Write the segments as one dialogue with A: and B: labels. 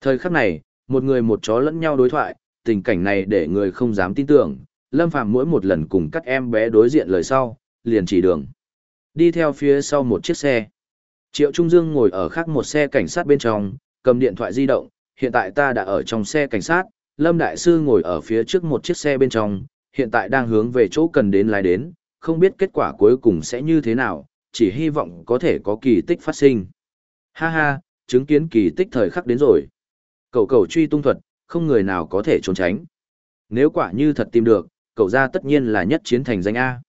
A: Thời khắc này, một người một chó lẫn nhau đối thoại, tình cảnh này để người không dám tin tưởng, Lâm Phàm mỗi một lần cùng các em bé đối diện lời sau, liền chỉ đường. Đi theo phía sau một chiếc xe. Triệu Trung Dương ngồi ở khác một xe cảnh sát bên trong, cầm điện thoại di động, hiện tại ta đã ở trong xe cảnh sát, Lâm Đại Sư ngồi ở phía trước một chiếc xe bên trong, hiện tại đang hướng về chỗ cần đến lái đến, không biết kết quả cuối cùng sẽ như thế nào, chỉ hy vọng có thể có kỳ tích phát sinh. Ha ha, chứng kiến kỳ tích thời khắc đến rồi. Cậu cậu truy tung thuật, không người nào có thể trốn tránh. Nếu quả như thật tìm được, cậu ra tất nhiên là nhất chiến thành danh A.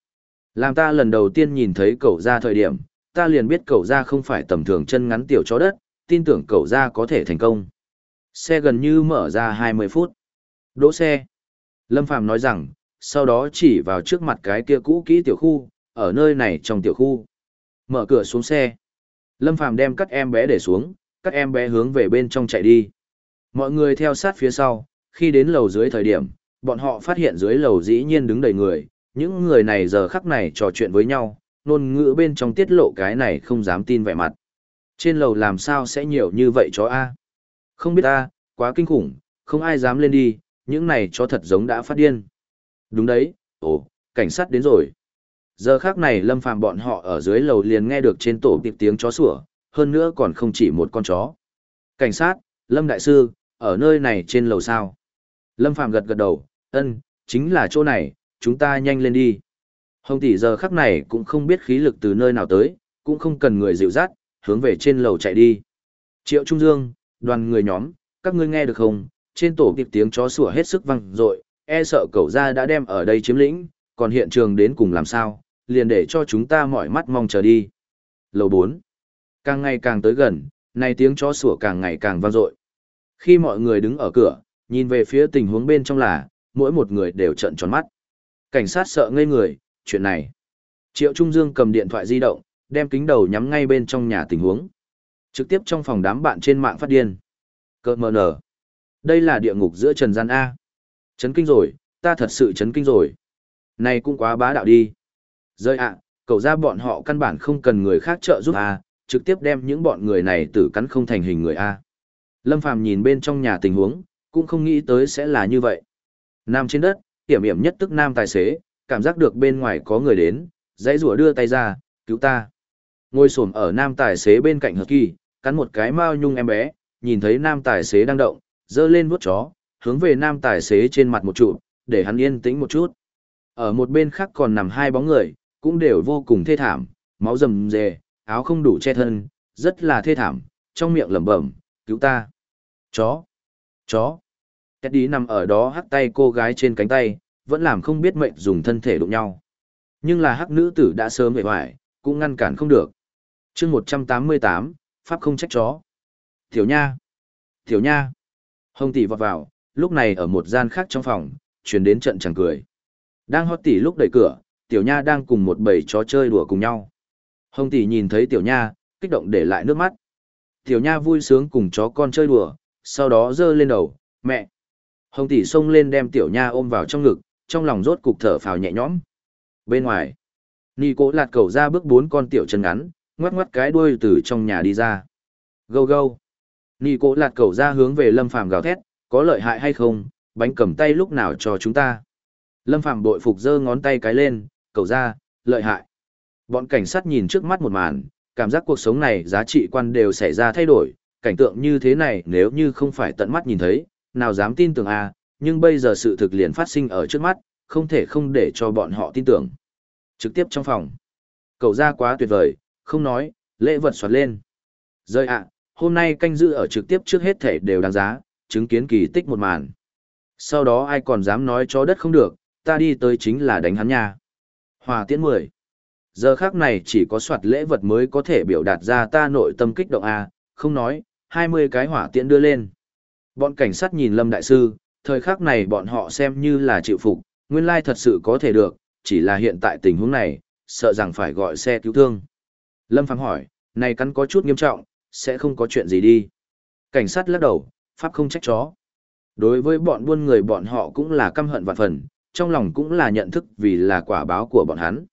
A: Làm ta lần đầu tiên nhìn thấy cậu ra thời điểm, ta liền biết cậu ra không phải tầm thường chân ngắn tiểu chó đất, tin tưởng cậu ra có thể thành công. Xe gần như mở ra 20 phút. Đỗ xe. Lâm Phàm nói rằng, sau đó chỉ vào trước mặt cái kia cũ kỹ tiểu khu, ở nơi này trong tiểu khu. Mở cửa xuống xe. Lâm Phàm đem các em bé để xuống, các em bé hướng về bên trong chạy đi. Mọi người theo sát phía sau, khi đến lầu dưới thời điểm, bọn họ phát hiện dưới lầu dĩ nhiên đứng đầy người, những người này giờ khắc này trò chuyện với nhau, ngôn ngữ bên trong tiết lộ cái này không dám tin vẻ mặt. Trên lầu làm sao sẽ nhiều như vậy chó A? Không biết A, quá kinh khủng, không ai dám lên đi, những này chó thật giống đã phát điên. Đúng đấy, ồ, cảnh sát đến rồi. Giờ khác này lâm phàm bọn họ ở dưới lầu liền nghe được trên tổ tiệp tiếng chó sủa, hơn nữa còn không chỉ một con chó. Cảnh sát, lâm đại sư, ở nơi này trên lầu sao? Lâm phàm gật gật đầu, ân, chính là chỗ này, chúng ta nhanh lên đi. Hồng tỷ giờ khắc này cũng không biết khí lực từ nơi nào tới, cũng không cần người dịu dắt, hướng về trên lầu chạy đi. Triệu Trung Dương, đoàn người nhóm, các ngươi nghe được không? Trên tổ kịp tiếng chó sủa hết sức vang dội, e sợ cậu ra đã đem ở đây chiếm lĩnh, còn hiện trường đến cùng làm sao, liền để cho chúng ta mỏi mắt mong chờ đi. Lầu 4. Càng ngày càng tới gần, này tiếng chó sủa càng ngày càng vang dội. Khi mọi người đứng ở cửa, nhìn về phía tình huống bên trong là, mỗi một người đều trợn tròn mắt. Cảnh sát sợ ngây người, chuyện này. Triệu Trung Dương cầm điện thoại di động, đem kính đầu nhắm ngay bên trong nhà tình huống. Trực tiếp trong phòng đám bạn trên mạng phát điên. Cơ mờ nở. Đây là địa ngục giữa trần gian A. Chấn kinh rồi, ta thật sự chấn kinh rồi. Này cũng quá bá đạo đi. Rơi ạ, cậu ra bọn họ căn bản không cần người khác trợ giúp A, trực tiếp đem những bọn người này tử cắn không thành hình người A. Lâm Phàm nhìn bên trong nhà tình huống, cũng không nghĩ tới sẽ là như vậy. Nam trên đất, hiểm hiểm nhất tức nam tài xế, cảm giác được bên ngoài có người đến, dãy rủa đưa tay ra, cứu ta. Ngồi xổm ở nam tài xế bên cạnh hợp kỳ, cắn một cái mao nhung em bé, nhìn thấy nam tài xế đang động, dơ lên vuốt chó, hướng về nam tài xế trên mặt một trụ, để hắn yên tĩnh một chút. Ở một bên khác còn nằm hai bóng người, cũng đều vô cùng thê thảm, máu rầm rề, áo không đủ che thân, rất là thê thảm, trong miệng lẩm bẩm, cứu ta. Chó, chó. Teddy nằm ở đó hắc tay cô gái trên cánh tay, vẫn làm không biết mệnh dùng thân thể đụng nhau. Nhưng là hắc nữ tử đã sớm về hoài, cũng ngăn cản không được. chương 188, Pháp không trách chó. Tiểu nha, tiểu nha. Hồng tỷ vọt vào, lúc này ở một gian khác trong phòng, chuyển đến trận chẳng cười. Đang hót tỷ lúc đẩy cửa, tiểu nha đang cùng một bầy chó chơi đùa cùng nhau. Hồng tỷ nhìn thấy tiểu nha, kích động để lại nước mắt. Tiểu nha vui sướng cùng chó con chơi đùa, sau đó giơ lên đầu, mẹ. Hồng tỷ xông lên đem tiểu nha ôm vào trong ngực, trong lòng rốt cục thở phào nhẹ nhõm. Bên ngoài, Nì cố lạt cầu ra bước bốn con tiểu chân ngắn, ngoắc ngoắc cái đuôi từ trong nhà đi ra. Gâu gâu. Nì cố lạt cầu ra hướng về lâm phàm gào thét, có lợi hại hay không, bánh cầm tay lúc nào cho chúng ta. Lâm phàm bội phục giơ ngón tay cái lên, cầu ra, lợi hại. Bọn cảnh sát nhìn trước mắt một màn, cảm giác cuộc sống này giá trị quan đều xảy ra thay đổi, cảnh tượng như thế này nếu như không phải tận mắt nhìn thấy, nào dám tin tưởng à, nhưng bây giờ sự thực liền phát sinh ở trước mắt, không thể không để cho bọn họ tin tưởng. Trực tiếp trong phòng. Cậu ra quá tuyệt vời, không nói, lễ vật xoắn lên. Rơi ạ, hôm nay canh giữ ở trực tiếp trước hết thể đều đáng giá, chứng kiến kỳ tích một màn. Sau đó ai còn dám nói cho đất không được, ta đi tới chính là đánh hắn nha. Hòa tiễn 10. Giờ khác này chỉ có soạt lễ vật mới có thể biểu đạt ra ta nội tâm kích động A, không nói, 20 cái hỏa tiễn đưa lên. Bọn cảnh sát nhìn Lâm Đại Sư, thời khắc này bọn họ xem như là chịu phục, nguyên lai thật sự có thể được, chỉ là hiện tại tình huống này, sợ rằng phải gọi xe cứu thương. Lâm Phàm hỏi, này cắn có chút nghiêm trọng, sẽ không có chuyện gì đi. Cảnh sát lắc đầu, pháp không trách chó. Đối với bọn buôn người bọn họ cũng là căm hận vạn phần, trong lòng cũng là nhận thức vì là quả báo của bọn hắn.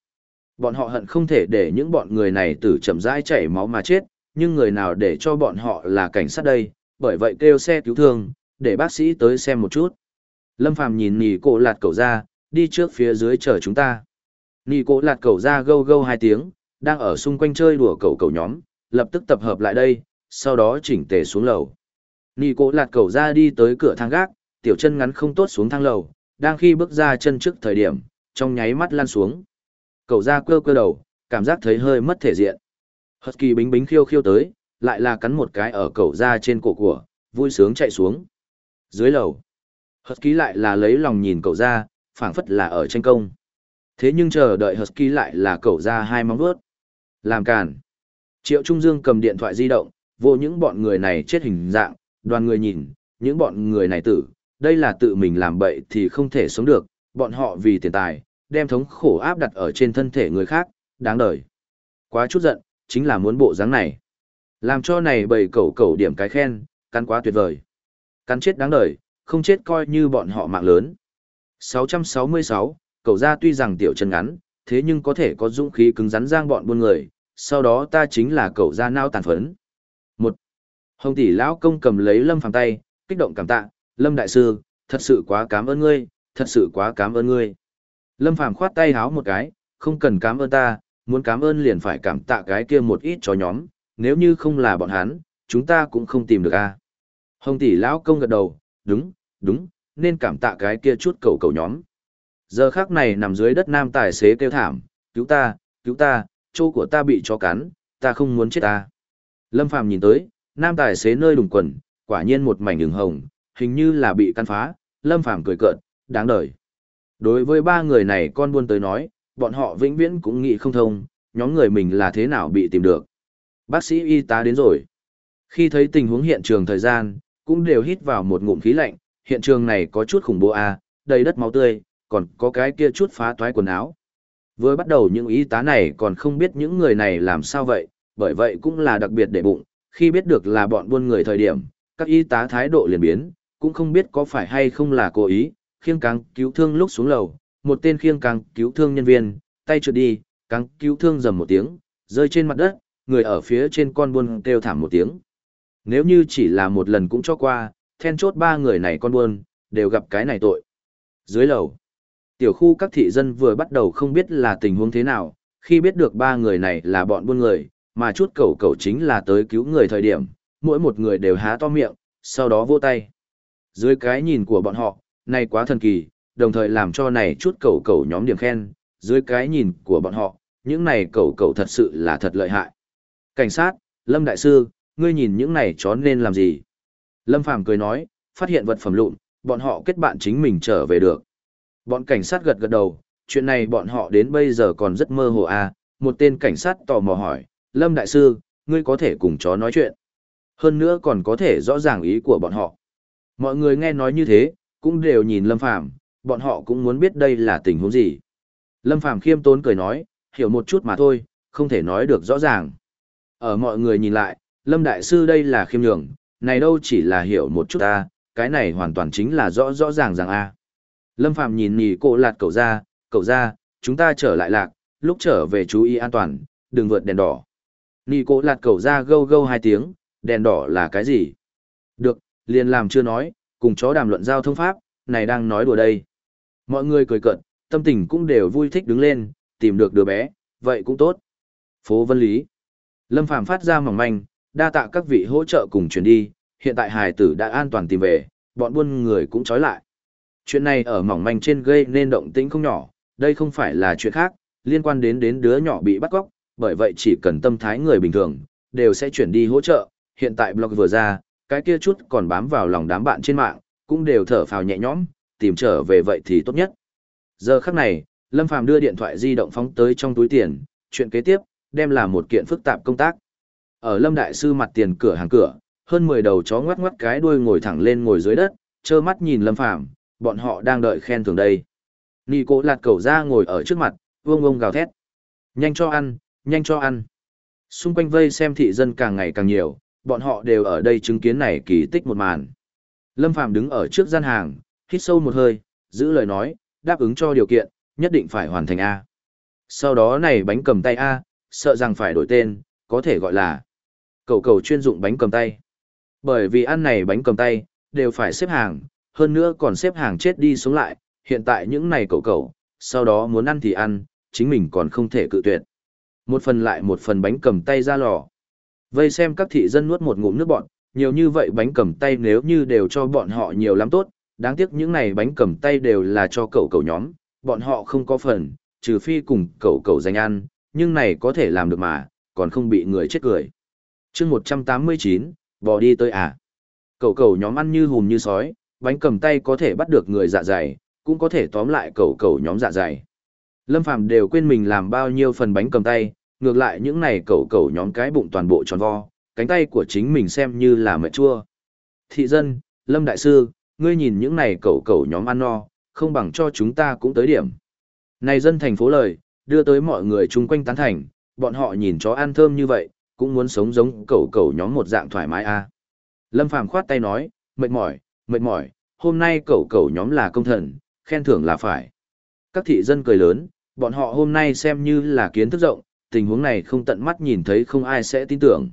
A: Bọn họ hận không thể để những bọn người này tử chậm rãi chảy máu mà chết, nhưng người nào để cho bọn họ là cảnh sát đây, bởi vậy kêu xe cứu thương, để bác sĩ tới xem một chút. Lâm Phàm nhìn nỉ cổ lạt cậu ra, đi trước phía dưới chờ chúng ta. Nỉ cổ lạt cậu ra gâu gâu hai tiếng, đang ở xung quanh chơi đùa cậu cậu nhóm, lập tức tập hợp lại đây, sau đó chỉnh tề xuống lầu. Nỉ cổ lạt cậu ra đi tới cửa thang gác, tiểu chân ngắn không tốt xuống thang lầu, đang khi bước ra chân trước thời điểm, trong nháy mắt lăn xuống. Cậu ra quơ quơ đầu, cảm giác thấy hơi mất thể diện. Husky bính bính khiêu khiêu tới, lại là cắn một cái ở cậu ra trên cổ của, vui sướng chạy xuống. Dưới lầu, Husky lại là lấy lòng nhìn cậu ra, phảng phất là ở tranh công. Thế nhưng chờ đợi Husky lại là cậu ra hai móng vuốt. Làm càn. Triệu Trung Dương cầm điện thoại di động, vô những bọn người này chết hình dạng, đoàn người nhìn, những bọn người này tử, đây là tự mình làm bậy thì không thể sống được, bọn họ vì tiền tài, đem thống khổ áp đặt ở trên thân thể người khác, đáng đời. Quá chút giận, chính là muốn bộ dáng này. Làm cho này bầy cẩu cẩu điểm cái khen, cắn quá tuyệt vời. Cắn chết đáng đời, không chết coi như bọn họ mạng lớn. 666, cậu ra tuy rằng tiểu chân ngắn, thế nhưng có thể có dũng khí cứng rắn giang bọn buôn người, sau đó ta chính là cậu ra nao tàn phấn. Một, Hồng tỷ lão công cầm lấy lâm phàm tay, kích động cảm tạ, lâm đại sư, thật sự quá cảm ơn ngươi, thật sự quá cảm ơn ngươi. Lâm phàm khoát tay háo một cái, không cần cảm ơn ta, muốn cảm ơn liền phải cảm tạ cái kia một ít cho nhóm, nếu như không là bọn hắn, chúng ta cũng không tìm được a. Hồng tỷ lão công gật đầu, đúng, đúng, nên cảm tạ cái kia chút cầu cầu nhóm. Giờ khác này nằm dưới đất nam tài xế kêu thảm, cứu ta, cứu ta, chỗ của ta bị chó cắn, ta không muốn chết ta. Lâm Phàm nhìn tới, nam tài xế nơi đùng quần, quả nhiên một mảnh đường hồng, hình như là bị căn phá, Lâm Phàm cười cợt, đáng đời. Đối với ba người này con buôn tới nói, bọn họ vĩnh viễn cũng nghĩ không thông, nhóm người mình là thế nào bị tìm được. Bác sĩ y tá đến rồi. Khi thấy tình huống hiện trường thời gian, cũng đều hít vào một ngụm khí lạnh, hiện trường này có chút khủng bố à, đầy đất máu tươi, còn có cái kia chút phá toái quần áo. Vừa bắt đầu những y tá này còn không biết những người này làm sao vậy, bởi vậy cũng là đặc biệt để bụng, khi biết được là bọn buôn người thời điểm, các y tá thái độ liền biến, cũng không biết có phải hay không là cố ý, khiêng càng cứu thương lúc xuống lầu, một tên khiêng càng cứu thương nhân viên, tay trượt đi, càng cứu thương dầm một tiếng, rơi trên mặt đất, người ở phía trên con buôn kêu thảm một tiếng. Nếu như chỉ là một lần cũng cho qua, then chốt ba người này con buôn, đều gặp cái này tội. Dưới lầu, tiểu khu các thị dân vừa bắt đầu không biết là tình huống thế nào, khi biết được ba người này là bọn buôn người, mà chút cầu cầu chính là tới cứu người thời điểm, mỗi một người đều há to miệng, sau đó vô tay. Dưới cái nhìn của bọn họ, này quá thần kỳ, đồng thời làm cho này chút cầu cầu nhóm điểm khen, dưới cái nhìn của bọn họ, những này cầu cầu thật sự là thật lợi hại. Cảnh sát, Lâm Đại Sư, ngươi nhìn những này chó nên làm gì? Lâm Phàm cười nói, phát hiện vật phẩm lụn, bọn họ kết bạn chính mình trở về được. Bọn cảnh sát gật gật đầu, chuyện này bọn họ đến bây giờ còn rất mơ hồ à, một tên cảnh sát tò mò hỏi, Lâm Đại Sư, ngươi có thể cùng chó nói chuyện. Hơn nữa còn có thể rõ ràng ý của bọn họ. Mọi người nghe nói như thế, cũng đều nhìn Lâm Phàm bọn họ cũng muốn biết đây là tình huống gì. Lâm Phàm khiêm tốn cười nói, hiểu một chút mà thôi, không thể nói được rõ ràng. Ở mọi người nhìn lại, Lâm Đại Sư đây là khiêm nhường, này đâu chỉ là hiểu một chút ta, cái này hoàn toàn chính là rõ rõ ràng rằng a. Lâm Phàm nhìn nhì cô lạt cậu ra, cậu ra, chúng ta trở lại lạc, lúc trở về chú ý an toàn, đừng vượt đèn đỏ. Nì cô lạt cậu ra gâu gâu hai tiếng, đèn đỏ là cái gì? Được, liền làm chưa nói, cùng chó đàm luận giao thông pháp, này đang nói đùa đây. Mọi người cười cợt, tâm tình cũng đều vui thích đứng lên, tìm được đứa bé, vậy cũng tốt. Phố Vân Lý. Lâm Phàm phát ra mỏng manh, đa tạ các vị hỗ trợ cùng chuyển đi, hiện tại hài tử đã an toàn tìm về, bọn buôn người cũng trói lại. Chuyện này ở mỏng manh trên gây nên động tĩnh không nhỏ, đây không phải là chuyện khác, liên quan đến đến đứa nhỏ bị bắt cóc, bởi vậy chỉ cần tâm thái người bình thường, đều sẽ chuyển đi hỗ trợ. Hiện tại blog vừa ra, cái kia chút còn bám vào lòng đám bạn trên mạng, cũng đều thở phào nhẹ nhõm, tìm trở về vậy thì tốt nhất. Giờ khắc này, Lâm Phàm đưa điện thoại di động phóng tới trong túi tiền, chuyện kế tiếp, đem là một kiện phức tạp công tác. Ở Lâm Đại Sư mặt tiền cửa hàng cửa, hơn 10 đầu chó ngoắt ngoắt cái đuôi ngồi thẳng lên ngồi dưới đất, trơ mắt nhìn Lâm Phàm bọn họ đang đợi khen thưởng đây. Nì cổ lạt cầu ra ngồi ở trước mặt, vương ông gào thét. Nhanh cho ăn, nhanh cho ăn. Xung quanh vây xem thị dân càng ngày càng nhiều, bọn họ đều ở đây chứng kiến này kỳ tích một màn. Lâm Phàm đứng ở trước gian hàng, hít sâu một hơi, giữ lời nói, đáp ứng cho điều kiện, nhất định phải hoàn thành A. Sau đó này bánh cầm tay A, sợ rằng phải đổi tên, có thể gọi là cầu cầu chuyên dụng bánh cầm tay. Bởi vì ăn này bánh cầm tay, đều phải xếp hàng, hơn nữa còn xếp hàng chết đi xuống lại, hiện tại những này cậu cậu, sau đó muốn ăn thì ăn, chính mình còn không thể cự tuyệt. Một phần lại một phần bánh cầm tay ra lò. Vây xem các thị dân nuốt một ngụm nước bọn, nhiều như vậy bánh cầm tay nếu như đều cho bọn họ nhiều lắm tốt, đáng tiếc những này bánh cầm tay đều là cho cậu cậu nhóm, bọn họ không có phần, trừ phi cùng cậu cậu dành ăn, nhưng này có thể làm được mà, còn không bị người chết cười. chương 189, bò đi tới à. Cậu cậu nhóm ăn như hùm như sói, bánh cầm tay có thể bắt được người dạ dày, cũng có thể tóm lại cậu cậu nhóm dạ dày. Lâm Phàm đều quên mình làm bao nhiêu phần bánh cầm tay, ngược lại những này cẩu cẩu nhóm cái bụng toàn bộ tròn vo, cánh tay của chính mình xem như là mệt chua. Thị dân, Lâm Đại Sư, ngươi nhìn những này cẩu cẩu nhóm ăn no, không bằng cho chúng ta cũng tới điểm. Này dân thành phố lời, đưa tới mọi người chung quanh tán thành, bọn họ nhìn chó ăn thơm như vậy, cũng muốn sống giống cẩu cẩu nhóm một dạng thoải mái a. À. Lâm Phàm khoát tay nói, mệt mỏi, mệt mỏi, hôm nay cẩu cẩu nhóm là công thần, khen thưởng là phải. Các thị dân cười lớn, bọn họ hôm nay xem như là kiến thức rộng, tình huống này không tận mắt nhìn thấy không ai sẽ tin tưởng.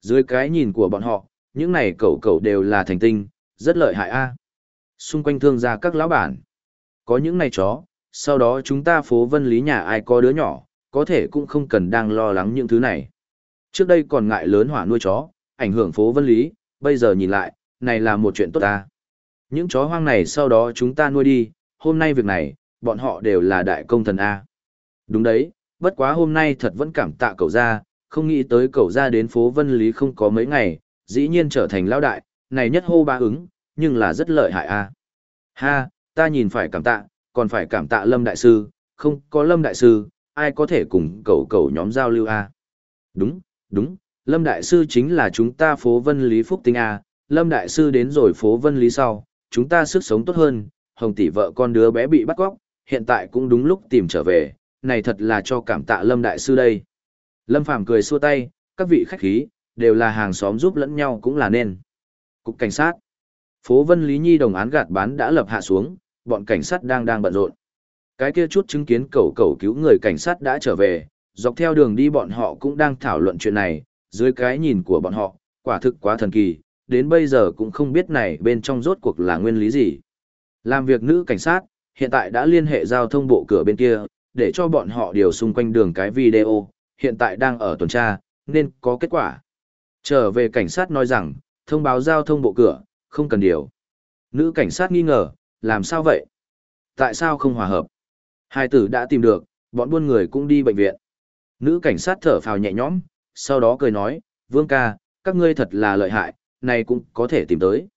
A: Dưới cái nhìn của bọn họ, những này cậu cậu đều là thành tinh, rất lợi hại a. Xung quanh thương gia các lão bản, có những này chó, sau đó chúng ta phố vân lý nhà ai có đứa nhỏ, có thể cũng không cần đang lo lắng những thứ này. Trước đây còn ngại lớn hỏa nuôi chó, ảnh hưởng phố vân lý, bây giờ nhìn lại, này là một chuyện tốt ta. Những chó hoang này sau đó chúng ta nuôi đi, hôm nay việc này, bọn họ đều là đại công thần A. Đúng đấy, bất quá hôm nay thật vẫn cảm tạ cậu ra, không nghĩ tới cậu ra đến phố Vân Lý không có mấy ngày, dĩ nhiên trở thành lão đại, này nhất hô ba ứng, nhưng là rất lợi hại A. À. Ha, ta nhìn phải cảm tạ, còn phải cảm tạ Lâm Đại Sư, không có Lâm Đại Sư, ai có thể cùng cậu cậu nhóm giao lưu A. À? Đúng, đúng, Lâm Đại Sư chính là chúng ta phố Vân Lý Phúc Tinh A, Lâm Đại Sư đến rồi phố Vân Lý sau, chúng ta sức sống tốt hơn, hồng tỷ vợ con đứa bé bị bắt cóc, hiện tại cũng đúng lúc tìm trở về, này thật là cho cảm tạ Lâm Đại Sư đây. Lâm Phàm cười xua tay, các vị khách khí, đều là hàng xóm giúp lẫn nhau cũng là nên. Cục cảnh sát. Phố Vân Lý Nhi đồng án gạt bán đã lập hạ xuống, bọn cảnh sát đang đang bận rộn. Cái kia chút chứng kiến cầu cầu cứu người cảnh sát đã trở về, dọc theo đường đi bọn họ cũng đang thảo luận chuyện này, dưới cái nhìn của bọn họ, quả thực quá thần kỳ, đến bây giờ cũng không biết này bên trong rốt cuộc là nguyên lý gì. Làm việc nữ cảnh sát, hiện tại đã liên hệ giao thông bộ cửa bên kia, để cho bọn họ điều xung quanh đường cái video, hiện tại đang ở tuần tra, nên có kết quả. Trở về cảnh sát nói rằng, thông báo giao thông bộ cửa, không cần điều. Nữ cảnh sát nghi ngờ, làm sao vậy? Tại sao không hòa hợp? Hai tử đã tìm được, bọn buôn người cũng đi bệnh viện. Nữ cảnh sát thở phào nhẹ nhõm, sau đó cười nói, Vương ca, các ngươi thật là lợi hại, này cũng có thể tìm tới.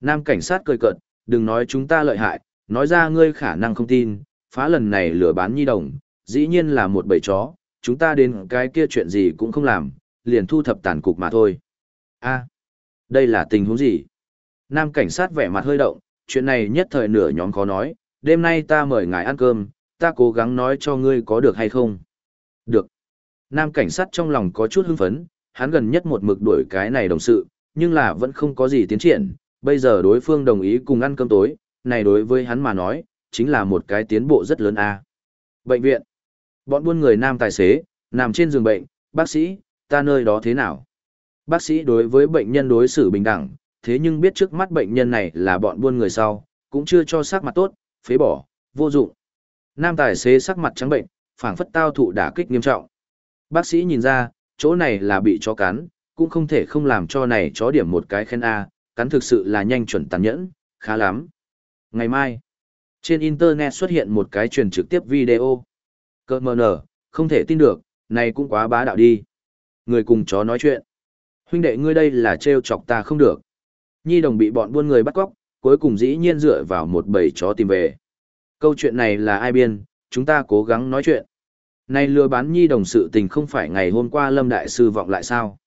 A: Nam cảnh sát cười cợt, đừng nói chúng ta lợi hại, nói ra ngươi khả năng không tin, phá lần này lừa bán nhi đồng, dĩ nhiên là một bầy chó, chúng ta đến cái kia chuyện gì cũng không làm, liền thu thập tàn cục mà thôi. a đây là tình huống gì? Nam cảnh sát vẻ mặt hơi động, chuyện này nhất thời nửa nhóm khó nói, đêm nay ta mời ngài ăn cơm, ta cố gắng nói cho ngươi có được hay không? Được. Nam cảnh sát trong lòng có chút hưng phấn, hắn gần nhất một mực đuổi cái này đồng sự, nhưng là vẫn không có gì tiến triển, bây giờ đối phương đồng ý cùng ăn cơm tối, này đối với hắn mà nói, chính là một cái tiến bộ rất lớn a. Bệnh viện. Bọn buôn người nam tài xế, nằm trên giường bệnh, bác sĩ, ta nơi đó thế nào? Bác sĩ đối với bệnh nhân đối xử bình đẳng, thế nhưng biết trước mắt bệnh nhân này là bọn buôn người sau, cũng chưa cho sắc mặt tốt, phế bỏ, vô dụng. Nam tài xế sắc mặt trắng bệnh, phảng phất tao thụ đả kích nghiêm trọng. Bác sĩ nhìn ra, chỗ này là bị chó cắn, cũng không thể không làm cho này chó điểm một cái khen A, cắn thực sự là nhanh chuẩn tàn nhẫn, khá lắm. Ngày mai, trên Internet xuất hiện một cái truyền trực tiếp video. Cơ mờ nở, không thể tin được, này cũng quá bá đạo đi. Người cùng chó nói chuyện. Huynh đệ ngươi đây là trêu chọc ta không được. Nhi đồng bị bọn buôn người bắt cóc, cuối cùng dĩ nhiên dựa vào một bầy chó tìm về. Câu chuyện này là ai biên, chúng ta cố gắng nói chuyện. Này lừa bán nhi đồng sự tình không phải ngày hôm qua Lâm Đại Sư vọng lại sao?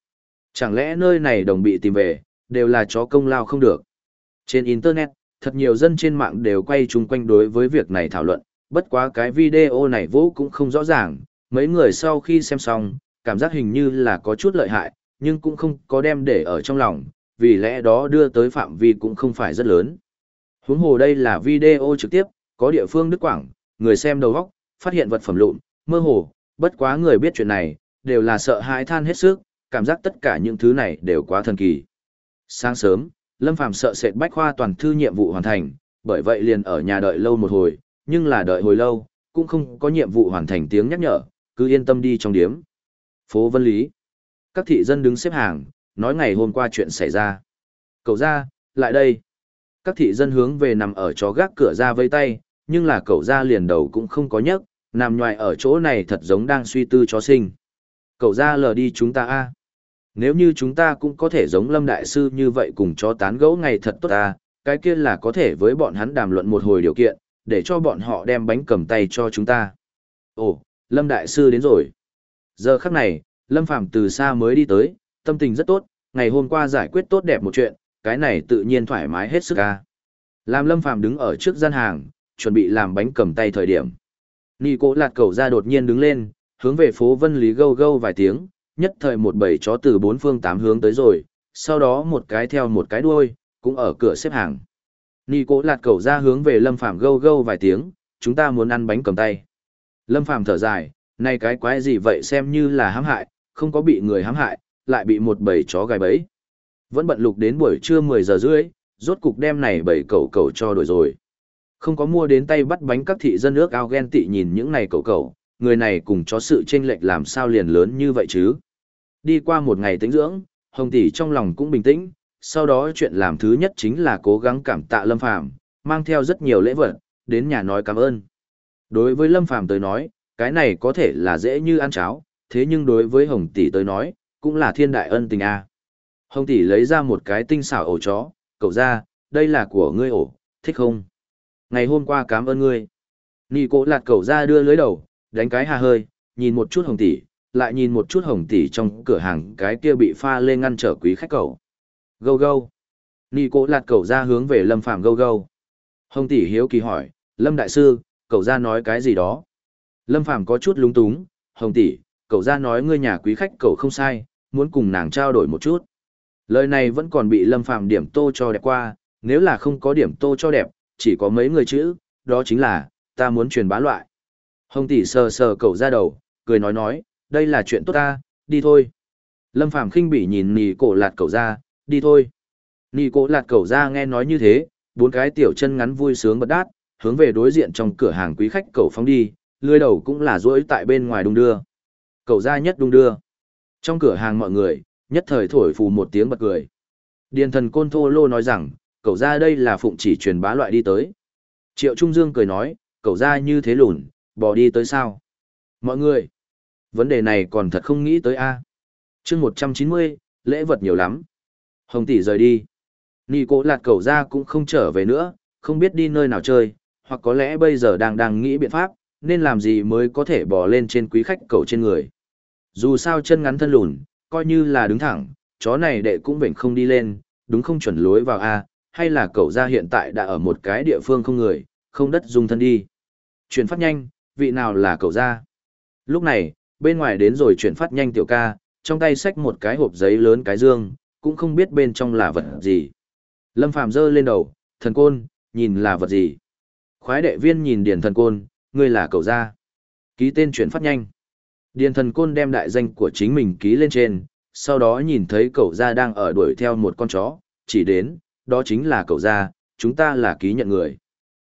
A: Chẳng lẽ nơi này đồng bị tìm về, đều là chó công lao không được? Trên Internet, thật nhiều dân trên mạng đều quay chung quanh đối với việc này thảo luận, bất quá cái video này vô cũng không rõ ràng, mấy người sau khi xem xong, cảm giác hình như là có chút lợi hại, nhưng cũng không có đem để ở trong lòng, vì lẽ đó đưa tới phạm vi cũng không phải rất lớn. Huống hồ đây là video trực tiếp, có địa phương Đức Quảng, người xem đầu góc, phát hiện vật phẩm lụn, mơ hồ, bất quá người biết chuyện này, đều là sợ hãi than hết sức, cảm giác tất cả những thứ này đều quá thần kỳ. Sáng sớm, Lâm Phàm sợ sệt bách khoa toàn thư nhiệm vụ hoàn thành, bởi vậy liền ở nhà đợi lâu một hồi, nhưng là đợi hồi lâu, cũng không có nhiệm vụ hoàn thành tiếng nhắc nhở, cứ yên tâm đi trong điếm. Phố Vân Lý. Các thị dân đứng xếp hàng, nói ngày hôm qua chuyện xảy ra. Cậu ra, lại đây. Các thị dân hướng về nằm ở chó gác cửa ra vây tay, nhưng là cậu ra liền đầu cũng không có nhấc, nằm ngoài ở chỗ này thật giống đang suy tư chó sinh. Cậu ra lờ đi chúng ta a nếu như chúng ta cũng có thể giống Lâm Đại Sư như vậy cùng chó tán gẫu ngày thật tốt ta, cái kia là có thể với bọn hắn đàm luận một hồi điều kiện, để cho bọn họ đem bánh cầm tay cho chúng ta. Ồ, Lâm Đại Sư đến rồi. Giờ khắc này, Lâm Phàm từ xa mới đi tới, tâm tình rất tốt, ngày hôm qua giải quyết tốt đẹp một chuyện, cái này tự nhiên thoải mái hết sức ca. Làm Lâm Phàm đứng ở trước gian hàng, chuẩn bị làm bánh cầm tay thời điểm. Nị cố lạt cầu ra đột nhiên đứng lên, hướng về phố Vân Lý gâu gâu vài tiếng, nhất thời một bầy chó từ bốn phương tám hướng tới rồi, sau đó một cái theo một cái đuôi, cũng ở cửa xếp hàng. Nì cố lạt cầu ra hướng về Lâm Phàm gâu gâu vài tiếng, chúng ta muốn ăn bánh cầm tay. Lâm Phàm thở dài, nay cái quái gì vậy xem như là hãm hại, không có bị người hãm hại, lại bị một bầy chó gài bẫy. Vẫn bận lục đến buổi trưa 10 giờ rưỡi, rốt cục đem này bầy cẩu cẩu cho đổi rồi. Không có mua đến tay bắt bánh các thị dân nước ao ghen tị nhìn những này cẩu cẩu, người này cùng chó sự chênh lệch làm sao liền lớn như vậy chứ. Đi qua một ngày tính dưỡng, Hồng tỷ trong lòng cũng bình tĩnh, sau đó chuyện làm thứ nhất chính là cố gắng cảm tạ Lâm Phàm, mang theo rất nhiều lễ vật, đến nhà nói cảm ơn. Đối với Lâm Phàm tới nói, cái này có thể là dễ như ăn cháo, thế nhưng đối với Hồng tỷ tới nói, cũng là thiên đại ân tình a. Hồng tỷ lấy ra một cái tinh xảo ổ chó, cậu ra, đây là của ngươi ổ, thích không? Ngày hôm qua cảm ơn ngươi. Nị cổ lạt cậu ra đưa lưới đầu, đánh cái hà hơi, nhìn một chút Hồng tỷ, lại nhìn một chút Hồng tỷ trong cửa hàng cái kia bị pha lên ngăn trở quý khách cậu. Gâu gâu. Nị cổ lạt cậu ra hướng về Lâm Phàm gâu gâu. Hồng tỷ hiếu kỳ hỏi, Lâm Đại Sư, cậu ra nói cái gì đó? Lâm Phàm có chút lúng túng, Hồng tỷ, cậu ra nói ngươi nhà quý khách cậu không sai, muốn cùng nàng trao đổi một chút. Lời này vẫn còn bị Lâm Phàm điểm tô cho đẹp qua, nếu là không có điểm tô cho đẹp, chỉ có mấy người chữ, đó chính là, ta muốn truyền bá loại. Hồng tỷ sờ sờ cậu ra đầu, cười nói nói, đây là chuyện tốt ta, đi thôi. Lâm Phàm khinh bỉ nhìn nì cổ lạt cậu ra, đi thôi. Nì cổ lạt cậu ra nghe nói như thế, bốn cái tiểu chân ngắn vui sướng bật đát, hướng về đối diện trong cửa hàng quý khách cậu phóng đi, lưới đầu cũng là rỗi tại bên ngoài đung đưa. Cậu ra nhất đung đưa. Trong cửa hàng mọi người, nhất thời thổi phù một tiếng bật cười. Điền thần côn thô lô nói rằng, cậu ra đây là phụng chỉ truyền bá loại đi tới. Triệu Trung Dương cười nói, cậu ra như thế lùn, bỏ đi tới sao? Mọi người, vấn đề này còn thật không nghĩ tới a. À. Chương 190, lễ vật nhiều lắm. Hồng tỷ rời đi. Nị cố lạt cậu ra cũng không trở về nữa, không biết đi nơi nào chơi, hoặc có lẽ bây giờ đang đang nghĩ biện pháp, nên làm gì mới có thể bỏ lên trên quý khách cậu trên người. Dù sao chân ngắn thân lùn, coi như là đứng thẳng, chó này đệ cũng vệnh không đi lên, đúng không chuẩn lối vào A, hay là cậu ra hiện tại đã ở một cái địa phương không người, không đất dung thân đi. Chuyển phát nhanh, vị nào là cậu ra? Lúc này, bên ngoài đến rồi chuyển phát nhanh tiểu ca, trong tay xách một cái hộp giấy lớn cái dương, cũng không biết bên trong là vật gì. Lâm Phàm giơ lên đầu, thần côn, nhìn là vật gì? Khoái đệ viên nhìn Điền thần côn, ngươi là cậu ra. Ký tên chuyển phát nhanh. Điền thần côn đem đại danh của chính mình ký lên trên, sau đó nhìn thấy cậu ra đang ở đuổi theo một con chó, chỉ đến, đó chính là cậu ra, chúng ta là ký nhận người.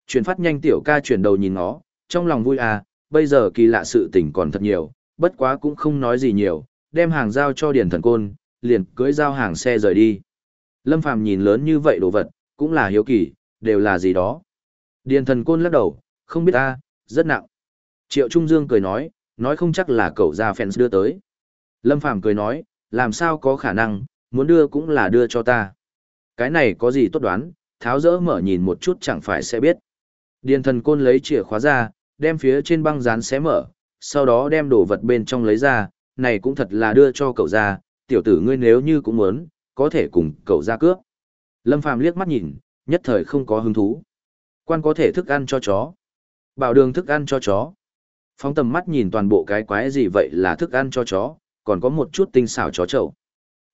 A: Chuyển phát nhanh tiểu ca chuyển đầu nhìn nó, trong lòng vui à, bây giờ kỳ lạ sự tình còn thật nhiều, bất quá cũng không nói gì nhiều, đem hàng giao cho điền thần côn, liền cưới giao hàng xe rời đi. Lâm Phàm nhìn lớn như vậy đồ vật, cũng là hiếu kỳ, đều là gì đó. Điền thần côn lắc đầu, không biết ta, rất nặng. Triệu Trung Dương cười nói, nói không chắc là cậu ra fans đưa tới. Lâm Phàm cười nói, làm sao có khả năng, muốn đưa cũng là đưa cho ta. Cái này có gì tốt đoán, tháo rỡ mở nhìn một chút chẳng phải sẽ biết. Điền thần côn lấy chìa khóa ra, đem phía trên băng dán xé mở, sau đó đem đồ vật bên trong lấy ra, này cũng thật là đưa cho cậu ra, tiểu tử ngươi nếu như cũng muốn, có thể cùng cậu ra cướp. Lâm Phàm liếc mắt nhìn, nhất thời không có hứng thú. Quan có thể thức ăn cho chó. Bảo đường thức ăn cho chó, phóng tầm mắt nhìn toàn bộ cái quái gì vậy là thức ăn cho chó, còn có một chút tinh xảo chó chậu.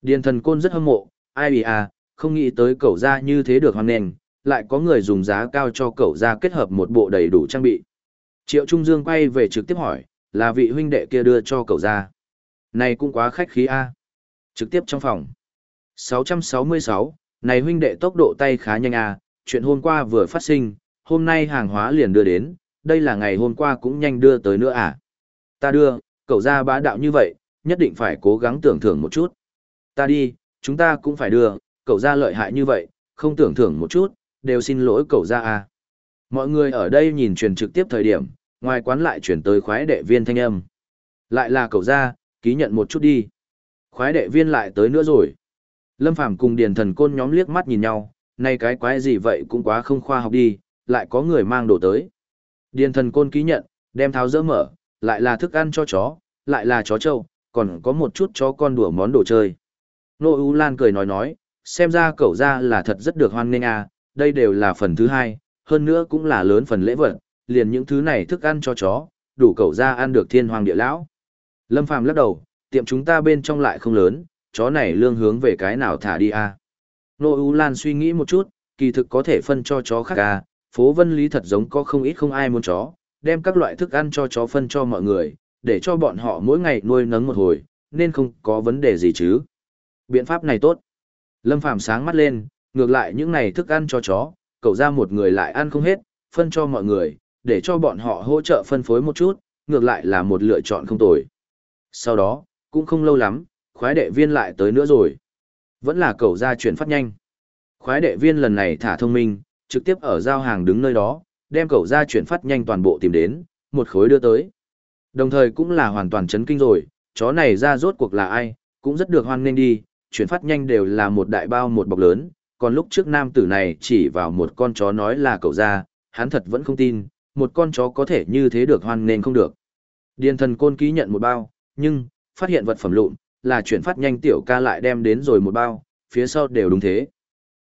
A: Điền thần côn rất hâm mộ, ai à, không nghĩ tới cậu ra như thế được hoàn nền, lại có người dùng giá cao cho cậu ra kết hợp một bộ đầy đủ trang bị. Triệu Trung Dương quay về trực tiếp hỏi, là vị huynh đệ kia đưa cho cậu ra. Này cũng quá khách khí a. Trực tiếp trong phòng. 666, này huynh đệ tốc độ tay khá nhanh à, chuyện hôm qua vừa phát sinh, hôm nay hàng hóa liền đưa đến, đây là ngày hôm qua cũng nhanh đưa tới nữa à. Ta đưa, cậu ra bá đạo như vậy, nhất định phải cố gắng tưởng thưởng một chút. Ta đi, chúng ta cũng phải đưa, cậu ra lợi hại như vậy, không tưởng thưởng một chút, đều xin lỗi cậu ra à. Mọi người ở đây nhìn truyền trực tiếp thời điểm, ngoài quán lại chuyển tới khoái đệ viên thanh âm. Lại là cậu ra, ký nhận một chút đi. Khoái đệ viên lại tới nữa rồi. Lâm Phàm cùng Điền Thần Côn nhóm liếc mắt nhìn nhau, nay cái quái gì vậy cũng quá không khoa học đi, lại có người mang đồ tới. Điền Thần Côn ký nhận, đem tháo dỡ mở, lại là thức ăn cho chó, lại là chó trâu, còn có một chút chó con đùa món đồ chơi. Nô U Lan cười nói nói, xem ra cậu ra là thật rất được hoan nghênh à, đây đều là phần thứ hai, hơn nữa cũng là lớn phần lễ vật, liền những thứ này thức ăn cho chó, đủ cậu ra ăn được thiên hoàng địa lão. Lâm Phàm lắc đầu, tiệm chúng ta bên trong lại không lớn, chó này lương hướng về cái nào thả đi à. Nô U Lan suy nghĩ một chút, kỳ thực có thể phân cho chó khác à, phố Vân Lý thật giống có không ít không ai muốn chó, đem các loại thức ăn cho chó phân cho mọi người, để cho bọn họ mỗi ngày nuôi nấng một hồi, nên không có vấn đề gì chứ. Biện pháp này tốt. Lâm Phàm sáng mắt lên, ngược lại những này thức ăn cho chó, cậu ra một người lại ăn không hết, phân cho mọi người, để cho bọn họ hỗ trợ phân phối một chút, ngược lại là một lựa chọn không tồi. Sau đó, cũng không lâu lắm, khoái đệ viên lại tới nữa rồi. Vẫn là cậu ra chuyển phát nhanh. Khoái đệ viên lần này thả thông minh, trực tiếp ở giao hàng đứng nơi đó, đem cậu ra chuyển phát nhanh toàn bộ tìm đến, một khối đưa tới. Đồng thời cũng là hoàn toàn chấn kinh rồi, chó này ra rốt cuộc là ai, cũng rất được hoan nghênh đi, chuyển phát nhanh đều là một đại bao một bọc lớn, còn lúc trước nam tử này chỉ vào một con chó nói là cậu ra, hắn thật vẫn không tin, một con chó có thể như thế được hoan nên không được. Điền thần côn ký nhận một bao, nhưng, phát hiện vật phẩm lụn, là chuyển phát nhanh tiểu ca lại đem đến rồi một bao, phía sau đều đúng thế.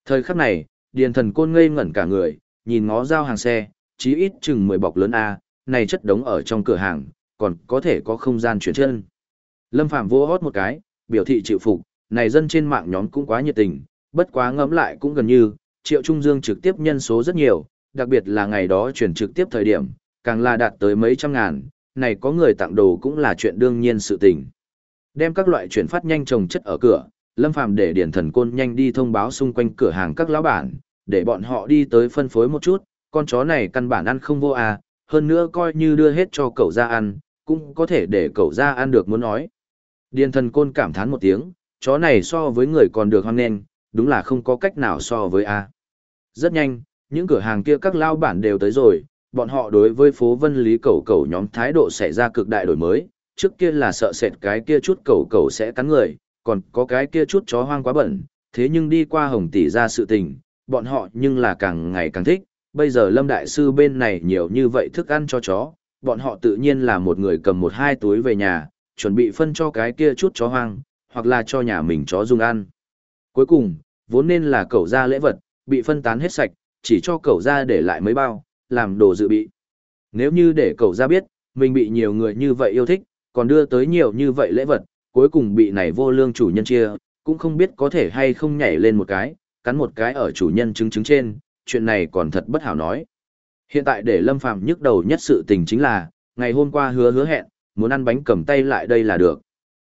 A: Thời khắc này, điền thần côn ngây ngẩn cả người, nhìn ngó giao hàng xe, chí ít chừng 10 bọc lớn A, này chất đống ở trong cửa hàng, còn có thể có không gian chuyển chân. Lâm Phạm vô hót một cái, biểu thị chịu phục, này dân trên mạng nhóm cũng quá nhiệt tình, bất quá ngẫm lại cũng gần như, Triệu Trung Dương trực tiếp nhân số rất nhiều, đặc biệt là ngày đó chuyển trực tiếp thời điểm, càng là đạt tới mấy trăm ngàn, này có người tặng đồ cũng là chuyện đương nhiên sự tình. Đem các loại chuyển phát nhanh trồng chất ở cửa, Lâm Phàm để Điển Thần Côn nhanh đi thông báo xung quanh cửa hàng các lão bản, để bọn họ đi tới phân phối một chút, con chó này căn bản ăn không vô à, hơn nữa coi như đưa hết cho cậu ra ăn, cũng có thể để cậu ra ăn được muốn nói. Điền thần côn cảm thán một tiếng, chó này so với người còn được hoang nên, đúng là không có cách nào so với A. Rất nhanh, những cửa hàng kia các lao bản đều tới rồi, bọn họ đối với phố vân lý cầu cầu nhóm thái độ xảy ra cực đại đổi mới, trước kia là sợ sệt cái kia chút cầu cầu sẽ cắn người, còn có cái kia chút chó hoang quá bẩn, thế nhưng đi qua hồng tỷ ra sự tình, bọn họ nhưng là càng ngày càng thích, bây giờ lâm đại sư bên này nhiều như vậy thức ăn cho chó, bọn họ tự nhiên là một người cầm một hai túi về nhà, chuẩn bị phân cho cái kia chút chó hoang, hoặc là cho nhà mình chó dùng ăn. Cuối cùng, vốn nên là cậu ra lễ vật, bị phân tán hết sạch, chỉ cho cậu ra để lại mấy bao, làm đồ dự bị. Nếu như để cậu ra biết, mình bị nhiều người như vậy yêu thích, còn đưa tới nhiều như vậy lễ vật, cuối cùng bị này vô lương chủ nhân chia, cũng không biết có thể hay không nhảy lên một cái, cắn một cái ở chủ nhân chứng chứng trên, chuyện này còn thật bất hảo nói. Hiện tại để Lâm Phàm nhức đầu nhất sự tình chính là, ngày hôm qua hứa hứa hẹn, muốn ăn bánh cầm tay lại đây là được.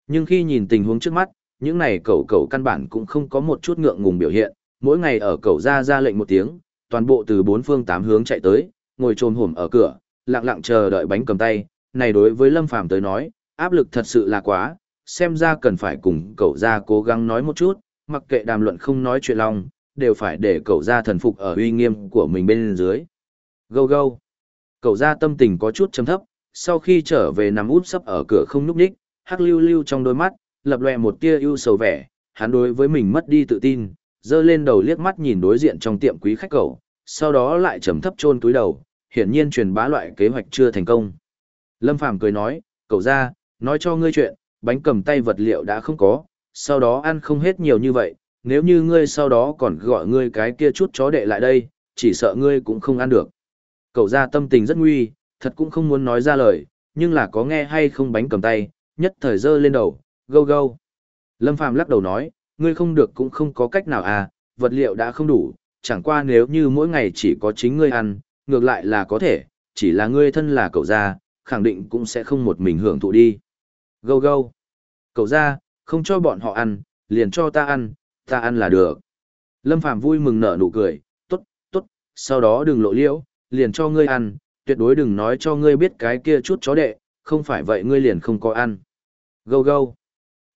A: Nhưng khi nhìn tình huống trước mắt, những này cậu cậu căn bản cũng không có một chút ngượng ngùng biểu hiện, mỗi ngày ở cậu ra ra lệnh một tiếng, toàn bộ từ bốn phương tám hướng chạy tới, ngồi trồm hổm ở cửa, lặng lặng chờ đợi bánh cầm tay, này đối với Lâm Phàm tới nói, áp lực thật sự là quá, xem ra cần phải cùng cậu ra cố gắng nói một chút, mặc kệ đàm luận không nói chuyện lòng, đều phải để cậu ra thần phục ở uy nghiêm của mình bên dưới. Gâu gâu. Cậu ra tâm tình có chút chấm thấp, sau khi trở về nằm út sấp ở cửa không núp ních, hắc lưu lưu trong đôi mắt, lập lòe một tia ưu sầu vẻ, hắn đối với mình mất đi tự tin, dơ lên đầu liếc mắt nhìn đối diện trong tiệm quý khách cậu, sau đó lại trầm thấp chôn túi đầu, hiển nhiên truyền bá loại kế hoạch chưa thành công. Lâm Phàm cười nói, cậu ra, nói cho ngươi chuyện, bánh cầm tay vật liệu đã không có, sau đó ăn không hết nhiều như vậy, nếu như ngươi sau đó còn gọi ngươi cái kia chút chó đệ lại đây, chỉ sợ ngươi cũng không ăn được. Cậu ra tâm tình rất nguy, thật cũng không muốn nói ra lời, nhưng là có nghe hay không bánh cầm tay, nhất thời dơ lên đầu, gâu gâu. Lâm Phàm lắc đầu nói, ngươi không được cũng không có cách nào à, vật liệu đã không đủ, chẳng qua nếu như mỗi ngày chỉ có chính ngươi ăn, ngược lại là có thể, chỉ là ngươi thân là cậu Gia, khẳng định cũng sẽ không một mình hưởng thụ đi. Gâu gâu. Cậu Gia, không cho bọn họ ăn, liền cho ta ăn, ta ăn là được. Lâm Phàm vui mừng nở nụ cười, tốt, tốt, sau đó đừng lộ liễu, liền cho ngươi ăn, tuyệt đối đừng nói cho ngươi biết cái kia chút chó đệ, không phải vậy ngươi liền không có ăn. Gâu gâu.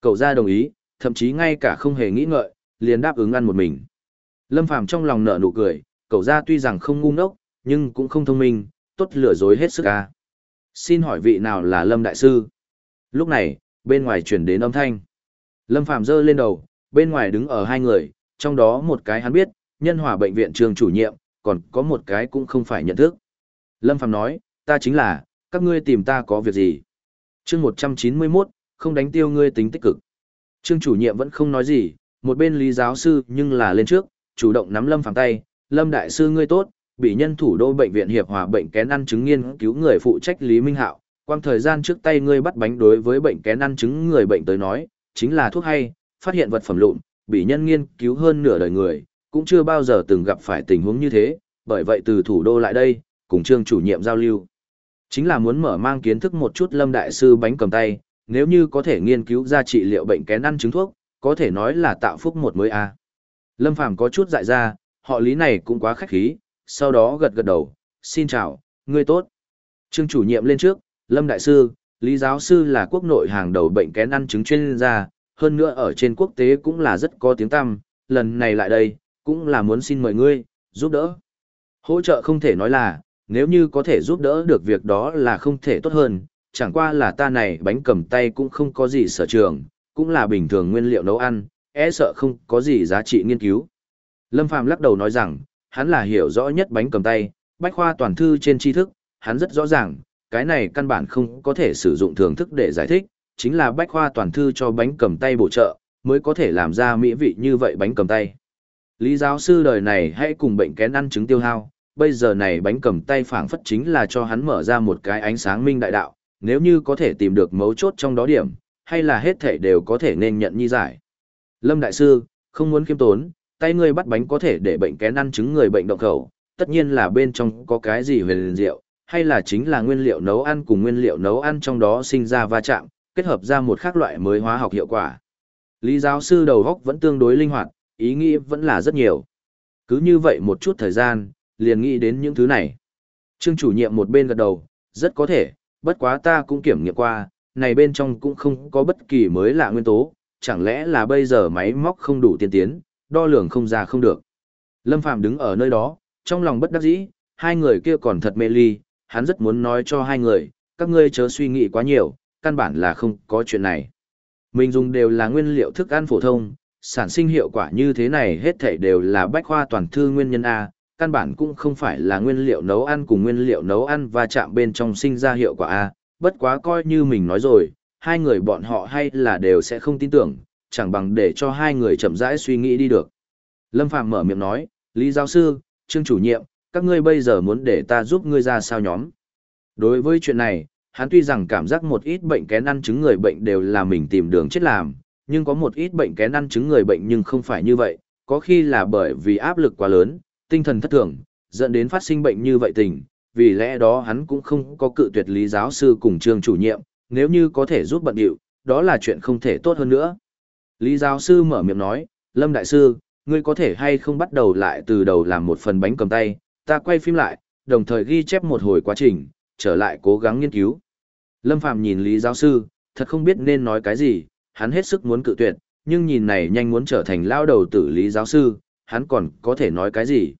A: Cậu ra đồng ý, thậm chí ngay cả không hề nghĩ ngợi, liền đáp ứng ăn một mình. Lâm Phàm trong lòng nở nụ cười, cậu ra tuy rằng không ngu ngốc, nhưng cũng không thông minh, tốt lừa dối hết sức ca. Xin hỏi vị nào là Lâm Đại Sư? Lúc này, bên ngoài chuyển đến âm thanh. Lâm Phàm giơ lên đầu, bên ngoài đứng ở hai người, trong đó một cái hắn biết, nhân hòa bệnh viện trường chủ nhiệm, còn có một cái cũng không phải nhận thức. Lâm Phàm nói, ta chính là, các ngươi tìm ta có việc gì? chương 191, không đánh tiêu ngươi tính tích cực. Trương chủ nhiệm vẫn không nói gì, một bên lý giáo sư nhưng là lên trước, chủ động nắm Lâm Phàm tay, Lâm Đại Sư ngươi tốt, bị nhân thủ đô bệnh viện hiệp hòa bệnh kén ăn chứng nghiên cứu người phụ trách Lý Minh Hạo, quang thời gian trước tay ngươi bắt bánh đối với bệnh kén ăn chứng người bệnh tới nói, chính là thuốc hay, phát hiện vật phẩm lụn, bị nhân nghiên cứu hơn nửa đời người, cũng chưa bao giờ từng gặp phải tình huống như thế, bởi vậy từ thủ đô lại đây, cùng trương chủ nhiệm giao lưu. Chính là muốn mở mang kiến thức một chút lâm đại sư bánh cầm tay, nếu như có thể nghiên cứu ra trị liệu bệnh kén ăn trứng thuốc, có thể nói là tạo phúc một mới a. Lâm Phàm có chút dại ra, họ lý này cũng quá khách khí, sau đó gật gật đầu, xin chào, ngươi tốt. Trương chủ nhiệm lên trước, Lâm Đại Sư, Lý Giáo Sư là quốc nội hàng đầu bệnh kén ăn trứng chuyên gia, hơn nữa ở trên quốc tế cũng là rất có tiếng tăm, lần này lại đây, cũng là muốn xin mời ngươi, giúp đỡ. Hỗ trợ không thể nói là, nếu như có thể giúp đỡ được việc đó là không thể tốt hơn, chẳng qua là ta này bánh cầm tay cũng không có gì sở trường, cũng là bình thường nguyên liệu nấu ăn, e sợ không có gì giá trị nghiên cứu. Lâm Phàm lắc đầu nói rằng, hắn là hiểu rõ nhất bánh cầm tay, bách khoa toàn thư trên tri thức, hắn rất rõ ràng, cái này căn bản không có thể sử dụng thưởng thức để giải thích, chính là bách khoa toàn thư cho bánh cầm tay bổ trợ, mới có thể làm ra mỹ vị như vậy bánh cầm tay. Lý giáo sư đời này hãy cùng bệnh kén ăn trứng tiêu hao, bây giờ này bánh cầm tay phảng phất chính là cho hắn mở ra một cái ánh sáng minh đại đạo, nếu như có thể tìm được mấu chốt trong đó điểm, hay là hết thể đều có thể nên nhận nhi giải. Lâm Đại Sư, không muốn khiêm tốn, tay ngươi bắt bánh có thể để bệnh kén ăn trứng người bệnh động khẩu, tất nhiên là bên trong có cái gì huyền diệu, hay là chính là nguyên liệu nấu ăn cùng nguyên liệu nấu ăn trong đó sinh ra va chạm, kết hợp ra một khác loại mới hóa học hiệu quả. Lý giáo sư đầu góc vẫn tương đối linh hoạt, ý nghĩ vẫn là rất nhiều. Cứ như vậy một chút thời gian, liền nghĩ đến những thứ này. Trương chủ nhiệm một bên gật đầu, rất có thể, bất quá ta cũng kiểm nghiệm qua, này bên trong cũng không có bất kỳ mới lạ nguyên tố, chẳng lẽ là bây giờ máy móc không đủ tiên tiến, đo lường không ra không được. Lâm Phạm đứng ở nơi đó, trong lòng bất đắc dĩ, hai người kia còn thật mê ly, hắn rất muốn nói cho hai người, các ngươi chớ suy nghĩ quá nhiều, căn bản là không có chuyện này. Mình dùng đều là nguyên liệu thức ăn phổ thông, sản sinh hiệu quả như thế này hết thảy đều là bách khoa toàn thư nguyên nhân A, căn bản cũng không phải là nguyên liệu nấu ăn cùng nguyên liệu nấu ăn và chạm bên trong sinh ra hiệu quả A, bất quá coi như mình nói rồi, hai người bọn họ hay là đều sẽ không tin tưởng, chẳng bằng để cho hai người chậm rãi suy nghĩ đi được. Lâm Phạm mở miệng nói, Lý giáo sư, Trương chủ nhiệm, các ngươi bây giờ muốn để ta giúp ngươi ra sao nhóm. Đối với chuyện này, hắn tuy rằng cảm giác một ít bệnh kén ăn chứng người bệnh đều là mình tìm đường chết làm, nhưng có một ít bệnh kén ăn chứng người bệnh nhưng không phải như vậy, có khi là bởi vì áp lực quá lớn, tinh thần thất thường, dẫn đến phát sinh bệnh như vậy tình, vì lẽ đó hắn cũng không có cự tuyệt lý giáo sư cùng trường chủ nhiệm, nếu như có thể giúp bận điệu, đó là chuyện không thể tốt hơn nữa. Lý giáo sư mở miệng nói, Lâm Đại Sư, ngươi có thể hay không bắt đầu lại từ đầu làm một phần bánh cầm tay, ta quay phim lại, đồng thời ghi chép một hồi quá trình, trở lại cố gắng nghiên cứu. Lâm Phàm nhìn Lý giáo sư, thật không biết nên nói cái gì, hắn hết sức muốn cự tuyệt, nhưng nhìn này nhanh muốn trở thành lao đầu tử Lý giáo sư, hắn còn có thể nói cái gì.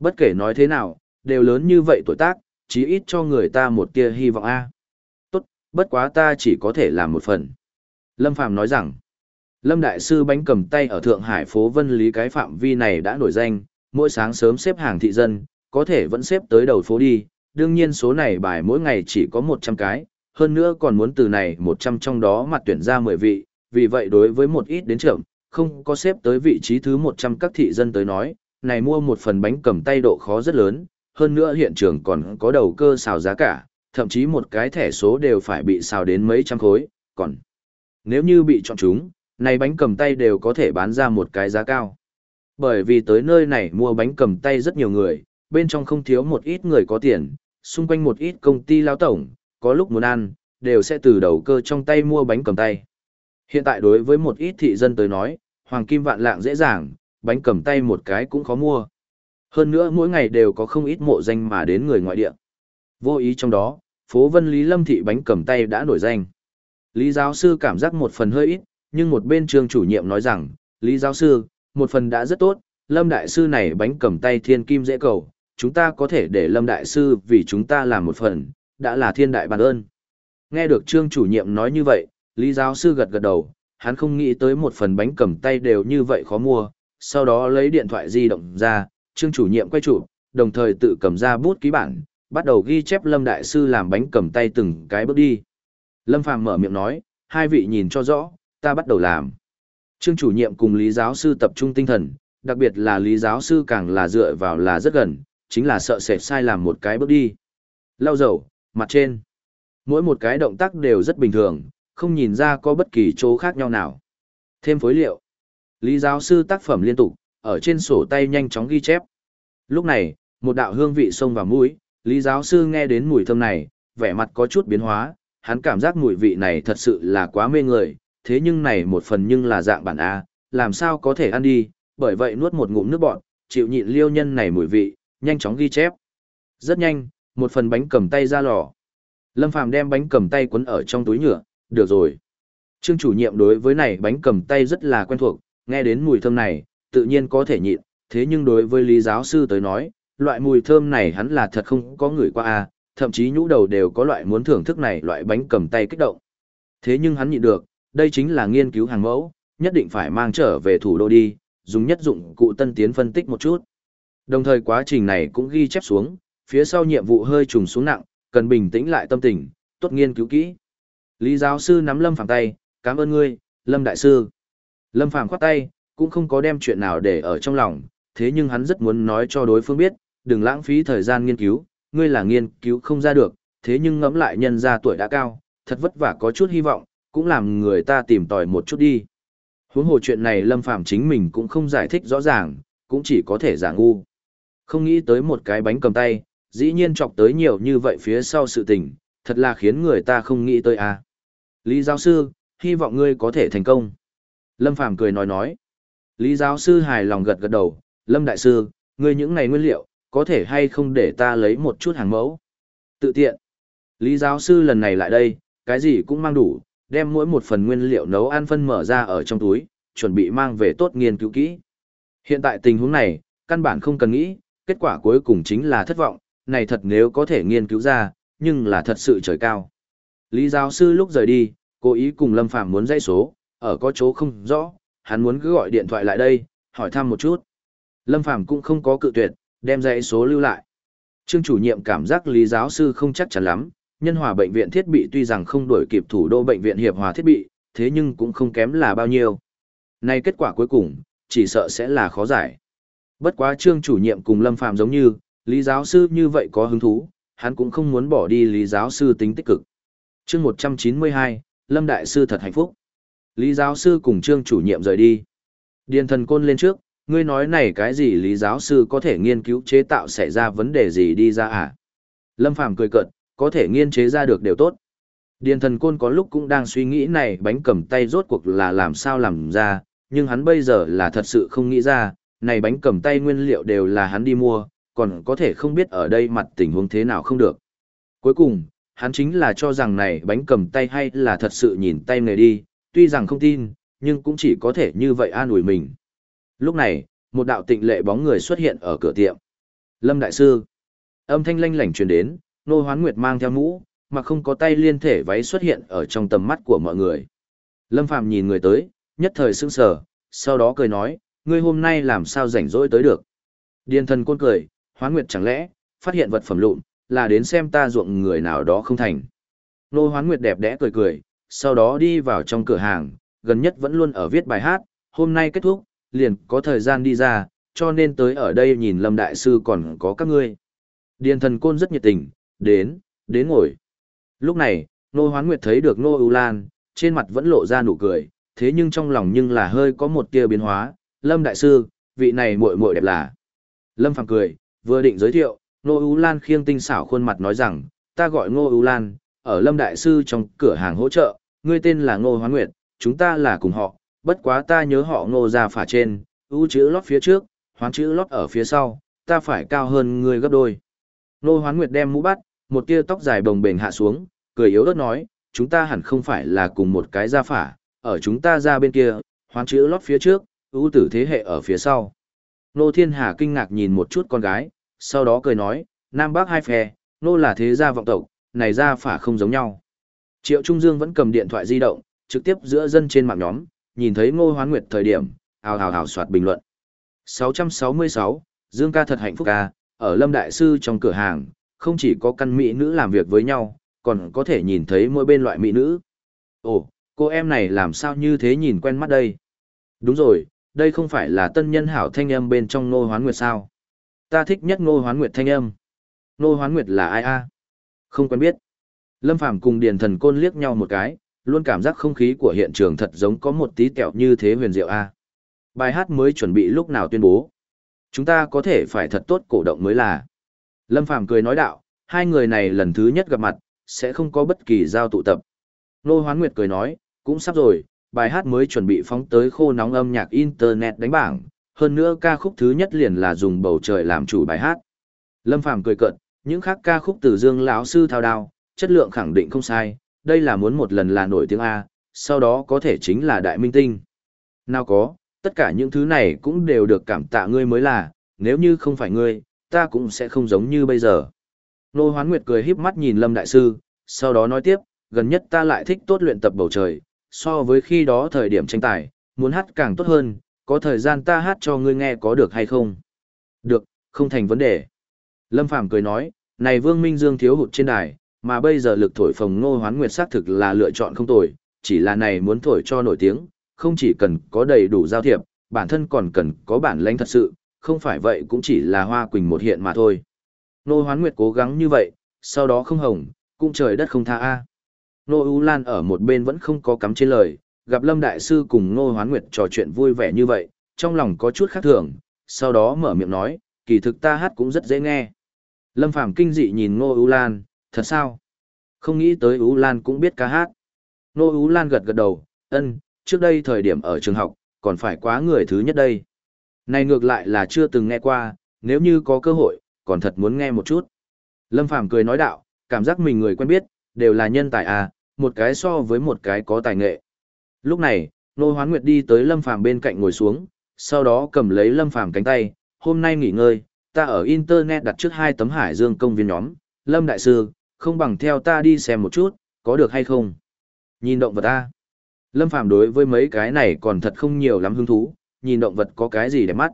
A: Bất kể nói thế nào, đều lớn như vậy tuổi tác, chí ít cho người ta một tia hy vọng a. Tốt, bất quá ta chỉ có thể làm một phần. Lâm Phàm nói rằng, Lâm Đại Sư bánh cầm tay ở Thượng Hải phố Vân Lý cái phạm vi này đã nổi danh, mỗi sáng sớm xếp hàng thị dân, có thể vẫn xếp tới đầu phố đi, đương nhiên số này bài mỗi ngày chỉ có 100 cái, hơn nữa còn muốn từ này 100 trong đó mặt tuyển ra 10 vị, vì vậy đối với một ít đến trưởng, không có xếp tới vị trí thứ 100 các thị dân tới nói, này mua một phần bánh cầm tay độ khó rất lớn, hơn nữa hiện trường còn có đầu cơ xào giá cả, thậm chí một cái thẻ số đều phải bị xào đến mấy trăm khối, còn nếu như bị chọn chúng, này bánh cầm tay đều có thể bán ra một cái giá cao. Bởi vì tới nơi này mua bánh cầm tay rất nhiều người, bên trong không thiếu một ít người có tiền, xung quanh một ít công ty lao tổng, có lúc muốn ăn, đều sẽ từ đầu cơ trong tay mua bánh cầm tay. Hiện tại đối với một ít thị dân tới nói, hoàng kim vạn lạng dễ dàng, bánh cầm tay một cái cũng khó mua. Hơn nữa mỗi ngày đều có không ít mộ danh mà đến người ngoại địa. Vô ý trong đó, phố Vân Lý Lâm thị bánh cầm tay đã nổi danh. Lý giáo sư cảm giác một phần hơi ít, nhưng một bên trường chủ nhiệm nói rằng, Lý giáo sư, một phần đã rất tốt, Lâm đại sư này bánh cầm tay thiên kim dễ cầu, chúng ta có thể để Lâm đại sư vì chúng ta làm một phần, đã là thiên đại bản ơn. Nghe được trương chủ nhiệm nói như vậy, Lý giáo sư gật gật đầu, hắn không nghĩ tới một phần bánh cầm tay đều như vậy khó mua, sau đó lấy điện thoại di động ra, trương chủ nhiệm quay chụp, đồng thời tự cầm ra bút ký bản, bắt đầu ghi chép Lâm Đại Sư làm bánh cầm tay từng cái bước đi. Lâm Phàm mở miệng nói, hai vị nhìn cho rõ, ta bắt đầu làm. Trương chủ nhiệm cùng Lý giáo sư tập trung tinh thần, đặc biệt là Lý giáo sư càng là dựa vào là rất gần, chính là sợ sệt sai làm một cái bước đi. Lau dầu, mặt trên. Mỗi một cái động tác đều rất bình thường, không nhìn ra có bất kỳ chỗ khác nhau nào. Thêm phối liệu. Lý giáo sư tác phẩm liên tục, ở trên sổ tay nhanh chóng ghi chép. Lúc này, một đạo hương vị xông vào mũi, Lý giáo sư nghe đến mùi thơm này, vẻ mặt có chút biến hóa, hắn cảm giác mùi vị này thật sự là quá mê người, thế nhưng này một phần nhưng là dạng bản A, làm sao có thể ăn đi, bởi vậy nuốt một ngụm nước bọt, chịu nhịn liêu nhân này mùi vị, nhanh chóng ghi chép. Rất nhanh, một phần bánh cầm tay ra lò. Lâm Phàm đem bánh cầm tay quấn ở trong túi nhựa, được rồi. Trương chủ nhiệm đối với này bánh cầm tay rất là quen thuộc, nghe đến mùi thơm này, tự nhiên có thể nhịn, thế nhưng đối với lý giáo sư tới nói, loại mùi thơm này hắn là thật không có người qua a, thậm chí nhũ đầu đều có loại muốn thưởng thức này loại bánh cầm tay kích động. Thế nhưng hắn nhịn được, đây chính là nghiên cứu hàng mẫu, nhất định phải mang trở về thủ đô đi, dùng nhất dụng cụ tân tiến phân tích một chút. Đồng thời quá trình này cũng ghi chép xuống, phía sau nhiệm vụ hơi trùng xuống nặng, cần bình tĩnh lại tâm tình, tốt nghiên cứu kỹ. Lý giáo sư nắm Lâm Phàm tay, cảm ơn ngươi, Lâm đại sư. Lâm Phàm khoát tay, cũng không có đem chuyện nào để ở trong lòng, thế nhưng hắn rất muốn nói cho đối phương biết, đừng lãng phí thời gian nghiên cứu, ngươi là nghiên cứu không ra được, thế nhưng ngẫm lại nhân ra tuổi đã cao, thật vất vả có chút hy vọng, cũng làm người ta tìm tòi một chút đi. Huống hồ chuyện này Lâm Phàm chính mình cũng không giải thích rõ ràng, cũng chỉ có thể giả ngu. Không nghĩ tới một cái bánh cầm tay, dĩ nhiên chọc tới nhiều như vậy phía sau sự tình, thật là khiến người ta không nghĩ tới à. Lý giáo sư, hy vọng ngươi có thể thành công. Lâm Phàm cười nói nói. Lý giáo sư hài lòng gật gật đầu, Lâm đại sư, ngươi những này nguyên liệu, có thể hay không để ta lấy một chút hàng mẫu. Tự tiện. Lý giáo sư lần này lại đây, cái gì cũng mang đủ, đem mỗi một phần nguyên liệu nấu ăn phân mở ra ở trong túi, chuẩn bị mang về tốt nghiên cứu kỹ. Hiện tại tình huống này, căn bản không cần nghĩ, kết quả cuối cùng chính là thất vọng, này thật nếu có thể nghiên cứu ra, nhưng là thật sự trời cao. Lý giáo sư lúc rời đi, cố ý cùng Lâm Phàm muốn dây số, ở có chỗ không rõ, hắn muốn cứ gọi điện thoại lại đây, hỏi thăm một chút. Lâm Phàm cũng không có cự tuyệt, đem dãy số lưu lại. Trương chủ nhiệm cảm giác Lý giáo sư không chắc chắn lắm, nhân hòa bệnh viện thiết bị tuy rằng không đổi kịp thủ đô bệnh viện hiệp hòa thiết bị, thế nhưng cũng không kém là bao nhiêu. Nay kết quả cuối cùng, chỉ sợ sẽ là khó giải. Bất quá trương chủ nhiệm cùng Lâm Phàm giống như, Lý giáo sư như vậy có hứng thú, hắn cũng không muốn bỏ đi Lý giáo sư tính tích cực. Chương 192, Lâm đại sư thật hạnh phúc. Lý giáo sư cùng trương chủ nhiệm rời đi. Điền thần côn lên trước, ngươi nói này cái gì Lý giáo sư có thể nghiên cứu chế tạo xảy ra vấn đề gì đi ra à? Lâm Phàm cười cợt, có thể nghiên chế ra được đều tốt. Điền thần côn có lúc cũng đang suy nghĩ này bánh cầm tay rốt cuộc là làm sao làm ra, nhưng hắn bây giờ là thật sự không nghĩ ra, này bánh cầm tay nguyên liệu đều là hắn đi mua, còn có thể không biết ở đây mặt tình huống thế nào không được. Cuối cùng, hắn chính là cho rằng này bánh cầm tay hay là thật sự nhìn tay nghề đi, tuy rằng không tin, nhưng cũng chỉ có thể như vậy an ủi mình. Lúc này, một đạo tịnh lệ bóng người xuất hiện ở cửa tiệm. Lâm Đại Sư. Âm thanh lanh lảnh truyền đến, Nô Hoán Nguyệt mang theo mũ, mà không có tay liên thể váy xuất hiện ở trong tầm mắt của mọi người. Lâm Phàm nhìn người tới, nhất thời sững sờ, sau đó cười nói, ngươi hôm nay làm sao rảnh rỗi tới được. Điền thần côn cười, Hoán Nguyệt chẳng lẽ, phát hiện vật phẩm lụn, là đến xem ta ruộng người nào đó không thành. Nô Hoán Nguyệt đẹp đẽ cười cười, sau đó đi vào trong cửa hàng, gần nhất vẫn luôn ở viết bài hát, hôm nay kết thúc, liền có thời gian đi ra, cho nên tới ở đây nhìn Lâm Đại Sư còn có các ngươi. Điền thần côn rất nhiệt tình, đến, đến ngồi. Lúc này, Nô Hoán Nguyệt thấy được Nô ưu Lan, trên mặt vẫn lộ ra nụ cười, thế nhưng trong lòng nhưng là hơi có một tia biến hóa, Lâm Đại Sư, vị này muội muội đẹp là. Lâm Phàm cười, vừa định giới thiệu, Nô ưu Lan khiêng tinh xảo khuôn mặt nói rằng, ta gọi Nô ưu Lan, ở Lâm Đại Sư trong cửa hàng hỗ trợ, ngươi tên là Ngô Hoán Nguyệt, chúng ta là cùng họ, bất quá ta nhớ họ ngô ra phả trên, U chữ lót phía trước, hoán chữ lót ở phía sau, ta phải cao hơn ngươi gấp đôi. Nô hoán nguyệt đem mũ bắt, một tia tóc dài bồng bềnh hạ xuống, cười yếu ớt nói, chúng ta hẳn không phải là cùng một cái gia phả, ở chúng ta ra bên kia, hoán chữ lót phía trước, ưu tử thế hệ ở phía sau. Nô Thiên Hà kinh ngạc nhìn một chút con gái, sau đó cười nói, Nam Bắc hai phe, nô là thế gia vọng tộc, này gia phả không giống nhau. Triệu Trung Dương vẫn cầm điện thoại di động, trực tiếp giữa dân trên mạng nhóm, nhìn thấy Ngô Hoán Nguyệt thời điểm, ào hào hào soạt bình luận. 666, Dương ca thật hạnh phúc ca, ở Lâm Đại Sư trong cửa hàng, không chỉ có căn mỹ nữ làm việc với nhau, còn có thể nhìn thấy mỗi bên loại mỹ nữ. Ồ, cô em này làm sao như thế nhìn quen mắt đây? Đúng rồi, đây không phải là tân nhân hảo thanh âm bên trong Ngô Hoán Nguyệt sao? Ta thích nhất Ngô Hoán Nguyệt thanh âm. Ngô Hoán Nguyệt là ai a? Không quen biết. Lâm Phàm cùng Điền Thần Côn liếc nhau một cái, luôn cảm giác không khí của hiện trường thật giống có một tí kẹo như thế huyền diệu a. Bài hát mới chuẩn bị lúc nào tuyên bố. Chúng ta có thể phải thật tốt cổ động mới là. Lâm Phàm cười nói đạo, hai người này lần thứ nhất gặp mặt, sẽ không có bất kỳ giao tụ tập. Nô Hoán Nguyệt cười nói, cũng sắp rồi, bài hát mới chuẩn bị phóng tới khô nóng âm nhạc Internet đánh bảng, hơn nữa ca khúc thứ nhất liền là dùng bầu trời làm chủ bài hát. Lâm Phàm cười cợt, những khác ca khúc từ Dương lão sư thao đao, chất lượng khẳng định không sai, đây là muốn một lần là nổi tiếng A, sau đó có thể chính là đại minh tinh. Nào có, tất cả những thứ này cũng đều được cảm tạ ngươi mới là, nếu như không phải ngươi, ta cũng sẽ không giống như bây giờ. Nô Hoán Nguyệt cười híp mắt nhìn Lâm Đại Sư, sau đó nói tiếp, gần nhất ta lại thích tốt luyện tập bầu trời, so với khi đó thời điểm tranh tài, muốn hát càng tốt hơn, có thời gian ta hát cho ngươi nghe có được hay không? Được, không thành vấn đề. Lâm Phàm cười nói, này Vương Minh Dương thiếu hụt trên đài, mà bây giờ lực thổi phồng Ngô Hoán Nguyệt xác thực là lựa chọn không tồi, chỉ là này muốn thổi cho nổi tiếng, không chỉ cần có đầy đủ giao thiệp, bản thân còn cần có bản lãnh thật sự, không phải vậy cũng chỉ là hoa quỳnh một hiện mà thôi. Ngô Hoán Nguyệt cố gắng như vậy, sau đó không hồng, cũng trời đất không tha a. Nô U Lan ở một bên vẫn không có cắm trên lời, gặp Lâm Đại Sư cùng Ngô Hoán Nguyệt trò chuyện vui vẻ như vậy, trong lòng có chút khác thường, sau đó mở miệng nói, kỳ thực ta hát cũng rất dễ nghe. Lâm Phàm kinh dị nhìn Ngô U Lan, thật sao? Không nghĩ tới U Lan cũng biết ca hát. Ngô U Lan gật gật đầu, ân, trước đây thời điểm ở trường học, còn phải quá người thứ nhất đây. Này ngược lại là chưa từng nghe qua, nếu như có cơ hội, còn thật muốn nghe một chút. Lâm Phàm cười nói đạo, cảm giác mình người quen biết, đều là nhân tài à, một cái so với một cái có tài nghệ. Lúc này, Nô Hoán Nguyệt đi tới Lâm Phàm bên cạnh ngồi xuống, sau đó cầm lấy Lâm Phàm cánh tay, hôm nay nghỉ ngơi, ta ở Internet đặt trước hai tấm hải dương công viên nhóm, Lâm Đại Sư, không bằng theo ta đi xem một chút, có được hay không? Nhìn động vật ta. Lâm Phàm đối với mấy cái này còn thật không nhiều lắm hứng thú, nhìn động vật có cái gì để mắt.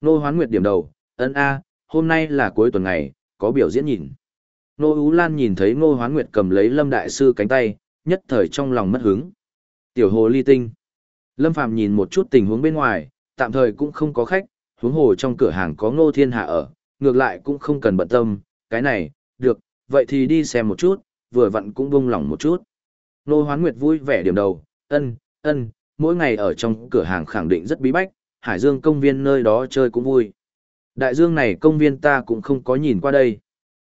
A: Nô Hoán Nguyệt điểm đầu, ân a, hôm nay là cuối tuần ngày, có biểu diễn nhìn. Nô Ú Lan nhìn thấy Ngô Hoán Nguyệt cầm lấy Lâm Đại Sư cánh tay, nhất thời trong lòng mất hứng. Tiểu hồ ly tinh. Lâm Phàm nhìn một chút tình huống bên ngoài, tạm thời cũng không có khách, huống hồ trong cửa hàng có Ngô Thiên Hạ ở, ngược lại cũng không cần bận tâm, cái này, được, vậy thì đi xem một chút, vừa vặn cũng buông lòng một chút. Ngô Hoán Nguyệt vui vẻ điểm đầu, ân, ân, mỗi ngày ở trong cửa hàng khẳng định rất bí bách, Hải Dương công viên nơi đó chơi cũng vui. Đại Dương này công viên ta cũng không có nhìn qua đây.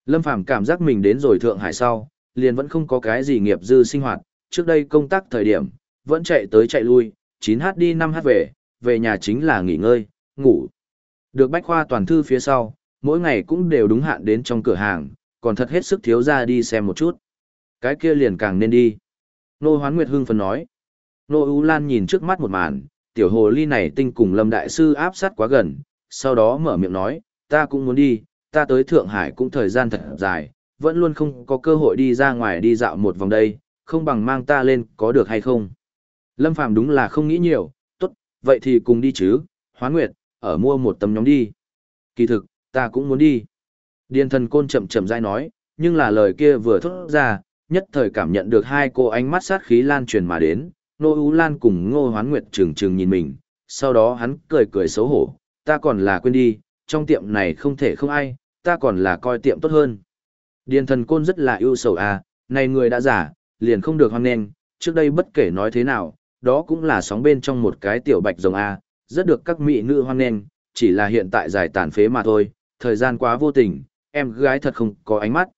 A: Lâm Phàm cảm giác mình đến rồi Thượng Hải sau, liền vẫn không có cái gì nghiệp dư sinh hoạt, trước đây công tác thời điểm, vẫn chạy tới chạy lui, 9h đi 5h về, về nhà chính là nghỉ ngơi, ngủ. Được bách khoa toàn thư phía sau, mỗi ngày cũng đều đúng hạn đến trong cửa hàng, còn thật hết sức thiếu ra đi xem một chút. Cái kia liền càng nên đi. Nô Hoán Nguyệt hưng phân nói. Nô U Lan nhìn trước mắt một màn, tiểu hồ ly này tinh cùng Lâm Đại Sư áp sát quá gần, sau đó mở miệng nói, ta cũng muốn đi, ta tới Thượng Hải cũng thời gian thật dài, vẫn luôn không có cơ hội đi ra ngoài đi dạo một vòng đây, không bằng mang ta lên có được hay không. Lâm Phàm đúng là không nghĩ nhiều, tốt, vậy thì cùng đi chứ, Hoán Nguyệt, ở mua một tấm nhóm đi. Kỳ thực, ta cũng muốn đi. Điền thần côn chậm chậm rãi nói, nhưng là lời kia vừa thốt ra, nhất thời cảm nhận được hai cô ánh mắt sát khí lan truyền mà đến, Nô Ú Lan cùng Ngô Hoán Nguyệt trừng trừng nhìn mình, sau đó hắn cười cười xấu hổ, ta còn là quên đi, trong tiệm này không thể không ai, ta còn là coi tiệm tốt hơn. Điền thần côn rất là ưu sầu à, này người đã giả, liền không được hoan nên, trước đây bất kể nói thế nào, đó cũng là sóng bên trong một cái tiểu bạch rồng a rất được các mỹ nữ hoan nghênh, chỉ là hiện tại giải tàn phế mà thôi, thời gian quá vô tình, em gái thật không có ánh mắt.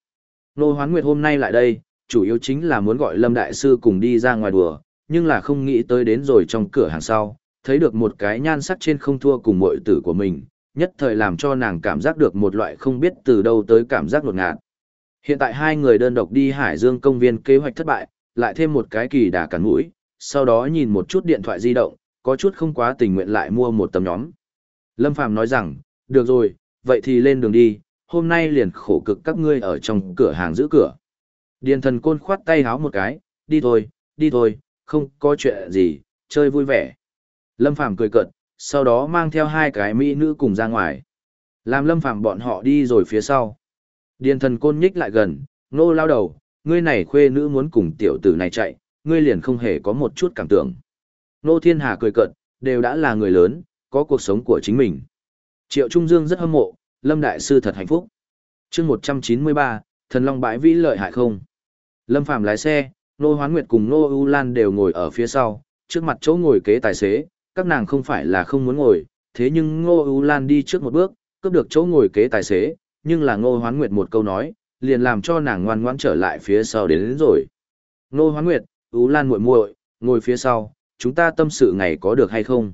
A: Nô Hoán Nguyệt hôm nay lại đây, chủ yếu chính là muốn gọi Lâm Đại Sư cùng đi ra ngoài đùa, nhưng là không nghĩ tới đến rồi trong cửa hàng sau, thấy được một cái nhan sắc trên không thua cùng muội tử của mình, nhất thời làm cho nàng cảm giác được một loại không biết từ đâu tới cảm giác ngột ngạt. Hiện tại hai người đơn độc đi Hải Dương công viên kế hoạch thất bại, lại thêm một cái kỳ đà cắn mũi, sau đó nhìn một chút điện thoại di động, có chút không quá tình nguyện lại mua một tấm nhóm. Lâm Phàm nói rằng, được rồi, vậy thì lên đường đi, hôm nay liền khổ cực các ngươi ở trong cửa hàng giữ cửa. Điền thần côn khoát tay háo một cái, đi thôi, đi thôi, không có chuyện gì, chơi vui vẻ. Lâm Phàm cười cợt, sau đó mang theo hai cái mỹ nữ cùng ra ngoài. Làm Lâm Phàm bọn họ đi rồi phía sau. Điền thần côn nhích lại gần, nô lao đầu, ngươi này khuê nữ muốn cùng tiểu tử này chạy, ngươi liền không hề có một chút cảm tưởng. Nô Thiên Hà cười cợt, đều đã là người lớn, có cuộc sống của chính mình. Triệu Trung Dương rất hâm mộ, Lâm Đại Sư thật hạnh phúc. chương 193, Thần Long Bãi Vĩ lợi hại không? Lâm Phàm lái xe, Nô Hoán Nguyệt cùng Nô U Lan đều ngồi ở phía sau, trước mặt chỗ ngồi kế tài xế, các nàng không phải là không muốn ngồi, thế nhưng Ngô U Lan đi trước một bước, cướp được chỗ ngồi kế tài xế, nhưng là Ngô Hoán Nguyệt một câu nói, liền làm cho nàng ngoan ngoãn trở lại phía sau đến, đến rồi. Ngô Hoán Nguyệt, Ú Lan muội muội, ngồi phía sau, chúng ta tâm sự ngày có được hay không?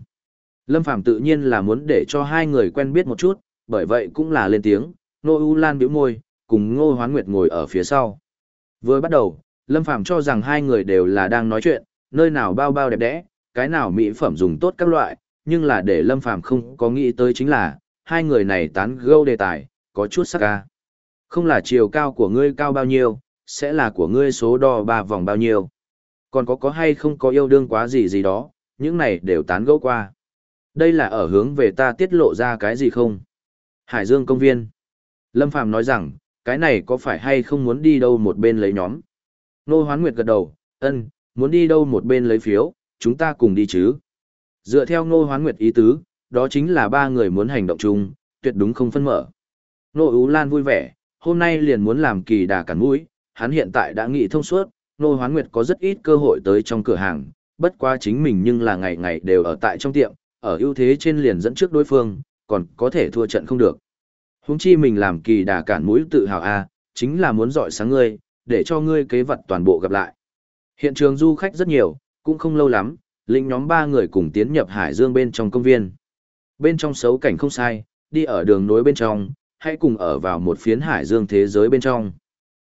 A: Lâm Phàm tự nhiên là muốn để cho hai người quen biết một chút, bởi vậy cũng là lên tiếng, Ngô U Lan bĩu môi, cùng Ngô Hoán Nguyệt ngồi ở phía sau. Vừa bắt đầu, Lâm Phàm cho rằng hai người đều là đang nói chuyện, nơi nào bao bao đẹp đẽ, cái nào mỹ phẩm dùng tốt các loại, nhưng là để Lâm Phàm không có nghĩ tới chính là, hai người này tán gẫu đề tài, có chút sắc ca. Không là chiều cao của ngươi cao bao nhiêu, sẽ là của ngươi số đo ba vòng bao nhiêu. Còn có có hay không có yêu đương quá gì gì đó, những này đều tán gẫu qua. Đây là ở hướng về ta tiết lộ ra cái gì không? Hải Dương công viên. Lâm Phàm nói rằng, cái này có phải hay không muốn đi đâu một bên lấy nhóm? Nô Hoán Nguyệt gật đầu, ân, muốn đi đâu một bên lấy phiếu, chúng ta cùng đi chứ. Dựa theo Nô Hoán Nguyệt ý tứ, đó chính là ba người muốn hành động chung, tuyệt đúng không phân mở. Nô Ú Lan vui vẻ, hôm nay liền muốn làm kỳ đà cắn mũi, hắn hiện tại đã nghĩ thông suốt, Nô Hoán Nguyệt có rất ít cơ hội tới trong cửa hàng, bất quá chính mình nhưng là ngày ngày đều ở tại trong tiệm, ở ưu thế trên liền dẫn trước đối phương, còn có thể thua trận không được. Húng chi mình làm kỳ đà cản mũi tự hào a, chính là muốn dọi sáng ngươi, để cho ngươi kế vật toàn bộ gặp lại. Hiện trường du khách rất nhiều, cũng không lâu lắm, linh nhóm ba người cùng tiến nhập Hải Dương bên trong công viên. Bên trong xấu cảnh không sai, đi ở đường nối bên trong, hãy cùng ở vào một phiến Hải Dương thế giới bên trong.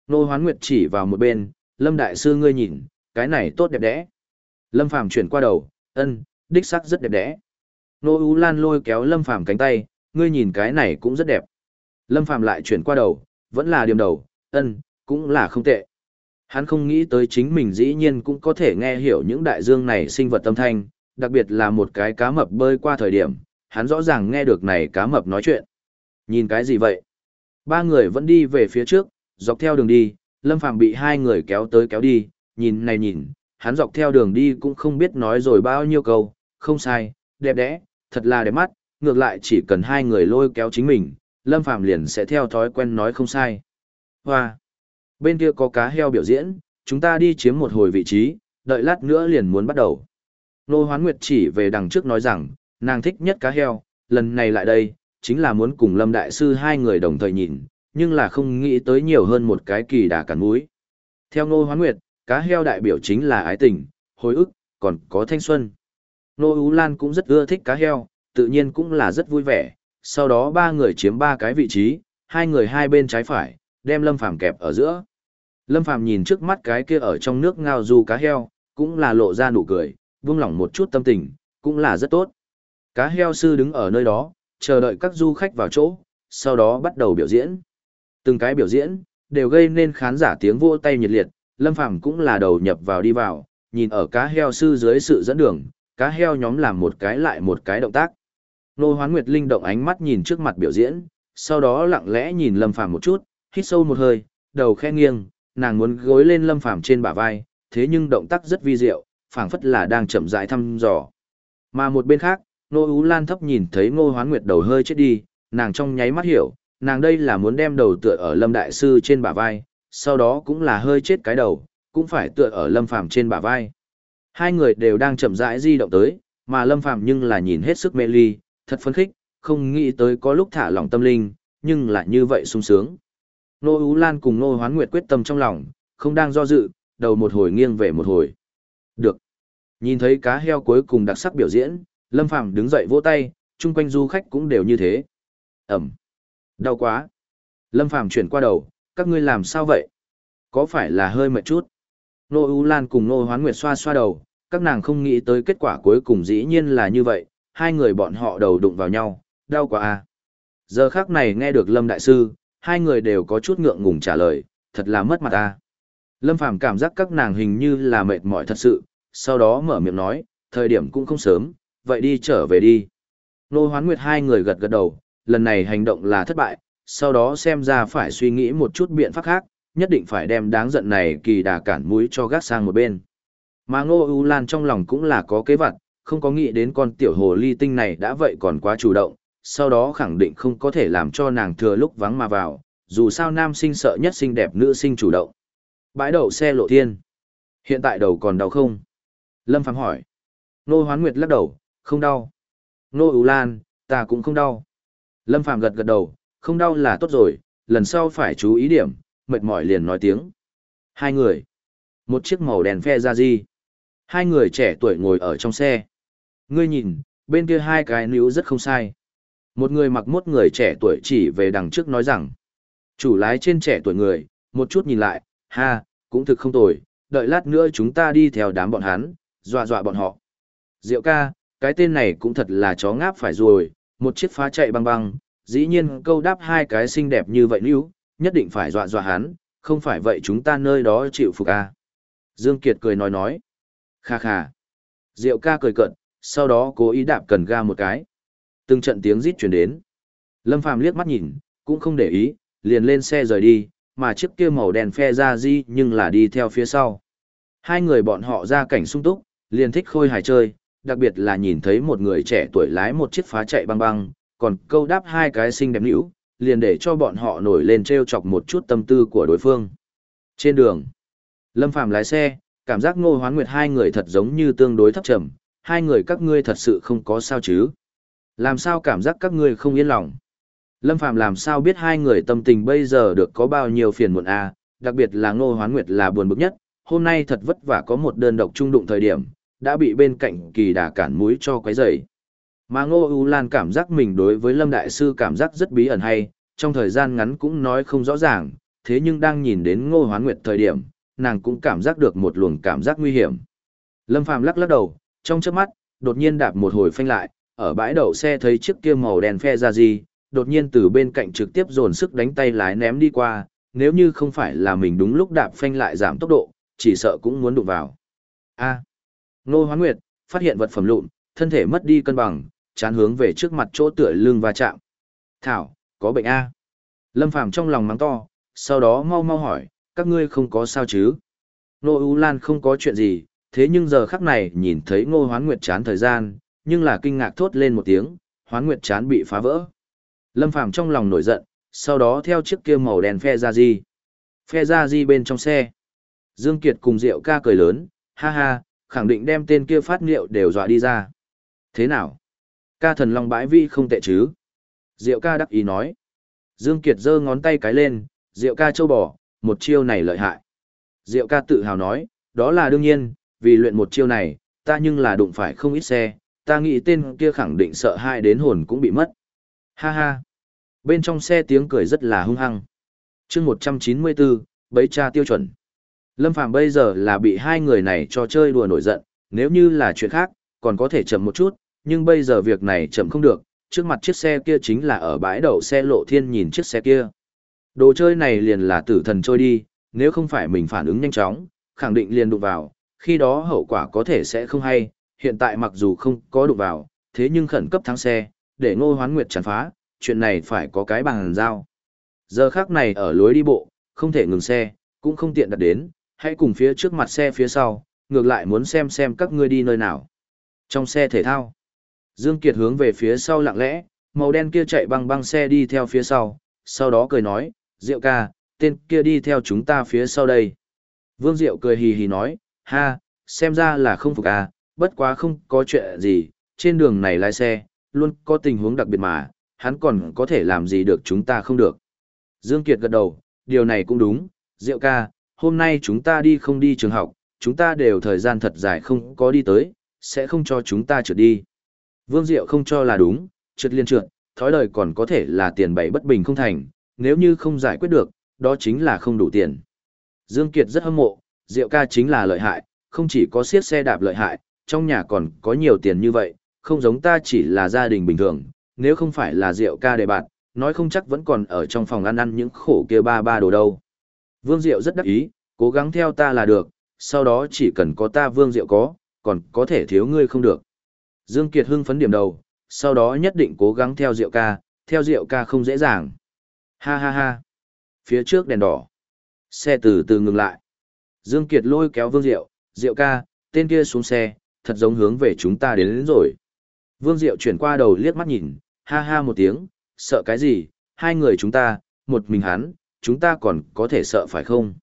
A: Nô Hoán Nguyệt chỉ vào một bên, Lâm Đại Sư ngươi nhìn, cái này tốt đẹp đẽ. Lâm Phàm chuyển qua đầu, ân, đích sắc rất đẹp đẽ. Nô u Lan lôi kéo Lâm Phàm cánh tay, ngươi nhìn cái này cũng rất đẹp. Lâm Phàm lại chuyển qua đầu, vẫn là điểm đầu, ân, cũng là không tệ. Hắn không nghĩ tới chính mình dĩ nhiên cũng có thể nghe hiểu những đại dương này sinh vật tâm thanh, đặc biệt là một cái cá mập bơi qua thời điểm, hắn rõ ràng nghe được này cá mập nói chuyện. Nhìn cái gì vậy? Ba người vẫn đi về phía trước, dọc theo đường đi, Lâm Phàm bị hai người kéo tới kéo đi, nhìn này nhìn, hắn dọc theo đường đi cũng không biết nói rồi bao nhiêu câu, không sai, đẹp đẽ, thật là đẹp mắt, ngược lại chỉ cần hai người lôi kéo chính mình, Lâm Phàm liền sẽ theo thói quen nói không sai. Hoa! Bên kia có cá heo biểu diễn, chúng ta đi chiếm một hồi vị trí, đợi lát nữa liền muốn bắt đầu. Nô Hoán Nguyệt chỉ về đằng trước nói rằng, nàng thích nhất cá heo, lần này lại đây, chính là muốn cùng Lâm Đại Sư hai người đồng thời nhìn, nhưng là không nghĩ tới nhiều hơn một cái kỳ đà cắn mũi. Theo Nô Hoán Nguyệt, cá heo đại biểu chính là ái tình, hồi ức, còn có thanh xuân. Nô Ú Lan cũng rất ưa thích cá heo, tự nhiên cũng là rất vui vẻ, sau đó ba người chiếm ba cái vị trí, hai người hai bên trái phải, đem Lâm Phàm kẹp ở giữa. Lâm Phàm nhìn trước mắt cái kia ở trong nước ngao du cá heo, cũng là lộ ra nụ cười, buông lỏng một chút tâm tình, cũng là rất tốt. Cá heo sư đứng ở nơi đó, chờ đợi các du khách vào chỗ, sau đó bắt đầu biểu diễn. Từng cái biểu diễn, đều gây nên khán giả tiếng vỗ tay nhiệt liệt, Lâm Phàm cũng là đầu nhập vào đi vào, nhìn ở cá heo sư dưới sự dẫn đường, cá heo nhóm làm một cái lại một cái động tác. Nô Hoán Nguyệt Linh động ánh mắt nhìn trước mặt biểu diễn, sau đó lặng lẽ nhìn Lâm Phàm một chút, hít sâu một hơi, đầu khe nghiêng, nàng muốn gối lên lâm phàm trên bả vai, thế nhưng động tác rất vi diệu, phảng phất là đang chậm rãi thăm dò. Mà một bên khác, Nô Ú Lan thấp nhìn thấy Ngô Hoán Nguyệt đầu hơi chết đi, nàng trong nháy mắt hiểu, nàng đây là muốn đem đầu tựa ở Lâm Đại Sư trên bả vai, sau đó cũng là hơi chết cái đầu, cũng phải tựa ở Lâm Phàm trên bả vai. Hai người đều đang chậm rãi di động tới, mà Lâm Phàm nhưng là nhìn hết sức mê ly, thật phấn khích, không nghĩ tới có lúc thả lỏng tâm linh, nhưng lại như vậy sung sướng. Nô Ú Lan cùng Nô Hoán Nguyệt quyết tâm trong lòng, không đang do dự, đầu một hồi nghiêng về một hồi. Được. Nhìn thấy cá heo cuối cùng đặc sắc biểu diễn, Lâm Phàm đứng dậy vỗ tay, chung quanh du khách cũng đều như thế. Ẩm. Đau quá. Lâm Phàm chuyển qua đầu, các ngươi làm sao vậy? Có phải là hơi mệt chút? Nô U Lan cùng Nô Hoán Nguyệt xoa xoa đầu, các nàng không nghĩ tới kết quả cuối cùng dĩ nhiên là như vậy, hai người bọn họ đầu đụng vào nhau, đau quá à. Giờ khác này nghe được Lâm Đại Sư, hai người đều có chút ngượng ngùng trả lời, thật là mất mặt à. Lâm Phàm cảm giác các nàng hình như là mệt mỏi thật sự, sau đó mở miệng nói, thời điểm cũng không sớm, vậy đi trở về đi. Nô Hoán Nguyệt hai người gật gật đầu, lần này hành động là thất bại, sau đó xem ra phải suy nghĩ một chút biện pháp khác, nhất định phải đem đáng giận này kỳ đà cản mũi cho gác sang một bên. Mà Ngô U Lan trong lòng cũng là có kế vật, không có nghĩ đến con tiểu hồ ly tinh này đã vậy còn quá chủ động, sau đó khẳng định không có thể làm cho nàng thừa lúc vắng mà vào, dù sao nam sinh sợ nhất xinh đẹp nữ sinh chủ động. Bãi đậu xe lộ thiên. Hiện tại đầu còn đau không? Lâm Phàm hỏi. Nô Hoán Nguyệt lắc đầu, không đau. Nô U Lan, ta cũng không đau. Lâm Phàm gật gật đầu, không đau là tốt rồi, lần sau phải chú ý điểm, mệt mỏi liền nói tiếng. Hai người. Một chiếc màu đèn phe ra gì. Hai người trẻ tuổi ngồi ở trong xe. Ngươi nhìn, bên kia hai cái níu rất không sai. Một người mặc mốt người trẻ tuổi chỉ về đằng trước nói rằng. Chủ lái trên trẻ tuổi người, một chút nhìn lại, ha, cũng thực không tồi, đợi lát nữa chúng ta đi theo đám bọn hắn, dọa dọa bọn họ. Diệu ca, cái tên này cũng thật là chó ngáp phải rồi, một chiếc phá chạy băng băng, dĩ nhiên câu đáp hai cái xinh đẹp như vậy níu, nhất định phải dọa dọa hắn, không phải vậy chúng ta nơi đó chịu phục à? Dương Kiệt cười nói nói. Kha kha. Diệu ca cười cận, sau đó cố ý đạp cần ga một cái. Từng trận tiếng rít truyền đến. Lâm Phàm liếc mắt nhìn, cũng không để ý, liền lên xe rời đi, mà chiếc kia màu đèn phe ra di nhưng là đi theo phía sau. Hai người bọn họ ra cảnh sung túc, liền thích khôi hài chơi, đặc biệt là nhìn thấy một người trẻ tuổi lái một chiếc phá chạy băng băng, còn câu đáp hai cái xinh đẹp nữ, liền để cho bọn họ nổi lên treo chọc một chút tâm tư của đối phương. Trên đường, Lâm Phàm lái xe, cảm giác Ngô Hoán Nguyệt hai người thật giống như tương đối thấp trầm, hai người các ngươi thật sự không có sao chứ? Làm sao cảm giác các ngươi không yên lòng? Lâm Phàm làm sao biết hai người tâm tình bây giờ được có bao nhiêu phiền muộn a, à? đặc biệt là Ngô Hoán Nguyệt là buồn bực nhất, hôm nay thật vất vả có một đơn độc trung đụng thời điểm, đã bị bên cạnh kỳ đà cản mũi cho quấy rầy. Mà Ngô U Lan cảm giác mình đối với Lâm Đại Sư cảm giác rất bí ẩn hay, trong thời gian ngắn cũng nói không rõ ràng, thế nhưng đang nhìn đến Ngô Hoán Nguyệt thời điểm, nàng cũng cảm giác được một luồng cảm giác nguy hiểm. Lâm Phàm lắc lắc đầu, trong chớp mắt, đột nhiên đạp một hồi phanh lại, ở bãi đậu xe thấy chiếc kia màu đen phe ra gì, đột nhiên từ bên cạnh trực tiếp dồn sức đánh tay lái ném đi qua, nếu như không phải là mình đúng lúc đạp phanh lại giảm tốc độ, chỉ sợ cũng muốn đụng vào. A. Ngô Hoán Nguyệt phát hiện vật phẩm lụn, thân thể mất đi cân bằng, chán hướng về trước mặt chỗ tựa lưng va chạm. Thảo, có bệnh A. Lâm Phàm trong lòng mắng to, sau đó mau mau hỏi, các ngươi không có sao chứ? Nô U Lan không có chuyện gì, thế nhưng giờ khắc này nhìn thấy Ngô Hoán Nguyệt chán thời gian, nhưng là kinh ngạc thốt lên một tiếng, Hoán Nguyệt chán bị phá vỡ. Lâm Phàm trong lòng nổi giận, sau đó theo chiếc kia màu đèn phe ra di. Phe ra di bên trong xe. Dương Kiệt cùng Diệu ca cười lớn, ha ha, khẳng định đem tên kia phát liệu đều dọa đi ra. Thế nào? Ca thần long bãi vi không tệ chứ? Diệu ca đắc ý nói. Dương Kiệt giơ ngón tay cái lên, Diệu ca châu bò, một chiêu này lợi hại. Diệu ca tự hào nói, đó là đương nhiên, vì luyện một chiêu này, ta nhưng là đụng phải không ít xe, ta nghĩ tên kia khẳng định sợ hai đến hồn cũng bị mất. Ha ha. Bên trong xe tiếng cười rất là hung hăng. chương 194, bấy cha tiêu chuẩn. Lâm Phàm bây giờ là bị hai người này cho chơi đùa nổi giận, nếu như là chuyện khác, còn có thể chậm một chút, nhưng bây giờ việc này chậm không được, trước mặt chiếc xe kia chính là ở bãi đậu xe lộ thiên nhìn chiếc xe kia. Đồ chơi này liền là tử thần trôi đi, nếu không phải mình phản ứng nhanh chóng, khẳng định liền đụng vào, khi đó hậu quả có thể sẽ không hay, hiện tại mặc dù không có đụng vào, thế nhưng khẩn cấp thắng xe, để ngô hoán nguyệt chắn phá, chuyện này phải có cái bằng giao. Giờ khác này ở lối đi bộ, không thể ngừng xe, cũng không tiện đặt đến, hãy cùng phía trước mặt xe phía sau, ngược lại muốn xem xem các ngươi đi nơi nào. Trong xe thể thao, Dương Kiệt hướng về phía sau lặng lẽ, màu đen kia chạy băng băng xe đi theo phía sau, sau đó cười nói, Diệu ca, tên kia đi theo chúng ta phía sau đây. Vương Diệu cười hì hì nói, ha, xem ra là không phục à, bất quá không có chuyện gì, trên đường này lái xe, luôn có tình huống đặc biệt mà, hắn còn có thể làm gì được chúng ta không được. Dương Kiệt gật đầu, điều này cũng đúng, Diệu ca, hôm nay chúng ta đi không đi trường học, chúng ta đều thời gian thật dài không có đi tới, sẽ không cho chúng ta trượt đi. Vương Diệu không cho là đúng, trượt liên trượt, thói đời còn có thể là tiền bày bất bình không thành, nếu như không giải quyết được, đó chính là không đủ tiền. Dương Kiệt rất hâm mộ, Diệu ca chính là lợi hại, không chỉ có siết xe đạp lợi hại, trong nhà còn có nhiều tiền như vậy, không giống ta chỉ là gia đình bình thường, nếu không phải là Diệu ca để bạn, nói không chắc vẫn còn ở trong phòng ăn ăn những khổ kia ba ba đồ đâu. Vương Diệu rất đắc ý, cố gắng theo ta là được, sau đó chỉ cần có ta Vương Diệu có, còn có thể thiếu ngươi không được. Dương Kiệt hưng phấn điểm đầu, sau đó nhất định cố gắng theo Diệu ca, theo Diệu ca không dễ dàng. Ha ha ha. Phía trước đèn đỏ. Xe từ từ ngừng lại. Dương Kiệt lôi kéo Vương Diệu, Diệu ca, tên kia xuống xe, thật giống hướng về chúng ta đến, đến rồi. Vương Diệu chuyển qua đầu liếc mắt nhìn, ha ha một tiếng, sợ cái gì, hai người chúng ta, một mình hắn, chúng ta còn có thể sợ phải không?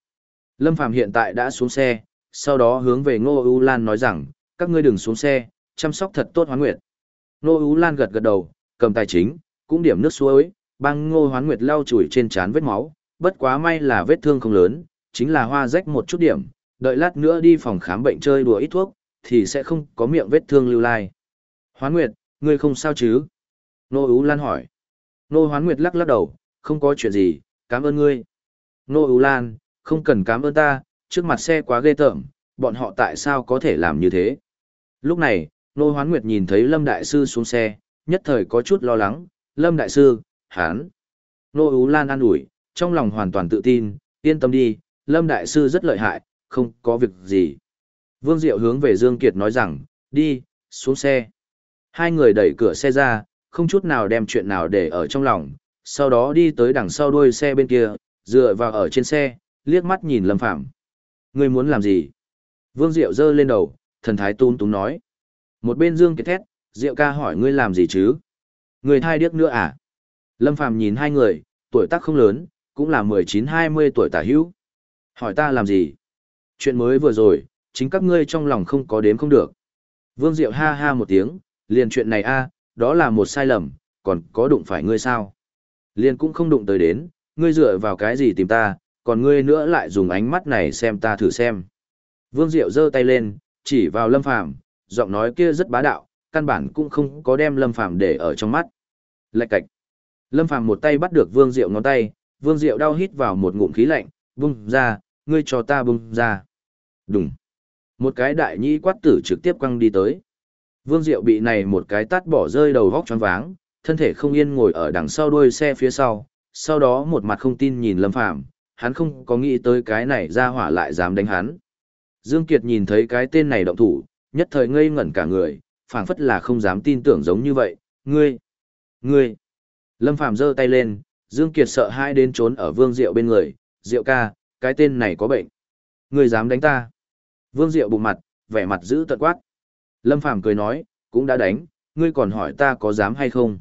A: Lâm Phàm hiện tại đã xuống xe, sau đó hướng về Ngô U Lan nói rằng, các ngươi đừng xuống xe, chăm sóc thật tốt Hoán Nguyệt. Ngô U Lan gật gật đầu, cầm tài chính, cũng điểm nước suối, băng Ngô Hoán Nguyệt lau chùi trên trán vết máu, bất quá may là vết thương không lớn, chính là hoa rách một chút điểm, đợi lát nữa đi phòng khám bệnh chơi đùa ít thuốc, thì sẽ không có miệng vết thương lưu lai. Hoán Nguyệt, ngươi không sao chứ? Ngô U Lan hỏi. Ngô Hoán Nguyệt lắc lắc đầu, không có chuyện gì, cảm ơn ngươi. Nô Ú Lan, không cần cảm ơn ta, trước mặt xe quá ghê tởm, bọn họ tại sao có thể làm như thế? Lúc này, Nô Hoán Nguyệt nhìn thấy Lâm Đại Sư xuống xe, nhất thời có chút lo lắng, Lâm Đại Sư, hán. Nô Ú Lan an ủi, trong lòng hoàn toàn tự tin, yên tâm đi, Lâm Đại Sư rất lợi hại, không có việc gì. Vương Diệu hướng về Dương Kiệt nói rằng, đi, xuống xe. Hai người đẩy cửa xe ra, không chút nào đem chuyện nào để ở trong lòng, sau đó đi tới đằng sau đuôi xe bên kia, dựa vào ở trên xe, liếc mắt nhìn Lâm Phàm. Ngươi muốn làm gì? Vương Diệu giơ lên đầu, thần thái tun túng nói. Một bên Dương Kiệt thét, Diệu ca hỏi ngươi làm gì chứ? Người thai điếc nữa à? Lâm Phàm nhìn hai người, tuổi tác không lớn, cũng là 19-20 tuổi tả hữu. Hỏi ta làm gì? Chuyện mới vừa rồi, chính các ngươi trong lòng không có đếm không được. Vương Diệu ha ha một tiếng, liền chuyện này a, đó là một sai lầm, còn có đụng phải ngươi sao? Liền cũng không đụng tới đến, ngươi dựa vào cái gì tìm ta, còn ngươi nữa lại dùng ánh mắt này xem ta thử xem. Vương Diệu giơ tay lên, chỉ vào Lâm Phàm, giọng nói kia rất bá đạo, căn bản cũng không có đem Lâm Phàm để ở trong mắt. Lạch cạch. Lâm Phàm một tay bắt được Vương Diệu ngón tay, Vương Diệu đau hít vào một ngụm khí lạnh, "Bung ra, ngươi cho ta bung ra." Đùng. Một cái đại nhĩ quát tử trực tiếp quăng đi tới. Vương Diệu bị này một cái tát bỏ rơi đầu vóc choáng váng, thân thể không yên ngồi ở đằng sau đuôi xe phía sau, sau đó một mặt không tin nhìn Lâm Phàm, hắn không có nghĩ tới cái này ra hỏa lại dám đánh hắn. Dương Kiệt nhìn thấy cái tên này động thủ, nhất thời ngây ngẩn cả người, phảng phất là không dám tin tưởng giống như vậy, ngươi, ngươi. Lâm Phàm giơ tay lên, Dương Kiệt sợ hãi đến trốn ở Vương Diệu bên người, Diệu ca, cái tên này có bệnh. Ngươi dám đánh ta. Vương Diệu bụng mặt, vẻ mặt giữ tận quát. Lâm Phàm cười nói, cũng đã đánh, ngươi còn hỏi ta có dám hay không.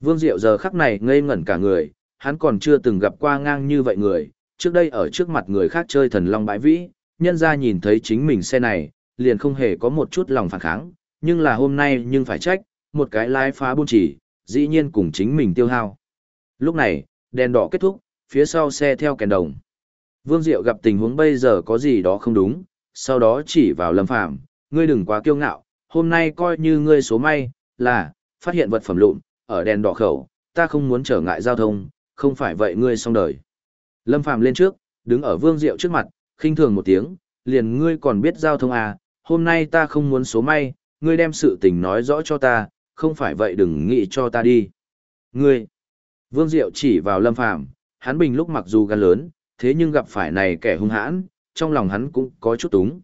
A: Vương Diệu giờ khắc này ngây ngẩn cả người, hắn còn chưa từng gặp qua ngang như vậy người, trước đây ở trước mặt người khác chơi thần long bãi vĩ, nhân ra nhìn thấy chính mình xe này, liền không hề có một chút lòng phản kháng, nhưng là hôm nay nhưng phải trách, một cái lái phá buôn chỉ, dĩ nhiên cùng chính mình tiêu hao. Lúc này, đèn đỏ kết thúc, phía sau xe theo kèn đồng. Vương Diệu gặp tình huống bây giờ có gì đó không đúng, sau đó chỉ vào Lâm Phàm, ngươi đừng quá kiêu ngạo, hôm nay coi như ngươi số may, là, phát hiện vật phẩm lụn, ở đèn đỏ khẩu, ta không muốn trở ngại giao thông, không phải vậy ngươi xong đời. Lâm Phàm lên trước, đứng ở Vương Diệu trước mặt, khinh thường một tiếng, liền ngươi còn biết giao thông à, hôm nay ta không muốn số may, ngươi đem sự tình nói rõ cho ta, không phải vậy đừng nghĩ cho ta đi. Ngươi, Vương Diệu chỉ vào Lâm Phàm hắn bình lúc mặc dù gan lớn, thế nhưng gặp phải này kẻ hung hãn, trong lòng hắn cũng có chút túng.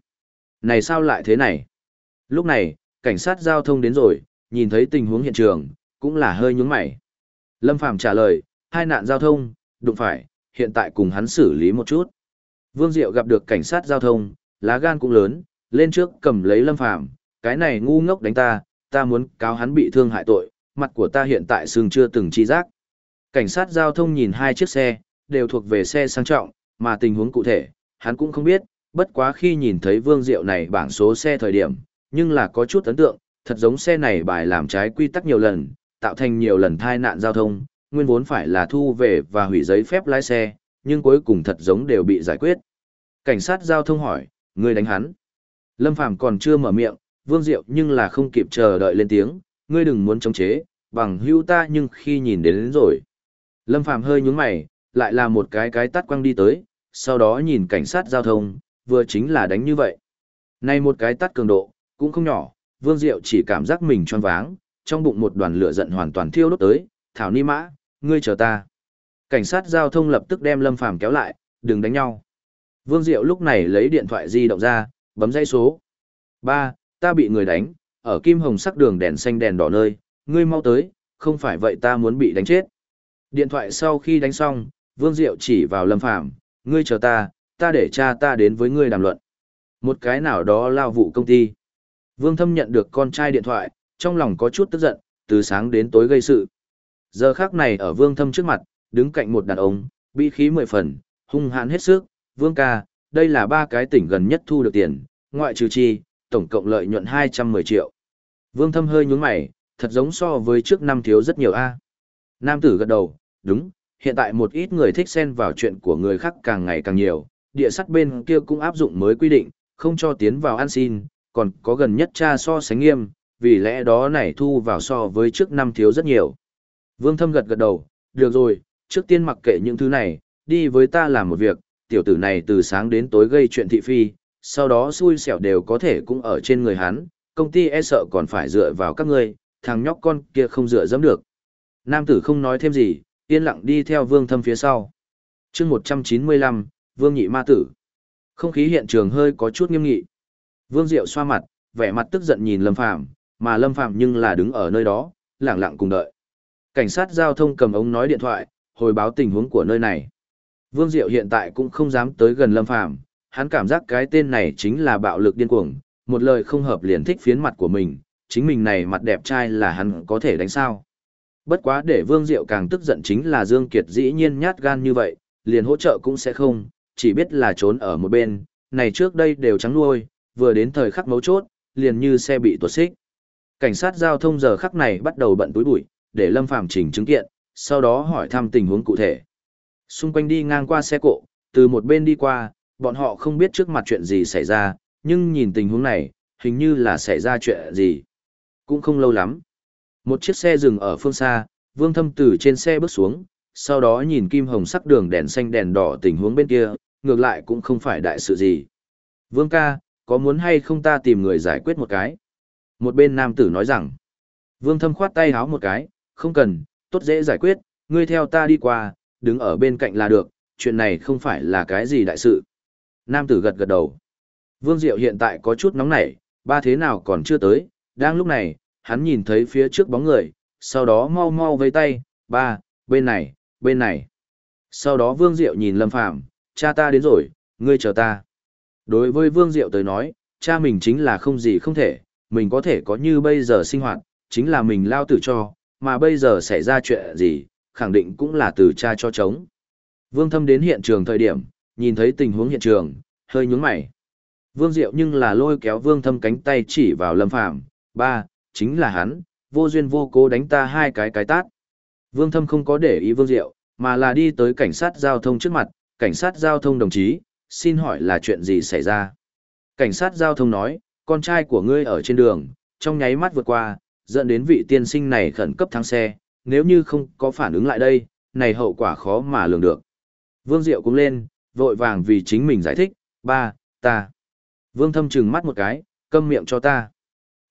A: Này sao lại thế này? Lúc này, cảnh sát giao thông đến rồi, nhìn thấy tình huống hiện trường, cũng là hơi nhướng mày. Lâm Phàm trả lời, hai nạn giao thông, đụng phải, hiện tại cùng hắn xử lý một chút. Vương Diệu gặp được cảnh sát giao thông, lá gan cũng lớn, lên trước cầm lấy Lâm Phàm, cái này ngu ngốc đánh ta, ta muốn cáo hắn bị thương hại tội, mặt của ta hiện tại sừng chưa từng chi giác. Cảnh sát giao thông nhìn hai chiếc xe, đều thuộc về xe sang trọng, mà tình huống cụ thể, hắn cũng không biết, bất quá khi nhìn thấy Vương Diệu này bảng số xe thời điểm, nhưng là có chút ấn tượng, thật giống xe này bài làm trái quy tắc nhiều lần, tạo thành nhiều lần tai nạn giao thông, nguyên vốn phải là thu về và hủy giấy phép lái xe, nhưng cuối cùng thật giống đều bị giải quyết. Cảnh sát giao thông hỏi, ngươi đánh hắn. Lâm Phàm còn chưa mở miệng, Vương Diệu nhưng là không kịp chờ đợi lên tiếng, ngươi đừng muốn chống chế, bằng hữu ta nhưng khi nhìn đến, đến rồi. Lâm Phàm hơi nhúng mày, lại là một cái cái tắt quăng đi tới, sau đó nhìn cảnh sát giao thông, vừa chính là đánh như vậy. Này một cái tắt cường độ, cũng không nhỏ, Vương Diệu chỉ cảm giác mình choáng váng, trong bụng một đoàn lửa giận hoàn toàn thiêu đốt tới, "Thảo Ni Mã, ngươi chờ ta." Cảnh sát giao thông lập tức đem Lâm Phàm kéo lại, "Đừng đánh nhau." Vương Diệu lúc này lấy điện thoại di động ra, bấm dãy số. "Ba, ta bị người đánh, ở kim hồng sắc đường đèn xanh đèn đỏ nơi, ngươi mau tới, không phải vậy ta muốn bị đánh chết." Điện thoại sau khi đánh xong, Vương Diệu chỉ vào Lâm Phàm, "Ngươi chờ ta, ta để cha ta đến với ngươi đàm luận." Một cái nào đó lao vụ công ty. Vương Thâm nhận được con trai điện thoại, trong lòng có chút tức giận, từ sáng đến tối gây sự. Giờ khác này ở Vương Thâm trước mặt, đứng cạnh một đàn ông, bị khí mười phần, hung hãn hết sức. Vương ca, đây là ba cái tỉnh gần nhất thu được tiền, ngoại trừ chi, tổng cộng lợi nhuận 210 triệu. Vương Thâm hơi nhướng mày, thật giống so với trước năm thiếu rất nhiều a. Nam tử gật đầu, đúng, hiện tại một ít người thích xen vào chuyện của người khác càng ngày càng nhiều, địa sắt bên kia cũng áp dụng mới quy định, không cho tiến vào ăn xin, còn có gần nhất cha so sánh nghiêm, vì lẽ đó này thu vào so với trước năm thiếu rất nhiều. Vương Thâm gật gật đầu, được rồi, trước tiên mặc kệ những thứ này, đi với ta làm một việc, tiểu tử này từ sáng đến tối gây chuyện thị phi, sau đó xui xẻo đều có thể cũng ở trên người hắn, công ty e sợ còn phải dựa vào các ngươi, thằng nhóc con kia không dựa dẫm được. Nam tử không nói thêm gì, yên lặng đi theo Vương Thâm phía sau. chương 195, Vương Nhị Ma Tử. Không khí hiện trường hơi có chút nghiêm nghị. Vương Diệu xoa mặt, vẻ mặt tức giận nhìn Lâm Phàm, mà Lâm Phạm nhưng là đứng ở nơi đó, lẳng lặng cùng đợi. Cảnh sát giao thông cầm ống nói điện thoại, hồi báo tình huống của nơi này. Vương Diệu hiện tại cũng không dám tới gần Lâm Phàm, hắn cảm giác cái tên này chính là bạo lực điên cuồng, một lời không hợp liền thích phiến mặt của mình, chính mình này mặt đẹp trai là hắn có thể đánh sao. Bất quá để Vương Diệu càng tức giận chính là Dương Kiệt dĩ nhiên nhát gan như vậy, liền hỗ trợ cũng sẽ không, chỉ biết là trốn ở một bên, này trước đây đều trắng nuôi, vừa đến thời khắc mấu chốt, liền như xe bị tuột xích. Cảnh sát giao thông giờ khắc này bắt đầu bận túi bụi, để Lâm Phàm chỉnh chứng kiện, sau đó hỏi thăm tình huống cụ thể. Xung quanh đi ngang qua xe cộ, từ một bên đi qua, bọn họ không biết trước mặt chuyện gì xảy ra, nhưng nhìn tình huống này, hình như là xảy ra chuyện gì. Cũng không lâu lắm. Một chiếc xe dừng ở phương xa, Vương Thâm từ trên xe bước xuống, sau đó nhìn kim hồng sắc đường đèn xanh đèn đỏ tình huống bên kia, ngược lại cũng không phải đại sự gì. Vương ca, có muốn hay không ta tìm người giải quyết một cái? Một bên nam tử nói rằng, Vương thâm khoát tay háo một cái, không cần, tốt dễ giải quyết, ngươi theo ta đi qua, đứng ở bên cạnh là được, chuyện này không phải là cái gì đại sự. Nam tử gật gật đầu. Vương Diệu hiện tại có chút nóng nảy, ba thế nào còn chưa tới, đang lúc này, hắn nhìn thấy phía trước bóng người, sau đó mau mau vây tay, ba, bên này, bên này. Sau đó Vương Diệu nhìn Lâm Phàm cha ta đến rồi, ngươi chờ ta. Đối với Vương Diệu tới nói, cha mình chính là không gì không thể, mình có thể có như bây giờ sinh hoạt, chính là mình lao tử cho, mà bây giờ xảy ra chuyện gì, khẳng định cũng là từ cha cho chống. Vương Thâm đến hiện trường thời điểm, nhìn thấy tình huống hiện trường, hơi nhướng mày. Vương Diệu nhưng là lôi kéo Vương Thâm cánh tay chỉ vào Lâm Phàm, ba, chính là hắn, vô duyên vô cố đánh ta hai cái cái tát. Vương Thâm không có để ý Vương Diệu, mà là đi tới cảnh sát giao thông trước mặt, cảnh sát giao thông đồng chí, xin hỏi là chuyện gì xảy ra? Cảnh sát giao thông nói, con trai của ngươi ở trên đường, trong nháy mắt vượt qua, dẫn đến vị tiên sinh này khẩn cấp thắng xe, nếu như không có phản ứng lại đây, này hậu quả khó mà lường được. Vương Diệu cũng lên, vội vàng vì chính mình giải thích, ba, ta. Vương Thâm trừng mắt một cái, câm miệng cho ta.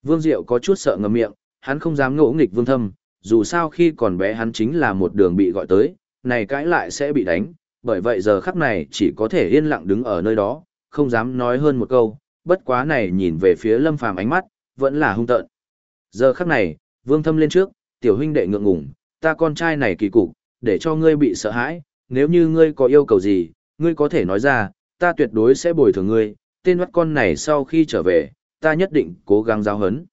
A: Vương Diệu có chút sợ ngầm miệng, hắn không dám ngỗ nghịch Vương Thâm, dù sao khi còn bé hắn chính là một đường bị gọi tới, này cãi lại sẽ bị đánh, bởi vậy giờ khắc này chỉ có thể yên lặng đứng ở nơi đó, không dám nói hơn một câu, bất quá này nhìn về phía Lâm Phàm ánh mắt, vẫn là hung tợn. Giờ khắc này, Vương Thâm lên trước, tiểu huynh đệ ngượng ngùng, ta con trai này kỳ cục, để cho ngươi bị sợ hãi, nếu như ngươi có yêu cầu gì, ngươi có thể nói ra, ta tuyệt đối sẽ bồi thường ngươi, tên mắt con này sau khi trở về, ta nhất định cố gắng giáo hấn.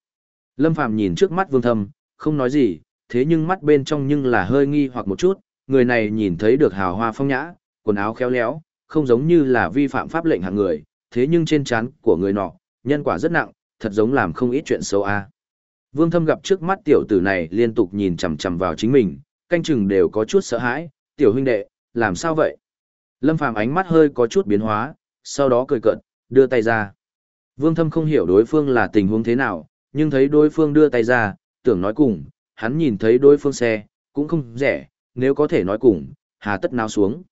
A: Lâm Phàm nhìn trước mắt Vương Thâm, không nói gì, thế nhưng mắt bên trong nhưng là hơi nghi hoặc một chút, người này nhìn thấy được hào hoa phong nhã, quần áo khéo léo, không giống như là vi phạm pháp lệnh hạng người, thế nhưng trên trán của người nọ, nhân quả rất nặng, thật giống làm không ít chuyện xấu a. Vương Thâm gặp trước mắt tiểu tử này liên tục nhìn chằm chằm vào chính mình, canh chừng đều có chút sợ hãi, "Tiểu huynh đệ, làm sao vậy?" Lâm Phàm ánh mắt hơi có chút biến hóa, sau đó cười cợt, đưa tay ra. Vương Thâm không hiểu đối phương là tình huống thế nào, nhưng thấy đối phương đưa tay ra, tưởng nói cùng, hắn nhìn thấy đối phương xe, cũng không rẻ, nếu có thể nói cùng, hà tất nào xuống.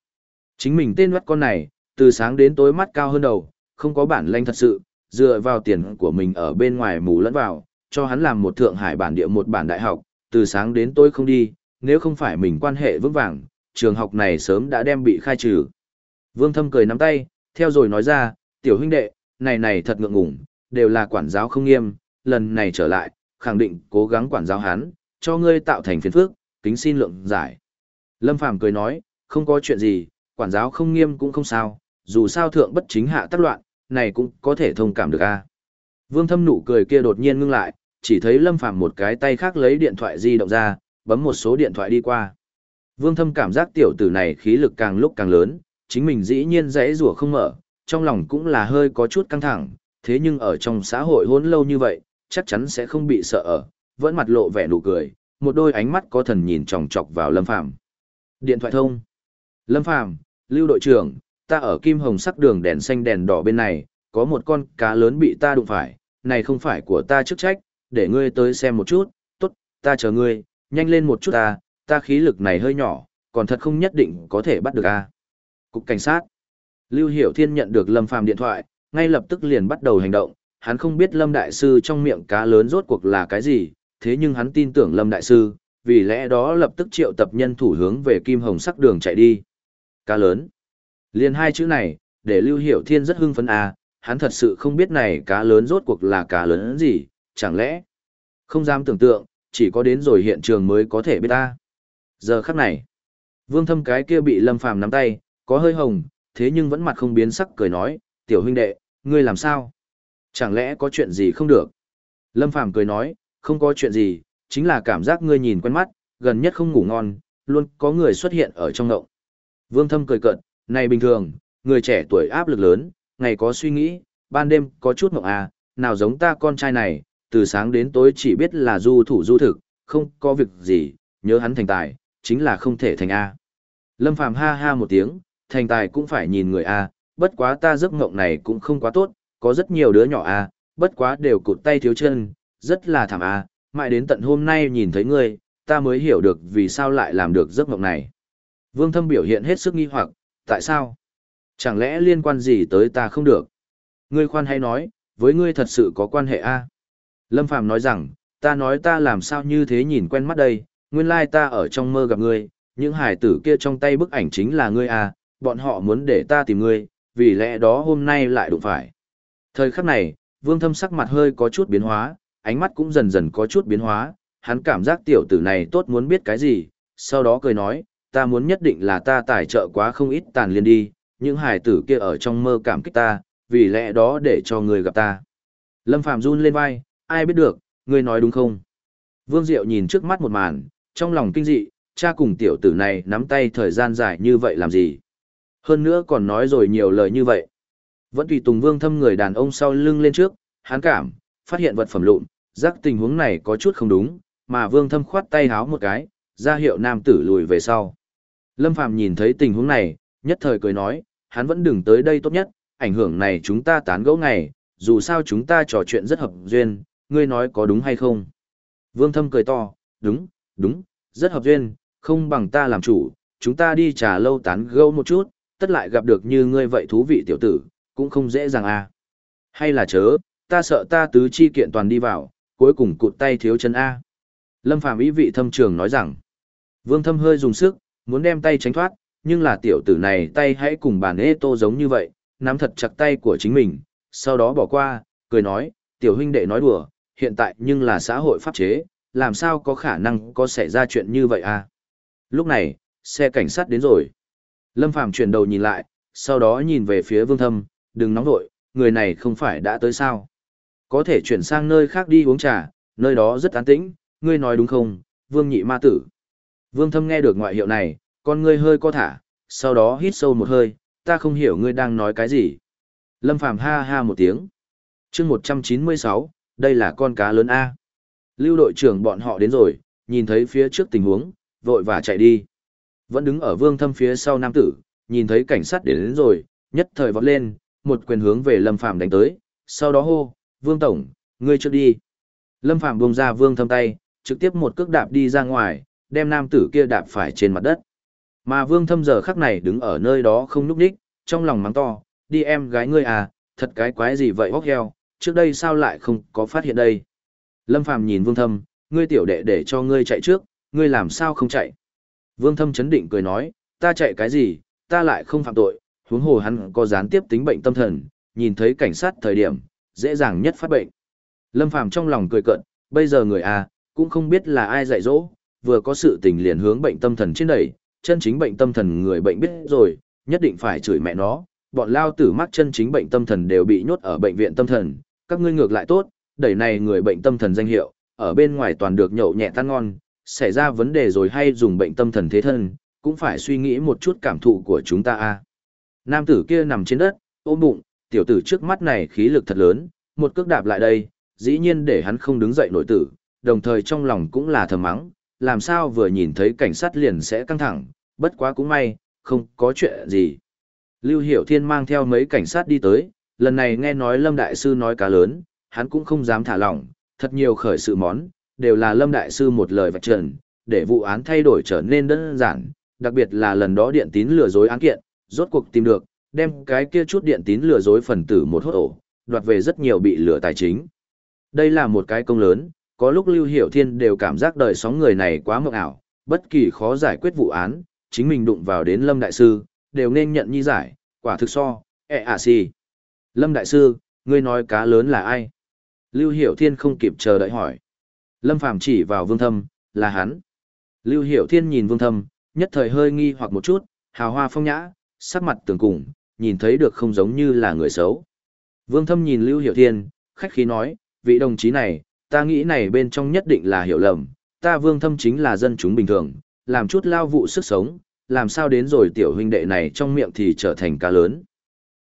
A: Chính mình tên mắt con này, từ sáng đến tối mắt cao hơn đầu, không có bản lanh thật sự, dựa vào tiền của mình ở bên ngoài mù lẫn vào, cho hắn làm một thượng hải bản địa một bản đại học, từ sáng đến tối không đi, nếu không phải mình quan hệ vững vàng, trường học này sớm đã đem bị khai trừ. Vương Thâm cười nắm tay, theo rồi nói ra, tiểu huynh đệ, này này thật ngượng ngùng, đều là quản giáo không nghiêm, lần này trở lại, khẳng định cố gắng quản giáo hắn, cho ngươi tạo thành phiền phức, kính xin lượng giải. Lâm Phàm cười nói, không có chuyện gì, quản giáo không nghiêm cũng không sao, dù sao thượng bất chính hạ tác loạn, này cũng có thể thông cảm được a. Vương Thâm nụ cười kia đột nhiên ngưng lại, chỉ thấy Lâm Phàm một cái tay khác lấy điện thoại di động ra, bấm một số điện thoại đi qua. Vương Thâm cảm giác tiểu tử này khí lực càng lúc càng lớn, chính mình dĩ nhiên dễ rủa không mở, trong lòng cũng là hơi có chút căng thẳng, thế nhưng ở trong xã hội hỗn lâu như vậy, chắc chắn sẽ không bị sợ ở, vẫn mặt lộ vẻ nụ cười, một đôi ánh mắt có thần nhìn chòng chọc vào Lâm Phàm. Điện thoại thông. Lâm Phàm, Lưu đội trưởng, ta ở kim hồng sắc đường đèn xanh đèn đỏ bên này, có một con cá lớn bị ta đụng phải, này không phải của ta chức trách, để ngươi tới xem một chút, tốt, ta chờ ngươi, nhanh lên một chút ta, ta khí lực này hơi nhỏ, còn thật không nhất định có thể bắt được a. Cục cảnh sát. Lưu Hiểu Thiên nhận được Lâm Phàm điện thoại, ngay lập tức liền bắt đầu hành động, hắn không biết Lâm Đại Sư trong miệng cá lớn rốt cuộc là cái gì, thế nhưng hắn tin tưởng Lâm Đại Sư, vì lẽ đó lập tức triệu tập nhân thủ hướng về Kim Hồng sắc đường chạy đi. Cá lớn. Liên hai chữ này, để Lưu Hiểu Thiên rất hưng phấn à, hắn thật sự không biết này cá lớn rốt cuộc là cá lớn gì, chẳng lẽ không dám tưởng tượng, chỉ có đến rồi hiện trường mới có thể biết ta. Giờ khắc này, vương thâm cái kia bị lâm phàm nắm tay, có hơi hồng, thế nhưng vẫn mặt không biến sắc cười nói, tiểu huynh đệ, ngươi làm sao? Chẳng lẽ có chuyện gì không được? Lâm phàm cười nói, không có chuyện gì, chính là cảm giác ngươi nhìn quen mắt, gần nhất không ngủ ngon, luôn có người xuất hiện ở trong ngộng. Vương thâm cười cợt này bình thường, người trẻ tuổi áp lực lớn, ngày có suy nghĩ, ban đêm có chút mộng à, nào giống ta con trai này, từ sáng đến tối chỉ biết là du thủ du thực, không có việc gì, nhớ hắn thành tài, chính là không thể thành A. Lâm Phàm ha ha một tiếng, thành tài cũng phải nhìn người A, bất quá ta giấc mộng này cũng không quá tốt, có rất nhiều đứa nhỏ A, bất quá đều cụt tay thiếu chân, rất là thảm A, mãi đến tận hôm nay nhìn thấy ngươi, ta mới hiểu được vì sao lại làm được giấc mộng này. Vương Thâm biểu hiện hết sức nghi hoặc, tại sao? Chẳng lẽ liên quan gì tới ta không được? Ngươi khoan hay nói, với ngươi thật sự có quan hệ A. Lâm Phàm nói rằng, ta nói ta làm sao như thế nhìn quen mắt đây, nguyên lai ta ở trong mơ gặp ngươi, những hải tử kia trong tay bức ảnh chính là ngươi à, bọn họ muốn để ta tìm ngươi, vì lẽ đó hôm nay lại đụng phải. Thời khắc này, vương thâm sắc mặt hơi có chút biến hóa, ánh mắt cũng dần dần có chút biến hóa, hắn cảm giác tiểu tử này tốt muốn biết cái gì, sau đó cười nói, ta muốn nhất định là ta tài trợ quá không ít tàn liên đi, những hải tử kia ở trong mơ cảm kích ta, vì lẽ đó để cho người gặp ta. Lâm Phạm run lên vai, ai biết được, ngươi nói đúng không? Vương Diệu nhìn trước mắt một màn, trong lòng kinh dị, cha cùng tiểu tử này nắm tay thời gian dài như vậy làm gì? Hơn nữa còn nói rồi nhiều lời như vậy. Vẫn tùy tùng vương thâm người đàn ông sau lưng lên trước, hán cảm, phát hiện vật phẩm lụn, giác tình huống này có chút không đúng, mà vương thâm khoát tay háo một cái, ra hiệu nam tử lùi về sau. Lâm Phàm nhìn thấy tình huống này, nhất thời cười nói, hắn vẫn đừng tới đây tốt nhất, ảnh hưởng này chúng ta tán gẫu ngày, dù sao chúng ta trò chuyện rất hợp duyên, ngươi nói có đúng hay không? Vương Thâm cười to, đúng, đúng, rất hợp duyên, không bằng ta làm chủ, chúng ta đi trà lâu tán gẫu một chút, tất lại gặp được như ngươi vậy thú vị tiểu tử, cũng không dễ dàng à. Hay là chớ, ta sợ ta tứ chi kiện toàn đi vào, cuối cùng cụt tay thiếu chân A. Lâm Phàm ý vị thâm trường nói rằng, Vương Thâm hơi dùng sức, muốn đem tay tránh thoát, nhưng là tiểu tử này tay hãy cùng bàn ê tô giống như vậy, nắm thật chặt tay của chính mình, sau đó bỏ qua, cười nói, tiểu huynh đệ nói đùa, hiện tại nhưng là xã hội pháp chế, làm sao có khả năng có xảy ra chuyện như vậy à? Lúc này, xe cảnh sát đến rồi. Lâm Phàm chuyển đầu nhìn lại, sau đó nhìn về phía Vương Thâm, đừng nóng vội, người này không phải đã tới sao? Có thể chuyển sang nơi khác đi uống trà, nơi đó rất an tĩnh, ngươi nói đúng không, Vương Nhị Ma Tử. Vương Thâm nghe được ngoại hiệu này, con ngươi hơi co thả, sau đó hít sâu một hơi, ta không hiểu ngươi đang nói cái gì. Lâm Phàm ha ha một tiếng. chương 196, đây là con cá lớn A. Lưu đội trưởng bọn họ đến rồi, nhìn thấy phía trước tình huống, vội và chạy đi. Vẫn đứng ở vương thâm phía sau nam tử, nhìn thấy cảnh sát đến, đến rồi, nhất thời vọt lên, một quyền hướng về Lâm Phàm đánh tới, sau đó hô, Vương Tổng, ngươi trước đi. Lâm Phàm buông ra Vương Thâm tay, trực tiếp một cước đạp đi ra ngoài, đem nam tử kia đạp phải trên mặt đất. Mà Vương Thâm giờ khắc này đứng ở nơi đó không núp đích, trong lòng mắng to, đi em gái ngươi à, thật cái quái gì vậy hóc heo, trước đây sao lại không có phát hiện đây. Lâm Phàm nhìn Vương Thâm, ngươi tiểu đệ để cho ngươi chạy trước, ngươi làm sao không chạy. Vương Thâm chấn định cười nói, ta chạy cái gì, ta lại không phạm tội, huống hồ hắn có gián tiếp tính bệnh tâm thần, nhìn thấy cảnh sát thời điểm, dễ dàng nhất phát bệnh. Lâm Phàm trong lòng cười cợt, bây giờ người à, cũng không biết là ai dạy dỗ, vừa có sự tình liền hướng bệnh tâm thần trên đẩy, chân chính bệnh tâm thần người bệnh biết rồi, nhất định phải chửi mẹ nó, bọn lao tử mắc chân chính bệnh tâm thần đều bị nhốt ở bệnh viện tâm thần, các ngươi ngược lại tốt, đẩy này người bệnh tâm thần danh hiệu, ở bên ngoài toàn được nhậu nhẹ tan ngon, xảy ra vấn đề rồi hay dùng bệnh tâm thần thế thân, cũng phải suy nghĩ một chút cảm thụ của chúng ta a. Nam tử kia nằm trên đất, ôm bụng, tiểu tử trước mắt này khí lực thật lớn, một cước đạp lại đây, dĩ nhiên để hắn không đứng dậy nổi tử, đồng thời trong lòng cũng là thầm mắng, làm sao vừa nhìn thấy cảnh sát liền sẽ căng thẳng, bất quá cũng may, không có chuyện gì. Lưu Hiểu Thiên mang theo mấy cảnh sát đi tới, lần này nghe nói Lâm Đại Sư nói cá lớn, hắn cũng không dám thả lỏng, thật nhiều khởi sự món, đều là Lâm Đại Sư một lời vạch trần, để vụ án thay đổi trở nên đơn giản, đặc biệt là lần đó điện tín lừa dối án kiện, rốt cuộc tìm được, đem cái kia chút điện tín lừa dối phần tử một hốt ổ, đoạt về rất nhiều bị lừa tài chính. Đây là một cái công lớn, có lúc Lưu Hiểu Thiên đều cảm giác đời sóng người này quá mộng ảo, bất kỳ khó giải quyết vụ án, chính mình đụng vào đến Lâm Đại Sư, đều nên nhận nhi giải, quả thực so, ẹ e à si. Lâm Đại Sư, ngươi nói cá lớn là ai? Lưu Hiểu Thiên không kịp chờ đợi hỏi. Lâm Phàm chỉ vào Vương Thâm, là hắn. Lưu Hiểu Thiên nhìn Vương Thâm, nhất thời hơi nghi hoặc một chút, hào hoa phong nhã, sắc mặt tường cùng, nhìn thấy được không giống như là người xấu. Vương Thâm nhìn Lưu Hiểu Thiên, khách khí nói, vị đồng chí này, ta nghĩ này bên trong nhất định là hiểu lầm, ta Vương Thâm chính là dân chúng bình thường, làm chút lao vụ sức sống, làm sao đến rồi tiểu huynh đệ này trong miệng thì trở thành cá lớn.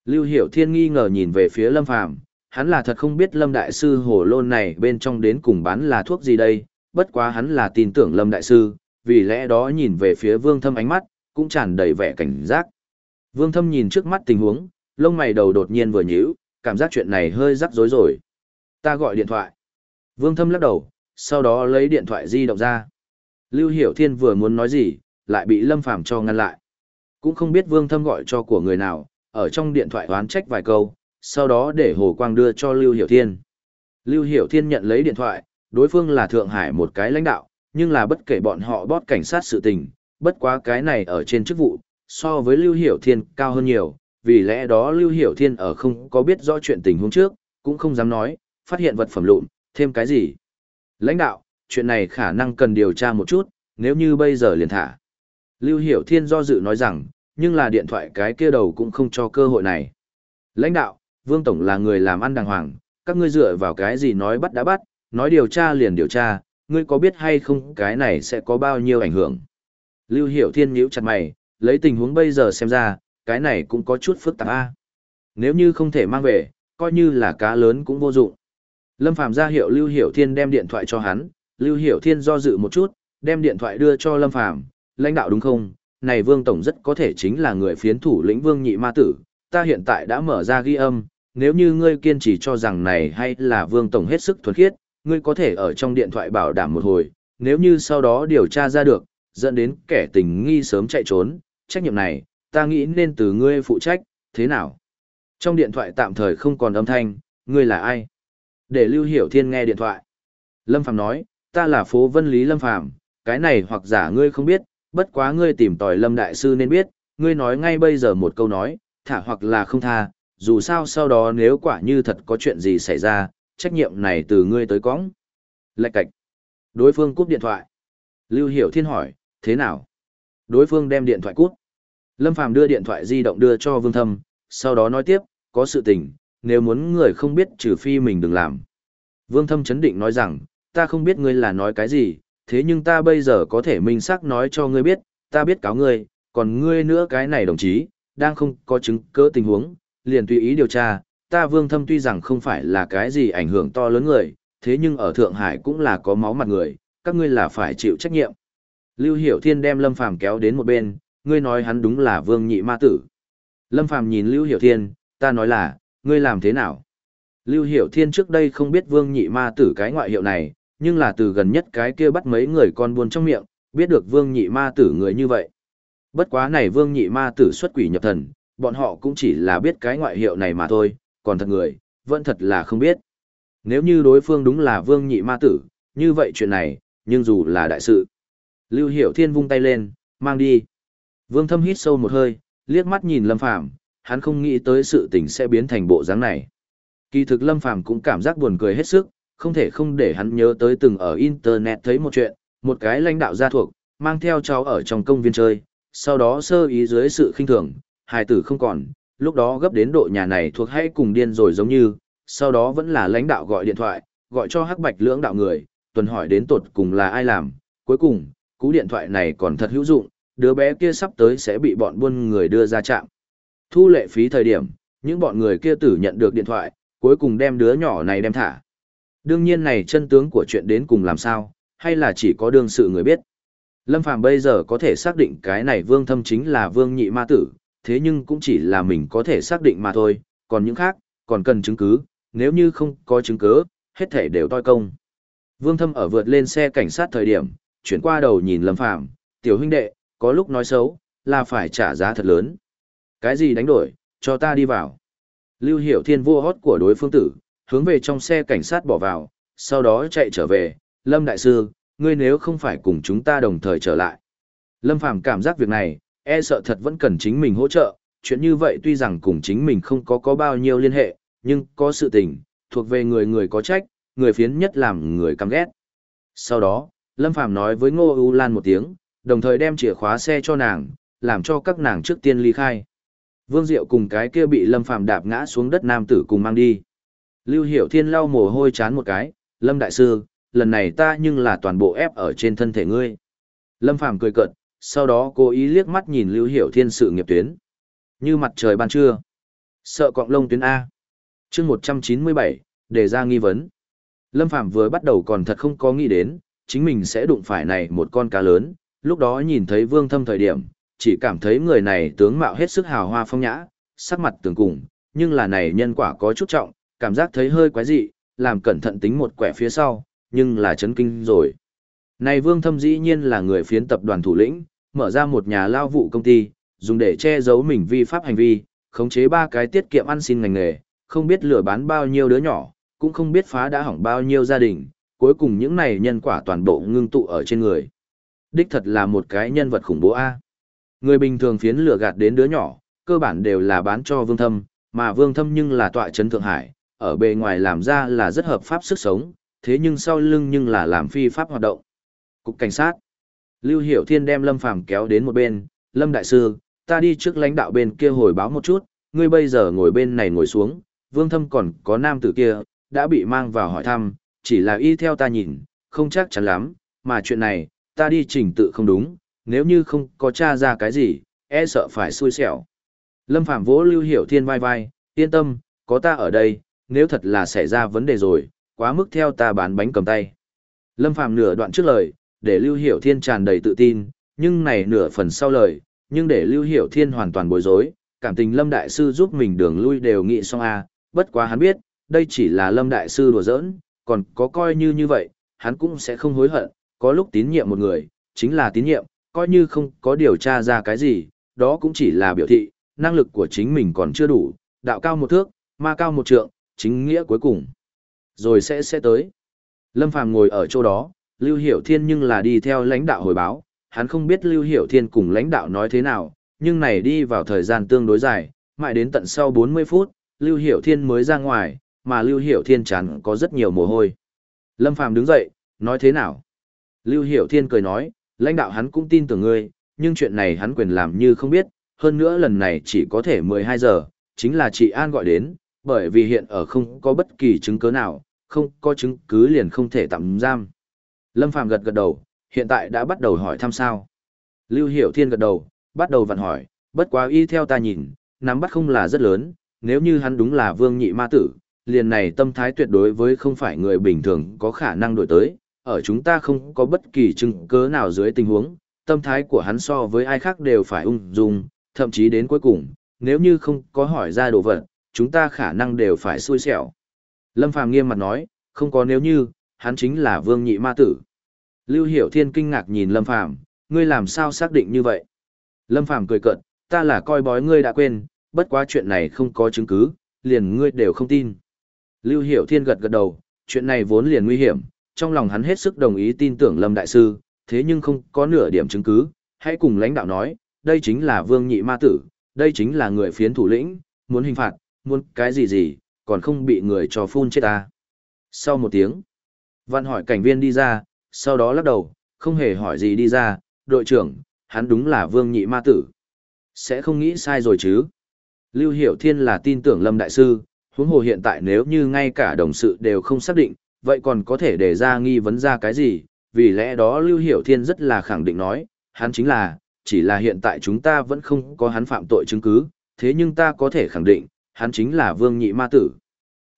A: Lưu Hiểu Thiên nghi ngờ nhìn về phía Lâm Phàm, hắn là thật không biết Lâm Đại Sư hồ lôn này bên trong đến cùng bán là thuốc gì đây, bất quá hắn là tin tưởng Lâm Đại Sư, vì lẽ đó nhìn về phía Vương Thâm ánh mắt, cũng tràn đầy vẻ cảnh giác. Vương Thâm nhìn trước mắt tình huống, lông mày đầu đột nhiên vừa nhíu, cảm giác chuyện này hơi rắc rối rồi. Ta gọi điện thoại. Vương Thâm lắc đầu, sau đó lấy điện thoại di động ra. Lưu Hiểu Thiên vừa muốn nói gì, lại bị Lâm Phàm cho ngăn lại. Cũng không biết Vương Thâm gọi cho của người nào, ở trong điện thoại oán trách vài câu, sau đó để Hồ Quang đưa cho Lưu Hiểu Thiên. Lưu Hiểu Thiên nhận lấy điện thoại, đối phương là Thượng Hải một cái lãnh đạo, nhưng là bất kể bọn họ bót cảnh sát sự tình, bất quá cái này ở trên chức vụ, so với Lưu Hiểu Thiên cao hơn nhiều, vì lẽ đó Lưu Hiểu Thiên ở không có biết rõ chuyện tình huống trước, cũng không dám nói, phát hiện vật phẩm lụn, thêm cái gì. Lãnh đạo, chuyện này khả năng cần điều tra một chút, nếu như bây giờ liền thả. Lưu Hiểu Thiên do dự nói rằng, nhưng là điện thoại cái kia đầu cũng không cho cơ hội này. Lãnh đạo, Vương Tổng là người làm ăn đàng hoàng, các ngươi dựa vào cái gì nói bắt đã bắt, nói điều tra liền điều tra, ngươi có biết hay không cái này sẽ có bao nhiêu ảnh hưởng. Lưu Hiểu Thiên nhíu chặt mày, lấy tình huống bây giờ xem ra, cái này cũng có chút phức tạp a. Nếu như không thể mang về, coi như là cá lớn cũng vô dụng. Lâm Phàm ra hiệu Lưu Hiểu Thiên đem điện thoại cho hắn, Lưu Hiểu Thiên do dự một chút, đem điện thoại đưa cho Lâm Phàm, lãnh đạo đúng không? Này Vương Tổng rất có thể chính là người phiến thủ lĩnh Vương Nhị Ma Tử, ta hiện tại đã mở ra ghi âm, nếu như ngươi kiên trì cho rằng này hay là Vương Tổng hết sức thuần khiết, ngươi có thể ở trong điện thoại bảo đảm một hồi, nếu như sau đó điều tra ra được, dẫn đến kẻ tình nghi sớm chạy trốn, trách nhiệm này, ta nghĩ nên từ ngươi phụ trách, thế nào? Trong điện thoại tạm thời không còn âm thanh, ngươi là ai? Để Lưu Hiểu Thiên nghe điện thoại. Lâm Phàm nói, ta là phố Vân Lý Lâm Phàm cái này hoặc giả ngươi không biết, bất quá ngươi tìm tòi Lâm Đại Sư nên biết, ngươi nói ngay bây giờ một câu nói, thả hoặc là không tha, dù sao sau đó nếu quả như thật có chuyện gì xảy ra, trách nhiệm này từ ngươi tới cõng. Lạch cạch. Đối phương cúp điện thoại. Lưu Hiểu Thiên hỏi, thế nào? Đối phương đem điện thoại cút. Lâm Phàm đưa điện thoại di động đưa cho Vương Thâm, sau đó nói tiếp, có sự tình, nếu muốn người không biết trừ phi mình đừng làm. Vương Thâm chấn định nói rằng, ta không biết ngươi là nói cái gì, thế nhưng ta bây giờ có thể minh xác nói cho ngươi biết, ta biết cáo ngươi, còn ngươi nữa cái này đồng chí, đang không có chứng cứ tình huống, liền tùy ý điều tra, ta Vương Thâm tuy rằng không phải là cái gì ảnh hưởng to lớn người, thế nhưng ở Thượng Hải cũng là có máu mặt người, các ngươi là phải chịu trách nhiệm. Lưu Hiểu Thiên đem Lâm Phàm kéo đến một bên, ngươi nói hắn đúng là Vương Nhị Ma Tử. Lâm Phàm nhìn Lưu Hiểu Thiên, Ta nói là, ngươi làm thế nào? Lưu Hiểu Thiên trước đây không biết Vương Nhị Ma Tử cái ngoại hiệu này, nhưng là từ gần nhất cái kia bắt mấy người con buôn trong miệng, biết được Vương Nhị Ma Tử người như vậy. Bất quá này Vương Nhị Ma Tử xuất quỷ nhập thần, bọn họ cũng chỉ là biết cái ngoại hiệu này mà thôi, còn thật người, vẫn thật là không biết. Nếu như đối phương đúng là Vương Nhị Ma Tử, như vậy chuyện này, nhưng dù là đại sự. Lưu Hiểu Thiên vung tay lên, mang đi. Vương Thâm hít sâu một hơi, liếc mắt nhìn Lâm Phàm, hắn không nghĩ tới sự tình sẽ biến thành bộ dáng này. Kỳ thực Lâm Phàm cũng cảm giác buồn cười hết sức, không thể không để hắn nhớ tới từng ở internet thấy một chuyện, một cái lãnh đạo gia thuộc, mang theo cháu ở trong công viên chơi, sau đó sơ ý dưới sự khinh thường, hài tử không còn, lúc đó gấp đến độ nhà này thuộc hay cùng điên rồi giống như, sau đó vẫn là lãnh đạo gọi điện thoại, gọi cho hắc bạch lưỡng đạo người, tuần hỏi đến tột cùng là ai làm, cuối cùng, cú điện thoại này còn thật hữu dụng, đứa bé kia sắp tới sẽ bị bọn buôn người đưa ra trạm. Thu lệ phí thời điểm, những bọn người kia tử nhận được điện thoại, cuối cùng đem đứa nhỏ này đem thả. Đương nhiên này chân tướng của chuyện đến cùng làm sao, hay là chỉ có đương sự người biết. Lâm Phàm bây giờ có thể xác định cái này vương thâm chính là vương nhị ma tử, thế nhưng cũng chỉ là mình có thể xác định mà thôi, còn những khác, còn cần chứng cứ, nếu như không có chứng cứ, hết thể đều toi công. Vương thâm ở vượt lên xe cảnh sát thời điểm, chuyển qua đầu nhìn Lâm Phàm tiểu huynh đệ, có lúc nói xấu, là phải trả giá thật lớn. Cái gì đánh đổi, cho ta đi vào. Lưu Hiểu Thiên vua hót của đối phương tử, hướng về trong xe cảnh sát bỏ vào, sau đó chạy trở về, Lâm Đại Sư, ngươi nếu không phải cùng chúng ta đồng thời trở lại. Lâm Phàm cảm giác việc này, e sợ thật vẫn cần chính mình hỗ trợ, chuyện như vậy tuy rằng cùng chính mình không có có bao nhiêu liên hệ, nhưng có sự tình, thuộc về người người có trách, người phiến nhất làm người căm ghét. Sau đó, Lâm Phàm nói với Ngô U Lan một tiếng, đồng thời đem chìa khóa xe cho nàng, làm cho các nàng trước tiên ly khai. Vương Diệu cùng cái kia bị Lâm Phàm đạp ngã xuống đất nam tử cùng mang đi. Lưu Hiểu Thiên lau mồ hôi chán một cái, Lâm Đại Sư, lần này ta nhưng là toàn bộ ép ở trên thân thể ngươi. Lâm Phàm cười cợt, sau đó cố ý liếc mắt nhìn Lưu Hiểu Thiên sự nghiệp tuyến. Như mặt trời ban trưa. Sợ cọng lông tuyến A. chương 197, đề ra nghi vấn. Lâm Phàm vừa bắt đầu còn thật không có nghĩ đến, chính mình sẽ đụng phải này một con cá lớn, lúc đó nhìn thấy vương thâm thời điểm, chỉ cảm thấy người này tướng mạo hết sức hào hoa phong nhã, sắc mặt tường cùng, nhưng là này nhân quả có chút trọng, cảm giác thấy hơi quái dị, làm cẩn thận tính một quẻ phía sau, nhưng là chấn kinh rồi. Này vương thâm dĩ nhiên là người phiến tập đoàn thủ lĩnh, mở ra một nhà lao vụ công ty, dùng để che giấu mình vi pháp hành vi, khống chế ba cái tiết kiệm ăn xin ngành nghề, không biết lừa bán bao nhiêu đứa nhỏ, cũng không biết phá đã hỏng bao nhiêu gia đình, cuối cùng những này nhân quả toàn bộ ngưng tụ ở trên người. Đích thật là một cái nhân vật khủng bố A. Người bình thường phiến lửa gạt đến đứa nhỏ, cơ bản đều là bán cho vương thâm, mà vương thâm nhưng là tọa trấn Thượng Hải, ở bề ngoài làm ra là rất hợp pháp sức sống, thế nhưng sau lưng nhưng là làm phi pháp hoạt động. Cục cảnh sát. Lưu Hiểu Thiên đem Lâm Phàm kéo đến một bên, Lâm Đại Sư, ta đi trước lãnh đạo bên kia hồi báo một chút, ngươi bây giờ ngồi bên này ngồi xuống, vương thâm còn có nam tử kia, đã bị mang vào hỏi thăm, chỉ là y theo ta nhìn, không chắc chắn lắm, mà chuyện này, ta đi trình tự không đúng, nếu như không có cha ra cái gì, e sợ phải xui xẻo. Lâm Phạm vỗ Lưu Hiểu Thiên vai vai, yên tâm, có ta ở đây, nếu thật là xảy ra vấn đề rồi, quá mức theo ta bán bánh cầm tay. Lâm Phạm nửa đoạn trước lời, để Lưu Hiểu Thiên tràn đầy tự tin, nhưng này nửa phần sau lời, nhưng để Lưu Hiểu Thiên hoàn toàn bối rối, cảm tình Lâm Đại Sư giúp mình đường lui đều nghĩ xong a bất quá hắn biết, đây chỉ là Lâm Đại Sư đùa giỡn, còn có coi như như vậy, hắn cũng sẽ không hối hận, có lúc tín nhiệm một người, chính là tín nhiệm, coi như không có điều tra ra cái gì, đó cũng chỉ là biểu thị, năng lực của chính mình còn chưa đủ, đạo cao một thước, ma cao một trượng, chính nghĩa cuối cùng. Rồi sẽ sẽ tới. Lâm Phàm ngồi ở chỗ đó, Lưu Hiểu Thiên nhưng là đi theo lãnh đạo hồi báo, hắn không biết Lưu Hiểu Thiên cùng lãnh đạo nói thế nào, nhưng này đi vào thời gian tương đối dài, mãi đến tận sau 40 phút, Lưu Hiểu Thiên mới ra ngoài, mà Lưu Hiểu Thiên chán có rất nhiều mồ hôi. Lâm Phàm đứng dậy, nói thế nào? Lưu Hiểu Thiên cười nói, lãnh đạo hắn cũng tin tưởng ngươi, nhưng chuyện này hắn quyền làm như không biết, hơn nữa lần này chỉ có thể 12 giờ, chính là chị An gọi đến, bởi vì hiện ở không có bất kỳ chứng cứ nào, không có chứng cứ liền không thể tạm giam. Lâm Phàm gật gật đầu, hiện tại đã bắt đầu hỏi thăm sao. Lưu Hiểu Thiên gật đầu, bắt đầu vặn hỏi, bất quá y theo ta nhìn, nắm bắt không là rất lớn, nếu như hắn đúng là vương nhị ma tử, liền này tâm thái tuyệt đối với không phải người bình thường có khả năng đổi tới, ở chúng ta không có bất kỳ chứng cứ nào dưới tình huống, tâm thái của hắn so với ai khác đều phải ung dung, thậm chí đến cuối cùng, nếu như không có hỏi ra đồ vật, chúng ta khả năng đều phải xui xẻo. Lâm Phàm nghiêm mặt nói, không có nếu như, hắn chính là vương nhị ma tử. Lưu Hiểu Thiên kinh ngạc nhìn Lâm Phàm ngươi làm sao xác định như vậy? Lâm Phàm cười cợt, ta là coi bói ngươi đã quên, bất quá chuyện này không có chứng cứ, liền ngươi đều không tin. Lưu Hiểu Thiên gật gật đầu, chuyện này vốn liền nguy hiểm, trong lòng hắn hết sức đồng ý tin tưởng Lâm Đại Sư, thế nhưng không có nửa điểm chứng cứ, hãy cùng lãnh đạo nói, đây chính là vương nhị ma tử, đây chính là người phiến thủ lĩnh, muốn hình phạt, muốn cái gì gì, còn không bị người cho phun chết ta. Sau một tiếng, văn hỏi cảnh viên đi ra, sau đó lắc đầu, không hề hỏi gì đi ra, đội trưởng, hắn đúng là vương nhị ma tử. Sẽ không nghĩ sai rồi chứ. Lưu Hiểu Thiên là tin tưởng Lâm Đại Sư, huống hồ hiện tại nếu như ngay cả đồng sự đều không xác định, vậy còn có thể để ra nghi vấn ra cái gì, vì lẽ đó Lưu Hiểu Thiên rất là khẳng định nói, hắn chính là, chỉ là hiện tại chúng ta vẫn không có hắn phạm tội chứng cứ, thế nhưng ta có thể khẳng định, hắn chính là Vương Nhị Ma Tử.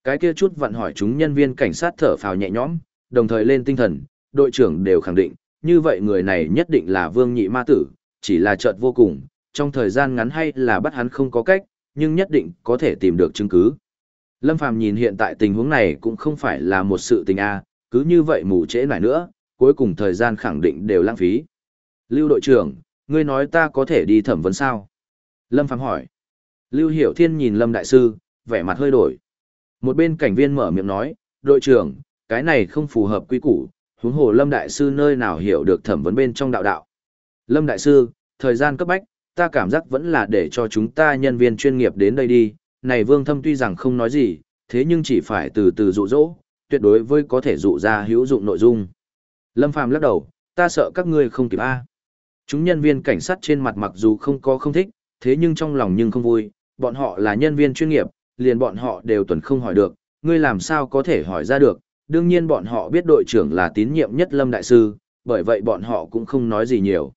A: Cái kia chút vặn hỏi chúng nhân viên cảnh sát thở phào nhẹ nhõm, đồng thời lên tinh thần, đội trưởng đều khẳng định, như vậy người này nhất định là Vương Nhị Ma Tử, chỉ là chợt vô cùng, trong thời gian ngắn hay là bắt hắn không có cách, nhưng nhất định có thể tìm được chứng cứ. Lâm Phàm nhìn hiện tại tình huống này cũng không phải là một sự tình a, cứ như vậy mù trễ lại nữa, cuối cùng thời gian khẳng định đều lãng phí. Lưu đội trưởng, ngươi nói ta có thể đi thẩm vấn sao? Lâm Phàm hỏi. Lưu Hiểu Thiên nhìn Lâm Đại Sư, vẻ mặt hơi đổi. Một bên cảnh viên mở miệng nói, đội trưởng, cái này không phù hợp quy củ, huống hồ Lâm Đại Sư nơi nào hiểu được thẩm vấn bên trong đạo đạo. Lâm Đại Sư, thời gian cấp bách, ta cảm giác vẫn là để cho chúng ta nhân viên chuyên nghiệp đến đây đi, này Vương Thâm tuy rằng không nói gì, thế nhưng chỉ phải từ từ dụ dỗ, tuyệt đối với có thể dụ ra hữu dụng nội dung. Lâm Phàm lắc đầu, ta sợ các ngươi không kịp a. Chúng nhân viên cảnh sát trên mặt mặc dù không có không thích, thế nhưng trong lòng nhưng không vui, bọn họ là nhân viên chuyên nghiệp, liền bọn họ đều tuần không hỏi được, ngươi làm sao có thể hỏi ra được, đương nhiên bọn họ biết đội trưởng là tín nhiệm nhất Lâm Đại Sư, bởi vậy bọn họ cũng không nói gì nhiều.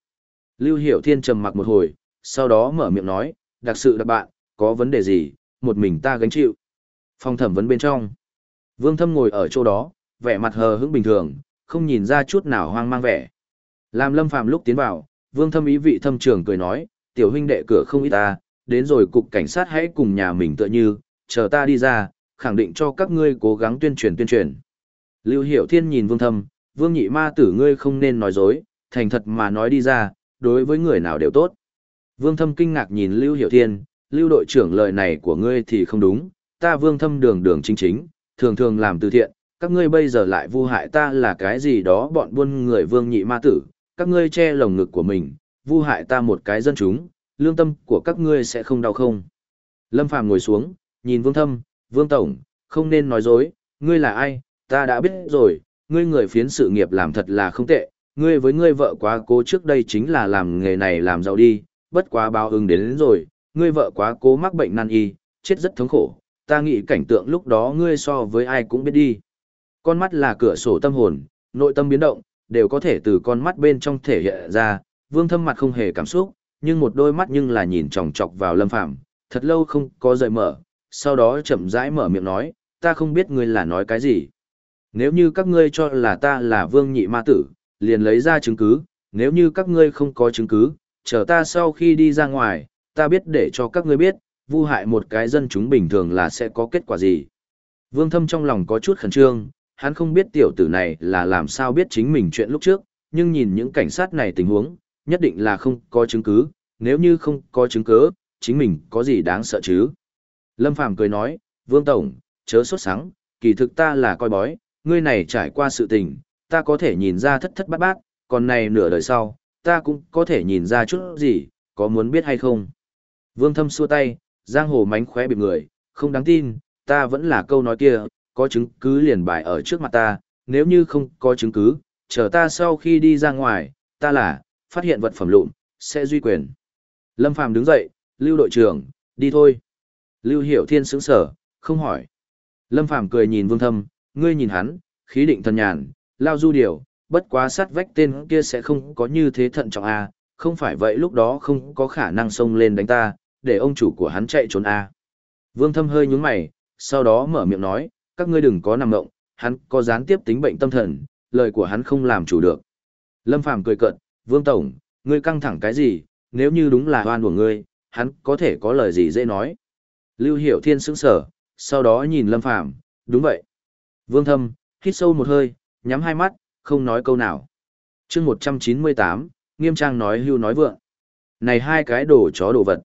A: Lưu Hiểu Thiên trầm mặc một hồi, sau đó mở miệng nói, đặc sự đặc bạn, có vấn đề gì, một mình ta gánh chịu. Phòng thẩm vấn bên trong. Vương Thâm ngồi ở chỗ đó, vẻ mặt hờ hững bình thường, không nhìn ra chút nào hoang mang vẻ. Làm Lâm Phàm lúc tiến vào, Vương Thâm ý vị thâm trường cười nói, tiểu huynh đệ cửa không ít ta, đến rồi cục cảnh sát hãy cùng nhà mình tựa như, chờ ta đi ra, khẳng định cho các ngươi cố gắng tuyên truyền tuyên truyền. Lưu Hiểu Thiên nhìn Vương Thâm, Vương Nhị Ma tử ngươi không nên nói dối, thành thật mà nói đi ra, đối với người nào đều tốt. Vương Thâm kinh ngạc nhìn Lưu Hiểu Thiên, Lưu đội trưởng lời này của ngươi thì không đúng, ta Vương Thâm đường đường chính chính, thường thường làm từ thiện, các ngươi bây giờ lại vu hại ta là cái gì đó bọn buôn người Vương Nhị Ma tử, các ngươi che lồng ngực của mình, vu hại ta một cái dân chúng, lương tâm của các ngươi sẽ không đau không. Lâm Phàm ngồi xuống, nhìn Vương Thâm, Vương Tổng, không nên nói dối, ngươi là ai, ta đã biết rồi, ngươi người phiến sự nghiệp làm thật là không tệ, ngươi với ngươi vợ quá cố trước đây chính là làm nghề này làm giàu đi, bất quá báo ứng đến, đến rồi, ngươi vợ quá cố mắc bệnh nan y, chết rất thống khổ, ta nghĩ cảnh tượng lúc đó ngươi so với ai cũng biết đi. Con mắt là cửa sổ tâm hồn, nội tâm biến động, đều có thể từ con mắt bên trong thể hiện ra, vương thâm mặt không hề cảm xúc, nhưng một đôi mắt nhưng là nhìn chòng chọc vào lâm phạm, thật lâu không có rời mở, sau đó chậm rãi mở miệng nói, ta không biết ngươi là nói cái gì. Nếu như các ngươi cho là ta là vương nhị ma tử, liền lấy ra chứng cứ, nếu như các ngươi không có chứng cứ, chờ ta sau khi đi ra ngoài, ta biết để cho các ngươi biết, vu hại một cái dân chúng bình thường là sẽ có kết quả gì. Vương thâm trong lòng có chút khẩn trương, hắn không biết tiểu tử này là làm sao biết chính mình chuyện lúc trước, nhưng nhìn những cảnh sát này tình huống, nhất định là không có chứng cứ, nếu như không có chứng cứ, chính mình có gì đáng sợ chứ. Lâm Phàm cười nói, Vương Tổng, chớ sốt sắng, kỳ thực ta là coi bói, ngươi này trải qua sự tình, ta có thể nhìn ra thất thất bát bát, còn này nửa đời sau, ta cũng có thể nhìn ra chút gì, có muốn biết hay không. Vương Thâm xua tay, giang hồ mánh khóe bị người, không đáng tin, ta vẫn là câu nói kia, có chứng cứ liền bài ở trước mặt ta, nếu như không có chứng cứ, chờ ta sau khi đi ra ngoài, ta là, phát hiện vật phẩm lụn, sẽ duy quyền. Lâm Phàm đứng dậy, Lưu đội trưởng, đi thôi. Lưu Hiểu Thiên sững sở, không hỏi. Lâm Phàm cười nhìn Vương Thâm, ngươi nhìn hắn, khí định thần nhàn, lao du điều, bất quá sát vách tên kia sẽ không có như thế thận trọng à, không phải vậy lúc đó không có khả năng xông lên đánh ta, để ông chủ của hắn chạy trốn à. Vương Thâm hơi nhún mày, sau đó mở miệng nói, các ngươi đừng có nằm ngộng, hắn có gián tiếp tính bệnh tâm thần, lời của hắn không làm chủ được. Lâm Phàm cười cợt, Vương Tổng, ngươi căng thẳng cái gì, nếu như đúng là oan của ngươi, hắn có thể có lời gì dễ nói. Lưu Hiểu Thiên sững sở, sau đó nhìn Lâm Phàm đúng vậy. Vương Thâm, hít sâu một hơi, nhắm hai mắt, không nói câu nào. chương 198, nghiêm trang nói hưu nói vượng. Này hai cái đồ chó đồ vật.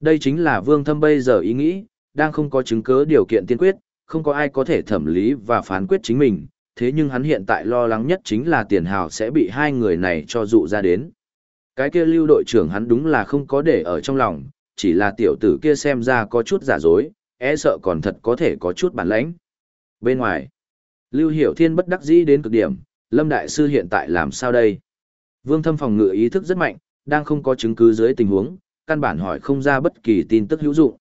A: Đây chính là Vương Thâm bây giờ ý nghĩ, đang không có chứng cứ điều kiện tiên quyết, không có ai có thể thẩm lý và phán quyết chính mình, thế nhưng hắn hiện tại lo lắng nhất chính là tiền hào sẽ bị hai người này cho dụ ra đến. Cái kia lưu đội trưởng hắn đúng là không có để ở trong lòng, chỉ là tiểu tử kia xem ra có chút giả dối, e sợ còn thật có thể có chút bản lãnh. Bên ngoài, Lưu Hiểu Thiên bất đắc dĩ đến cực điểm, Lâm Đại Sư hiện tại làm sao đây? Vương thâm phòng ngự ý thức rất mạnh, đang không có chứng cứ dưới tình huống, căn bản hỏi không ra bất kỳ tin tức hữu dụng.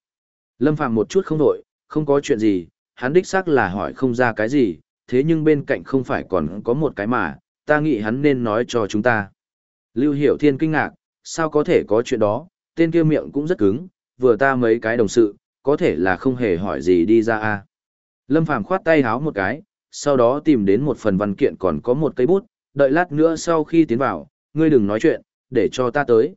A: Lâm Phàm một chút không đổi, không có chuyện gì, hắn đích xác là hỏi không ra cái gì, thế nhưng bên cạnh không phải còn có một cái mà, ta nghĩ hắn nên nói cho chúng ta. Lưu Hiểu Thiên kinh ngạc, sao có thể có chuyện đó, tên kia miệng cũng rất cứng, vừa ta mấy cái đồng sự, có thể là không hề hỏi gì đi ra a. Lâm Phàm khoát tay háo một cái, sau đó tìm đến một phần văn kiện còn có một cây bút, đợi lát nữa sau khi tiến vào, ngươi đừng nói chuyện, để cho ta tới.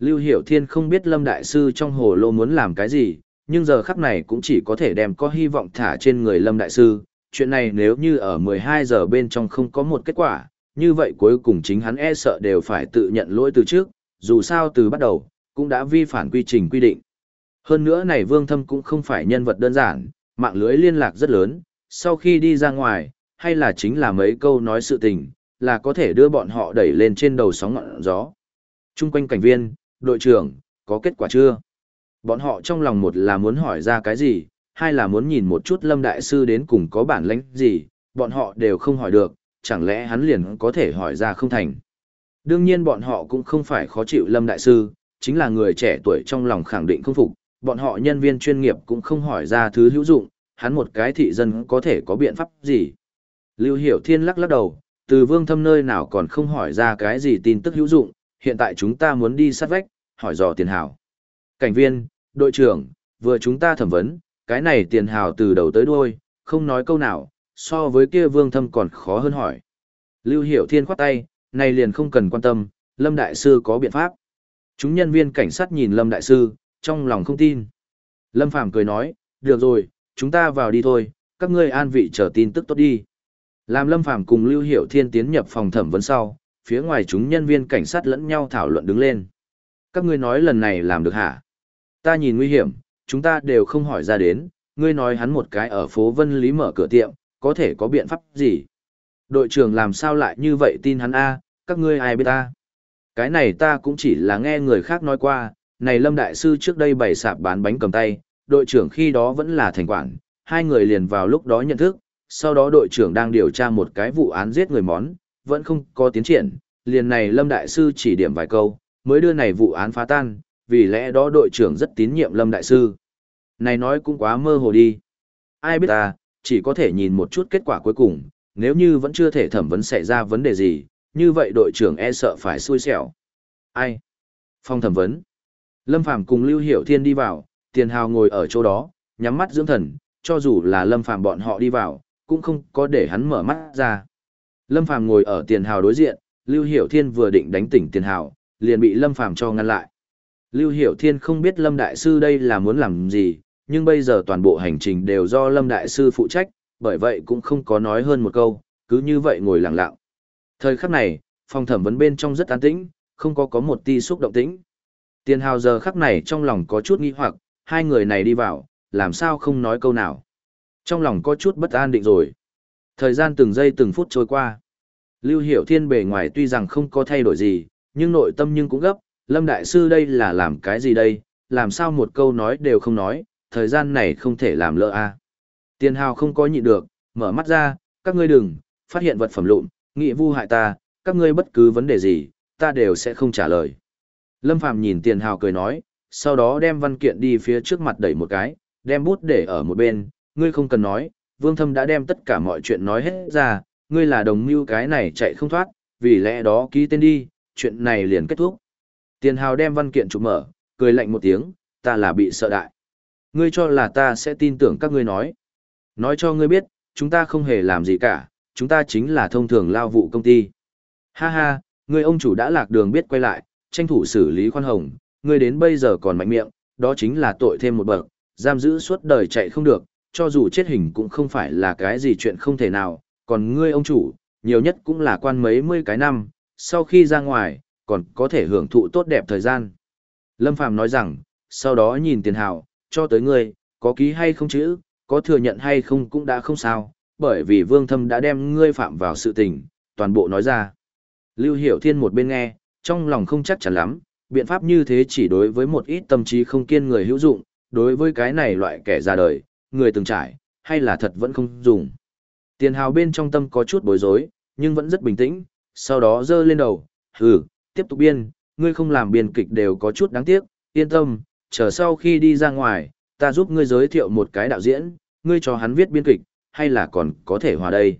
A: Lưu Hiểu Thiên không biết Lâm Đại Sư trong hồ lô muốn làm cái gì, nhưng giờ khắc này cũng chỉ có thể đem có hy vọng thả trên người Lâm Đại Sư. Chuyện này nếu như ở 12 giờ bên trong không có một kết quả, như vậy cuối cùng chính hắn e sợ đều phải tự nhận lỗi từ trước, dù sao từ bắt đầu, cũng đã vi phản quy trình quy định. Hơn nữa này Vương Thâm cũng không phải nhân vật đơn giản, mạng lưới liên lạc rất lớn, sau khi đi ra ngoài, hay là chính là mấy câu nói sự tình, là có thể đưa bọn họ đẩy lên trên đầu sóng ngọn gió. Trung quanh cảnh viên, đội trưởng, có kết quả chưa? Bọn họ trong lòng một là muốn hỏi ra cái gì, hai là muốn nhìn một chút Lâm Đại Sư đến cùng có bản lãnh gì, bọn họ đều không hỏi được, chẳng lẽ hắn liền có thể hỏi ra không thành. Đương nhiên bọn họ cũng không phải khó chịu Lâm Đại Sư, chính là người trẻ tuổi trong lòng khẳng định không phục, bọn họ nhân viên chuyên nghiệp cũng không hỏi ra thứ hữu dụng, hắn một cái thị dân có thể có biện pháp gì. Lưu Hiểu Thiên lắc lắc đầu, từ vương thâm nơi nào còn không hỏi ra cái gì tin tức hữu dụng, hiện tại chúng ta muốn đi sát vách, hỏi dò tiền hào. Cảnh viên, đội trưởng, vừa chúng ta thẩm vấn, cái này tiền hào từ đầu tới đuôi, không nói câu nào, so với kia vương thâm còn khó hơn hỏi. Lưu Hiểu Thiên khoát tay, này liền không cần quan tâm, Lâm Đại Sư có biện pháp. Chúng nhân viên cảnh sát nhìn Lâm Đại Sư, trong lòng không tin. Lâm Phàm cười nói, được rồi, chúng ta vào đi thôi, các ngươi an vị chờ tin tức tốt đi. Làm Lâm Phàm cùng Lưu Hiểu Thiên tiến nhập phòng thẩm vấn sau, phía ngoài chúng nhân viên cảnh sát lẫn nhau thảo luận đứng lên. Các ngươi nói lần này làm được hả? Ta nhìn nguy hiểm, chúng ta đều không hỏi ra đến, ngươi nói hắn một cái ở phố Vân Lý mở cửa tiệm, có thể có biện pháp gì? Đội trưởng làm sao lại như vậy tin hắn a? các ngươi ai biết ta? Cái này ta cũng chỉ là nghe người khác nói qua, này Lâm Đại Sư trước đây bày sạp bán bánh cầm tay, đội trưởng khi đó vẫn là thành quản, hai người liền vào lúc đó nhận thức, sau đó đội trưởng đang điều tra một cái vụ án giết người món, vẫn không có tiến triển, liền này Lâm Đại Sư chỉ điểm vài câu, mới đưa này vụ án phá tan, vì lẽ đó đội trưởng rất tín nhiệm Lâm Đại Sư. Này nói cũng quá mơ hồ đi. Ai biết ta, chỉ có thể nhìn một chút kết quả cuối cùng, nếu như vẫn chưa thể thẩm vấn xảy ra vấn đề gì, như vậy đội trưởng e sợ phải xui xẻo. Ai? Phong thẩm vấn. Lâm Phàm cùng Lưu Hiểu Thiên đi vào, Tiền Hào ngồi ở chỗ đó, nhắm mắt dưỡng thần, cho dù là Lâm Phàm bọn họ đi vào, cũng không có để hắn mở mắt ra. Lâm Phàm ngồi ở Tiền Hào đối diện, Lưu Hiểu Thiên vừa định đánh tỉnh Tiền Hào, liền bị Lâm Phàm cho ngăn lại. Lưu Hiểu Thiên không biết Lâm Đại Sư đây là muốn làm gì, nhưng bây giờ toàn bộ hành trình đều do Lâm Đại Sư phụ trách, bởi vậy cũng không có nói hơn một câu, cứ như vậy ngồi lặng lặng. Thời khắc này, phòng thẩm vấn bên trong rất an tĩnh, không có có một ti xúc động tĩnh. Tiền hào giờ khắc này trong lòng có chút nghi hoặc, hai người này đi vào, làm sao không nói câu nào. Trong lòng có chút bất an định rồi. Thời gian từng giây từng phút trôi qua. Lưu Hiểu Thiên bề ngoài tuy rằng không có thay đổi gì, nhưng nội tâm nhưng cũng gấp, Lâm Đại Sư đây là làm cái gì đây, làm sao một câu nói đều không nói, thời gian này không thể làm lỡ a. À. Tiền hào không có nhịn được, mở mắt ra, các ngươi đừng, phát hiện vật phẩm lụn, nghị vu hại ta, các ngươi bất cứ vấn đề gì, ta đều sẽ không trả lời. Lâm Phàm nhìn tiền hào cười nói, sau đó đem văn kiện đi phía trước mặt đẩy một cái, đem bút để ở một bên, ngươi không cần nói, vương thâm đã đem tất cả mọi chuyện nói hết ra, ngươi là đồng mưu cái này chạy không thoát, vì lẽ đó ký tên đi, chuyện này liền kết thúc. Tiền hào đem văn kiện chụp mở, cười lạnh một tiếng, ta là bị sợ đại. Ngươi cho là ta sẽ tin tưởng các ngươi nói. Nói cho ngươi biết, chúng ta không hề làm gì cả, chúng ta chính là thông thường lao vụ công ty. Ha ha, ngươi ông chủ đã lạc đường biết quay lại, tranh thủ xử lý khoan hồng, ngươi đến bây giờ còn mạnh miệng, đó chính là tội thêm một bậc, giam giữ suốt đời chạy không được, cho dù chết hình cũng không phải là cái gì chuyện không thể nào, còn ngươi ông chủ, nhiều nhất cũng là quan mấy mươi cái năm, sau khi ra ngoài, còn có thể hưởng thụ tốt đẹp thời gian. Lâm Phàm nói rằng, sau đó nhìn tiền hào, cho tới ngươi, có ký hay không chữ, có thừa nhận hay không cũng đã không sao, bởi vì vương thâm đã đem ngươi phạm vào sự tình, toàn bộ nói ra. Lưu Hiểu Thiên một bên nghe, trong lòng không chắc chắn lắm, biện pháp như thế chỉ đối với một ít tâm trí không kiên người hữu dụng, đối với cái này loại kẻ ra đời, người từng trải, hay là thật vẫn không dùng. Tiền hào bên trong tâm có chút bối rối, nhưng vẫn rất bình tĩnh, sau đó giơ lên đầu, hừ, tiếp tục biên, ngươi không làm biên kịch đều có chút đáng tiếc, yên tâm, chờ sau khi đi ra ngoài, ta giúp ngươi giới thiệu một cái đạo diễn, ngươi cho hắn viết biên kịch, hay là còn có thể hòa đây.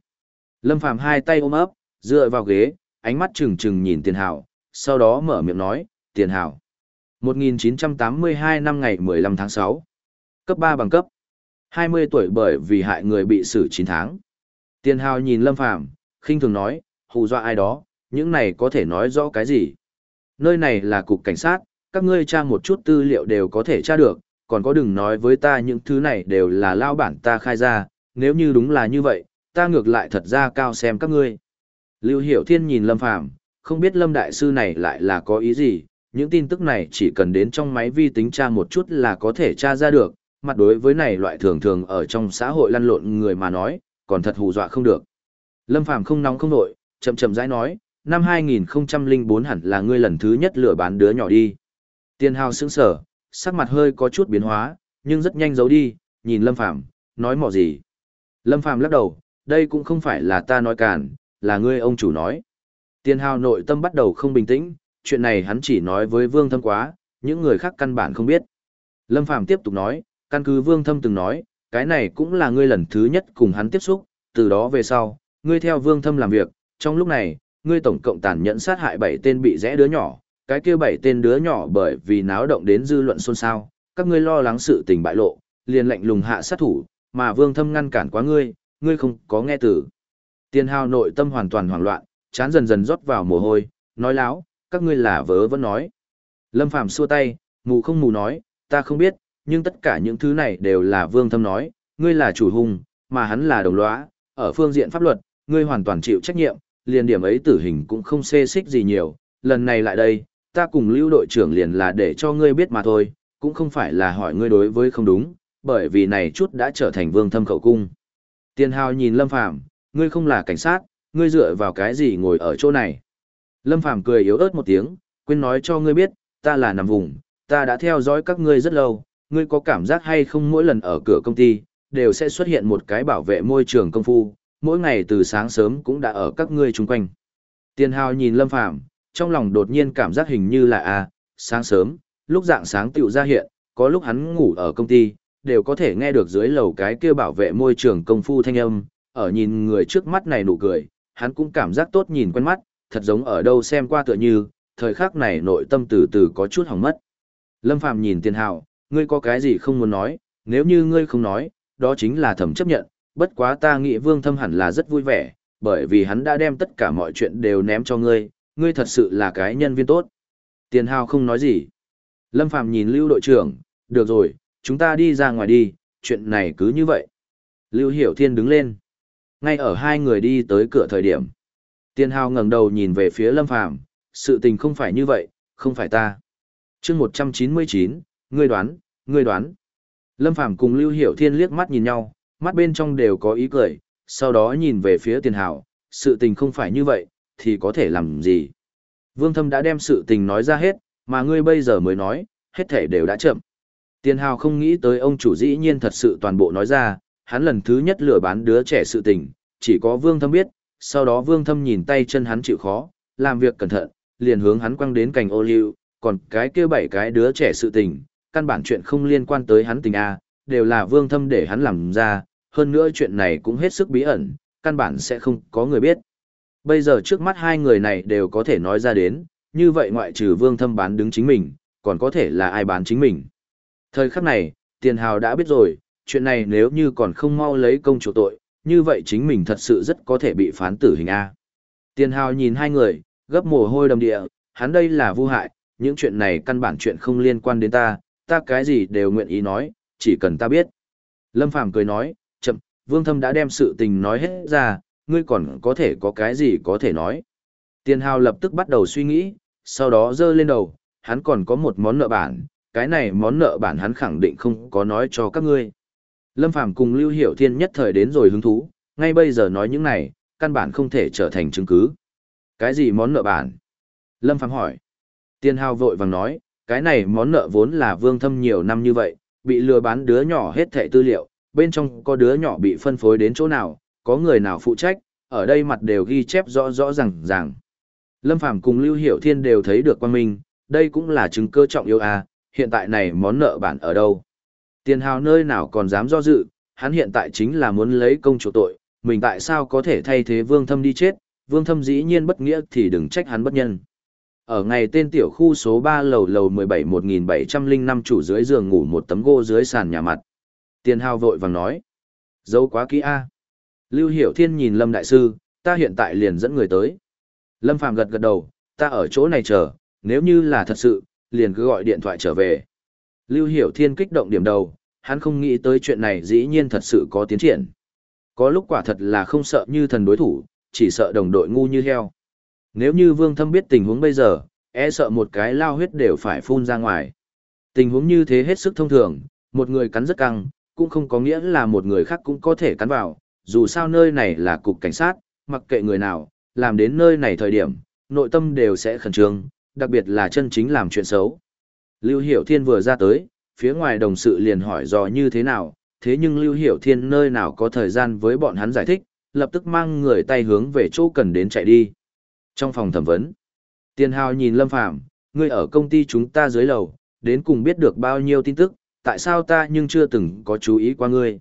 A: Lâm Phàm hai tay ôm ấp, dựa vào ghế, ánh mắt trừng trừng nhìn tiền hào, sau đó mở miệng nói, tiền hào. 1982 năm ngày 15 tháng 6. Cấp 3 bằng cấp. 20 tuổi bởi vì hại người bị xử 9 tháng. Tiền hào nhìn Lâm Phàm khinh thường nói, hù dọa ai đó, những này có thể nói rõ cái gì. Nơi này là cục cảnh sát, các ngươi tra một chút tư liệu đều có thể tra được, còn có đừng nói với ta những thứ này đều là lao bản ta khai ra, nếu như đúng là như vậy, ta ngược lại thật ra cao xem các ngươi. Lưu Hiểu Thiên nhìn Lâm Phàm không biết Lâm Đại Sư này lại là có ý gì, những tin tức này chỉ cần đến trong máy vi tính tra một chút là có thể tra ra được, mặt đối với này loại thường thường ở trong xã hội lăn lộn người mà nói, còn thật hù dọa không được. Lâm Phàm không nóng không nổi, chậm chậm rãi nói, năm 2004 hẳn là ngươi lần thứ nhất lừa bán đứa nhỏ đi. Tiên hào sững sở, sắc mặt hơi có chút biến hóa, nhưng rất nhanh giấu đi, nhìn Lâm Phàm nói mỏ gì. Lâm Phàm lắc đầu, đây cũng không phải là ta nói càn, là ngươi ông chủ nói. Tiên hào nội tâm bắt đầu không bình tĩnh, chuyện này hắn chỉ nói với Vương Thâm quá, những người khác căn bản không biết. Lâm Phàm tiếp tục nói, căn cứ Vương Thâm từng nói, cái này cũng là ngươi lần thứ nhất cùng hắn tiếp xúc, từ đó về sau, ngươi theo Vương Thâm làm việc, trong lúc này, ngươi tổng cộng tàn nhẫn sát hại bảy tên bị rẽ đứa nhỏ, cái kia bảy tên đứa nhỏ bởi vì náo động đến dư luận xôn xao, các ngươi lo lắng sự tình bại lộ, liền lệnh lùng hạ sát thủ, mà Vương Thâm ngăn cản quá ngươi, ngươi không có nghe từ. Tiền hào nội tâm hoàn toàn hoảng loạn, chán dần dần rót vào mồ hôi, nói láo, các ngươi là vớ vẫn nói. Lâm Phàm xua tay, mù không mù nói, ta không biết, nhưng tất cả những thứ này đều là Vương Thâm nói, ngươi là chủ hùng, mà hắn là đồng lõa, ở phương diện pháp luật, ngươi hoàn toàn chịu trách nhiệm, liền điểm ấy tử hình cũng không xê xích gì nhiều, lần này lại đây, ta cùng lưu đội trưởng liền là để cho ngươi biết mà thôi, cũng không phải là hỏi ngươi đối với không đúng, bởi vì này chút đã trở thành vương thâm khẩu cung. Tiền hào nhìn Lâm Phàm ngươi không là cảnh sát, ngươi dựa vào cái gì ngồi ở chỗ này. Lâm Phàm cười yếu ớt một tiếng, quên nói cho ngươi biết, ta là nằm vùng, ta đã theo dõi các ngươi rất lâu, ngươi có cảm giác hay không mỗi lần ở cửa công ty, đều sẽ xuất hiện một cái bảo vệ môi trường công phu, mỗi ngày từ sáng sớm cũng đã ở các ngươi chung quanh. Tiền hào nhìn Lâm Phàm trong lòng đột nhiên cảm giác hình như là a sáng sớm, lúc dạng sáng tựu ra hiện, có lúc hắn ngủ ở công ty, đều có thể nghe được dưới lầu cái kia bảo vệ môi trường công phu thanh âm, ở nhìn người trước mắt này nụ cười, hắn cũng cảm giác tốt nhìn quen mắt, thật giống ở đâu xem qua tựa như, thời khắc này nội tâm từ từ có chút hỏng mất. Lâm Phàm nhìn tiền hào, ngươi có cái gì không muốn nói, nếu như ngươi không nói, đó chính là thẩm chấp nhận, bất quá ta nghĩ vương thâm hẳn là rất vui vẻ, bởi vì hắn đã đem tất cả mọi chuyện đều ném cho ngươi, ngươi thật sự là cái nhân viên tốt. Tiền hào không nói gì. Lâm Phàm nhìn Lưu đội trưởng, được rồi, chúng ta đi ra ngoài đi, chuyện này cứ như vậy. Lưu Hiểu Thiên đứng lên. Ngay ở hai người đi tới cửa thời điểm. Tiền hào ngẩng đầu nhìn về phía Lâm Phàm sự tình không phải như vậy, không phải ta. chương 199, ngươi đoán, ngươi đoán. Lâm Phàm cùng Lưu Hiểu Thiên liếc mắt nhìn nhau, mắt bên trong đều có ý cười, sau đó nhìn về phía tiền hào, sự tình không phải như vậy, thì có thể làm gì. Vương Thâm đã đem sự tình nói ra hết, mà ngươi bây giờ mới nói, hết thể đều đã chậm. Tiền hào không nghĩ tới ông chủ dĩ nhiên thật sự toàn bộ nói ra, hắn lần thứ nhất lừa bán đứa trẻ sự tình, chỉ có Vương Thâm biết, sau đó Vương Thâm nhìn tay chân hắn chịu khó, làm việc cẩn thận, liền hướng hắn quăng đến cành ô liu, còn cái kia bảy cái đứa trẻ sự tình, căn bản chuyện không liên quan tới hắn tình A, đều là Vương Thâm để hắn làm ra, hơn nữa chuyện này cũng hết sức bí ẩn, căn bản sẽ không có người biết. Bây giờ trước mắt hai người này đều có thể nói ra đến, như vậy ngoại trừ vương thâm bán đứng chính mình, còn có thể là ai bán chính mình. Thời khắc này, tiền hào đã biết rồi, chuyện này nếu như còn không mau lấy công chủ tội, như vậy chính mình thật sự rất có thể bị phán tử hình A. Tiền hào nhìn hai người, gấp mồ hôi đầm địa, hắn đây là vô hại, những chuyện này căn bản chuyện không liên quan đến ta, ta cái gì đều nguyện ý nói, chỉ cần ta biết. Lâm Phàm cười nói, chậm, Vương Thâm đã đem sự tình nói hết ra, ngươi còn có thể có cái gì có thể nói. Tiền Hào lập tức bắt đầu suy nghĩ, sau đó giơ lên đầu, hắn còn có một món nợ bản, cái này món nợ bản hắn khẳng định không có nói cho các ngươi. Lâm Phàm cùng Lưu Hiểu Thiên nhất thời đến rồi hứng thú, ngay bây giờ nói những này, căn bản không thể trở thành chứng cứ. Cái gì món nợ bản? Lâm Phàm hỏi. Tiền Hào vội vàng nói, cái này món nợ vốn là vương thâm nhiều năm như vậy, bị lừa bán đứa nhỏ hết thẻ tư liệu, bên trong có đứa nhỏ bị phân phối đến chỗ nào, có người nào phụ trách, ở đây mặt đều ghi chép rõ rõ ràng ràng. Lâm Phàm cùng Lưu Hiểu Thiên đều thấy được quan minh, đây cũng là chứng cơ trọng yếu à, hiện tại này món nợ bản ở đâu. Tiền hào nơi nào còn dám do dự, hắn hiện tại chính là muốn lấy công chủ tội, mình tại sao có thể thay thế vương thâm đi chết, vương thâm dĩ nhiên bất nghĩa thì đừng trách hắn bất nhân. Ở ngày tên tiểu khu số 3 lầu lầu 17 1705 chủ dưới giường ngủ một tấm gỗ dưới sàn nhà mặt. Tiền hào vội vàng nói. Dấu quá kỹ a. Lưu Hiểu Thiên nhìn Lâm Đại Sư, ta hiện tại liền dẫn người tới. Lâm Phàm gật gật đầu, ta ở chỗ này chờ, nếu như là thật sự, liền cứ gọi điện thoại trở về. Lưu Hiểu Thiên kích động điểm đầu, hắn không nghĩ tới chuyện này dĩ nhiên thật sự có tiến triển. Có lúc quả thật là không sợ như thần đối thủ, chỉ sợ đồng đội ngu như heo. Nếu như Vương Thâm biết tình huống bây giờ, e sợ một cái lao huyết đều phải phun ra ngoài. Tình huống như thế hết sức thông thường, một người cắn rất căng, cũng không có nghĩa là một người khác cũng có thể cắn vào, dù sao nơi này là cục cảnh sát, mặc kệ người nào, làm đến nơi này thời điểm, nội tâm đều sẽ khẩn trương, đặc biệt là chân chính làm chuyện xấu. Lưu Hiểu Thiên vừa ra tới, phía ngoài đồng sự liền hỏi dò như thế nào, thế nhưng Lưu Hiểu Thiên nơi nào có thời gian với bọn hắn giải thích, lập tức mang người tay hướng về chỗ cần đến chạy đi. Trong phòng thẩm vấn, Tiền Hào nhìn Lâm Phàm, ngươi ở công ty chúng ta dưới lầu, đến cùng biết được bao nhiêu tin tức, tại sao ta nhưng chưa từng có chú ý qua ngươi.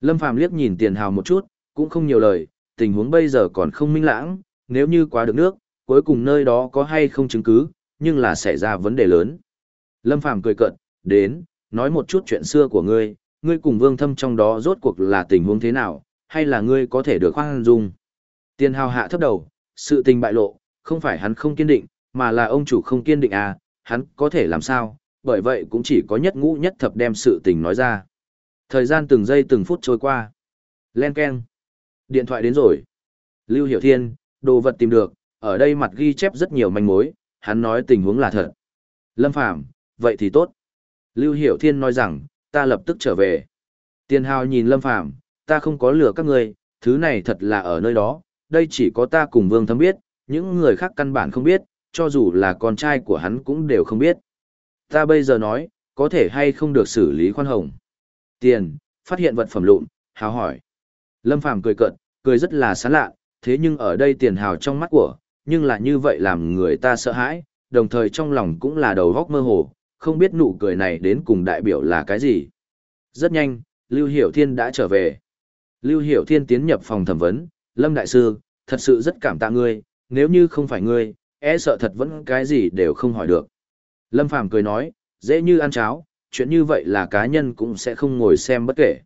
A: Lâm Phàm liếc nhìn Tiền Hào một chút, cũng không nhiều lời, tình huống bây giờ còn không minh lãng, nếu như quá được nước, cuối cùng nơi đó có hay không chứng cứ, nhưng là xảy ra vấn đề lớn. Lâm Phàm cười cợt, đến, nói một chút chuyện xưa của ngươi, ngươi cùng Vương Thâm trong đó rốt cuộc là tình huống thế nào, hay là ngươi có thể được khoan dung. Tiền hào hạ thấp đầu, sự tình bại lộ, không phải hắn không kiên định, mà là ông chủ không kiên định à, hắn có thể làm sao, bởi vậy cũng chỉ có nhất ngũ nhất thập đem sự tình nói ra. Thời gian từng giây từng phút trôi qua. Len Ken. Điện thoại đến rồi. Lưu Hiểu Thiên, đồ vật tìm được, ở đây mặt ghi chép rất nhiều manh mối, hắn nói tình huống là thật. Lâm Phàm vậy thì tốt. Lưu Hiểu Thiên nói rằng, ta lập tức trở về. Tiền Hào nhìn Lâm Phàm ta không có lừa các ngươi, thứ này thật là ở nơi đó, đây chỉ có ta cùng Vương Thâm biết, những người khác căn bản không biết, cho dù là con trai của hắn cũng đều không biết. Ta bây giờ nói, có thể hay không được xử lý khoan hồng. Tiền, phát hiện vật phẩm lụn, hào hỏi. Lâm Phàm cười cợt, cười rất là sán lạ, thế nhưng ở đây tiền hào trong mắt của, nhưng là như vậy làm người ta sợ hãi, đồng thời trong lòng cũng là đầu góc mơ hồ, không biết nụ cười này đến cùng đại biểu là cái gì. Rất nhanh, Lưu Hiểu Thiên đã trở về. Lưu Hiểu Thiên tiến nhập phòng thẩm vấn, Lâm Đại Sư, thật sự rất cảm tạ ngươi, nếu như không phải ngươi, e sợ thật vẫn cái gì đều không hỏi được. Lâm Phàm cười nói, dễ như ăn cháo, chuyện như vậy là cá nhân cũng sẽ không ngồi xem bất kể.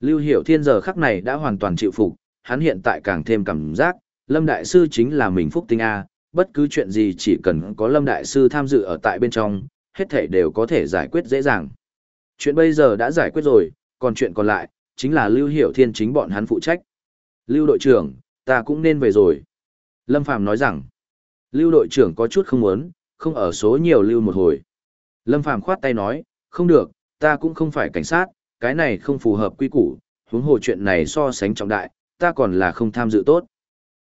A: Lưu Hiểu Thiên giờ khắc này đã hoàn toàn chịu phục, hắn hiện tại càng thêm cảm giác, Lâm Đại Sư chính là mình phúc tinh A, bất cứ chuyện gì chỉ cần có Lâm Đại Sư tham dự ở tại bên trong, hết thể đều có thể giải quyết dễ dàng. Chuyện bây giờ đã giải quyết rồi, còn chuyện còn lại, chính là Lưu Hiểu Thiên chính bọn hắn phụ trách. Lưu đội trưởng, ta cũng nên về rồi. Lâm Phàm nói rằng, Lưu đội trưởng có chút không muốn, không ở số nhiều lưu một hồi. Lâm Phàm khoát tay nói, không được, ta cũng không phải cảnh sát, cái này không phù hợp quy củ, huống hồ chuyện này so sánh trọng đại, ta còn là không tham dự tốt.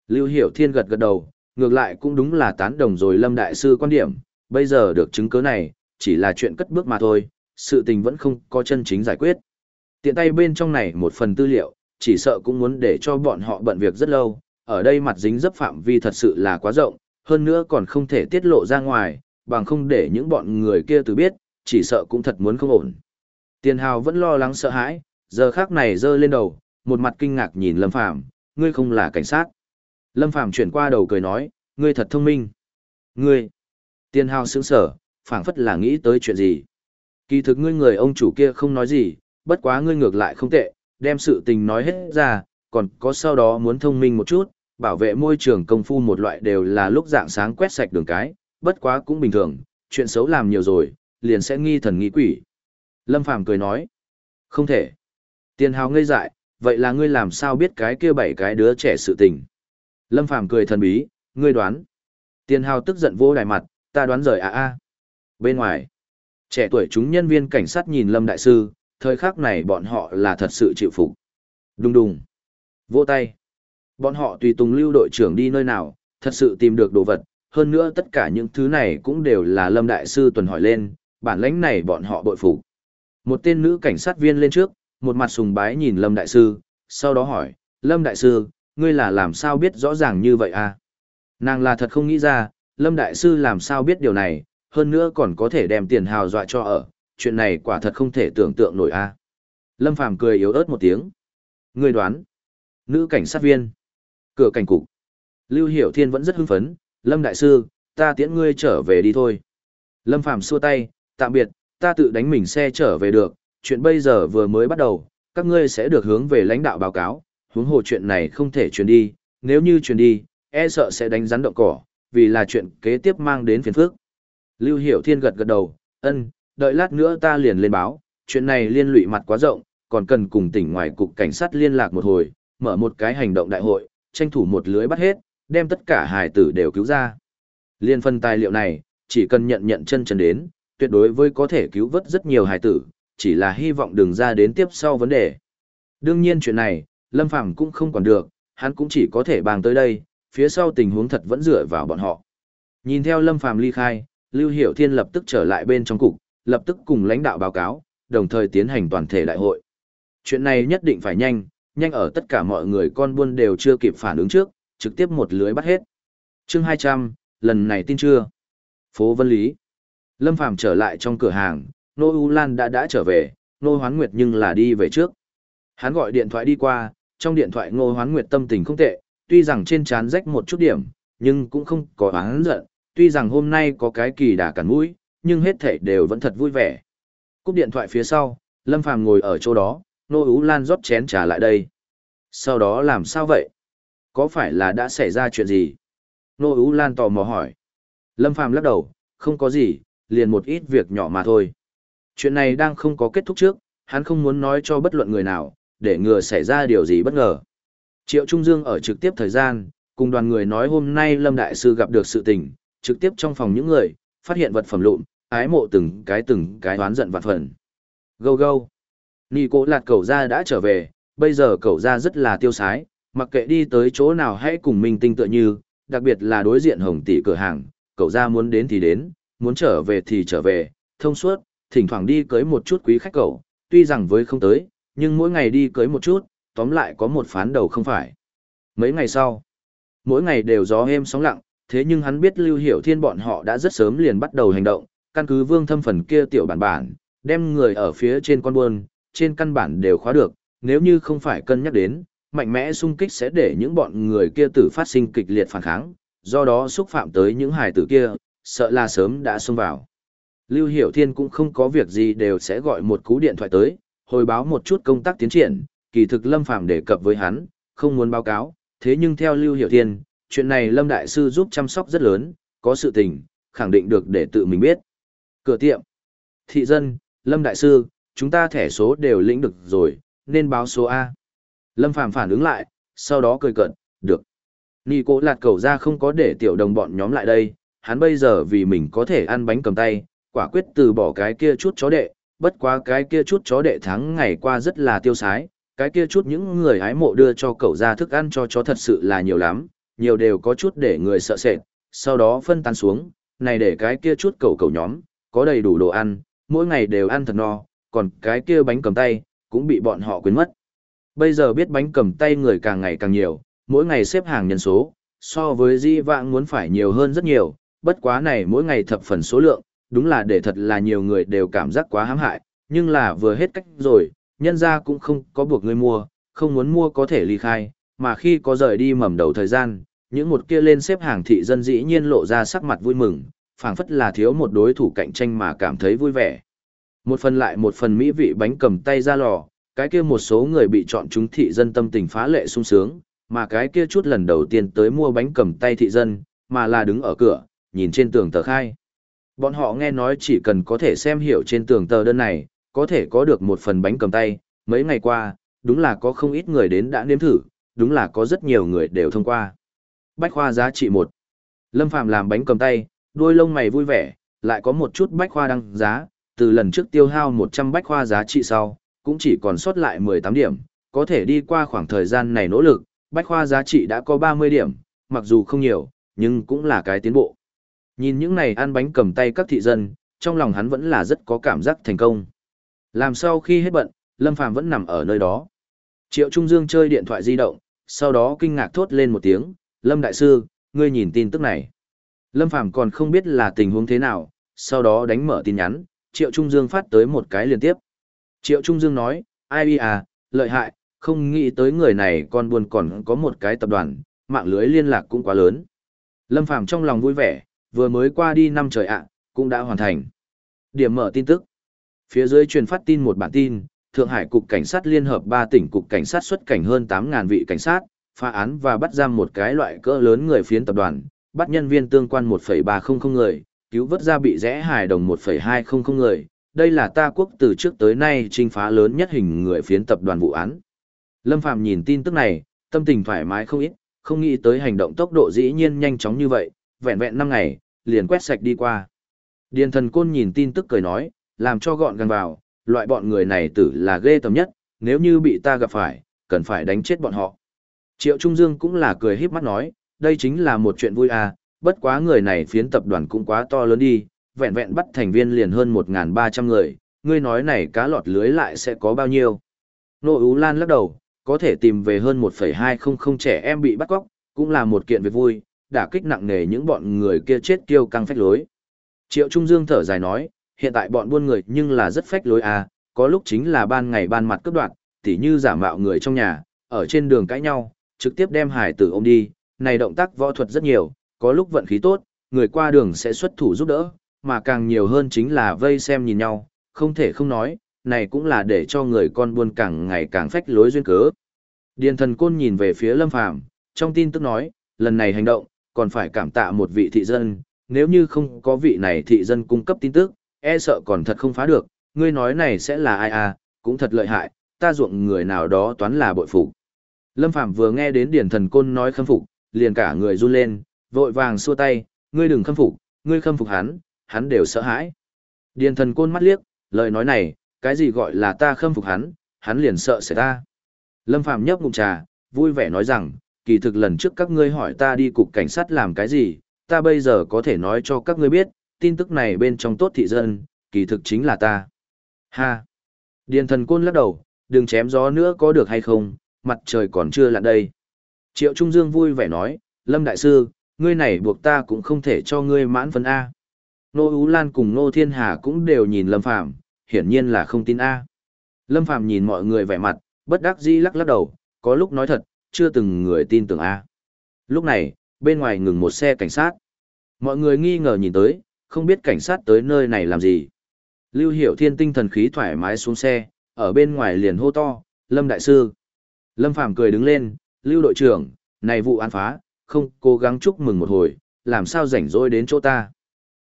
A: Lưu Hiểu Thiên gật gật đầu, ngược lại cũng đúng là tán đồng rồi Lâm Đại Sư quan điểm, bây giờ được chứng cứ này, chỉ là chuyện cất bước mà thôi, sự tình vẫn không có chân chính giải quyết. Tiện tay bên trong này một phần tư liệu, chỉ sợ cũng muốn để cho bọn họ bận việc rất lâu, ở đây mặt dính dấp phạm vi thật sự là quá rộng, hơn nữa còn không thể tiết lộ ra ngoài, bằng không để những bọn người kia từ biết, chỉ sợ cũng thật muốn không ổn. Tiền hào vẫn lo lắng sợ hãi, giờ khác này giơ lên đầu, một mặt kinh ngạc nhìn Lâm Phàm ngươi không là cảnh sát. Lâm Phàm chuyển qua đầu cười nói, ngươi thật thông minh. Ngươi. Tiền hào sững sở, phảng phất là nghĩ tới chuyện gì. Kỳ thực ngươi người ông chủ kia không nói gì, bất quá ngươi ngược lại không tệ, đem sự tình nói hết ra, còn có sau đó muốn thông minh một chút, bảo vệ môi trường công phu một loại đều là lúc dạng sáng quét sạch đường cái, bất quá cũng bình thường, chuyện xấu làm nhiều rồi, liền sẽ nghi thần nghi quỷ. Lâm Phàm cười nói, Không thể. Tiền hào ngây dại, vậy là ngươi làm sao biết cái kia bảy cái đứa trẻ sự tình. Lâm Phàm cười thần bí, ngươi đoán. Tiền hào tức giận vô đài mặt, ta đoán rời à a. Bên ngoài, trẻ tuổi chúng nhân viên cảnh sát nhìn Lâm Đại Sư, thời khắc này bọn họ là thật sự chịu phục. Đùng đùng. Vỗ tay. Bọn họ tùy tùng lưu đội trưởng đi nơi nào, thật sự tìm được đồ vật, hơn nữa tất cả những thứ này cũng đều là Lâm Đại Sư tuần hỏi lên, bản lãnh này bọn họ bội phục. Một tên nữ cảnh sát viên lên trước, một mặt sùng bái nhìn Lâm Đại Sư, sau đó hỏi, Lâm Đại Sư, ngươi là làm sao biết rõ ràng như vậy à? Nàng là thật không nghĩ ra, Lâm Đại Sư làm sao biết điều này, hơn nữa còn có thể đem tiền hào dọa cho ở, chuyện này quả thật không thể tưởng tượng nổi a. À? Lâm Phàm cười yếu ớt một tiếng. người đoán. Nữ cảnh sát viên. Cửa cảnh cục. Lưu Hiểu Thiên vẫn rất hưng phấn, Lâm Đại Sư, ta tiễn ngươi trở về đi thôi. Lâm Phàm xua tay, tạm biệt, ta tự đánh mình xe trở về được, chuyện bây giờ vừa mới bắt đầu, các ngươi sẽ được hướng về lãnh đạo báo cáo, huống hồ chuyện này không thể truyền đi, nếu như truyền đi, e sợ sẽ đánh rắn động cỏ, vì là chuyện kế tiếp mang đến phiền phức. Lưu Hiểu Thiên gật gật đầu, ân, đợi lát nữa ta liền lên báo, chuyện này liên lụy mặt quá rộng, còn cần cùng tỉnh ngoài cục cảnh sát liên lạc một hồi, mở một cái hành động đại hội, tranh thủ một lưới bắt hết, đem tất cả hài tử đều cứu ra. Liên phân tài liệu này, chỉ cần nhận nhận chân chân đến, tuyệt đối với có thể cứu vớt rất nhiều hài tử, chỉ là hy vọng đừng ra đến tiếp sau vấn đề. Đương nhiên chuyện này, Lâm Phàm cũng không còn được, hắn cũng chỉ có thể bàn tới đây, phía sau tình huống thật vẫn dựa vào bọn họ. Nhìn theo Lâm Phàm ly khai, Lưu Hiểu Thiên lập tức trở lại bên trong cục, lập tức cùng lãnh đạo báo cáo, đồng thời tiến hành toàn thể đại hội. Chuyện này nhất định phải nhanh, nhanh ở tất cả mọi người con buôn đều chưa kịp phản ứng trước, trực tiếp một lưới bắt hết. Chương 200, lần này tin chưa? Phố Vân Lý. Lâm Phàm trở lại trong cửa hàng, Nô U Lan đã đã trở về, Nô Hoán Nguyệt nhưng là đi về trước. Hắn gọi điện thoại đi qua, trong điện thoại Ngô Hoán Nguyệt tâm tình không tệ, tuy rằng trên trán rách một chút điểm, nhưng cũng không có oán giận, tuy rằng hôm nay có cái kỳ đà cản mũi, nhưng hết thảy đều vẫn thật vui vẻ. Cúp điện thoại phía sau, Lâm Phàm ngồi ở chỗ đó, Nô Ú Lan rót chén trà lại đây. Sau đó làm sao vậy? Có phải là đã xảy ra chuyện gì? Nô Ú Lan tò mò hỏi. Lâm Phàm lắc đầu, không có gì, liền một ít việc nhỏ mà thôi. Chuyện này đang không có kết thúc trước, hắn không muốn nói cho bất luận người nào, để ngừa xảy ra điều gì bất ngờ. Triệu Trung Dương ở trực tiếp thời gian, cùng đoàn người nói hôm nay Lâm Đại Sư gặp được sự tình, trực tiếp trong phòng những người, phát hiện vật phẩm lụn, ái mộ từng cái từng cái đoán giận vạn phần. Gâu gâu. Nì cố lạt cậu ra đã trở về, bây giờ cậu ra rất là tiêu sái, mặc kệ đi tới chỗ nào hãy cùng mình tinh tựa như, đặc biệt là đối diện hồng tỷ cửa hàng, cậu ra muốn đến thì đến, muốn trở về thì trở về, thông suốt, thỉnh thoảng đi cưới một chút quý khách cậu, tuy rằng với không tới, nhưng mỗi ngày đi cưới một chút, tóm lại có một phán đầu không phải. Mấy ngày sau, mỗi ngày đều gió êm sóng lặng, thế nhưng hắn biết Lưu Hiểu Thiên bọn họ đã rất sớm liền bắt đầu hành động, căn cứ vương thâm phần kia tiểu bản bản, đem người ở phía trên con buôn, trên căn bản đều khóa được, nếu như không phải cân nhắc đến, mạnh mẽ xung kích sẽ để những bọn người kia tử phát sinh kịch liệt phản kháng, do đó xúc phạm tới những hài tử kia, sợ là sớm đã xông vào. Lưu Hiểu Thiên cũng không có việc gì đều sẽ gọi một cú điện thoại tới, hồi báo một chút công tác tiến triển, kỳ thực Lâm Phàm đề cập với hắn, không muốn báo cáo, thế nhưng theo Lưu Hiểu Thiên, chuyện này Lâm Đại Sư giúp chăm sóc rất lớn, có sự tình, khẳng định được để tự mình biết. Cửa tiệm, thị dân, Lâm Đại Sư, chúng ta thẻ số đều lĩnh được rồi, nên báo số A. Lâm Phàm phản ứng lại, sau đó cười cận, được. Nì cố lạt cầu ra không có để tiểu đồng bọn nhóm lại đây, hắn bây giờ vì mình có thể ăn bánh cầm tay, quả quyết từ bỏ cái kia chút chó đệ, bất quá cái kia chút chó đệ thắng ngày qua rất là tiêu sái, cái kia chút những người hái mộ đưa cho cậu ra thức ăn cho chó thật sự là nhiều lắm, nhiều đều có chút để người sợ sệt, sau đó phân tán xuống, này để cái kia chút cậu cậu nhóm, có đầy đủ đồ ăn, mỗi ngày đều ăn thật no, còn cái kia bánh cầm tay, cũng bị bọn họ quên mất. Bây giờ biết bánh cầm tay người càng ngày càng nhiều, mỗi ngày xếp hàng nhân số, so với di vãng muốn phải nhiều hơn rất nhiều, bất quá này mỗi ngày thập phần số lượng, đúng là để thật là nhiều người đều cảm giác quá hãm hại, nhưng là vừa hết cách rồi, nhân ra cũng không có buộc người mua, không muốn mua có thể ly khai, mà khi có rời đi mầm đầu thời gian, những một kia lên xếp hàng thị dân dĩ nhiên lộ ra sắc mặt vui mừng, phảng phất là thiếu một đối thủ cạnh tranh mà cảm thấy vui vẻ. Một phần lại một phần mỹ vị bánh cầm tay ra lò, cái kia một số người bị chọn chúng thị dân tâm tình phá lệ sung sướng, mà cái kia chút lần đầu tiên tới mua bánh cầm tay thị dân, mà là đứng ở cửa, nhìn trên tường tờ khai. Bọn họ nghe nói chỉ cần có thể xem hiểu trên tường tờ đơn này, có thể có được một phần bánh cầm tay, mấy ngày qua, đúng là có không ít người đến đã nếm thử, đúng là có rất nhiều người đều thông qua. Bách khoa giá trị một Lâm Phạm làm bánh cầm tay, đôi lông mày vui vẻ, lại có một chút bách khoa đăng giá, từ lần trước tiêu hao 100 bách khoa giá trị sau, cũng chỉ còn sót lại 18 điểm, có thể đi qua khoảng thời gian này nỗ lực, bách khoa giá trị đã có 30 điểm, mặc dù không nhiều, nhưng cũng là cái tiến bộ. Nhìn những này ăn bánh cầm tay các thị dân, trong lòng hắn vẫn là rất có cảm giác thành công. Làm sau khi hết bận, Lâm Phàm vẫn nằm ở nơi đó. Triệu Trung Dương chơi điện thoại di động, sau đó kinh ngạc thốt lên một tiếng, Lâm Đại Sư, ngươi nhìn tin tức này. Lâm Phàm còn không biết là tình huống thế nào, sau đó đánh mở tin nhắn, Triệu Trung Dương phát tới một cái liên tiếp. Triệu Trung Dương nói, ai à, lợi hại, không nghĩ tới người này còn buồn còn có một cái tập đoàn, mạng lưới liên lạc cũng quá lớn. Lâm Phàm trong lòng vui vẻ, vừa mới qua đi năm trời ạ, cũng đã hoàn thành. Điểm mở tin tức. Phía dưới truyền phát tin một bản tin, Thượng Hải Cục Cảnh sát Liên hợp 3 tỉnh Cục Cảnh sát xuất cảnh hơn 8.000 vị cảnh sát, phá án và bắt giam một cái loại cỡ lớn người phiến tập đoàn, bắt nhân viên tương quan 1,300 người, cứu vớt ra bị rẽ hài đồng 1,200 người. Đây là ta quốc từ trước tới nay trinh phá lớn nhất hình người phiến tập đoàn vụ án. Lâm Phàm nhìn tin tức này, tâm tình thoải mái không ít, không nghĩ tới hành động tốc độ dĩ nhiên nhanh chóng như vậy, vẹn vẹn 5 ngày, liền quét sạch đi qua. Điền thần côn nhìn tin tức cười nói, làm cho gọn gàng vào, loại bọn người này tử là ghê tầm nhất, nếu như bị ta gặp phải, cần phải đánh chết bọn họ. Triệu Trung Dương cũng là cười híp mắt nói, đây chính là một chuyện vui à, bất quá người này phiến tập đoàn cũng quá to lớn đi, vẹn vẹn bắt thành viên liền hơn 1.300 người, ngươi nói này cá lọt lưới lại sẽ có bao nhiêu. Nô Ú Lan lắc đầu, có thể tìm về hơn 1,200 trẻ em bị bắt cóc, cũng là một kiện việc vui, đả kích nặng nề những bọn người kia chết kiêu căng phách lối. Triệu Trung Dương thở dài nói, hiện tại bọn buôn người nhưng là rất phách lối à, có lúc chính là ban ngày ban mặt cấp đoạn, tỉ như giả mạo người trong nhà, ở trên đường cãi nhau, trực tiếp đem hải tử ôm đi, này động tác võ thuật rất nhiều, có lúc vận khí tốt, người qua đường sẽ xuất thủ giúp đỡ, mà càng nhiều hơn chính là vây xem nhìn nhau, không thể không nói, này cũng là để cho người con buôn càng ngày càng phách lối duyên cớ. Điền thần côn nhìn về phía Lâm Phàm trong tin tức nói, lần này hành động, còn phải cảm tạ một vị thị dân, nếu như không có vị này thị dân cung cấp tin tức, e sợ còn thật không phá được, ngươi nói này sẽ là ai à, cũng thật lợi hại, ta ruộng người nào đó toán là bội phục. Lâm Phàm vừa nghe đến Điền Thần Côn nói khâm phục, liền cả người run lên, vội vàng xua tay, ngươi đừng khâm phục, ngươi khâm phục hắn, hắn đều sợ hãi. Điền Thần Côn mắt liếc, lời nói này, cái gì gọi là ta khâm phục hắn, hắn liền sợ sẽ ta. Lâm Phàm nhấp ngụm trà, vui vẻ nói rằng, kỳ thực lần trước các ngươi hỏi ta đi cục cảnh sát làm cái gì, ta bây giờ có thể nói cho các ngươi biết, tin tức này bên trong tốt thị dân, kỳ thực chính là ta. Ha! Điền thần côn lắc đầu, đừng chém gió nữa có được hay không, mặt trời còn chưa lặn đây. Triệu Trung Dương vui vẻ nói, Lâm Đại Sư, ngươi này buộc ta cũng không thể cho ngươi mãn phân A. Nô Ú Lan cùng Nô Thiên Hà cũng đều nhìn Lâm Phàm hiển nhiên là không tin A. Lâm Phàm nhìn mọi người vẻ mặt, bất đắc dĩ lắc lắc đầu, có lúc nói thật, chưa từng người tin tưởng A. Lúc này, bên ngoài ngừng một xe cảnh sát. Mọi người nghi ngờ nhìn tới, không biết cảnh sát tới nơi này làm gì. Lưu Hiểu Thiên tinh thần khí thoải mái xuống xe, ở bên ngoài liền hô to, Lâm Đại Sư. Lâm Phàm cười đứng lên, Lưu đội trưởng, này vụ án phá, không cố gắng chúc mừng một hồi, làm sao rảnh rỗi đến chỗ ta.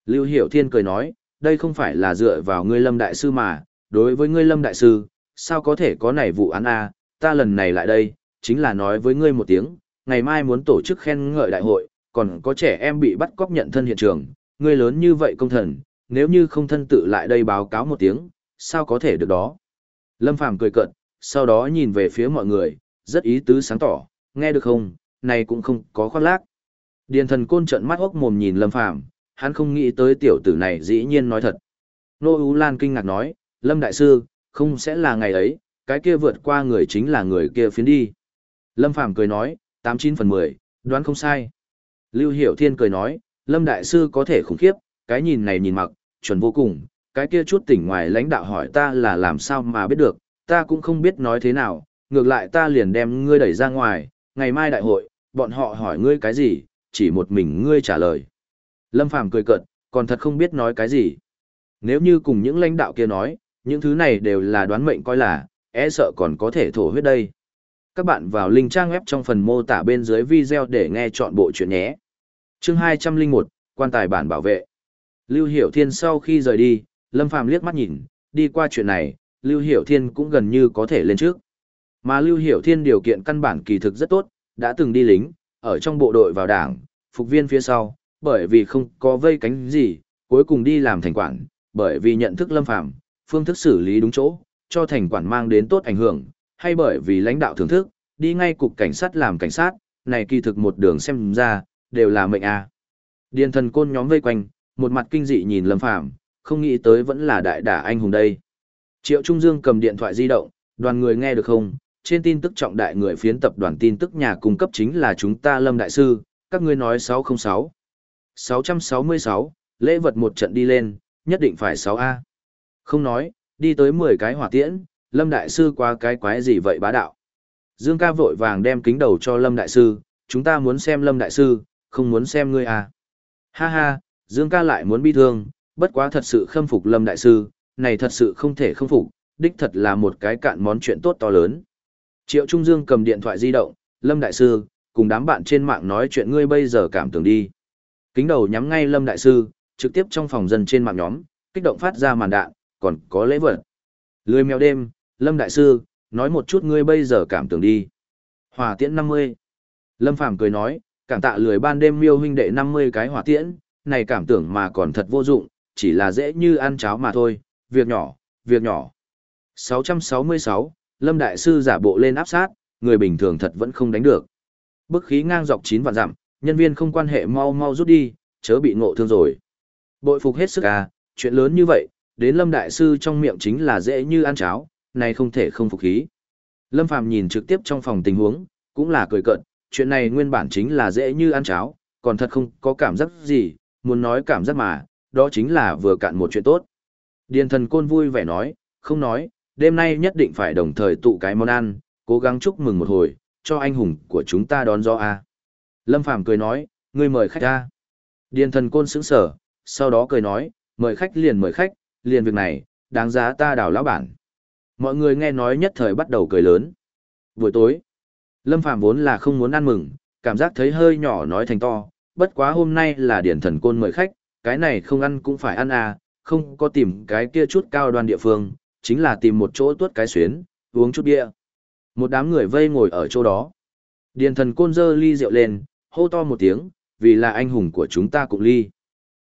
A: Lưu Hiểu Thiên cười nói, đây không phải là dựa vào ngươi Lâm Đại Sư mà, đối với ngươi Lâm Đại Sư, sao có thể có này vụ án a ta lần này lại đây, chính là nói với ngươi một tiếng, ngày mai muốn tổ chức khen ngợi đại hội, còn có trẻ em bị bắt cóc nhận thân hiện trường, ngươi lớn như vậy công thần, nếu như không thân tự lại đây báo cáo một tiếng, sao có thể được đó. Lâm Phàm cười cợt, sau đó nhìn về phía mọi người, rất ý tứ sáng tỏ, nghe được không, này cũng không có khoác lác. Điền thần côn trận mắt hốc mồm nhìn Lâm Phàm hắn không nghĩ tới tiểu tử này dĩ nhiên nói thật. Nô Ú Lan kinh ngạc nói, Lâm Đại Sư, không sẽ là ngày ấy, cái kia vượt qua người chính là người kia phiến đi. Lâm Phàm cười nói, 89 phần 10, đoán không sai. Lưu Hiểu Thiên cười nói, Lâm Đại Sư có thể khủng khiếp, cái nhìn này nhìn mặc, chuẩn vô cùng, cái kia chút tỉnh ngoài lãnh đạo hỏi ta là làm sao mà biết được, ta cũng không biết nói thế nào, ngược lại ta liền đem ngươi đẩy ra ngoài, ngày mai đại hội, bọn họ hỏi ngươi cái gì, chỉ một mình ngươi trả lời. Lâm Phàm cười cợt, còn thật không biết nói cái gì. Nếu như cùng những lãnh đạo kia nói, những thứ này đều là đoán mệnh coi là, e sợ còn có thể thổ huyết đây. Các bạn vào link trang web trong phần mô tả bên dưới video để nghe chọn bộ chuyện nhé. Chương 201, quan tài bản bảo vệ. Lưu Hiểu Thiên sau khi rời đi, Lâm Phàm liếc mắt nhìn, đi qua chuyện này, Lưu Hiểu Thiên cũng gần như có thể lên trước. Mà Lưu Hiểu Thiên điều kiện căn bản kỳ thực rất tốt, đã từng đi lính, ở trong bộ đội vào đảng, phục viên phía sau, bởi vì không có vây cánh gì, cuối cùng đi làm thành quản, bởi vì nhận thức lâm phạm, phương thức xử lý đúng chỗ, cho thành quản mang đến tốt ảnh hưởng, hay bởi vì lãnh đạo thưởng thức, đi ngay cục cảnh sát làm cảnh sát, này kỳ thực một đường xem ra, đều là mệnh a. À. Điền thần côn nhóm vây quanh, một mặt kinh dị nhìn lâm phạm, không nghĩ tới vẫn là đại đả anh hùng đây. Triệu Trung Dương cầm điện thoại di động, đoàn người nghe được không? Trên tin tức trọng đại người phiến tập đoàn tin tức nhà cung cấp chính là chúng ta Lâm Đại Sư, các ngươi nói 606. 666, lễ vật một trận đi lên, nhất định phải 6A. Không nói, đi tới 10 cái hỏa tiễn, Lâm Đại Sư qua cái quái gì vậy bá đạo. Dương ca vội vàng đem kính đầu cho Lâm Đại Sư, chúng ta muốn xem Lâm Đại Sư, không muốn xem ngươi à. Ha ha, Dương ca lại muốn bi thương, bất quá thật sự khâm phục Lâm Đại Sư, này thật sự không thể không phục, đích thật là một cái cạn món chuyện tốt to lớn. Triệu Trung Dương cầm điện thoại di động, Lâm Đại Sư, cùng đám bạn trên mạng nói chuyện ngươi bây giờ cảm tưởng đi. Kính đầu nhắm ngay Lâm Đại Sư, trực tiếp trong phòng dân trên mạng nhóm, kích động phát ra màn đạn, còn có lễ vật. Lười mèo đêm, Lâm Đại Sư, nói một chút ngươi bây giờ cảm tưởng đi. Hỏa tiễn 50. Lâm Phàm cười nói, cảm tạ lười ban đêm miêu huynh đệ 50 cái hỏa tiễn, này cảm tưởng mà còn thật vô dụng, chỉ là dễ như ăn cháo mà thôi, việc nhỏ, việc nhỏ. 666, Lâm Đại Sư giả bộ lên áp sát, người bình thường thật vẫn không đánh được. Bức khí ngang dọc chín vạn dặm, nhân viên không quan hệ mau mau rút đi, chớ bị ngộ thương rồi. Bội phục hết sức à, chuyện lớn như vậy, đến Lâm Đại Sư trong miệng chính là dễ như ăn cháo, này không thể không phục khí. Lâm Phàm nhìn trực tiếp trong phòng tình huống, cũng là cười cợt, chuyện này nguyên bản chính là dễ như ăn cháo, còn thật không có cảm giác gì, muốn nói cảm giác mà, đó chính là vừa cạn một chuyện tốt. Điền thần côn vui vẻ nói, không nói, đêm nay nhất định phải đồng thời tụ cái món ăn, cố gắng chúc mừng một hồi, cho anh hùng của chúng ta đón gió a. Lâm Phàm cười nói, ngươi mời khách ra. Điền thần côn sững sở, sau đó cười nói, mời khách liền mời khách, liền việc này, đáng giá ta đào lão bản. Mọi người nghe nói nhất thời bắt đầu cười lớn. Buổi tối, Lâm Phàm vốn là không muốn ăn mừng, cảm giác thấy hơi nhỏ nói thành to, bất quá hôm nay là điển thần côn mời khách, cái này không ăn cũng phải ăn à, không có tìm cái kia chút cao đoan địa phương, chính là tìm một chỗ tuốt cái xuyến, uống chút bia. Một đám người vây ngồi ở chỗ đó. Điền thần côn dơ ly rượu lên, hô to một tiếng, vì là anh hùng của chúng ta cũng ly.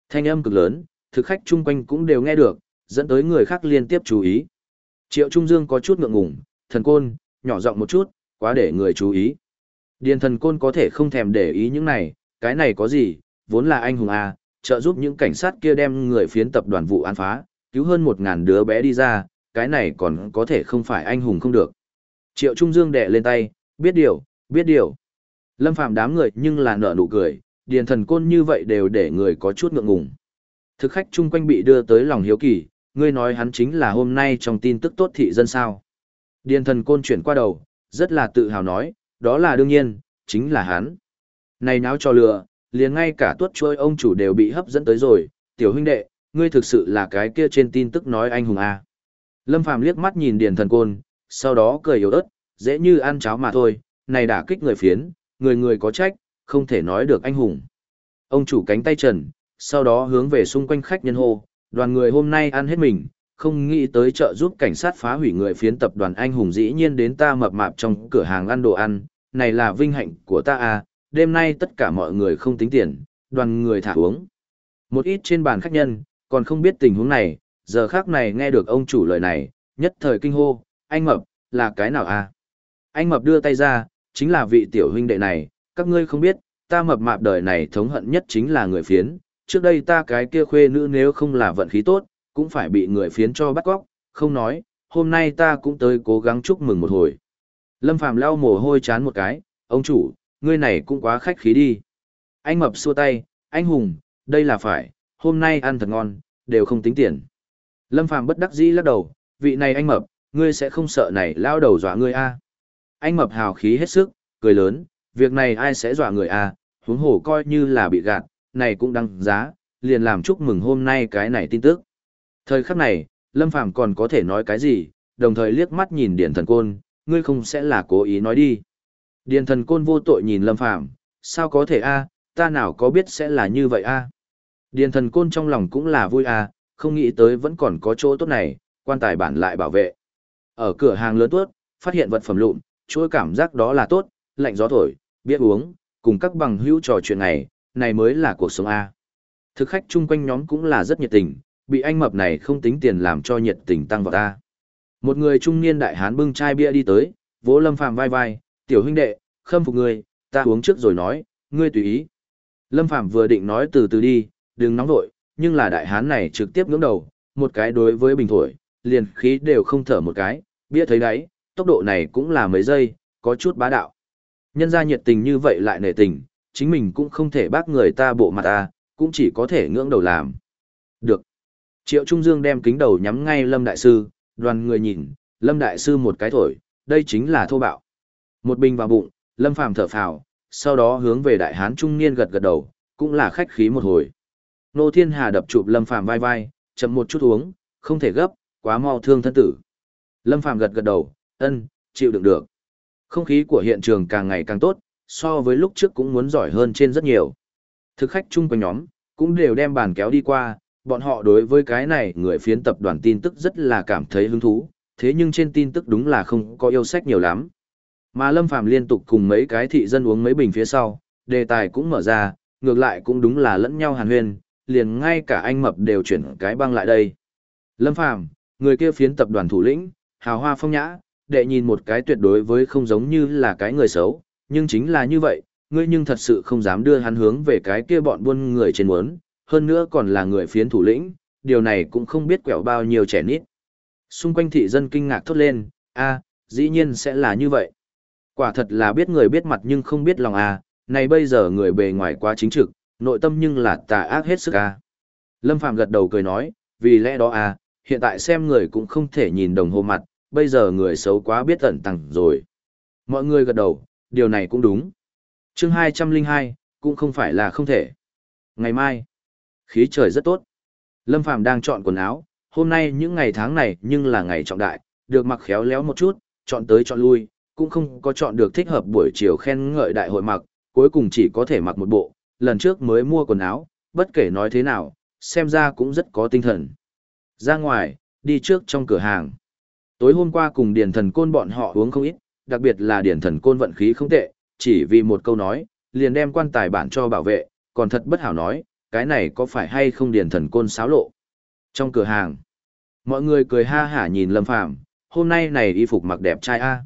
A: Thanh âm cực lớn, thực khách chung quanh cũng đều nghe được, dẫn tới người khác liên tiếp chú ý. Triệu Trung Dương có chút ngượng ngùng, thần côn, nhỏ giọng một chút, quá để người chú ý. Điền thần côn có thể không thèm để ý những này, cái này có gì, vốn là anh hùng à, trợ giúp những cảnh sát kia đem người phiến tập đoàn vụ án phá, cứu hơn một ngàn đứa bé đi ra, cái này còn có thể không phải anh hùng không được. Triệu Trung Dương đẻ lên tay, biết điều, biết điều. Lâm Phạm đám người nhưng là nở nụ cười, điền thần côn như vậy đều để người có chút ngượng ngùng. Thực khách chung quanh bị đưa tới lòng hiếu kỳ, ngươi nói hắn chính là hôm nay trong tin tức tốt thị dân sao. Điền thần côn chuyển qua đầu, rất là tự hào nói, đó là đương nhiên, chính là hắn. Này náo cho lừa, liền ngay cả tuốt trôi ông chủ đều bị hấp dẫn tới rồi, tiểu huynh đệ, ngươi thực sự là cái kia trên tin tức nói anh hùng à. Lâm Phàm liếc mắt nhìn Điền Thần Côn, sau đó cười yếu ớt, dễ như ăn cháo mà thôi, này đã kích người phiến, người người có trách, không thể nói được anh hùng. Ông chủ cánh tay trần, sau đó hướng về xung quanh khách nhân hô, đoàn người hôm nay ăn hết mình, không nghĩ tới chợ giúp cảnh sát phá hủy người phiến tập đoàn anh hùng dĩ nhiên đến ta mập mạp trong cửa hàng ăn đồ ăn, này là vinh hạnh của ta à, đêm nay tất cả mọi người không tính tiền, đoàn người thả uống. Một ít trên bàn khách nhân, còn không biết tình huống này, giờ khác này nghe được ông chủ lời này, nhất thời kinh hô, anh mập, là cái nào à? Anh mập đưa tay ra, chính là vị tiểu huynh đệ này, các ngươi không biết, ta mập mạp đời này thống hận nhất chính là người phiến, trước đây ta cái kia khuê nữ nếu không là vận khí tốt, cũng phải bị người phiến cho bắt góc, không nói, hôm nay ta cũng tới cố gắng chúc mừng một hồi. Lâm Phàm lau mồ hôi chán một cái, ông chủ, ngươi này cũng quá khách khí đi. Anh mập xua tay, anh hùng, đây là phải, hôm nay ăn thật ngon, đều không tính tiền. Lâm Phàm bất đắc dĩ lắc đầu, vị này anh mập, ngươi sẽ không sợ này lao đầu dọa ngươi a? Anh mập hào khí hết sức, cười lớn, việc này ai sẽ dọa người a? Huống hồ coi như là bị gạt, này cũng đăng giá, liền làm chúc mừng hôm nay cái này tin tức. Thời khắc này, Lâm Phàm còn có thể nói cái gì, đồng thời liếc mắt nhìn Điền Thần Côn, ngươi không sẽ là cố ý nói đi. Điền Thần Côn vô tội nhìn Lâm Phàm, sao có thể a, ta nào có biết sẽ là như vậy a. Điền Thần Côn trong lòng cũng là vui a, không nghĩ tới vẫn còn có chỗ tốt này, quan tài bản lại bảo vệ. Ở cửa hàng lớn tuốt, phát hiện vật phẩm lụn, chuỗi cảm giác đó là tốt, lạnh gió thổi, biết uống, cùng các bằng hữu trò chuyện này, này mới là cuộc sống A. Thực khách chung quanh nhóm cũng là rất nhiệt tình, bị anh mập này không tính tiền làm cho nhiệt tình tăng vào ta. Một người trung niên đại hán bưng chai bia đi tới, vỗ Lâm Phàm vai vai, "Tiểu huynh đệ, khâm phục ngươi, ta uống trước rồi nói, ngươi tùy ý." Lâm Phàm vừa định nói từ từ đi, đừng nóng vội, nhưng là đại hán này trực tiếp ngưỡng đầu, một cái đối với bình thổi, liền khí đều không thở một cái, bia thấy đấy, tốc độ này cũng là mấy giây, có chút bá đạo. Nhân ra nhiệt tình như vậy lại nể tình, chính mình cũng không thể bác người ta bộ mặt ta, cũng chỉ có thể ngưỡng đầu làm. Được. Triệu Trung Dương đem kính đầu nhắm ngay Lâm Đại Sư, đoàn người nhìn, Lâm Đại Sư một cái thổi, đây chính là thô bạo. Một bình vào bụng, Lâm Phàm thở phào, sau đó hướng về đại hán trung niên gật gật đầu, cũng là khách khí một hồi. Nô Thiên Hà đập chụp Lâm Phàm vai vai, chậm một chút uống, không thể gấp, quá mau thương thân tử. Lâm Phàm gật gật đầu, ân, chịu đựng được. Không khí của hiện trường càng ngày càng tốt, so với lúc trước cũng muốn giỏi hơn trên rất nhiều. Thực khách chung quanh nhóm, cũng đều đem bàn kéo đi qua, bọn họ đối với cái này người phiến tập đoàn tin tức rất là cảm thấy hứng thú, thế nhưng trên tin tức đúng là không có yêu sách nhiều lắm. Mà Lâm Phàm liên tục cùng mấy cái thị dân uống mấy bình phía sau, đề tài cũng mở ra, ngược lại cũng đúng là lẫn nhau hàn huyên, liền ngay cả anh mập đều chuyển cái băng lại đây. Lâm Phàm, người kia phiến tập đoàn thủ lĩnh, hào hoa phong nhã, đệ nhìn một cái tuyệt đối với không giống như là cái người xấu, nhưng chính là như vậy, ngươi nhưng thật sự không dám đưa hắn hướng về cái kia bọn buôn người trên muốn, hơn nữa còn là người phiến thủ lĩnh, điều này cũng không biết quẹo bao nhiêu trẻ nít. Xung quanh thị dân kinh ngạc thốt lên, a, dĩ nhiên sẽ là như vậy. Quả thật là biết người biết mặt nhưng không biết lòng à, này bây giờ người bề ngoài quá chính trực, nội tâm nhưng là tà ác hết sức a. Lâm Phạm gật đầu cười nói, vì lẽ đó a, hiện tại xem người cũng không thể nhìn đồng hồ mặt, bây giờ người xấu quá biết tận tặng rồi. Mọi người gật đầu, điều này cũng đúng. chương 202, cũng không phải là không thể. Ngày mai, khí trời rất tốt. Lâm Phàm đang chọn quần áo, hôm nay những ngày tháng này nhưng là ngày trọng đại, được mặc khéo léo một chút, chọn tới chọn lui, cũng không có chọn được thích hợp buổi chiều khen ngợi đại hội mặc, cuối cùng chỉ có thể mặc một bộ, lần trước mới mua quần áo, bất kể nói thế nào, xem ra cũng rất có tinh thần. Ra ngoài, đi trước trong cửa hàng. Tối hôm qua cùng Điền Thần Côn bọn họ uống không ít, đặc biệt là Điền Thần Côn vận khí không tệ, chỉ vì một câu nói, liền đem quan tài bản cho bảo vệ, còn thật bất hảo nói, cái này có phải hay không Điền Thần Côn xáo lộ. Trong cửa hàng, mọi người cười ha hả nhìn Lâm Phàm, hôm nay này y phục mặc đẹp trai a.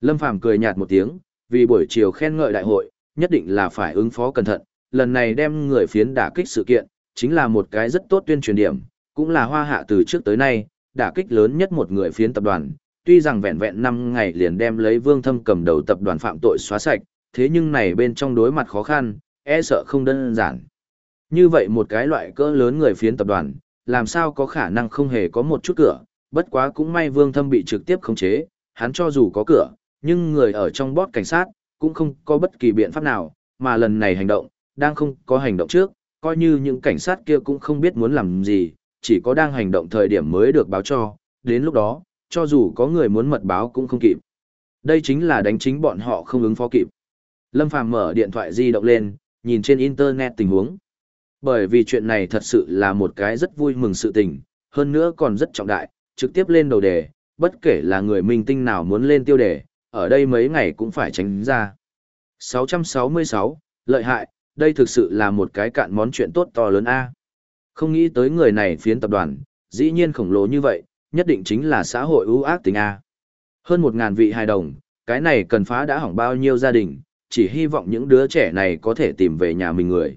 A: Lâm Phàm cười nhạt một tiếng, vì buổi chiều khen ngợi đại hội, nhất định là phải ứng phó cẩn thận, lần này đem người phiến đả kích sự kiện, chính là một cái rất tốt tuyên truyền điểm, cũng là hoa hạ từ trước tới nay, đả kích lớn nhất một người phiến tập đoàn, tuy rằng vẹn vẹn 5 ngày liền đem lấy Vương Thâm cầm đầu tập đoàn phạm tội xóa sạch, thế nhưng này bên trong đối mặt khó khăn, e sợ không đơn giản. Như vậy một cái loại cỡ lớn người phiến tập đoàn, làm sao có khả năng không hề có một chút cửa, bất quá cũng may Vương Thâm bị trực tiếp khống chế, hắn cho dù có cửa, nhưng người ở trong bót cảnh sát, cũng không có bất kỳ biện pháp nào, mà lần này hành động, đang không có hành động trước, coi như những cảnh sát kia cũng không biết muốn làm gì, chỉ có đang hành động thời điểm mới được báo cho, đến lúc đó, cho dù có người muốn mật báo cũng không kịp. Đây chính là đánh chính bọn họ không ứng phó kịp. Lâm Phàm mở điện thoại di động lên, nhìn trên internet tình huống. Bởi vì chuyện này thật sự là một cái rất vui mừng sự tình, hơn nữa còn rất trọng đại, trực tiếp lên đầu đề, bất kể là người minh tinh nào muốn lên tiêu đề, ở đây mấy ngày cũng phải tránh ra. 666, lợi hại, đây thực sự là một cái cạn món chuyện tốt to lớn A. Không nghĩ tới người này phiến tập đoàn, dĩ nhiên khổng lồ như vậy, nhất định chính là xã hội ưu ác tình A. Hơn một ngàn vị hài đồng, cái này cần phá đã hỏng bao nhiêu gia đình, chỉ hy vọng những đứa trẻ này có thể tìm về nhà mình người.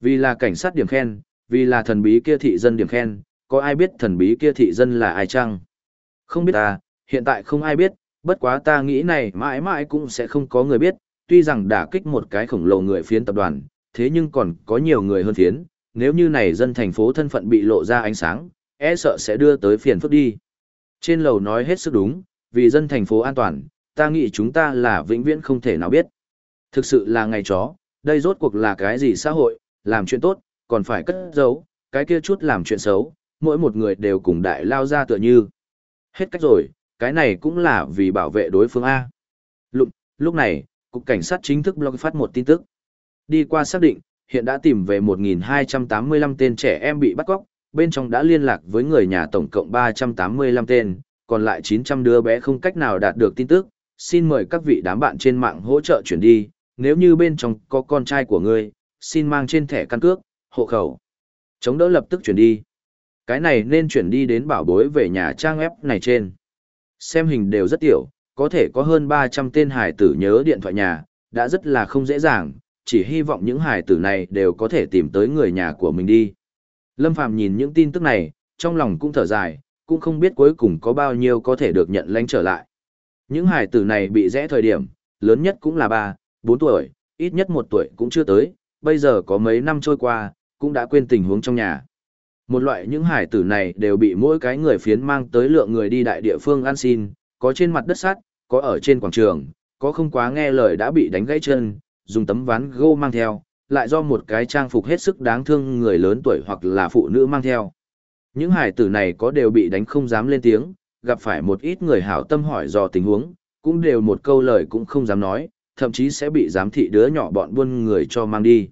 A: Vì là cảnh sát điểm khen, vì là thần bí kia thị dân điểm khen, có ai biết thần bí kia thị dân là ai chăng? Không biết ta, hiện tại không ai biết, bất quá ta nghĩ này mãi mãi cũng sẽ không có người biết, tuy rằng đả kích một cái khổng lồ người phiến tập đoàn, thế nhưng còn có nhiều người hơn phiến, nếu như này dân thành phố thân phận bị lộ ra ánh sáng, e sợ sẽ đưa tới phiền phức đi. Trên lầu nói hết sức đúng, vì dân thành phố an toàn, ta nghĩ chúng ta là vĩnh viễn không thể nào biết. Thực sự là ngày chó, đây rốt cuộc là cái gì xã hội, làm chuyện tốt, còn phải cất giấu, cái kia chút làm chuyện xấu, mỗi một người đều cùng đại lao ra tựa như. Hết cách rồi, cái này cũng là vì bảo vệ đối phương A. Lúc, lúc này, Cục Cảnh sát chính thức blog phát một tin tức. Đi qua xác định, hiện đã tìm về 1.285 tên trẻ em bị bắt cóc, bên trong đã liên lạc với người nhà tổng cộng 385 tên, còn lại 900 đứa bé không cách nào đạt được tin tức, xin mời các vị đám bạn trên mạng hỗ trợ chuyển đi, nếu như bên trong có con trai của ngươi, xin mang trên thẻ căn cước, hộ khẩu. Chống đỡ lập tức chuyển đi. Cái này nên chuyển đi đến bảo bối về nhà trang web này trên. Xem hình đều rất tiểu, có thể có hơn 300 tên hải tử nhớ điện thoại nhà, đã rất là không dễ dàng, chỉ hy vọng những hải tử này đều có thể tìm tới người nhà của mình đi. Lâm Phàm nhìn những tin tức này, trong lòng cũng thở dài, cũng không biết cuối cùng có bao nhiêu có thể được nhận lãnh trở lại. Những hải tử này bị rẽ thời điểm, lớn nhất cũng là 3, 4 tuổi, ít nhất 1 tuổi cũng chưa tới, bây giờ có mấy năm trôi qua, cũng đã quên tình huống trong nhà. Một loại những hải tử này đều bị mỗi cái người phiến mang tới lượng người đi đại địa phương ăn xin, có trên mặt đất sắt, có ở trên quảng trường, có không quá nghe lời đã bị đánh gãy chân, dùng tấm ván gô mang theo, lại do một cái trang phục hết sức đáng thương người lớn tuổi hoặc là phụ nữ mang theo. Những hải tử này có đều bị đánh không dám lên tiếng, gặp phải một ít người hảo tâm hỏi dò tình huống, cũng đều một câu lời cũng không dám nói, thậm chí sẽ bị giám thị đứa nhỏ bọn buôn người cho mang đi.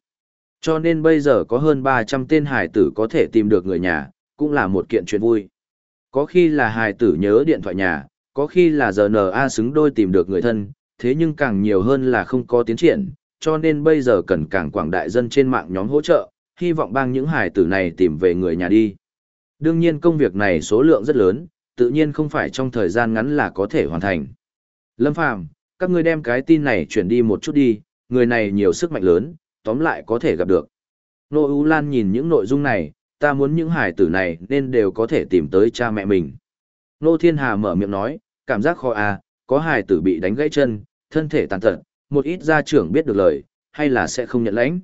A: Cho nên bây giờ có hơn 300 tên hải tử có thể tìm được người nhà, cũng là một kiện chuyện vui. Có khi là hải tử nhớ điện thoại nhà, có khi là giờ GNA xứng đôi tìm được người thân, thế nhưng càng nhiều hơn là không có tiến triển, cho nên bây giờ cần càng quảng đại dân trên mạng nhóm hỗ trợ, hy vọng bang những hải tử này tìm về người nhà đi. Đương nhiên công việc này số lượng rất lớn, tự nhiên không phải trong thời gian ngắn là có thể hoàn thành. Lâm Phàm, các ngươi đem cái tin này chuyển đi một chút đi, người này nhiều sức mạnh lớn, tóm lại có thể gặp được. Nô U Lan nhìn những nội dung này, ta muốn những hải tử này nên đều có thể tìm tới cha mẹ mình. Nô Thiên Hà mở miệng nói, cảm giác khó à, có hải tử bị đánh gãy chân, thân thể tàn tật, một ít gia trưởng biết được lời, hay là sẽ không nhận lãnh.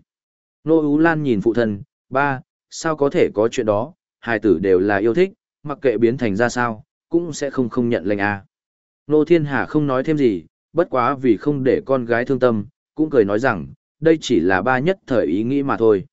A: Nô Ú Lan nhìn phụ thân, ba, sao có thể có chuyện đó, hải tử đều là yêu thích, mặc kệ biến thành ra sao, cũng sẽ không không nhận lãnh à. Nô Thiên Hà không nói thêm gì, bất quá vì không để con gái thương tâm, cũng cười nói rằng, đây chỉ là ba nhất thời ý nghĩ mà thôi.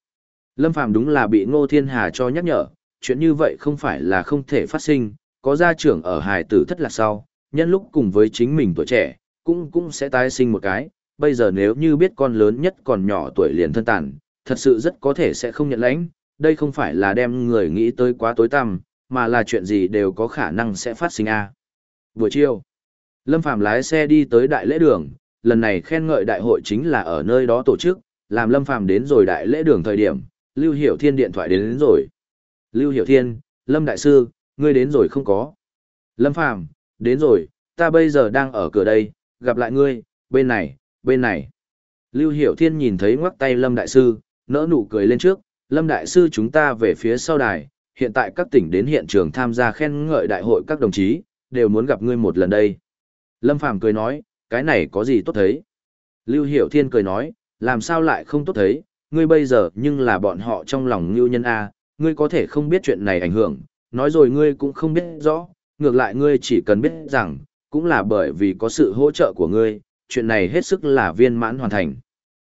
A: Lâm Phàm đúng là bị Ngô Thiên Hà cho nhắc nhở, chuyện như vậy không phải là không thể phát sinh, có gia trưởng ở hài tử thất lạc sau, nhân lúc cùng với chính mình tuổi trẻ, cũng cũng sẽ tái sinh một cái, bây giờ nếu như biết con lớn nhất còn nhỏ tuổi liền thân tàn, thật sự rất có thể sẽ không nhận lãnh, đây không phải là đem người nghĩ tới quá tối tăm, mà là chuyện gì đều có khả năng sẽ phát sinh a. À. Buổi chiều, Lâm Phàm lái xe đi tới đại lễ đường, lần này khen ngợi đại hội chính là ở nơi đó tổ chức, làm Lâm Phàm đến rồi đại lễ đường thời điểm, Lưu Hiểu Thiên điện thoại đến, đến rồi. Lưu Hiểu Thiên, Lâm Đại Sư, ngươi đến rồi không có? Lâm Phàm đến rồi, ta bây giờ đang ở cửa đây, gặp lại ngươi, bên này, bên này. Lưu Hiểu Thiên nhìn thấy ngoắc tay Lâm Đại Sư, nỡ nụ cười lên trước, Lâm Đại Sư chúng ta về phía sau đài, hiện tại các tỉnh đến hiện trường tham gia khen ngợi đại hội các đồng chí, đều muốn gặp ngươi một lần đây. Lâm Phàm cười nói, cái này có gì tốt thấy? Lưu Hiểu Thiên cười nói, làm sao lại không tốt thấy, ngươi bây giờ nhưng là bọn họ trong lòng ngưu nhân A, ngươi có thể không biết chuyện này ảnh hưởng, nói rồi ngươi cũng không biết rõ, ngược lại ngươi chỉ cần biết rằng, cũng là bởi vì có sự hỗ trợ của ngươi, chuyện này hết sức là viên mãn hoàn thành.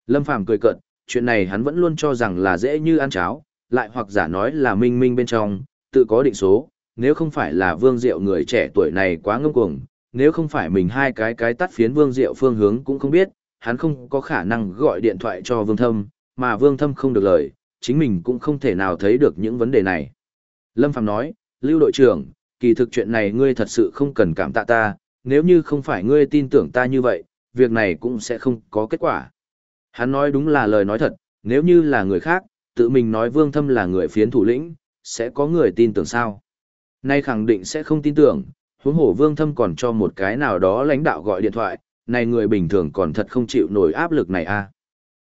A: Lâm Phàm cười cợt, chuyện này hắn vẫn luôn cho rằng là dễ như ăn cháo, lại hoặc giả nói là minh minh bên trong, tự có định số, nếu không phải là vương diệu người trẻ tuổi này quá ngông cuồng, nếu không phải mình hai cái cái tắt phiến vương diệu phương hướng cũng không biết, hắn không có khả năng gọi điện thoại cho vương thâm, mà vương thâm không được lời, chính mình cũng không thể nào thấy được những vấn đề này. Lâm Phàm nói, Lưu đội trưởng, kỳ thực chuyện này ngươi thật sự không cần cảm tạ ta, nếu như không phải ngươi tin tưởng ta như vậy, việc này cũng sẽ không có kết quả. Hắn nói đúng là lời nói thật, nếu như là người khác, tự mình nói vương thâm là người phiến thủ lĩnh, sẽ có người tin tưởng sao? Nay khẳng định sẽ không tin tưởng, huống hổ vương thâm còn cho một cái nào đó lãnh đạo gọi điện thoại, này người bình thường còn thật không chịu nổi áp lực này a. À?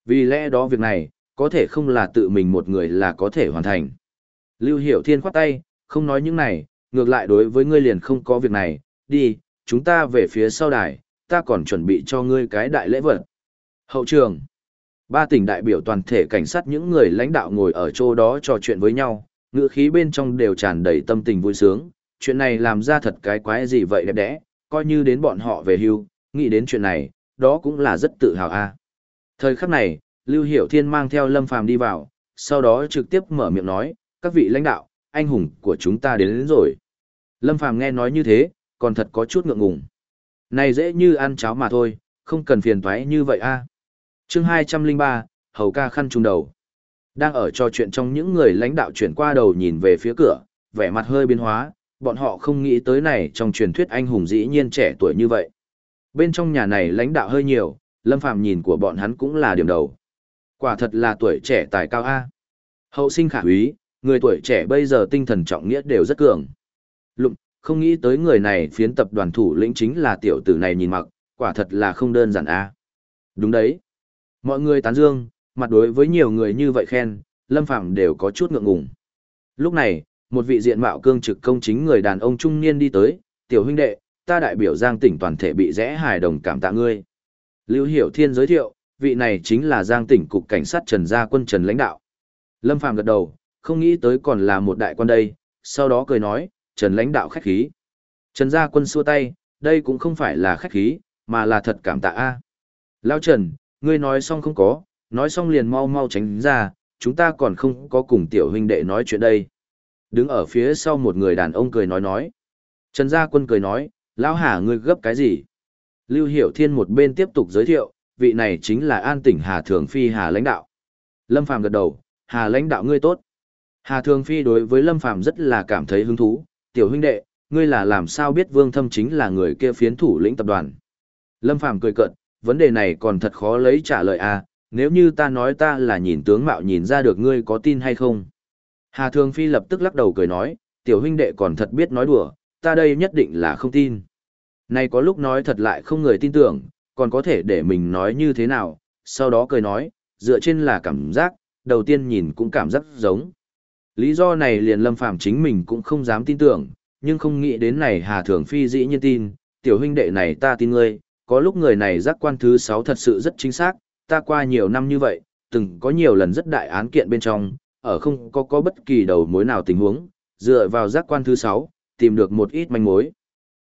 A: Vì lẽ đó việc này, có thể không là tự mình một người là có thể hoàn thành. Lưu Hiểu Thiên khoát tay, không nói những này, ngược lại đối với ngươi liền không có việc này, đi, chúng ta về phía sau đài, ta còn chuẩn bị cho ngươi cái đại lễ vật. Hậu trường, ba tỉnh đại biểu toàn thể cảnh sát những người lãnh đạo ngồi ở chỗ đó trò chuyện với nhau, ngữ khí bên trong đều tràn đầy tâm tình vui sướng, chuyện này làm ra thật cái quái gì vậy đẹp đẽ, coi như đến bọn họ về hưu, nghĩ đến chuyện này, đó cũng là rất tự hào a. Thời khắc này, Lưu Hiểu Thiên mang theo Lâm Phàm đi vào, sau đó trực tiếp mở miệng nói, các vị lãnh đạo, anh hùng của chúng ta đến, đến rồi. Lâm Phàm nghe nói như thế, còn thật có chút ngượng ngùng. Này dễ như ăn cháo mà thôi, không cần phiền toái như vậy a. Chương 203, Hầu ca khăn trùng đầu. Đang ở trò chuyện trong những người lãnh đạo chuyển qua đầu nhìn về phía cửa, vẻ mặt hơi biến hóa, bọn họ không nghĩ tới này trong truyền thuyết anh hùng dĩ nhiên trẻ tuổi như vậy. Bên trong nhà này lãnh đạo hơi nhiều, Lâm Phàm nhìn của bọn hắn cũng là điểm đầu. Quả thật là tuổi trẻ tài cao A. Hậu sinh khả úy, người tuổi trẻ bây giờ tinh thần trọng nghĩa đều rất cường. Lụng, không nghĩ tới người này phiến tập đoàn thủ lĩnh chính là tiểu tử này nhìn mặc, quả thật là không đơn giản A. À? Đúng đấy. Mọi người tán dương, mặt đối với nhiều người như vậy khen, Lâm Phàm đều có chút ngượng ngùng. Lúc này, một vị diện mạo cương trực công chính người đàn ông trung niên đi tới, tiểu huynh đệ, ta đại biểu Giang tỉnh toàn thể bị rẽ hài đồng cảm tạ ngươi. Lưu Hiểu Thiên giới thiệu, vị này chính là Giang tỉnh cục cảnh sát Trần Gia Quân Trần lãnh đạo. Lâm Phàm gật đầu, không nghĩ tới còn là một đại quan đây, sau đó cười nói, Trần lãnh đạo khách khí. Trần Gia Quân xua tay, đây cũng không phải là khách khí, mà là thật cảm tạ a. Lão Trần, ngươi nói xong không có, nói xong liền mau mau tránh ra, chúng ta còn không có cùng tiểu huynh đệ nói chuyện đây. Đứng ở phía sau một người đàn ông cười nói nói. Trần Gia Quân cười nói, lão hà ngươi gấp cái gì? Lưu Hiểu Thiên một bên tiếp tục giới thiệu, vị này chính là An tỉnh Hà Thường Phi Hà lãnh đạo. Lâm Phàm gật đầu, Hà lãnh đạo ngươi tốt. Hà Thường Phi đối với Lâm Phàm rất là cảm thấy hứng thú, tiểu huynh đệ, ngươi là làm sao biết Vương Thâm chính là người kia phiến thủ lĩnh tập đoàn. Lâm Phàm cười cợt, vấn đề này còn thật khó lấy trả lời à, nếu như ta nói ta là nhìn tướng mạo nhìn ra được ngươi có tin hay không. Hà Thường Phi lập tức lắc đầu cười nói, tiểu huynh đệ còn thật biết nói đùa, ta đây nhất định là không tin. Này có lúc nói thật lại không người tin tưởng, còn có thể để mình nói như thế nào, sau đó cười nói, dựa trên là cảm giác, đầu tiên nhìn cũng cảm giác giống. Lý do này liền lâm phàm chính mình cũng không dám tin tưởng, nhưng không nghĩ đến này Hà Thường Phi dĩ nhiên tin, tiểu huynh đệ này ta tin ngươi, có lúc người này giác quan thứ 6 thật sự rất chính xác, ta qua nhiều năm như vậy, từng có nhiều lần rất đại án kiện bên trong, ở không có có bất kỳ đầu mối nào tình huống, dựa vào giác quan thứ 6, tìm được một ít manh mối.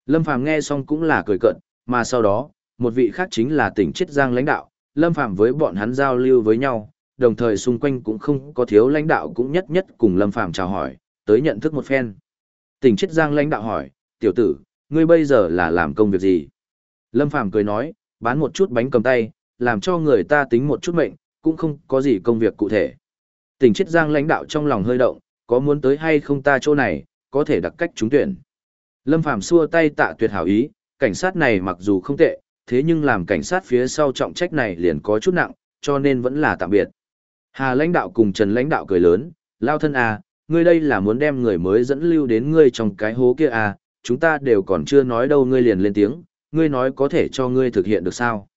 A: Lâm Phàm nghe xong cũng là cười cận, mà sau đó, một vị khác chính là tỉnh Chiết Giang lãnh đạo, Lâm Phàm với bọn hắn giao lưu với nhau, đồng thời xung quanh cũng không có thiếu lãnh đạo cũng nhất nhất cùng Lâm Phàm chào hỏi, tới nhận thức một phen. Tỉnh Chiết Giang lãnh đạo hỏi, tiểu tử, ngươi bây giờ là làm công việc gì? Lâm Phàm cười nói, bán một chút bánh cầm tay, làm cho người ta tính một chút mệnh, cũng không có gì công việc cụ thể. Tỉnh Chiết Giang lãnh đạo trong lòng hơi động, có muốn tới hay không ta chỗ này, có thể đặc cách trúng tuyển. Lâm Phàm xua tay tạ tuyệt hảo ý, cảnh sát này mặc dù không tệ, thế nhưng làm cảnh sát phía sau trọng trách này liền có chút nặng, cho nên vẫn là tạm biệt. Hà lãnh đạo cùng Trần lãnh đạo cười lớn, lao thân à, ngươi đây là muốn đem người mới dẫn lưu đến ngươi trong cái hố kia à, chúng ta đều còn chưa nói đâu ngươi liền lên tiếng, ngươi nói có thể cho ngươi thực hiện được sao.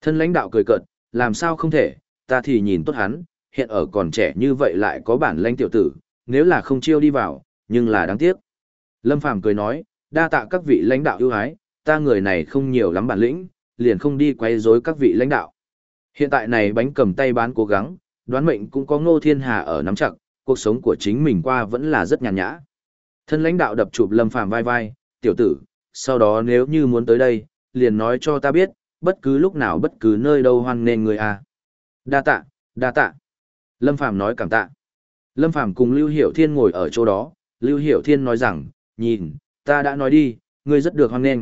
A: Thân lãnh đạo cười cợt, làm sao không thể, ta thì nhìn tốt hắn, hiện ở còn trẻ như vậy lại có bản lãnh tiểu tử, nếu là không chiêu đi vào, nhưng là đáng tiếc. Lâm Phàm cười nói, đa tạ các vị lãnh đạo ưu ái, ta người này không nhiều lắm bản lĩnh, liền không đi quay rối các vị lãnh đạo. Hiện tại này bánh cầm tay bán cố gắng, đoán mệnh cũng có ngô thiên hà ở nắm chặt, cuộc sống của chính mình qua vẫn là rất nhàn nhã. Thân lãnh đạo đập chụp Lâm Phàm vai vai, tiểu tử, sau đó nếu như muốn tới đây, liền nói cho ta biết, bất cứ lúc nào bất cứ nơi đâu hoan nên người à. Đa tạ, đa tạ. Lâm Phàm nói cảm tạ. Lâm Phàm cùng Lưu Hiểu Thiên ngồi ở chỗ đó, Lưu Hiểu Thiên nói rằng, nhìn, ta đã nói đi, ngươi rất được hoan nghênh.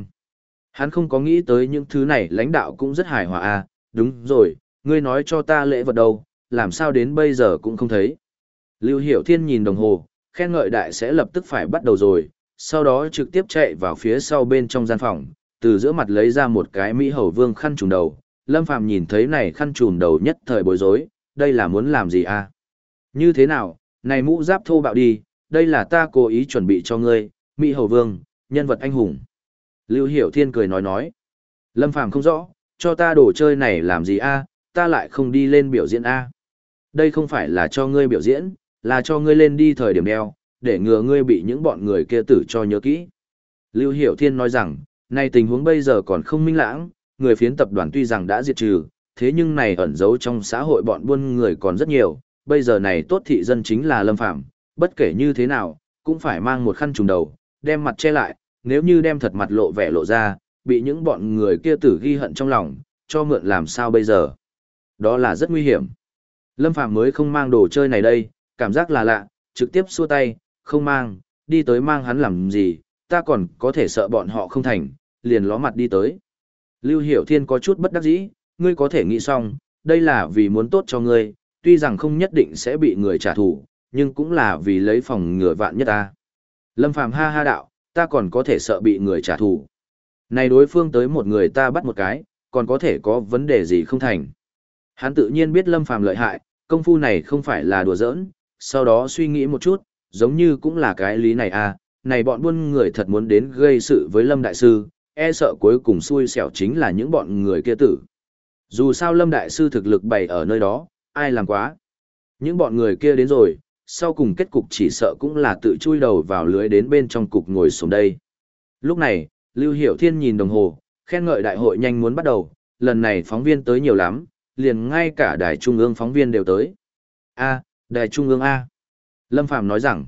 A: Hắn không có nghĩ tới những thứ này lãnh đạo cũng rất hài hòa à, đúng rồi, ngươi nói cho ta lễ vật đâu, làm sao đến bây giờ cũng không thấy. Lưu Hiểu Thiên nhìn đồng hồ, khen ngợi đại sẽ lập tức phải bắt đầu rồi, sau đó trực tiếp chạy vào phía sau bên trong gian phòng, từ giữa mặt lấy ra một cái Mỹ Hầu Vương khăn trùm đầu. Lâm Phàm nhìn thấy này khăn trùm đầu nhất thời bối rối, đây là muốn làm gì à? Như thế nào, này mũ giáp thô bạo đi, đây là ta cố ý chuẩn bị cho ngươi, Mỹ Hầu Vương, nhân vật anh hùng. Lưu Hiểu Thiên cười nói nói. Lâm Phàm không rõ, cho ta đồ chơi này làm gì a? ta lại không đi lên biểu diễn a. Đây không phải là cho ngươi biểu diễn, là cho ngươi lên đi thời điểm đeo, để ngừa ngươi bị những bọn người kia tử cho nhớ kỹ. Lưu Hiểu Thiên nói rằng, nay tình huống bây giờ còn không minh lãng, người phiến tập đoàn tuy rằng đã diệt trừ, thế nhưng này ẩn giấu trong xã hội bọn buôn người còn rất nhiều, bây giờ này tốt thị dân chính là Lâm phạm, bất kể như thế nào, cũng phải mang một khăn trùng đầu, đem mặt che lại, nếu như đem thật mặt lộ vẻ lộ ra, bị những bọn người kia tử ghi hận trong lòng, cho mượn làm sao bây giờ. Đó là rất nguy hiểm. Lâm Phàm mới không mang đồ chơi này đây, cảm giác là lạ, trực tiếp xua tay, không mang, đi tới mang hắn làm gì, ta còn có thể sợ bọn họ không thành, liền ló mặt đi tới. Lưu Hiểu Thiên có chút bất đắc dĩ, ngươi có thể nghĩ xong, đây là vì muốn tốt cho ngươi, tuy rằng không nhất định sẽ bị người trả thù, nhưng cũng là vì lấy phòng ngừa vạn nhất ta. Lâm Phàm ha ha đạo, ta còn có thể sợ bị người trả thù. Này đối phương tới một người ta bắt một cái, còn có thể có vấn đề gì không thành. Hắn tự nhiên biết Lâm Phàm lợi hại, công phu này không phải là đùa giỡn, sau đó suy nghĩ một chút, giống như cũng là cái lý này à, này bọn buôn người thật muốn đến gây sự với Lâm Đại Sư, e sợ cuối cùng xui xẻo chính là những bọn người kia tử. Dù sao Lâm Đại Sư thực lực bày ở nơi đó, ai làm quá. Những bọn người kia đến rồi, sau cùng kết cục chỉ sợ cũng là tự chui đầu vào lưới đến bên trong cục ngồi xuống đây. Lúc này, Lưu Hiểu Thiên nhìn đồng hồ, khen ngợi đại hội nhanh muốn bắt đầu, lần này phóng viên tới nhiều lắm, liền ngay cả đài trung ương phóng viên đều tới. A, đài trung ương A. Lâm Phàm nói rằng,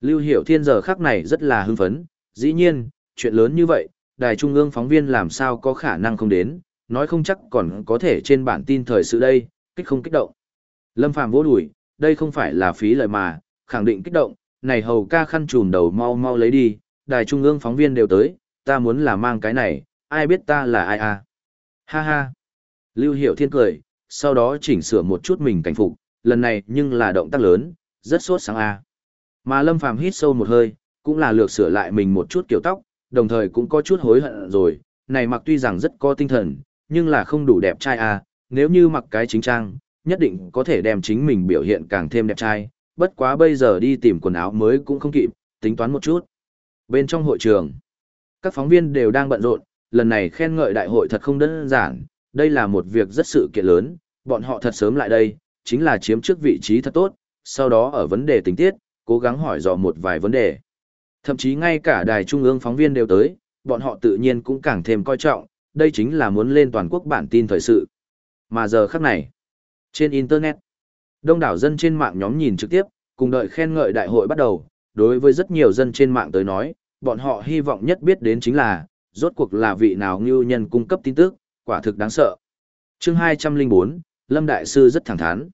A: Lưu Hiểu Thiên giờ khắc này rất là hưng phấn, dĩ nhiên, chuyện lớn như vậy, đài trung ương phóng viên làm sao có khả năng không đến, nói không chắc còn có thể trên bản tin thời sự đây, kích không kích động. Lâm Phàm vỗ đùi, đây không phải là phí lời mà, khẳng định kích động, này hầu ca khăn trùm đầu mau mau lấy đi, đài trung ương phóng viên đều tới, ta muốn là mang cái này, ai biết ta là ai à. Ha ha. Lưu Hiểu Thiên cười, sau đó chỉnh sửa một chút mình cảnh phục, lần này nhưng là động tác lớn, rất sốt sáng a. À. Mà Lâm Phàm hít sâu một hơi, cũng là lược sửa lại mình một chút kiểu tóc, đồng thời cũng có chút hối hận rồi, này mặc tuy rằng rất có tinh thần, nhưng là không đủ đẹp trai à, nếu như mặc cái chính trang, nhất định có thể đem chính mình biểu hiện càng thêm đẹp trai, bất quá bây giờ đi tìm quần áo mới cũng không kịp, tính toán một chút. Bên trong hội trường, các phóng viên đều đang bận rộn, lần này khen ngợi đại hội thật không đơn giản, đây là một việc rất sự kiện lớn, bọn họ thật sớm lại đây, chính là chiếm trước vị trí thật tốt, sau đó ở vấn đề tình tiết, cố gắng hỏi dò một vài vấn đề. Thậm chí ngay cả đài trung ương phóng viên đều tới, bọn họ tự nhiên cũng càng thêm coi trọng, đây chính là muốn lên toàn quốc bản tin thời sự. Mà giờ khắc này, trên Internet, đông đảo dân trên mạng nhóm nhìn trực tiếp, cùng đợi khen ngợi đại hội bắt đầu, đối với rất nhiều dân trên mạng tới nói, bọn họ hy vọng nhất biết đến chính là, rốt cuộc là vị nào ngưu nhân cung cấp tin tức, quả thực đáng sợ. chương 204, Lâm Đại Sư rất thẳng thắn.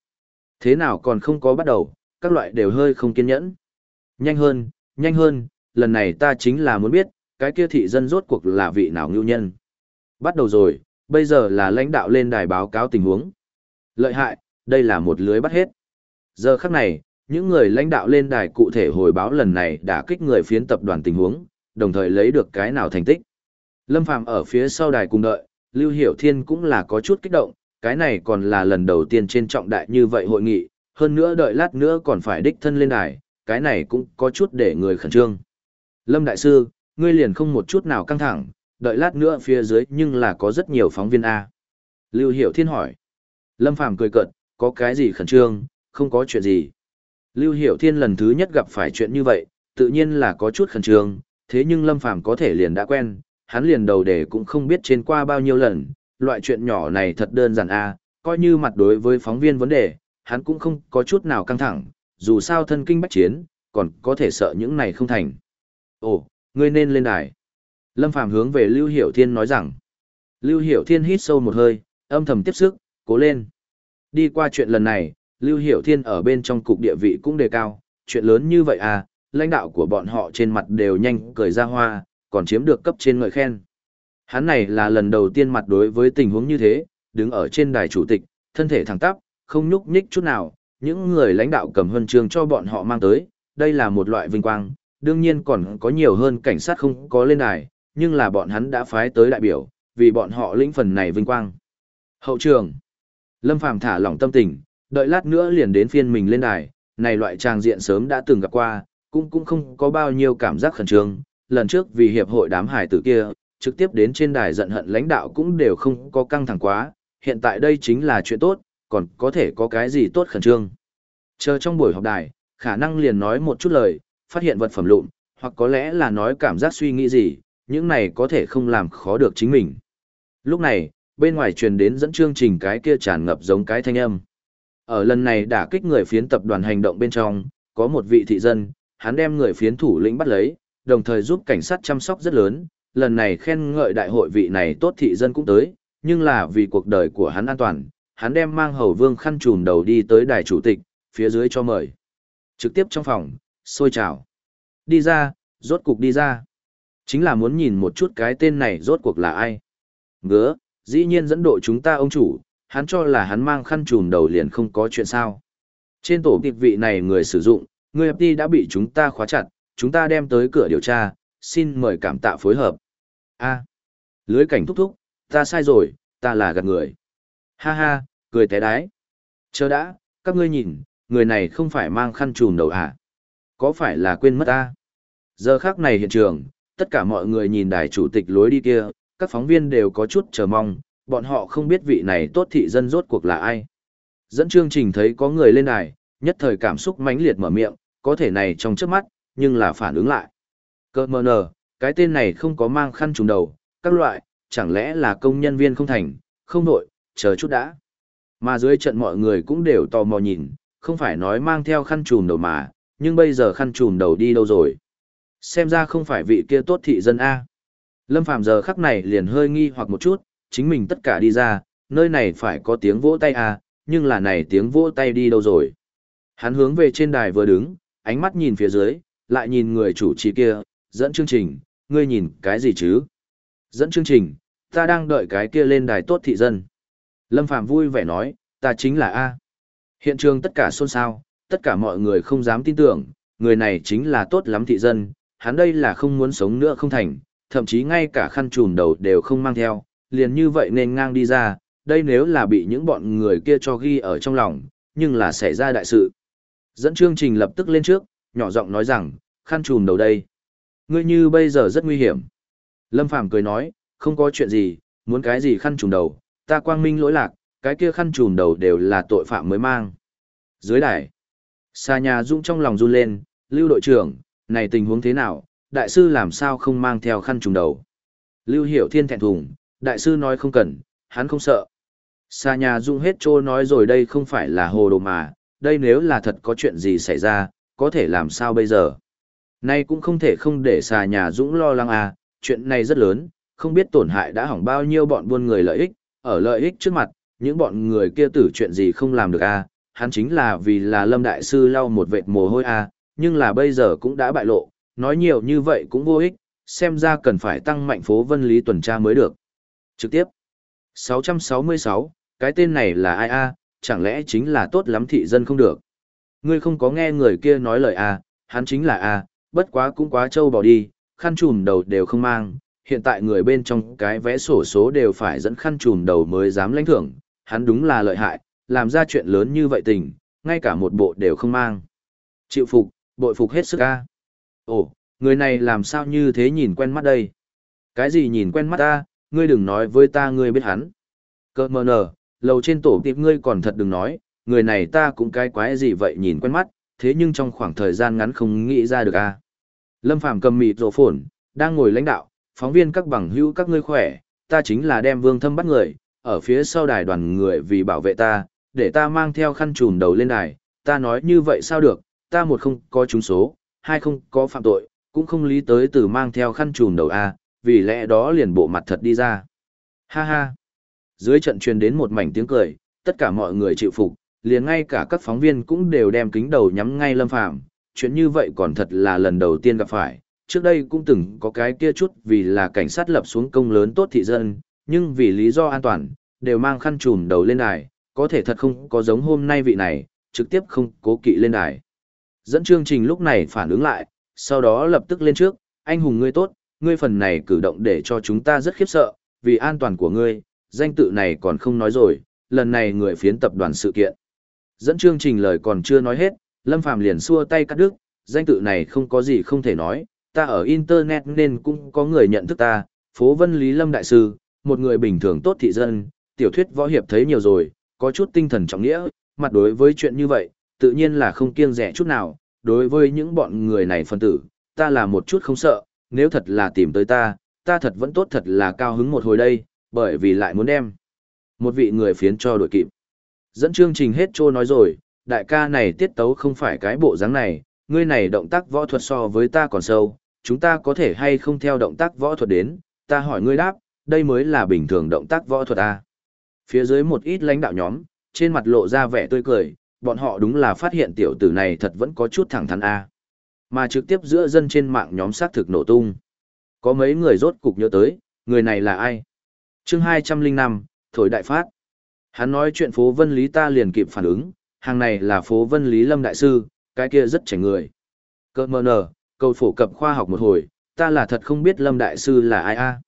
A: Thế nào còn không có bắt đầu, các loại đều hơi không kiên nhẫn. Nhanh hơn, nhanh hơn, lần này ta chính là muốn biết, cái kia thị dân rốt cuộc là vị nào ngưu nhân. Bắt đầu rồi, bây giờ là lãnh đạo lên đài báo cáo tình huống. Lợi hại, đây là một lưới bắt hết. Giờ khắc này, những người lãnh đạo lên đài cụ thể hồi báo lần này đã kích người phiến tập đoàn tình huống, đồng thời lấy được cái nào thành tích. Lâm Phàm ở phía sau đài cùng đợi, Lưu Hiểu Thiên cũng là có chút kích động, cái này còn là lần đầu tiên trên trọng đại như vậy hội nghị, hơn nữa đợi lát nữa còn phải đích thân lên đài, cái này cũng có chút để người khẩn trương. Lâm Đại Sư, ngươi liền không một chút nào căng thẳng, đợi lát nữa phía dưới nhưng là có rất nhiều phóng viên A. Lưu Hiểu Thiên hỏi. Lâm Phàm cười cợt, có cái gì khẩn trương, không có chuyện gì. Lưu Hiểu Thiên lần thứ nhất gặp phải chuyện như vậy, tự nhiên là có chút khẩn trương, thế nhưng Lâm Phàm có thể liền đã quen, hắn liền đầu để cũng không biết trên qua bao nhiêu lần, loại chuyện nhỏ này thật đơn giản a, coi như mặt đối với phóng viên vấn đề, hắn cũng không có chút nào căng thẳng, dù sao thân kinh bách chiến, còn có thể sợ những này không thành. Ồ, ngươi nên lên đài. Lâm Phàm hướng về Lưu Hiểu Thiên nói rằng. Lưu Hiểu Thiên hít sâu một hơi, âm thầm tiếp sức, cố lên. Đi qua chuyện lần này, Lưu Hiểu Thiên ở bên trong cục địa vị cũng đề cao, chuyện lớn như vậy à, lãnh đạo của bọn họ trên mặt đều nhanh cười ra hoa, còn chiếm được cấp trên ngợi khen. Hắn này là lần đầu tiên mặt đối với tình huống như thế, đứng ở trên đài chủ tịch, thân thể thẳng tắp, không nhúc nhích chút nào, những người lãnh đạo cầm huân chương cho bọn họ mang tới, đây là một loại vinh quang, đương nhiên còn có nhiều hơn cảnh sát không có lên đài, nhưng là bọn hắn đã phái tới đại biểu, vì bọn họ lĩnh phần này vinh quang. Hậu trường. Lâm Phàm thả lỏng tâm tình, đợi lát nữa liền đến phiên mình lên đài, này loại trang diện sớm đã từng gặp qua, cũng cũng không có bao nhiêu cảm giác khẩn trương, lần trước vì hiệp hội đám hải tử kia, trực tiếp đến trên đài giận hận lãnh đạo cũng đều không có căng thẳng quá, hiện tại đây chính là chuyện tốt, còn có thể có cái gì tốt khẩn trương. Chờ trong buổi họp đài, khả năng liền nói một chút lời, phát hiện vật phẩm lụn, hoặc có lẽ là nói cảm giác suy nghĩ gì, những này có thể không làm khó được chính mình. Lúc này, bên ngoài truyền đến dẫn chương trình cái kia tràn ngập giống cái thanh âm. Ở lần này đã kích người phiến tập đoàn hành động bên trong, có một vị thị dân, hắn đem người phiến thủ lĩnh bắt lấy, đồng thời giúp cảnh sát chăm sóc rất lớn, lần này khen ngợi đại hội vị này tốt thị dân cũng tới, nhưng là vì cuộc đời của hắn an toàn, hắn đem mang hầu vương khăn trùn đầu đi tới đài chủ tịch, phía dưới cho mời. Trực tiếp trong phòng, xôi trào. Đi ra, rốt cục đi ra. Chính là muốn nhìn một chút cái tên này rốt cuộc là ai. Ngứa, dĩ nhiên dẫn đội chúng ta ông chủ, Hắn cho là hắn mang khăn trùm đầu liền không có chuyện sao. Trên tổ tiệp vị này người sử dụng, người FT đã bị chúng ta khóa chặt, chúng ta đem tới cửa điều tra, xin mời cảm tạ phối hợp. A, lưới cảnh thúc thúc, ta sai rồi, ta là gạt người. Ha ha, cười té đái. Chờ đã, các ngươi nhìn, người này không phải mang khăn trùm đầu à? Có phải là quên mất ta? Giờ khác này hiện trường, tất cả mọi người nhìn đài chủ tịch lối đi kia, các phóng viên đều có chút chờ mong, bọn họ không biết vị này tốt thị dân rốt cuộc là ai. Dẫn chương trình thấy có người lên đài, nhất thời cảm xúc mãnh liệt mở miệng, có thể này trong trước mắt, nhưng là phản ứng lại. Cơ mờ nờ, cái tên này không có mang khăn trùng đầu, các loại, chẳng lẽ là công nhân viên không thành, không nội, chờ chút đã. Mà dưới trận mọi người cũng đều tò mò nhìn, không phải nói mang theo khăn trùm đầu mà, nhưng bây giờ khăn trùm đầu đi đâu rồi. Xem ra không phải vị kia tốt thị dân A. Lâm Phàm giờ khắc này liền hơi nghi hoặc một chút, chính mình tất cả đi ra, nơi này phải có tiếng vỗ tay A, nhưng là này tiếng vỗ tay đi đâu rồi. Hắn hướng về trên đài vừa đứng, ánh mắt nhìn phía dưới, lại nhìn người chủ trì kia, dẫn chương trình, ngươi nhìn cái gì chứ? Dẫn chương trình, ta đang đợi cái kia lên đài tốt thị dân. Lâm Phàm vui vẻ nói, ta chính là A. Hiện trường tất cả xôn xao, tất cả mọi người không dám tin tưởng, người này chính là tốt lắm thị dân, hắn đây là không muốn sống nữa không thành, thậm chí ngay cả khăn trùm đầu đều không mang theo, liền như vậy nên ngang đi ra, đây nếu là bị những bọn người kia cho ghi ở trong lòng, nhưng là xảy ra đại sự. Dẫn chương trình lập tức lên trước, nhỏ giọng nói rằng, khăn trùm đầu đây. Ngươi như bây giờ rất nguy hiểm. Lâm Phàm cười nói, không có chuyện gì, muốn cái gì khăn trùm đầu, ta quang minh lỗi lạc, cái kia khăn trùm đầu đều là tội phạm mới mang. Dưới đài, xa nhà Dung trong lòng run lên, lưu đội trưởng, này tình huống thế nào, đại sư làm sao không mang theo khăn trùm đầu. Lưu Hiểu Thiên thẹn thùng, đại sư nói không cần, hắn không sợ. Xa nhà Dung hết trô nói rồi đây không phải là hồ đồ mà, đây nếu là thật có chuyện gì xảy ra, có thể làm sao bây giờ. Nay cũng không thể không để xà nhà Dũng lo lắng à, chuyện này rất lớn, không biết tổn hại đã hỏng bao nhiêu bọn buôn người lợi ích, ở lợi ích trước mặt, những bọn người kia tử chuyện gì không làm được à, hắn chính là vì là Lâm Đại Sư lau một vệt mồ hôi à, nhưng là bây giờ cũng đã bại lộ, nói nhiều như vậy cũng vô ích, xem ra cần phải tăng mạnh phố vân lý tuần tra mới được. Trực tiếp, 666, cái tên này là ai a? À? chẳng lẽ chính là tốt lắm thị dân không được? Ngươi không có nghe người kia nói lời à, hắn chính là a, bất quá cũng quá trâu bỏ đi, khăn trùm đầu đều không mang, hiện tại người bên trong cái vẽ sổ số đều phải dẫn khăn trùm đầu mới dám lãnh thưởng, hắn đúng là lợi hại, làm ra chuyện lớn như vậy tình, ngay cả một bộ đều không mang. Chịu phục, bội phục hết sức a. Ồ, người này làm sao như thế nhìn quen mắt đây? Cái gì nhìn quen mắt ta, ngươi đừng nói với ta ngươi biết hắn. Cơ mờ nở, lầu trên tổ tiệp ngươi còn thật đừng nói, người này ta cũng cái quái gì vậy nhìn quen mắt, thế nhưng trong khoảng thời gian ngắn không nghĩ ra được a. Lâm Phàm cầm mịt rổ phồn, đang ngồi lãnh đạo, phóng viên các bằng hữu các ngươi khỏe, ta chính là đem vương thâm bắt người, ở phía sau đài đoàn người vì bảo vệ ta, để ta mang theo khăn trùm đầu lên đài, ta nói như vậy sao được, ta một không có trúng số, hai không có phạm tội, cũng không lý tới từ mang theo khăn trùm đầu A, vì lẽ đó liền bộ mặt thật đi ra. Ha ha. Dưới trận truyền đến một mảnh tiếng cười, tất cả mọi người chịu phục, liền ngay cả các phóng viên cũng đều đem kính đầu nhắm ngay Lâm Phàm chuyện như vậy còn thật là lần đầu tiên gặp phải, trước đây cũng từng có cái kia chút vì là cảnh sát lập xuống công lớn tốt thị dân, nhưng vì lý do an toàn, đều mang khăn trùm đầu lên đài, có thể thật không có giống hôm nay vị này, trực tiếp không cố kỵ lên đài. Dẫn chương trình lúc này phản ứng lại, sau đó lập tức lên trước, anh hùng ngươi tốt, ngươi phần này cử động để cho chúng ta rất khiếp sợ, vì an toàn của ngươi, danh tự này còn không nói rồi, lần này người phiến tập đoàn sự kiện. Dẫn chương trình lời còn chưa nói hết, Lâm Phàm liền xua tay cắt đứt, danh tự này không có gì không thể nói, ta ở Internet nên cũng có người nhận thức ta, phố Vân Lý Lâm Đại Sư, một người bình thường tốt thị dân, tiểu thuyết võ hiệp thấy nhiều rồi, có chút tinh thần trọng nghĩa, mặt đối với chuyện như vậy, tự nhiên là không kiêng rẻ chút nào, đối với những bọn người này phân tử, ta là một chút không sợ, nếu thật là tìm tới ta, ta thật vẫn tốt thật là cao hứng một hồi đây, bởi vì lại muốn đem một vị người phiến cho đội kịp. Dẫn chương trình hết trô nói rồi, đại ca này tiết tấu không phải cái bộ dáng này, ngươi này động tác võ thuật so với ta còn sâu, chúng ta có thể hay không theo động tác võ thuật đến, ta hỏi ngươi đáp, đây mới là bình thường động tác võ thuật à. Phía dưới một ít lãnh đạo nhóm, trên mặt lộ ra vẻ tươi cười, bọn họ đúng là phát hiện tiểu tử này thật vẫn có chút thẳng thắn a. À. Mà trực tiếp giữa dân trên mạng nhóm xác thực nổ tung. Có mấy người rốt cục nhớ tới, người này là ai? Chương 205, Thổi Đại Phát. Hắn nói chuyện phố Vân Lý ta liền kịp phản ứng, hàng này là phố Vân Lý Lâm Đại Sư, cái kia rất chảnh người. Cơ mờ nở, câu phổ cập khoa học một hồi, ta là thật không biết Lâm Đại Sư là ai a.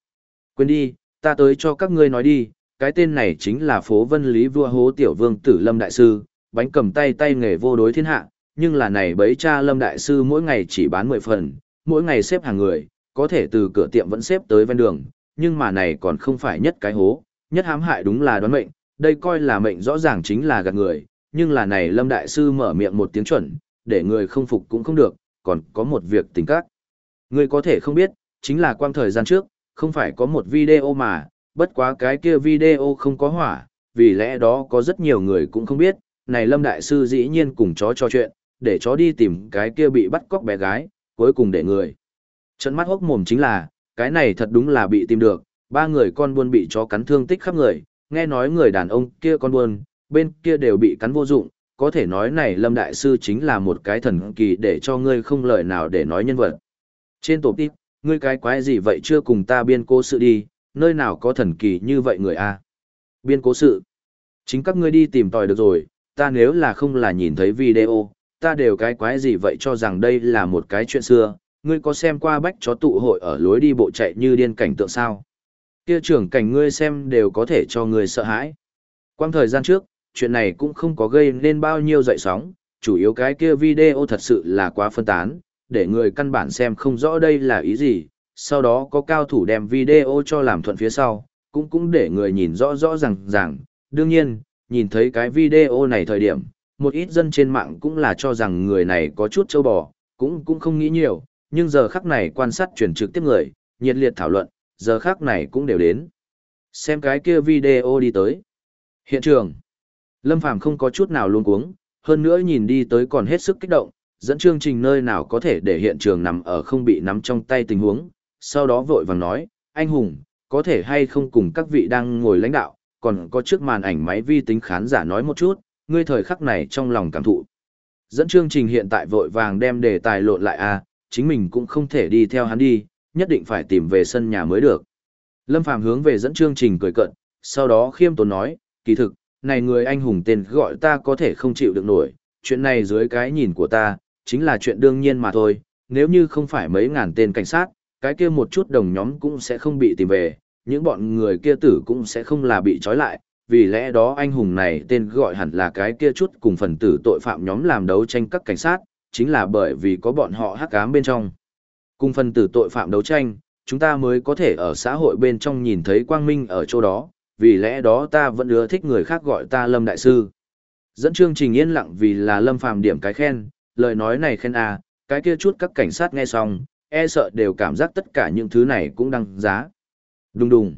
A: Quên đi, ta tới cho các ngươi nói đi, cái tên này chính là phố Vân Lý vua hố tiểu vương tử Lâm Đại Sư, bánh cầm tay tay nghề vô đối thiên hạ, nhưng là này bấy cha Lâm Đại Sư mỗi ngày chỉ bán 10 phần, mỗi ngày xếp hàng người, có thể từ cửa tiệm vẫn xếp tới ven đường, nhưng mà này còn không phải nhất cái hố, nhất hãm hại đúng là đoán mệnh, đây coi là mệnh rõ ràng chính là gạt người, nhưng là này Lâm Đại Sư mở miệng một tiếng chuẩn, để người không phục cũng không được, còn có một việc tình các. Người có thể không biết, chính là quang thời gian trước, không phải có một video mà, bất quá cái kia video không có hỏa, vì lẽ đó có rất nhiều người cũng không biết, này Lâm Đại Sư dĩ nhiên cùng chó trò chuyện, để chó đi tìm cái kia bị bắt cóc bé gái, cuối cùng để người. Trận mắt hốc mồm chính là, cái này thật đúng là bị tìm được, ba người con buôn bị chó cắn thương tích khắp người, nghe nói người đàn ông kia con buôn, bên kia đều bị cắn vô dụng, có thể nói này Lâm Đại Sư chính là một cái thần kỳ để cho ngươi không lời nào để nói nhân vật. Trên tổ tiếp, ngươi cái quái gì vậy chưa cùng ta biên cố sự đi, nơi nào có thần kỳ như vậy người a Biên cố sự. Chính các ngươi đi tìm tòi được rồi, ta nếu là không là nhìn thấy video, ta đều cái quái gì vậy cho rằng đây là một cái chuyện xưa, ngươi có xem qua bách chó tụ hội ở lối đi bộ chạy như điên cảnh tượng sao? Kia trưởng cảnh ngươi xem đều có thể cho ngươi sợ hãi. Quang thời gian trước, chuyện này cũng không có gây nên bao nhiêu dậy sóng, chủ yếu cái kia video thật sự là quá phân tán, để người căn bản xem không rõ đây là ý gì, sau đó có cao thủ đem video cho làm thuận phía sau, cũng cũng để người nhìn rõ rõ ràng ràng. Đương nhiên, nhìn thấy cái video này thời điểm, một ít dân trên mạng cũng là cho rằng người này có chút châu bò, cũng cũng không nghĩ nhiều, nhưng giờ khắc này quan sát truyền trực tiếp người, nhiệt liệt thảo luận, giờ khắc này cũng đều đến. Xem cái kia video đi tới. Hiện trường. Lâm Phàm không có chút nào luôn cuống, hơn nữa nhìn đi tới còn hết sức kích động, dẫn chương trình nơi nào có thể để hiện trường nằm ở không bị nắm trong tay tình huống, sau đó vội vàng nói, anh Hùng, có thể hay không cùng các vị đang ngồi lãnh đạo, còn có trước màn ảnh máy vi tính khán giả nói một chút, ngươi thời khắc này trong lòng cảm thụ. Dẫn chương trình hiện tại vội vàng đem đề tài lộn lại a, à, chính mình cũng không thể đi theo hắn đi, nhất định phải tìm về sân nhà mới được. Lâm Phàm hướng về dẫn chương trình cười cận, sau đó khiêm tốn nói, kỳ thực, này người anh hùng tên gọi ta có thể không chịu được nổi, chuyện này dưới cái nhìn của ta, chính là chuyện đương nhiên mà thôi, nếu như không phải mấy ngàn tên cảnh sát, cái kia một chút đồng nhóm cũng sẽ không bị tìm về, những bọn người kia tử cũng sẽ không là bị trói lại, vì lẽ đó anh hùng này tên gọi hẳn là cái kia chút cùng phần tử tội phạm nhóm làm đấu tranh các cảnh sát, chính là bởi vì có bọn họ hắc ám bên trong. Cùng phần tử tội phạm đấu tranh, chúng ta mới có thể ở xã hội bên trong nhìn thấy quang minh ở chỗ đó, vì lẽ đó ta vẫn ưa thích người khác gọi ta Lâm Đại Sư. Dẫn chương trình yên lặng vì là Lâm Phàm điểm cái khen, lời nói này khen à, cái kia chút các cảnh sát nghe xong, e sợ đều cảm giác tất cả những thứ này cũng đăng giá. Đùng đùng.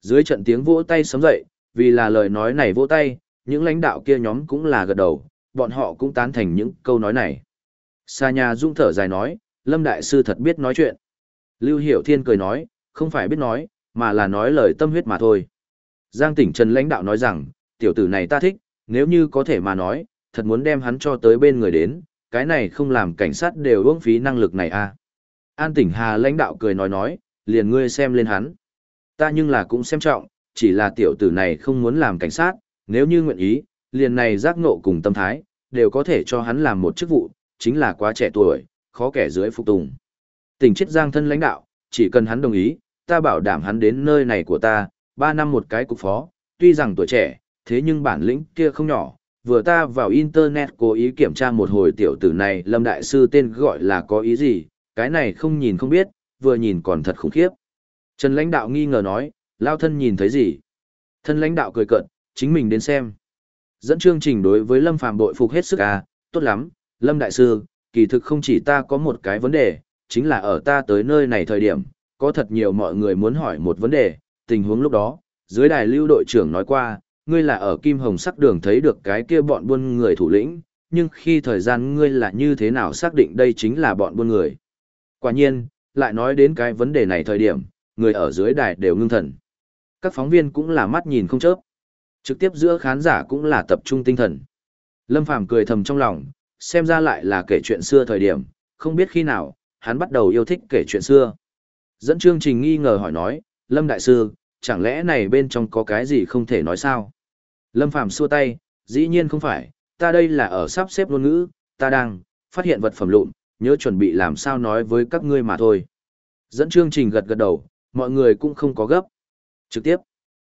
A: Dưới trận tiếng vỗ tay sấm dậy, vì là lời nói này vỗ tay, những lãnh đạo kia nhóm cũng là gật đầu, bọn họ cũng tán thành những câu nói này. Sa nhà dung thở dài nói, Lâm Đại Sư thật biết nói chuyện. Lưu Hiểu Thiên cười nói, không phải biết nói, mà là nói lời tâm huyết mà thôi. Giang tỉnh Trần lãnh đạo nói rằng, tiểu tử này ta thích, nếu như có thể mà nói, thật muốn đem hắn cho tới bên người đến, cái này không làm cảnh sát đều uống phí năng lực này à. An tỉnh Hà lãnh đạo cười nói nói, liền ngươi xem lên hắn. Ta nhưng là cũng xem trọng, chỉ là tiểu tử này không muốn làm cảnh sát, nếu như nguyện ý, liền này giác ngộ cùng tâm thái, đều có thể cho hắn làm một chức vụ, chính là quá trẻ tuổi, khó kẻ dưới phục tùng. Tỉnh chết giang thân lãnh đạo, chỉ cần hắn đồng ý, ta bảo đảm hắn đến nơi này của ta, 3 năm một cái cục phó, tuy rằng tuổi trẻ, thế nhưng bản lĩnh kia không nhỏ. Vừa ta vào internet cố ý kiểm tra một hồi tiểu tử này Lâm Đại Sư tên gọi là có ý gì, cái này không nhìn không biết, vừa nhìn còn thật khủng khiếp. Trần lãnh đạo nghi ngờ nói, lao thân nhìn thấy gì? Thân lãnh đạo cười cận, chính mình đến xem. Dẫn chương trình đối với Lâm Phàm bội phục hết sức à, tốt lắm, Lâm Đại Sư, kỳ thực không chỉ ta có một cái vấn đề, chính là ở ta tới nơi này thời điểm, có thật nhiều mọi người muốn hỏi một vấn đề, tình huống lúc đó, dưới đài lưu đội trưởng nói qua, ngươi là ở Kim Hồng sắc đường thấy được cái kia bọn buôn người thủ lĩnh, nhưng khi thời gian ngươi là như thế nào xác định đây chính là bọn buôn người. Quả nhiên, lại nói đến cái vấn đề này thời điểm, người ở dưới đài đều ngưng thần. Các phóng viên cũng là mắt nhìn không chớp. Trực tiếp giữa khán giả cũng là tập trung tinh thần. Lâm Phàm cười thầm trong lòng, xem ra lại là kể chuyện xưa thời điểm, không biết khi nào, hắn bắt đầu yêu thích kể chuyện xưa. Dẫn chương trình nghi ngờ hỏi nói, Lâm Đại Sư, chẳng lẽ này bên trong có cái gì không thể nói sao? Lâm Phàm xua tay, dĩ nhiên không phải, ta đây là ở sắp xếp ngôn ngữ, ta đang, phát hiện vật phẩm lụn, nhớ chuẩn bị làm sao nói với các ngươi mà thôi. Dẫn chương trình gật gật đầu, mọi người cũng không có gấp. Trực tiếp.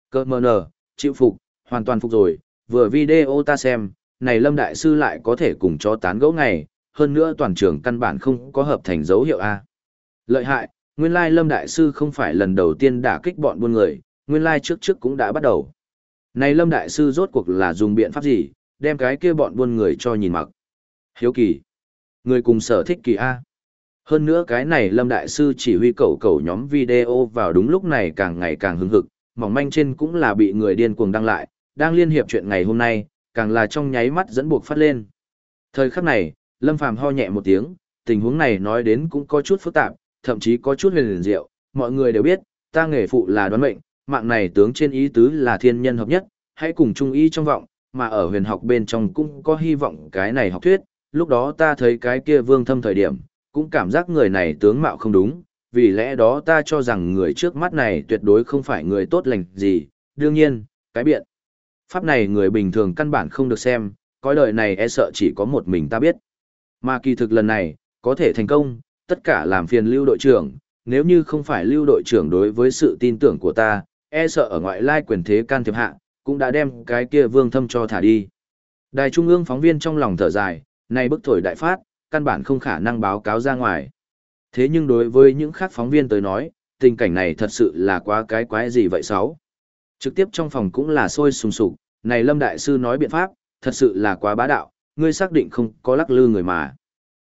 A: Cơ mờ nở, chịu phục, hoàn toàn phục rồi, vừa video ta xem, này Lâm Đại Sư lại có thể cùng cho tán gẫu ngày, hơn nữa toàn trường căn bản không có hợp thành dấu hiệu A. Lợi hại, nguyên lai Lâm Đại Sư không phải lần đầu tiên đả kích bọn buôn người, nguyên lai trước trước cũng đã bắt đầu. Này Lâm Đại Sư rốt cuộc là dùng biện pháp gì, đem cái kia bọn buôn người cho nhìn mặc. Hiếu kỳ. Người cùng sở thích kỳ A. Hơn nữa cái này Lâm Đại Sư chỉ huy cầu cầu nhóm video vào đúng lúc này càng ngày càng hứng hực, mỏng manh trên cũng là bị người điên cuồng đăng lại, đang liên hiệp chuyện ngày hôm nay, càng là trong nháy mắt dẫn buộc phát lên. Thời khắc này, Lâm Phàm ho nhẹ một tiếng, tình huống này nói đến cũng có chút phức tạp, thậm chí có chút huyền liền diệu, mọi người đều biết, ta nghề phụ là đoán mệnh, mạng này tướng trên ý tứ là thiên nhân hợp nhất, hãy cùng chung ý trong vọng, mà ở huyền học bên trong cũng có hy vọng cái này học thuyết, lúc đó ta thấy cái kia vương thâm thời điểm, cũng cảm giác người này tướng mạo không đúng, vì lẽ đó ta cho rằng người trước mắt này tuyệt đối không phải người tốt lành gì, đương nhiên, cái biện. Pháp này người bình thường căn bản không được xem, coi đời này e sợ chỉ có một mình ta biết. Mà kỳ thực lần này, có thể thành công, tất cả làm phiền lưu đội trưởng, nếu như không phải lưu đội trưởng đối với sự tin tưởng của ta, e sợ ở ngoại lai quyền thế can thiệp hạ, cũng đã đem cái kia vương thâm cho thả đi. Đài trung ương phóng viên trong lòng thở dài, này bức thổi đại phát, căn bản không khả năng báo cáo ra ngoài. Thế nhưng đối với những khác phóng viên tới nói, tình cảnh này thật sự là quá cái quái gì vậy sáu. Trực tiếp trong phòng cũng là sôi sùng sục, này Lâm Đại Sư nói biện pháp, thật sự là quá bá đạo, ngươi xác định không có lắc lư người mà.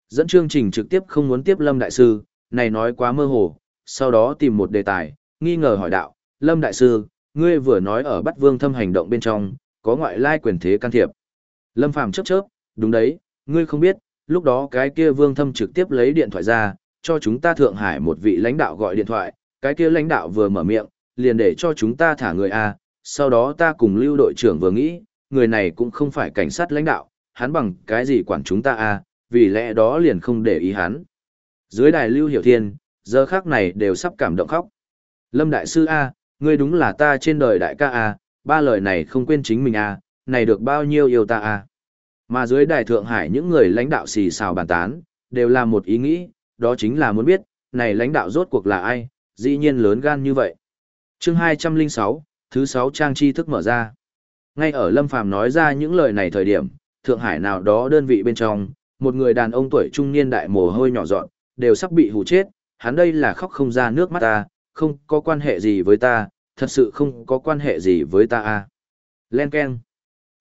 A: Dẫn chương trình trực tiếp không muốn tiếp Lâm Đại Sư, này nói quá mơ hồ, sau đó tìm một đề tài, nghi ngờ hỏi đạo, Lâm Đại Sư, ngươi vừa nói ở bắt vương thâm hành động bên trong, có ngoại lai quyền thế can thiệp. Lâm Phàm chớp chớp, đúng đấy, ngươi không biết, lúc đó cái kia vương thâm trực tiếp lấy điện thoại ra, cho chúng ta Thượng Hải một vị lãnh đạo gọi điện thoại, cái kia lãnh đạo vừa mở miệng, liền để cho chúng ta thả người A, sau đó ta cùng lưu đội trưởng vừa nghĩ, người này cũng không phải cảnh sát lãnh đạo, hắn bằng cái gì quản chúng ta à vì lẽ đó liền không để ý hắn. Dưới đài lưu hiểu thiên, giờ khác này đều sắp cảm động khóc. Lâm Đại Sư A, ngươi đúng là ta trên đời đại ca A, ba lời này không quên chính mình A, này được bao nhiêu yêu ta A. Mà dưới đài Thượng Hải những người lãnh đạo xì xào bàn tán, đều là một ý nghĩ, đó chính là muốn biết, này lãnh đạo rốt cuộc là ai, dĩ nhiên lớn gan như vậy. chương 206, thứ sáu trang tri thức mở ra. Ngay ở Lâm Phàm nói ra những lời này thời điểm, Thượng Hải nào đó đơn vị bên trong, một người đàn ông tuổi trung niên đại mồ hôi nhỏ dọn, đều sắp bị hù chết, hắn đây là khóc không ra nước mắt ta, không có quan hệ gì với ta, thật sự không có quan hệ gì với ta a. Len Ken.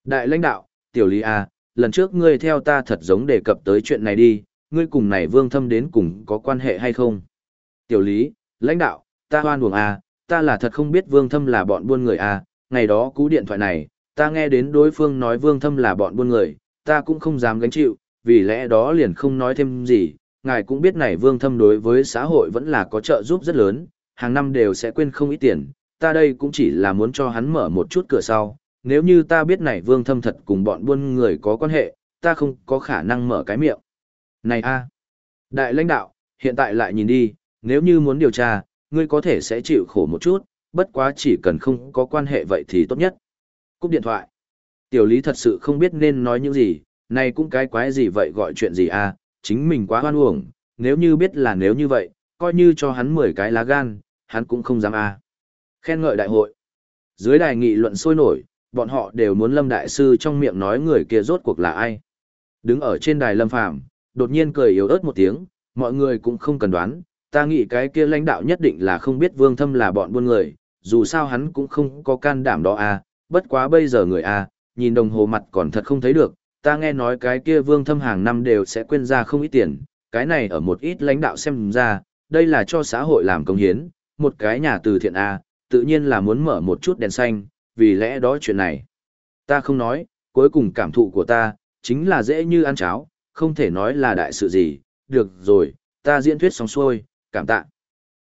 A: Đại lãnh đạo, tiểu lý a, lần trước ngươi theo ta thật giống đề cập tới chuyện này đi, ngươi cùng này vương thâm đến cùng có quan hệ hay không? Tiểu lý, lãnh đạo, ta hoan uổng a, ta là thật không biết vương thâm là bọn buôn người à ngày đó cú điện thoại này, ta nghe đến đối phương nói vương thâm là bọn buôn người, ta cũng không dám gánh chịu, vì lẽ đó liền không nói thêm gì, ngài cũng biết này vương thâm đối với xã hội vẫn là có trợ giúp rất lớn, hàng năm đều sẽ quên không ít tiền, ta đây cũng chỉ là muốn cho hắn mở một chút cửa sau, nếu như ta biết này vương thâm thật cùng bọn buôn người có quan hệ, ta không có khả năng mở cái miệng. Này a, đại lãnh đạo, hiện tại lại nhìn đi, nếu như muốn điều tra, ngươi có thể sẽ chịu khổ một chút, bất quá chỉ cần không có quan hệ vậy thì tốt nhất. Cúp điện thoại. Tiểu lý thật sự không biết nên nói những gì, này cũng cái quái gì vậy gọi chuyện gì à? chính mình quá hoan uổng, nếu như biết là nếu như vậy, coi như cho hắn 10 cái lá gan, hắn cũng không dám à. Khen ngợi đại hội. Dưới đài nghị luận sôi nổi, bọn họ đều muốn Lâm Đại Sư trong miệng nói người kia rốt cuộc là ai. Đứng ở trên đài Lâm Phàm đột nhiên cười yếu ớt một tiếng, mọi người cũng không cần đoán, ta nghĩ cái kia lãnh đạo nhất định là không biết Vương Thâm là bọn buôn người, dù sao hắn cũng không có can đảm đó à, bất quá bây giờ người à, nhìn đồng hồ mặt còn thật không thấy được, ta nghe nói cái kia Vương Thâm hàng năm đều sẽ quên ra không ít tiền, cái này ở một ít lãnh đạo xem ra, đây là cho xã hội làm công hiến, một cái nhà từ thiện à, tự nhiên là muốn mở một chút đèn xanh, vì lẽ đó chuyện này. Ta không nói, cuối cùng cảm thụ của ta, chính là dễ như ăn cháo, không thể nói là đại sự gì, được rồi, ta diễn thuyết xong xuôi, cảm tạ.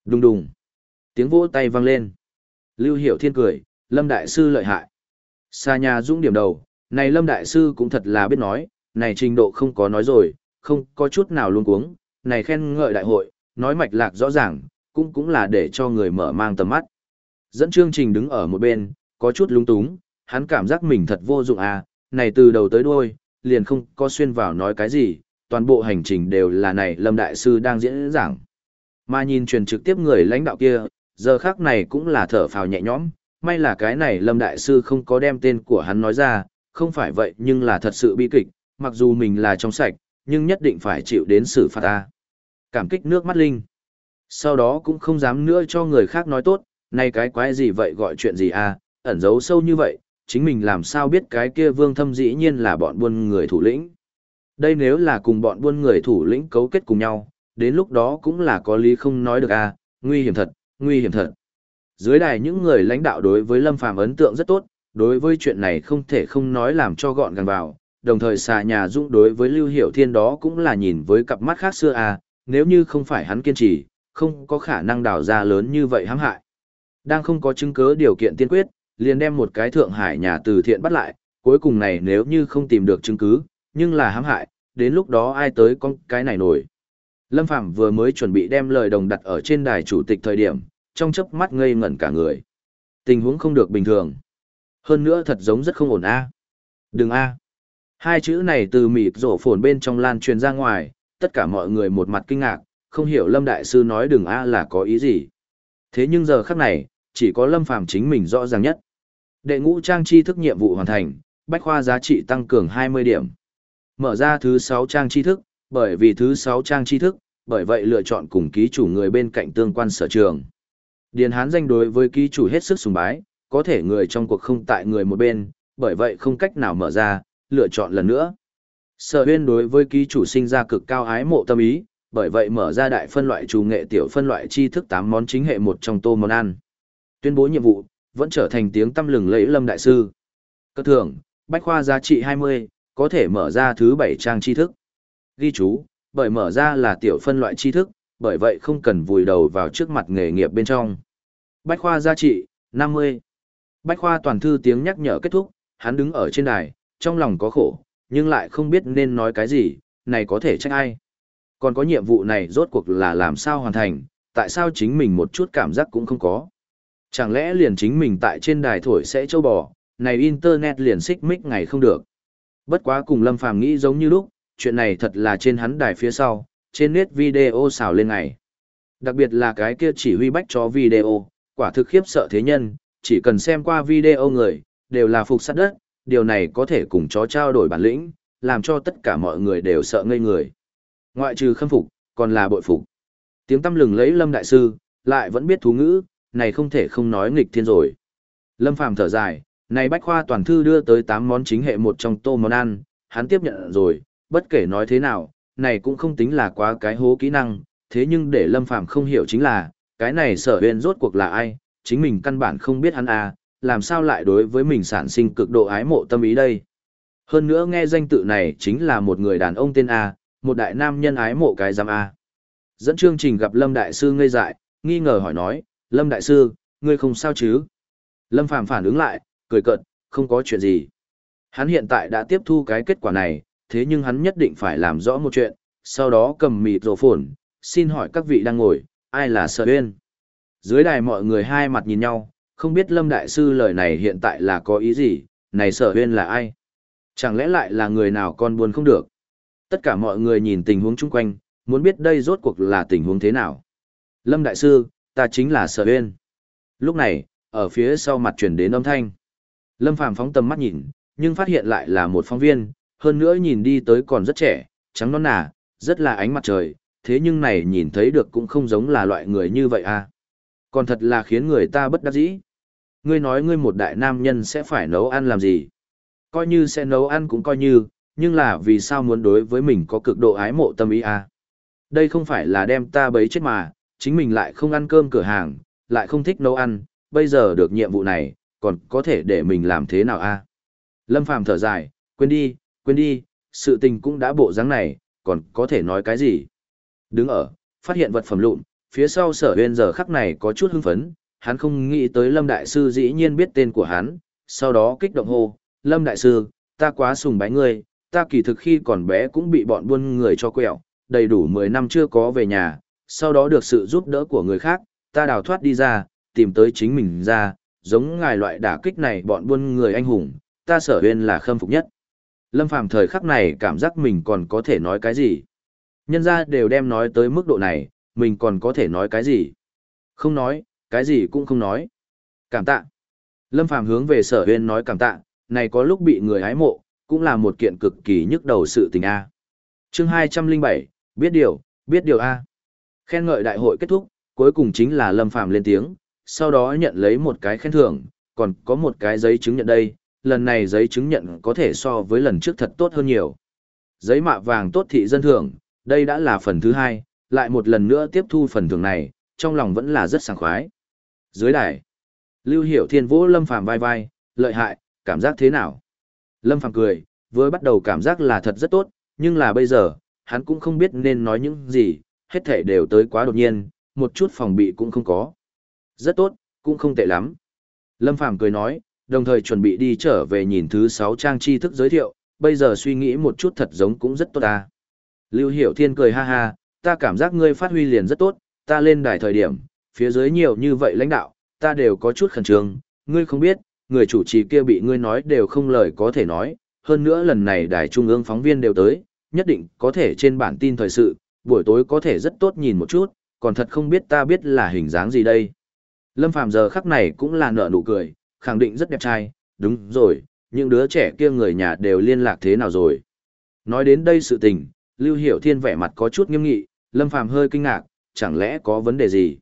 A: Đùng đùng. Tiếng vỗ tay vang lên. Lưu Hiểu Thiên cười, Lâm Đại Sư lợi hại. Xa nhà dũng điểm đầu, này Lâm Đại Sư cũng thật là biết nói, này trình độ không có nói rồi, không có chút nào luôn cuống, này khen ngợi đại hội, nói mạch lạc rõ ràng, cũng cũng là để cho người mở mang tầm mắt. Dẫn chương trình đứng ở một bên, có chút lung túng, hắn cảm giác mình thật vô dụng à, này từ đầu tới đuôi, liền không có xuyên vào nói cái gì, toàn bộ hành trình đều là này Lâm Đại Sư đang diễn giảng. Mà nhìn truyền trực tiếp người lãnh đạo kia, giờ khác này cũng là thở phào nhẹ nhõm, may là cái này Lâm Đại Sư không có đem tên của hắn nói ra, không phải vậy nhưng là thật sự bi kịch, mặc dù mình là trong sạch, nhưng nhất định phải chịu đến xử phạt ta. Cảm kích nước mắt linh. Sau đó cũng không dám nữa cho người khác nói tốt, nay cái quái gì vậy gọi chuyện gì à, ẩn giấu sâu như vậy, chính mình làm sao biết cái kia vương thâm dĩ nhiên là bọn buôn người thủ lĩnh. Đây nếu là cùng bọn buôn người thủ lĩnh cấu kết cùng nhau, đến lúc đó cũng là có lý không nói được à, nguy hiểm thật, nguy hiểm thật. Dưới đài những người lãnh đạo đối với Lâm Phàm ấn tượng rất tốt, đối với chuyện này không thể không nói làm cho gọn gàng vào, đồng thời xà nhà dũng đối với Lưu Hiểu Thiên đó cũng là nhìn với cặp mắt khác xưa à, nếu như không phải hắn kiên trì, không có khả năng đào ra lớn như vậy hãm hại. Đang không có chứng cứ điều kiện tiên quyết, liền đem một cái Thượng Hải nhà từ thiện bắt lại, cuối cùng này nếu như không tìm được chứng cứ, nhưng là hãm hại, đến lúc đó ai tới con cái này nổi. Lâm Phạm vừa mới chuẩn bị đem lời đồng đặt ở trên đài chủ tịch thời điểm, trong chớp mắt ngây ngẩn cả người. Tình huống không được bình thường. Hơn nữa thật giống rất không ổn a. Đừng a. Hai chữ này từ mịt rổ phồn bên trong lan truyền ra ngoài, tất cả mọi người một mặt kinh ngạc, không hiểu Lâm Đại Sư nói đừng a là có ý gì. Thế nhưng giờ khắc này, chỉ có Lâm Phàm chính mình rõ ràng nhất. Đệ ngũ trang tri thức nhiệm vụ hoàn thành, bách khoa giá trị tăng cường 20 điểm. Mở ra thứ 6 trang tri thức, bởi vì thứ 6 trang chi thức, bởi vậy lựa chọn cùng ký chủ người bên cạnh tương quan sở trường. Điền Hán danh đối với ký chủ hết sức sùng bái, có thể người trong cuộc không tại người một bên, bởi vậy không cách nào mở ra, lựa chọn lần nữa. Sở huyên đối với ký chủ sinh ra cực cao ái mộ tâm ý, bởi vậy mở ra đại phân loại chủ nghệ tiểu phân loại chi thức 8 món chính hệ một trong tô món ăn. Tuyên bố nhiệm vụ, vẫn trở thành tiếng tâm lừng lẫy lâm đại sư. Cơ thưởng, bách khoa giá trị 20, có thể mở ra thứ 7 trang tri thức. Ghi chú, bởi mở ra là tiểu phân loại tri thức, bởi vậy không cần vùi đầu vào trước mặt nghề nghiệp bên trong. Bách khoa giá trị, 50. Bách khoa toàn thư tiếng nhắc nhở kết thúc, hắn đứng ở trên đài, trong lòng có khổ, nhưng lại không biết nên nói cái gì, này có thể trách ai. Còn có nhiệm vụ này rốt cuộc là làm sao hoàn thành, tại sao chính mình một chút cảm giác cũng không có. Chẳng lẽ liền chính mình tại trên đài thổi sẽ châu bò, này internet liền xích mích ngày không được. Bất quá cùng Lâm Phàm nghĩ giống như lúc, chuyện này thật là trên hắn đài phía sau, trên nét video xào lên ngày. Đặc biệt là cái kia chỉ huy bách cho video, quả thực khiếp sợ thế nhân, chỉ cần xem qua video người, đều là phục sát đất, điều này có thể cùng chó trao đổi bản lĩnh, làm cho tất cả mọi người đều sợ ngây người. Ngoại trừ khâm phục, còn là bội phục. Tiếng tâm lừng lấy Lâm Đại Sư, lại vẫn biết thú ngữ, này không thể không nói nghịch thiên rồi. Lâm Phàm thở dài, này bách khoa toàn thư đưa tới 8 món chính hệ một trong tô món ăn, hắn tiếp nhận rồi, bất kể nói thế nào, này cũng không tính là quá cái hố kỹ năng, thế nhưng để Lâm Phàm không hiểu chính là, cái này sở huyền rốt cuộc là ai, chính mình căn bản không biết hắn à, làm sao lại đối với mình sản sinh cực độ ái mộ tâm ý đây. Hơn nữa nghe danh tự này chính là một người đàn ông tên A, một đại nam nhân ái mộ cái giam A. Dẫn chương trình gặp Lâm Đại Sư ngây dại, nghi ngờ hỏi nói, Lâm Đại Sư, ngươi không sao chứ? Lâm Phàm phản ứng lại, cười cợt, không có chuyện gì. Hắn hiện tại đã tiếp thu cái kết quả này, thế nhưng hắn nhất định phải làm rõ một chuyện, sau đó cầm mịt rổ phồn, xin hỏi các vị đang ngồi, ai là Sở Uyên? Dưới đài mọi người hai mặt nhìn nhau, không biết Lâm Đại Sư lời này hiện tại là có ý gì, này Sở huyên là ai? Chẳng lẽ lại là người nào con buồn không được? Tất cả mọi người nhìn tình huống chung quanh, muốn biết đây rốt cuộc là tình huống thế nào. Lâm Đại Sư, ta chính là Sở huyên. Lúc này, ở phía sau mặt chuyển đến âm thanh. Lâm Phàm phóng tầm mắt nhìn, nhưng phát hiện lại là một phóng viên, hơn nữa nhìn đi tới còn rất trẻ, trắng non nà, rất là ánh mặt trời, thế nhưng này nhìn thấy được cũng không giống là loại người như vậy à. Còn thật là khiến người ta bất đắc dĩ. Ngươi nói ngươi một đại nam nhân sẽ phải nấu ăn làm gì? Coi như sẽ nấu ăn cũng coi như, nhưng là vì sao muốn đối với mình có cực độ ái mộ tâm ý à? Đây không phải là đem ta bấy chết mà, chính mình lại không ăn cơm cửa hàng, lại không thích nấu ăn, bây giờ được nhiệm vụ này, còn có thể để mình làm thế nào a? Lâm Phàm thở dài, quên đi, quên đi, sự tình cũng đã bộ dáng này, còn có thể nói cái gì? Đứng ở, phát hiện vật phẩm lụn, phía sau sở huyên giờ khắc này có chút hưng phấn, hắn không nghĩ tới Lâm Đại Sư dĩ nhiên biết tên của hắn, sau đó kích động hô, Lâm Đại Sư, ta quá sùng bái ngươi, ta kỳ thực khi còn bé cũng bị bọn buôn người cho quẹo, đầy đủ 10 năm chưa có về nhà, sau đó được sự giúp đỡ của người khác, ta đào thoát đi ra, tìm tới chính mình ra, giống ngài loại đả kích này bọn buôn người anh hùng, ta sở huyên là khâm phục nhất. Lâm Phàm thời khắc này cảm giác mình còn có thể nói cái gì. Nhân ra đều đem nói tới mức độ này, mình còn có thể nói cái gì. Không nói, cái gì cũng không nói. Cảm tạ. Lâm Phàm hướng về sở huyên nói cảm tạ, này có lúc bị người hái mộ, cũng là một kiện cực kỳ nhức đầu sự tình A. chương 207, biết điều, biết điều A. Khen ngợi đại hội kết thúc, cuối cùng chính là Lâm Phàm lên tiếng, sau đó nhận lấy một cái khen thưởng, còn có một cái giấy chứng nhận đây, lần này giấy chứng nhận có thể so với lần trước thật tốt hơn nhiều. Giấy mạ vàng tốt thị dân thưởng, đây đã là phần thứ hai, lại một lần nữa tiếp thu phần thưởng này, trong lòng vẫn là rất sảng khoái. Dưới đài, Lưu Hiểu Thiên vỗ Lâm Phàm vai vai, lợi hại, cảm giác thế nào? Lâm Phàm cười, vừa bắt đầu cảm giác là thật rất tốt, nhưng là bây giờ, hắn cũng không biết nên nói những gì, hết thể đều tới quá đột nhiên, một chút phòng bị cũng không có. Rất tốt, cũng không tệ lắm. Lâm Phàm cười nói, đồng thời chuẩn bị đi trở về nhìn thứ 6 trang tri thức giới thiệu, bây giờ suy nghĩ một chút thật giống cũng rất tốt ta. Lưu Hiểu Thiên cười ha ha, ta cảm giác ngươi phát huy liền rất tốt, ta lên đài thời điểm, phía dưới nhiều như vậy lãnh đạo, ta đều có chút khẩn trương, ngươi không biết, người chủ trì kia bị ngươi nói đều không lời có thể nói, hơn nữa lần này đài trung ương phóng viên đều tới, nhất định có thể trên bản tin thời sự, buổi tối có thể rất tốt nhìn một chút, còn thật không biết ta biết là hình dáng gì đây. Lâm Phàm giờ khắc này cũng là nở nụ cười, khẳng định rất đẹp trai, đúng rồi, những đứa trẻ kia người nhà đều liên lạc thế nào rồi. Nói đến đây sự tình, Lưu Hiểu Thiên vẻ mặt có chút nghiêm nghị, Lâm Phàm hơi kinh ngạc, chẳng lẽ có vấn đề gì?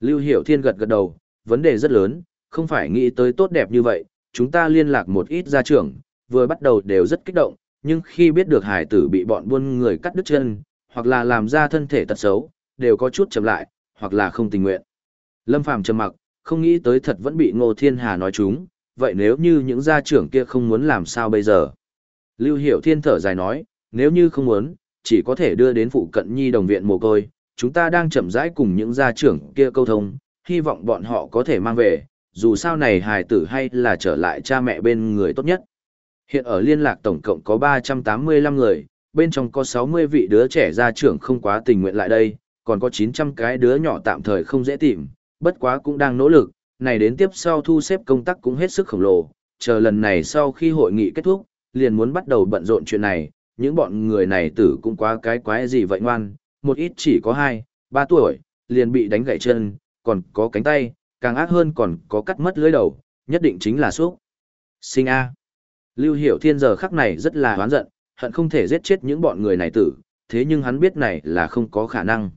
A: Lưu Hiểu Thiên gật gật đầu, vấn đề rất lớn, không phải nghĩ tới tốt đẹp như vậy, chúng ta liên lạc một ít gia trưởng, vừa bắt đầu đều rất kích động, nhưng khi biết được hải tử bị bọn buôn người cắt đứt chân, hoặc là làm ra thân thể tật xấu, đều có chút chậm lại, hoặc là không tình nguyện. Lâm Phàm trầm mặc, không nghĩ tới thật vẫn bị Ngô Thiên Hà nói chúng, vậy nếu như những gia trưởng kia không muốn làm sao bây giờ? Lưu Hiểu Thiên thở dài nói, nếu như không muốn, chỉ có thể đưa đến phụ cận nhi đồng viện mồ côi, chúng ta đang chậm rãi cùng những gia trưởng kia câu thông, hy vọng bọn họ có thể mang về, dù sao này hài tử hay là trở lại cha mẹ bên người tốt nhất. Hiện ở liên lạc tổng cộng có 385 người, bên trong có 60 vị đứa trẻ gia trưởng không quá tình nguyện lại đây, còn có 900 cái đứa nhỏ tạm thời không dễ tìm, bất quá cũng đang nỗ lực, này đến tiếp sau thu xếp công tác cũng hết sức khổng lồ, chờ lần này sau khi hội nghị kết thúc, liền muốn bắt đầu bận rộn chuyện này, những bọn người này tử cũng quá cái quái gì vậy ngoan, một ít chỉ có 2, 3 tuổi, liền bị đánh gãy chân, còn có cánh tay, càng ác hơn còn có cắt mất lưỡi đầu, nhất định chính là xúc. Sinh A. Lưu Hiểu Thiên giờ khắc này rất là hoán giận, hận không thể giết chết những bọn người này tử, thế nhưng hắn biết này là không có khả năng.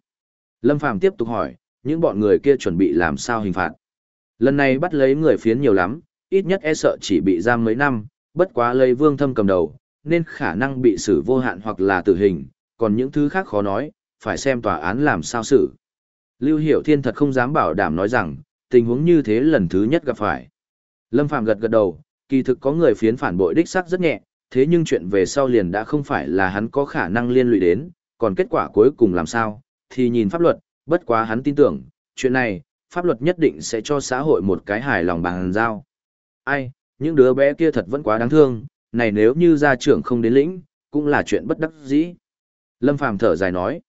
A: Lâm Phàm tiếp tục hỏi, những bọn người kia chuẩn bị làm sao hình phạt. Lần này bắt lấy người phiến nhiều lắm, ít nhất e sợ chỉ bị giam mấy năm, bất quá lấy vương thâm cầm đầu, nên khả năng bị xử vô hạn hoặc là tử hình, còn những thứ khác khó nói, phải xem tòa án làm sao xử. Lưu Hiểu Thiên thật không dám bảo đảm nói rằng, tình huống như thế lần thứ nhất gặp phải. Lâm Phạm gật gật đầu, kỳ thực có người phiến phản bội đích xác rất nhẹ, thế nhưng chuyện về sau liền đã không phải là hắn có khả năng liên lụy đến, còn kết quả cuối cùng làm sao, thì nhìn pháp luật, bất quá hắn tin tưởng, chuyện này, pháp luật nhất định sẽ cho xã hội một cái hài lòng bằng giao. Ai, những đứa bé kia thật vẫn quá đáng thương, này nếu như gia trưởng không đến lĩnh, cũng là chuyện bất đắc dĩ. Lâm Phàm thở dài nói,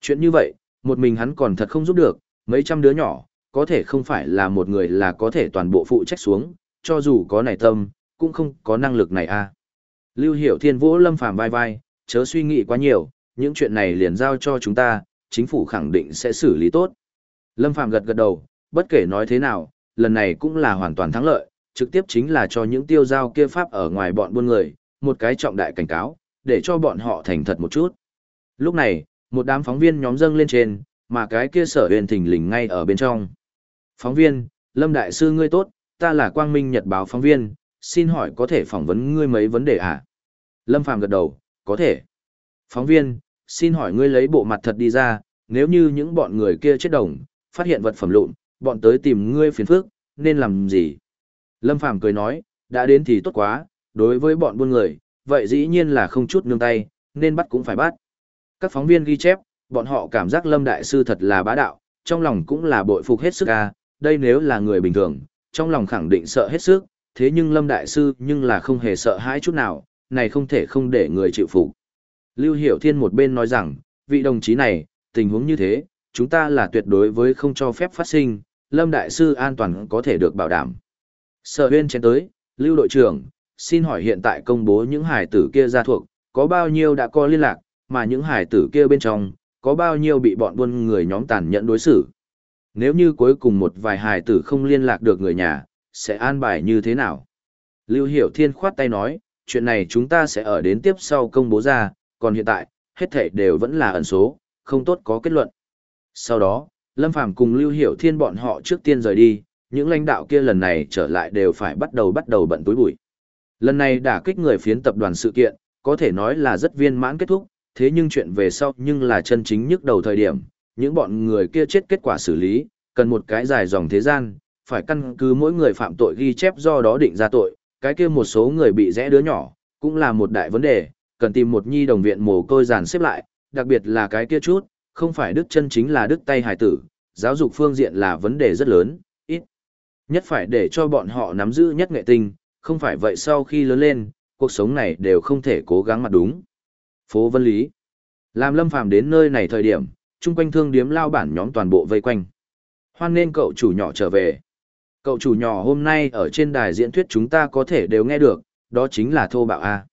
A: chuyện như vậy, một mình hắn còn thật không giúp được, mấy trăm đứa nhỏ, có thể không phải là một người là có thể toàn bộ phụ trách xuống, cho dù có nảy tâm, cũng không có năng lực này a. À. Lưu Hiểu Thiên vỗ Lâm Phàm vai vai, chớ suy nghĩ quá nhiều, những chuyện này liền giao cho chúng ta, chính phủ khẳng định sẽ xử lý tốt. Lâm Phàm gật gật đầu, bất kể nói thế nào, lần này cũng là hoàn toàn thắng lợi, trực tiếp chính là cho những tiêu giao kia pháp ở ngoài bọn buôn người, một cái trọng đại cảnh cáo, để cho bọn họ thành thật một chút. Lúc này, một đám phóng viên nhóm dâng lên trên, mà cái kia sở huyền thình lình ngay ở bên trong. Phóng viên, Lâm Đại Sư ngươi tốt, ta là Quang Minh Nhật báo phóng viên, xin hỏi có thể phỏng vấn ngươi mấy vấn đề à? Lâm Phàm gật đầu, có thể. Phóng viên, xin hỏi ngươi lấy bộ mặt thật đi ra, nếu như những bọn người kia chết đồng, phát hiện vật phẩm lụn, bọn tới tìm ngươi phiền phức, nên làm gì? Lâm Phàm cười nói, đã đến thì tốt quá, đối với bọn buôn người, vậy dĩ nhiên là không chút nương tay, nên bắt cũng phải bắt. Các phóng viên ghi chép, bọn họ cảm giác Lâm Đại Sư thật là bá đạo, trong lòng cũng là bội phục hết sức ca, đây nếu là người bình thường, trong lòng khẳng định sợ hết sức, thế nhưng Lâm Đại Sư nhưng là không hề sợ hãi chút nào, này không thể không để người chịu phục. Lưu Hiểu Thiên một bên nói rằng, vị đồng chí này, tình huống như thế, chúng ta là tuyệt đối với không cho phép phát sinh, Lâm Đại Sư an toàn có thể được bảo đảm. Sở huyên chén tới, lưu đội trưởng, xin hỏi hiện tại công bố những hải tử kia ra thuộc, có bao nhiêu đã có liên lạc, mà những hải tử kia bên trong, có bao nhiêu bị bọn buôn người nhóm tàn nhẫn đối xử. Nếu như cuối cùng một vài hải tử không liên lạc được người nhà, sẽ an bài như thế nào? Lưu Hiểu Thiên khoát tay nói, chuyện này chúng ta sẽ ở đến tiếp sau công bố ra, còn hiện tại, hết thảy đều vẫn là ẩn số, không tốt có kết luận. Sau đó, Lâm Phàm cùng Lưu Hiểu Thiên bọn họ trước tiên rời đi, những lãnh đạo kia lần này trở lại đều phải bắt đầu bắt đầu bận túi bụi. Lần này đả kích người phiến tập đoàn sự kiện, có thể nói là rất viên mãn kết thúc, thế nhưng chuyện về sau nhưng là chân chính nhức đầu thời điểm, những bọn người kia chết kết quả xử lý, cần một cái dài dòng thế gian, phải căn cứ mỗi người phạm tội ghi chép do đó định ra tội, cái kia một số người bị rẽ đứa nhỏ, cũng là một đại vấn đề, cần tìm một nhi đồng viện mồ côi giàn xếp lại, đặc biệt là cái kia chút, không phải đức chân chính là đức tay hải tử, giáo dục phương diện là vấn đề rất lớn, ít. Nhất phải để cho bọn họ nắm giữ nhất nghệ tinh, không phải vậy sau khi lớn lên, cuộc sống này đều không thể cố gắng mặt đúng. Phố Vân Lý Làm Lâm Phàm đến nơi này thời điểm, chung quanh thương điếm lao bản nhóm toàn bộ vây quanh. Hoan nên cậu chủ nhỏ trở về. Cậu chủ nhỏ hôm nay ở trên đài diễn thuyết chúng ta có thể đều nghe được, đó chính là thô bạo A.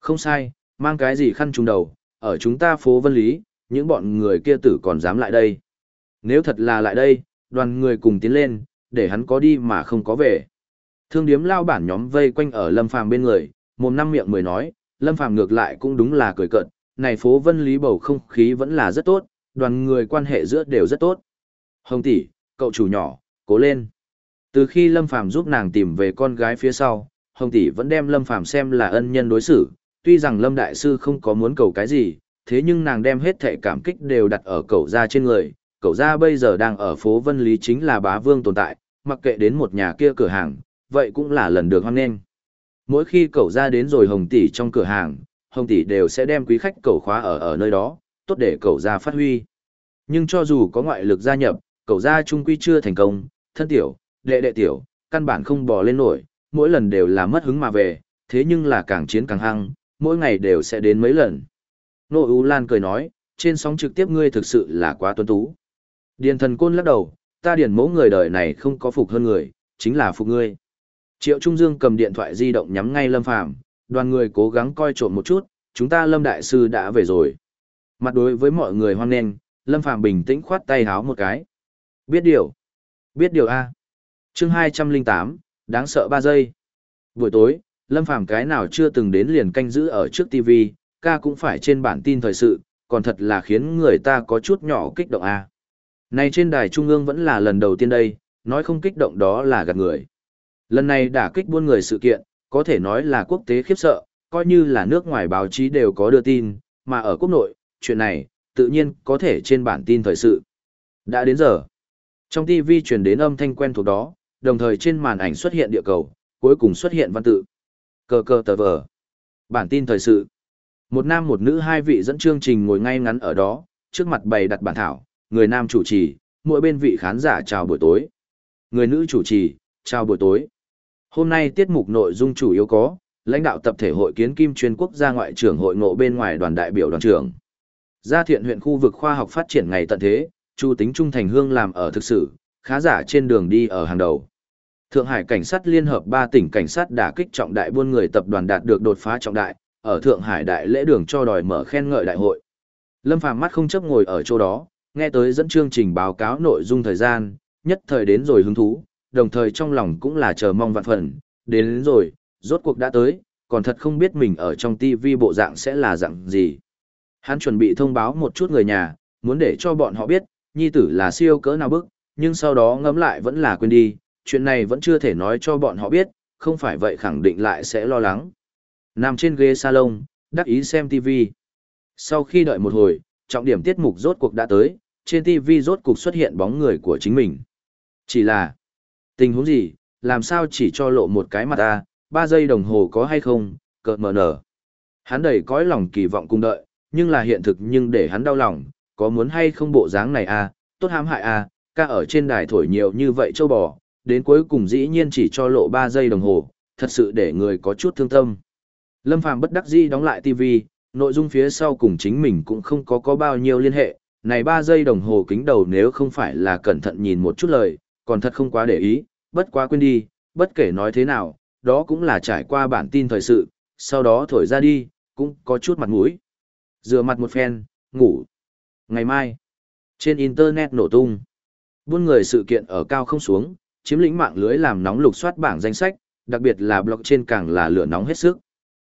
A: Không sai, mang cái gì khăn trùng đầu, ở chúng ta phố Vân Lý, những bọn người kia tử còn dám lại đây. Nếu thật là lại đây, đoàn người cùng tiến lên, để hắn có đi mà không có về. Thương điếm lao bản nhóm vây quanh ở Lâm Phàm bên người, mồm năm miệng mười nói, Lâm Phàm ngược lại cũng đúng là cười cợt, này phố Vân Lý bầu không khí vẫn là rất tốt, đoàn người quan hệ giữa đều rất tốt. Hồng tỷ, cậu chủ nhỏ, cố lên. Từ khi Lâm Phàm giúp nàng tìm về con gái phía sau, Hồng tỷ vẫn đem Lâm Phàm xem là ân nhân đối xử, tuy rằng Lâm đại sư không có muốn cầu cái gì, thế nhưng nàng đem hết thệ cảm kích đều đặt ở cậu gia trên người, cậu gia bây giờ đang ở phố Vân Lý chính là bá vương tồn tại, mặc kệ đến một nhà kia cửa hàng, vậy cũng là lần được hoan nghênh. Mỗi khi cậu ra đến rồi Hồng tỷ trong cửa hàng, Hồng tỷ đều sẽ đem quý khách cậu khóa ở ở nơi đó, tốt để cậu ra phát huy. Nhưng cho dù có ngoại lực gia nhập, cậu ra trung quy chưa thành công, thân tiểu, đệ đệ tiểu, căn bản không bò lên nổi, mỗi lần đều là mất hứng mà về, thế nhưng là càng chiến càng hăng, mỗi ngày đều sẽ đến mấy lần. Nô U Lan cười nói, trên sóng trực tiếp ngươi thực sự là quá tuấn tú. Điền thần côn lắc đầu, ta điền mẫu người đời này không có phục hơn người, chính là phục ngươi. Triệu Trung Dương cầm điện thoại di động nhắm ngay Lâm Phàm đoàn người cố gắng coi trộm một chút, chúng ta Lâm Đại Sư đã về rồi. Mặt đối với mọi người hoan nghênh, Lâm Phàm bình tĩnh khoát tay háo một cái. Biết điều. Biết điều A. chương 208, đáng sợ 3 giây. Buổi tối, Lâm Phàm cái nào chưa từng đến liền canh giữ ở trước TV, ca cũng phải trên bản tin thời sự, còn thật là khiến người ta có chút nhỏ kích động A. Này trên đài trung ương vẫn là lần đầu tiên đây, nói không kích động đó là gạt người. Lần này đả kích buôn người sự kiện, có thể nói là quốc tế khiếp sợ, coi như là nước ngoài báo chí đều có đưa tin, mà ở quốc nội, chuyện này, tự nhiên có thể trên bản tin thời sự. Đã đến giờ. Trong TV truyền đến âm thanh quen thuộc đó, đồng thời trên màn ảnh xuất hiện địa cầu, cuối cùng xuất hiện văn tự. Cờ cờ tờ vờ. Bản tin thời sự. Một nam một nữ hai vị dẫn chương trình ngồi ngay ngắn ở đó, trước mặt bày đặt bản thảo, người nam chủ trì, mỗi bên vị khán giả chào buổi tối. Người nữ chủ trì, chào buổi tối. Hôm nay tiết mục nội dung chủ yếu có, lãnh đạo tập thể hội kiến kim chuyên quốc gia ngoại trưởng hội ngộ bên ngoài đoàn đại biểu đoàn trưởng. Gia thiện huyện khu vực khoa học phát triển ngày tận thế, chu tính trung thành hương làm ở thực sự, khá giả trên đường đi ở hàng đầu. Thượng Hải cảnh sát liên hợp ba tỉnh cảnh sát đã kích trọng đại buôn người tập đoàn đạt được đột phá trọng đại, ở Thượng Hải đại lễ đường cho đòi mở khen ngợi đại hội. Lâm Phàm mắt không chấp ngồi ở chỗ đó, nghe tới dẫn chương trình báo cáo nội dung thời gian, nhất thời đến rồi hứng thú, đồng thời trong lòng cũng là chờ mong vạn phần, đến, đến rồi, rốt cuộc đã tới, còn thật không biết mình ở trong TV bộ dạng sẽ là dạng gì. Hắn chuẩn bị thông báo một chút người nhà, muốn để cho bọn họ biết, nhi tử là siêu cỡ nào bức, nhưng sau đó ngẫm lại vẫn là quên đi, chuyện này vẫn chưa thể nói cho bọn họ biết, không phải vậy khẳng định lại sẽ lo lắng. Nằm trên ghế salon, đắc ý xem TV. Sau khi đợi một hồi, trọng điểm tiết mục rốt cuộc đã tới, trên TV rốt cuộc xuất hiện bóng người của chính mình. Chỉ là, Tình huống gì, làm sao chỉ cho lộ một cái mặt ta, ba giây đồng hồ có hay không, cợt mờ nở. Hắn đầy cõi lòng kỳ vọng cùng đợi, nhưng là hiện thực nhưng để hắn đau lòng, có muốn hay không bộ dáng này à, tốt hãm hại à, ca ở trên đài thổi nhiều như vậy châu bò, đến cuối cùng dĩ nhiên chỉ cho lộ 3 giây đồng hồ, thật sự để người có chút thương tâm. Lâm Phàm bất đắc dĩ đóng lại TV, nội dung phía sau cùng chính mình cũng không có có bao nhiêu liên hệ, này 3 giây đồng hồ kính đầu nếu không phải là cẩn thận nhìn một chút lời, còn thật không quá để ý, bất quá quên đi, bất kể nói thế nào, đó cũng là trải qua bản tin thời sự, sau đó thổi ra đi, cũng có chút mặt mũi. Rửa mặt một phen, ngủ. Ngày mai, trên Internet nổ tung. Buôn người sự kiện ở cao không xuống, chiếm lĩnh mạng lưới làm nóng lục soát bảng danh sách, đặc biệt là blog trên càng là lửa nóng hết sức.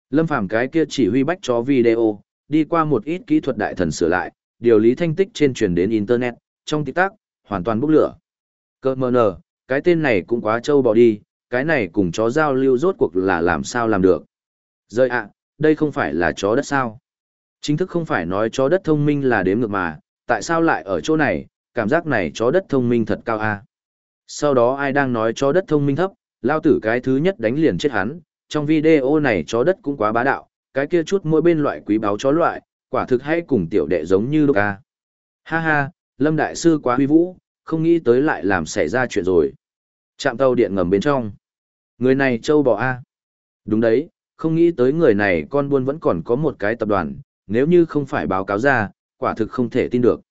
A: Lâm Phàm cái kia chỉ huy bách chó video, đi qua một ít kỹ thuật đại thần sửa lại, điều lý thanh tích trên truyền đến Internet, trong tích tắc, hoàn toàn bốc lửa. Cơ mờ nờ, cái tên này cũng quá trâu bỏ đi, cái này cùng chó giao lưu rốt cuộc là làm sao làm được. Rơi ạ, đây không phải là chó đất sao. Chính thức không phải nói chó đất thông minh là đếm ngược mà, tại sao lại ở chỗ này, cảm giác này chó đất thông minh thật cao a. Sau đó ai đang nói chó đất thông minh thấp, lao tử cái thứ nhất đánh liền chết hắn, trong video này chó đất cũng quá bá đạo, cái kia chút mỗi bên loại quý báo chó loại, quả thực hay cùng tiểu đệ giống như lúc ca. Ha ha, Lâm Đại Sư quá huy vũ, không nghĩ tới lại làm xảy ra chuyện rồi. chạm tàu điện ngầm bên trong. Người này châu bò A. Đúng đấy, không nghĩ tới người này con buôn vẫn còn có một cái tập đoàn, nếu như không phải báo cáo ra, quả thực không thể tin được.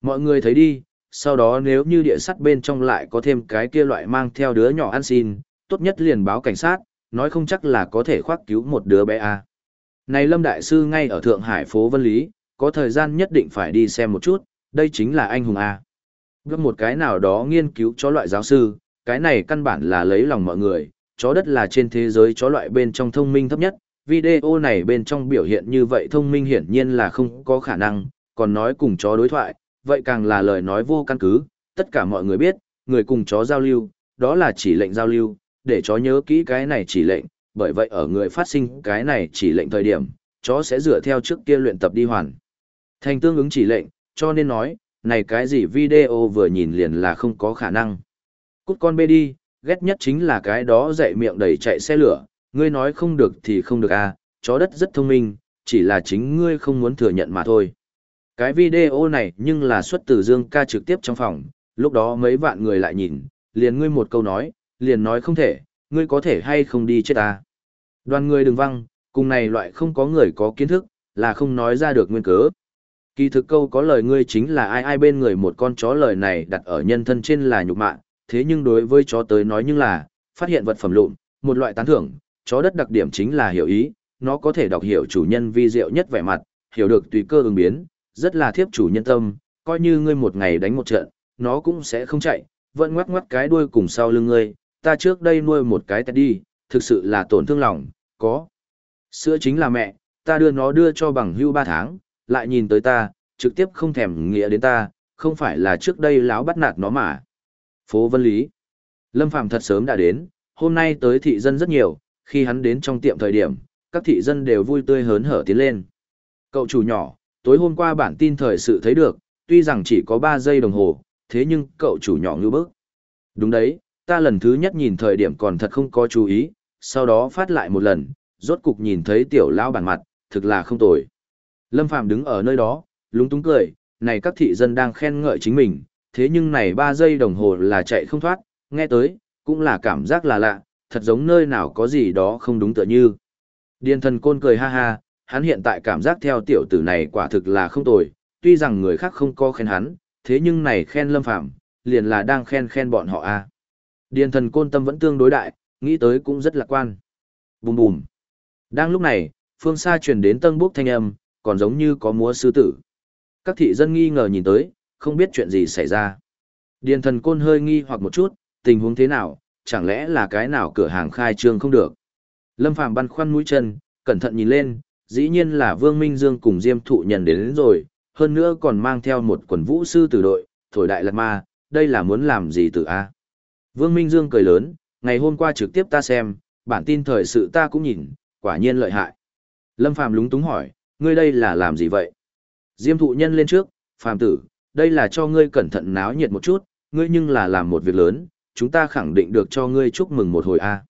A: Mọi người thấy đi, sau đó nếu như địa sắt bên trong lại có thêm cái kia loại mang theo đứa nhỏ ăn xin, tốt nhất liền báo cảnh sát, nói không chắc là có thể khoác cứu một đứa bé A. Này Lâm Đại Sư ngay ở Thượng Hải phố Vân Lý, có thời gian nhất định phải đi xem một chút, đây chính là anh hùng A. Gấp một cái nào đó nghiên cứu cho loại giáo sư, cái này căn bản là lấy lòng mọi người, chó đất là trên thế giới chó loại bên trong thông minh thấp nhất, video này bên trong biểu hiện như vậy thông minh hiển nhiên là không có khả năng, còn nói cùng chó đối thoại, vậy càng là lời nói vô căn cứ, tất cả mọi người biết, người cùng chó giao lưu, đó là chỉ lệnh giao lưu, để chó nhớ kỹ cái này chỉ lệnh, bởi vậy ở người phát sinh cái này chỉ lệnh thời điểm, chó sẽ dựa theo trước kia luyện tập đi hoàn. Thành tương ứng chỉ lệnh, cho nên nói, này cái gì video vừa nhìn liền là không có khả năng. Cút con bê đi, ghét nhất chính là cái đó dạy miệng đầy chạy xe lửa, ngươi nói không được thì không được à, chó đất rất thông minh, chỉ là chính ngươi không muốn thừa nhận mà thôi. Cái video này nhưng là xuất từ Dương ca trực tiếp trong phòng, lúc đó mấy vạn người lại nhìn, liền ngươi một câu nói, liền nói không thể, ngươi có thể hay không đi chết ta. Đoàn người đừng văng, cùng này loại không có người có kiến thức, là không nói ra được nguyên cớ. Kỳ thực câu có lời ngươi chính là ai ai bên người một con chó lời này đặt ở nhân thân trên là nhục mạ, thế nhưng đối với chó tới nói nhưng là, phát hiện vật phẩm lụn, một loại tán thưởng, chó đất đặc điểm chính là hiểu ý, nó có thể đọc hiểu chủ nhân vi diệu nhất vẻ mặt, hiểu được tùy cơ ứng biến, rất là thiếp chủ nhân tâm, coi như ngươi một ngày đánh một trận, nó cũng sẽ không chạy, vẫn ngoắc ngoắc cái đuôi cùng sau lưng ngươi, ta trước đây nuôi một cái đi, thực sự là tổn thương lòng, có. Sữa chính là mẹ, ta đưa nó đưa cho bằng hưu ba tháng, lại nhìn tới ta, trực tiếp không thèm nghĩa đến ta, không phải là trước đây láo bắt nạt nó mà. Phố Vân Lý Lâm Phàm thật sớm đã đến, hôm nay tới thị dân rất nhiều, khi hắn đến trong tiệm thời điểm, các thị dân đều vui tươi hớn hở tiến lên. Cậu chủ nhỏ, tối hôm qua bản tin thời sự thấy được, tuy rằng chỉ có 3 giây đồng hồ, thế nhưng cậu chủ nhỏ như bức. Đúng đấy, ta lần thứ nhất nhìn thời điểm còn thật không có chú ý, sau đó phát lại một lần, rốt cục nhìn thấy tiểu lão bản mặt, thực là không tồi. Lâm Phạm đứng ở nơi đó, lúng túng cười, này các thị dân đang khen ngợi chính mình, thế nhưng này 3 giây đồng hồ là chạy không thoát, nghe tới, cũng là cảm giác là lạ, thật giống nơi nào có gì đó không đúng tựa như. Điền thần côn cười ha ha, hắn hiện tại cảm giác theo tiểu tử này quả thực là không tồi, tuy rằng người khác không có khen hắn, thế nhưng này khen lâm Phàm, liền là đang khen khen bọn họ a. Điền thần côn tâm vẫn tương đối đại, nghĩ tới cũng rất lạc quan. Bùm bùm. Đang lúc này, phương xa truyền đến tân bốc thanh âm, còn giống như có múa sư tử. Các thị dân nghi ngờ nhìn tới, không biết chuyện gì xảy ra. Điền thần côn hơi nghi hoặc một chút, tình huống thế nào, chẳng lẽ là cái nào cửa hàng khai trương không được. Lâm Phàm băn khoăn mũi chân, cẩn thận nhìn lên, dĩ nhiên là Vương Minh Dương cùng Diêm Thụ Nhân đến, đến rồi, hơn nữa còn mang theo một quần vũ sư tử đội, thổi đại lạt ma, đây là muốn làm gì từ A. Vương Minh Dương cười lớn, ngày hôm qua trực tiếp ta xem, bản tin thời sự ta cũng nhìn, quả nhiên lợi hại. Lâm Phàm lúng túng hỏi, ngươi đây là làm gì vậy? Diêm thụ nhân lên trước, Phàm tử, đây là cho ngươi cẩn thận náo nhiệt một chút, ngươi nhưng là làm một việc lớn, chúng ta khẳng định được cho ngươi chúc mừng một hồi a.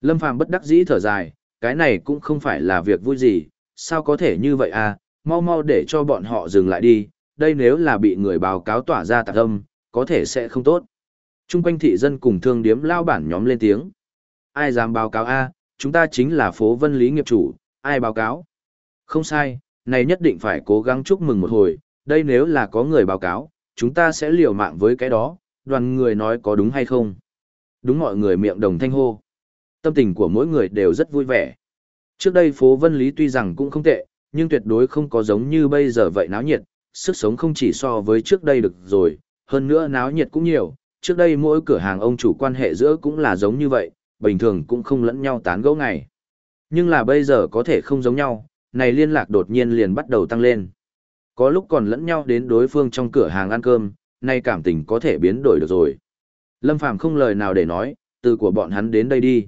A: Lâm Phàm bất đắc dĩ thở dài, cái này cũng không phải là việc vui gì, sao có thể như vậy a, mau mau để cho bọn họ dừng lại đi, đây nếu là bị người báo cáo tỏa ra tạc âm, có thể sẽ không tốt. Trung quanh thị dân cùng thương điếm lao bản nhóm lên tiếng. Ai dám báo cáo a, chúng ta chính là phố vân lý nghiệp chủ, ai báo cáo? Không sai, này nhất định phải cố gắng chúc mừng một hồi, đây nếu là có người báo cáo, chúng ta sẽ liều mạng với cái đó, đoàn người nói có đúng hay không. Đúng mọi người miệng đồng thanh hô. Tâm tình của mỗi người đều rất vui vẻ. Trước đây phố Vân Lý tuy rằng cũng không tệ, nhưng tuyệt đối không có giống như bây giờ vậy náo nhiệt, sức sống không chỉ so với trước đây được rồi, hơn nữa náo nhiệt cũng nhiều, trước đây mỗi cửa hàng ông chủ quan hệ giữa cũng là giống như vậy, bình thường cũng không lẫn nhau tán gẫu ngày. Nhưng là bây giờ có thể không giống nhau, này liên lạc đột nhiên liền bắt đầu tăng lên. Có lúc còn lẫn nhau đến đối phương trong cửa hàng ăn cơm, nay cảm tình có thể biến đổi được rồi. Lâm Phàm không lời nào để nói, từ của bọn hắn đến đây đi.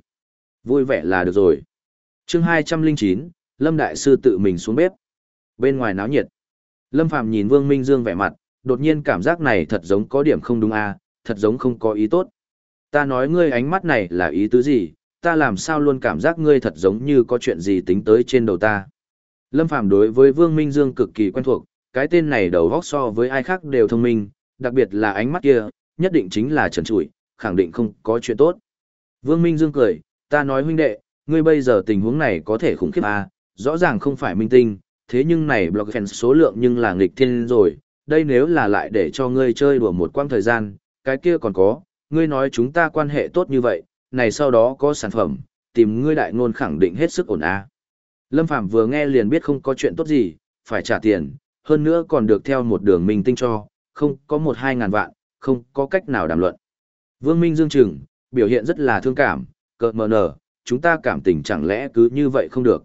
A: Vui vẻ là được rồi chương 209, Lâm Đại Sư tự mình xuống bếp. Bên ngoài náo nhiệt. Lâm Phàm nhìn Vương Minh Dương vẻ mặt, đột nhiên cảm giác này thật giống có điểm không đúng a, à, thật giống không có ý tốt. Ta nói ngươi ánh mắt này là ý tứ gì, ta làm sao luôn cảm giác ngươi thật giống như có chuyện gì tính tới trên đầu ta. Lâm Phàm đối với Vương Minh Dương cực kỳ quen thuộc, cái tên này đầu góc so với ai khác đều thông minh, đặc biệt là ánh mắt kia, nhất định chính là trần trụi, khẳng định không có chuyện tốt. Vương Minh Dương cười, ta nói huynh đệ, ngươi bây giờ tình huống này có thể khủng khiếp à, rõ ràng không phải minh tinh, thế nhưng này blog fans số lượng nhưng là nghịch thiên rồi, đây nếu là lại để cho ngươi chơi đùa một quãng thời gian, cái kia còn có, ngươi nói chúng ta quan hệ tốt như vậy, này sau đó có sản phẩm, tìm ngươi đại ngôn khẳng định hết sức ổn à. Lâm Phạm vừa nghe liền biết không có chuyện tốt gì, phải trả tiền, hơn nữa còn được theo một đường minh tinh cho, không có một hai ngàn vạn, không có cách nào đàm luận. Vương Minh Dương Trừng, biểu hiện rất là thương cảm, cợt mờ nở, chúng ta cảm tình chẳng lẽ cứ như vậy không được.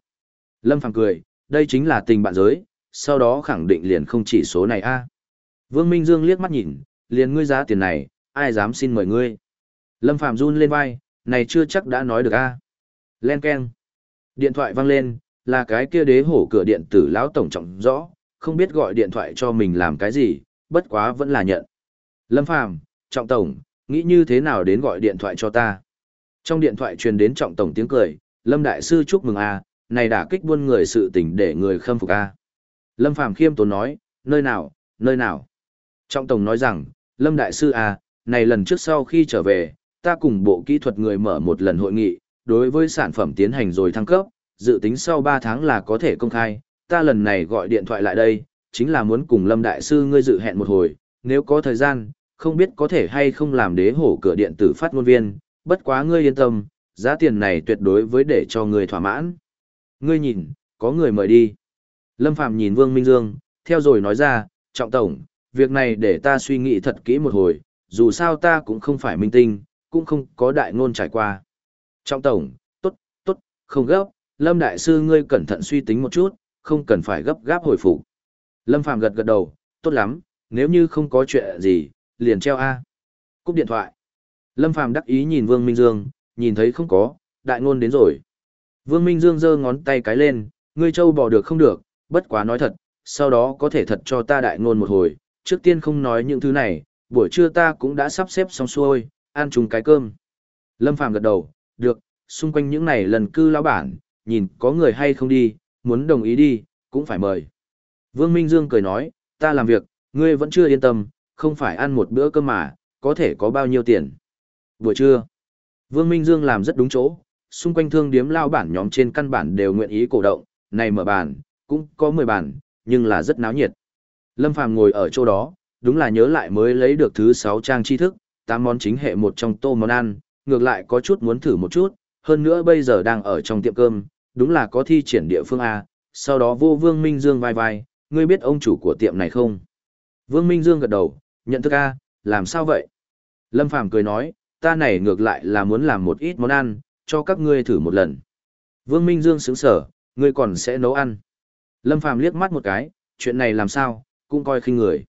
A: Lâm Phàm cười, đây chính là tình bạn giới, sau đó khẳng định liền không chỉ số này a. Vương Minh Dương liếc mắt nhìn, liền ngươi giá tiền này, ai dám xin mời ngươi. Lâm Phàm run lên vai, này chưa chắc đã nói được a. Len keng. Điện thoại vang lên, là cái kia đế hổ cửa điện tử lão tổng trọng rõ, không biết gọi điện thoại cho mình làm cái gì, bất quá vẫn là nhận. Lâm Phàm, trọng tổng, nghĩ như thế nào đến gọi điện thoại cho ta. Trong điện thoại truyền đến trọng tổng tiếng cười, Lâm Đại Sư chúc mừng a, này đã kích buôn người sự tình để người khâm phục a. Lâm Phàm khiêm tốn nói, nơi nào, nơi nào. Trọng tổng nói rằng, Lâm Đại Sư a, này lần trước sau khi trở về, ta cùng bộ kỹ thuật người mở một lần hội nghị, đối với sản phẩm tiến hành rồi thăng cấp, dự tính sau 3 tháng là có thể công khai, ta lần này gọi điện thoại lại đây, chính là muốn cùng Lâm Đại Sư ngươi dự hẹn một hồi, nếu có thời gian, không biết có thể hay không làm đế hổ cửa điện tử phát ngôn viên, bất quá ngươi yên tâm, giá tiền này tuyệt đối với để cho ngươi thỏa mãn. Ngươi nhìn, có người mời đi. Lâm Phạm nhìn Vương Minh Dương, theo rồi nói ra, trọng tổng, việc này để ta suy nghĩ thật kỹ một hồi, dù sao ta cũng không phải minh tinh, cũng không có đại ngôn trải qua. Trọng tổng, tốt, tốt, không gấp, Lâm Đại Sư ngươi cẩn thận suy tính một chút, không cần phải gấp gáp hồi phục. Lâm Phạm gật gật đầu, tốt lắm, nếu như không có chuyện gì, liền treo A. Cúp điện thoại. Lâm Phàm đắc ý nhìn Vương Minh Dương, nhìn thấy không có, đại ngôn đến rồi. Vương Minh Dương giơ ngón tay cái lên, ngươi châu bỏ được không được, bất quá nói thật, sau đó có thể thật cho ta đại ngôn một hồi, trước tiên không nói những thứ này, buổi trưa ta cũng đã sắp xếp xong xuôi, ăn chung cái cơm. Lâm Phàm gật đầu, được, xung quanh những này lần cư lão bản, nhìn có người hay không đi, muốn đồng ý đi, cũng phải mời. Vương Minh Dương cười nói, ta làm việc, ngươi vẫn chưa yên tâm, không phải ăn một bữa cơm mà, có thể có bao nhiêu tiền. Buổi trưa, Vương Minh Dương làm rất đúng chỗ, xung quanh thương điếm lao bản nhóm trên căn bản đều nguyện ý cổ động, này mở bàn, cũng có 10 bàn, nhưng là rất náo nhiệt. Lâm Phàm ngồi ở chỗ đó, đúng là nhớ lại mới lấy được thứ 6 trang tri thức, 8 món chính hệ một trong tô món ăn, ngược lại có chút muốn thử một chút, hơn nữa bây giờ đang ở trong tiệm cơm, đúng là có thi triển địa phương A, sau đó vô Vương Minh Dương vai vai, ngươi biết ông chủ của tiệm này không? Vương Minh Dương gật đầu, nhận thức A, làm sao vậy? Lâm Phàm cười nói, ta này ngược lại là muốn làm một ít món ăn, cho các ngươi thử một lần. Vương Minh Dương sững sở, ngươi còn sẽ nấu ăn. Lâm Phàm liếc mắt một cái, chuyện này làm sao, cũng coi khinh người.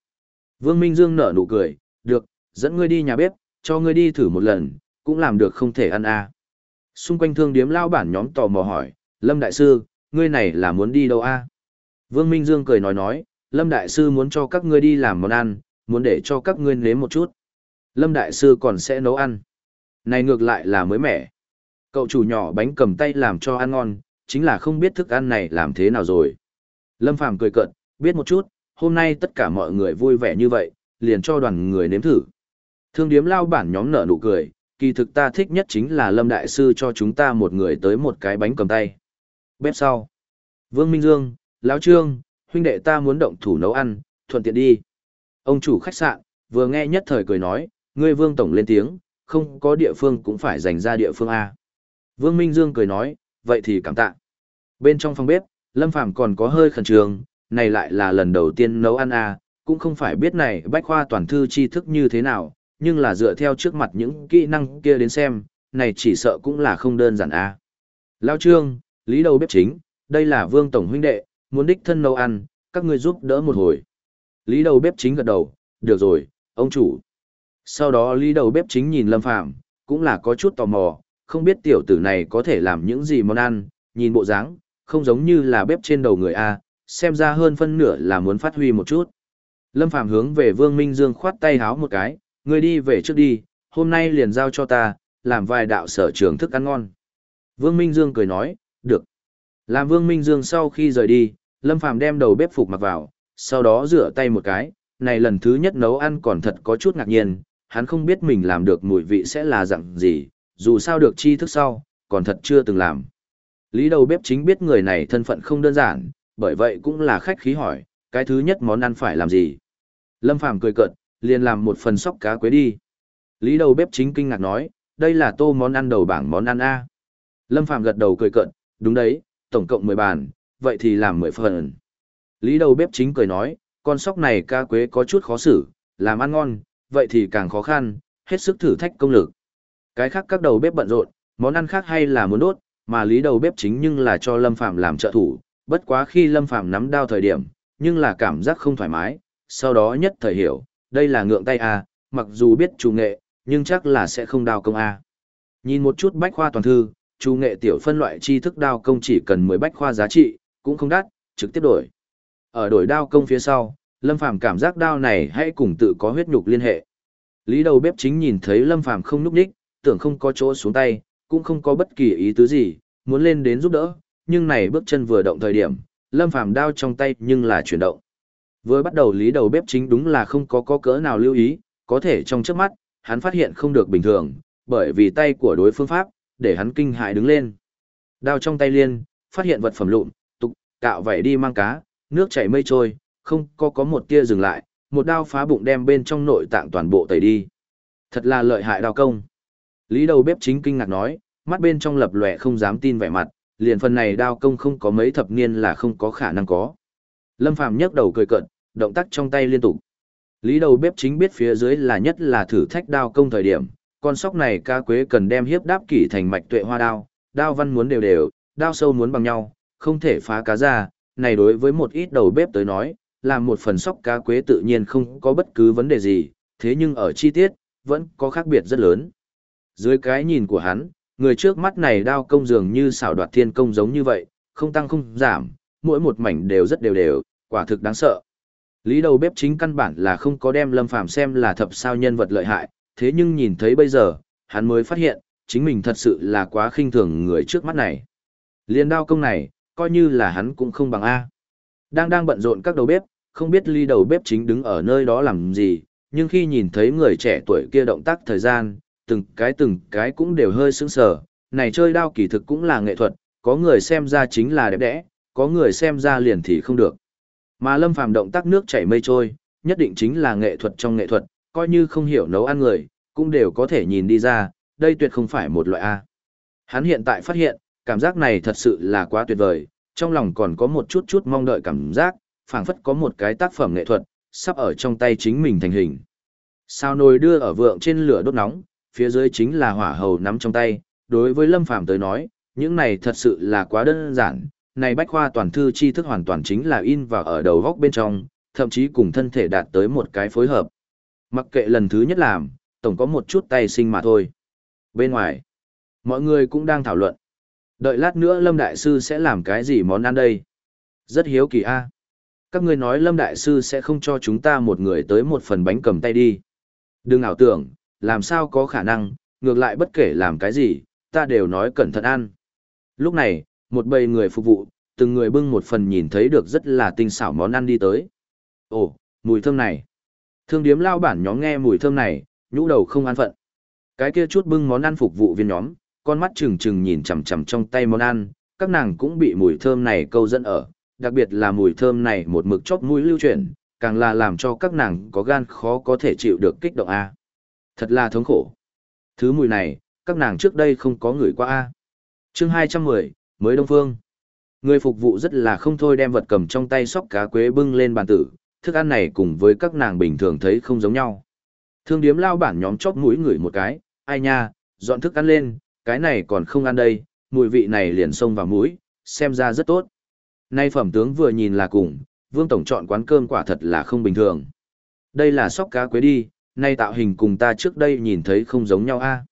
A: Vương Minh Dương nở nụ cười, được, dẫn ngươi đi nhà bếp, cho ngươi đi thử một lần, cũng làm được không thể ăn a. Xung quanh thương điếm lao bản nhóm tò mò hỏi, Lâm Đại Sư, ngươi này là muốn đi đâu a? Vương Minh Dương cười nói nói, Lâm Đại Sư muốn cho các ngươi đi làm món ăn, muốn để cho các ngươi nếm một chút. Lâm Đại Sư còn sẽ nấu ăn. Này ngược lại là mới mẻ. Cậu chủ nhỏ bánh cầm tay làm cho ăn ngon, chính là không biết thức ăn này làm thế nào rồi. Lâm Phàm cười cợt, biết một chút, hôm nay tất cả mọi người vui vẻ như vậy, liền cho đoàn người nếm thử. Thương điếm lao bản nhóm nở nụ cười, kỳ thực ta thích nhất chính là Lâm Đại Sư cho chúng ta một người tới một cái bánh cầm tay. Bếp sau. Vương Minh Dương, Lão Trương, huynh đệ ta muốn động thủ nấu ăn, thuận tiện đi. Ông chủ khách sạn, vừa nghe nhất thời cười nói, ngươi Vương Tổng lên tiếng, không có địa phương cũng phải dành ra địa phương A. Vương Minh Dương cười nói, vậy thì cảm tạ. Bên trong phòng bếp, Lâm Phàm còn có hơi khẩn trương, này lại là lần đầu tiên nấu ăn A, cũng không phải biết này bách khoa toàn thư tri thức như thế nào, nhưng là dựa theo trước mặt những kỹ năng kia đến xem, này chỉ sợ cũng là không đơn giản A. Lao Trương, Lý đầu bếp chính, đây là Vương Tổng huynh đệ, muốn đích thân nấu ăn, các ngươi giúp đỡ một hồi. Lý đầu bếp chính gật đầu, được rồi, ông chủ. Sau đó Lý đầu bếp chính nhìn Lâm Phàm cũng là có chút tò mò, không biết tiểu tử này có thể làm những gì món ăn, nhìn bộ dáng, không giống như là bếp trên đầu người A, xem ra hơn phân nửa là muốn phát huy một chút. Lâm Phàm hướng về Vương Minh Dương khoát tay háo một cái, người đi về trước đi, hôm nay liền giao cho ta, làm vài đạo sở trường thức ăn ngon. Vương Minh Dương cười nói, được. Làm Vương Minh Dương sau khi rời đi, Lâm Phàm đem đầu bếp phục mặc vào, sau đó rửa tay một cái, này lần thứ nhất nấu ăn còn thật có chút ngạc nhiên, hắn không biết mình làm được mùi vị sẽ là dạng gì, dù sao được chi thức sau, còn thật chưa từng làm. Lý đầu bếp chính biết người này thân phận không đơn giản, bởi vậy cũng là khách khí hỏi, cái thứ nhất món ăn phải làm gì. Lâm Phàm cười cợt, liền làm một phần sóc cá quế đi. Lý đầu bếp chính kinh ngạc nói, đây là tô món ăn đầu bảng món ăn A. Lâm Phàm gật đầu cười cợt, đúng đấy, tổng cộng 10 bàn, vậy thì làm 10 phần. Lý đầu bếp chính cười nói, con sóc này ca quế có chút khó xử, làm ăn ngon, vậy thì càng khó khăn, hết sức thử thách công lực. Cái khác các đầu bếp bận rộn, món ăn khác hay là muốn đốt, mà lý đầu bếp chính nhưng là cho Lâm Phàm làm trợ thủ, bất quá khi Lâm Phàm nắm đao thời điểm, nhưng là cảm giác không thoải mái, sau đó nhất thời hiểu, đây là ngượng tay a, mặc dù biết chủ nghệ, nhưng chắc là sẽ không đao công a. Nhìn một chút bách khoa toàn thư, chủ nghệ tiểu phân loại tri thức đao công chỉ cần 10 bách khoa giá trị, cũng không đắt, trực tiếp đổi. Ở đổi đao công phía sau, Lâm Phàm cảm giác đao này hãy cùng tự có huyết nhục liên hệ. Lý đầu bếp chính nhìn thấy Lâm Phàm không núp đích, tưởng không có chỗ xuống tay, cũng không có bất kỳ ý tứ gì, muốn lên đến giúp đỡ, nhưng này bước chân vừa động thời điểm, Lâm Phàm đao trong tay nhưng là chuyển động. Vừa bắt đầu Lý đầu bếp chính đúng là không có có cỡ nào lưu ý, có thể trong trước mắt, hắn phát hiện không được bình thường, bởi vì tay của đối phương pháp, để hắn kinh hại đứng lên. Đao trong tay liên, phát hiện vật phẩm lụn, tục, cạo vảy đi mang cá, nước chảy mây trôi, không có có một tia dừng lại, một đao phá bụng đem bên trong nội tạng toàn bộ tẩy đi. Thật là lợi hại đao công. Lý đầu bếp chính kinh ngạc nói, mắt bên trong lập lòe không dám tin vẻ mặt, liền phần này đao công không có mấy thập niên là không có khả năng có. Lâm Phàm nhấc đầu cười cận, động tác trong tay liên tục. Lý đầu bếp chính biết phía dưới là nhất là thử thách đao công thời điểm, con sóc này ca quế cần đem hiếp đáp kỷ thành mạch tuệ hoa đao, đao văn muốn đều đều, đao sâu muốn bằng nhau, không thể phá cá ra, này đối với một ít đầu bếp tới nói, làm một phần sóc cá quế tự nhiên không có bất cứ vấn đề gì, thế nhưng ở chi tiết, vẫn có khác biệt rất lớn. Dưới cái nhìn của hắn, người trước mắt này đao công dường như xảo đoạt thiên công giống như vậy, không tăng không giảm, mỗi một mảnh đều rất đều đều, quả thực đáng sợ. Lý đầu bếp chính căn bản là không có đem Lâm Phàm xem là thập sao nhân vật lợi hại, thế nhưng nhìn thấy bây giờ, hắn mới phát hiện, chính mình thật sự là quá khinh thường người trước mắt này. Liên đao công này, coi như là hắn cũng không bằng A. Đang đang bận rộn các đầu bếp, không biết ly đầu bếp chính đứng ở nơi đó làm gì, nhưng khi nhìn thấy người trẻ tuổi kia động tác thời gian, từng cái từng cái cũng đều hơi sững sờ. Này chơi đao kỳ thực cũng là nghệ thuật, có người xem ra chính là đẹp đẽ, có người xem ra liền thì không được. Mà lâm phàm động tác nước chảy mây trôi, nhất định chính là nghệ thuật trong nghệ thuật, coi như không hiểu nấu ăn người, cũng đều có thể nhìn đi ra, đây tuyệt không phải một loại A. Hắn hiện tại phát hiện, cảm giác này thật sự là quá tuyệt vời, trong lòng còn có một chút chút mong đợi cảm giác, phảng phất có một cái tác phẩm nghệ thuật, sắp ở trong tay chính mình thành hình. Sao nồi đưa ở vượng trên lửa đốt nóng, phía dưới chính là hỏa hầu nắm trong tay, đối với Lâm Phàm tới nói, những này thật sự là quá đơn giản, này bách khoa toàn thư tri thức hoàn toàn chính là in vào ở đầu góc bên trong, thậm chí cùng thân thể đạt tới một cái phối hợp. Mặc kệ lần thứ nhất làm, tổng có một chút tay sinh mà thôi. Bên ngoài, mọi người cũng đang thảo luận. Đợi lát nữa Lâm Đại Sư sẽ làm cái gì món ăn đây? Rất hiếu kỳ a. Các ngươi nói Lâm Đại Sư sẽ không cho chúng ta một người tới một phần bánh cầm tay đi. Đừng ảo tưởng, làm sao có khả năng, ngược lại bất kể làm cái gì, ta đều nói cẩn thận ăn. Lúc này, một bầy người phục vụ, từng người bưng một phần nhìn thấy được rất là tinh xảo món ăn đi tới. Ồ, mùi thơm này. Thương điếm lao bản nhóm nghe mùi thơm này, nhũ đầu không an phận. Cái kia chút bưng món ăn phục vụ viên nhóm, con mắt trừng trừng nhìn chằm chằm trong tay món ăn, các nàng cũng bị mùi thơm này câu dẫn ở, đặc biệt là mùi thơm này một mực chóp mũi lưu chuyển, càng là làm cho các nàng có gan khó có thể chịu được kích động a. Thật là thống khổ. Thứ mùi này, các nàng trước đây không có người qua A. chương 210, mới Đông Phương. Người phục vụ rất là không thôi đem vật cầm trong tay sóc cá quế bưng lên bàn tử, thức ăn này cùng với các nàng bình thường thấy không giống nhau. Thương điếm lao bản nhóm chóp mũi ngửi một cái, ai nha, dọn thức ăn lên, cái này còn không ăn đây, mùi vị này liền xông vào mũi, xem ra rất tốt. Nay phẩm tướng vừa nhìn là cùng, vương tổng chọn quán cơm quả thật là không bình thường. Đây là sóc cá quế đi, nay tạo hình cùng ta trước đây nhìn thấy không giống nhau a.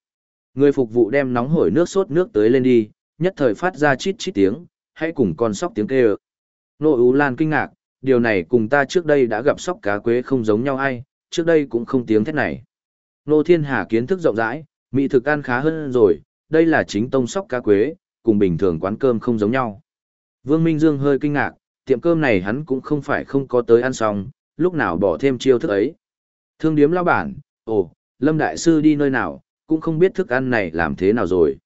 A: Người phục vụ đem nóng hổi nước sốt nước tới lên đi, nhất thời phát ra chít chít tiếng, hãy cùng con sóc tiếng kêu. Nô Ú Lan kinh ngạc, điều này cùng ta trước đây đã gặp sóc cá quế không giống nhau ai, trước đây cũng không tiếng thét này. Nô Thiên Hà kiến thức rộng rãi, mỹ thực ăn khá hơn rồi, đây là chính tông sóc cá quế, cùng bình thường quán cơm không giống nhau. Vương Minh Dương hơi kinh ngạc, tiệm cơm này hắn cũng không phải không có tới ăn xong, lúc nào bỏ thêm chiêu thức ấy. Thương điếm lao bản, ồ, Lâm Đại Sư đi nơi nào, cũng không biết thức ăn này làm thế nào rồi.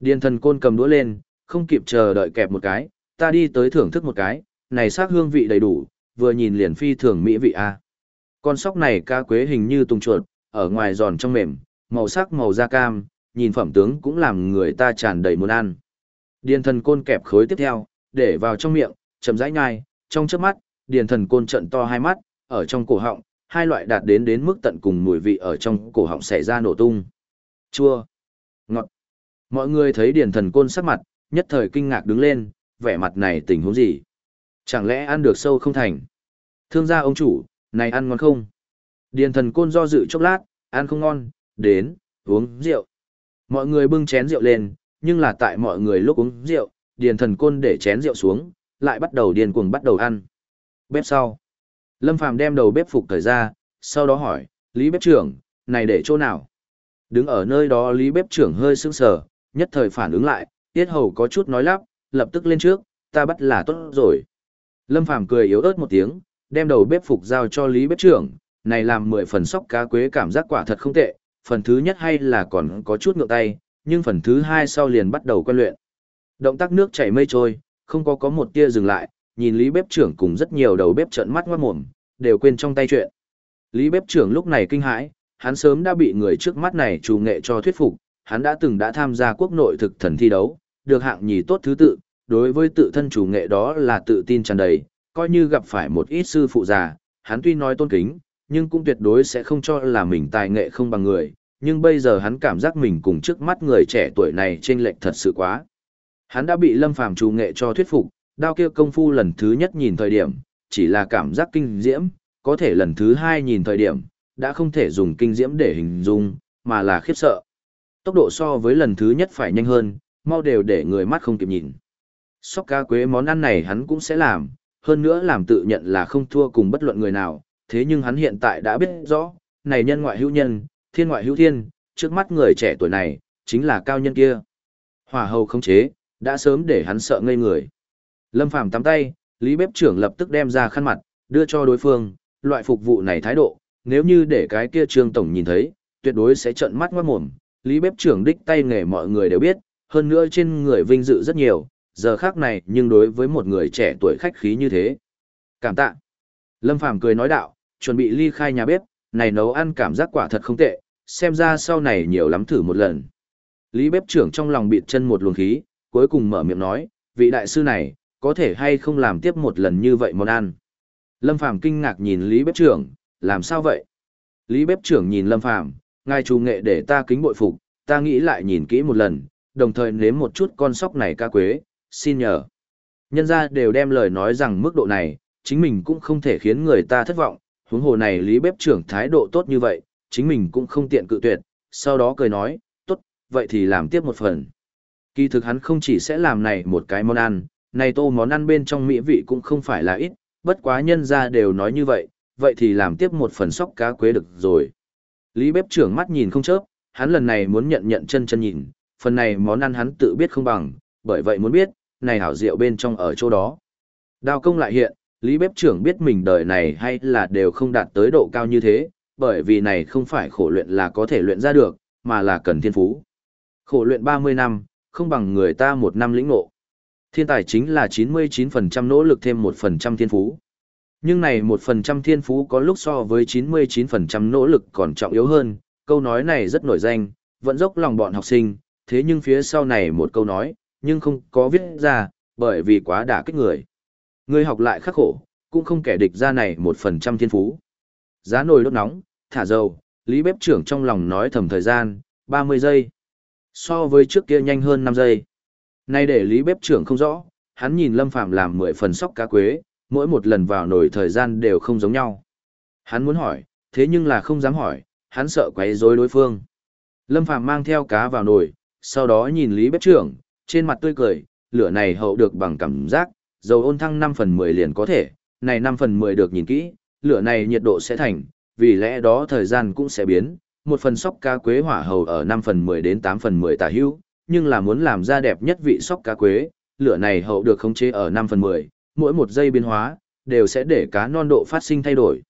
A: Điền thần côn cầm đũa lên, không kịp chờ đợi kẹp một cái, ta đi tới thưởng thức một cái, này sắc hương vị đầy đủ, vừa nhìn liền phi thường mỹ vị a. Con sóc này ca quế hình như tung chuột, ở ngoài giòn trong mềm, màu sắc màu da cam, nhìn phẩm tướng cũng làm người ta tràn đầy muốn ăn. Điền thần côn kẹp khối tiếp theo, để vào trong miệng, chậm rãi nhai, trong chớp mắt, điền thần côn trận to hai mắt, ở trong cổ họng, hai loại đạt đến đến mức tận cùng mùi vị ở trong cổ họng xảy ra nổ tung. Chua, ngọt. Mọi người thấy điền thần côn sắc mặt, nhất thời kinh ngạc đứng lên, vẻ mặt này tình huống gì? Chẳng lẽ ăn được sâu không thành? Thương gia ông chủ, này ăn ngon không? Điền thần côn do dự chốc lát, ăn không ngon, đến, uống rượu. Mọi người bưng chén rượu lên, nhưng là tại mọi người lúc uống rượu, điền thần côn để chén rượu xuống, lại bắt đầu điền cuồng bắt đầu ăn. Bếp sau. Lâm Phàm đem đầu bếp phục thời ra, sau đó hỏi, Lý bếp trưởng, này để chỗ nào? Đứng ở nơi đó Lý bếp trưởng hơi sững sờ, nhất thời phản ứng lại, tiết hầu có chút nói lắp, lập tức lên trước, ta bắt là tốt rồi. Lâm Phàm cười yếu ớt một tiếng, đem đầu bếp phục giao cho Lý bếp trưởng, này làm mười phần sóc cá quế cảm giác quả thật không tệ, phần thứ nhất hay là còn có chút ngượng tay, nhưng phần thứ hai sau liền bắt đầu quen luyện. Động tác nước chảy mây trôi, không có có một tia dừng lại, nhìn Lý bếp trưởng cùng rất nhiều đầu bếp trợn mắt ngoát mồm, đều quên trong tay chuyện. Lý bếp trưởng lúc này kinh hãi, hắn sớm đã bị người trước mắt này trù nghệ cho thuyết phục, hắn đã từng đã tham gia quốc nội thực thần thi đấu, được hạng nhì tốt thứ tự, đối với tự thân chủ nghệ đó là tự tin tràn đầy, coi như gặp phải một ít sư phụ già, hắn tuy nói tôn kính, nhưng cũng tuyệt đối sẽ không cho là mình tài nghệ không bằng người, nhưng bây giờ hắn cảm giác mình cùng trước mắt người trẻ tuổi này chênh lệch thật sự quá. Hắn đã bị Lâm Phàm chủ nghệ cho thuyết phục, đao kia công phu lần thứ nhất nhìn thời điểm, chỉ là cảm giác kinh diễm, có thể lần thứ hai nhìn thời điểm, đã không thể dùng kinh diễm để hình dung, mà là khiếp sợ. Tốc độ so với lần thứ nhất phải nhanh hơn, mau đều để người mắt không kịp nhìn. Sóc ca quế món ăn này hắn cũng sẽ làm, hơn nữa làm tự nhận là không thua cùng bất luận người nào, thế nhưng hắn hiện tại đã biết rõ, này nhân ngoại hữu nhân, thiên ngoại hữu thiên, trước mắt người trẻ tuổi này, chính là cao nhân kia. Hỏa hầu không chế, đã sớm để hắn sợ ngây người. Lâm Phàm tắm tay, Lý bếp trưởng lập tức đem ra khăn mặt, đưa cho đối phương, loại phục vụ này thái độ, nếu như để cái kia trương tổng nhìn thấy, tuyệt đối sẽ trợn mắt ngoát mồm. Lý bếp trưởng đích tay nghề mọi người đều biết, hơn nữa trên người vinh dự rất nhiều, giờ khác này nhưng đối với một người trẻ tuổi khách khí như thế. Cảm tạ. Lâm Phàm cười nói đạo, chuẩn bị ly khai nhà bếp, này nấu ăn cảm giác quả thật không tệ, xem ra sau này nhiều lắm thử một lần. Lý bếp trưởng trong lòng bịt chân một luồng khí, cuối cùng mở miệng nói, vị đại sư này, có thể hay không làm tiếp một lần như vậy món ăn. Lâm Phàm kinh ngạc nhìn Lý bếp trưởng, làm sao vậy? Lý bếp trưởng nhìn Lâm Phàm, ngài chủ nghệ để ta kính bội phục, ta nghĩ lại nhìn kỹ một lần, đồng thời nếm một chút con sóc này ca quế, xin nhờ. Nhân ra đều đem lời nói rằng mức độ này, chính mình cũng không thể khiến người ta thất vọng, huống hồ này lý bếp trưởng thái độ tốt như vậy, chính mình cũng không tiện cự tuyệt, sau đó cười nói, tốt, vậy thì làm tiếp một phần. Kỳ thực hắn không chỉ sẽ làm này một cái món ăn, này tô món ăn bên trong mỹ vị cũng không phải là ít, bất quá nhân ra đều nói như vậy, vậy thì làm tiếp một phần sóc cá quế được rồi. Lý bếp trưởng mắt nhìn không chớp, hắn lần này muốn nhận nhận chân chân nhìn, phần này món ăn hắn tự biết không bằng, bởi vậy muốn biết, này hảo rượu bên trong ở chỗ đó. Đao công lại hiện, Lý bếp trưởng biết mình đời này hay là đều không đạt tới độ cao như thế, bởi vì này không phải khổ luyện là có thể luyện ra được, mà là cần thiên phú. Khổ luyện 30 năm, không bằng người ta một năm lĩnh ngộ. Thiên tài chính là 99% nỗ lực thêm 1% thiên phú. Nhưng này 1% thiên phú có lúc so với 99% nỗ lực còn trọng yếu hơn, câu nói này rất nổi danh, vẫn dốc lòng bọn học sinh, thế nhưng phía sau này một câu nói, nhưng không có viết ra, bởi vì quá đả kích người. Người học lại khắc khổ, cũng không kẻ địch ra này một phần trăm thiên phú. Giá nồi đốt nóng, thả dầu, Lý bếp trưởng trong lòng nói thầm thời gian, 30 giây. So với trước kia nhanh hơn 5 giây. Nay để Lý bếp trưởng không rõ, hắn nhìn Lâm Phàm làm 10 phần sóc cá quế, mỗi một lần vào nồi thời gian đều không giống nhau. Hắn muốn hỏi, thế nhưng là không dám hỏi, hắn sợ quấy rối đối phương. Lâm Phàm mang theo cá vào nồi, sau đó nhìn Lý bếp trưởng, trên mặt tươi cười, lửa này hậu được bằng cảm giác, dầu ôn thăng 5 phần 10 liền có thể, này 5 phần 10 được nhìn kỹ, lửa này nhiệt độ sẽ thành, vì lẽ đó thời gian cũng sẽ biến, một phần sóc cá quế hỏa hầu ở 5 phần 10 đến 8 phần 10 tả hữu, nhưng là muốn làm ra đẹp nhất vị sóc cá quế, lửa này hậu được khống chế ở 5 phần 10, mỗi một giây biến hóa, đều sẽ để cá non độ phát sinh thay đổi.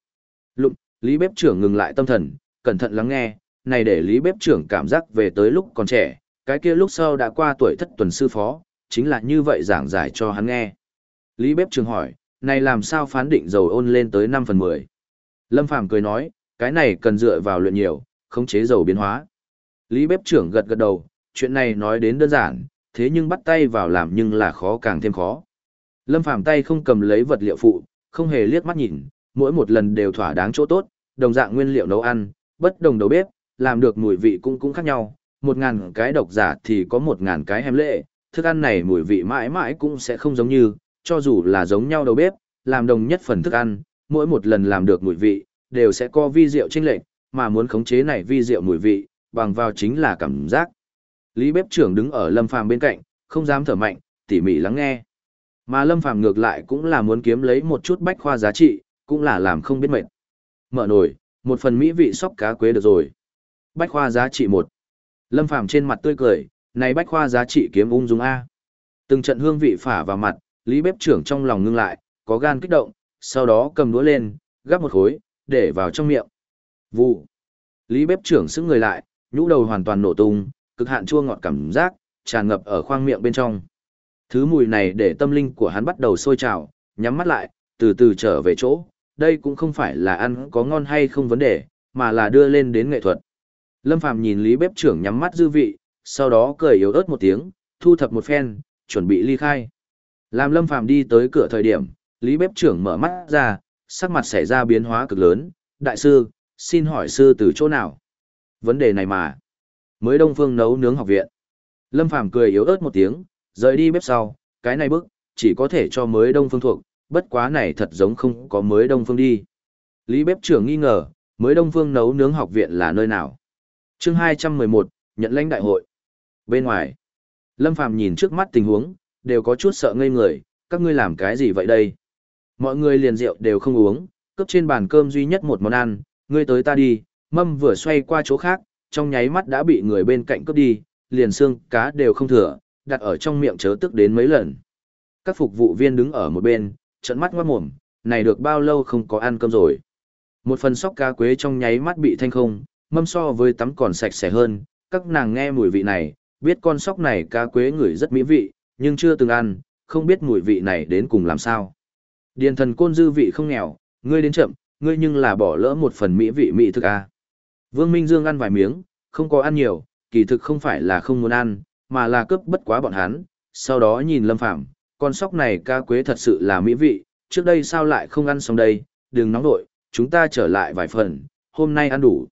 A: Lụng, Lý bếp trưởng ngừng lại tâm thần, cẩn thận lắng nghe, này để Lý bếp trưởng cảm giác về tới lúc còn trẻ, cái kia lúc sau đã qua tuổi thất tuần sư phó, chính là như vậy giảng giải cho hắn nghe. Lý bếp trưởng hỏi, này làm sao phán định dầu ôn lên tới 5 phần 10? Lâm Phàm cười nói, cái này cần dựa vào luyện nhiều, khống chế dầu biến hóa. Lý bếp trưởng gật gật đầu, chuyện này nói đến đơn giản, thế nhưng bắt tay vào làm nhưng là khó càng thêm khó. Lâm Phàm tay không cầm lấy vật liệu phụ, không hề liếc mắt nhìn, mỗi một lần đều thỏa đáng chỗ tốt, đồng dạng nguyên liệu nấu ăn, bất đồng đầu bếp, làm được mùi vị cũng cũng khác nhau, một ngàn cái độc giả thì có một ngàn cái hèm lệ, thức ăn này mùi vị mãi mãi cũng sẽ không giống như, cho dù là giống nhau đầu bếp, làm đồng nhất phần thức ăn, mỗi một lần làm được mùi vị, đều sẽ có vi rượu chênh lệch, mà muốn khống chế này vi rượu mùi vị, bằng vào chính là cảm giác. Lý bếp trưởng đứng ở Lâm Phàm bên cạnh, không dám thở mạnh, tỉ mỉ lắng nghe. Mà Lâm Phàm ngược lại cũng là muốn kiếm lấy một chút bách khoa giá trị, cũng là làm không biết mệt. Mở nồi, một phần mỹ vị sóc cá quế được rồi. Bách khoa giá trị một. Lâm Phàm trên mặt tươi cười, này bách khoa giá trị kiếm ung dung A. Từng trận hương vị phả vào mặt, Lý bếp trưởng trong lòng ngưng lại, có gan kích động, sau đó cầm đũa lên, gắp một khối, để vào trong miệng. Vụ. Lý bếp trưởng xứng người lại, nhũ đầu hoàn toàn nổ tung, cực hạn chua ngọt cảm giác, tràn ngập ở khoang miệng bên trong. Thứ mùi này để tâm linh của hắn bắt đầu sôi trào, nhắm mắt lại, từ từ trở về chỗ. Đây cũng không phải là ăn có ngon hay không vấn đề, mà là đưa lên đến nghệ thuật. Lâm Phàm nhìn Lý bếp trưởng nhắm mắt dư vị, sau đó cười yếu ớt một tiếng, thu thập một phen, chuẩn bị ly khai. Làm Lâm Phàm đi tới cửa thời điểm, Lý bếp trưởng mở mắt ra, sắc mặt xảy ra biến hóa cực lớn. Đại sư, xin hỏi sư từ chỗ nào? Vấn đề này mà. Mới Đông Phương nấu nướng học viện. Lâm Phàm cười yếu ớt một tiếng, rời đi bếp sau, cái này bức, chỉ có thể cho mới Đông Phương thuộc, bất quá này thật giống không có mới Đông Phương đi. Lý bếp trưởng nghi ngờ, mới Đông Phương nấu nướng học viện là nơi nào? chương 211, nhận lãnh đại hội. Bên ngoài, Lâm Phàm nhìn trước mắt tình huống, đều có chút sợ ngây người, các ngươi làm cái gì vậy đây? Mọi người liền rượu đều không uống, cấp trên bàn cơm duy nhất một món ăn, ngươi tới ta đi, mâm vừa xoay qua chỗ khác, trong nháy mắt đã bị người bên cạnh cướp đi, liền xương, cá đều không thừa, đặt ở trong miệng chớ tức đến mấy lần. Các phục vụ viên đứng ở một bên, trận mắt ngoát mồm, này được bao lâu không có ăn cơm rồi. Một phần sóc cá quế trong nháy mắt bị thanh không, mâm so với tắm còn sạch sẽ hơn, các nàng nghe mùi vị này, biết con sóc này cá quế ngửi rất mỹ vị, nhưng chưa từng ăn, không biết mùi vị này đến cùng làm sao. Điền thần côn dư vị không nghèo, ngươi đến chậm, ngươi nhưng là bỏ lỡ một phần mỹ vị mỹ thực a. Vương Minh Dương ăn vài miếng, không có ăn nhiều, kỳ thực không phải là không muốn ăn, mà là cướp bất quá bọn hắn, sau đó nhìn Lâm Phàm, con sóc này ca quế thật sự là mỹ vị, trước đây sao lại không ăn xong đây, đừng nóng đội, chúng ta trở lại vài phần, hôm nay ăn đủ.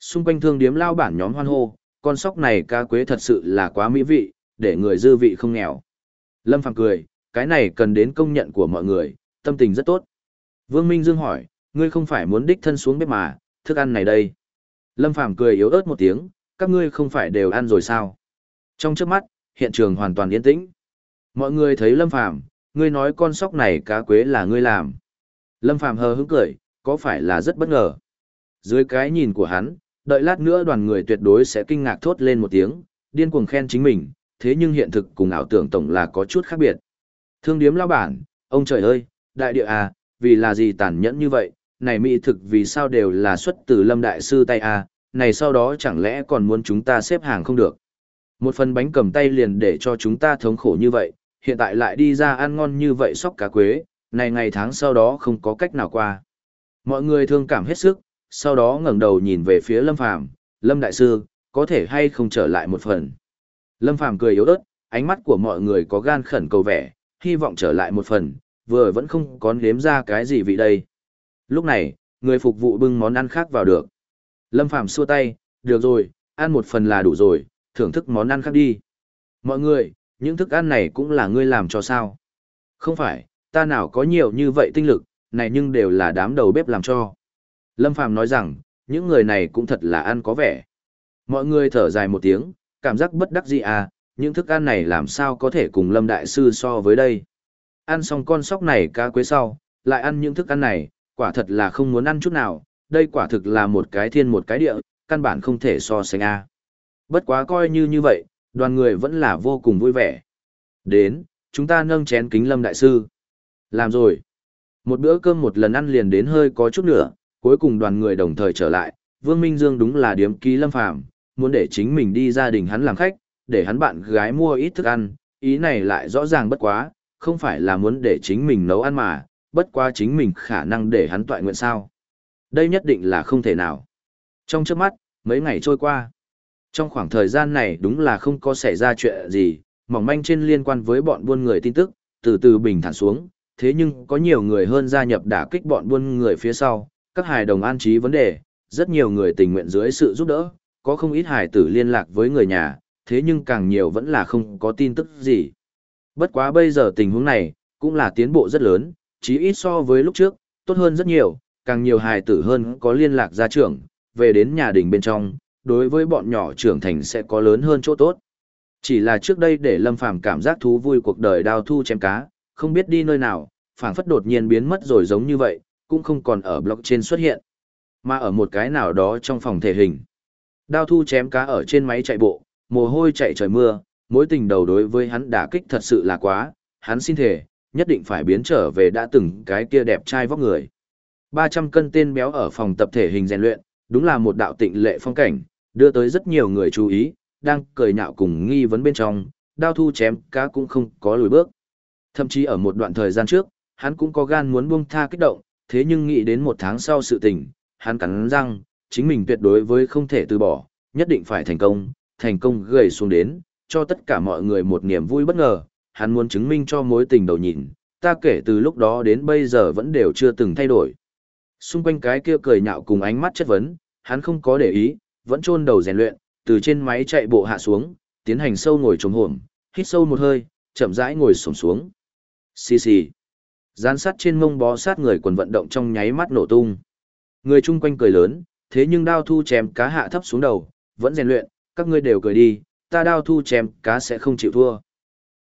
A: Xung quanh thương điếm lao bản nhóm hoan hô, con sóc này ca quế thật sự là quá mỹ vị, để người dư vị không nghèo. Lâm Phàm cười, cái này cần đến công nhận của mọi người, tâm tình rất tốt. Vương Minh Dương hỏi, ngươi không phải muốn đích thân xuống bếp mà, thức ăn này đây. Lâm Phàm cười yếu ớt một tiếng, các ngươi không phải đều ăn rồi sao? Trong trước mắt, hiện trường hoàn toàn yên tĩnh. Mọi người thấy Lâm Phàm, ngươi nói con sóc này cá quế là ngươi làm. Lâm Phàm hờ hững cười, có phải là rất bất ngờ? Dưới cái nhìn của hắn, đợi lát nữa đoàn người tuyệt đối sẽ kinh ngạc thốt lên một tiếng, điên cuồng khen chính mình, thế nhưng hiện thực cùng ảo tưởng tổng là có chút khác biệt. Thương điếm lao bản, ông trời ơi, đại địa à, vì là gì tàn nhẫn như vậy, này mỹ thực vì sao đều là xuất từ lâm đại sư tay a này sau đó chẳng lẽ còn muốn chúng ta xếp hàng không được. Một phần bánh cầm tay liền để cho chúng ta thống khổ như vậy, hiện tại lại đi ra ăn ngon như vậy sóc cá quế, này ngày tháng sau đó không có cách nào qua. Mọi người thương cảm hết sức, sau đó ngẩng đầu nhìn về phía Lâm Phàm, Lâm Đại Sư, có thể hay không trở lại một phần. Lâm Phàm cười yếu ớt, ánh mắt của mọi người có gan khẩn cầu vẻ, hy vọng trở lại một phần, vừa vẫn không có nếm ra cái gì vị đây. Lúc này, người phục vụ bưng món ăn khác vào được. Lâm Phàm xua tay, được rồi, ăn một phần là đủ rồi, thưởng thức món ăn khác đi. Mọi người, những thức ăn này cũng là ngươi làm cho sao? Không phải, ta nào có nhiều như vậy tinh lực, này nhưng đều là đám đầu bếp làm cho. Lâm Phàm nói rằng, những người này cũng thật là ăn có vẻ. Mọi người thở dài một tiếng, cảm giác bất đắc dĩ à, những thức ăn này làm sao có thể cùng Lâm Đại Sư so với đây. Ăn xong con sóc này cá quế sau, lại ăn những thức ăn này, quả thật là không muốn ăn chút nào, đây quả thực là một cái thiên một cái địa, căn bản không thể so sánh a. À. Bất quá coi như như vậy, đoàn người vẫn là vô cùng vui vẻ. Đến, chúng ta nâng chén kính Lâm Đại Sư. Làm rồi. Một bữa cơm một lần ăn liền đến hơi có chút nữa, cuối cùng đoàn người đồng thời trở lại, Vương Minh Dương đúng là điếm ký Lâm Phàm muốn để chính mình đi gia đình hắn làm khách, để hắn bạn gái mua ít thức ăn, ý này lại rõ ràng bất quá, không phải là muốn để chính mình nấu ăn mà, bất quá chính mình khả năng để hắn tọa nguyện sao. Đây nhất định là không thể nào. Trong trước mắt, mấy ngày trôi qua, trong khoảng thời gian này đúng là không có xảy ra chuyện gì, mỏng manh trên liên quan với bọn buôn người tin tức, từ từ bình thản xuống, thế nhưng có nhiều người hơn gia nhập đả kích bọn buôn người phía sau, các hài đồng an trí vấn đề, rất nhiều người tình nguyện dưới sự giúp đỡ, có không ít hài tử liên lạc với người nhà, thế nhưng càng nhiều vẫn là không có tin tức gì. Bất quá bây giờ tình huống này, cũng là tiến bộ rất lớn, chí ít so với lúc trước, tốt hơn rất nhiều, càng nhiều hài tử hơn có liên lạc gia trưởng, về đến nhà đình bên trong, đối với bọn nhỏ trưởng thành sẽ có lớn hơn chỗ tốt. Chỉ là trước đây để Lâm Phàm cảm giác thú vui cuộc đời đao thu chém cá, không biết đi nơi nào, phảng phất đột nhiên biến mất rồi giống như vậy, cũng không còn ở blockchain xuất hiện, mà ở một cái nào đó trong phòng thể hình. Đao thu chém cá ở trên máy chạy bộ, mồ hôi chạy trời mưa, mối tình đầu đối với hắn đả kích thật sự là quá, hắn xin thể, nhất định phải biến trở về đã từng cái kia đẹp trai vóc người. 300 cân tên béo ở phòng tập thể hình rèn luyện, đúng là một đạo tịnh lệ phong cảnh, đưa tới rất nhiều người chú ý, đang cười nhạo cùng nghi vấn bên trong, đao thu chém cá cũng không có lùi bước. Thậm chí ở một đoạn thời gian trước, hắn cũng có gan muốn buông tha kích động, thế nhưng nghĩ đến một tháng sau sự tình, hắn cắn răng, chính mình tuyệt đối với không thể từ bỏ, nhất định phải thành công, thành công gầy xuống đến, cho tất cả mọi người một niềm vui bất ngờ, hắn muốn chứng minh cho mối tình đầu nhìn, ta kể từ lúc đó đến bây giờ vẫn đều chưa từng thay đổi. Xung quanh cái kia cười nhạo cùng ánh mắt chất vấn, hắn không có để ý, vẫn chôn đầu rèn luyện, từ trên máy chạy bộ hạ xuống, tiến hành sâu ngồi trống hổm, hít sâu một hơi, chậm rãi ngồi xổm xuống. Xì xì. Gián sát trên mông bó sát người quần vận động trong nháy mắt nổ tung. Người chung quanh cười lớn, thế nhưng đao thu chém cá hạ thấp xuống đầu, vẫn rèn luyện, các ngươi đều cười đi, ta đao thu chém cá sẽ không chịu thua.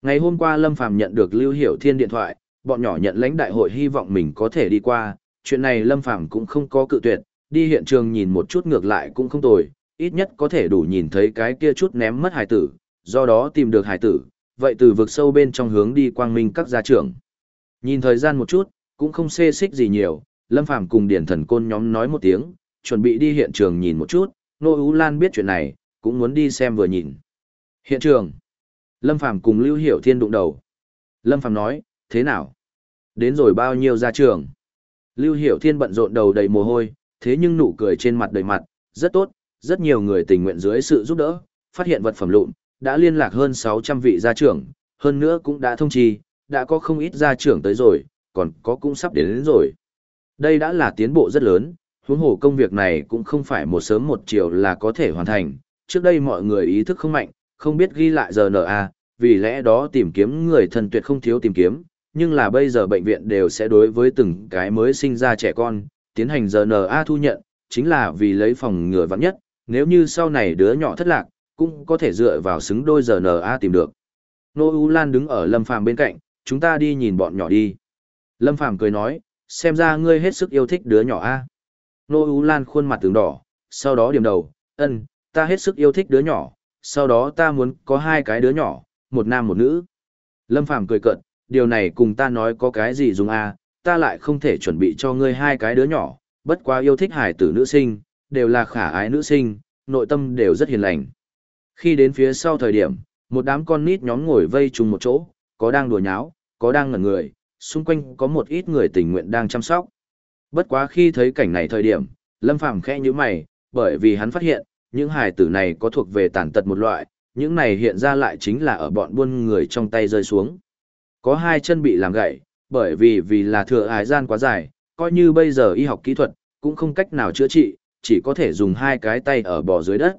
A: Ngày hôm qua Lâm Phàm nhận được Lưu Hiểu Thiên điện thoại, bọn nhỏ nhận lãnh đại hội hy vọng mình có thể đi qua, chuyện này Lâm Phàm cũng không có cự tuyệt, đi hiện trường nhìn một chút ngược lại cũng không tồi, ít nhất có thể đủ nhìn thấy cái kia chút ném mất hải tử, do đó tìm được hải tử, vậy từ vực sâu bên trong hướng đi quang minh các gia trưởng. Nhìn thời gian một chút, cũng không xê xích gì nhiều, Lâm Phàm cùng Điển Thần Côn nhóm nói một tiếng, chuẩn bị đi hiện trường nhìn một chút, Nô Ú Lan biết chuyện này, cũng muốn đi xem vừa nhìn. Hiện trường. Lâm Phàm cùng Lưu Hiểu Thiên đụng đầu. Lâm Phàm nói, thế nào? Đến rồi bao nhiêu ra trường? Lưu Hiểu Thiên bận rộn đầu đầy mồ hôi, thế nhưng nụ cười trên mặt đầy mặt, rất tốt, rất nhiều người tình nguyện dưới sự giúp đỡ, phát hiện vật phẩm lụn, đã liên lạc hơn 600 vị gia trưởng, hơn nữa cũng đã thông trì, đã có không ít gia trưởng tới rồi, còn có cũng sắp đến, đến rồi. Đây đã là tiến bộ rất lớn, huống hồ công việc này cũng không phải một sớm một chiều là có thể hoàn thành. Trước đây mọi người ý thức không mạnh, không biết ghi lại giờ RNA, vì lẽ đó tìm kiếm người thân tuyệt không thiếu tìm kiếm, nhưng là bây giờ bệnh viện đều sẽ đối với từng cái mới sinh ra trẻ con, tiến hành giờ RNA thu nhận, chính là vì lấy phòng ngừa vắng nhất, nếu như sau này đứa nhỏ thất lạc, cũng có thể dựa vào xứng đôi giờ RNA tìm được. Nô U Lan đứng ở Lâm Phàm bên cạnh, chúng ta đi nhìn bọn nhỏ đi. Lâm Phàm cười nói, xem ra ngươi hết sức yêu thích đứa nhỏ a. Nô U Lan khuôn mặt tướng đỏ, sau đó điểm đầu, ân, ta hết sức yêu thích đứa nhỏ, sau đó ta muốn có hai cái đứa nhỏ, một nam một nữ. Lâm Phàm cười cợt, điều này cùng ta nói có cái gì dùng à? ta lại không thể chuẩn bị cho ngươi hai cái đứa nhỏ, bất quá yêu thích hải tử nữ sinh, đều là khả ái nữ sinh, nội tâm đều rất hiền lành. Khi đến phía sau thời điểm, một đám con nít nhóm ngồi vây chung một chỗ, có đang đùa nháo, có đang ngẩn người, xung quanh có một ít người tình nguyện đang chăm sóc. Bất quá khi thấy cảnh này thời điểm, Lâm Phàm khẽ nhíu mày, bởi vì hắn phát hiện, những hài tử này có thuộc về tàn tật một loại, những này hiện ra lại chính là ở bọn buôn người trong tay rơi xuống. Có hai chân bị làm gãy, bởi vì vì là thừa hài gian quá dài, coi như bây giờ y học kỹ thuật, cũng không cách nào chữa trị, chỉ có thể dùng hai cái tay ở bò dưới đất.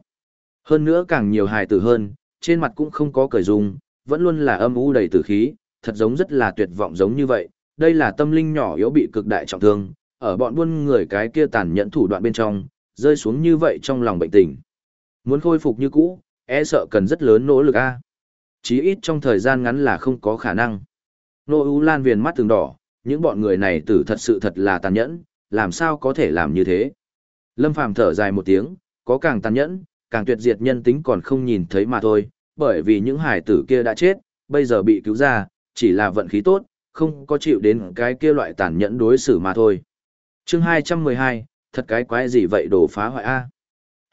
A: Hơn nữa càng nhiều hài tử hơn, trên mặt cũng không có cởi dung, vẫn luôn là âm u đầy tử khí, thật giống rất là tuyệt vọng giống như vậy. Đây là tâm linh nhỏ yếu bị cực đại trọng thương, ở bọn buôn người cái kia tàn nhẫn thủ đoạn bên trong, rơi xuống như vậy trong lòng bệnh tình. Muốn khôi phục như cũ, e sợ cần rất lớn nỗ lực a. Chí ít trong thời gian ngắn là không có khả năng. Nô U Lan viền mắt từng đỏ, những bọn người này tử thật sự thật là tàn nhẫn, làm sao có thể làm như thế. Lâm Phàm thở dài một tiếng, có càng tàn nhẫn, càng tuyệt diệt nhân tính còn không nhìn thấy mà thôi, bởi vì những hải tử kia đã chết, bây giờ bị cứu ra, chỉ là vận khí tốt, không có chịu đến cái kia loại tàn nhẫn đối xử mà thôi. Chương 212, thật cái quái gì vậy đổ phá hoại A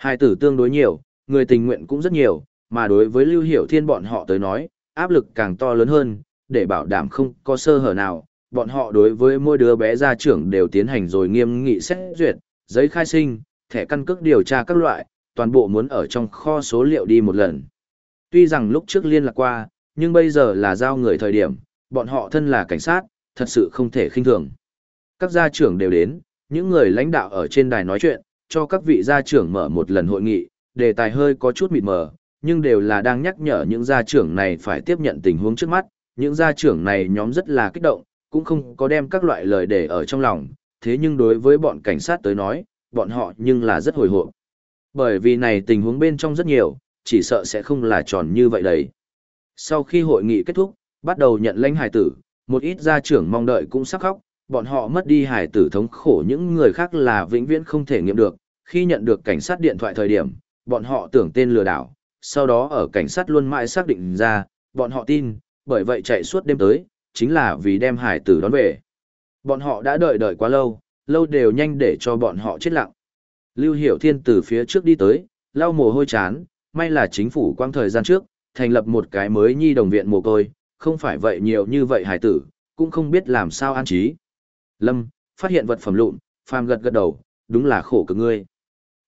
A: hai tử tương đối nhiều, người tình nguyện cũng rất nhiều, mà đối với Lưu Hiểu Thiên bọn họ tới nói, áp lực càng to lớn hơn, để bảo đảm không có sơ hở nào, bọn họ đối với mỗi đứa bé gia trưởng đều tiến hành rồi nghiêm nghị xét duyệt, giấy khai sinh, thẻ căn cước điều tra các loại, toàn bộ muốn ở trong kho số liệu đi một lần. Tuy rằng lúc trước liên lạc qua, nhưng bây giờ là giao người thời điểm, bọn họ thân là cảnh sát, thật sự không thể khinh thường. Các gia trưởng đều đến, những người lãnh đạo ở trên đài nói chuyện, cho các vị gia trưởng mở một lần hội nghị, đề tài hơi có chút mịt mờ, nhưng đều là đang nhắc nhở những gia trưởng này phải tiếp nhận tình huống trước mắt, những gia trưởng này nhóm rất là kích động, cũng không có đem các loại lời để ở trong lòng, thế nhưng đối với bọn cảnh sát tới nói, bọn họ nhưng là rất hồi hộp. Bởi vì này tình huống bên trong rất nhiều, chỉ sợ sẽ không là tròn như vậy đấy. Sau khi hội nghị kết thúc, bắt đầu nhận lãnh hải tử, một ít gia trưởng mong đợi cũng sắc khóc, bọn họ mất đi hải tử thống khổ những người khác là vĩnh viễn không thể nghiệm được. Khi nhận được cảnh sát điện thoại thời điểm, bọn họ tưởng tên lừa đảo, sau đó ở cảnh sát luôn mãi xác định ra, bọn họ tin, bởi vậy chạy suốt đêm tới, chính là vì đem hải tử đón về. Bọn họ đã đợi đợi quá lâu, lâu đều nhanh để cho bọn họ chết lặng. Lưu Hiểu Thiên từ phía trước đi tới, lau mồ hôi chán, may là chính phủ quang thời gian trước, thành lập một cái mới nhi đồng viện mồ côi, không phải vậy nhiều như vậy hải tử, cũng không biết làm sao an trí. Lâm, phát hiện vật phẩm lụn, phàm gật gật đầu, đúng là khổ cực ngươi.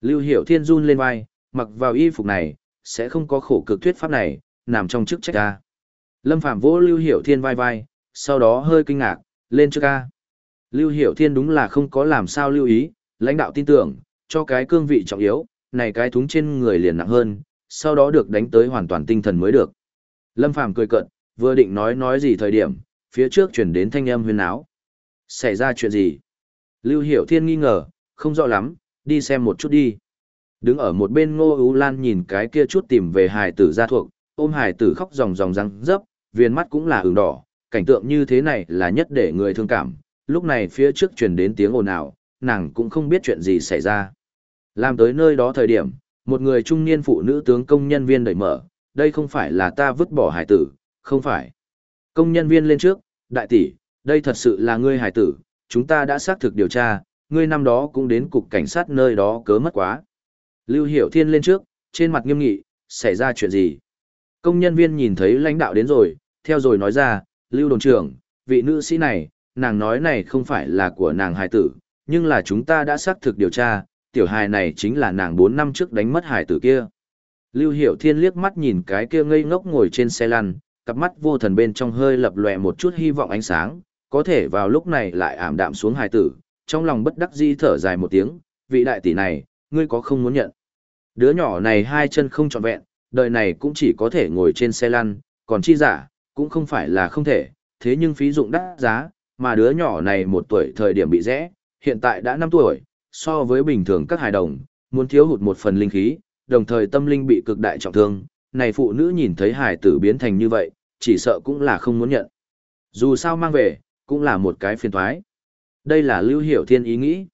A: Lưu Hiểu Thiên run lên vai, mặc vào y phục này, sẽ không có khổ cực thuyết pháp này, nằm trong chức trách ta. Lâm Phàm vỗ Lưu Hiểu Thiên vai vai, sau đó hơi kinh ngạc, lên trước ca. Lưu Hiểu Thiên đúng là không có làm sao lưu ý, lãnh đạo tin tưởng, cho cái cương vị trọng yếu, này cái thúng trên người liền nặng hơn, sau đó được đánh tới hoàn toàn tinh thần mới được. Lâm Phàm cười cợt, vừa định nói nói gì thời điểm, phía trước chuyển đến thanh âm huyên áo. Xảy ra chuyện gì? Lưu Hiểu Thiên nghi ngờ, không rõ lắm, đi xem một chút đi. Đứng ở một bên Ngô Ú Lan nhìn cái kia chút tìm về hài tử gia thuộc, ôm hài tử khóc ròng ròng răng rấp, viên mắt cũng là ửng đỏ, cảnh tượng như thế này là nhất để người thương cảm. Lúc này phía trước truyền đến tiếng ồn ào, nàng cũng không biết chuyện gì xảy ra. Làm tới nơi đó thời điểm, một người trung niên phụ nữ tướng công nhân viên đẩy mở, đây không phải là ta vứt bỏ hải tử, không phải. Công nhân viên lên trước, đại tỷ, đây thật sự là ngươi hải tử, chúng ta đã xác thực điều tra, ngươi năm đó cũng đến cục cảnh sát nơi đó cớ mất quá. Lưu Hiểu Thiên lên trước, trên mặt nghiêm nghị, xảy ra chuyện gì? Công nhân viên nhìn thấy lãnh đạo đến rồi, theo rồi nói ra, Lưu Đồn trưởng, vị nữ sĩ này, nàng nói này không phải là của nàng Hải tử, nhưng là chúng ta đã xác thực điều tra, tiểu hài này chính là nàng 4 năm trước đánh mất Hải tử kia. Lưu Hiểu Thiên liếc mắt nhìn cái kia ngây ngốc ngồi trên xe lăn, cặp mắt vô thần bên trong hơi lập lòe một chút hy vọng ánh sáng, có thể vào lúc này lại ảm đạm xuống hài tử, trong lòng bất đắc dĩ thở dài một tiếng, vị đại tỷ này, ngươi có không muốn nhận. Đứa nhỏ này hai chân không trọn vẹn, đời này cũng chỉ có thể ngồi trên xe lăn, còn chi giả, cũng không phải là không thể, thế nhưng phí dụng đắt giá, mà đứa nhỏ này một tuổi thời điểm bị rẽ, hiện tại đã 5 tuổi, so với bình thường các hài đồng, muốn thiếu hụt một phần linh khí, đồng thời tâm linh bị cực đại trọng thương, này phụ nữ nhìn thấy hài tử biến thành như vậy, chỉ sợ cũng là không muốn nhận. Dù sao mang về, cũng là một cái phiền thoái. Đây là lưu hiểu thiên ý nghĩ.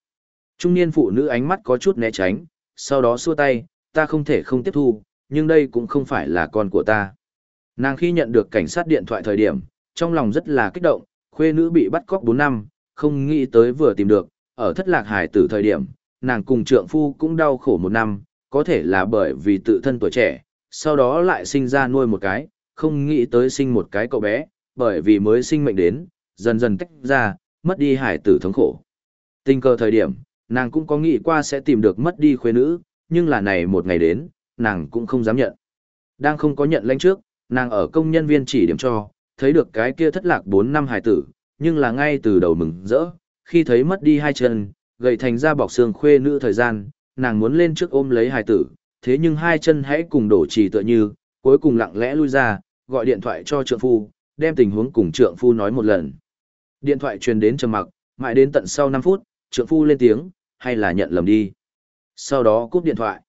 A: Trung niên phụ nữ ánh mắt có chút né tránh, sau đó xua tay, ta không thể không tiếp thu, nhưng đây cũng không phải là con của ta. Nàng khi nhận được cảnh sát điện thoại thời điểm, trong lòng rất là kích động, khuê nữ bị bắt cóc 4 năm, không nghĩ tới vừa tìm được, ở thất lạc hải tử thời điểm, nàng cùng trượng phu cũng đau khổ một năm, có thể là bởi vì tự thân tuổi trẻ, sau đó lại sinh ra nuôi một cái, không nghĩ tới sinh một cái cậu bé, bởi vì mới sinh mệnh đến, dần dần tách ra, mất đi hải tử thống khổ. Tình cờ thời điểm, nàng cũng có nghĩ qua sẽ tìm được mất đi khuê nữ, nhưng là này một ngày đến, nàng cũng không dám nhận. Đang không có nhận lãnh trước, nàng ở công nhân viên chỉ điểm cho, thấy được cái kia thất lạc 4 năm hải tử, nhưng là ngay từ đầu mừng rỡ, khi thấy mất đi hai chân, gầy thành ra bọc xương khuê nữ thời gian, nàng muốn lên trước ôm lấy hải tử, thế nhưng hai chân hãy cùng đổ trì tựa như, cuối cùng lặng lẽ lui ra, gọi điện thoại cho trượng phu, đem tình huống cùng trượng phu nói một lần. Điện thoại truyền đến trầm mặc, mãi đến tận sau 5 phút, trượng phu lên tiếng, hay là nhận lầm đi. Sau đó cúp điện thoại.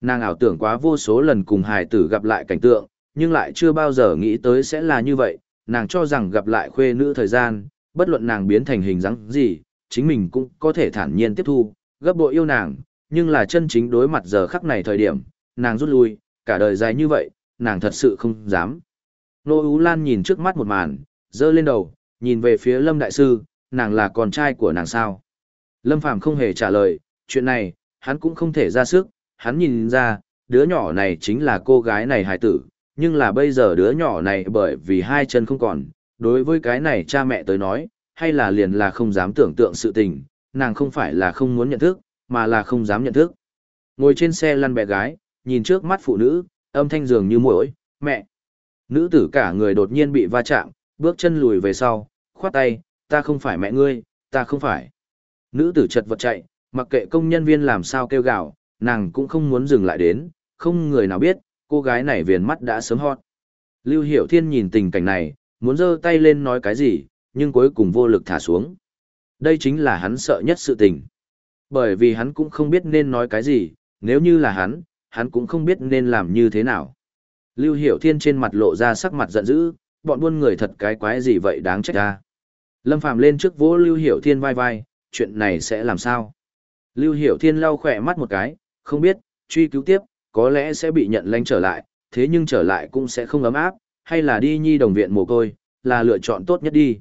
A: Nàng ảo tưởng quá vô số lần cùng hài tử gặp lại cảnh tượng, nhưng lại chưa bao giờ nghĩ tới sẽ là như vậy, nàng cho rằng gặp lại khuê nữ thời gian, bất luận nàng biến thành hình dáng gì, chính mình cũng có thể thản nhiên tiếp thu, gấp bội yêu nàng, nhưng là chân chính đối mặt giờ khắc này thời điểm, nàng rút lui, cả đời dài như vậy, nàng thật sự không dám. Nô Ú Lan nhìn trước mắt một màn, dơ lên đầu, nhìn về phía Lâm Đại Sư, nàng là con trai của nàng sao. Lâm Phàm không hề trả lời, chuyện này, hắn cũng không thể ra sức, hắn nhìn ra, đứa nhỏ này chính là cô gái này hài tử, nhưng là bây giờ đứa nhỏ này bởi vì hai chân không còn, đối với cái này cha mẹ tới nói, hay là liền là không dám tưởng tượng sự tình, nàng không phải là không muốn nhận thức, mà là không dám nhận thức. Ngồi trên xe lăn bé gái, nhìn trước mắt phụ nữ, âm thanh dường như mũi, mẹ. Nữ tử cả người đột nhiên bị va chạm, bước chân lùi về sau, khoát tay, ta không phải mẹ ngươi, ta không phải. Nữ tử chật vật chạy, mặc kệ công nhân viên làm sao kêu gào, nàng cũng không muốn dừng lại đến, không người nào biết, cô gái này viền mắt đã sớm hót. Lưu Hiểu Thiên nhìn tình cảnh này, muốn giơ tay lên nói cái gì, nhưng cuối cùng vô lực thả xuống. Đây chính là hắn sợ nhất sự tình. Bởi vì hắn cũng không biết nên nói cái gì, nếu như là hắn, hắn cũng không biết nên làm như thế nào. Lưu Hiểu Thiên trên mặt lộ ra sắc mặt giận dữ, bọn buôn người thật cái quái gì vậy đáng trách ta Lâm Phàm lên trước vỗ Lưu Hiểu Thiên vai vai, chuyện này sẽ làm sao? Lưu Hiểu Thiên lau khỏe mắt một cái, không biết, truy cứu tiếp, có lẽ sẽ bị nhận lãnh trở lại, thế nhưng trở lại cũng sẽ không ấm áp, hay là đi nhi đồng viện mồ côi, là lựa chọn tốt nhất đi.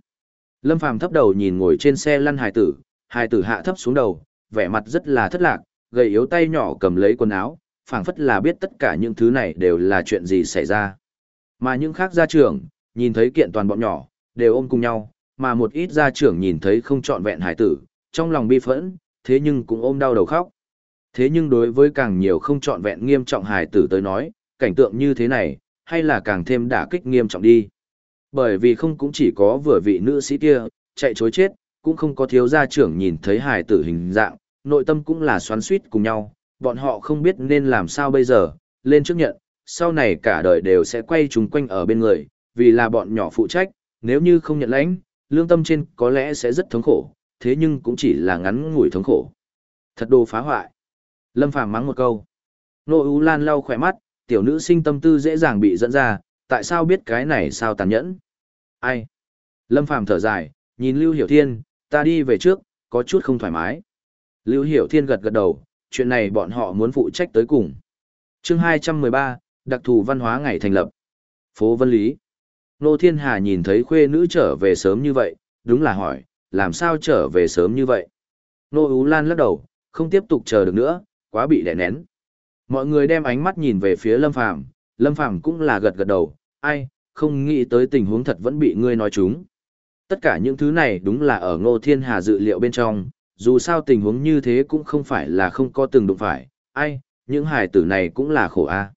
A: Lâm Phàm thấp đầu nhìn ngồi trên xe lăn hài tử, hài tử hạ thấp xuống đầu, vẻ mặt rất là thất lạc, gầy yếu tay nhỏ cầm lấy quần áo, phảng phất là biết tất cả những thứ này đều là chuyện gì xảy ra. Mà những khác gia trưởng, nhìn thấy kiện toàn bọn nhỏ, đều ôm cùng nhau, mà một ít gia trưởng nhìn thấy không trọn vẹn Hải tử, trong lòng bi phẫn, thế nhưng cũng ôm đau đầu khóc. Thế nhưng đối với càng nhiều không trọn vẹn nghiêm trọng Hải tử tới nói, cảnh tượng như thế này, hay là càng thêm đả kích nghiêm trọng đi. Bởi vì không cũng chỉ có vừa vị nữ sĩ kia, chạy chối chết, cũng không có thiếu gia trưởng nhìn thấy Hải tử hình dạng, nội tâm cũng là xoắn suýt cùng nhau, bọn họ không biết nên làm sao bây giờ, lên trước nhận, sau này cả đời đều sẽ quay chúng quanh ở bên người, vì là bọn nhỏ phụ trách, nếu như không nhận lãnh, lương tâm trên có lẽ sẽ rất thống khổ, thế nhưng cũng chỉ là ngắn ngủi thống khổ. Thật đồ phá hoại. Lâm Phàm mắng một câu. Nô u Lan lau khỏe mắt, tiểu nữ sinh tâm tư dễ dàng bị dẫn ra, tại sao biết cái này sao tàn nhẫn? Ai? Lâm Phàm thở dài, nhìn Lưu Hiểu Thiên, ta đi về trước, có chút không thoải mái. Lưu Hiểu Thiên gật gật đầu, chuyện này bọn họ muốn phụ trách tới cùng. chương 213, đặc thù văn hóa ngày thành lập. Phố Vân Lý. Nô Thiên Hà nhìn thấy khuê nữ trở về sớm như vậy, đúng là hỏi, làm sao trở về sớm như vậy? Nô Ú Lan lắc đầu, không tiếp tục chờ được nữa, quá bị đè nén. Mọi người đem ánh mắt nhìn về phía Lâm Phàm, Lâm Phàm cũng là gật gật đầu, ai, không nghĩ tới tình huống thật vẫn bị ngươi nói chúng. Tất cả những thứ này đúng là ở Ngô Thiên Hà dự liệu bên trong, dù sao tình huống như thế cũng không phải là không có từng đụng phải, ai, những hài tử này cũng là khổ a.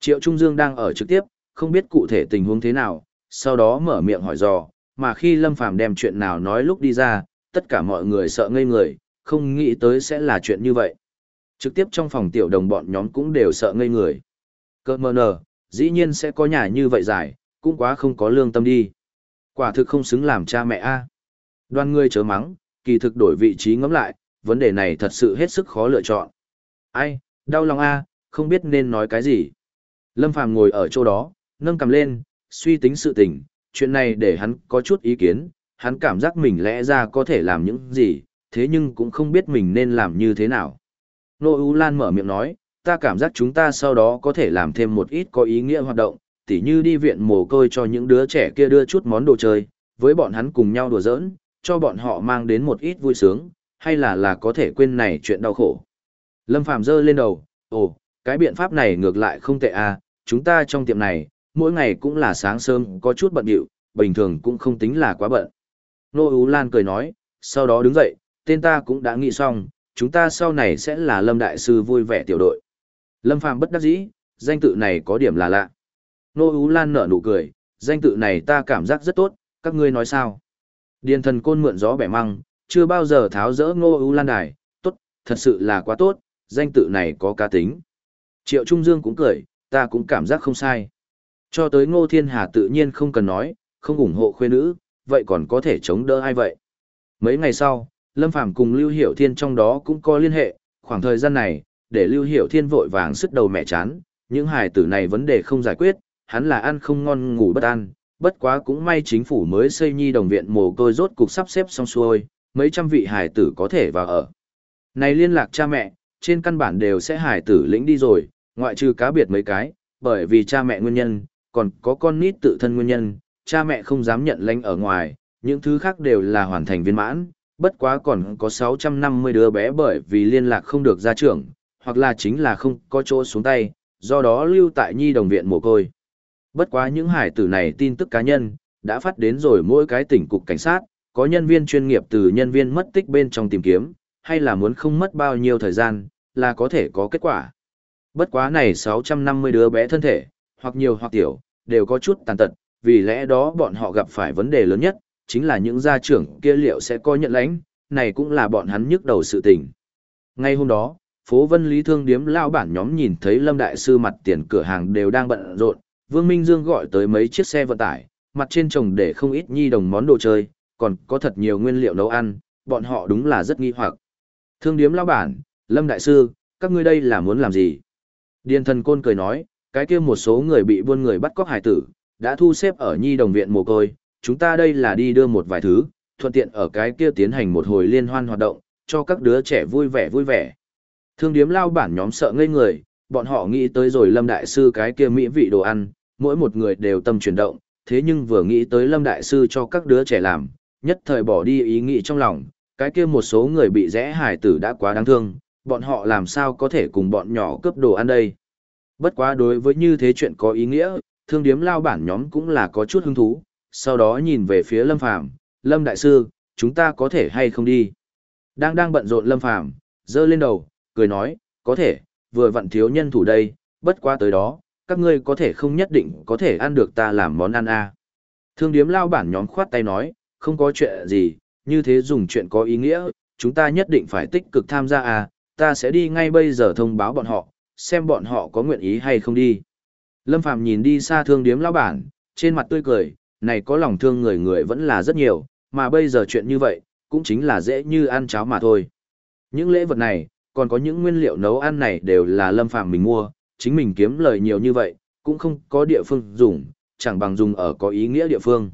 A: Triệu Trung Dương đang ở trực tiếp, không biết cụ thể tình huống thế nào, sau đó mở miệng hỏi dò, mà khi Lâm Phàm đem chuyện nào nói lúc đi ra, tất cả mọi người sợ ngây người, không nghĩ tới sẽ là chuyện như vậy. Trực tiếp trong phòng tiểu đồng bọn nhóm cũng đều sợ ngây người. Cơ mờ nờ, dĩ nhiên sẽ có nhà như vậy giải, cũng quá không có lương tâm đi. Quả thực không xứng làm cha mẹ a. À. Đoan ngươi chớ mắng, kỳ thực đổi vị trí ngẫm lại, vấn đề này thật sự hết sức khó lựa chọn. Ai, đau lòng a, không biết nên nói cái gì. Lâm Phàm ngồi ở chỗ đó, nâng cầm lên, suy tính sự tình, chuyện này để hắn có chút ý kiến, hắn cảm giác mình lẽ ra có thể làm những gì, thế nhưng cũng không biết mình nên làm như thế nào. Nô U Lan mở miệng nói, ta cảm giác chúng ta sau đó có thể làm thêm một ít có ý nghĩa hoạt động, tỉ như đi viện mồ côi cho những đứa trẻ kia đưa chút món đồ chơi, với bọn hắn cùng nhau đùa giỡn, cho bọn họ mang đến một ít vui sướng, hay là là có thể quên này chuyện đau khổ. Lâm Phàm giơ lên đầu, ồ, cái biện pháp này ngược lại không tệ à, chúng ta trong tiệm này, mỗi ngày cũng là sáng sớm có chút bận điệu, bình thường cũng không tính là quá bận. Nô Ú Lan cười nói, sau đó đứng dậy, tên ta cũng đã nghĩ xong, chúng ta sau này sẽ là Lâm Đại Sư vui vẻ tiểu đội. Lâm Phàm bất đắc dĩ, danh tự này có điểm là lạ. Nô Ú Lan nở nụ cười, danh tự này ta cảm giác rất tốt, các ngươi nói sao? Điền thần côn mượn gió bẻ măng, chưa bao giờ tháo rỡ Ngô Ú Lan đài, tốt, thật sự là quá tốt, danh tự này có cá tính. Triệu Trung Dương cũng cười, ta cũng cảm giác không sai. Cho tới Ngô Thiên Hà tự nhiên không cần nói, không ủng hộ khuê nữ, vậy còn có thể chống đỡ ai vậy? Mấy ngày sau, Lâm Phàm cùng Lưu Hiểu Thiên trong đó cũng có liên hệ, khoảng thời gian này, để Lưu Hiểu Thiên vội vàng sức đầu mẹ chán, những hài tử này vấn đề không giải quyết, hắn là ăn không ngon ngủ bất an, bất quá cũng may chính phủ mới xây nhi đồng viện mồ côi rốt cục sắp xếp xong xuôi, mấy trăm vị hài tử có thể vào ở. Này liên lạc cha mẹ, trên căn bản đều sẽ hài tử lĩnh đi rồi, ngoại trừ cá biệt mấy cái, bởi vì cha mẹ nguyên nhân, còn có con nít tự thân nguyên nhân, cha mẹ không dám nhận lãnh ở ngoài, những thứ khác đều là hoàn thành viên mãn, bất quá còn có 650 đứa bé bởi vì liên lạc không được ra trưởng, hoặc là chính là không có chỗ xuống tay, do đó lưu tại nhi đồng viện mồ côi. Bất quá những hải tử này tin tức cá nhân, đã phát đến rồi mỗi cái tỉnh cục cảnh sát, có nhân viên chuyên nghiệp từ nhân viên mất tích bên trong tìm kiếm, hay là muốn không mất bao nhiêu thời gian, là có thể có kết quả. Bất quá này 650 đứa bé thân thể, hoặc nhiều hoặc tiểu, đều có chút tàn tật, vì lẽ đó bọn họ gặp phải vấn đề lớn nhất, chính là những gia trưởng kia liệu sẽ coi nhận lãnh, này cũng là bọn hắn nhức đầu sự tình. Ngay hôm đó, phố Vân Lý Thương Điếm lao bản nhóm nhìn thấy Lâm Đại Sư mặt tiền cửa hàng đều đang bận rộn, Vương Minh Dương gọi tới mấy chiếc xe vận tải, mặt trên trồng để không ít nhi đồng món đồ chơi, còn có thật nhiều nguyên liệu nấu ăn, bọn họ đúng là rất nghi hoặc. Thương điếm lao bản, Lâm Đại Sư, các ngươi đây là muốn làm gì? Điền thần côn cười nói, cái kia một số người bị buôn người bắt cóc hải tử, đã thu xếp ở nhi đồng viện mồ côi, chúng ta đây là đi đưa một vài thứ, thuận tiện ở cái kia tiến hành một hồi liên hoan hoạt động, cho các đứa trẻ vui vẻ vui vẻ. Thương điếm lao bản nhóm sợ ngây người, bọn họ nghĩ tới rồi Lâm Đại Sư cái kia mỹ vị đồ ăn, mỗi một người đều tâm chuyển động, thế nhưng vừa nghĩ tới Lâm Đại Sư cho các đứa trẻ làm, nhất thời bỏ đi ý nghĩ trong lòng, cái kia một số người bị rẽ hải tử đã quá đáng thương, bọn họ làm sao có thể cùng bọn nhỏ cướp đồ ăn đây. Bất quá đối với như thế chuyện có ý nghĩa, thương điếm lao bản nhóm cũng là có chút hứng thú, sau đó nhìn về phía Lâm Phàm Lâm Đại Sư, chúng ta có thể hay không đi. Đang đang bận rộn Lâm Phàm giơ lên đầu, cười nói, có thể, vừa vặn thiếu nhân thủ đây, bất quá tới đó, các ngươi có thể không nhất định có thể ăn được ta làm món ăn a. À. Thương điếm lao bản nhóm khoát tay nói, không có chuyện gì, như thế dùng chuyện có ý nghĩa, chúng ta nhất định phải tích cực tham gia à, ta sẽ đi ngay bây giờ thông báo bọn họ, xem bọn họ có nguyện ý hay không đi. Lâm Phàm nhìn đi xa thương điếm lão bản, trên mặt tươi cười, này có lòng thương người người vẫn là rất nhiều, mà bây giờ chuyện như vậy, cũng chính là dễ như ăn cháo mà thôi. Những lễ vật này, còn có những nguyên liệu nấu ăn này đều là Lâm Phàm mình mua, chính mình kiếm lời nhiều như vậy, cũng không có địa phương dùng, chẳng bằng dùng ở có ý nghĩa địa phương.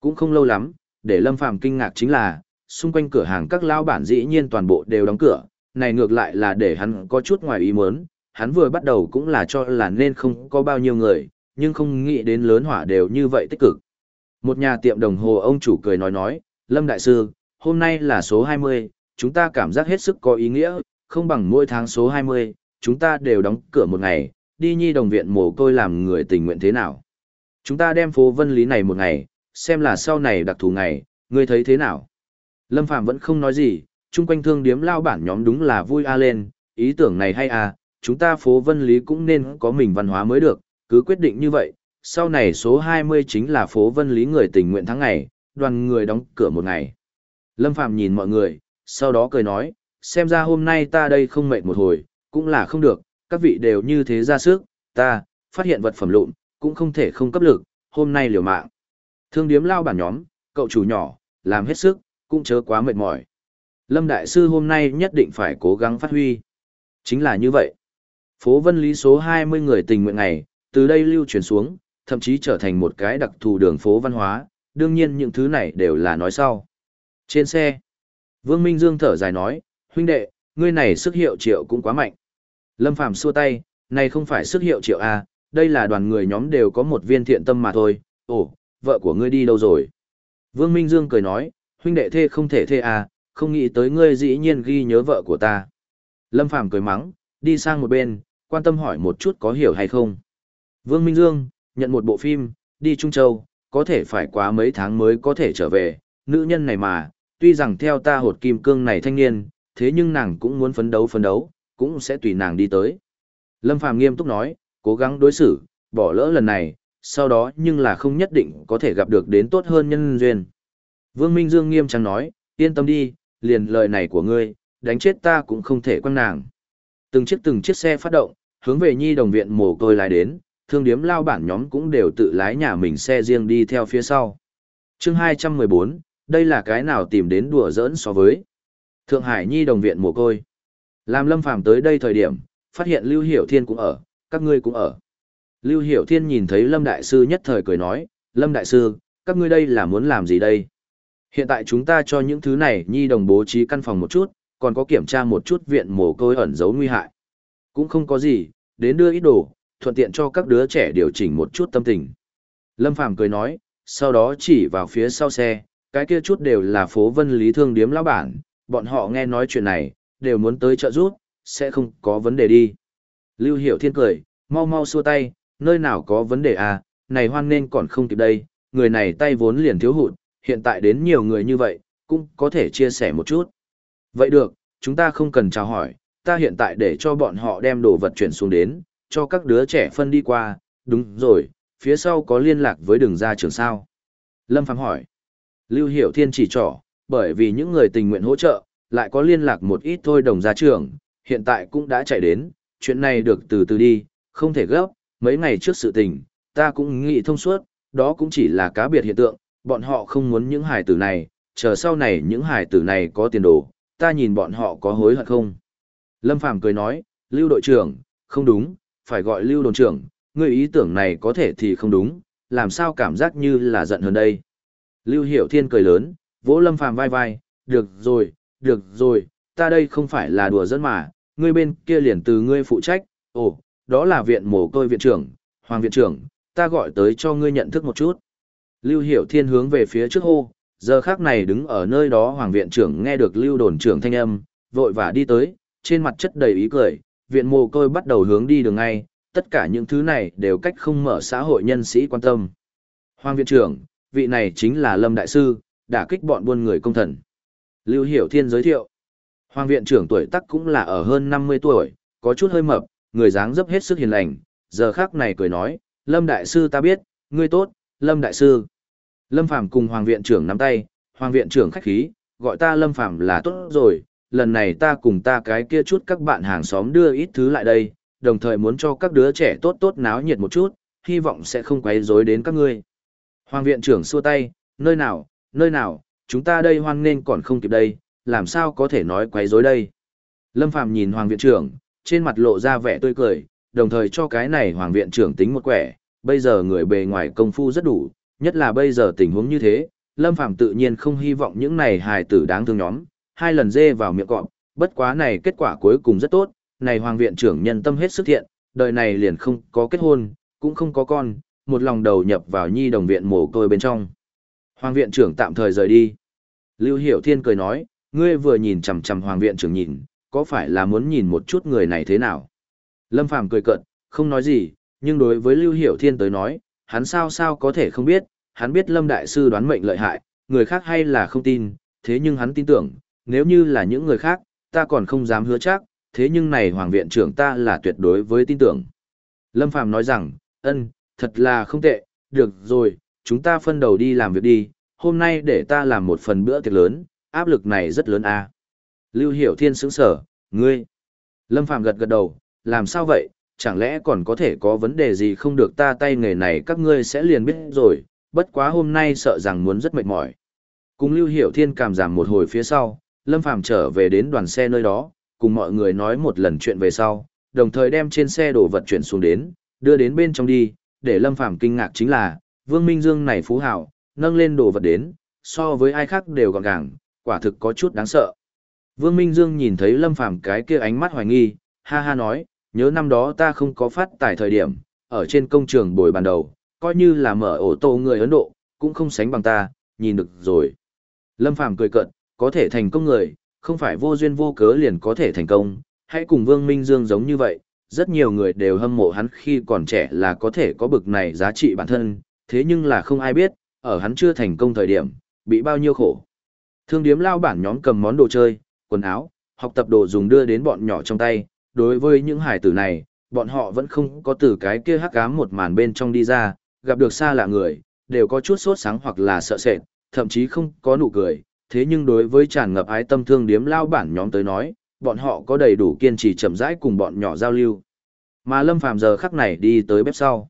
A: Cũng không lâu lắm, để Lâm Phàm kinh ngạc chính là, xung quanh cửa hàng các lão bản dĩ nhiên toàn bộ đều đóng cửa, này ngược lại là để hắn có chút ngoài ý muốn, hắn vừa bắt đầu cũng là cho là nên không có bao nhiêu người, nhưng không nghĩ đến lớn hỏa đều như vậy tích cực. Một nhà tiệm đồng hồ ông chủ cười nói nói, Lâm Đại Sư, hôm nay là số 20, chúng ta cảm giác hết sức có ý nghĩa, không bằng mỗi tháng số 20, chúng ta đều đóng cửa một ngày, đi nhi đồng viện mồ côi làm người tình nguyện thế nào. Chúng ta đem phố vân lý này một ngày, xem là sau này đặc thù ngày, ngươi thấy thế nào. Lâm Phạm vẫn không nói gì, chung quanh thương điếm lao bản nhóm đúng là vui a lên, ý tưởng này hay à, chúng ta phố vân lý cũng nên có mình văn hóa mới được, cứ quyết định như vậy, sau này số 20 chính là phố vân lý người tình nguyện tháng ngày, đoàn người đóng cửa một ngày. Lâm Phạm nhìn mọi người, sau đó cười nói, xem ra hôm nay ta đây không mệt một hồi, cũng là không được, các vị đều như thế ra sức, ta, phát hiện vật phẩm lụn, cũng không thể không cấp lực, hôm nay liều mạng. Thương điếm lao bản nhóm, cậu chủ nhỏ, làm hết sức, cũng chớ quá mệt mỏi. Lâm Đại Sư hôm nay nhất định phải cố gắng phát huy. Chính là như vậy. Phố Vân Lý số 20 người tình nguyện ngày, từ đây lưu truyền xuống, thậm chí trở thành một cái đặc thù đường phố văn hóa, đương nhiên những thứ này đều là nói sau. Trên xe, Vương Minh Dương thở dài nói, huynh đệ, ngươi này sức hiệu triệu cũng quá mạnh. Lâm Phàm xua tay, này không phải sức hiệu triệu A, đây là đoàn người nhóm đều có một viên thiện tâm mà thôi, ồ, vợ của ngươi đi đâu rồi? Vương Minh Dương cười nói, huynh đệ thê không thể thê A, không nghĩ tới ngươi dĩ nhiên ghi nhớ vợ của ta. Lâm Phàm cười mắng, đi sang một bên, quan tâm hỏi một chút có hiểu hay không. Vương Minh Dương, nhận một bộ phim, đi Trung Châu, có thể phải quá mấy tháng mới có thể trở về, nữ nhân này mà, tuy rằng theo ta hột kim cương này thanh niên, thế nhưng nàng cũng muốn phấn đấu phấn đấu, cũng sẽ tùy nàng đi tới. Lâm Phàm nghiêm túc nói, cố gắng đối xử, bỏ lỡ lần này, sau đó nhưng là không nhất định có thể gặp được đến tốt hơn nhân duyên. Vương Minh Dương nghiêm trang nói, yên tâm đi, liền lời này của ngươi, đánh chết ta cũng không thể quăng nàng. Từng chiếc từng chiếc xe phát động, hướng về nhi đồng viện mồ côi lái đến, thương điếm lao bản nhóm cũng đều tự lái nhà mình xe riêng đi theo phía sau. chương 214, đây là cái nào tìm đến đùa giỡn so với. Thượng Hải nhi đồng viện mồ côi. Làm lâm phàm tới đây thời điểm, phát hiện Lưu Hiểu Thiên cũng ở, các ngươi cũng ở. Lưu Hiểu Thiên nhìn thấy Lâm Đại Sư nhất thời cười nói, Lâm Đại Sư, các ngươi đây là muốn làm gì đây? Hiện tại chúng ta cho những thứ này nhi đồng bố trí căn phòng một chút, còn có kiểm tra một chút viện mồ côi ẩn giấu nguy hại. Cũng không có gì, đến đưa ít đồ, thuận tiện cho các đứa trẻ điều chỉnh một chút tâm tình. Lâm Phàm cười nói, sau đó chỉ vào phía sau xe, cái kia chút đều là phố vân lý thương điếm lão bản, bọn họ nghe nói chuyện này, đều muốn tới trợ giúp, sẽ không có vấn đề đi. Lưu Hiểu Thiên cười, mau mau xua tay, nơi nào có vấn đề à, này hoan nên còn không kịp đây, người này tay vốn liền thiếu hụt, hiện tại đến nhiều người như vậy, cũng có thể chia sẻ một chút. Vậy được, chúng ta không cần chào hỏi, ta hiện tại để cho bọn họ đem đồ vật chuyển xuống đến, cho các đứa trẻ phân đi qua, đúng rồi, phía sau có liên lạc với đường ra trường sao. Lâm Phàm hỏi. Lưu Hiểu Thiên chỉ trỏ, bởi vì những người tình nguyện hỗ trợ, lại có liên lạc một ít thôi đồng gia trưởng, hiện tại cũng đã chạy đến, chuyện này được từ từ đi, không thể gấp, mấy ngày trước sự tình, ta cũng nghĩ thông suốt, đó cũng chỉ là cá biệt hiện tượng, bọn họ không muốn những hải tử này, chờ sau này những hải tử này có tiền đồ, ta nhìn bọn họ có hối hận không. Lâm Phàm cười nói, Lưu đội trưởng, không đúng, phải gọi Lưu đồn trưởng, người ý tưởng này có thể thì không đúng, làm sao cảm giác như là giận hơn đây. Lưu Hiểu Thiên cười lớn, vỗ Lâm Phàm vai vai, được rồi, được rồi, ta đây không phải là đùa dẫn mà, ngươi bên kia liền từ ngươi phụ trách, ồ, đó là viện mồ côi viện trưởng, hoàng viện trưởng, ta gọi tới cho ngươi nhận thức một chút. Lưu Hiểu Thiên hướng về phía trước hô, giờ khác này đứng ở nơi đó hoàng viện trưởng nghe được lưu đồn trưởng thanh âm, vội vã đi tới, trên mặt chất đầy ý cười, viện mồ côi bắt đầu hướng đi đường ngay, tất cả những thứ này đều cách không mở xã hội nhân sĩ quan tâm. Hoàng viện trưởng, vị này chính là Lâm Đại Sư, đã kích bọn buôn người công thần. Lưu Hiểu Thiên giới thiệu. Hoàng viện trưởng tuổi tác cũng là ở hơn 50 tuổi, có chút hơi mập, người dáng dấp hết sức hiền lành, giờ khắc này cười nói, Lâm Đại Sư ta biết, ngươi tốt, Lâm Đại Sư. Lâm Phàm cùng Hoàng viện trưởng nắm tay, Hoàng viện trưởng khách khí, gọi ta Lâm Phàm là tốt rồi, lần này ta cùng ta cái kia chút các bạn hàng xóm đưa ít thứ lại đây, đồng thời muốn cho các đứa trẻ tốt tốt náo nhiệt một chút, hy vọng sẽ không quấy rối đến các ngươi. Hoàng viện trưởng xua tay, nơi nào, nơi nào, chúng ta đây hoan nên còn không kịp đây, làm sao có thể nói quấy rối đây. Lâm Phàm nhìn Hoàng viện trưởng, trên mặt lộ ra vẻ tươi cười, đồng thời cho cái này Hoàng viện trưởng tính một quẻ, bây giờ người bề ngoài công phu rất đủ, nhất là bây giờ tình huống như thế, Lâm Phàm tự nhiên không hy vọng những này hài tử đáng thương nhóm, hai lần dê vào miệng cọp, bất quá này kết quả cuối cùng rất tốt, này Hoàng viện trưởng nhân tâm hết sức thiện, đời này liền không có kết hôn, cũng không có con, một lòng đầu nhập vào nhi đồng viện mồ côi bên trong. Hoàng viện trưởng tạm thời rời đi. Lưu Hiểu Thiên cười nói, ngươi vừa nhìn chằm chằm Hoàng viện trưởng nhìn, có phải là muốn nhìn một chút người này thế nào? Lâm Phàm cười cợt, không nói gì, nhưng đối với Lưu Hiểu Thiên tới nói, hắn sao sao có thể không biết, hắn biết Lâm Đại Sư đoán mệnh lợi hại, người khác hay là không tin, thế nhưng hắn tin tưởng, nếu như là những người khác, ta còn không dám hứa chắc, thế nhưng này Hoàng viện trưởng ta là tuyệt đối với tin tưởng. Lâm Phàm nói rằng, ân, thật là không tệ, được rồi, chúng ta phân đầu đi làm việc đi, hôm nay để ta làm một phần bữa tiệc lớn, áp lực này rất lớn à. Lưu Hiểu Thiên sững sở, ngươi. Lâm Phàm gật gật đầu, làm sao vậy, chẳng lẽ còn có thể có vấn đề gì không được ta tay nghề này các ngươi sẽ liền biết rồi, bất quá hôm nay sợ rằng muốn rất mệt mỏi. Cùng Lưu Hiểu Thiên cảm giảm một hồi phía sau, Lâm Phàm trở về đến đoàn xe nơi đó, cùng mọi người nói một lần chuyện về sau, đồng thời đem trên xe đồ vật chuyển xuống đến, đưa đến bên trong đi, để Lâm Phàm kinh ngạc chính là, Vương Minh Dương này phú hảo, nâng lên đồ vật đến, so với ai khác đều gọn gàng, quả thực có chút đáng sợ. Vương Minh Dương nhìn thấy Lâm Phàm cái kia ánh mắt hoài nghi, ha ha nói, nhớ năm đó ta không có phát tài thời điểm, ở trên công trường bồi bàn đầu, coi như là mở ổ tô người Ấn Độ, cũng không sánh bằng ta, nhìn được rồi. Lâm Phàm cười cợt, có thể thành công người, không phải vô duyên vô cớ liền có thể thành công, hãy cùng Vương Minh Dương giống như vậy, rất nhiều người đều hâm mộ hắn khi còn trẻ là có thể có bực này giá trị bản thân, thế nhưng là không ai biết, ở hắn chưa thành công thời điểm, bị bao nhiêu khổ. Thương điếm lao bản nhóm cầm món đồ chơi, quần áo, học tập đồ dùng đưa đến bọn nhỏ trong tay, đối với những hải tử này, bọn họ vẫn không có từ cái kia hắc ám một màn bên trong đi ra, gặp được xa lạ người, đều có chút sốt sáng hoặc là sợ sệt, thậm chí không có nụ cười, thế nhưng đối với tràn ngập ái tâm thương điếm lao bản nhóm tới nói, bọn họ có đầy đủ kiên trì chậm rãi cùng bọn nhỏ giao lưu. Mà Lâm Phàm giờ khắc này đi tới bếp sau.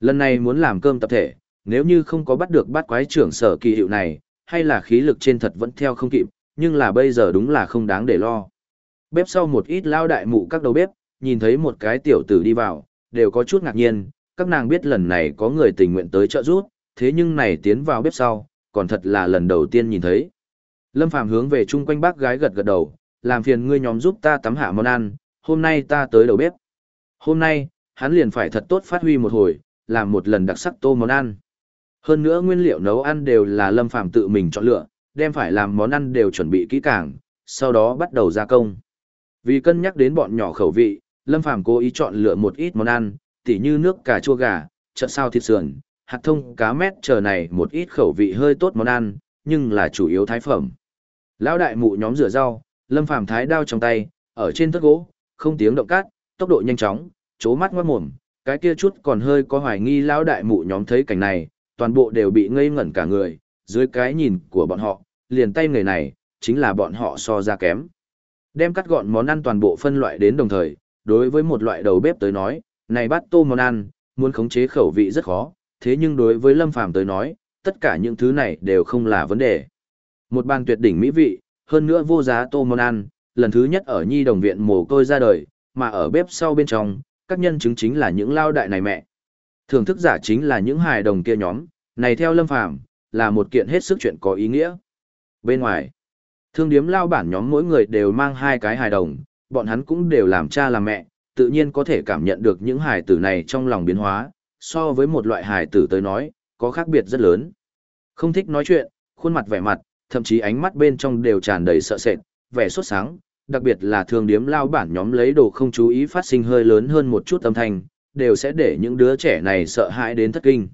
A: Lần này muốn làm cơm tập thể, nếu như không có bắt được bát quái trưởng sở kỳ hiệu này, hay là khí lực trên thật vẫn theo không kịp, nhưng là bây giờ đúng là không đáng để lo. Bếp sau một ít lao đại mụ các đầu bếp, nhìn thấy một cái tiểu tử đi vào, đều có chút ngạc nhiên, các nàng biết lần này có người tình nguyện tới trợ giúp, thế nhưng này tiến vào bếp sau, còn thật là lần đầu tiên nhìn thấy. Lâm Phàm hướng về chung quanh bác gái gật gật đầu, làm phiền ngươi nhóm giúp ta tắm hạ món ăn, hôm nay ta tới đầu bếp. Hôm nay, hắn liền phải thật tốt phát huy một hồi, làm một lần đặc sắc tô món ăn. Hơn nữa nguyên liệu nấu ăn đều là Lâm Phàm tự mình chọn lựa, đem phải làm món ăn đều chuẩn bị kỹ càng, sau đó bắt đầu gia công. Vì cân nhắc đến bọn nhỏ khẩu vị, Lâm Phàm cố ý chọn lựa một ít món ăn, tỉ như nước cà chua gà, chợ sao thịt sườn, hạt thông cá mét chờ này một ít khẩu vị hơi tốt món ăn, nhưng là chủ yếu thái phẩm. Lão đại mụ nhóm rửa rau, Lâm Phàm thái đao trong tay, ở trên thất gỗ, không tiếng động cát, tốc độ nhanh chóng, chố mắt ngoát mồm, cái kia chút còn hơi có hoài nghi lão đại mụ nhóm thấy cảnh này, toàn bộ đều bị ngây ngẩn cả người, dưới cái nhìn của bọn họ, liền tay người này, chính là bọn họ so ra kém. Đem cắt gọn món ăn toàn bộ phân loại đến đồng thời, đối với một loại đầu bếp tới nói, này bắt tô món ăn, muốn khống chế khẩu vị rất khó, thế nhưng đối với Lâm Phàm tới nói, tất cả những thứ này đều không là vấn đề. Một bàn tuyệt đỉnh mỹ vị, hơn nữa vô giá tô món ăn, lần thứ nhất ở nhi đồng viện mồ côi ra đời, mà ở bếp sau bên trong, các nhân chứng chính là những lao đại này mẹ. Thưởng thức giả chính là những hài đồng kia nhóm, này theo Lâm Phàm là một kiện hết sức chuyện có ý nghĩa. Bên ngoài, thương điếm lao bản nhóm mỗi người đều mang hai cái hài đồng, bọn hắn cũng đều làm cha làm mẹ, tự nhiên có thể cảm nhận được những hài tử này trong lòng biến hóa, so với một loại hài tử tới nói, có khác biệt rất lớn. Không thích nói chuyện, khuôn mặt vẻ mặt, thậm chí ánh mắt bên trong đều tràn đầy sợ sệt, vẻ sốt sáng, đặc biệt là thường điếm lao bản nhóm lấy đồ không chú ý phát sinh hơi lớn hơn một chút âm thanh, đều sẽ để những đứa trẻ này sợ hãi đến thất kinh.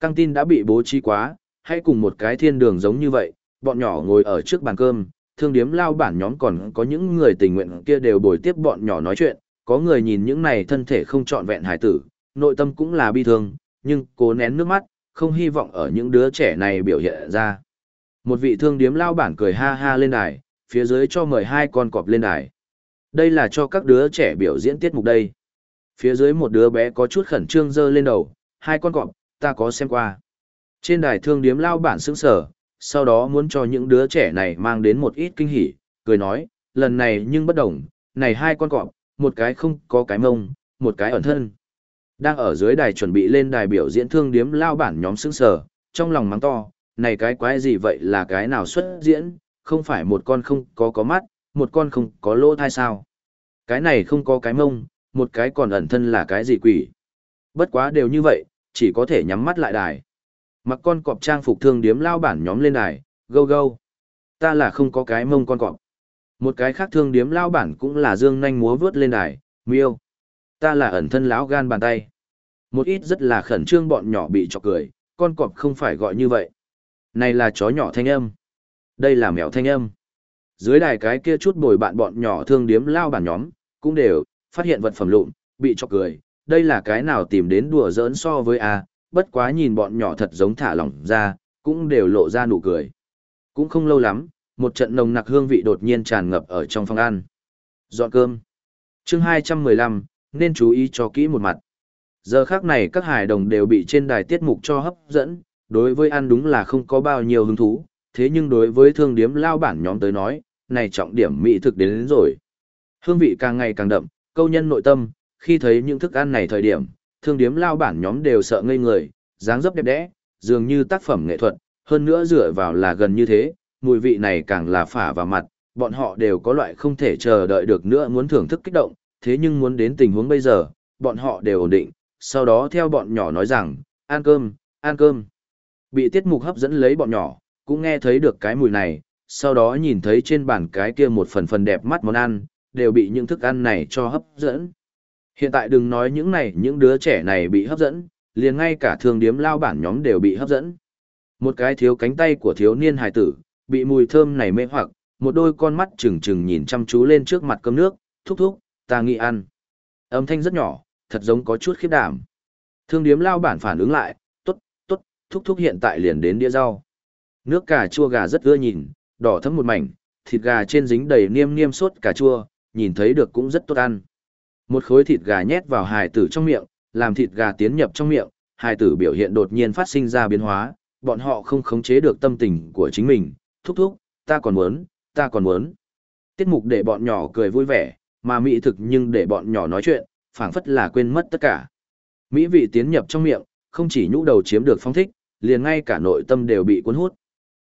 A: Căng tin đã bị bố trí quá, hãy cùng một cái thiên đường giống như vậy, bọn nhỏ ngồi ở trước bàn cơm, thương điếm lao bản nhóm còn có những người tình nguyện kia đều bồi tiếp bọn nhỏ nói chuyện, có người nhìn những này thân thể không trọn vẹn hải tử, nội tâm cũng là bi thương, nhưng cố nén nước mắt, không hy vọng ở những đứa trẻ này biểu hiện ra. Một vị thương điếm lao bản cười ha ha lên đài, phía dưới cho mời hai con cọp lên đài. Đây là cho các đứa trẻ biểu diễn tiết mục đây. Phía dưới một đứa bé có chút khẩn trương dơ lên đầu, hai con cọp, ta có xem qua. Trên đài thương điếm lao bản sững sở, sau đó muốn cho những đứa trẻ này mang đến một ít kinh hỉ, cười nói, lần này nhưng bất đồng, này hai con cọp, một cái không có cái mông, một cái ẩn thân. Đang ở dưới đài chuẩn bị lên đài biểu diễn thương điếm lao bản nhóm sững sở, trong lòng mắng to, này cái quái gì vậy là cái nào xuất diễn, không phải một con không có có mắt, một con không có lỗ thai sao. Cái này không có cái mông, một cái còn ẩn thân là cái gì quỷ. Bất quá đều như vậy, chỉ có thể nhắm mắt lại đài. Mặc con cọp trang phục thương điếm lao bản nhóm lên đài, gâu gâu. Ta là không có cái mông con cọp. Một cái khác thương điếm lao bản cũng là dương nhanh múa vướt lên đài, miêu. Ta là ẩn thân lão gan bàn tay. Một ít rất là khẩn trương bọn nhỏ bị chọc cười, con cọp không phải gọi như vậy. Này là chó nhỏ thanh âm. Đây là mèo thanh âm. Dưới đài cái kia chút bồi bạn bọn nhỏ thương điếm lao bản nhóm, cũng đều, phát hiện vật phẩm lụn, bị chọc cười. Đây là cái nào tìm đến đùa giỡn so với a bất quá nhìn bọn nhỏ thật giống thả lỏng ra, cũng đều lộ ra nụ cười. Cũng không lâu lắm, một trận nồng nặc hương vị đột nhiên tràn ngập ở trong phòng ăn. Dọn cơm. chương 215, nên chú ý cho kỹ một mặt. Giờ khác này các hài đồng đều bị trên đài tiết mục cho hấp dẫn, đối với ăn đúng là không có bao nhiêu hứng thú, thế nhưng đối với thương điếm lao bản nhóm tới nói, này trọng điểm mỹ thực đến, đến rồi. Hương vị càng ngày càng đậm, câu nhân nội tâm, khi thấy những thức ăn này thời điểm, thương điếm lao bản nhóm đều sợ ngây người, dáng dấp đẹp đẽ, dường như tác phẩm nghệ thuật, hơn nữa dựa vào là gần như thế, mùi vị này càng là phả vào mặt, bọn họ đều có loại không thể chờ đợi được nữa muốn thưởng thức kích động, thế nhưng muốn đến tình huống bây giờ, bọn họ đều ổn định, sau đó theo bọn nhỏ nói rằng, ăn cơm, ăn cơm. Bị tiết mục hấp dẫn lấy bọn nhỏ, cũng nghe thấy được cái mùi này, sau đó nhìn thấy trên bàn cái kia một phần phần đẹp mắt món ăn, đều bị những thức ăn này cho hấp dẫn. Hiện tại đừng nói những này, những đứa trẻ này bị hấp dẫn, liền ngay cả thương điếm lao bản nhóm đều bị hấp dẫn. Một cái thiếu cánh tay của thiếu niên hài tử, bị mùi thơm này mê hoặc, một đôi con mắt trừng trừng nhìn chăm chú lên trước mặt cơm nước, thúc thúc, ta nghĩ ăn. Âm thanh rất nhỏ, thật giống có chút khiếp đảm. Thương điếm lao bản phản ứng lại, thúc thúc hiện tại liền đến đĩa rau. Nước cà chua gà rất ưa nhìn, đỏ thấm một mảnh, thịt gà trên dính đầy niêm niêm sốt cà chua, nhìn thấy được cũng rất tốt ăn. Một khối thịt gà nhét vào hài tử trong miệng, làm thịt gà tiến nhập trong miệng, hài tử biểu hiện đột nhiên phát sinh ra biến hóa, bọn họ không khống chế được tâm tình của chính mình, thúc thúc, ta còn muốn, ta còn muốn. Tiết mục để bọn nhỏ cười vui vẻ, mà mỹ thực nhưng để bọn nhỏ nói chuyện, phảng phất là quên mất tất cả. Mỹ vị tiến nhập trong miệng, không chỉ nhũ đầu chiếm được phong thích, liền ngay cả nội tâm đều bị cuốn hút.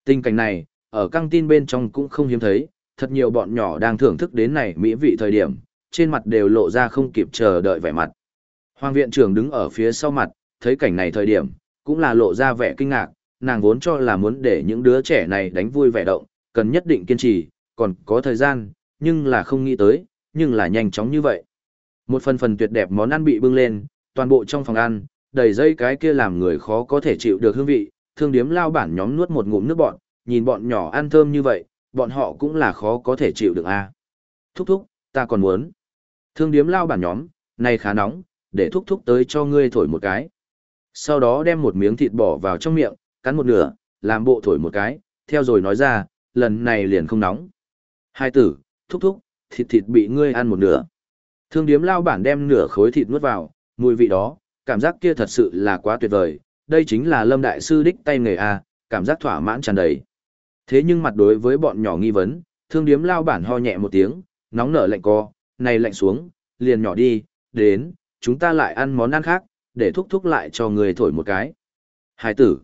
A: Tình cảnh này, ở căng tin bên trong cũng không hiếm thấy, thật nhiều bọn nhỏ đang thưởng thức đến này mỹ vị thời điểm, trên mặt đều lộ ra không kịp chờ đợi vẻ mặt. Hoàng viện trưởng đứng ở phía sau mặt, thấy cảnh này thời điểm, cũng là lộ ra vẻ kinh ngạc, nàng vốn cho là muốn để những đứa trẻ này đánh vui vẻ động, cần nhất định kiên trì, còn có thời gian, nhưng là không nghĩ tới, nhưng là nhanh chóng như vậy. Một phần phần tuyệt đẹp món ăn bị bưng lên, toàn bộ trong phòng ăn, đầy dây cái kia làm người khó có thể chịu được hương vị, thương điếm lao bản nhóm nuốt một ngụm nước bọn, nhìn bọn nhỏ ăn thơm như vậy, bọn họ cũng là khó có thể chịu được a. À. Thúc thúc, ta còn muốn. Thương điếm lao bản nhóm, này khá nóng, để thúc thúc tới cho ngươi thổi một cái. Sau đó đem một miếng thịt bỏ vào trong miệng, cắn một nửa, làm bộ thổi một cái, theo rồi nói ra, lần này liền không nóng. Hai tử, thúc thúc, thịt thịt bị ngươi ăn một nửa. Thương điếm lao bản đem nửa khối thịt nuốt vào, mùi vị đó, cảm giác kia thật sự là quá tuyệt vời, đây chính là lâm đại sư đích tay nghề a, cảm giác thỏa mãn tràn đầy. Thế nhưng mặt đối với bọn nhỏ nghi vấn, thương điếm lao bản ho nhẹ một tiếng, nóng nở lạnh co, này lạnh xuống, liền nhỏ đi, đến, chúng ta lại ăn món ăn khác, để thúc thúc lại cho người thổi một cái. Hải tử.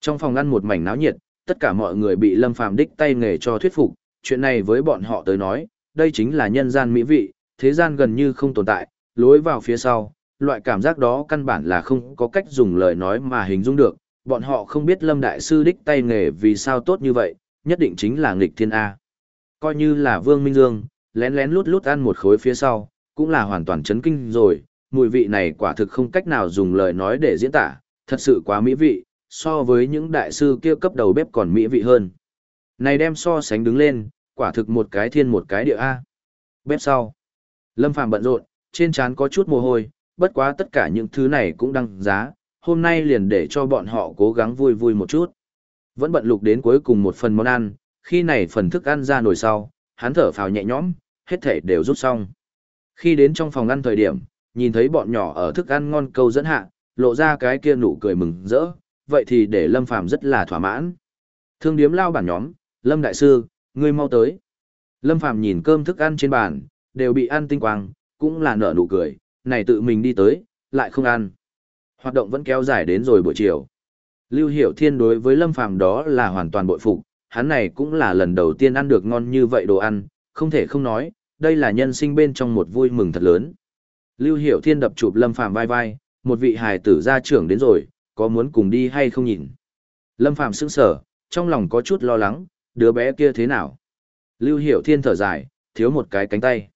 A: Trong phòng ăn một mảnh náo nhiệt, tất cả mọi người bị lâm phàm đích tay nghề cho thuyết phục, chuyện này với bọn họ tới nói, đây chính là nhân gian mỹ vị, thế gian gần như không tồn tại, lối vào phía sau, loại cảm giác đó căn bản là không có cách dùng lời nói mà hình dung được, bọn họ không biết Lâm Đại Sư đích tay nghề vì sao tốt như vậy, nhất định chính là nghịch thiên A. Coi như là Vương Minh Dương, lén lén lút lút ăn một khối phía sau, cũng là hoàn toàn chấn kinh rồi, mùi vị này quả thực không cách nào dùng lời nói để diễn tả, thật sự quá mỹ vị, so với những đại sư kia cấp đầu bếp còn mỹ vị hơn. Này đem so sánh đứng lên, quả thực một cái thiên một cái địa A. Bếp sau. Lâm Phàm bận rộn, trên trán có chút mồ hôi, bất quá tất cả những thứ này cũng đăng giá, hôm nay liền để cho bọn họ cố gắng vui vui một chút. Vẫn bận lục đến cuối cùng một phần món ăn, khi này phần thức ăn ra nồi sau, hắn thở phào nhẹ nhõm, hết thể đều rút xong. Khi đến trong phòng ăn thời điểm, nhìn thấy bọn nhỏ ở thức ăn ngon câu dẫn hạ, lộ ra cái kia nụ cười mừng rỡ, vậy thì để Lâm Phàm rất là thỏa mãn. Thương điếm lao bản nhóm, Lâm Đại Sư, ngươi mau tới. Lâm Phàm nhìn cơm thức ăn trên bàn, đều bị ăn tinh quang, cũng là nở nụ cười, này tự mình đi tới, lại không ăn. Hoạt động vẫn kéo dài đến rồi buổi chiều. Lưu Hiểu Thiên đối với Lâm Phàm đó là hoàn toàn bội phục, hắn này cũng là lần đầu tiên ăn được ngon như vậy đồ ăn, không thể không nói, đây là nhân sinh bên trong một vui mừng thật lớn. Lưu Hiểu Thiên đập chụp Lâm Phàm vai vai, một vị hài tử gia trưởng đến rồi, có muốn cùng đi hay không nhìn. Lâm Phàm sững sờ, trong lòng có chút lo lắng, đứa bé kia thế nào. Lưu Hiểu Thiên thở dài, thiếu một cái cánh tay.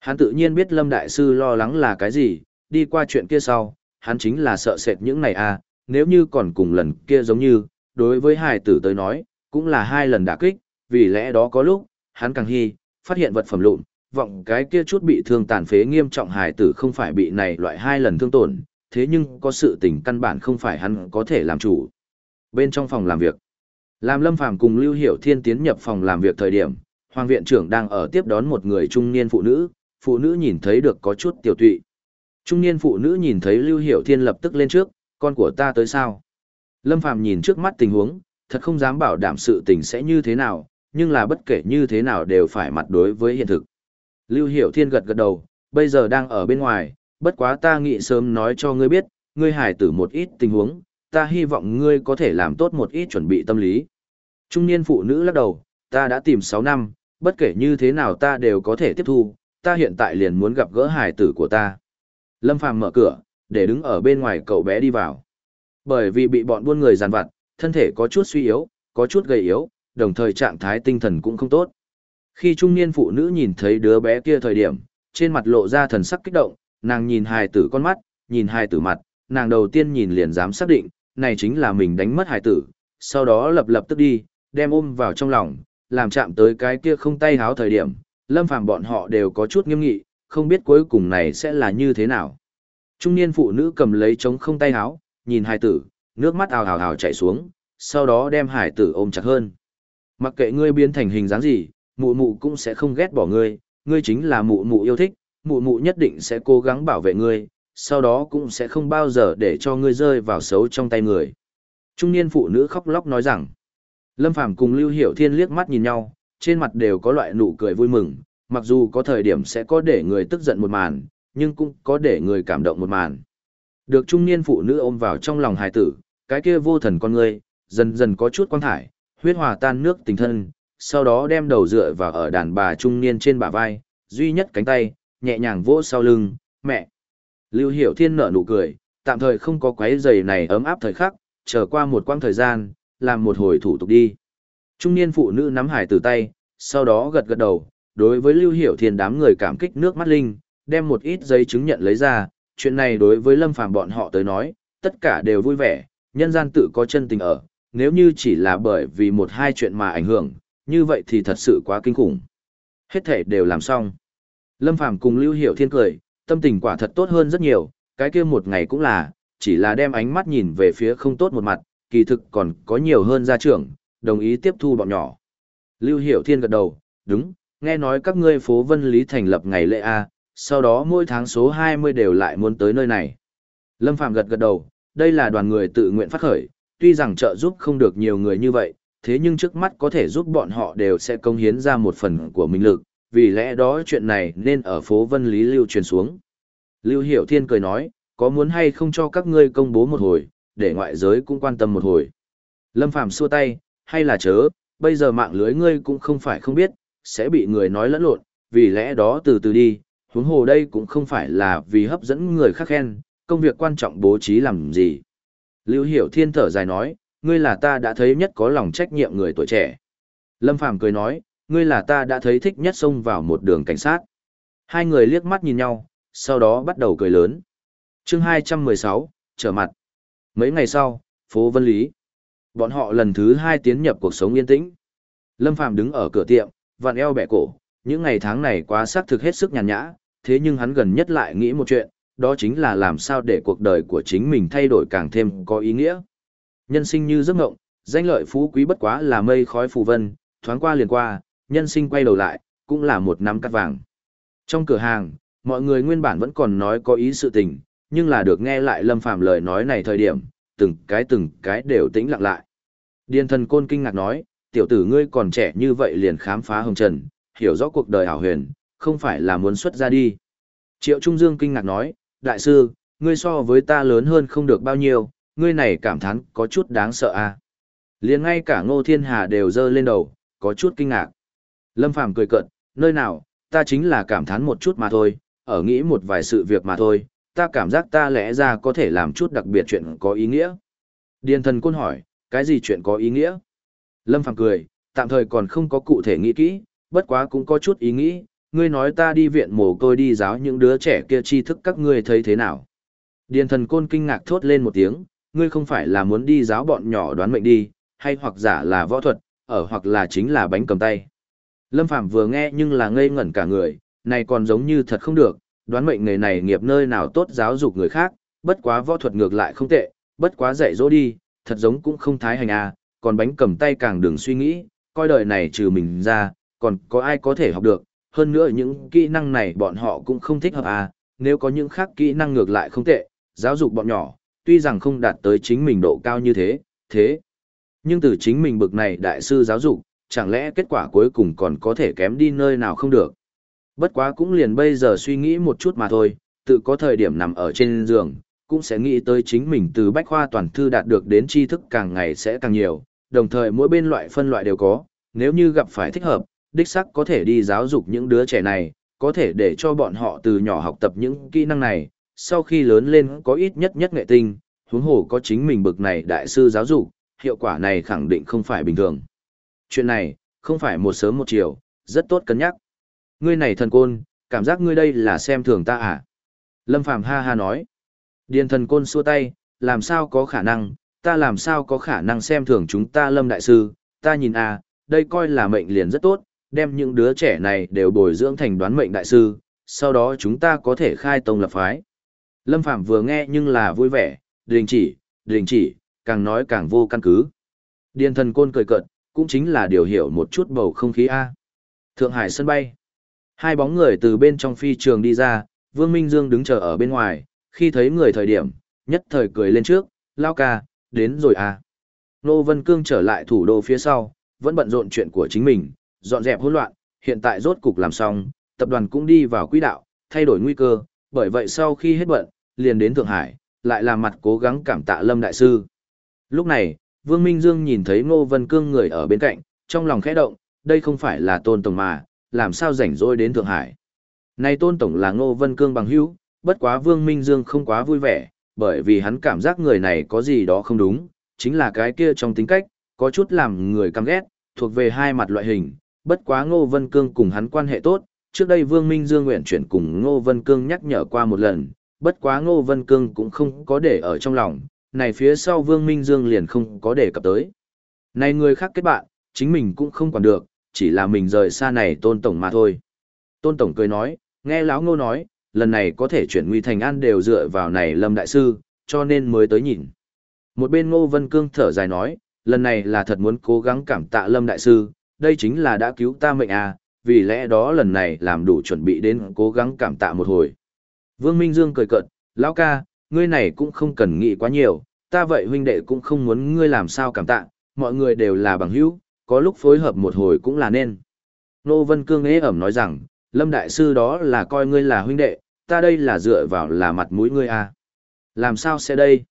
A: Hắn tự nhiên biết Lâm Đại Sư lo lắng là cái gì, đi qua chuyện kia sau, hắn chính là sợ sệt những này à, nếu như còn cùng lần kia giống như, đối với hài tử tới nói, cũng là hai lần đả kích, vì lẽ đó có lúc, hắn càng hy, phát hiện vật phẩm lụn, vọng cái kia chút bị thương tàn phế nghiêm trọng hài tử không phải bị này loại hai lần thương tổn, thế nhưng có sự tình căn bản không phải hắn có thể làm chủ. Bên trong phòng làm việc, làm Lâm Phàm cùng Lưu Hiểu Thiên tiến nhập phòng làm việc thời điểm, Hoàng viện trưởng đang ở tiếp đón một người trung niên phụ nữ, phụ nữ nhìn thấy được có chút tiểu tụy. Trung niên phụ nữ nhìn thấy Lưu Hiểu Thiên lập tức lên trước, con của ta tới sao? Lâm Phàm nhìn trước mắt tình huống, thật không dám bảo đảm sự tình sẽ như thế nào, nhưng là bất kể như thế nào đều phải mặt đối với hiện thực. Lưu Hiểu Thiên gật gật đầu, bây giờ đang ở bên ngoài, bất quá ta nghĩ sớm nói cho ngươi biết, ngươi hải tử một ít tình huống, ta hy vọng ngươi có thể làm tốt một ít chuẩn bị tâm lý. Trung niên phụ nữ lắc đầu, ta đã tìm 6 năm, bất kể như thế nào ta đều có thể tiếp thu, ta hiện tại liền muốn gặp gỡ hải tử của ta. Lâm Phàm mở cửa, để đứng ở bên ngoài cậu bé đi vào. Bởi vì bị bọn buôn người giàn vặt, thân thể có chút suy yếu, có chút gầy yếu, đồng thời trạng thái tinh thần cũng không tốt. Khi trung niên phụ nữ nhìn thấy đứa bé kia thời điểm, trên mặt lộ ra thần sắc kích động, nàng nhìn hài tử con mắt, nhìn hài tử mặt, nàng đầu tiên nhìn liền dám xác định, này chính là mình đánh mất hài tử, sau đó lập lập tức đi, đem ôm vào trong lòng, làm chạm tới cái kia không tay háo thời điểm, lâm phàm bọn họ đều có chút nghiêm nghị, không biết cuối cùng này sẽ là như thế nào. Trung niên phụ nữ cầm lấy trống không tay háo, nhìn hải tử, nước mắt ào ào ào chảy xuống, sau đó đem hải tử ôm chặt hơn. Mặc kệ ngươi biến thành hình dáng gì, mụ mụ cũng sẽ không ghét bỏ ngươi, ngươi chính là mụ mụ yêu thích, mụ mụ nhất định sẽ cố gắng bảo vệ ngươi, sau đó cũng sẽ không bao giờ để cho ngươi rơi vào xấu trong tay người. Trung niên phụ nữ khóc lóc nói rằng, Lâm Phàm cùng Lưu Hiểu Thiên liếc mắt nhìn nhau, trên mặt đều có loại nụ cười vui mừng, mặc dù có thời điểm sẽ có để người tức giận một màn, nhưng cũng có để người cảm động một màn. Được trung niên phụ nữ ôm vào trong lòng hài tử, cái kia vô thần con ngươi, dần dần có chút quang thải, huyết hòa tan nước tình thân, sau đó đem đầu dựa vào ở đàn bà trung niên trên bả vai, duy nhất cánh tay, nhẹ nhàng vỗ sau lưng, mẹ. Lưu Hiểu Thiên nở nụ cười, tạm thời không có quấy giày này ấm áp thời khắc, chờ qua một quãng thời gian, làm một hồi thủ tục đi. Trung niên phụ nữ nắm hải từ tay, sau đó gật gật đầu, đối với Lưu Hiểu Thiên đám người cảm kích nước mắt linh, đem một ít giấy chứng nhận lấy ra, chuyện này đối với Lâm Phàm bọn họ tới nói, tất cả đều vui vẻ, nhân gian tự có chân tình ở, nếu như chỉ là bởi vì một hai chuyện mà ảnh hưởng, như vậy thì thật sự quá kinh khủng. Hết thể đều làm xong. Lâm Phàm cùng Lưu Hiểu Thiên cười, tâm tình quả thật tốt hơn rất nhiều, cái kia một ngày cũng là, chỉ là đem ánh mắt nhìn về phía không tốt một mặt, kỳ thực còn có nhiều hơn gia trưởng, đồng ý tiếp thu bọn nhỏ. Lưu Hiểu Thiên gật đầu, đúng, nghe nói các ngươi phố Vân Lý thành lập ngày lễ A, sau đó mỗi tháng số 20 đều lại muốn tới nơi này. Lâm Phạm gật gật đầu, đây là đoàn người tự nguyện phát khởi, tuy rằng trợ giúp không được nhiều người như vậy, thế nhưng trước mắt có thể giúp bọn họ đều sẽ công hiến ra một phần của mình lực, vì lẽ đó chuyện này nên ở phố Vân Lý lưu truyền xuống. Lưu Hiểu Thiên cười nói, có muốn hay không cho các ngươi công bố một hồi, để ngoại giới cũng quan tâm một hồi. Lâm Phàm xua tay, hay là chớ, bây giờ mạng lưới ngươi cũng không phải không biết, sẽ bị người nói lẫn lộn, vì lẽ đó từ từ đi, huống hồ đây cũng không phải là vì hấp dẫn người khác khen, công việc quan trọng bố trí làm gì. Lưu Hiểu Thiên thở dài nói, ngươi là ta đã thấy nhất có lòng trách nhiệm người tuổi trẻ. Lâm Phàm cười nói, ngươi là ta đã thấy thích nhất xông vào một đường cảnh sát. Hai người liếc mắt nhìn nhau, sau đó bắt đầu cười lớn. chương 216, trở mặt. Mấy ngày sau, phố Vân Lý. Bọn họ lần thứ hai tiến nhập cuộc sống yên tĩnh. Lâm Phàm đứng ở cửa tiệm, vặn eo bẻ cổ, những ngày tháng này quá xác thực hết sức nhàn nhã, thế nhưng hắn gần nhất lại nghĩ một chuyện, đó chính là làm sao để cuộc đời của chính mình thay đổi càng thêm có ý nghĩa. Nhân sinh như giấc ngộng, danh lợi phú quý bất quá là mây khói phù vân, thoáng qua liền qua, nhân sinh quay đầu lại, cũng là một năm cắt vàng. Trong cửa hàng, mọi người nguyên bản vẫn còn nói có ý sự tình, nhưng là được nghe lại Lâm Phàm lời nói này thời điểm, từng cái từng cái đều tĩnh lặng lại. Điền thần côn kinh ngạc nói, tiểu tử ngươi còn trẻ như vậy liền khám phá hồng trần, hiểu rõ cuộc đời hảo huyền, không phải là muốn xuất ra đi. Triệu Trung Dương kinh ngạc nói, đại sư, ngươi so với ta lớn hơn không được bao nhiêu, ngươi này cảm thán có chút đáng sợ à. Liền ngay cả ngô thiên hà đều dơ lên đầu, có chút kinh ngạc. Lâm Phàm cười cợt, nơi nào, ta chính là cảm thán một chút mà thôi, ở nghĩ một vài sự việc mà thôi, ta cảm giác ta lẽ ra có thể làm chút đặc biệt chuyện có ý nghĩa. Điền thần côn hỏi, cái gì chuyện có ý nghĩa? Lâm Phàm cười, tạm thời còn không có cụ thể nghĩ kỹ, bất quá cũng có chút ý nghĩ, ngươi nói ta đi viện mồ côi đi giáo những đứa trẻ kia tri thức các ngươi thấy thế nào? Điền thần côn kinh ngạc thốt lên một tiếng, ngươi không phải là muốn đi giáo bọn nhỏ đoán mệnh đi, hay hoặc giả là võ thuật, ở hoặc là chính là bánh cầm tay. Lâm Phạm vừa nghe nhưng là ngây ngẩn cả người, này còn giống như thật không được, đoán mệnh nghề này nghiệp nơi nào tốt giáo dục người khác, bất quá võ thuật ngược lại không tệ, bất quá dạy dỗ đi, thật giống cũng không thái hành à, còn bánh cầm tay càng đừng suy nghĩ, coi đời này trừ mình ra, còn có ai có thể học được, hơn nữa những kỹ năng này bọn họ cũng không thích hợp à, nếu có những khác kỹ năng ngược lại không tệ, giáo dục bọn nhỏ, tuy rằng không đạt tới chính mình độ cao như thế, thế. Nhưng từ chính mình bực này đại sư giáo dục, chẳng lẽ kết quả cuối cùng còn có thể kém đi nơi nào không được. Bất quá cũng liền bây giờ suy nghĩ một chút mà thôi, tự có thời điểm nằm ở trên giường, cũng sẽ nghĩ tới chính mình từ bách khoa toàn thư đạt được đến tri thức càng ngày sẽ càng nhiều, đồng thời mỗi bên loại phân loại đều có, nếu như gặp phải thích hợp, đích sắc có thể đi giáo dục những đứa trẻ này, có thể để cho bọn họ từ nhỏ học tập những kỹ năng này, sau khi lớn lên có ít nhất nhất nghệ tinh, huống hồ có chính mình bực này đại sư giáo dục, hiệu quả này khẳng định không phải bình thường. Chuyện này, không phải một sớm một chiều, rất tốt cân nhắc. Ngươi này thần côn, cảm giác ngươi đây là xem thường ta à? Lâm Phàm ha ha nói. Điền thần côn xua tay, làm sao có khả năng, ta làm sao có khả năng xem thường chúng ta Lâm Đại Sư, ta nhìn à, đây coi là mệnh liền rất tốt, đem những đứa trẻ này đều bồi dưỡng thành đoán mệnh đại sư, sau đó chúng ta có thể khai tông lập phái. Lâm Phạm vừa nghe nhưng là vui vẻ, đình chỉ, đình chỉ, càng nói càng vô căn cứ. Điền thần côn cười cợt, cũng chính là điều hiểu một chút bầu không khí A. Thượng Hải sân bay. Hai bóng người từ bên trong phi trường đi ra, Vương Minh Dương đứng chờ ở bên ngoài, khi thấy người thời điểm, nhất thời cười lên trước, lao ca, đến rồi à. Nô Vân Cương trở lại thủ đô phía sau, vẫn bận rộn chuyện của chính mình, dọn dẹp hỗn loạn, hiện tại rốt cục làm xong, tập đoàn cũng đi vào quỹ đạo, thay đổi nguy cơ, bởi vậy sau khi hết bận, liền đến Thượng Hải, lại làm mặt cố gắng cảm tạ Lâm Đại Sư. Lúc này, Vương Minh Dương nhìn thấy Ngô Vân Cương người ở bên cạnh, trong lòng khẽ động, đây không phải là Tôn Tổng mà, làm sao rảnh rỗi đến Thượng Hải. Này Tôn Tổng là Ngô Vân Cương bằng hữu, bất quá Vương Minh Dương không quá vui vẻ, bởi vì hắn cảm giác người này có gì đó không đúng, chính là cái kia trong tính cách, có chút làm người căm ghét, thuộc về hai mặt loại hình, bất quá Ngô Vân Cương cùng hắn quan hệ tốt, trước đây Vương Minh Dương nguyện chuyển cùng Ngô Vân Cương nhắc nhở qua một lần, bất quá Ngô Vân Cương cũng không có để ở trong lòng, này phía sau Vương Minh Dương liền không có để cập tới. Này người khác kết bạn, chính mình cũng không quản được, chỉ là mình rời xa này Tôn Tổng mà thôi. Tôn Tổng cười nói, nghe lão Ngô nói, lần này có thể chuyển nguy thành an đều dựa vào này Lâm Đại Sư, cho nên mới tới nhìn. Một bên Ngô Vân Cương thở dài nói, lần này là thật muốn cố gắng cảm tạ Lâm Đại Sư, đây chính là đã cứu ta mệnh à, vì lẽ đó lần này làm đủ chuẩn bị đến cố gắng cảm tạ một hồi. Vương Minh Dương cười cợt, lão ca, ngươi này cũng không cần nghĩ quá nhiều, ta vậy huynh đệ cũng không muốn ngươi làm sao cảm tạ, mọi người đều là bằng hữu, có lúc phối hợp một hồi cũng là nên. Nô Vân Cương ế ẩm nói rằng, Lâm Đại Sư đó là coi ngươi là huynh đệ, ta đây là dựa vào là mặt mũi ngươi à. Làm sao sẽ đây?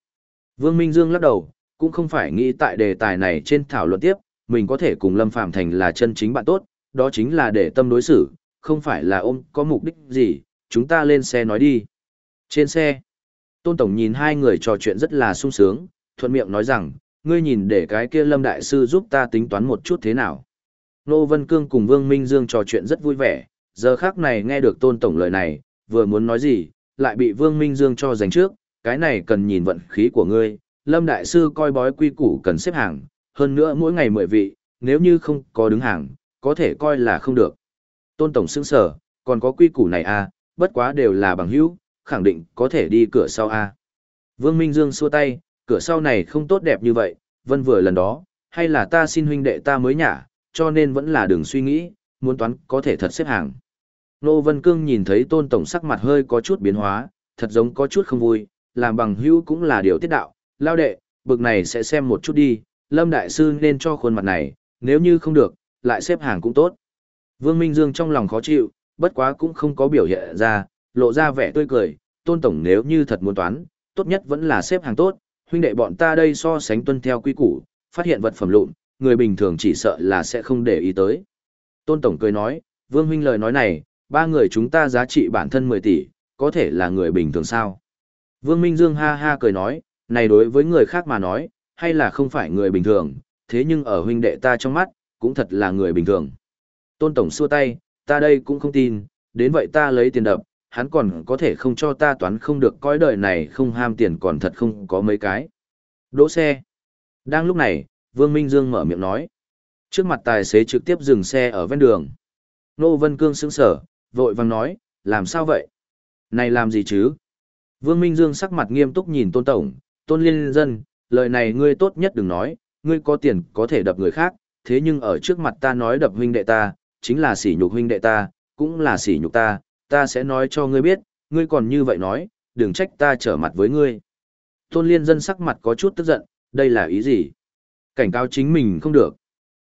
A: Vương Minh Dương lắc đầu, cũng không phải nghĩ tại đề tài này trên thảo luận tiếp, mình có thể cùng Lâm Phạm Thành là chân chính bạn tốt, đó chính là để tâm đối xử, không phải là ôm có mục đích gì, chúng ta lên xe nói đi. Trên xe, Tôn Tổng nhìn hai người trò chuyện rất là sung sướng, thuận miệng nói rằng, ngươi nhìn để cái kia Lâm Đại Sư giúp ta tính toán một chút thế nào. Nô Vân Cương cùng Vương Minh Dương trò chuyện rất vui vẻ, giờ khác này nghe được Tôn Tổng lời này, vừa muốn nói gì, lại bị Vương Minh Dương cho giành trước, cái này cần nhìn vận khí của ngươi, Lâm Đại Sư coi bói quy củ cần xếp hàng, hơn nữa mỗi ngày mười vị, nếu như không có đứng hàng, có thể coi là không được. Tôn Tổng sững sở, còn có quy củ này à, bất quá đều là bằng hữu, khẳng định có thể đi cửa sau à. Vương Minh Dương xua tay, cửa sau này không tốt đẹp như vậy, vân vừa lần đó, hay là ta xin huynh đệ ta mới nhả, cho nên vẫn là đừng suy nghĩ, muốn toán có thể thật xếp hàng. Nô Vân Cương nhìn thấy Tôn Tổng sắc mặt hơi có chút biến hóa, thật giống có chút không vui, làm bằng hữu cũng là điều tiết đạo, lao đệ, bực này sẽ xem một chút đi, Lâm Đại Sư nên cho khuôn mặt này, nếu như không được, lại xếp hàng cũng tốt. Vương Minh Dương trong lòng khó chịu, bất quá cũng không có biểu hiện ra, lộ ra vẻ tươi cười, tôn tổng nếu như thật muốn toán, tốt nhất vẫn là xếp hàng tốt, huynh đệ bọn ta đây so sánh tuân theo quy củ, phát hiện vật phẩm lụn, người bình thường chỉ sợ là sẽ không để ý tới. Tôn tổng cười nói, Vương huynh lời nói này, ba người chúng ta giá trị bản thân 10 tỷ, có thể là người bình thường sao? Vương Minh Dương ha ha cười nói, này đối với người khác mà nói, hay là không phải người bình thường, thế nhưng ở huynh đệ ta trong mắt, cũng thật là người bình thường. Tôn Tổng xua tay, ta đây cũng không tin, đến vậy ta lấy tiền đập, hắn còn có thể không cho ta toán không được coi đời này không ham tiền còn thật không có mấy cái. Đỗ xe. Đang lúc này, Vương Minh Dương mở miệng nói. Trước mặt tài xế trực tiếp dừng xe ở ven đường. Nô Vân Cương sững sở, vội vàng nói, làm sao vậy? Này làm gì chứ? Vương Minh Dương sắc mặt nghiêm túc nhìn Tôn Tổng, Tôn Liên Dân, lời này ngươi tốt nhất đừng nói, ngươi có tiền có thể đập người khác, thế nhưng ở trước mặt ta nói đập huynh đệ ta, chính là sỉ nhục huynh đệ ta, cũng là sỉ nhục ta, ta sẽ nói cho ngươi biết, ngươi còn như vậy nói, đừng trách ta trở mặt với ngươi. Tôn Liên Dân sắc mặt có chút tức giận, đây là ý gì? Cảnh cáo chính mình không được.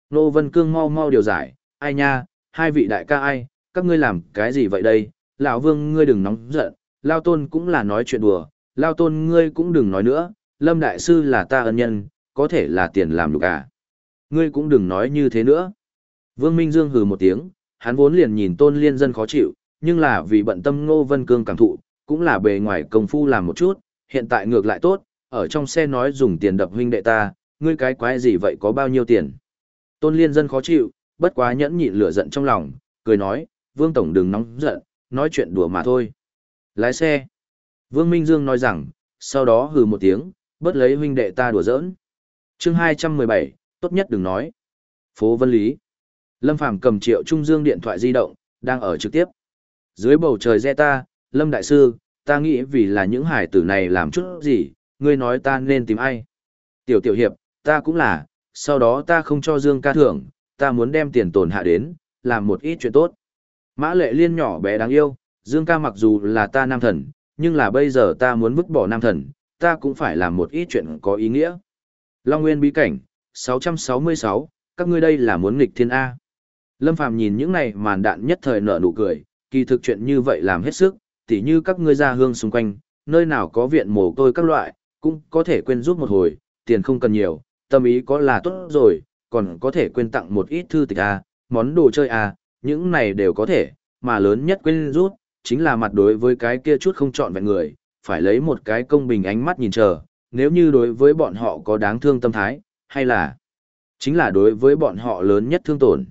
A: Nô Vân Cương mau mau điều giải, ai nha, hai vị đại ca ai, các ngươi làm cái gì vậy đây? Lão Vương ngươi đừng nóng giận, Lao Tôn cũng là nói chuyện đùa, Lao Tôn ngươi cũng đừng nói nữa, Lâm Đại Sư là ta ân nhân, có thể là tiền làm được à. Ngươi cũng đừng nói như thế nữa. Vương Minh Dương hừ một tiếng, hắn vốn liền nhìn Tôn Liên dân khó chịu, nhưng là vì bận tâm Ngô Vân Cương cảm thụ, cũng là bề ngoài công phu làm một chút, hiện tại ngược lại tốt, ở trong xe nói dùng tiền đập huynh đệ ta, ngươi cái quái gì vậy có bao nhiêu tiền. Tôn Liên dân khó chịu, bất quá nhẫn nhịn lửa giận trong lòng, cười nói, Vương Tổng đừng nóng giận, nói chuyện đùa mà thôi. Lái xe. Vương Minh Dương nói rằng, sau đó hừ một tiếng, bớt lấy huynh đệ ta đùa giỡn. chương 217, tốt nhất đừng nói. Phố Vân Lý. Lâm Phàm cầm triệu trung dương điện thoại di động, đang ở trực tiếp. Dưới bầu trời re ta, Lâm Đại Sư, ta nghĩ vì là những hải tử này làm chút gì, ngươi nói ta nên tìm ai. Tiểu tiểu hiệp, ta cũng là, sau đó ta không cho Dương ca thưởng, ta muốn đem tiền tồn hạ đến, làm một ít chuyện tốt. Mã lệ liên nhỏ bé đáng yêu, Dương ca mặc dù là ta nam thần, nhưng là bây giờ ta muốn vứt bỏ nam thần, ta cũng phải làm một ít chuyện có ý nghĩa. Long Nguyên bí cảnh, 666, các ngươi đây là muốn nghịch thiên A. Lâm Phàm nhìn những này màn đạn nhất thời nở nụ cười, kỳ thực chuyện như vậy làm hết sức, tỉ như các ngươi ra hương xung quanh, nơi nào có viện mồ tôi các loại, cũng có thể quên giúp một hồi, tiền không cần nhiều, tâm ý có là tốt rồi, còn có thể quên tặng một ít thư tịch A, món đồ chơi A, những này đều có thể, mà lớn nhất quên rút, chính là mặt đối với cái kia chút không chọn vẹn người, phải lấy một cái công bình ánh mắt nhìn chờ, nếu như đối với bọn họ có đáng thương tâm thái, hay là chính là đối với bọn họ lớn nhất thương tổn.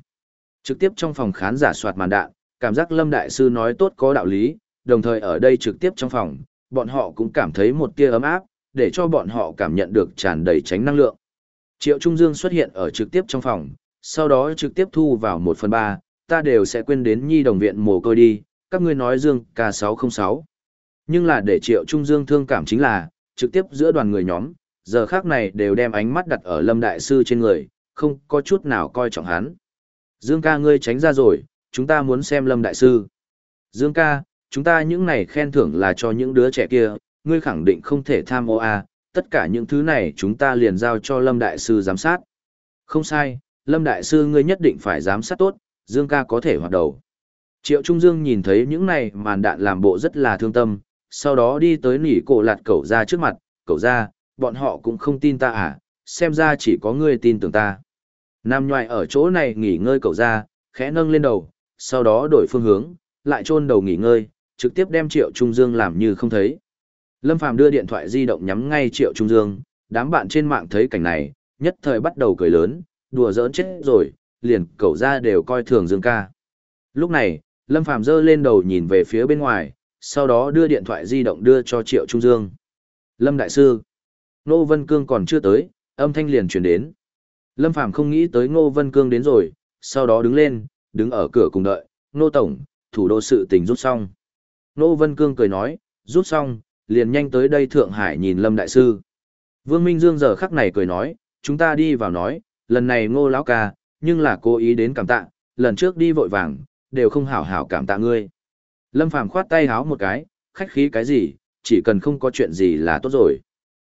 A: Trực tiếp trong phòng khán giả soạt màn đạn, cảm giác Lâm Đại Sư nói tốt có đạo lý, đồng thời ở đây trực tiếp trong phòng, bọn họ cũng cảm thấy một tia ấm áp, để cho bọn họ cảm nhận được tràn đầy tránh năng lượng. Triệu Trung Dương xuất hiện ở trực tiếp trong phòng, sau đó trực tiếp thu vào 1 phần 3, ta đều sẽ quên đến nhi đồng viện mồ côi đi, các ngươi nói Dương K606. Nhưng là để Triệu Trung Dương thương cảm chính là, trực tiếp giữa đoàn người nhóm, giờ khác này đều đem ánh mắt đặt ở Lâm Đại Sư trên người, không có chút nào coi trọng hắn. Dương ca ngươi tránh ra rồi, chúng ta muốn xem Lâm Đại Sư. Dương ca, chúng ta những này khen thưởng là cho những đứa trẻ kia, ngươi khẳng định không thể tham ô à, tất cả những thứ này chúng ta liền giao cho Lâm Đại Sư giám sát. Không sai, Lâm Đại Sư ngươi nhất định phải giám sát tốt, Dương ca có thể hoạt đầu. Triệu Trung Dương nhìn thấy những này màn đạn làm bộ rất là thương tâm, sau đó đi tới nỉ cổ lạt cậu ra trước mặt, cậu ra, bọn họ cũng không tin ta à, xem ra chỉ có ngươi tin tưởng ta. Nam nhoại ở chỗ này nghỉ ngơi cậu ra, khẽ nâng lên đầu, sau đó đổi phương hướng, lại chôn đầu nghỉ ngơi, trực tiếp đem Triệu Trung Dương làm như không thấy. Lâm Phàm đưa điện thoại di động nhắm ngay Triệu Trung Dương, đám bạn trên mạng thấy cảnh này, nhất thời bắt đầu cười lớn, đùa giỡn chết rồi, liền cậu ra đều coi thường Dương ca. Lúc này, Lâm Phàm giơ lên đầu nhìn về phía bên ngoài, sau đó đưa điện thoại di động đưa cho Triệu Trung Dương. Lâm Đại Sư, Ngô Vân Cương còn chưa tới, âm thanh liền truyền đến. Lâm Phàm không nghĩ tới Ngô Vân Cương đến rồi, sau đó đứng lên, đứng ở cửa cùng đợi, Ngô Tổng, thủ đô sự tình rút xong. Ngô Vân Cương cười nói, rút xong, liền nhanh tới đây Thượng Hải nhìn Lâm Đại Sư. Vương Minh Dương giờ khắc này cười nói, chúng ta đi vào nói, lần này ngô lão ca, nhưng là cố ý đến cảm tạ, lần trước đi vội vàng, đều không hảo hảo cảm tạ ngươi. Lâm Phàm khoát tay háo một cái, khách khí cái gì, chỉ cần không có chuyện gì là tốt rồi.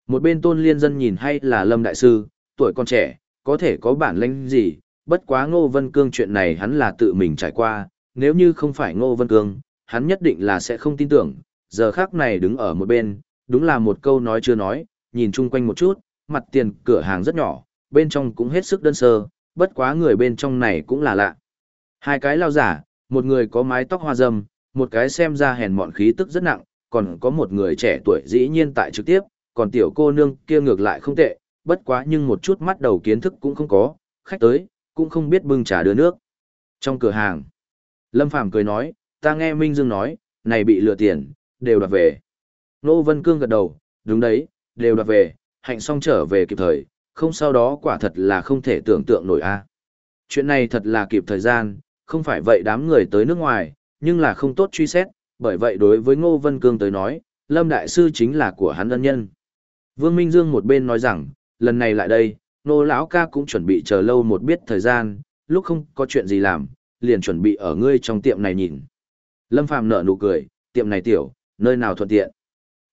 A: Một bên tôn liên dân nhìn hay là Lâm Đại Sư, tuổi còn trẻ, có thể có bản lĩnh gì, bất quá Ngô Vân Cương chuyện này hắn là tự mình trải qua, nếu như không phải Ngô Vân Cương, hắn nhất định là sẽ không tin tưởng, giờ khác này đứng ở một bên, đúng là một câu nói chưa nói, nhìn chung quanh một chút, mặt tiền cửa hàng rất nhỏ, bên trong cũng hết sức đơn sơ, bất quá người bên trong này cũng là lạ. Hai cái lao giả, một người có mái tóc hoa râm, một cái xem ra hèn mọn khí tức rất nặng, còn có một người trẻ tuổi dĩ nhiên tại trực tiếp, còn tiểu cô nương kia ngược lại không tệ, bất quá nhưng một chút mắt đầu kiến thức cũng không có, khách tới, cũng không biết bưng trà đưa nước. Trong cửa hàng, Lâm Phàm cười nói, ta nghe Minh Dương nói, này bị lừa tiền, đều đoạt về. Nô Vân Cương gật đầu, đúng đấy, đều đoạt về, hạnh xong trở về kịp thời, không sau đó quả thật là không thể tưởng tượng nổi a. À. Chuyện này thật là kịp thời gian, không phải vậy đám người tới nước ngoài, nhưng là không tốt truy xét, bởi vậy đối với Ngô Vân Cương tới nói, Lâm Đại Sư chính là của hắn ân nhân. Vương Minh Dương một bên nói rằng, lần này lại đây, Nô lão ca cũng chuẩn bị chờ lâu một biết thời gian, lúc không có chuyện gì làm, liền chuẩn bị ở ngươi trong tiệm này nhìn. Lâm Phàm nở nụ cười, tiệm này tiểu, nơi nào thuận tiện.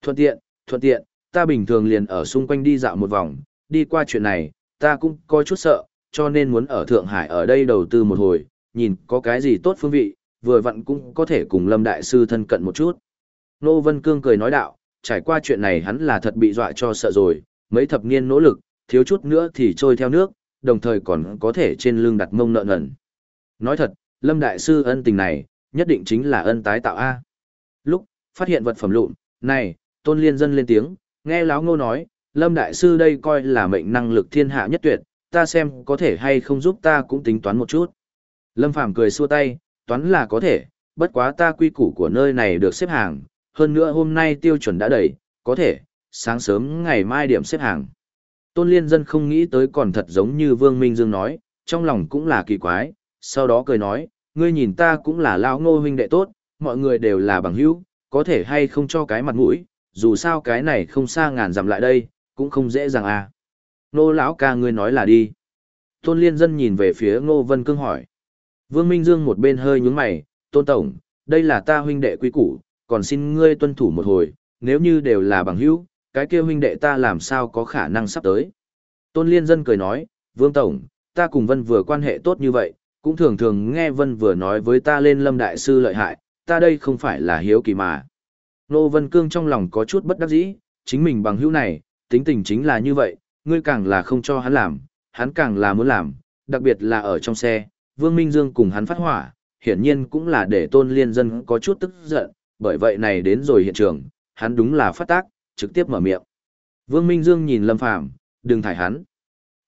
A: Thuận tiện, thuận tiện, ta bình thường liền ở xung quanh đi dạo một vòng, đi qua chuyện này, ta cũng có chút sợ, cho nên muốn ở Thượng Hải ở đây đầu tư một hồi, nhìn có cái gì tốt phương vị, vừa vặn cũng có thể cùng Lâm Đại Sư thân cận một chút. Nô Vân Cương cười nói đạo, trải qua chuyện này hắn là thật bị dọa cho sợ rồi, mấy thập niên nỗ lực, thiếu chút nữa thì trôi theo nước, đồng thời còn có thể trên lưng đặt mông nợ nần. Nói thật, Lâm Đại Sư ân tình này, nhất định chính là ân tái tạo A. Lúc, phát hiện vật phẩm lụn, này, tôn liên dân lên tiếng, nghe láo ngô nói, Lâm Đại Sư đây coi là mệnh năng lực thiên hạ nhất tuyệt, ta xem có thể hay không giúp ta cũng tính toán một chút. Lâm Phàm cười xua tay, toán là có thể, bất quá ta quy củ của nơi này được xếp hàng, hơn nữa hôm nay tiêu chuẩn đã đầy, có thể, sáng sớm ngày mai điểm xếp hàng. Tôn Liên Dân không nghĩ tới còn thật giống như Vương Minh Dương nói, trong lòng cũng là kỳ quái, sau đó cười nói, ngươi nhìn ta cũng là lao ngô huynh đệ tốt, mọi người đều là bằng hữu, có thể hay không cho cái mặt mũi, dù sao cái này không xa ngàn dặm lại đây, cũng không dễ dàng à. Nô lão ca ngươi nói là đi. Tôn Liên Dân nhìn về phía Ngô Vân Cương hỏi. Vương Minh Dương một bên hơi nhúng mày, Tôn Tổng, đây là ta huynh đệ quý củ, còn xin ngươi tuân thủ một hồi, nếu như đều là bằng hữu, cái kia huynh đệ ta làm sao có khả năng sắp tới. Tôn Liên Dân cười nói, Vương Tổng, ta cùng Vân vừa quan hệ tốt như vậy, cũng thường thường nghe Vân vừa nói với ta lên lâm đại sư lợi hại, ta đây không phải là hiếu kỳ mà. Nô Vân Cương trong lòng có chút bất đắc dĩ, chính mình bằng hữu này, tính tình chính là như vậy, ngươi càng là không cho hắn làm, hắn càng là muốn làm, đặc biệt là ở trong xe, Vương Minh Dương cùng hắn phát hỏa, hiển nhiên cũng là để tôn liên dân có chút tức giận, bởi vậy này đến rồi hiện trường, hắn đúng là phát tác, trực tiếp mở miệng. Vương Minh Dương nhìn Lâm Phàm đừng thải hắn.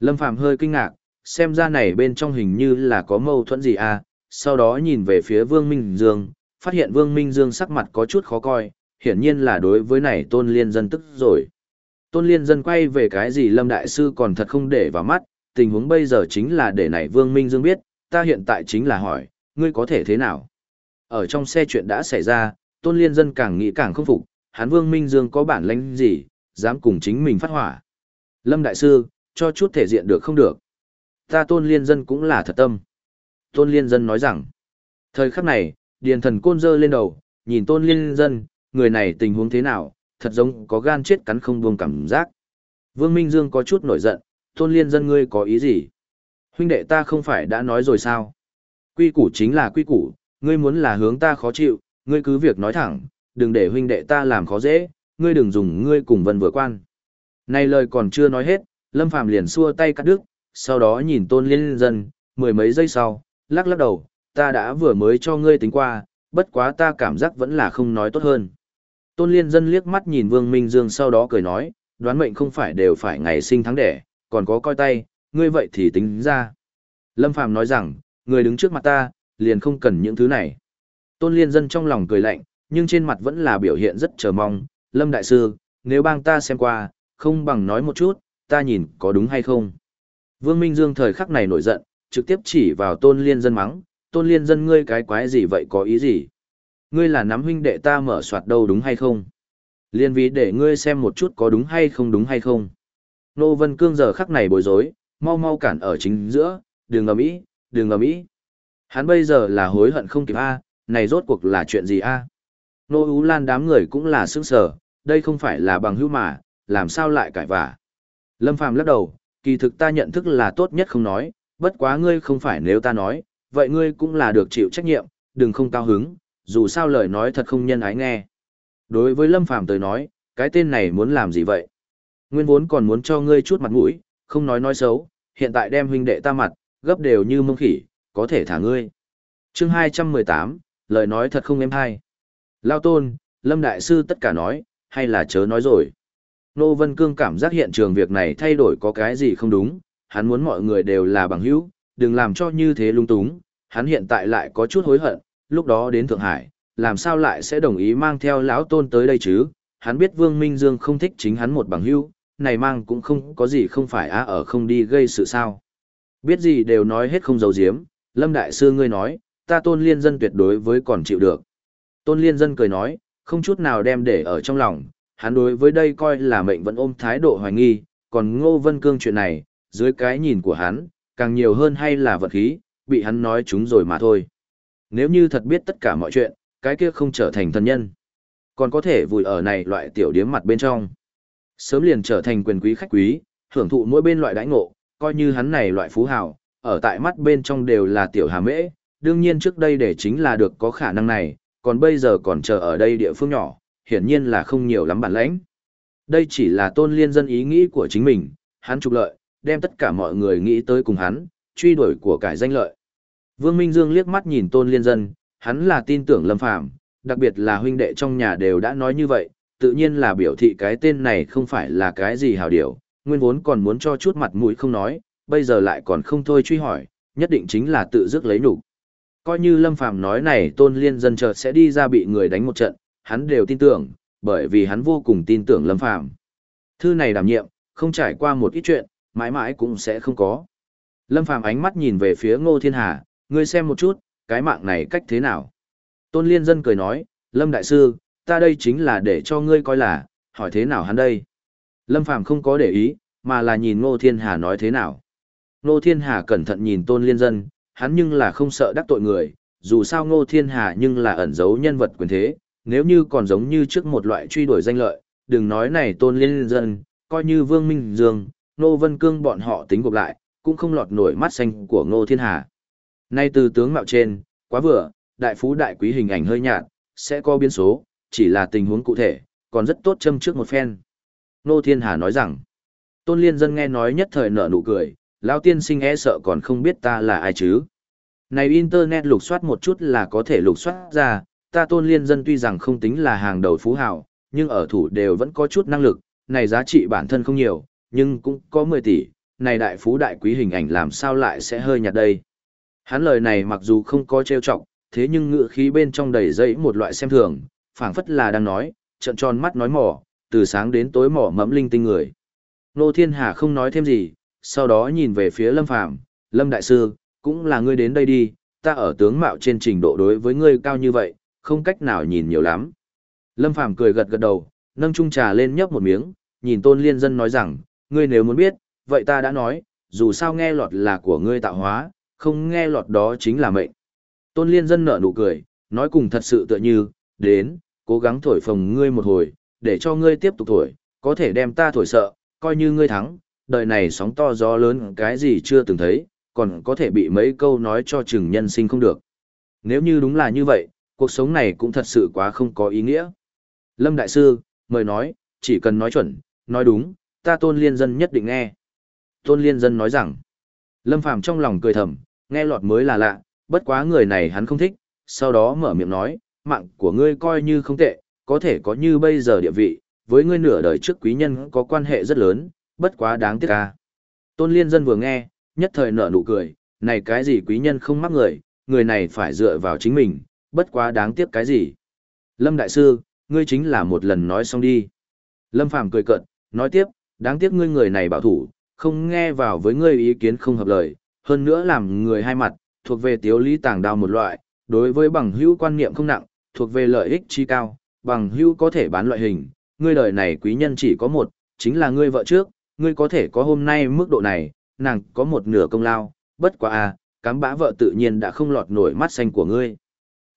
A: Lâm Phàm hơi kinh ngạc, xem ra này bên trong hình như là có mâu thuẫn gì à, sau đó nhìn về phía Vương Minh Dương, phát hiện Vương Minh Dương sắc mặt có chút khó coi, hiển nhiên là đối với này tôn liên dân tức rồi. Tôn liên dân quay về cái gì Lâm Đại Sư còn thật không để vào mắt, tình huống bây giờ chính là để này Vương Minh Dương biết, ta hiện tại chính là hỏi, ngươi có thể thế nào? Ở trong xe chuyện đã xảy ra, tôn liên dân càng nghĩ càng không phục, hắn Vương Minh Dương có bản lãnh gì, dám cùng chính mình phát hỏa. Lâm Đại Sư, cho chút thể diện được không được. Ta tôn liên dân cũng là thật tâm. Tôn liên dân nói rằng, thời khắc này, điền thần côn dơ lên đầu, nhìn tôn liên dân, người này tình huống thế nào, thật giống có gan chết cắn không buông cảm giác. Vương Minh Dương có chút nổi giận, tôn liên dân ngươi có ý gì? Huynh đệ ta không phải đã nói rồi sao? Quy củ chính là quy củ, ngươi muốn là hướng ta khó chịu, ngươi cứ việc nói thẳng, đừng để huynh đệ ta làm khó dễ, ngươi đừng dùng ngươi cùng vân vừa quan. Này lời còn chưa nói hết, Lâm Phàm liền xua tay cắt đứt, sau đó nhìn tôn liên dân, mười mấy giây sau, lắc lắc đầu, ta đã vừa mới cho ngươi tính qua, bất quá ta cảm giác vẫn là không nói tốt hơn. Tôn liên dân liếc mắt nhìn Vương Minh Dương sau đó cười nói, đoán mệnh không phải đều phải ngày sinh tháng đẻ, còn có coi tay, ngươi vậy thì tính ra. Lâm Phàm nói rằng, người đứng trước mặt ta, liền không cần những thứ này. Tôn liên dân trong lòng cười lạnh, nhưng trên mặt vẫn là biểu hiện rất chờ mong. Lâm Đại Sư, nếu bang ta xem qua, không bằng nói một chút, ta nhìn có đúng hay không. Vương Minh Dương thời khắc này nổi giận, trực tiếp chỉ vào tôn liên dân mắng, tôn liên dân ngươi cái quái gì vậy có ý gì? Ngươi là nắm huynh đệ ta mở soạt đâu đúng hay không? Liên vì để ngươi xem một chút có đúng hay không đúng hay không? Nô Vân Cương giờ khắc này bối rối, mau mau cản ở chính giữa, đừng ngầm ý, đừng ngầm ý. Hắn bây giờ là hối hận không kịp A, này rốt cuộc là chuyện gì A? Nô Ú Lan đám người cũng là sững sờ, đây không phải là bằng hữu mà, làm sao lại cãi vả. Lâm Phàm lắc đầu, kỳ thực ta nhận thức là tốt nhất không nói, bất quá ngươi không phải nếu ta nói, vậy ngươi cũng là được chịu trách nhiệm, đừng không cao hứng, dù sao lời nói thật không nhân ái nghe. Đối với Lâm Phàm tới nói, cái tên này muốn làm gì vậy? Nguyên vốn còn muốn cho ngươi chút mặt mũi, không nói nói xấu, hiện tại đem huynh đệ ta mặt, gấp đều như mông khỉ, có thể thả ngươi. Chương 218, lời nói thật không êm hay. Lao tôn, Lâm Đại Sư tất cả nói, hay là chớ nói rồi. Nô Vân Cương cảm giác hiện trường việc này thay đổi có cái gì không đúng, hắn muốn mọi người đều là bằng hữu, đừng làm cho như thế lung túng, hắn hiện tại lại có chút hối hận, lúc đó đến Thượng Hải, làm sao lại sẽ đồng ý mang theo lão tôn tới đây chứ, hắn biết Vương Minh Dương không thích chính hắn một bằng hữu, này mang cũng không có gì không phải á ở không đi gây sự sao. Biết gì đều nói hết không giấu giếm, Lâm Đại Sư ngươi nói, ta tôn liên dân tuyệt đối với còn chịu được. Tôn liên dân cười nói, không chút nào đem để ở trong lòng, hắn đối với đây coi là mệnh vẫn ôm thái độ hoài nghi, còn Ngô Vân Cương chuyện này, dưới cái nhìn của hắn, càng nhiều hơn hay là vật khí, bị hắn nói chúng rồi mà thôi. Nếu như thật biết tất cả mọi chuyện, cái kia không trở thành thân nhân, còn có thể vùi ở này loại tiểu điếm mặt bên trong. Sớm liền trở thành quyền quý khách quý, hưởng thụ mỗi bên loại đãi ngộ, coi như hắn này loại phú hào, ở tại mắt bên trong đều là tiểu hà mễ, đương nhiên trước đây để chính là được có khả năng này, còn bây giờ còn chờ ở đây địa phương nhỏ, hiển nhiên là không nhiều lắm bản lãnh. Đây chỉ là tôn liên dân ý nghĩ của chính mình, hắn trục lợi, đem tất cả mọi người nghĩ tới cùng hắn, truy đuổi của cải danh lợi. Vương Minh Dương liếc mắt nhìn tôn liên dân, hắn là tin tưởng lâm phạm, đặc biệt là huynh đệ trong nhà đều đã nói như vậy, tự nhiên là biểu thị cái tên này không phải là cái gì hào điệu, nguyên vốn còn muốn cho chút mặt mũi không nói, bây giờ lại còn không thôi truy hỏi, nhất định chính là tự dứt lấy nhục. Coi như Lâm Phàm nói này Tôn Liên dân chợt sẽ đi ra bị người đánh một trận, hắn đều tin tưởng, bởi vì hắn vô cùng tin tưởng Lâm Phàm. Thư này đảm nhiệm, không trải qua một ít chuyện, mãi mãi cũng sẽ không có. Lâm Phàm ánh mắt nhìn về phía Ngô Thiên Hà, ngươi xem một chút, cái mạng này cách thế nào? Tôn Liên Dân cười nói, Lâm Đại Sư, ta đây chính là để cho ngươi coi là, hỏi thế nào hắn đây? Lâm Phàm không có để ý, mà là nhìn Ngô Thiên Hà nói thế nào. Ngô Thiên Hà cẩn thận nhìn Tôn Liên Dân, hắn nhưng là không sợ đắc tội người, dù sao Ngô Thiên Hà nhưng là ẩn giấu nhân vật quyền thế, nếu như còn giống như trước một loại truy đuổi danh lợi, đừng nói này Tôn Liên Dân, coi như Vương Minh Dương, Ngô Vân Cương bọn họ tính gộp lại, cũng không lọt nổi mắt xanh của Ngô Thiên Hà. Nay từ tướng mạo trên, quá vừa, đại phú đại quý hình ảnh hơi nhạt, sẽ có biến số, chỉ là tình huống cụ thể, còn rất tốt châm trước một phen. nô Thiên Hà nói rằng, Tôn Liên Dân nghe nói nhất thời nở nụ cười, lão tiên sinh e sợ còn không biết ta là ai chứ. Này Internet lục soát một chút là có thể lục soát ra, ta Tôn Liên Dân tuy rằng không tính là hàng đầu phú hào, nhưng ở thủ đều vẫn có chút năng lực, này giá trị bản thân không nhiều, nhưng cũng có 10 tỷ, này đại phú đại quý hình ảnh làm sao lại sẽ hơi nhạt đây. Hắn lời này mặc dù không có trêu trọng, thế nhưng ngựa khí bên trong đầy dẫy một loại xem thường, phảng phất là đang nói, trận tròn mắt nói mỏ, từ sáng đến tối mỏ mẫm linh tinh người. Nô Thiên Hà không nói thêm gì, sau đó nhìn về phía Lâm Phàm Lâm Đại Sư, cũng là ngươi đến đây đi, ta ở tướng mạo trên trình độ đối với ngươi cao như vậy, không cách nào nhìn nhiều lắm. Lâm Phàm cười gật gật đầu, nâng chung trà lên nhấp một miếng, nhìn Tôn Liên Dân nói rằng, ngươi nếu muốn biết, vậy ta đã nói, dù sao nghe lọt là của ngươi tạo hóa, không nghe lọt đó chính là mệnh. Tôn Liên Dân nở nụ cười, nói cùng thật sự tựa như, đến, cố gắng thổi phồng ngươi một hồi, để cho ngươi tiếp tục thổi, có thể đem ta thổi sợ, coi như ngươi thắng, đời này sóng to gió lớn cái gì chưa từng thấy, còn có thể bị mấy câu nói cho chừng nhân sinh không được. Nếu như đúng là như vậy, cuộc sống này cũng thật sự quá không có ý nghĩa. Lâm Đại Sư, mời nói, chỉ cần nói chuẩn, nói đúng, ta tôn liên dân nhất định nghe. Tôn liên dân nói rằng, Lâm Phàm trong lòng cười thầm, nghe lọt mới là lạ, bất quá người này hắn không thích, sau đó mở miệng nói, mạng của ngươi coi như không tệ, có thể có như bây giờ địa vị, với ngươi nửa đời trước quý nhân có quan hệ rất lớn, bất quá đáng tiếc ca. Tôn liên dân vừa nghe, nhất thời nở nụ cười, này cái gì quý nhân không mắc người, người này phải dựa vào chính mình, bất quá đáng tiếc cái gì. Lâm Đại Sư, ngươi chính là một lần nói xong đi. Lâm Phàm cười cợt, nói tiếp, đáng tiếc ngươi người này bảo thủ, không nghe vào với ngươi ý kiến không hợp lời, hơn nữa làm người hai mặt, thuộc về tiếu lý tàng đao một loại, đối với bằng hữu quan niệm không nặng, thuộc về lợi ích chi cao, bằng hữu có thể bán loại hình, ngươi đời này quý nhân chỉ có một, chính là ngươi vợ trước, ngươi có thể có hôm nay mức độ này, nàng có một nửa công lao, bất quá à, cám bã vợ tự nhiên đã không lọt nổi mắt xanh của ngươi.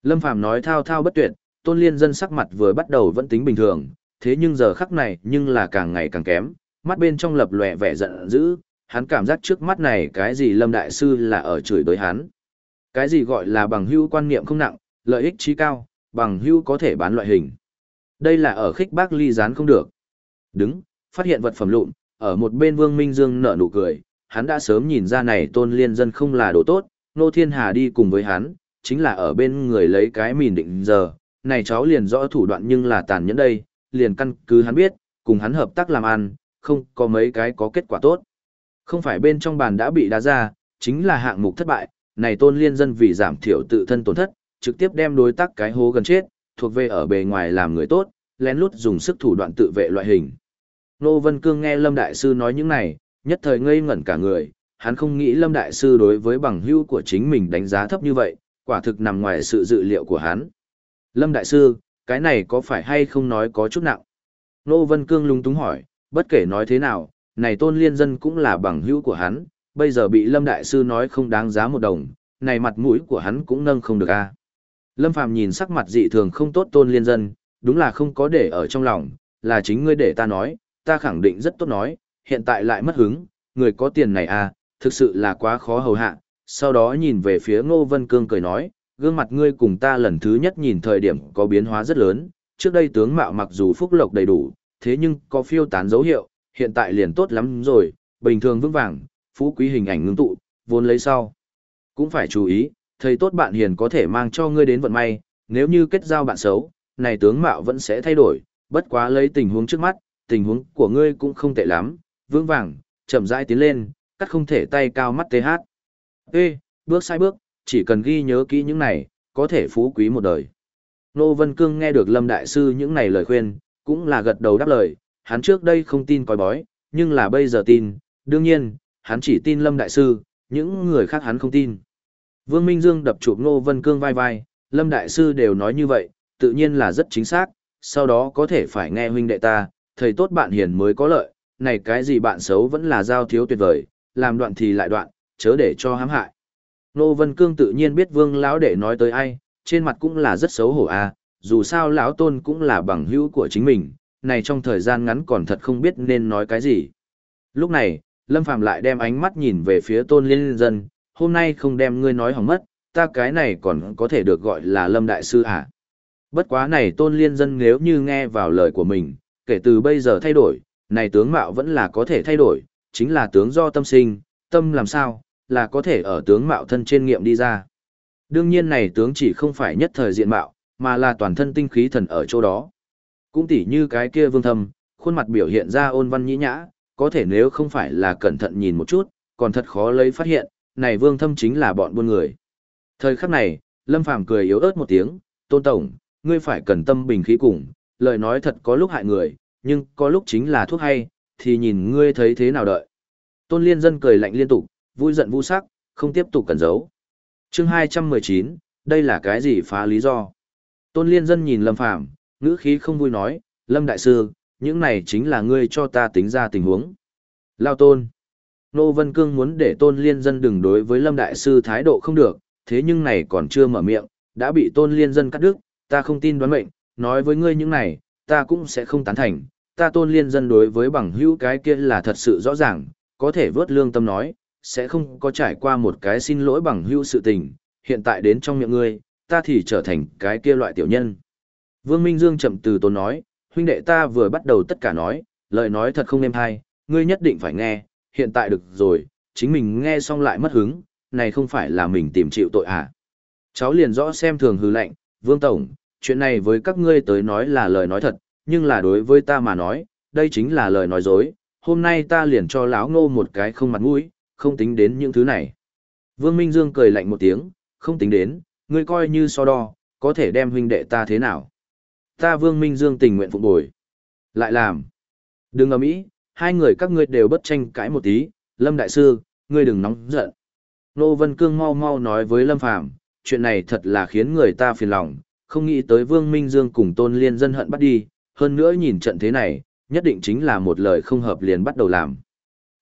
A: Lâm Phàm nói thao thao bất tuyệt, tôn liên dân sắc mặt vừa bắt đầu vẫn tính bình thường, thế nhưng giờ khắc này nhưng là càng ngày càng kém, mắt bên trong lập lòe vẻ giận dữ, hắn cảm giác trước mắt này cái gì Lâm Đại Sư là ở chửi đối hắn. Cái gì gọi là bằng hữu quan niệm không nặng, lợi ích trí cao, bằng hữu có thể bán loại hình. Đây là ở khích bác ly gián không được. Đứng, phát hiện vật phẩm lụn, ở một bên Vương Minh Dương nở nụ cười, hắn đã sớm nhìn ra này tôn liên dân không là đồ tốt, Nô Thiên Hà đi cùng với hắn, chính là ở bên người lấy cái mìn định giờ, này cháu liền rõ thủ đoạn nhưng là tàn nhẫn đây, liền căn cứ hắn biết, cùng hắn hợp tác làm ăn, không có mấy cái có kết quả tốt. Không phải bên trong bàn đã bị đá ra, chính là hạng mục thất bại, này tôn liên dân vì giảm thiểu tự thân tổn thất, trực tiếp đem đối tác cái hố gần chết, thuộc về ở bề ngoài làm người tốt, lén lút dùng sức thủ đoạn tự vệ loại hình. Nô Vân Cương nghe Lâm Đại Sư nói những này, nhất thời ngây ngẩn cả người, hắn không nghĩ Lâm Đại Sư đối với bằng hữu của chính mình đánh giá thấp như vậy, quả thực nằm ngoài sự dự liệu của hắn. Lâm Đại Sư, cái này có phải hay không nói có chút nặng? Nô Vân Cương lung túng hỏi, bất kể nói thế nào, này tôn liên dân cũng là bằng hữu của hắn, bây giờ bị Lâm Đại Sư nói không đáng giá một đồng, này mặt mũi của hắn cũng nâng không được a. Lâm Phàm nhìn sắc mặt dị thường không tốt tôn liên dân, đúng là không có để ở trong lòng, là chính ngươi để ta nói, ta khẳng định rất tốt nói, hiện tại lại mất hứng, người có tiền này à, thực sự là quá khó hầu hạ. Sau đó nhìn về phía Ngô Vân Cương cười nói, gương mặt ngươi cùng ta lần thứ nhất nhìn thời điểm có biến hóa rất lớn, trước đây tướng mạo mặc dù phúc lộc đầy đủ, thế nhưng có phiêu tán dấu hiệu, hiện tại liền tốt lắm rồi, bình thường vững vàng, phú quý hình ảnh ngưng tụ, vốn lấy sau. Cũng phải chú ý, thầy tốt bạn hiền có thể mang cho ngươi đến vận may, nếu như kết giao bạn xấu, này tướng mạo vẫn sẽ thay đổi, bất quá lấy tình huống trước mắt, tình huống của ngươi cũng không tệ lắm, vững vàng, chậm rãi tiến lên, cắt không thể tay cao mắt TH. Ê, bước sai bước, chỉ cần ghi nhớ kỹ những này, có thể phú quý một đời. Nô Vân Cương nghe được Lâm Đại Sư những này lời khuyên, cũng là gật đầu đáp lời, hắn trước đây không tin coi bói, nhưng là bây giờ tin, đương nhiên, hắn chỉ tin Lâm Đại Sư, những người khác hắn không tin. Vương Minh Dương đập chụp Ngô Vân Cương vai vai, Lâm Đại Sư đều nói như vậy, tự nhiên là rất chính xác, sau đó có thể phải nghe huynh đệ ta, thầy tốt bạn hiền mới có lợi, này cái gì bạn xấu vẫn là giao thiếu tuyệt vời, làm đoạn thì lại đoạn, chớ để cho hãm hại. Ngô Vân Cương tự nhiên biết Vương lão để nói tới ai, trên mặt cũng là rất xấu hổ a, à, dù sao lão tôn cũng là bằng hữu của chính mình, này trong thời gian ngắn còn thật không biết nên nói cái gì. Lúc này, Lâm Phàm lại đem ánh mắt nhìn về phía Tôn Liên Dân, hôm nay không đem ngươi nói hỏng mất, ta cái này còn có thể được gọi là Lâm Đại Sư à. Bất quá này Tôn Liên Dân nếu như nghe vào lời của mình, kể từ bây giờ thay đổi, này tướng mạo vẫn là có thể thay đổi, chính là tướng do tâm sinh, tâm làm sao, là có thể ở tướng mạo thân trên nghiệm đi ra. Đương nhiên này tướng chỉ không phải nhất thời diện mạo, mà là toàn thân tinh khí thần ở chỗ đó. Cũng tỉ như cái kia vương thâm, khuôn mặt biểu hiện ra ôn văn nhĩ nhã, có thể nếu không phải là cẩn thận nhìn một chút, còn thật khó lấy phát hiện, này vương thâm chính là bọn buôn người. Thời khắc này, Lâm Phàm cười yếu ớt một tiếng, tôn tổng, ngươi phải cẩn tâm bình khí cùng, lời nói thật có lúc hại người, nhưng có lúc chính là thuốc hay, thì nhìn ngươi thấy thế nào đợi. Tôn liên dân cười lạnh liên tục, vui giận vu sắc, không tiếp tục cẩn giấu. chương 219, đây là cái gì phá lý do? Tôn liên dân nhìn Lâm Phàm ngữ khí không vui nói, Lâm Đại Sư, những này chính là ngươi cho ta tính ra tình huống. Lao Tôn. Nô Vân Cương muốn để Tôn Liên Dân đừng đối với Lâm Đại Sư thái độ không được, thế nhưng này còn chưa mở miệng, đã bị Tôn Liên Dân cắt đứt, ta không tin đoán mệnh, nói với ngươi những này, ta cũng sẽ không tán thành, ta Tôn Liên Dân đối với bằng hữu cái kia là thật sự rõ ràng, có thể vớt lương tâm nói, sẽ không có trải qua một cái xin lỗi bằng hữu sự tình, hiện tại đến trong miệng ngươi, ta thì trở thành cái kia loại tiểu nhân. Vương Minh Dương chậm từ tốn nói, huynh đệ ta vừa bắt đầu tất cả nói, lời nói thật không êm hay, ngươi nhất định phải nghe, hiện tại được rồi, chính mình nghe xong lại mất hứng, này không phải là mình tìm chịu tội à. Cháu liền rõ xem thường hư lệnh, Vương Tổng, chuyện này với các ngươi tới nói là lời nói thật, nhưng là đối với ta mà nói, đây chính là lời nói dối, hôm nay ta liền cho lão ngô một cái không mặt mũi, không tính đến những thứ này. Vương Minh Dương cười lạnh một tiếng, không tính đến, ngươi coi như so đo, có thể đem huynh đệ ta thế nào. Ta Vương Minh Dương tình nguyện phục bồi. Lại làm. Đừng ở mỹ, hai người các ngươi đều bất tranh cãi một tí, Lâm Đại Sư, ngươi đừng nóng giận. Nô Vân Cương mau mau nói với Lâm Phàm chuyện này thật là khiến người ta phiền lòng, không nghĩ tới Vương Minh Dương cùng Tôn Liên dân hận bắt đi, hơn nữa nhìn trận thế này, nhất định chính là một lời không hợp liền bắt đầu làm.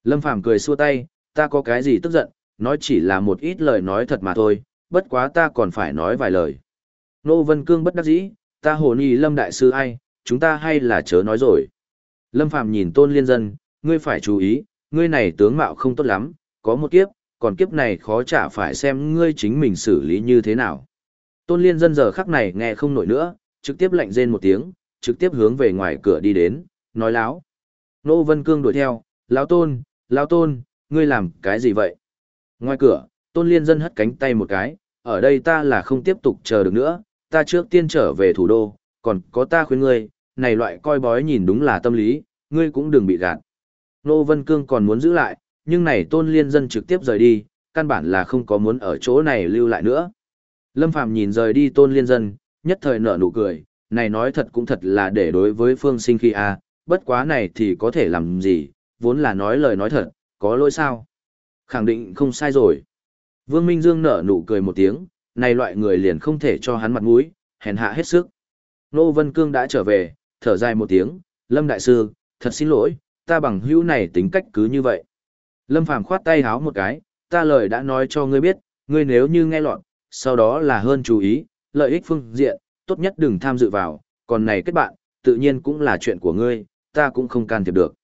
A: Lâm Phàm cười xua tay, ta có cái gì tức giận, nói chỉ là một ít lời nói thật mà thôi, bất quá ta còn phải nói vài lời. Nô Vân Cương bất đắc dĩ, ta hồ ni lâm đại sư ai, chúng ta hay là chớ nói rồi. Lâm phàm nhìn tôn liên dân, ngươi phải chú ý, ngươi này tướng mạo không tốt lắm, có một kiếp, còn kiếp này khó trả phải xem ngươi chính mình xử lý như thế nào. Tôn liên dân giờ khắc này nghe không nổi nữa, trực tiếp lạnh rên một tiếng, trực tiếp hướng về ngoài cửa đi đến, nói láo. Nô Vân Cương đuổi theo, lão tôn, lão tôn, ngươi làm cái gì vậy? Ngoài cửa, tôn liên dân hất cánh tay một cái, ở đây ta là không tiếp tục chờ được nữa, ta trước tiên trở về thủ đô, còn có ta khuyên ngươi, này loại coi bói nhìn đúng là tâm lý, ngươi cũng đừng bị gạt. Nô Vân Cương còn muốn giữ lại, nhưng này tôn liên dân trực tiếp rời đi, căn bản là không có muốn ở chỗ này lưu lại nữa. Lâm Phàm nhìn rời đi tôn liên dân, nhất thời nở nụ cười, này nói thật cũng thật là để đối với phương sinh khi a bất quá này thì có thể làm gì, vốn là nói lời nói thật, có lỗi sao? Khẳng định không sai rồi. Vương Minh Dương nở nụ cười một tiếng, này loại người liền không thể cho hắn mặt mũi, hèn hạ hết sức. Nô Vân Cương đã trở về, thở dài một tiếng, Lâm Đại Sư, thật xin lỗi, ta bằng hữu này tính cách cứ như vậy. Lâm Phàm khoát tay háo một cái, ta lời đã nói cho ngươi biết, ngươi nếu như nghe lọt, sau đó là hơn chú ý, lợi ích phương diện, tốt nhất đừng tham dự vào, còn này kết bạn, tự nhiên cũng là chuyện của ngươi, ta cũng không can thiệp được.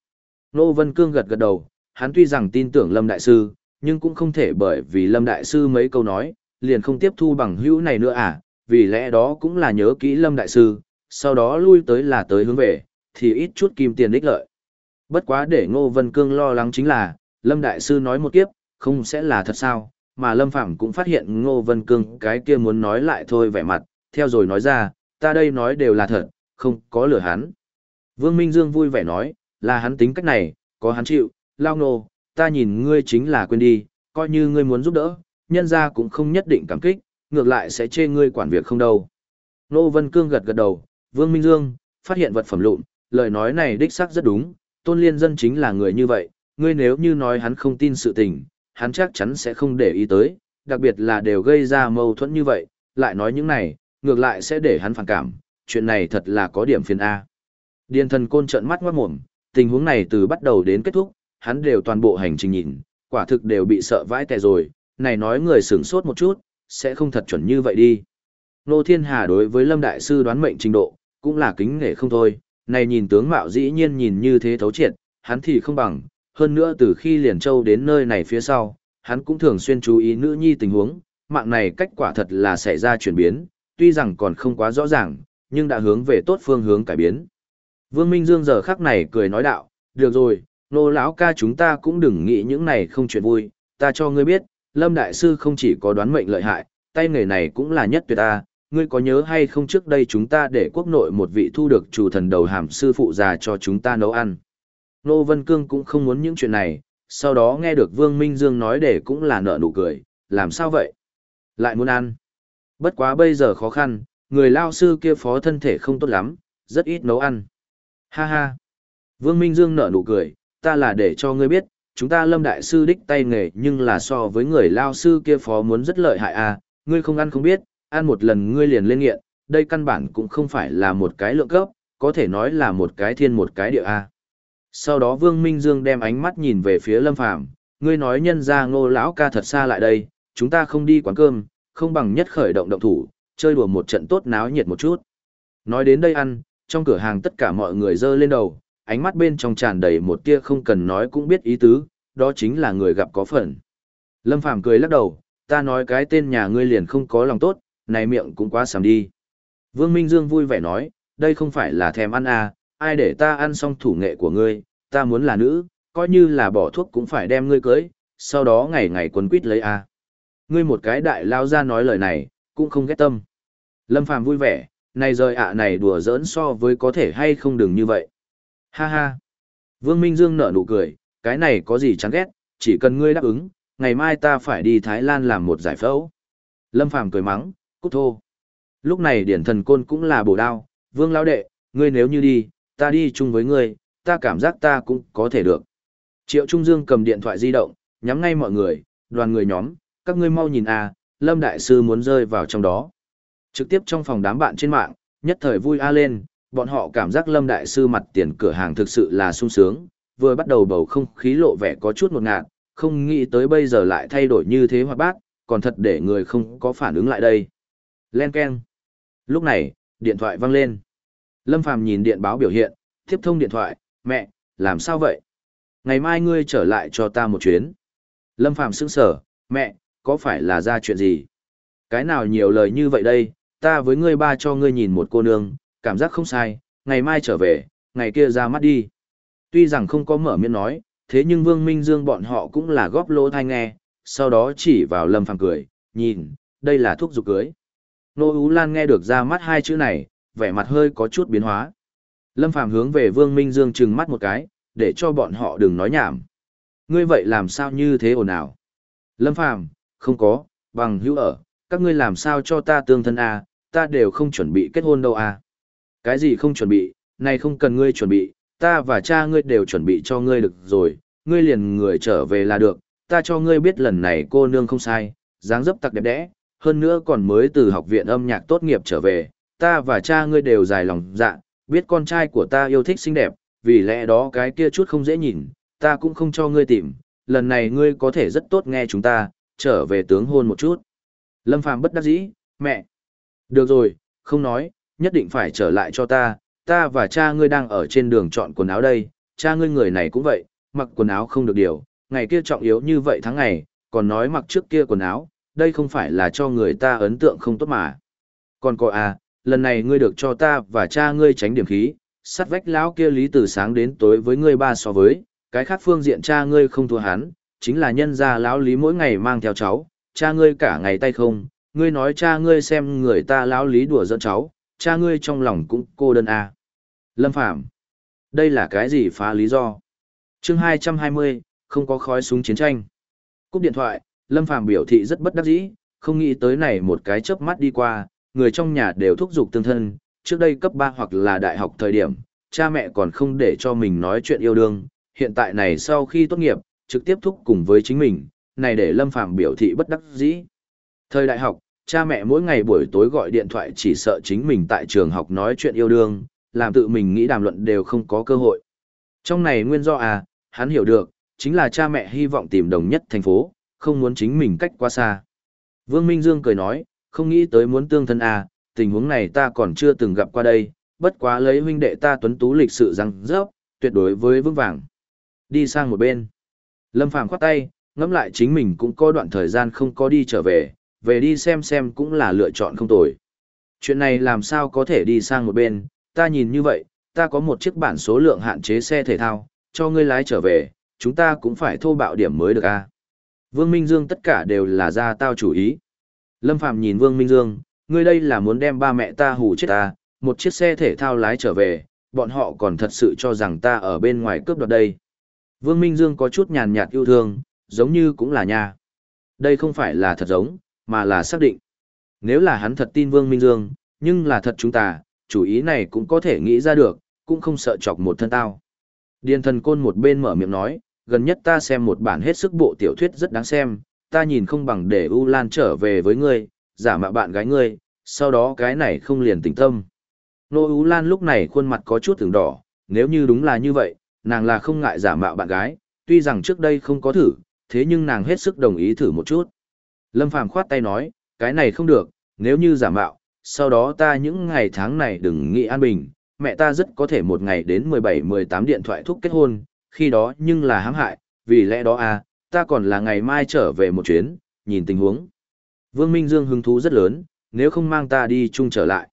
A: Nô Vân Cương gật gật đầu, hắn tuy rằng tin tưởng Lâm Đại Sư, nhưng cũng không thể bởi vì Lâm Đại Sư mấy câu nói, liền không tiếp thu bằng hữu này nữa à, vì lẽ đó cũng là nhớ kỹ Lâm Đại Sư, sau đó lui tới là tới hướng về, thì ít chút kim tiền ích lợi. Bất quá để Ngô Vân Cương lo lắng chính là, Lâm Đại Sư nói một kiếp, không sẽ là thật sao, mà Lâm phạm cũng phát hiện Ngô Vân Cương cái kia muốn nói lại thôi vẻ mặt, theo rồi nói ra, ta đây nói đều là thật, không có lừa hắn. Vương Minh Dương vui vẻ nói, là hắn tính cách này, có hắn chịu, lao nô, ta nhìn ngươi chính là quên đi, coi như ngươi muốn giúp đỡ, nhân ra cũng không nhất định cảm kích, ngược lại sẽ chê ngươi quản việc không đâu. Nô Vân Cương gật gật đầu, Vương Minh Dương, phát hiện vật phẩm lụn, lời nói này đích xác rất đúng, tôn liên dân chính là người như vậy, ngươi nếu như nói hắn không tin sự tình, hắn chắc chắn sẽ không để ý tới, đặc biệt là đều gây ra mâu thuẫn như vậy, lại nói những này, ngược lại sẽ để hắn phản cảm, chuyện này thật là có điểm phiền A. Điền thần côn trợn mắt ngoát mồm, tình huống này từ bắt đầu đến kết thúc, hắn đều toàn bộ hành trình nhìn, quả thực đều bị sợ vãi tè rồi, này nói người sửng sốt một chút, sẽ không thật chuẩn như vậy đi. Nô Thiên Hà đối với Lâm Đại Sư đoán mệnh trình độ, cũng là kính nể không thôi, này nhìn tướng mạo dĩ nhiên nhìn như thế thấu triệt, hắn thì không bằng, hơn nữa từ khi liền châu đến nơi này phía sau, hắn cũng thường xuyên chú ý nữ nhi tình huống, mạng này cách quả thật là xảy ra chuyển biến, tuy rằng còn không quá rõ ràng, nhưng đã hướng về tốt phương hướng cải biến. Vương Minh Dương giờ khắc này cười nói đạo, được rồi, nô lão ca chúng ta cũng đừng nghĩ những này không chuyện vui, ta cho ngươi biết, Lâm Đại Sư không chỉ có đoán mệnh lợi hại, tay nghề này cũng là nhất tuyệt ta, ngươi có nhớ hay không trước đây chúng ta để quốc nội một vị thu được chủ thần đầu hàm sư phụ già cho chúng ta nấu ăn. Nô Vân Cương cũng không muốn những chuyện này, sau đó nghe được Vương Minh Dương nói để cũng là nợ nụ cười, làm sao vậy? Lại muốn ăn. Bất quá bây giờ khó khăn, người lao sư kia phó thân thể không tốt lắm, rất ít nấu ăn. Ha ha. Vương Minh Dương nở nụ cười, ta là để cho ngươi biết, chúng ta lâm đại sư đích tay nghề nhưng là so với người lao sư kia phó muốn rất lợi hại à, ngươi không ăn không biết, ăn một lần ngươi liền lên nghiện, đây căn bản cũng không phải là một cái lượng cấp, có thể nói là một cái thiên một cái địa a. Sau đó Vương Minh Dương đem ánh mắt nhìn về phía Lâm Phàm, ngươi nói nhân ra ngô lão ca thật xa lại đây, chúng ta không đi quán cơm, không bằng nhất khởi động động thủ, chơi đùa một trận tốt náo nhiệt một chút. Nói đến đây ăn, trong cửa hàng tất cả mọi người dơ lên đầu, ánh mắt bên trong tràn đầy một tia không cần nói cũng biết ý tứ, đó chính là người gặp có phần. Lâm Phàm cười lắc đầu, ta nói cái tên nhà ngươi liền không có lòng tốt, này miệng cũng quá sàm đi. Vương Minh Dương vui vẻ nói, đây không phải là thèm ăn à, ai để ta ăn xong thủ nghệ của ngươi, ta muốn là nữ, coi như là bỏ thuốc cũng phải đem ngươi cưới, sau đó ngày ngày quấn quýt lấy à. Ngươi một cái đại lao ra nói lời này, cũng không ghét tâm. Lâm Phàm vui vẻ, này rời ạ này đùa giỡn so với có thể hay không đừng như vậy. Ha ha. Vương Minh Dương nở nụ cười, cái này có gì chán ghét, chỉ cần ngươi đáp ứng, ngày mai ta phải đi Thái Lan làm một giải phẫu. Lâm Phàm cười mắng, cút thô. Lúc này điển thần côn cũng là bổ đao, vương lão đệ, ngươi nếu như đi, ta đi chung với ngươi, ta cảm giác ta cũng có thể được. Triệu Trung Dương cầm điện thoại di động, nhắm ngay mọi người, đoàn người nhóm, các ngươi mau nhìn a, Lâm Đại Sư muốn rơi vào trong đó. Trực tiếp trong phòng đám bạn trên mạng, nhất thời vui a lên, bọn họ cảm giác Lâm Đại Sư mặt tiền cửa hàng thực sự là sung sướng, vừa bắt đầu bầu không khí lộ vẻ có chút một ngạt, không nghĩ tới bây giờ lại thay đổi như thế hoạt bát, còn thật để người không có phản ứng lại đây. Len Ken. Lúc này, điện thoại vang lên. Lâm Phàm nhìn điện báo biểu hiện, tiếp thông điện thoại, mẹ, làm sao vậy? Ngày mai ngươi trở lại cho ta một chuyến. Lâm Phàm sững sở, mẹ, có phải là ra chuyện gì? Cái nào nhiều lời như vậy đây, ta với ngươi ba cho ngươi nhìn một cô nương, cảm giác không sai, ngày mai trở về, ngày kia ra mắt đi. Tuy rằng không có mở miệng nói, thế nhưng Vương Minh Dương bọn họ cũng là góp lỗ thai nghe, sau đó chỉ vào Lâm Phàm cười, nhìn, đây là thuốc dục cưới. Nô Ú Lan nghe được ra mắt hai chữ này, vẻ mặt hơi có chút biến hóa. Lâm Phàm hướng về Vương Minh Dương trừng mắt một cái, để cho bọn họ đừng nói nhảm. Ngươi vậy làm sao như thế ồn ào? Lâm Phàm, không có, bằng hữu ở, các ngươi làm sao cho ta tương thân à, ta đều không chuẩn bị kết hôn đâu à. Cái gì không chuẩn bị, này không cần ngươi chuẩn bị, ta và cha ngươi đều chuẩn bị cho ngươi được rồi, ngươi liền người trở về là được, ta cho ngươi biết lần này cô nương không sai, dáng dấp tặc đẹp đẽ, hơn nữa còn mới từ học viện âm nhạc tốt nghiệp trở về, ta và cha ngươi đều dài lòng dạ, biết con trai của ta yêu thích xinh đẹp, vì lẽ đó cái kia chút không dễ nhìn, ta cũng không cho ngươi tìm, lần này ngươi có thể rất tốt nghe chúng ta, trở về tướng hôn một chút. Lâm Phàm bất đắc dĩ, mẹ. Được rồi, không nói, nhất định phải trở lại cho ta, ta và cha ngươi đang ở trên đường chọn quần áo đây, cha ngươi người này cũng vậy, mặc quần áo không được điều, ngày kia trọng yếu như vậy tháng ngày, còn nói mặc trước kia quần áo, đây không phải là cho người ta ấn tượng không tốt mà. Còn cô à, lần này ngươi được cho ta và cha ngươi tránh điểm khí, sắt vách lão kia lý từ sáng đến tối với ngươi ba so với, cái khác phương diện cha ngươi không thua hắn, chính là nhân gia lão lý mỗi ngày mang theo cháu, cha ngươi cả ngày tay không, ngươi nói cha ngươi xem người ta lão lý đùa giỡn cháu, cha ngươi trong lòng cũng cô đơn à. Lâm Phạm, đây là cái gì phá lý do? chương 220, không có khói súng chiến tranh. Cúp điện thoại, Lâm Phàm biểu thị rất bất đắc dĩ, không nghĩ tới này một cái chớp mắt đi qua, người trong nhà đều thúc giục tương thân, trước đây cấp 3 hoặc là đại học thời điểm, cha mẹ còn không để cho mình nói chuyện yêu đương, hiện tại này sau khi tốt nghiệp, trực tiếp thúc cùng với chính mình, này để Lâm Phàm biểu thị bất đắc dĩ. Thời đại học, cha mẹ mỗi ngày buổi tối gọi điện thoại chỉ sợ chính mình tại trường học nói chuyện yêu đương, làm tự mình nghĩ đàm luận đều không có cơ hội. Trong này nguyên do à, hắn hiểu được, chính là cha mẹ hy vọng tìm đồng nhất thành phố, không muốn chính mình cách quá xa. Vương Minh Dương cười nói, không nghĩ tới muốn tương thân à, tình huống này ta còn chưa từng gặp qua đây, bất quá lấy huynh đệ ta tuấn tú lịch sự răng rớp, tuyệt đối với vững vàng. Đi sang một bên. Lâm Phàm khoát tay, ngẫm lại chính mình cũng có đoạn thời gian không có đi trở về, về đi xem xem cũng là lựa chọn không tồi. Chuyện này làm sao có thể đi sang một bên, ta nhìn như vậy, ta có một chiếc bản số lượng hạn chế xe thể thao, cho ngươi lái trở về, chúng ta cũng phải thô bạo điểm mới được a. Vương Minh Dương tất cả đều là ra tao chủ ý. Lâm Phàm nhìn Vương Minh Dương, ngươi đây là muốn đem ba mẹ ta hù chết ta, một chiếc xe thể thao lái trở về, bọn họ còn thật sự cho rằng ta ở bên ngoài cướp đoạt đây. Vương Minh Dương có chút nhàn nhạt yêu thương, giống như cũng là nha. Đây không phải là thật giống, mà là xác định. Nếu là hắn thật tin Vương Minh Dương, nhưng là thật chúng ta, chủ ý này cũng có thể nghĩ ra được, cũng không sợ chọc một thân tao. Điền thần côn một bên mở miệng nói, gần nhất ta xem một bản hết sức bộ tiểu thuyết rất đáng xem, ta nhìn không bằng để U Lan trở về với ngươi, giả mạo bạn gái ngươi, sau đó cái này không liền tỉnh tâm. Nô U Lan lúc này khuôn mặt có chút từng đỏ, nếu như đúng là như vậy, nàng là không ngại giả mạo bạn gái, tuy rằng trước đây không có thử, thế nhưng nàng hết sức đồng ý thử một chút. Lâm Phàm khoát tay nói, cái này không được, nếu như giả mạo, sau đó ta những ngày tháng này đừng nghĩ an bình, mẹ ta rất có thể một ngày đến 17-18 điện thoại thúc kết hôn, khi đó nhưng là hãm hại, vì lẽ đó à, ta còn là ngày mai trở về một chuyến, nhìn tình huống. Vương Minh Dương hứng thú rất lớn, nếu không mang ta đi chung trở lại.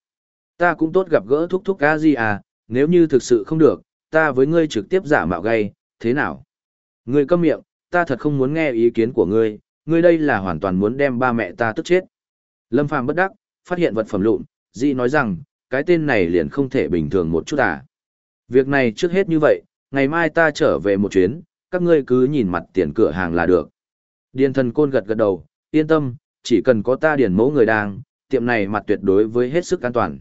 A: Ta cũng tốt gặp gỡ thúc thúc a di à, nếu như thực sự không được, ta với ngươi trực tiếp giả mạo gay, thế nào? Ngươi câm miệng, ta thật không muốn nghe ý kiến của ngươi, ngươi đây là hoàn toàn muốn đem ba mẹ ta tức chết. Lâm Phàm bất đắc, phát hiện vật phẩm lụn, di nói rằng, cái tên này liền không thể bình thường một chút à. Việc này trước hết như vậy, ngày mai ta trở về một chuyến, các ngươi cứ nhìn mặt tiền cửa hàng là được. Điền thần côn gật gật đầu, yên tâm, chỉ cần có ta điền mẫu người đang, tiệm này mặt tuyệt đối với hết sức an toàn.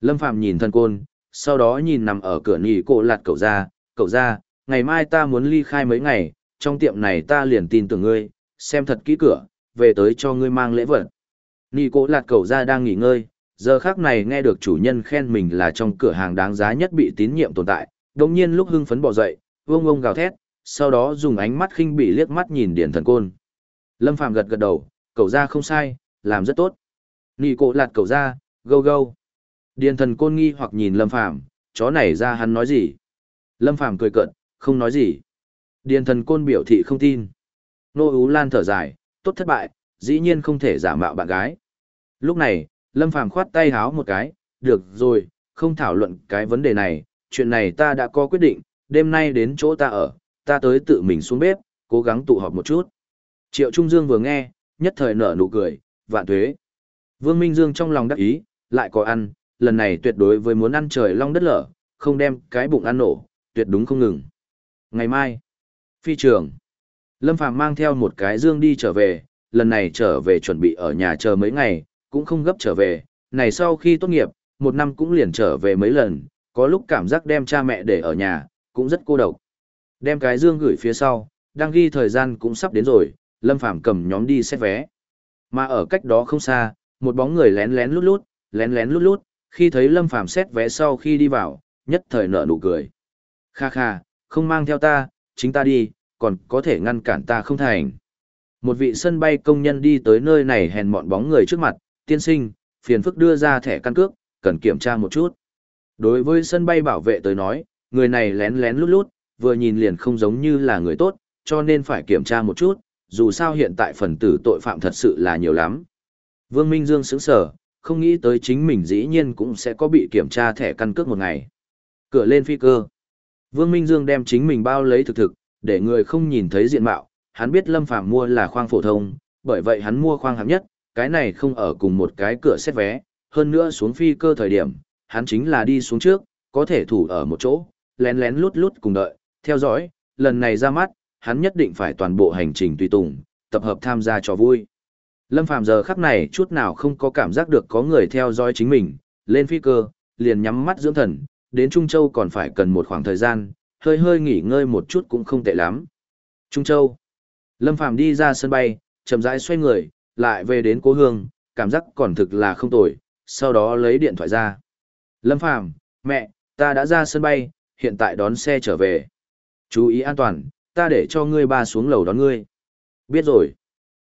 A: Lâm Phạm nhìn thần côn, sau đó nhìn nằm ở cửa nhì cổ lạt cậu ra, cậu ra, ngày mai ta muốn ly khai mấy ngày, trong tiệm này ta liền tin tưởng ngươi, xem thật kỹ cửa, về tới cho ngươi mang lễ vật. Nị cổ lạt cầu ra đang nghỉ ngơi, giờ khác này nghe được chủ nhân khen mình là trong cửa hàng đáng giá nhất bị tín nhiệm tồn tại, đồng nhiên lúc hưng phấn bỏ dậy, vương vông gào thét, sau đó dùng ánh mắt khinh bỉ liếc mắt nhìn điển thần côn. Lâm Phạm gật gật đầu, cầu ra không sai, làm rất tốt. Nị cổ lạt cầu ra, gâu gâu. Điền thần côn nghi hoặc nhìn Lâm Phàm chó này ra hắn nói gì? Lâm Phàm cười cợt, không nói gì. Điền thần côn biểu thị không tin. Nô Ú Lan thở dài, tốt thất bại, dĩ nhiên không thể giả mạo bạn gái. Lúc này, Lâm Phàm khoát tay háo một cái, được rồi, không thảo luận cái vấn đề này, chuyện này ta đã có quyết định, đêm nay đến chỗ ta ở, ta tới tự mình xuống bếp, cố gắng tụ họp một chút. Triệu Trung Dương vừa nghe, nhất thời nở nụ cười, vạn tuế. Vương Minh Dương trong lòng đắc ý, lại có ăn, lần này tuyệt đối với muốn ăn trời long đất lở, không đem cái bụng ăn nổ, tuyệt đúng không ngừng. Ngày mai, phi trường, Lâm Phàm mang theo một cái dương đi trở về, lần này trở về chuẩn bị ở nhà chờ mấy ngày, cũng không gấp trở về, này sau khi tốt nghiệp, một năm cũng liền trở về mấy lần, có lúc cảm giác đem cha mẹ để ở nhà, cũng rất cô độc. Đem cái dương gửi phía sau, đang ghi thời gian cũng sắp đến rồi, Lâm Phàm cầm nhóm đi xét vé. Mà ở cách đó không xa, một bóng người lén lén lút lút, lén lén lút lút, khi thấy Lâm Phàm xét vé sau khi đi vào, nhất thời nở nụ cười. Kha kha, không mang theo ta, chính ta đi, còn có thể ngăn cản ta không thành. Một vị sân bay công nhân đi tới nơi này hèn mọn bóng người trước mặt, tiên sinh, phiền phức đưa ra thẻ căn cước, cần kiểm tra một chút. Đối với sân bay bảo vệ tới nói, người này lén lén lút lút, vừa nhìn liền không giống như là người tốt, cho nên phải kiểm tra một chút, dù sao hiện tại phần tử tội phạm thật sự là nhiều lắm. Vương Minh Dương sững sở, không nghĩ tới chính mình dĩ nhiên cũng sẽ có bị kiểm tra thẻ căn cước một ngày. Cửa lên phi cơ. Vương Minh Dương đem chính mình bao lấy thực thực, để người không nhìn thấy diện mạo, hắn biết Lâm Phàm mua là khoang phổ thông, bởi vậy hắn mua khoang hạng nhất, cái này không ở cùng một cái cửa xét vé, hơn nữa xuống phi cơ thời điểm, hắn chính là đi xuống trước, có thể thủ ở một chỗ, lén lén lút lút cùng đợi, theo dõi, lần này ra mắt, hắn nhất định phải toàn bộ hành trình tùy tùng, tập hợp tham gia cho vui. Lâm Phàm giờ khắc này chút nào không có cảm giác được có người theo dõi chính mình, lên phi cơ, liền nhắm mắt dưỡng thần, đến Trung Châu còn phải cần một khoảng thời gian, hơi hơi nghỉ ngơi một chút cũng không tệ lắm. Trung Châu. Lâm Phàm đi ra sân bay, chậm rãi xoay người, lại về đến cố hương, cảm giác còn thực là không tồi, sau đó lấy điện thoại ra. Lâm Phàm, mẹ, ta đã ra sân bay, hiện tại đón xe trở về. Chú ý an toàn, ta để cho ngươi ba xuống lầu đón ngươi. Biết rồi.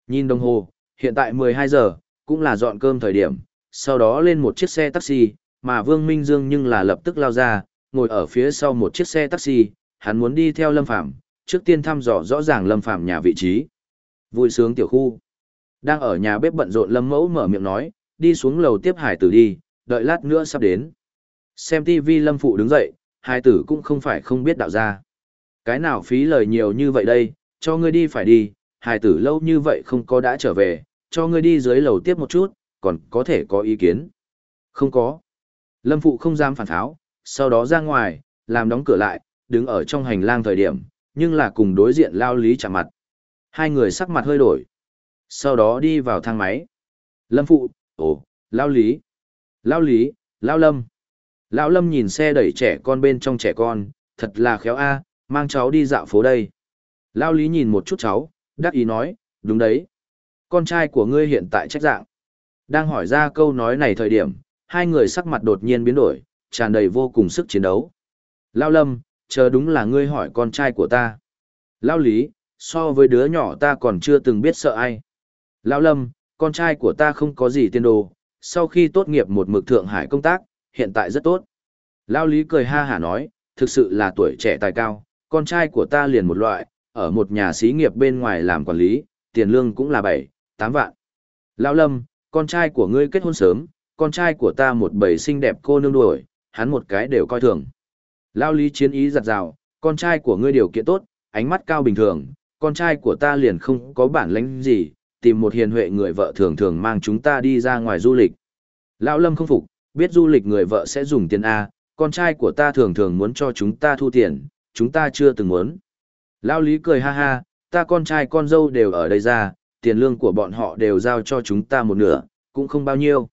A: Nhìn đồng hồ, hiện tại 12 giờ, cũng là dọn cơm thời điểm, sau đó lên một chiếc xe taxi, mà Vương Minh Dương nhưng là lập tức lao ra, ngồi ở phía sau một chiếc xe taxi, hắn muốn đi theo Lâm Phàm trước tiên thăm dò rõ ràng Lâm Phàm nhà vị trí. Vui sướng tiểu khu. Đang ở nhà bếp bận rộn Lâm Mẫu mở miệng nói, đi xuống lầu tiếp hải tử đi, đợi lát nữa sắp đến. Xem TV Lâm Phụ đứng dậy, hải tử cũng không phải không biết đạo ra. Cái nào phí lời nhiều như vậy đây, cho ngươi đi phải đi, hải tử lâu như vậy không có đã trở về, cho ngươi đi dưới lầu tiếp một chút, còn có thể có ý kiến. Không có. Lâm Phụ không dám phản tháo, sau đó ra ngoài, làm đóng cửa lại, đứng ở trong hành lang thời điểm, nhưng là cùng đối diện lao lý chạm mặt. Hai người sắc mặt hơi đổi. Sau đó đi vào thang máy. Lâm Phụ, ồ, lao lý. Lao lý, lao lâm. Lão lâm nhìn xe đẩy trẻ con bên trong trẻ con, thật là khéo a, mang cháu đi dạo phố đây. Lao lý nhìn một chút cháu, đắc ý nói, đúng đấy. Con trai của ngươi hiện tại trách dạng. Đang hỏi ra câu nói này thời điểm, hai người sắc mặt đột nhiên biến đổi, tràn đầy vô cùng sức chiến đấu. Lao lâm, chờ đúng là ngươi hỏi con trai của ta. Lao lý, so với đứa nhỏ ta còn chưa từng biết sợ ai. Lao lâm, con trai của ta không có gì tiên đồ, sau khi tốt nghiệp một mực Thượng Hải công tác, hiện tại rất tốt. Lao lý cười ha hả nói, thực sự là tuổi trẻ tài cao, con trai của ta liền một loại, ở một nhà xí nghiệp bên ngoài làm quản lý, tiền lương cũng là 7, 8 vạn. Lao lâm, con trai của ngươi kết hôn sớm, con trai của ta một bầy xinh đẹp cô nương đuổi, hắn một cái đều coi thường. Lao lý chiến ý giặt rào, con trai của ngươi điều kiện tốt, ánh mắt cao bình thường, con trai của ta liền không có bản lĩnh gì, tìm một hiền huệ người vợ thường thường mang chúng ta đi ra ngoài du lịch. Lão Lâm không phục, biết du lịch người vợ sẽ dùng tiền A, con trai của ta thường thường muốn cho chúng ta thu tiền, chúng ta chưa từng muốn. Lão Lý cười ha ha, ta con trai con dâu đều ở đây ra, tiền lương của bọn họ đều giao cho chúng ta một nửa, cũng không bao nhiêu.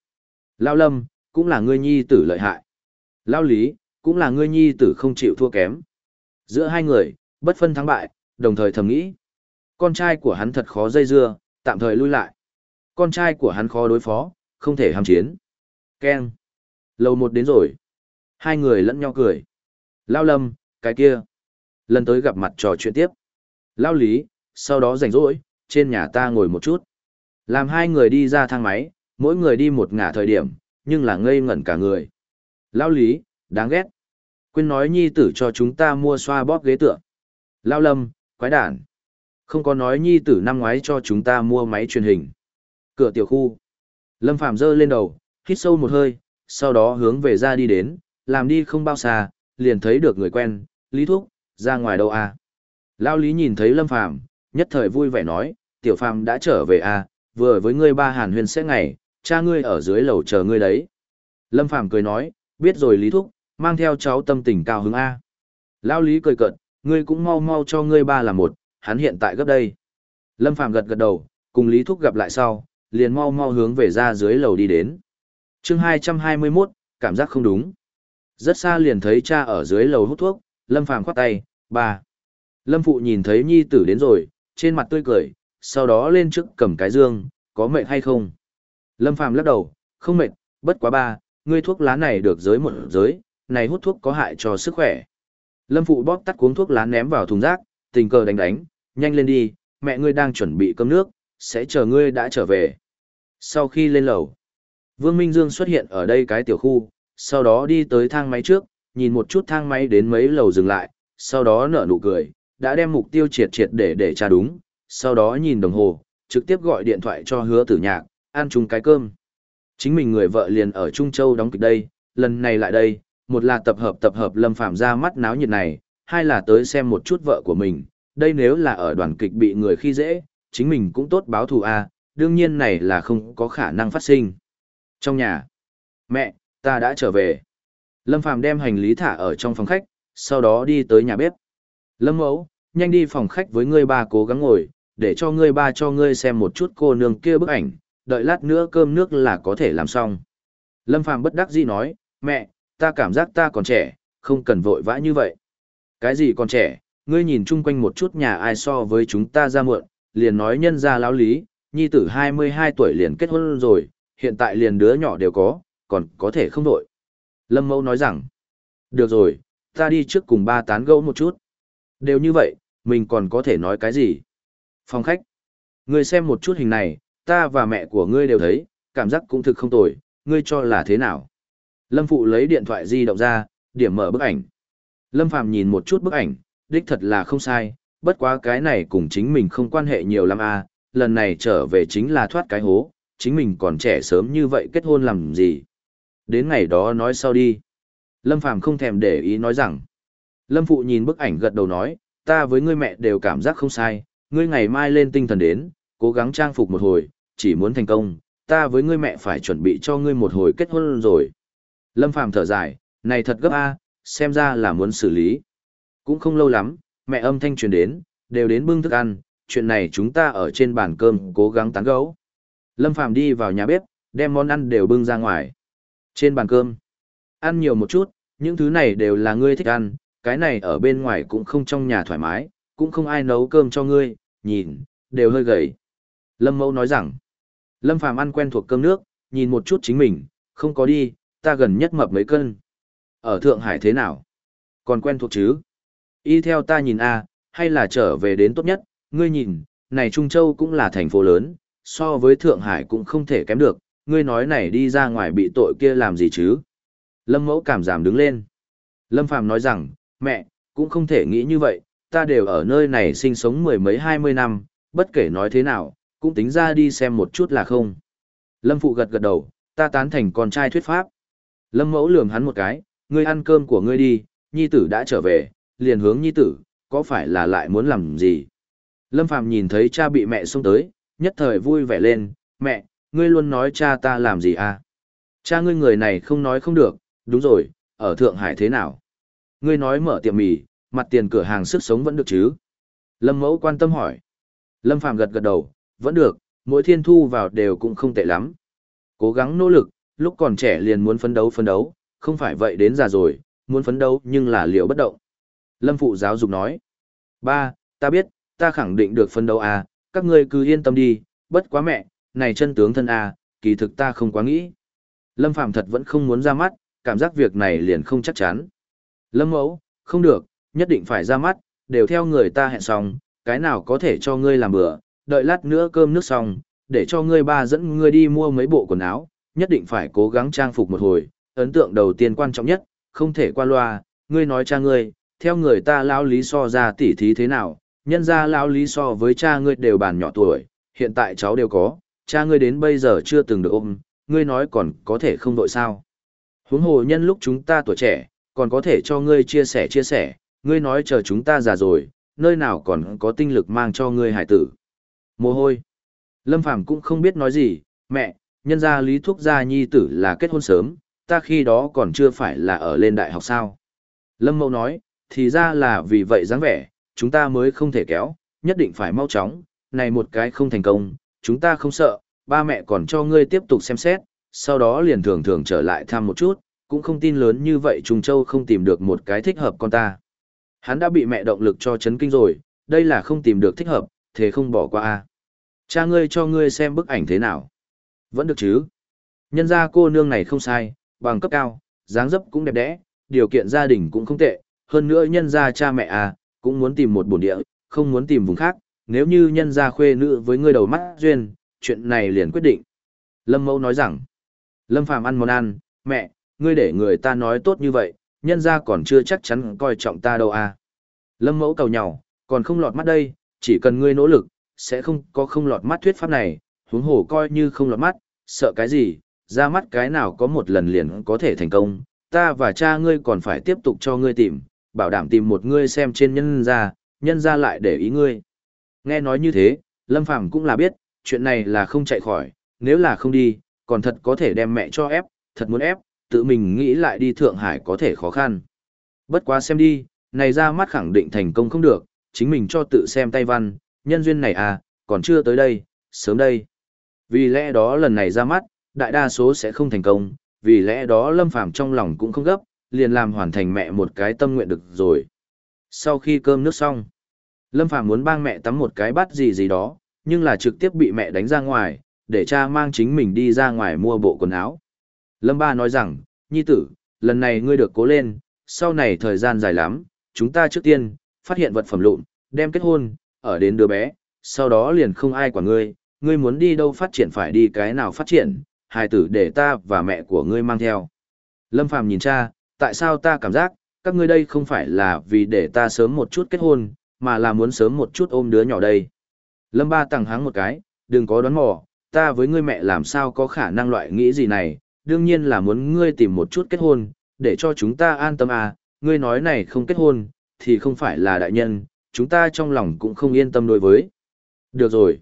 A: Lão Lâm, cũng là ngươi nhi tử lợi hại. Lão Lý, cũng là ngươi nhi tử không chịu thua kém. Giữa hai người, bất phân thắng bại, đồng thời thầm nghĩ. Con trai của hắn thật khó dây dưa, tạm thời lui lại. Con trai của hắn khó đối phó, không thể hàm chiến. Keng, Lầu một đến rồi. Hai người lẫn nhau cười. Lao lâm, cái kia. Lần tới gặp mặt trò chuyện tiếp. Lao lý, sau đó rảnh rỗi, trên nhà ta ngồi một chút. Làm hai người đi ra thang máy, mỗi người đi một ngả thời điểm, nhưng là ngây ngẩn cả người. Lao lý, đáng ghét. Quên nói nhi tử cho chúng ta mua xoa bóp ghế tựa. Lao lâm, quái đản. Không có nói nhi tử năm ngoái cho chúng ta mua máy truyền hình. Cửa tiểu khu. Lâm Phàm giơ lên đầu, hít sâu một hơi, sau đó hướng về ra đi đến, làm đi không bao xa, liền thấy được người quen, Lý Thúc, ra ngoài đâu à? Lao Lý nhìn thấy Lâm Phàm nhất thời vui vẻ nói, tiểu Phàm đã trở về à, vừa với ngươi ba hàn huyền sẽ ngày, cha ngươi ở dưới lầu chờ ngươi đấy. Lâm Phàm cười nói, biết rồi Lý Thúc, mang theo cháu tâm tình cao hứng A. Lao Lý cười cợt ngươi cũng mau mau cho ngươi ba là một, hắn hiện tại gấp đây. Lâm Phàm gật gật đầu, cùng Lý Thúc gặp lại sau, liền mau mau hướng về ra dưới lầu đi đến. chương 221, cảm giác không đúng. Rất xa liền thấy cha ở dưới lầu hút thuốc, Lâm Phàm khoát tay, ba. Lâm Phụ nhìn thấy nhi tử đến rồi, trên mặt tươi cười, sau đó lên trước cầm cái dương, có mệt hay không? Lâm Phàm lắc đầu, không mệt, bất quá ba, ngươi thuốc lá này được giới một giới, này hút thuốc có hại cho sức khỏe. Lâm Phụ bóp tắt cuống thuốc lá ném vào thùng rác, tình cờ đánh đánh, nhanh lên đi, mẹ ngươi đang chuẩn bị cơm nước, sẽ chờ ngươi đã trở về. Sau khi lên lầu, Vương Minh Dương xuất hiện ở đây cái tiểu khu, sau đó đi tới thang máy trước, nhìn một chút thang máy đến mấy lầu dừng lại, sau đó nở nụ cười, đã đem mục tiêu triệt triệt để để tra đúng, sau đó nhìn đồng hồ, trực tiếp gọi điện thoại cho hứa tử nhạc, ăn chung cái cơm. Chính mình người vợ liền ở Trung Châu đóng kịch đây, lần này lại đây, một là tập hợp tập hợp lâm phạm ra mắt náo nhiệt này, hai là tới xem một chút vợ của mình, đây nếu là ở đoàn kịch bị người khi dễ, chính mình cũng tốt báo thù a, đương nhiên này là không có khả năng phát sinh. Trong nhà, mẹ, ta đã trở về. Lâm Phàm đem hành lý thả ở trong phòng khách, sau đó đi tới nhà bếp. Lâm mẫu, nhanh đi phòng khách với ngươi ba cố gắng ngồi, để cho ngươi ba cho ngươi xem một chút cô nương kia bức ảnh, đợi lát nữa cơm nước là có thể làm xong. Lâm Phàm bất đắc dĩ nói, mẹ, ta cảm giác ta còn trẻ, không cần vội vã như vậy. Cái gì còn trẻ, ngươi nhìn chung quanh một chút nhà ai so với chúng ta ra muộn, liền nói nhân ra lão lý, nhi tử 22 tuổi liền kết hôn rồi, hiện tại liền đứa nhỏ đều có, còn có thể không vội. Lâm Mẫu nói rằng, được rồi, ta đi trước cùng ba tán gẫu một chút. Đều như vậy, mình còn có thể nói cái gì? Phòng khách. Ngươi xem một chút hình này, ta và mẹ của ngươi đều thấy, cảm giác cũng thực không tồi, ngươi cho là thế nào? Lâm Phụ lấy điện thoại di động ra, điểm mở bức ảnh. Lâm Phàm nhìn một chút bức ảnh, đích thật là không sai, bất quá cái này cùng chính mình không quan hệ nhiều lắm à, lần này trở về chính là thoát cái hố, chính mình còn trẻ sớm như vậy kết hôn làm gì. Đến ngày đó nói sau đi. Lâm Phàm không thèm để ý nói rằng. Lâm Phụ nhìn bức ảnh gật đầu nói, ta với ngươi mẹ đều cảm giác không sai, ngươi ngày mai lên tinh thần đến, cố gắng trang phục một hồi, chỉ muốn thành công, ta với ngươi mẹ phải chuẩn bị cho ngươi một hồi kết hôn rồi. Lâm Phàm thở dài, này thật gấp a, xem ra là muốn xử lý. Cũng không lâu lắm, mẹ âm thanh truyền đến, đều đến bưng thức ăn, chuyện này chúng ta ở trên bàn cơm cố gắng tán gẫu. Lâm Phàm đi vào nhà bếp, đem món ăn đều bưng ra ngoài. Trên bàn cơm, ăn nhiều một chút, những thứ này đều là ngươi thích ăn, cái này ở bên ngoài cũng không trong nhà thoải mái, cũng không ai nấu cơm cho ngươi, nhìn, đều hơi gầy. Lâm Mẫu nói rằng, Lâm Phàm ăn quen thuộc cơm nước, nhìn một chút chính mình, không có đi, ta gần nhất mập mấy cân. Ở Thượng Hải thế nào? Còn quen thuộc chứ? Y theo ta nhìn a, hay là trở về đến tốt nhất, ngươi nhìn, này Trung Châu cũng là thành phố lớn, so với Thượng Hải cũng không thể kém được, ngươi nói này đi ra ngoài bị tội kia làm gì chứ? Lâm Mẫu cảm giảm đứng lên. Lâm Phàm nói rằng, mẹ, cũng không thể nghĩ như vậy, ta đều ở nơi này sinh sống mười mấy hai mươi năm, bất kể nói thế nào, cũng tính ra đi xem một chút là không. Lâm Phụ gật gật đầu, ta tán thành con trai thuyết pháp. Lâm Mẫu lườm hắn một cái, ngươi ăn cơm của ngươi đi, nhi tử đã trở về, liền hướng nhi tử, có phải là lại muốn làm gì? Lâm Phàm nhìn thấy cha bị mẹ xông tới, nhất thời vui vẻ lên, mẹ, ngươi luôn nói cha ta làm gì à? Cha ngươi người này không nói không được, đúng rồi, ở Thượng Hải thế nào? Ngươi nói mở tiệm mì, mặt tiền cửa hàng sức sống vẫn được chứ? Lâm Mẫu quan tâm hỏi. Lâm Phàm gật gật đầu, vẫn được, mỗi thiên thu vào đều cũng không tệ lắm. Cố gắng nỗ lực, lúc còn trẻ liền muốn phấn đấu phấn đấu, không phải vậy đến già rồi, muốn phấn đấu nhưng là liệu bất động. Lâm Phụ giáo dục nói. Ba, ta biết, ta khẳng định được phấn đấu à, các ngươi cứ yên tâm đi, bất quá mẹ, này chân tướng thân à, kỳ thực ta không quá nghĩ. Lâm Phạm thật vẫn không muốn ra mắt, cảm giác việc này liền không chắc chắn. Lâm Mẫu, không được, nhất định phải ra mắt, đều theo người ta hẹn xong, cái nào có thể cho ngươi làm bữa, đợi lát nữa cơm nước xong, để cho ngươi ba dẫn ngươi đi mua mấy bộ quần áo, nhất định phải cố gắng trang phục một hồi, ấn tượng đầu tiên quan trọng nhất, không thể qua loa, ngươi nói cha ngươi, theo người ta lão lý so ra tỉ thí thế nào, nhân ra lão lý so với cha ngươi đều bàn nhỏ tuổi, hiện tại cháu đều có, cha ngươi đến bây giờ chưa từng được ôm, ngươi nói còn có thể không đội sao. Huống hồ nhân lúc chúng ta tuổi trẻ, còn có thể cho ngươi chia sẻ chia sẻ, ngươi nói chờ chúng ta già rồi, nơi nào còn có tinh lực mang cho ngươi hải tử. Mồ hôi. Lâm Phàm cũng không biết nói gì, mẹ, nhân gia lý thuốc gia nhi tử là kết hôn sớm, ta khi đó còn chưa phải là ở lên đại học sao. Lâm Mậu nói, thì ra là vì vậy dáng vẻ, chúng ta mới không thể kéo, nhất định phải mau chóng, này một cái không thành công, chúng ta không sợ, ba mẹ còn cho ngươi tiếp tục xem xét, sau đó liền thường thường trở lại thăm một chút, cũng không tin lớn như vậy Trung Châu không tìm được một cái thích hợp con ta. Hắn đã bị mẹ động lực cho chấn kinh rồi, đây là không tìm được thích hợp, thế không bỏ qua a. Cha ngươi cho ngươi xem bức ảnh thế nào? Vẫn được chứ? Nhân gia cô nương này không sai, bằng cấp cao, dáng dấp cũng đẹp đẽ, điều kiện gia đình cũng không tệ, hơn nữa nhân gia cha mẹ à, cũng muốn tìm một bổn địa, không muốn tìm vùng khác, nếu như nhân gia khuê nữ với ngươi đầu mắt duyên, chuyện này liền quyết định. Lâm Mẫu nói rằng, Lâm Phàm ăn món ăn, mẹ, ngươi để người ta nói tốt như vậy, nhân gia còn chưa chắc chắn coi trọng ta đâu à. Lâm Mẫu cầu nhau, còn không lọt mắt đây, chỉ cần ngươi nỗ lực, sẽ không có không lọt mắt thuyết pháp này, huống hồ coi như không lọt mắt, sợ cái gì, ra mắt cái nào có một lần liền có thể thành công, ta và cha ngươi còn phải tiếp tục cho ngươi tìm, bảo đảm tìm một ngươi xem trên nhân gia, nhân gia lại để ý ngươi. Nghe nói như thế, Lâm Phàm cũng là biết, chuyện này là không chạy khỏi, nếu là không đi, còn thật có thể đem mẹ cho ép, thật muốn ép, tự mình nghĩ lại đi Thượng Hải có thể khó khăn. Bất quá xem đi, này ra mắt khẳng định thành công không được, chính mình cho tự xem tay văn, nhân duyên này à, còn chưa tới đây, sớm đây. Vì lẽ đó lần này ra mắt, đại đa số sẽ không thành công, vì lẽ đó Lâm Phàm trong lòng cũng không gấp, liền làm hoàn thành mẹ một cái tâm nguyện được rồi. Sau khi cơm nước xong, Lâm Phàm muốn bang mẹ tắm một cái bát gì gì đó, nhưng là trực tiếp bị mẹ đánh ra ngoài, để cha mang chính mình đi ra ngoài mua bộ quần áo. Lâm Ba nói rằng, nhi tử, lần này ngươi được cố lên, sau này thời gian dài lắm, chúng ta trước tiên, phát hiện vật phẩm lụn, đem kết hôn, ở đến đứa bé, sau đó liền không ai quản ngươi, ngươi muốn đi đâu phát triển phải đi cái nào phát triển, hài tử để ta và mẹ của ngươi mang theo. Lâm Phàm nhìn cha, tại sao ta cảm giác, các ngươi đây không phải là vì để ta sớm một chút kết hôn, mà là muốn sớm một chút ôm đứa nhỏ đây. Lâm Ba tặng hắng một cái, đừng có đoán mò, ta với ngươi mẹ làm sao có khả năng loại nghĩ gì này, đương nhiên là muốn ngươi tìm một chút kết hôn, để cho chúng ta an tâm à, ngươi nói này không kết hôn, thì không phải là đại nhân, chúng ta trong lòng cũng không yên tâm đối với. Được rồi.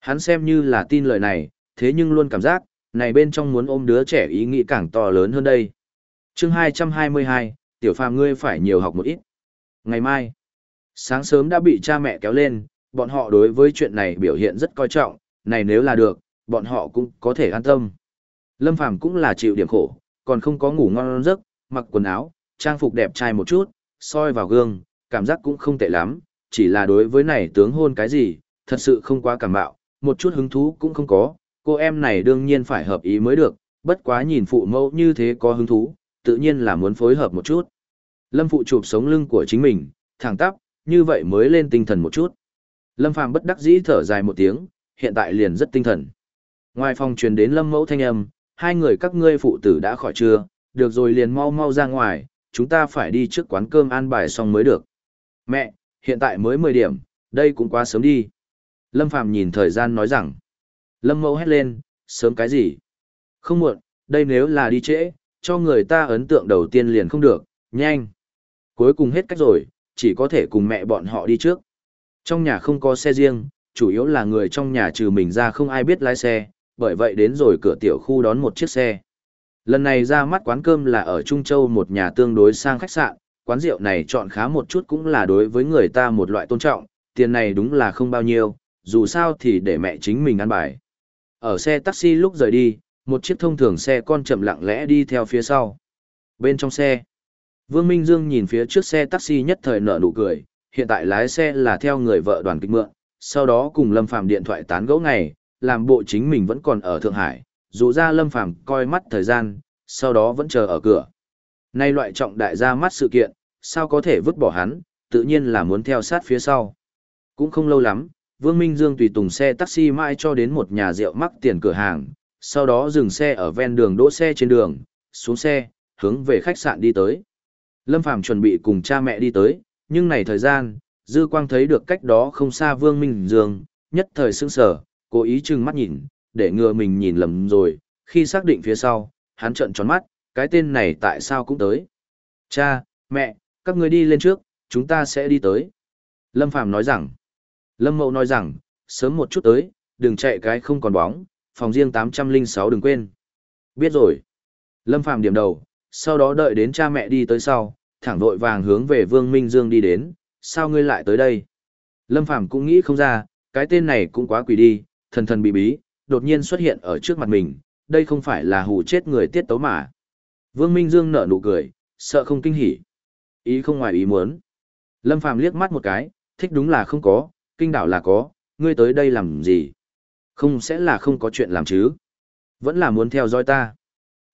A: Hắn xem như là tin lời này, thế nhưng luôn cảm giác, này bên trong muốn ôm đứa trẻ ý nghĩ càng to lớn hơn đây. chương 222, tiểu phàm ngươi phải nhiều học một ít. Ngày mai, sáng sớm đã bị cha mẹ kéo lên, bọn họ đối với chuyện này biểu hiện rất coi trọng, này nếu là được, bọn họ cũng có thể an tâm. Lâm Phàm cũng là chịu điểm khổ, còn không có ngủ ngon giấc, mặc quần áo, trang phục đẹp trai một chút, soi vào gương, cảm giác cũng không tệ lắm, chỉ là đối với này tướng hôn cái gì, thật sự không quá cảm bạo, một chút hứng thú cũng không có, cô em này đương nhiên phải hợp ý mới được, bất quá nhìn phụ mẫu như thế có hứng thú, tự nhiên là muốn phối hợp một chút. Lâm phụ chụp sống lưng của chính mình, thẳng tắp, như vậy mới lên tinh thần một chút. Lâm Phàm bất đắc dĩ thở dài một tiếng, hiện tại liền rất tinh thần. Ngoài phòng truyền đến Lâm Mẫu thanh âm, hai người các ngươi phụ tử đã khỏi chưa, được rồi liền mau mau ra ngoài, chúng ta phải đi trước quán cơm an bài xong mới được. Mẹ, hiện tại mới 10 điểm, đây cũng quá sớm đi. Lâm Phàm nhìn thời gian nói rằng. Lâm Mẫu hét lên, sớm cái gì? Không muộn, đây nếu là đi trễ, cho người ta ấn tượng đầu tiên liền không được, nhanh. Cuối cùng hết cách rồi, chỉ có thể cùng mẹ bọn họ đi trước. Trong nhà không có xe riêng, chủ yếu là người trong nhà trừ mình ra không ai biết lái xe, bởi vậy đến rồi cửa tiểu khu đón một chiếc xe. Lần này ra mắt quán cơm là ở Trung Châu một nhà tương đối sang khách sạn, quán rượu này chọn khá một chút cũng là đối với người ta một loại tôn trọng, tiền này đúng là không bao nhiêu, dù sao thì để mẹ chính mình ăn bài. Ở xe taxi lúc rời đi, một chiếc thông thường xe con chậm lặng lẽ đi theo phía sau. Bên trong xe, Vương Minh Dương nhìn phía trước xe taxi nhất thời nở nụ cười, hiện tại lái xe là theo người vợ đoàn kịch mượn, sau đó cùng Lâm Phàm điện thoại tán gẫu ngày, làm bộ chính mình vẫn còn ở Thượng Hải, dù ra Lâm Phàm coi mắt thời gian, sau đó vẫn chờ ở cửa. Nay loại trọng đại ra mắt sự kiện, sao có thể vứt bỏ hắn, tự nhiên là muốn theo sát phía sau. Cũng không lâu lắm, Vương Minh Dương tùy tùng xe taxi mãi cho đến một nhà rượu mắc tiền cửa hàng, sau đó dừng xe ở ven đường đỗ xe trên đường, xuống xe, hướng về khách sạn đi tới. Lâm Phàm chuẩn bị cùng cha mẹ đi tới, nhưng này thời gian, Dư Quang thấy được cách đó không xa Vương Minh Dương, nhất thời sững sờ, cố ý trừng mắt nhìn, để ngừa mình nhìn lầm rồi, khi xác định phía sau, hắn trợn tròn mắt, cái tên này tại sao cũng tới. Cha, mẹ, các người đi lên trước, chúng ta sẽ đi tới. Lâm Phàm nói rằng, Lâm Mậu nói rằng, sớm một chút tới, đừng chạy cái không còn bóng, phòng riêng 806 đừng quên. Biết rồi. Lâm Phàm điểm đầu, sau đó đợi đến cha mẹ đi tới sau, thẳng vội vàng hướng về Vương Minh Dương đi đến, sao ngươi lại tới đây? Lâm Phàm cũng nghĩ không ra, cái tên này cũng quá quỷ đi, thần thần bí bí, đột nhiên xuất hiện ở trước mặt mình, đây không phải là hù chết người tiết tấu mà. Vương Minh Dương nở nụ cười, sợ không kinh hỉ. Ý không ngoài ý muốn. Lâm Phàm liếc mắt một cái, thích đúng là không có, kinh đảo là có, ngươi tới đây làm gì? Không sẽ là không có chuyện làm chứ? Vẫn là muốn theo dõi ta.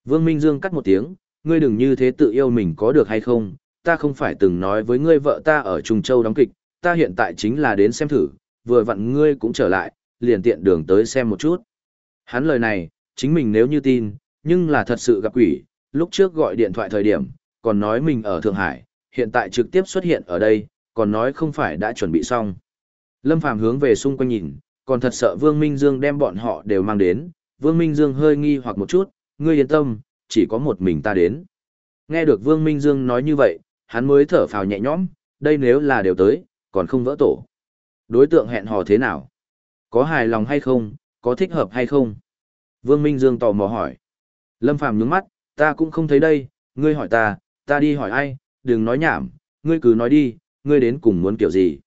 A: Vương Minh Dương cắt một tiếng, ngươi đừng như thế tự yêu mình có được hay không, ta không phải từng nói với ngươi vợ ta ở Trung Châu đóng kịch, ta hiện tại chính là đến xem thử, vừa vặn ngươi cũng trở lại, liền tiện đường tới xem một chút. Hắn lời này, chính mình nếu như tin, nhưng là thật sự gặp quỷ, lúc trước gọi điện thoại thời điểm, còn nói mình ở Thượng Hải, hiện tại trực tiếp xuất hiện ở đây, còn nói không phải đã chuẩn bị xong. Lâm Phàm hướng về xung quanh nhìn, còn thật sợ Vương Minh Dương đem bọn họ đều mang đến, Vương Minh Dương hơi nghi hoặc một chút, ngươi yên tâm, chỉ có một mình ta đến. Nghe được Vương Minh Dương nói như vậy, hắn mới thở phào nhẹ nhõm, đây nếu là đều tới, còn không vỡ tổ. Đối tượng hẹn hò thế nào? Có hài lòng hay không, có thích hợp hay không? Vương Minh Dương tò mò hỏi. Lâm Phàm nhướng mắt, ta cũng không thấy đây, ngươi hỏi ta, ta đi hỏi ai, đừng nói nhảm, ngươi cứ nói đi, ngươi đến cùng muốn kiểu gì.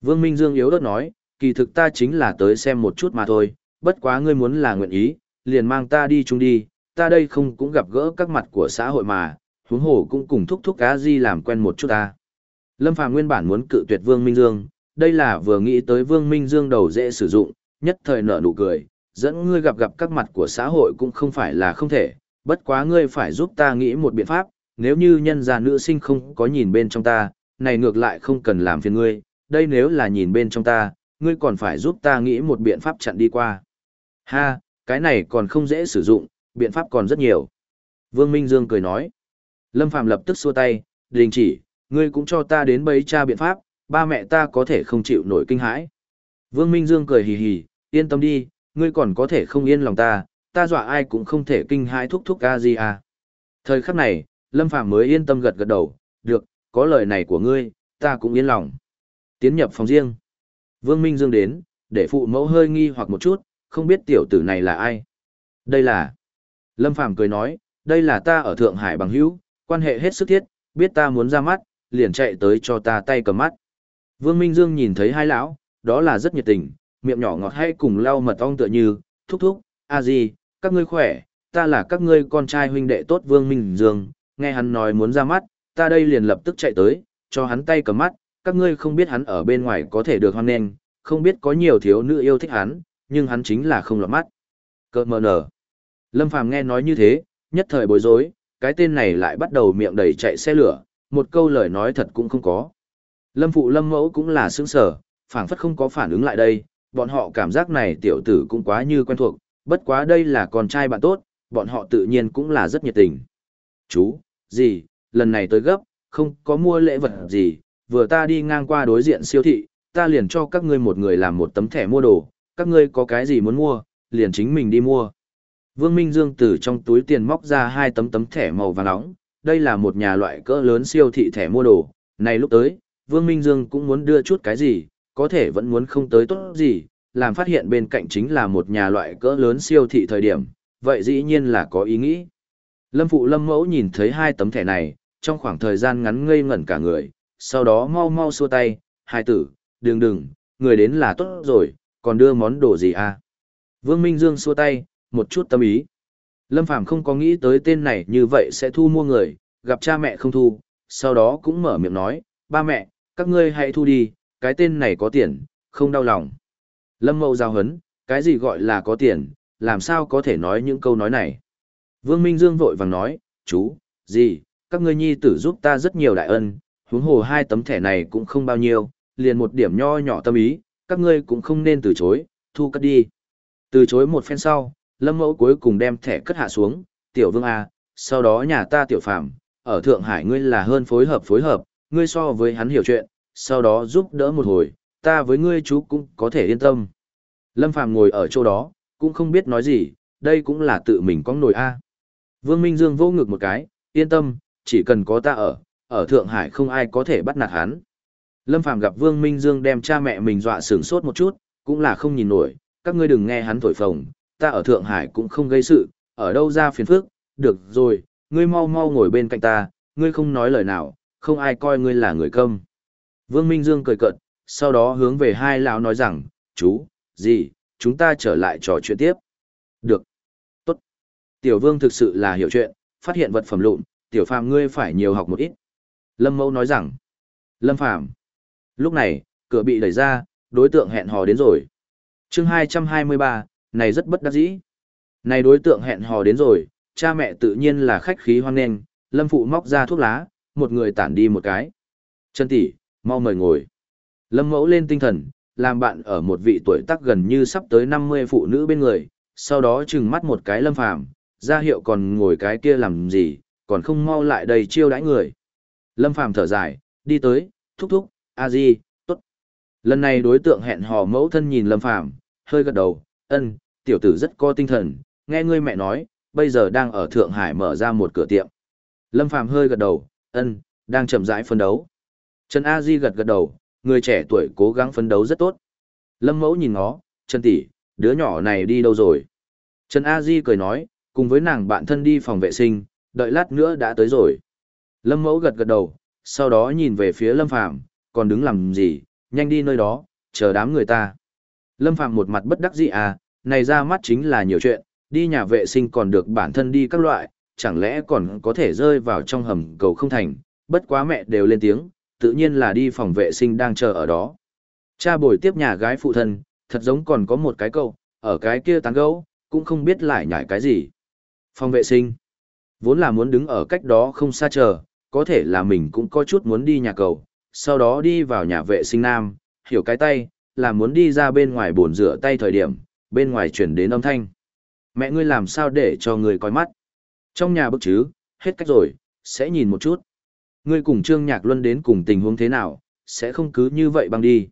A: Vương Minh Dương yếu đất nói, kỳ thực ta chính là tới xem một chút mà thôi, bất quá ngươi muốn là nguyện ý, liền mang ta đi chung đi, ta đây không cũng gặp gỡ các mặt của xã hội mà, huống hồ cũng cùng thúc thúc cá di làm quen một chút ta. Lâm Phàm nguyên bản muốn cự tuyệt Vương Minh Dương, đây là vừa nghĩ tới Vương Minh Dương đầu dễ sử dụng, nhất thời nở nụ cười, dẫn ngươi gặp gặp các mặt của xã hội cũng không phải là không thể, bất quá ngươi phải giúp ta nghĩ một biện pháp, nếu như nhân gia nữ sinh không có nhìn bên trong ta, này ngược lại không cần làm phiền ngươi, đây nếu là nhìn bên trong ta, ngươi còn phải giúp ta nghĩ một biện pháp chặn đi qua. Ha, cái này còn không dễ sử dụng, biện pháp còn rất nhiều. Vương Minh Dương cười nói. Lâm Phàm lập tức xua tay, đình chỉ, ngươi cũng cho ta đến bấy cha biện pháp, ba mẹ ta có thể không chịu nổi kinh hãi. Vương Minh Dương cười hì hì, yên tâm đi, ngươi còn có thể không yên lòng ta, ta dọa ai cũng không thể kinh hãi thúc thúc ca gì à. Thời khắc này, Lâm Phàm mới yên tâm gật gật đầu, được, có lời này của ngươi, ta cũng yên lòng. Tiến nhập phòng riêng. Vương Minh Dương đến, để phụ mẫu hơi nghi hoặc một chút, không biết tiểu tử này là ai. Đây là... Lâm Phàm cười nói, đây là ta ở Thượng Hải bằng hữu, quan hệ hết sức thiết, biết ta muốn ra mắt, liền chạy tới cho ta tay cầm mắt. Vương Minh Dương nhìn thấy hai lão, đó là rất nhiệt tình, miệng nhỏ ngọt hay cùng lau mật ong tựa như, thúc thúc, a gì, các ngươi khỏe, ta là các ngươi con trai huynh đệ tốt Vương Minh Dương, nghe hắn nói muốn ra mắt, ta đây liền lập tức chạy tới, cho hắn tay cầm mắt, các ngươi không biết hắn ở bên ngoài có thể được hoan nghênh, không biết có nhiều thiếu nữ yêu thích hắn, nhưng hắn chính là không lọt mắt. Cơ mờ nở. Lâm Phàm nghe nói như thế, nhất thời bối rối, cái tên này lại bắt đầu miệng đầy chạy xe lửa, một câu lời nói thật cũng không có. Lâm Phụ Lâm Mẫu cũng là sướng sở, phảng phất không có phản ứng lại đây, bọn họ cảm giác này tiểu tử cũng quá như quen thuộc, bất quá đây là con trai bạn tốt, bọn họ tự nhiên cũng là rất nhiệt tình. Chú, gì, lần này tới gấp, không có mua lễ vật gì, vừa ta đi ngang qua đối diện siêu thị, ta liền cho các ngươi một người làm một tấm thẻ mua đồ, các ngươi có cái gì muốn mua, liền chính mình đi mua. Vương Minh Dương từ trong túi tiền móc ra hai tấm tấm thẻ màu vàng nóng, đây là một nhà loại cỡ lớn siêu thị thẻ mua đồ, này lúc tới, Vương Minh Dương cũng muốn đưa chút cái gì, có thể vẫn muốn không tới tốt gì, làm phát hiện bên cạnh chính là một nhà loại cỡ lớn siêu thị thời điểm, vậy dĩ nhiên là có ý nghĩ. Lâm Phụ Lâm Mẫu nhìn thấy hai tấm thẻ này, trong khoảng thời gian ngắn ngây ngẩn cả người, sau đó mau mau xua tay, hai tử, đừng đừng, người đến là tốt rồi, còn đưa món đồ gì à? Vương Minh Dương xua tay, một chút tâm ý. Lâm Phàm không có nghĩ tới tên này như vậy sẽ thu mua người, gặp cha mẹ không thu, sau đó cũng mở miệng nói, ba mẹ, các ngươi hãy thu đi, cái tên này có tiền, không đau lòng. Lâm Mậu giao hấn, cái gì gọi là có tiền, làm sao có thể nói những câu nói này. Vương Minh Dương vội vàng nói, chú, gì, các ngươi nhi tử giúp ta rất nhiều đại ân, huống hồ hai tấm thẻ này cũng không bao nhiêu, liền một điểm nho nhỏ tâm ý, các ngươi cũng không nên từ chối, thu cất đi. Từ chối một phen sau, Lâm Mẫu cuối cùng đem thẻ cất hạ xuống, tiểu vương A, sau đó nhà ta tiểu phạm, ở Thượng Hải ngươi là hơn phối hợp phối hợp, ngươi so với hắn hiểu chuyện, sau đó giúp đỡ một hồi, ta với ngươi chú cũng có thể yên tâm. Lâm Phàm ngồi ở chỗ đó, cũng không biết nói gì, đây cũng là tự mình có nổi A. Vương Minh Dương vô ngực một cái, yên tâm, chỉ cần có ta ở, ở Thượng Hải không ai có thể bắt nạt hắn. Lâm Phàm gặp Vương Minh Dương đem cha mẹ mình dọa sửng sốt một chút, cũng là không nhìn nổi, các ngươi đừng nghe hắn thổi phồng, ta ở Thượng Hải cũng không gây sự, ở đâu ra phiền phức, được rồi, ngươi mau mau ngồi bên cạnh ta, ngươi không nói lời nào, không ai coi ngươi là người câm. Vương Minh Dương cười cợt, sau đó hướng về hai lão nói rằng, chú, gì, chúng ta trở lại trò chuyện tiếp. Được. Tốt. Tiểu Vương thực sự là hiểu chuyện, phát hiện vật phẩm lụn, tiểu phàm ngươi phải nhiều học một ít. Lâm Mẫu nói rằng, Lâm Phàm Lúc này, cửa bị đẩy ra, đối tượng hẹn hò đến rồi. chương 223, này rất bất đắc dĩ. Này đối tượng hẹn hò đến rồi, cha mẹ tự nhiên là khách khí hoan nghênh, Lâm Phụ móc ra thuốc lá, một người tản đi một cái. Chân tỷ, mau mời ngồi. Lâm Mẫu lên tinh thần, làm bạn ở một vị tuổi tác gần như sắp tới 50 phụ nữ bên người, sau đó trừng mắt một cái Lâm Phàm, ra hiệu còn ngồi cái kia làm gì, còn không mau lại đầy chiêu đãi người. Lâm Phàm thở dài, đi tới, thúc thúc, a di, tốt. Lần này đối tượng hẹn hò mẫu thân nhìn Lâm Phàm, hơi gật đầu, ân, tiểu tử rất có tinh thần, nghe ngươi mẹ nói, bây giờ đang ở Thượng Hải mở ra một cửa tiệm. Lâm Phàm hơi gật đầu, ân, đang chậm rãi phân đấu. Trần A Di gật gật đầu, người trẻ tuổi cố gắng phấn đấu rất tốt. Lâm Mẫu nhìn nó, Trần tỷ, đứa nhỏ này đi đâu rồi? Trần A Di cười nói, cùng với nàng bạn thân đi phòng vệ sinh, đợi lát nữa đã tới rồi. Lâm Mẫu gật gật đầu, sau đó nhìn về phía Lâm Phàm, còn đứng làm gì, nhanh đi nơi đó, chờ đám người ta. Lâm Phàm một mặt bất đắc dĩ à, này ra mắt chính là nhiều chuyện, đi nhà vệ sinh còn được bản thân đi các loại, chẳng lẽ còn có thể rơi vào trong hầm cầu không thành, bất quá mẹ đều lên tiếng, tự nhiên là đi phòng vệ sinh đang chờ ở đó. Cha bồi tiếp nhà gái phụ thân, thật giống còn có một cái cậu ở cái kia tán gấu cũng không biết lại nhảy cái gì. Phòng vệ sinh. Vốn là muốn đứng ở cách đó không xa chờ, có thể là mình cũng có chút muốn đi nhà cầu, sau đó đi vào nhà vệ sinh nam, hiểu cái tay, là muốn đi ra bên ngoài bồn rửa tay thời điểm, bên ngoài chuyển đến âm thanh. Mẹ ngươi làm sao để cho người coi mắt? Trong nhà bức chứ, hết cách rồi, sẽ nhìn một chút. Ngươi cùng Trương Nhạc Luân đến cùng tình huống thế nào, sẽ không cứ như vậy băng đi.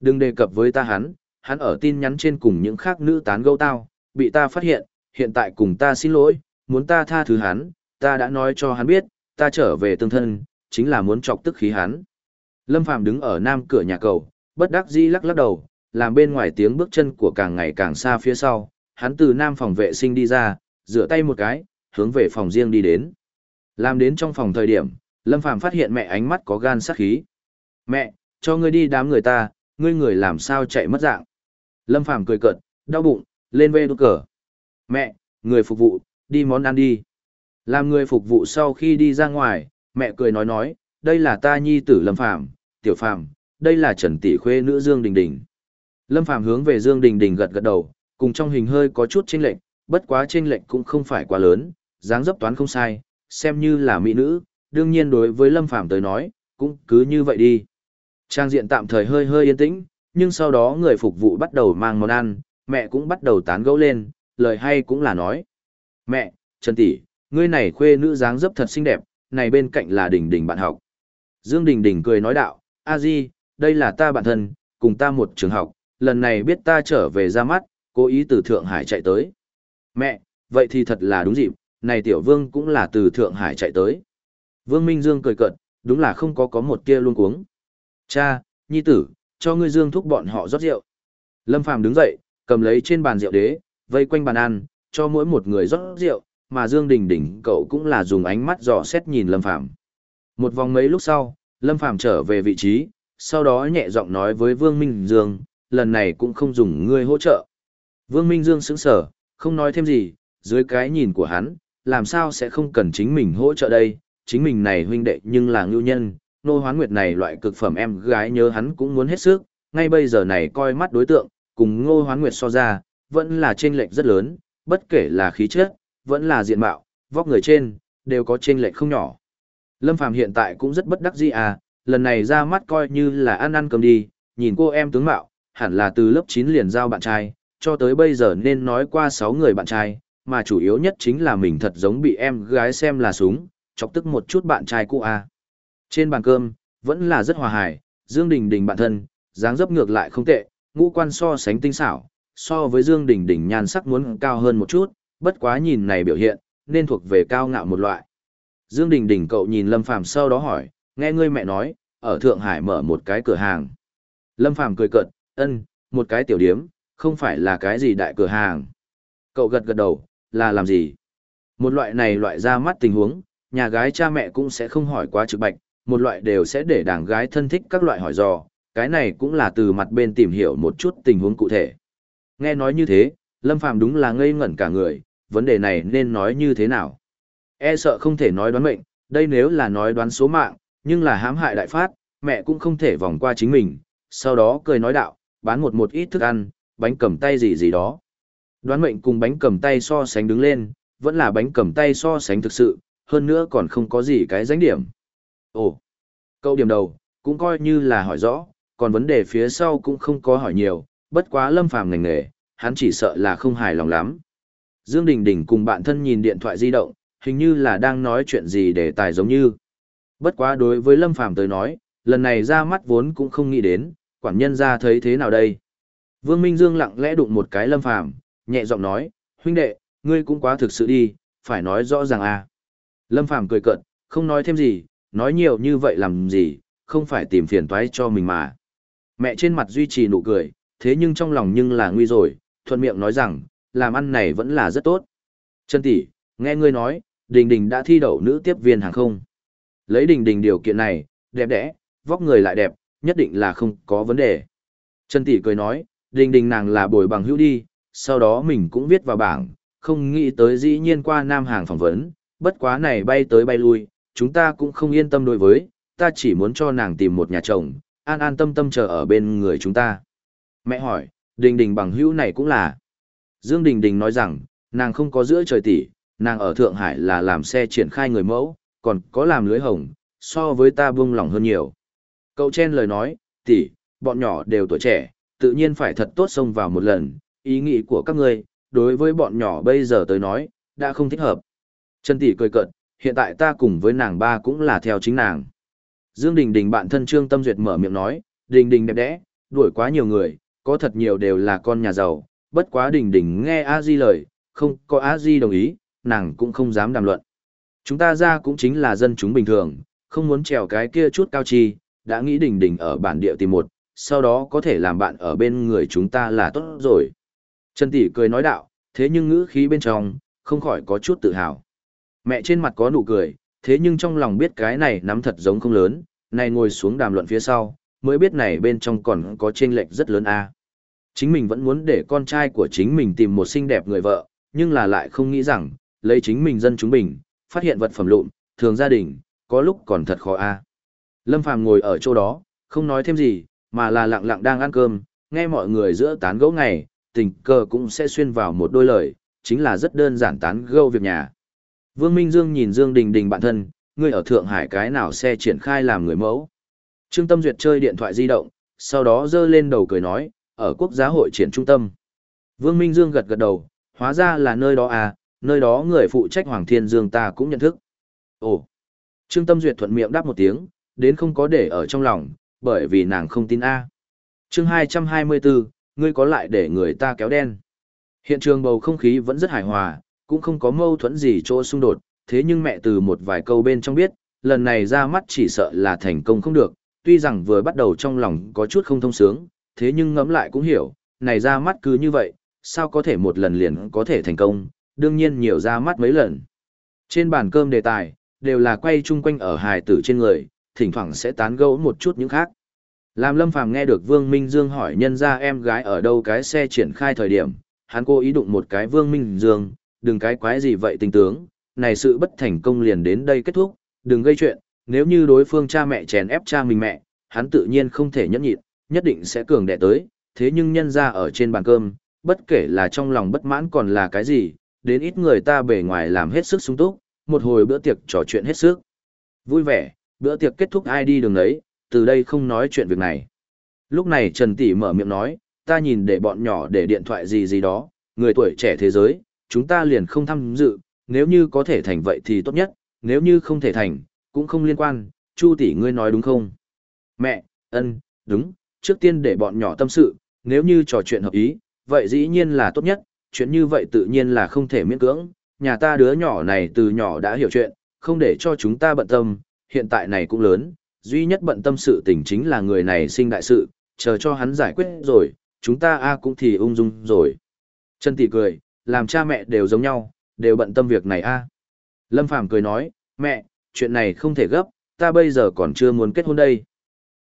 A: Đừng đề cập với ta hắn, hắn ở tin nhắn trên cùng những khác nữ tán gẫu tao, bị ta phát hiện, hiện tại cùng ta xin lỗi, muốn ta tha thứ hắn, ta đã nói cho hắn biết, ta trở về tương thân, chính là muốn chọc tức khí hắn. Lâm Phàm đứng ở nam cửa nhà cầu, bất đắc dĩ lắc lắc đầu, làm bên ngoài tiếng bước chân của càng ngày càng xa phía sau, hắn từ nam phòng vệ sinh đi ra, rửa tay một cái, hướng về phòng riêng đi đến. Làm đến trong phòng thời điểm, Lâm Phàm phát hiện mẹ ánh mắt có gan sát khí. Mẹ, cho ngươi đi đám người ta, ngươi người làm sao chạy mất dạng. Lâm Phàm cười cợt, đau bụng, lên về đốt cờ. Mẹ, người phục vụ, đi món ăn đi. Làm người phục vụ sau khi đi ra ngoài, mẹ cười nói nói, đây là ta nhi tử Lâm Phàm, tiểu Phàm, đây là Trần Tỷ Khuê nữ Dương Đình Đình. Lâm Phàm hướng về Dương Đình Đình gật gật đầu, cùng trong hình hơi có chút chênh lệch, bất quá chênh lệch cũng không phải quá lớn, dáng dấp toán không sai, xem như là mỹ nữ, đương nhiên đối với Lâm Phàm tới nói, cũng cứ như vậy đi. Trang diện tạm thời hơi hơi yên tĩnh, nhưng sau đó người phục vụ bắt đầu mang món ăn, mẹ cũng bắt đầu tán gẫu lên, lời hay cũng là nói. Mẹ, Trần Tỷ, ngươi này khuê nữ dáng dấp thật xinh đẹp, này bên cạnh là Đình Đình bạn học. Dương Đình Đình cười nói đạo, a di, đây là ta bạn thân, cùng ta một trường học, lần này biết ta trở về ra mắt, cố ý từ Thượng Hải chạy tới. Mẹ, vậy thì thật là đúng dịp, này tiểu vương cũng là từ Thượng Hải chạy tới. Vương Minh Dương cười cợt, đúng là không có có một kia luôn cuống. Cha, nhi tử, cho ngươi Dương thúc bọn họ rót rượu. Lâm Phàm đứng dậy, cầm lấy trên bàn rượu đế, vây quanh bàn ăn, cho mỗi một người rót rượu, mà Dương Đình Đình cậu cũng là dùng ánh mắt dò xét nhìn Lâm Phàm. Một vòng mấy lúc sau, Lâm Phàm trở về vị trí, sau đó nhẹ giọng nói với Vương Minh Dương, lần này cũng không dùng ngươi hỗ trợ. Vương Minh Dương sững sờ, không nói thêm gì, dưới cái nhìn của hắn, làm sao sẽ không cần chính mình hỗ trợ đây, chính mình này huynh đệ nhưng là ngưu nhân, nô hoán nguyệt này loại cực phẩm em gái nhớ hắn cũng muốn hết sức, ngay bây giờ này coi mắt đối tượng, cùng ngô hoán nguyệt so ra, vẫn là chênh lệch rất lớn, bất kể là khí chất, vẫn là diện mạo, vóc người trên, đều có chênh lệch không nhỏ. Lâm Phàm hiện tại cũng rất bất đắc dĩ à, lần này ra mắt coi như là ăn ăn cầm đi, nhìn cô em tướng mạo, hẳn là từ lớp 9 liền giao bạn trai, cho tới bây giờ nên nói qua 6 người bạn trai, mà chủ yếu nhất chính là mình thật giống bị em gái xem là súng, chọc tức một chút bạn trai cũ à. Trên bàn cơm, vẫn là rất hòa hài, Dương Đình Đình bạn thân, dáng dấp ngược lại không tệ, ngũ quan so sánh tinh xảo, so với Dương Đình Đình nhan sắc muốn cao hơn một chút, bất quá nhìn này biểu hiện, nên thuộc về cao ngạo một loại. Dương Đình Đình cậu nhìn Lâm Phàm sau đó hỏi, nghe ngươi mẹ nói, ở Thượng Hải mở một cái cửa hàng. Lâm Phàm cười cợt, ân, một cái tiểu điếm, không phải là cái gì đại cửa hàng. Cậu gật gật đầu, là làm gì? Một loại này loại ra mắt tình huống, nhà gái cha mẹ cũng sẽ không hỏi quá trực bạch, một loại đều sẽ để đảng gái thân thích các loại hỏi dò, cái này cũng là từ mặt bên tìm hiểu một chút tình huống cụ thể. Nghe nói như thế, Lâm Phàm đúng là ngây ngẩn cả người, vấn đề này nên nói như thế nào? E sợ không thể nói đoán mệnh, đây nếu là nói đoán số mạng, nhưng là hãm hại đại phát, mẹ cũng không thể vòng qua chính mình, sau đó cười nói đạo, bán một một ít thức ăn, bánh cầm tay gì gì đó. Đoán mệnh cùng bánh cầm tay so sánh đứng lên, vẫn là bánh cầm tay so sánh thực sự, hơn nữa còn không có gì cái danh điểm. Ồ, câu điểm đầu, cũng coi như là hỏi rõ, còn vấn đề phía sau cũng không có hỏi nhiều, bất quá lâm phàm ngành nghề, hắn chỉ sợ là không hài lòng lắm. Dương Đình Đình cùng bạn thân nhìn điện thoại di động, hình như là đang nói chuyện gì để tài giống như. Bất quá đối với Lâm Phàm tới nói, lần này ra mắt vốn cũng không nghĩ đến, quản nhân ra thấy thế nào đây. Vương Minh Dương lặng lẽ đụng một cái Lâm Phàm nhẹ giọng nói, huynh đệ, ngươi cũng quá thực sự đi, phải nói rõ ràng à. Lâm Phàm cười cợt, không nói thêm gì, nói nhiều như vậy làm gì, không phải tìm phiền toái cho mình mà. Mẹ trên mặt duy trì nụ cười, thế nhưng trong lòng nhưng là nguy rồi, thuận miệng nói rằng, làm ăn này vẫn là rất tốt. Trần tỷ, nghe ngươi nói, Đình Đình đã thi đậu nữ tiếp viên hàng không. Lấy Đình Đình điều kiện này, đẹp đẽ, vóc người lại đẹp, nhất định là không có vấn đề. Trần tỷ cười nói, Đình Đình nàng là bồi bằng hữu đi, sau đó mình cũng viết vào bảng, không nghĩ tới dĩ nhiên qua Nam Hàng phỏng vấn, bất quá này bay tới bay lui, chúng ta cũng không yên tâm đối với, ta chỉ muốn cho nàng tìm một nhà chồng, an an tâm tâm chờ ở bên người chúng ta. Mẹ hỏi, Đình Đình bằng hữu này cũng là. Dương Đình Đình nói rằng, nàng không có giữa trời tỷ, nàng ở Thượng Hải là làm xe triển khai người mẫu, còn có làm lưới hồng, so với ta buông lỏng hơn nhiều. Cậu chen lời nói, tỷ, bọn nhỏ đều tuổi trẻ, tự nhiên phải thật tốt xông vào một lần, ý nghĩ của các ngươi, đối với bọn nhỏ bây giờ tới nói, đã không thích hợp. Trần tỷ cười cợt, hiện tại ta cùng với nàng ba cũng là theo chính nàng. Dương Đình Đình bạn thân Trương Tâm Duyệt mở miệng nói, Đình Đình đẹp đẽ, đuổi quá nhiều người, có thật nhiều đều là con nhà giàu, bất quá Đình Đình nghe A Di lời, không có A Di đồng ý, nàng cũng không dám đàm luận. Chúng ta ra cũng chính là dân chúng bình thường, không muốn trèo cái kia chút cao chi, đã nghĩ Đình Đình ở bản địa tìm một, sau đó có thể làm bạn ở bên người chúng ta là tốt rồi. Trần Tỷ cười nói đạo, thế nhưng ngữ khí bên trong, không khỏi có chút tự hào. Mẹ trên mặt có nụ cười, thế nhưng trong lòng biết cái này nắm thật giống không lớn, này ngồi xuống đàm luận phía sau, mới biết này bên trong còn có chênh lệch rất lớn a. Chính mình vẫn muốn để con trai của chính mình tìm một xinh đẹp người vợ, nhưng là lại không nghĩ rằng, lấy chính mình dân chúng mình, phát hiện vật phẩm lụn, thường gia đình, có lúc còn thật khó a. Lâm Phàm ngồi ở chỗ đó, không nói thêm gì, mà là lặng lặng đang ăn cơm, nghe mọi người giữa tán gẫu ngày, tình cờ cũng sẽ xuyên vào một đôi lời, chính là rất đơn giản tán gẫu việc nhà. Vương Minh Dương nhìn Dương Đình Đình bạn thân, ngươi ở Thượng Hải cái nào xe triển khai làm người mẫu. Trương Tâm Duyệt chơi điện thoại di động, sau đó dơ lên đầu cười nói, ở quốc gia hội triển trung tâm. Vương Minh Dương gật gật đầu, hóa ra là nơi đó à, nơi đó người phụ trách Hoàng Thiên Dương ta cũng nhận thức. Ồ! Trương Tâm Duyệt thuận miệng đáp một tiếng, đến không có để ở trong lòng, bởi vì nàng không tin A. chương 224, ngươi có lại để người ta kéo đen. Hiện trường bầu không khí vẫn rất hài hòa, cũng không có mâu thuẫn gì chỗ xung đột, thế nhưng mẹ từ một vài câu bên trong biết, lần này ra mắt chỉ sợ là thành công không được, tuy rằng vừa bắt đầu trong lòng có chút không thông sướng, thế nhưng ngẫm lại cũng hiểu, này ra mắt cứ như vậy, sao có thể một lần liền có thể thành công, đương nhiên nhiều ra mắt mấy lần. Trên bàn cơm đề tài, đều là quay chung quanh ở hài tử trên người, thỉnh thoảng sẽ tán gẫu một chút những khác. Làm Lâm Phàm nghe được Vương Minh Dương hỏi nhân ra em gái ở đâu cái xe triển khai thời điểm, hắn cố ý đụng một cái Vương Minh Dương, đừng cái quái gì vậy tình tướng, này sự bất thành công liền đến đây kết thúc, đừng gây chuyện, nếu như đối phương cha mẹ chèn ép cha mình mẹ, hắn tự nhiên không thể nhẫn nhịn, nhất định sẽ cường đẻ tới, thế nhưng nhân ra ở trên bàn cơm, bất kể là trong lòng bất mãn còn là cái gì, đến ít người ta bề ngoài làm hết sức sung túc, một hồi bữa tiệc trò chuyện hết sức. Vui vẻ, bữa tiệc kết thúc ai đi đường ấy, từ đây không nói chuyện việc này. Lúc này Trần Tỷ mở miệng nói, ta nhìn để bọn nhỏ để điện thoại gì gì đó, người tuổi trẻ thế giới, chúng ta liền không tham dự, nếu như có thể thành vậy thì tốt nhất, nếu như không thể thành, cũng không liên quan, Chu tỷ ngươi nói đúng không? Mẹ, ân, đúng, trước tiên để bọn nhỏ tâm sự, nếu như trò chuyện hợp ý, vậy dĩ nhiên là tốt nhất, chuyện như vậy tự nhiên là không thể miễn cưỡng, nhà ta đứa nhỏ này từ nhỏ đã hiểu chuyện, không để cho chúng ta bận tâm, hiện tại này cũng lớn, duy nhất bận tâm sự tình chính là người này sinh đại sự, chờ cho hắn giải quyết rồi, chúng ta a cũng thì ung dung rồi. Trần Tỷ cười, làm cha mẹ đều giống nhau, đều bận tâm việc này a. Lâm Phàm cười nói, mẹ, chuyện này không thể gấp, ta bây giờ còn chưa muốn kết hôn đây.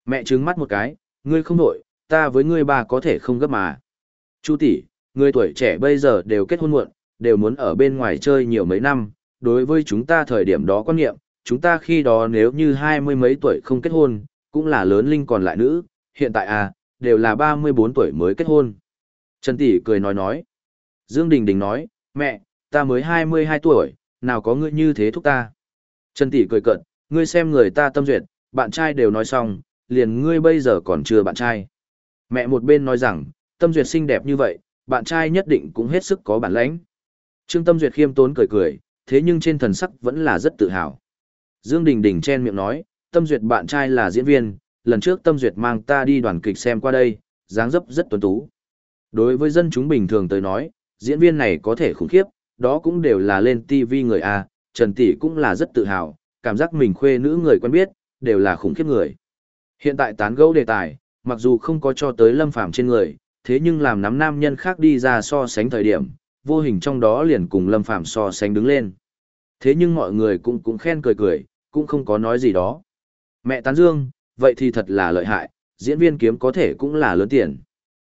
A: Mẹ trứng mắt một cái, ngươi không đổi, ta với ngươi bà có thể không gấp mà. Chu tỷ, ngươi tuổi trẻ bây giờ đều kết hôn muộn, đều muốn ở bên ngoài chơi nhiều mấy năm, đối với chúng ta thời điểm đó quan niệm, chúng ta khi đó nếu như hai mươi mấy tuổi không kết hôn, cũng là lớn linh còn lại nữ, hiện tại à, đều là ba mươi bốn tuổi mới kết hôn. Trần Tỷ cười nói nói. Dương Đình Đình nói, mẹ, ta mới hai mươi hai tuổi, nào có ngươi như thế thúc ta. Trần Tỷ cười cợt: ngươi xem người ta tâm duyệt, bạn trai đều nói xong, liền ngươi bây giờ còn chưa bạn trai. Mẹ một bên nói rằng, tâm duyệt xinh đẹp như vậy, bạn trai nhất định cũng hết sức có bản lãnh. Trương Tâm Duyệt khiêm tốn cười cười, thế nhưng trên thần sắc vẫn là rất tự hào. Dương Đình Đình chen miệng nói, Tâm Duyệt bạn trai là diễn viên, lần trước Tâm Duyệt mang ta đi đoàn kịch xem qua đây, dáng dấp rất tuấn tú. Đối với dân chúng bình thường tới nói, diễn viên này có thể khủng khiếp, đó cũng đều là lên TV người A, Trần Tỷ cũng là rất tự hào, cảm giác mình khuê nữ người quen biết, đều là khủng khiếp người. Hiện tại tán gẫu đề tài, mặc dù không có cho tới lâm phàm trên người, thế nhưng làm nắm nam nhân khác đi ra so sánh thời điểm, vô hình trong đó liền cùng lâm phàm so sánh đứng lên. Thế nhưng mọi người cũng cũng khen cười cười, cũng không có nói gì đó. Mẹ tán dương, vậy thì thật là lợi hại, diễn viên kiếm có thể cũng là lớn tiền.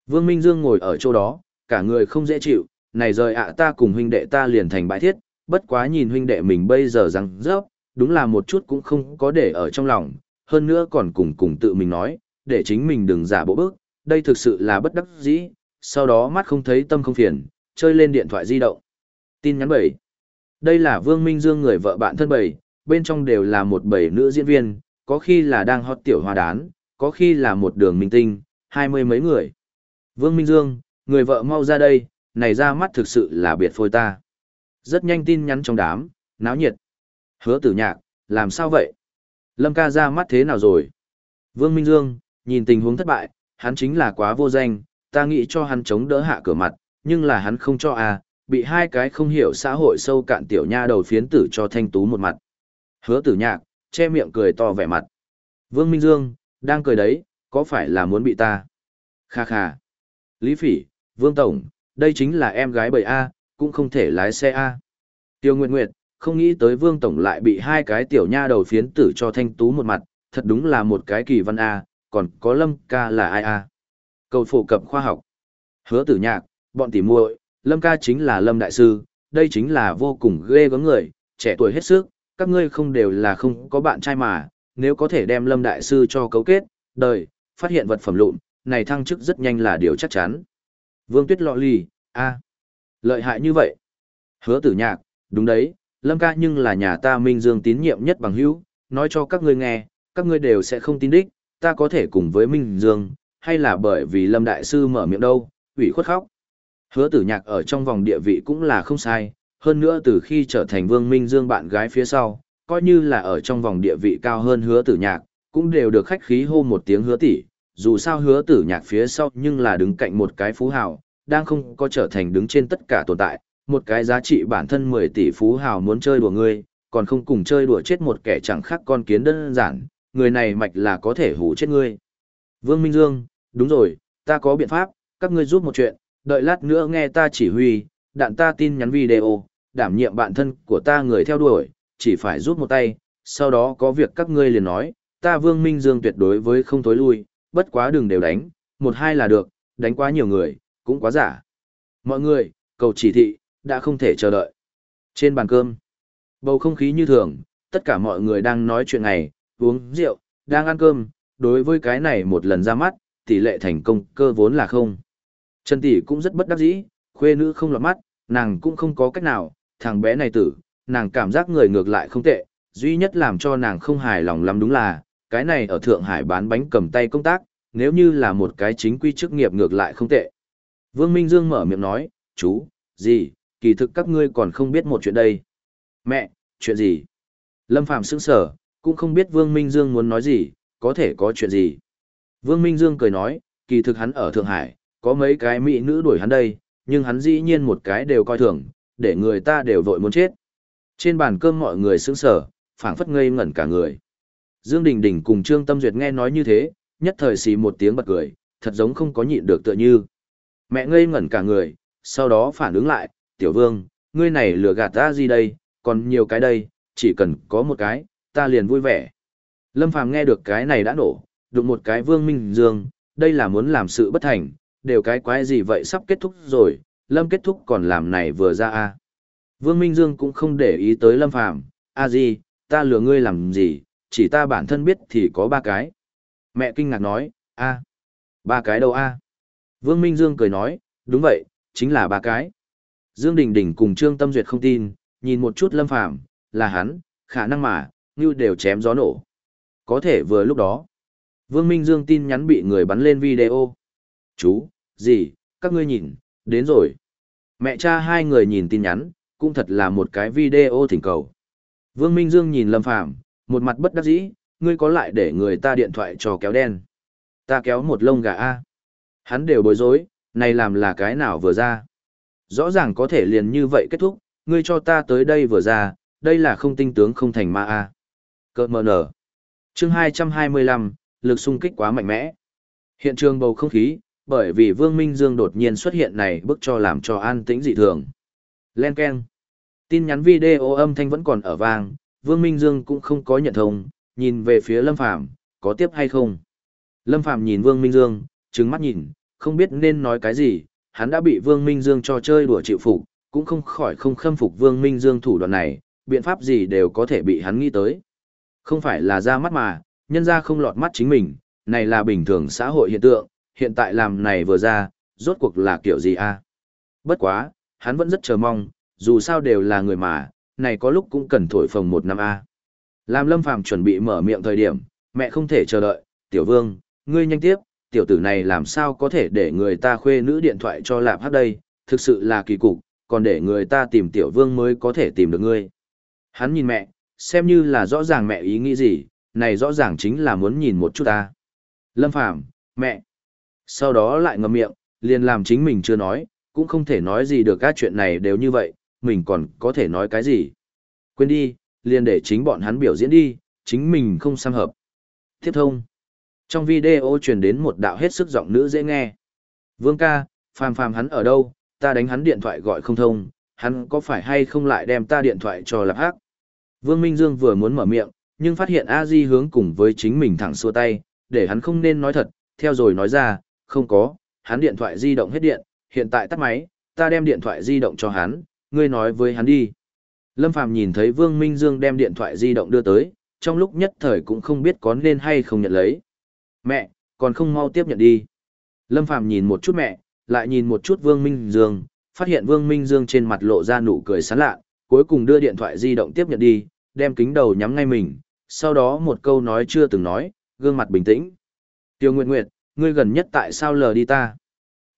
A: Vương Minh Dương ngồi ở chỗ đó, cả người không dễ chịu, này rời ạ ta cùng huynh đệ ta liền thành bại thiết, bất quá nhìn huynh đệ mình bây giờ răng rớp, đúng là một chút cũng không có để ở trong lòng, hơn nữa còn cùng cùng tự mình nói, để chính mình đừng giả bộ bước, đây thực sự là bất đắc dĩ, sau đó mắt không thấy tâm không phiền, chơi lên điện thoại di động. Tin nhắn bảy. Đây là Vương Minh Dương người vợ bạn thân bảy, bên trong đều là một bảy nữ diễn viên, có khi là đang hot tiểu hoa đán, có khi là một đường minh tinh, hai mươi mấy người. Vương Minh Dương, người vợ mau ra đây, này ra mắt thực sự là biệt phôi ta. Rất nhanh tin nhắn trong đám, náo nhiệt. Hứa tử nhạc, làm sao vậy? Lâm ca ra mắt thế nào rồi? Vương Minh Dương, nhìn tình huống thất bại, hắn chính là quá vô danh, ta nghĩ cho hắn chống đỡ hạ cửa mặt, nhưng là hắn không cho à, bị hai cái không hiểu xã hội sâu cạn tiểu nha đầu phiến tử cho thanh tú một mặt. Hứa tử nhạc, che miệng cười to vẻ mặt. Vương Minh Dương, đang cười đấy, có phải là muốn bị ta? Kha kha. Lý Phỉ, Vương Tổng, đây chính là em gái bầy A, cũng không thể lái xe A. Tiêu Nguyệt Nguyệt, không nghĩ tới Vương Tổng lại bị hai cái tiểu nha đầu phiến tử cho thanh tú một mặt, thật đúng là một cái kỳ văn A, còn có Lâm ca là ai A. Cầu phổ cập khoa học. Hứa tử nhạc, bọn tỉ muội, Lâm ca chính là Lâm Đại Sư, đây chính là vô cùng ghê gớm người, trẻ tuổi hết sức, các ngươi không đều là không có bạn trai mà, nếu có thể đem Lâm Đại Sư cho cấu kết, đời, phát hiện vật phẩm lụn, này thăng chức rất nhanh là điều chắc chắn. Vương Tuyết lọ lì, a lợi hại như vậy. Hứa tử nhạc, đúng đấy, Lâm ca nhưng là nhà ta Minh Dương tín nhiệm nhất bằng hữu, nói cho các ngươi nghe, các ngươi đều sẽ không tin đích, ta có thể cùng với Minh Dương, hay là bởi vì Lâm Đại Sư mở miệng đâu, ủy khuất khóc. Hứa tử nhạc ở trong vòng địa vị cũng là không sai, hơn nữa từ khi trở thành Vương Minh Dương bạn gái phía sau, coi như là ở trong vòng địa vị cao hơn hứa tử nhạc, cũng đều được khách khí hô một tiếng hứa tỷ, dù sao hứa tử nhạc phía sau nhưng là đứng cạnh một cái phú hào, đang không có trở thành đứng trên tất cả tồn tại, một cái giá trị bản thân 10 tỷ phú hào muốn chơi đùa ngươi, còn không cùng chơi đùa chết một kẻ chẳng khác con kiến đơn giản, người này mạch là có thể hủ chết ngươi. Vương Minh Dương, đúng rồi, ta có biện pháp, các ngươi giúp một chuyện, đợi lát nữa nghe ta chỉ huy, đạn ta tin nhắn video, đảm nhiệm bạn thân của ta người theo đuổi, chỉ phải giúp một tay, sau đó có việc các ngươi liền nói, ta Vương Minh Dương tuyệt đối với không tối lui, bất quá đừng đều đánh, một hai là được, đánh quá nhiều người, cũng quá giả. Mọi người, cầu chỉ thị, đã không thể chờ đợi. Trên bàn cơm, bầu không khí như thường, tất cả mọi người đang nói chuyện này, uống rượu, đang ăn cơm, đối với cái này một lần ra mắt, tỷ lệ thành công cơ vốn là không. Trần Tỷ cũng rất bất đắc dĩ, khuê nữ không lọt mắt, nàng cũng không có cách nào, thằng bé này tử, nàng cảm giác người ngược lại không tệ, duy nhất làm cho nàng không hài lòng lắm đúng là, cái này ở Thượng Hải bán bánh cầm tay công tác, nếu như là một cái chính quy chức nghiệp ngược lại không tệ. Vương Minh Dương mở miệng nói, chú, gì, kỳ thực các ngươi còn không biết một chuyện đây. Mẹ, chuyện gì? Lâm Phạm sững sở, cũng không biết Vương Minh Dương muốn nói gì, có thể có chuyện gì. Vương Minh Dương cười nói, kỳ thực hắn ở Thượng Hải, có mấy cái mỹ nữ đuổi hắn đây, nhưng hắn dĩ nhiên một cái đều coi thường, để người ta đều vội muốn chết. Trên bàn cơm mọi người sững sở, phảng phất ngây ngẩn cả người. Dương Đình Đình cùng Trương Tâm Duyệt nghe nói như thế, nhất thời xì một tiếng bật cười, thật giống không có nhịn được tựa như. Mẹ ngây ngẩn cả người, sau đó phản ứng lại, tiểu vương, ngươi này lừa gạt ta gì đây, còn nhiều cái đây, chỉ cần có một cái, ta liền vui vẻ. Lâm Phàm nghe được cái này đã nổ, đụng một cái vương minh dương, đây là muốn làm sự bất thành, đều cái quái gì vậy sắp kết thúc rồi, Lâm kết thúc còn làm này vừa ra a. Vương Minh Dương cũng không để ý tới Lâm Phàm, a gì, ta lừa ngươi làm gì, chỉ ta bản thân biết thì có ba cái. Mẹ kinh ngạc nói, a, ba cái đâu a? Vương Minh Dương cười nói, đúng vậy, chính là ba cái. Dương Đình Đình cùng Trương Tâm Duyệt không tin, nhìn một chút Lâm Phàm, là hắn, khả năng mà, như đều chém gió nổ. Có thể vừa lúc đó, Vương Minh Dương tin nhắn bị người bắn lên video. Chú, gì, các ngươi nhìn, đến rồi. Mẹ cha hai người nhìn tin nhắn, cũng thật là một cái video thỉnh cầu. Vương Minh Dương nhìn Lâm Phàm, một mặt bất đắc dĩ, ngươi có lại để người ta điện thoại cho kéo đen. Ta kéo một lông gà A. Hắn đều bối rối, này làm là cái nào vừa ra. Rõ ràng có thể liền như vậy kết thúc, ngươi cho ta tới đây vừa ra, đây là không tinh tướng không thành ma A. Cơ mờ nở. Chương 225, lực xung kích quá mạnh mẽ. Hiện trường bầu không khí, bởi vì Vương Minh Dương đột nhiên xuất hiện này bức cho làm cho an tĩnh dị thường. Len Ken. Tin nhắn video âm thanh vẫn còn ở vang, Vương Minh Dương cũng không có nhận thông, nhìn về phía Lâm Phàm, có tiếp hay không? Lâm Phàm nhìn Vương Minh Dương, trừng mắt nhìn, không biết nên nói cái gì, hắn đã bị Vương Minh Dương cho chơi đùa chịu phục, cũng không khỏi không khâm phục Vương Minh Dương thủ đoạn này, biện pháp gì đều có thể bị hắn nghĩ tới. Không phải là ra mắt mà, nhân ra không lọt mắt chính mình, này là bình thường xã hội hiện tượng, hiện tại làm này vừa ra, rốt cuộc là kiểu gì a? Bất quá, hắn vẫn rất chờ mong, dù sao đều là người mà, này có lúc cũng cần thổi phồng một năm A. Làm Lâm Phàm chuẩn bị mở miệng thời điểm, mẹ không thể chờ đợi, tiểu vương, ngươi nhanh tiếp, tiểu tử này làm sao có thể để người ta khuê nữ điện thoại cho lạp hát đây, thực sự là kỳ cục, còn để người ta tìm tiểu vương mới có thể tìm được ngươi. Hắn nhìn mẹ, xem như là rõ ràng mẹ ý nghĩ gì, này rõ ràng chính là muốn nhìn một chút ta. Lâm Phàm mẹ. Sau đó lại ngậm miệng, liền làm chính mình chưa nói, cũng không thể nói gì được các chuyện này đều như vậy, mình còn có thể nói cái gì. Quên đi, liền để chính bọn hắn biểu diễn đi, chính mình không sam hợp. Tiếp thông. Trong video truyền đến một đạo hết sức giọng nữ dễ nghe. Vương ca, phàm phàm hắn ở đâu, ta đánh hắn điện thoại gọi không thông, hắn có phải hay không lại đem ta điện thoại cho lạp hắc. Vương Minh Dương vừa muốn mở miệng, nhưng phát hiện A Di hướng cùng với chính mình thẳng xua tay, để hắn không nên nói thật, theo rồi nói ra, không có, hắn điện thoại di động hết điện, hiện tại tắt máy, ta đem điện thoại di động cho hắn, ngươi nói với hắn đi. Lâm Phàm nhìn thấy Vương Minh Dương đem điện thoại di động đưa tới, trong lúc nhất thời cũng không biết có nên hay không nhận lấy. Mẹ, còn không mau tiếp nhận đi. Lâm Phàm nhìn một chút mẹ, lại nhìn một chút Vương Minh Dương, phát hiện Vương Minh Dương trên mặt lộ ra nụ cười sán lạ, cuối cùng đưa điện thoại di động tiếp nhận đi, đem kính đầu nhắm ngay mình, sau đó một câu nói chưa từng nói, gương mặt bình tĩnh. Tiêu Nguyệt Nguyệt, ngươi gần nhất tại sao lờ đi ta?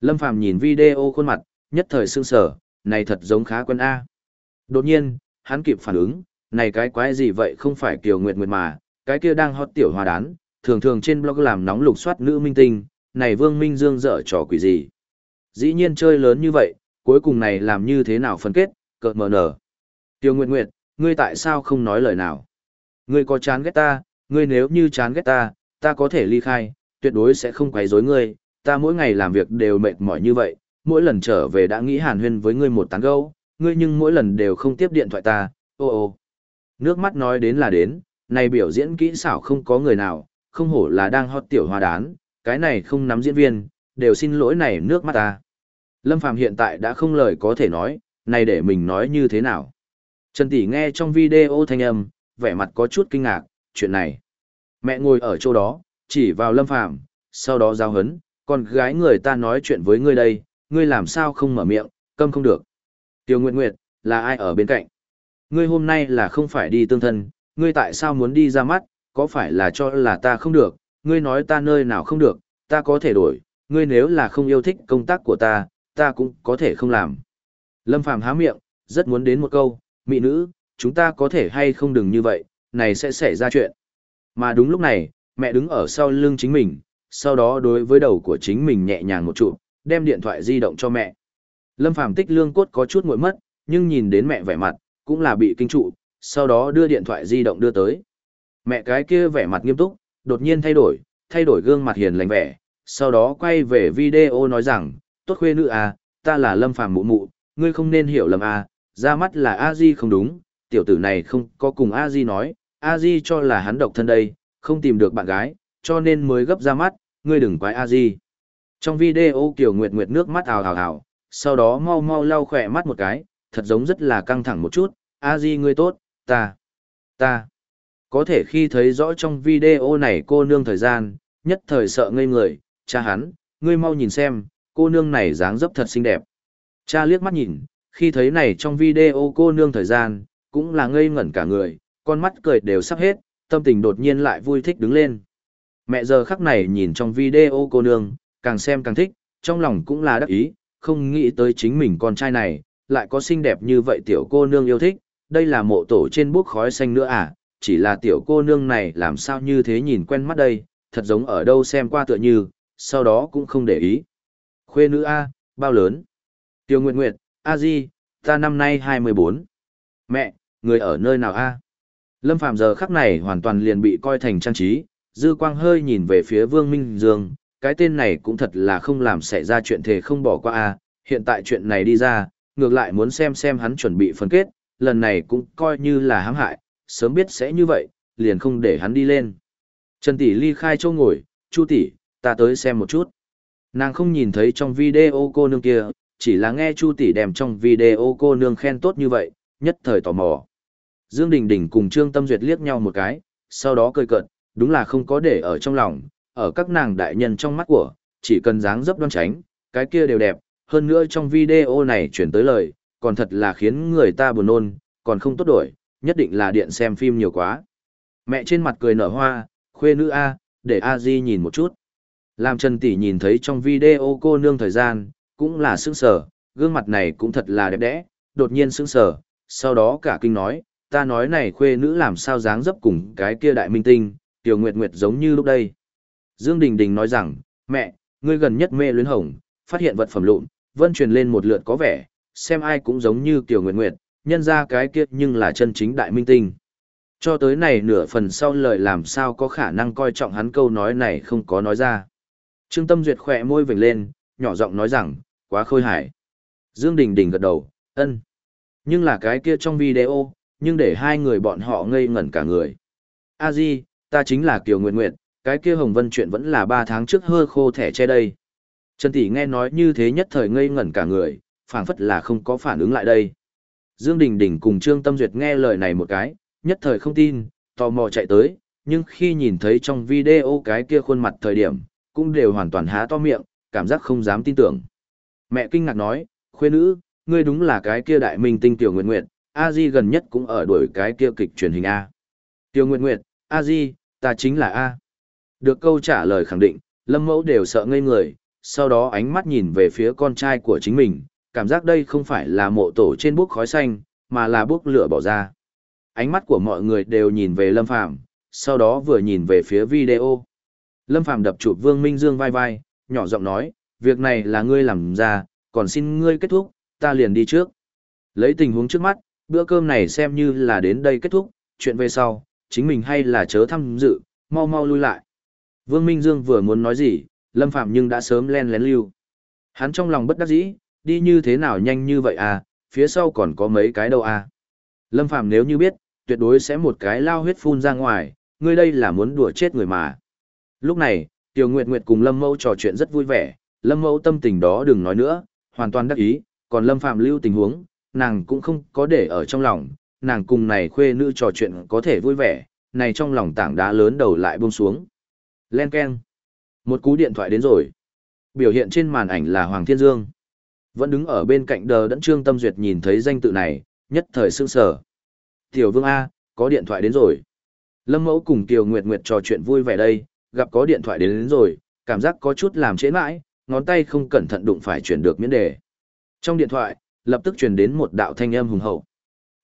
A: Lâm Phàm nhìn video khuôn mặt, nhất thời sương sở, này thật giống khá quân A. Đột nhiên, hắn kịp phản ứng, này cái quái gì vậy không phải Kiều Nguyệt Nguyệt mà, cái kia đang hot tiểu hòa đán, thường thường trên blog làm nóng lục soát nữ minh tinh, này Vương Minh Dương dở trò quỷ gì. Dĩ nhiên chơi lớn như vậy, cuối cùng này làm như thế nào phân kết, cợt mờ nở. Tiêu Nguyệt Nguyệt, ngươi tại sao không nói lời nào? Ngươi có chán ghét ta, ngươi nếu như chán ghét ta, ta có thể ly khai, tuyệt đối sẽ không quấy rối ngươi, ta mỗi ngày làm việc đều mệt mỏi như vậy, mỗi lần trở về đã nghĩ hàn huyên với ngươi một tán gẫu, ngươi nhưng mỗi lần đều không tiếp điện thoại ta, ô ô. Nước mắt nói đến là đến, này biểu diễn kỹ xảo không có người nào, không hổ là đang hot tiểu hoa đán, cái này không nắm diễn viên, đều xin lỗi này nước mắt ta. Lâm Phàm hiện tại đã không lời có thể nói, này để mình nói như thế nào. Trần Tỷ nghe trong video thanh âm, vẻ mặt có chút kinh ngạc, chuyện này. Mẹ ngồi ở chỗ đó, chỉ vào Lâm Phàm sau đó giao hấn, con gái người ta nói chuyện với ngươi đây, ngươi làm sao không mở miệng, câm không được. Tiêu Nguyệt Nguyệt, là ai ở bên cạnh? Ngươi hôm nay là không phải đi tương thân, ngươi tại sao muốn đi ra mắt, có phải là cho là ta không được, ngươi nói ta nơi nào không được, ta có thể đổi, ngươi nếu là không yêu thích công tác của ta, ta cũng có thể không làm. Lâm Phàm há miệng, rất muốn đến một câu, mỹ nữ, chúng ta có thể hay không đừng như vậy, này sẽ xảy ra chuyện. Mà đúng lúc này, mẹ đứng ở sau lưng chính mình, sau đó đối với đầu của chính mình nhẹ nhàng một chút, đem điện thoại di động cho mẹ. Lâm Phàm tích lương cốt có chút nguội mất, nhưng nhìn đến mẹ vẻ mặt, cũng là bị kinh trụ, sau đó đưa điện thoại di động đưa tới. Mẹ cái kia vẻ mặt nghiêm túc, đột nhiên thay đổi, thay đổi gương mặt hiền lành vẻ, sau đó quay về video nói rằng, tốt khuê nữ à, ta là Lâm Phàm mụ mụ, ngươi không nên hiểu lầm à, ra mắt là a di không đúng, tiểu tử này không có cùng a di nói, a di cho là hắn độc thân đây, không tìm được bạn gái, cho nên mới gấp ra mắt, ngươi đừng quái a di. Trong video Kiều Nguyệt Nguyệt nước mắt ào ào ào, sau đó mau mau lau khỏe mắt một cái, thật giống rất là căng thẳng một chút, a di ngươi tốt, ta, ta. Có thể khi thấy rõ trong video này cô nương thời gian, nhất thời sợ ngây người, cha hắn, ngươi mau nhìn xem, cô nương này dáng dấp thật xinh đẹp. Cha liếc mắt nhìn, khi thấy này trong video cô nương thời gian, cũng là ngây ngẩn cả người, con mắt cười đều sắp hết, tâm tình đột nhiên lại vui thích đứng lên. Mẹ giờ khắc này nhìn trong video cô nương, càng xem càng thích, trong lòng cũng là đắc ý, không nghĩ tới chính mình con trai này, lại có xinh đẹp như vậy tiểu cô nương yêu thích, đây là mộ tổ trên bút khói xanh nữa à, chỉ là tiểu cô nương này làm sao như thế nhìn quen mắt đây, thật giống ở đâu xem qua tựa như, sau đó cũng không để ý. Khuê nữ A, bao lớn? Tiêu Nguyệt Nguyệt, A Di, ta năm nay 24. Mẹ, người ở nơi nào A? Lâm Phạm giờ khắc này hoàn toàn liền bị coi thành trang trí, dư quang hơi nhìn về phía Vương Minh Dương, cái tên này cũng thật là không làm xảy ra chuyện thể không bỏ qua A, hiện tại chuyện này đi ra, ngược lại muốn xem xem hắn chuẩn bị phân kết, lần này cũng coi như là hãm hại, sớm biết sẽ như vậy, liền không để hắn đi lên. Trần Tỷ ly khai châu ngồi, Chu Tỷ, ta tới xem một chút. Nàng không nhìn thấy trong video cô nương kia, chỉ là nghe Chu tỷ đem trong video cô nương khen tốt như vậy, nhất thời tò mò. Dương Đình Đình cùng Trương Tâm Duyệt liếc nhau một cái, sau đó cười cợt, đúng là không có để ở trong lòng, ở các nàng đại nhân trong mắt của, chỉ cần dáng dấp đoan tránh, cái kia đều đẹp, hơn nữa trong video này chuyển tới lời, còn thật là khiến người ta buồn nôn, còn không tốt đổi, nhất định là điện xem phim nhiều quá. Mẹ trên mặt cười nở hoa, khuê nữ A, để A Di nhìn một chút. Làm Trần Tỷ nhìn thấy trong video cô nương thời gian, cũng là sững sờ, gương mặt này cũng thật là đẹp đẽ, đột nhiên sững sờ, sau đó cả kinh nói, ta nói này khuê nữ làm sao dáng dấp cùng cái kia đại minh tinh, tiểu nguyệt nguyệt giống như lúc đây. Dương Đình Đình nói rằng, mẹ, ngươi gần nhất mê luyến hồng, phát hiện vật phẩm lụn, vân truyền lên một lượt có vẻ, xem ai cũng giống như tiểu nguyệt nguyệt, nhân ra cái kia nhưng là chân chính đại minh tinh. Cho tới này nửa phần sau lời làm sao có khả năng coi trọng hắn câu nói này không có nói ra. Trương Tâm Duyệt khỏe môi vểnh lên, nhỏ giọng nói rằng, quá khôi hài. Dương Đình Đình gật đầu, ân. Nhưng là cái kia trong video, nhưng để hai người bọn họ ngây ngẩn cả người. A Di, ta chính là Kiều Nguyệt Nguyệt, cái kia Hồng Vân chuyện vẫn là ba tháng trước hơ khô thẻ che đây. Trần Tỷ nghe nói như thế nhất thời ngây ngẩn cả người, phảng phất là không có phản ứng lại đây. Dương Đình Đình cùng Trương Tâm Duyệt nghe lời này một cái, nhất thời không tin, tò mò chạy tới, nhưng khi nhìn thấy trong video cái kia khuôn mặt thời điểm, cũng đều hoàn toàn há to miệng, cảm giác không dám tin tưởng. Mẹ kinh ngạc nói, khuê nữ, ngươi đúng là cái kia đại minh tinh Tiểu Nguyệt Nguyệt, A Di gần nhất cũng ở đuổi cái kia kịch truyền hình A. Tiểu Nguyệt Nguyệt, A Di, ta chính là A. Được câu trả lời khẳng định, Lâm Mẫu đều sợ ngây người, sau đó ánh mắt nhìn về phía con trai của chính mình, cảm giác đây không phải là mộ tổ trên bốc khói xanh, mà là bốc lửa bỏ ra. Ánh mắt của mọi người đều nhìn về Lâm Phàm, sau đó vừa nhìn về phía video. Lâm Phàm đập chụp Vương Minh Dương vai vai, nhỏ giọng nói, việc này là ngươi làm ra, còn xin ngươi kết thúc, ta liền đi trước. Lấy tình huống trước mắt, bữa cơm này xem như là đến đây kết thúc, chuyện về sau, chính mình hay là chớ tham dự, mau mau lui lại. Vương Minh Dương vừa muốn nói gì, Lâm Phạm nhưng đã sớm len lén lưu. Hắn trong lòng bất đắc dĩ, đi như thế nào nhanh như vậy à, phía sau còn có mấy cái đâu à. Lâm Phạm nếu như biết, tuyệt đối sẽ một cái lao huyết phun ra ngoài, ngươi đây là muốn đùa chết người mà. Lúc này, Tiểu Nguyệt Nguyệt cùng Lâm Mẫu trò chuyện rất vui vẻ, Lâm Mẫu tâm tình đó đừng nói nữa, hoàn toàn đắc ý, còn Lâm Phạm lưu tình huống, nàng cũng không có để ở trong lòng, nàng cùng này khuê nữ trò chuyện có thể vui vẻ, này trong lòng tảng đá lớn đầu lại buông xuống. Len keng. Một cú điện thoại đến rồi. Biểu hiện trên màn ảnh là Hoàng Thiên Dương. Vẫn đứng ở bên cạnh đờ đẫn Trương Tâm Duyệt nhìn thấy danh tự này, nhất thời sương sở. Tiểu Vương A, có điện thoại đến rồi. Lâm Mẫu cùng Tiểu Nguyệt Nguyệt trò chuyện vui vẻ đây, gặp có điện thoại đến, đến rồi, cảm giác có chút làm trễ mãi, ngón tay không cẩn thận đụng phải chuyển được miễn đề. Trong điện thoại, lập tức truyền đến một đạo thanh âm hùng hậu.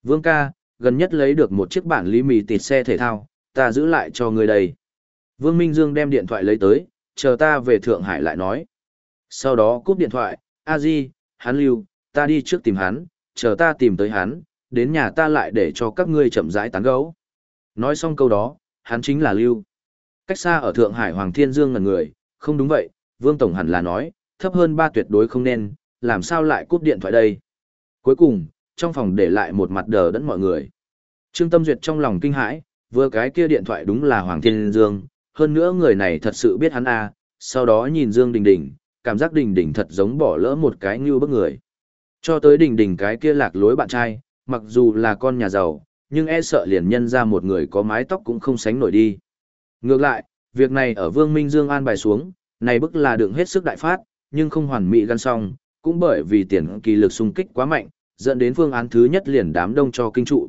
A: Vương ca, gần nhất lấy được một chiếc bản lý mì tịt xe thể thao, ta giữ lại cho người đây. Vương Minh Dương đem điện thoại lấy tới, chờ ta về Thượng Hải lại nói. Sau đó cúp điện thoại, a di, hắn lưu, ta đi trước tìm hắn, chờ ta tìm tới hắn, đến nhà ta lại để cho các ngươi chậm rãi tán gấu. Nói xong câu đó, hắn chính là lưu. Cách xa ở Thượng Hải Hoàng Thiên Dương ngần người, không đúng vậy, Vương Tổng hẳn là nói, thấp hơn ba tuyệt đối không nên, làm sao lại cúp điện thoại đây. Cuối cùng, trong phòng để lại một mặt đờ đẫn mọi người. Trương Tâm Duyệt trong lòng kinh hãi, vừa cái kia điện thoại đúng là Hoàng Thiên Dương, hơn nữa người này thật sự biết hắn à, sau đó nhìn Dương Đình Đình, cảm giác Đình Đình thật giống bỏ lỡ một cái như bức người. Cho tới Đình Đình cái kia lạc lối bạn trai, mặc dù là con nhà giàu, nhưng e sợ liền nhân ra một người có mái tóc cũng không sánh nổi đi. Ngược lại, việc này ở Vương Minh Dương an bài xuống, này bức là đựng hết sức đại phát, nhưng không hoàn mỹ gan xong, cũng bởi vì tiền kỳ lực xung kích quá mạnh, dẫn đến phương án thứ nhất liền đám đông cho kinh trụ.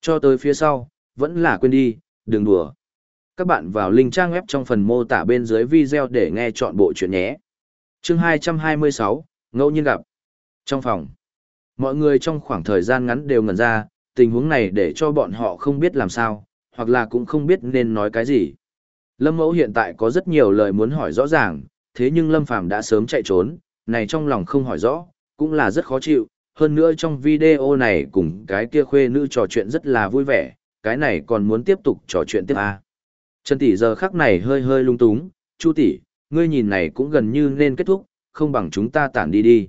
A: Cho tới phía sau, vẫn là quên đi, đừng đùa. Các bạn vào link trang web trong phần mô tả bên dưới video để nghe chọn bộ chuyện nhé. Chương 226, ngẫu nhiên gặp. Trong phòng, mọi người trong khoảng thời gian ngắn đều ngẩn ra, tình huống này để cho bọn họ không biết làm sao, hoặc là cũng không biết nên nói cái gì. Lâm Mẫu hiện tại có rất nhiều lời muốn hỏi rõ ràng, thế nhưng Lâm Phàm đã sớm chạy trốn, này trong lòng không hỏi rõ, cũng là rất khó chịu, hơn nữa trong video này cùng cái kia khuê nữ trò chuyện rất là vui vẻ, cái này còn muốn tiếp tục trò chuyện tiếp à. Trần tỷ giờ khắc này hơi hơi lung túng, Chu tỷ, ngươi nhìn này cũng gần như nên kết thúc, không bằng chúng ta tản đi đi.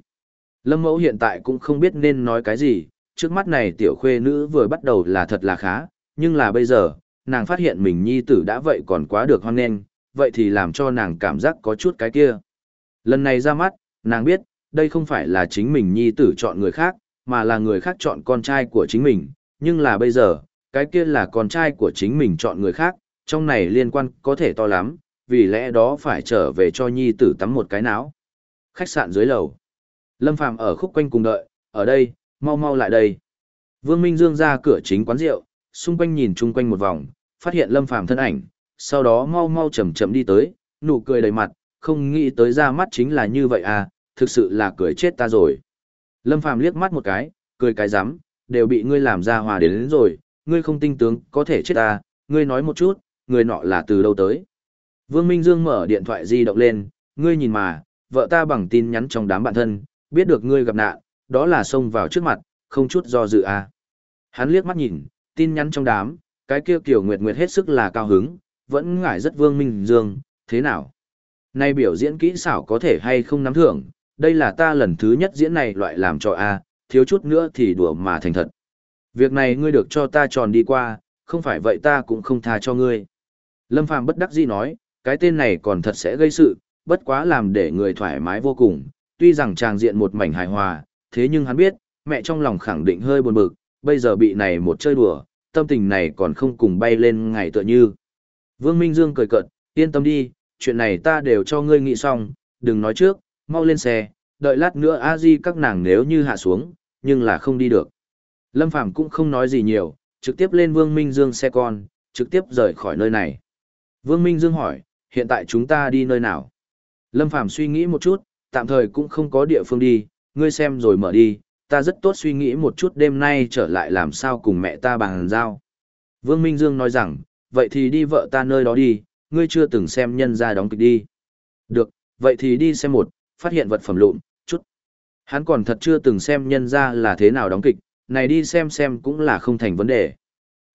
A: Lâm mẫu hiện tại cũng không biết nên nói cái gì, trước mắt này tiểu khuê nữ vừa bắt đầu là thật là khá, nhưng là bây giờ, nàng phát hiện mình nhi tử đã vậy còn quá được hoan nghênh, vậy thì làm cho nàng cảm giác có chút cái kia. Lần này ra mắt, nàng biết, đây không phải là chính mình nhi tử chọn người khác, mà là người khác chọn con trai của chính mình, nhưng là bây giờ, cái kia là con trai của chính mình chọn người khác, trong này liên quan có thể to lắm, vì lẽ đó phải trở về cho nhi tử tắm một cái não. Khách sạn dưới lầu. Lâm Phàm ở khúc quanh cùng đợi, ở đây, mau mau lại đây. Vương Minh Dương ra cửa chính quán rượu, xung quanh nhìn chung quanh một vòng, phát hiện Lâm Phàm thân ảnh, sau đó mau mau chậm chậm đi tới, nụ cười đầy mặt, không nghĩ tới ra mắt chính là như vậy à, thực sự là cười chết ta rồi. Lâm Phàm liếc mắt một cái, cười cái rắm đều bị ngươi làm ra hòa đến, đến rồi, ngươi không tinh tướng, có thể chết ta, ngươi nói một chút, người nọ là từ đâu tới. Vương Minh Dương mở điện thoại di động lên, ngươi nhìn mà, vợ ta bằng tin nhắn trong đám bạn thân, biết được ngươi gặp nạn, đó là xông vào trước mặt, không chút do dự à. Hắn liếc mắt nhìn, tin nhắn trong đám, cái kia kiểu nguyệt nguyệt hết sức là cao hứng, vẫn ngại rất Vương Minh Dương, thế nào? Nay biểu diễn kỹ xảo có thể hay không nắm thưởng, đây là ta lần thứ nhất diễn này loại làm cho a à, thiếu chút nữa thì đùa mà thành thật. Việc này ngươi được cho ta tròn đi qua, không phải vậy ta cũng không tha cho ngươi. Lâm Phàm bất đắc dĩ nói, cái tên này còn thật sẽ gây sự, bất quá làm để người thoải mái vô cùng, tuy rằng tràng diện một mảnh hài hòa, thế nhưng hắn biết, mẹ trong lòng khẳng định hơi buồn bực, bây giờ bị này một chơi đùa, tâm tình này còn không cùng bay lên ngày tựa như. Vương Minh Dương cười cợt, yên tâm đi, chuyện này ta đều cho ngươi nghĩ xong, đừng nói trước, mau lên xe, đợi lát nữa a di các nàng nếu như hạ xuống, nhưng là không đi được. Lâm Phàm cũng không nói gì nhiều, trực tiếp lên Vương Minh Dương xe con, trực tiếp rời khỏi nơi này. Vương Minh Dương hỏi, hiện tại chúng ta đi nơi nào? Lâm Phàm suy nghĩ một chút, tạm thời cũng không có địa phương đi, ngươi xem rồi mở đi, ta rất tốt suy nghĩ một chút đêm nay trở lại làm sao cùng mẹ ta bằng giao. Vương Minh Dương nói rằng, vậy thì đi vợ ta nơi đó đi, ngươi chưa từng xem nhân ra đóng kịch đi. Được, vậy thì đi xem một, phát hiện vật phẩm lụn, chút. Hắn còn thật chưa từng xem nhân ra là thế nào đóng kịch, này đi xem xem cũng là không thành vấn đề.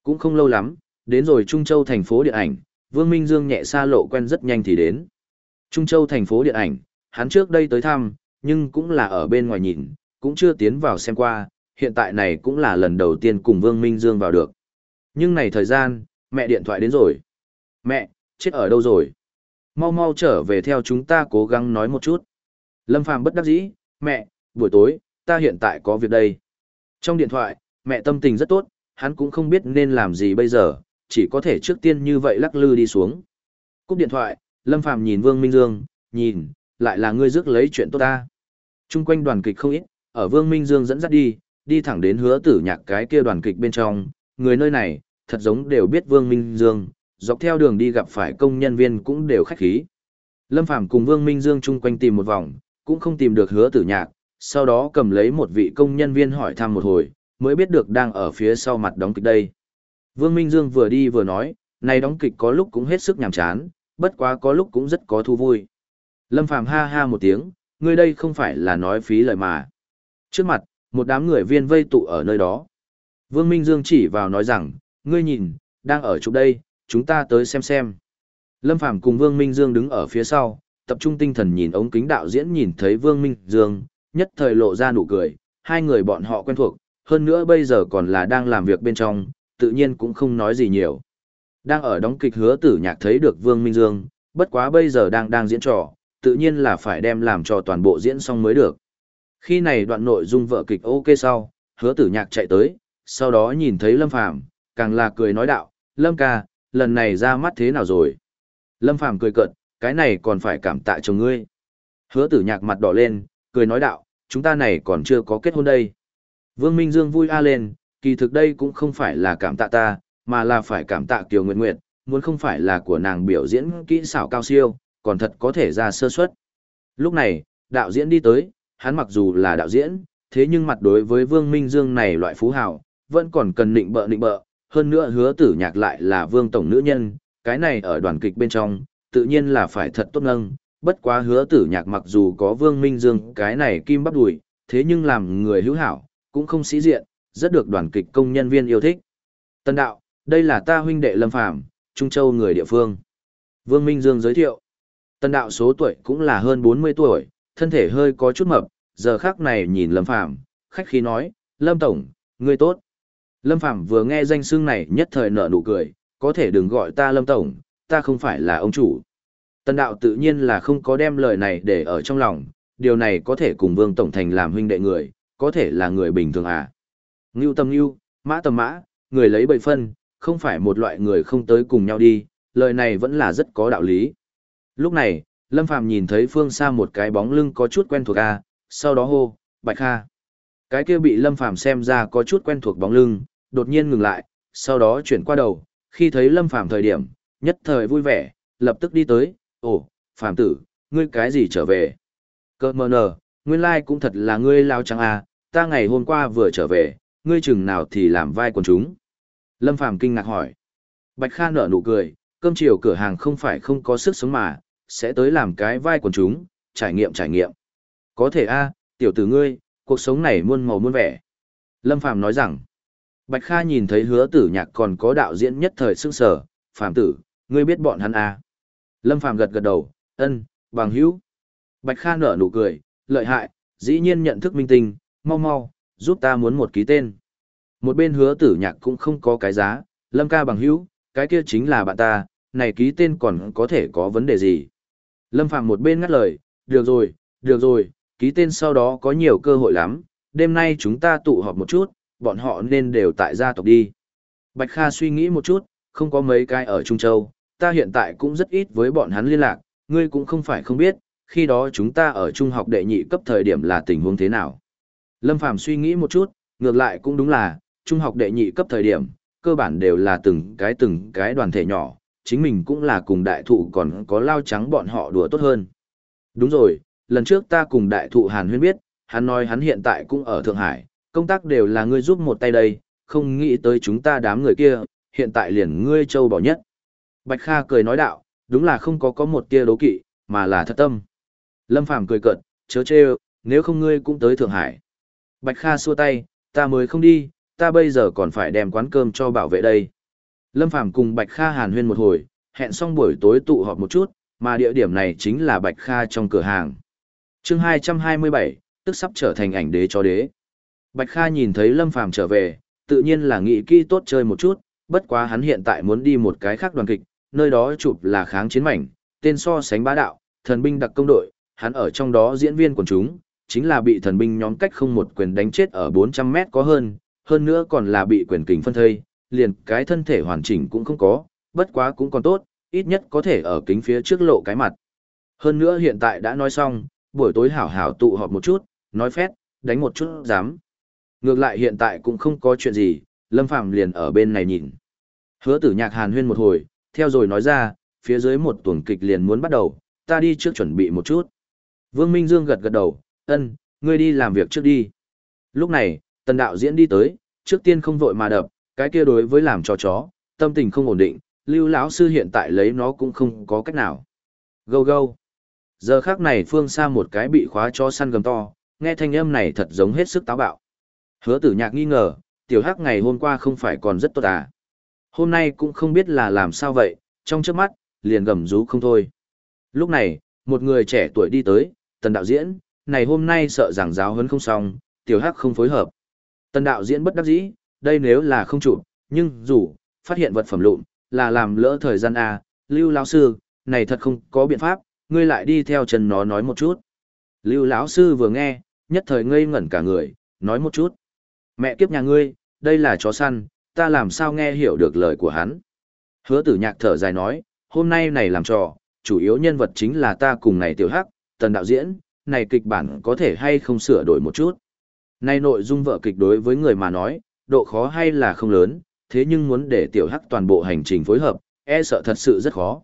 A: Cũng không lâu lắm, đến rồi Trung Châu thành phố điện ảnh, Vương Minh Dương nhẹ xa lộ quen rất nhanh thì đến. Trung Châu thành phố điện ảnh, hắn trước đây tới thăm, nhưng cũng là ở bên ngoài nhìn, cũng chưa tiến vào xem qua, hiện tại này cũng là lần đầu tiên cùng Vương Minh Dương vào được. Nhưng này thời gian, mẹ điện thoại đến rồi. Mẹ, chết ở đâu rồi? Mau mau trở về theo chúng ta cố gắng nói một chút. Lâm Phàm bất đắc dĩ, mẹ, buổi tối, ta hiện tại có việc đây. Trong điện thoại, mẹ tâm tình rất tốt, hắn cũng không biết nên làm gì bây giờ, chỉ có thể trước tiên như vậy lắc lư đi xuống. Cúp điện thoại, Lâm Phàm nhìn Vương Minh Dương, nhìn, lại là ngươi rước lấy chuyện tốt ta. Trung quanh đoàn kịch không ít, ở Vương Minh Dương dẫn dắt đi, đi thẳng đến hứa tử nhạc cái kia đoàn kịch bên trong, người nơi này, thật giống đều biết Vương Minh Dương, dọc theo đường đi gặp phải công nhân viên cũng đều khách khí. Lâm Phàm cùng Vương Minh Dương chung quanh tìm một vòng, cũng không tìm được hứa tử nhạc, sau đó cầm lấy một vị công nhân viên hỏi thăm một hồi, mới biết được đang ở phía sau mặt đóng kịch đây. Vương Minh Dương vừa đi vừa nói, này đóng kịch có lúc cũng hết sức nhàm chán, bất quá có lúc cũng rất có thu vui. Lâm Phàm ha ha một tiếng, ngươi đây không phải là nói phí lời mà. Trước mặt, một đám người viên vây tụ ở nơi đó. Vương Minh Dương chỉ vào nói rằng, ngươi nhìn, đang ở chỗ đây, chúng ta tới xem xem. Lâm Phàm cùng Vương Minh Dương đứng ở phía sau, tập trung tinh thần nhìn ống kính đạo diễn nhìn thấy Vương Minh Dương, nhất thời lộ ra nụ cười, hai người bọn họ quen thuộc, hơn nữa bây giờ còn là đang làm việc bên trong, tự nhiên cũng không nói gì nhiều. Đang ở đóng kịch hứa tử nhạc thấy được Vương Minh Dương, bất quá bây giờ đang đang diễn trò, tự nhiên là phải đem làm cho toàn bộ diễn xong mới được. Khi này đoạn nội dung vợ kịch ok sau, hứa tử nhạc chạy tới, sau đó nhìn thấy Lâm Phàm càng là cười nói đạo, Lâm ca, lần này ra mắt thế nào rồi? Lâm Phàm cười cợt, cái này còn phải cảm tạ chồng ngươi. Hứa tử nhạc mặt đỏ lên, cười nói đạo, chúng ta này còn chưa có kết hôn đây. Vương Minh Dương vui a lên, kỳ thực đây cũng không phải là cảm tạ ta, mà là phải cảm tạ Kiều Nguyệt Nguyệt, muốn không phải là của nàng biểu diễn kỹ xảo cao siêu, còn thật có thể ra sơ suất. Lúc này, đạo diễn đi tới, hắn mặc dù là đạo diễn, thế nhưng mặt đối với Vương Minh Dương này loại phú hào, vẫn còn cần nịnh bợ nịnh bợ, hơn nữa hứa tử nhạc lại là Vương Tổng nữ nhân, cái này ở đoàn kịch bên trong, tự nhiên là phải thật tốt nâng, bất quá hứa tử nhạc mặc dù có Vương Minh Dương cái này kim bắp đùi, thế nhưng làm người hữu hảo, cũng không sĩ diện, rất được đoàn kịch công nhân viên yêu thích. Tân đạo, đây là ta huynh đệ Lâm Phàm Trung Châu người địa phương. Vương Minh Dương giới thiệu. Tân đạo số tuổi cũng là hơn 40 tuổi, thân thể hơi có chút mập, giờ khác này nhìn Lâm Phàm khách khí nói, Lâm Tổng, ngươi tốt. Lâm Phàm vừa nghe danh xưng này nhất thời nở nụ cười, có thể đừng gọi ta Lâm Tổng, ta không phải là ông chủ. Tân đạo tự nhiên là không có đem lời này để ở trong lòng, điều này có thể cùng Vương Tổng Thành làm huynh đệ người, có thể là người bình thường à. Ngưu tâm ngưu, mã tầm mã, người lấy bậy phân, không phải một loại người không tới cùng nhau đi, lời này vẫn là rất có đạo lý. Lúc này, Lâm Phàm nhìn thấy phương xa một cái bóng lưng có chút quen thuộc à, sau đó hô, Bạch Kha. Cái kia bị Lâm Phàm xem ra có chút quen thuộc bóng lưng, đột nhiên ngừng lại, sau đó chuyển qua đầu, khi thấy Lâm Phàm thời điểm, nhất thời vui vẻ, lập tức đi tới, ồ, Phàm tử, ngươi cái gì trở về? Cơ mờ nờ, nguyên lai cũng thật là ngươi lao trắng à, ta ngày hôm qua vừa trở về, ngươi chừng nào thì làm vai quần chúng. Lâm Phàm kinh ngạc hỏi. Bạch Kha nở nụ cười, cơm chiều cửa hàng không phải không có sức sống mà, sẽ tới làm cái vai quần chúng, trải nghiệm trải nghiệm. Có thể a, tiểu tử ngươi, cuộc sống này muôn màu muôn vẻ. Lâm Phàm nói rằng, Bạch Kha nhìn thấy hứa tử nhạc còn có đạo diễn nhất thời sưng sở, Phàm tử, ngươi biết bọn hắn a Lâm Phàm gật gật đầu, ân, bằng hữu. Bạch Kha nở nụ cười, lợi hại, dĩ nhiên nhận thức minh tinh, mau mau, giúp ta muốn một ký tên. Một bên hứa tử nhạc cũng không có cái giá, Lâm ca bằng hữu, cái kia chính là bạn ta, này ký tên còn có thể có vấn đề gì. Lâm Phạm một bên ngắt lời, được rồi, được rồi, ký tên sau đó có nhiều cơ hội lắm, đêm nay chúng ta tụ họp một chút, bọn họ nên đều tại gia tộc đi. Bạch Kha suy nghĩ một chút, không có mấy cái ở Trung Châu, ta hiện tại cũng rất ít với bọn hắn liên lạc, ngươi cũng không phải không biết, khi đó chúng ta ở trung học đệ nhị cấp thời điểm là tình huống thế nào. Lâm Phàm suy nghĩ một chút, ngược lại cũng đúng là, trung học đệ nhị cấp thời điểm, cơ bản đều là từng cái từng cái đoàn thể nhỏ, chính mình cũng là cùng đại thụ còn có lao trắng bọn họ đùa tốt hơn. Đúng rồi, lần trước ta cùng đại thụ Hàn Huyên biết, hắn nói hắn hiện tại cũng ở Thượng Hải, công tác đều là ngươi giúp một tay đây, không nghĩ tới chúng ta đám người kia, hiện tại liền ngươi châu bỏ nhất. Bạch Kha cười nói đạo, đúng là không có có một tia đố kỵ, mà là thật tâm. Lâm Phàm cười cợt, chớ chê, nếu không ngươi cũng tới Thượng Hải. Bạch Kha xua tay, ta mới không đi, ta bây giờ còn phải đem quán cơm cho bảo vệ đây. Lâm Phàm cùng Bạch Kha hàn huyên một hồi, hẹn xong buổi tối tụ họp một chút, mà địa điểm này chính là Bạch Kha trong cửa hàng. chương 227, tức sắp trở thành ảnh đế cho đế. Bạch Kha nhìn thấy Lâm Phàm trở về, tự nhiên là nghĩ kỹ tốt chơi một chút, bất quá hắn hiện tại muốn đi một cái khác đoàn kịch, nơi đó chụp là kháng chiến mảnh, tên so sánh bá đạo, thần binh đặc công đội, hắn ở trong đó diễn viên quần chúng, chính là bị thần binh nhóm cách không một quyền đánh chết ở 400 mét có hơn, hơn nữa còn là bị quyền kình phân thây, liền cái thân thể hoàn chỉnh cũng không có, bất quá cũng còn tốt, ít nhất có thể ở kính phía trước lộ cái mặt. Hơn nữa hiện tại đã nói xong, buổi tối hảo hảo tụ họp một chút, nói phét, đánh một chút dám. Ngược lại hiện tại cũng không có chuyện gì, Lâm Phàm liền ở bên này nhìn. Hứa tử nhạc hàn huyên một hồi, theo rồi nói ra, phía dưới một tuần kịch liền muốn bắt đầu, ta đi trước chuẩn bị một chút. Vương Minh Dương gật gật đầu, ân, ngươi đi làm việc trước đi. Lúc này, tần đạo diễn đi tới, trước tiên không vội mà đập, cái kia đối với làm cho chó, tâm tình không ổn định, lưu lão sư hiện tại lấy nó cũng không có cách nào. Gâu gâu. Giờ khác này phương xa một cái bị khóa cho săn gầm to, nghe thanh âm này thật giống hết sức táo bạo. Hứa tử nhạc nghi ngờ, tiểu hắc ngày hôm qua không phải còn rất tốt à. Hôm nay cũng không biết là làm sao vậy, trong trước mắt, liền gầm rú không thôi. Lúc này, một người trẻ tuổi đi tới, tần đạo diễn, này hôm nay sợ rằng giáo huấn không xong, tiểu hắc không phối hợp. Tần đạo diễn bất đắc dĩ, đây nếu là không chụp, nhưng dù phát hiện vật phẩm lụn, là làm lỡ thời gian a, Lưu lão sư, này thật không có biện pháp, ngươi lại đi theo chân nó nói một chút. Lưu lão sư vừa nghe, nhất thời ngây ngẩn cả người, nói một chút. Mẹ kiếp nhà ngươi, đây là chó săn, ta làm sao nghe hiểu được lời của hắn. Hứa tử nhạc thở dài nói, hôm nay này làm trò, chủ yếu nhân vật chính là ta cùng này tiểu hắc, tần đạo diễn, này kịch bản có thể hay không sửa đổi một chút. Nay nội dung vợ kịch đối với người mà nói, độ khó hay là không lớn, thế nhưng muốn để tiểu hắc toàn bộ hành trình phối hợp, e sợ thật sự rất khó.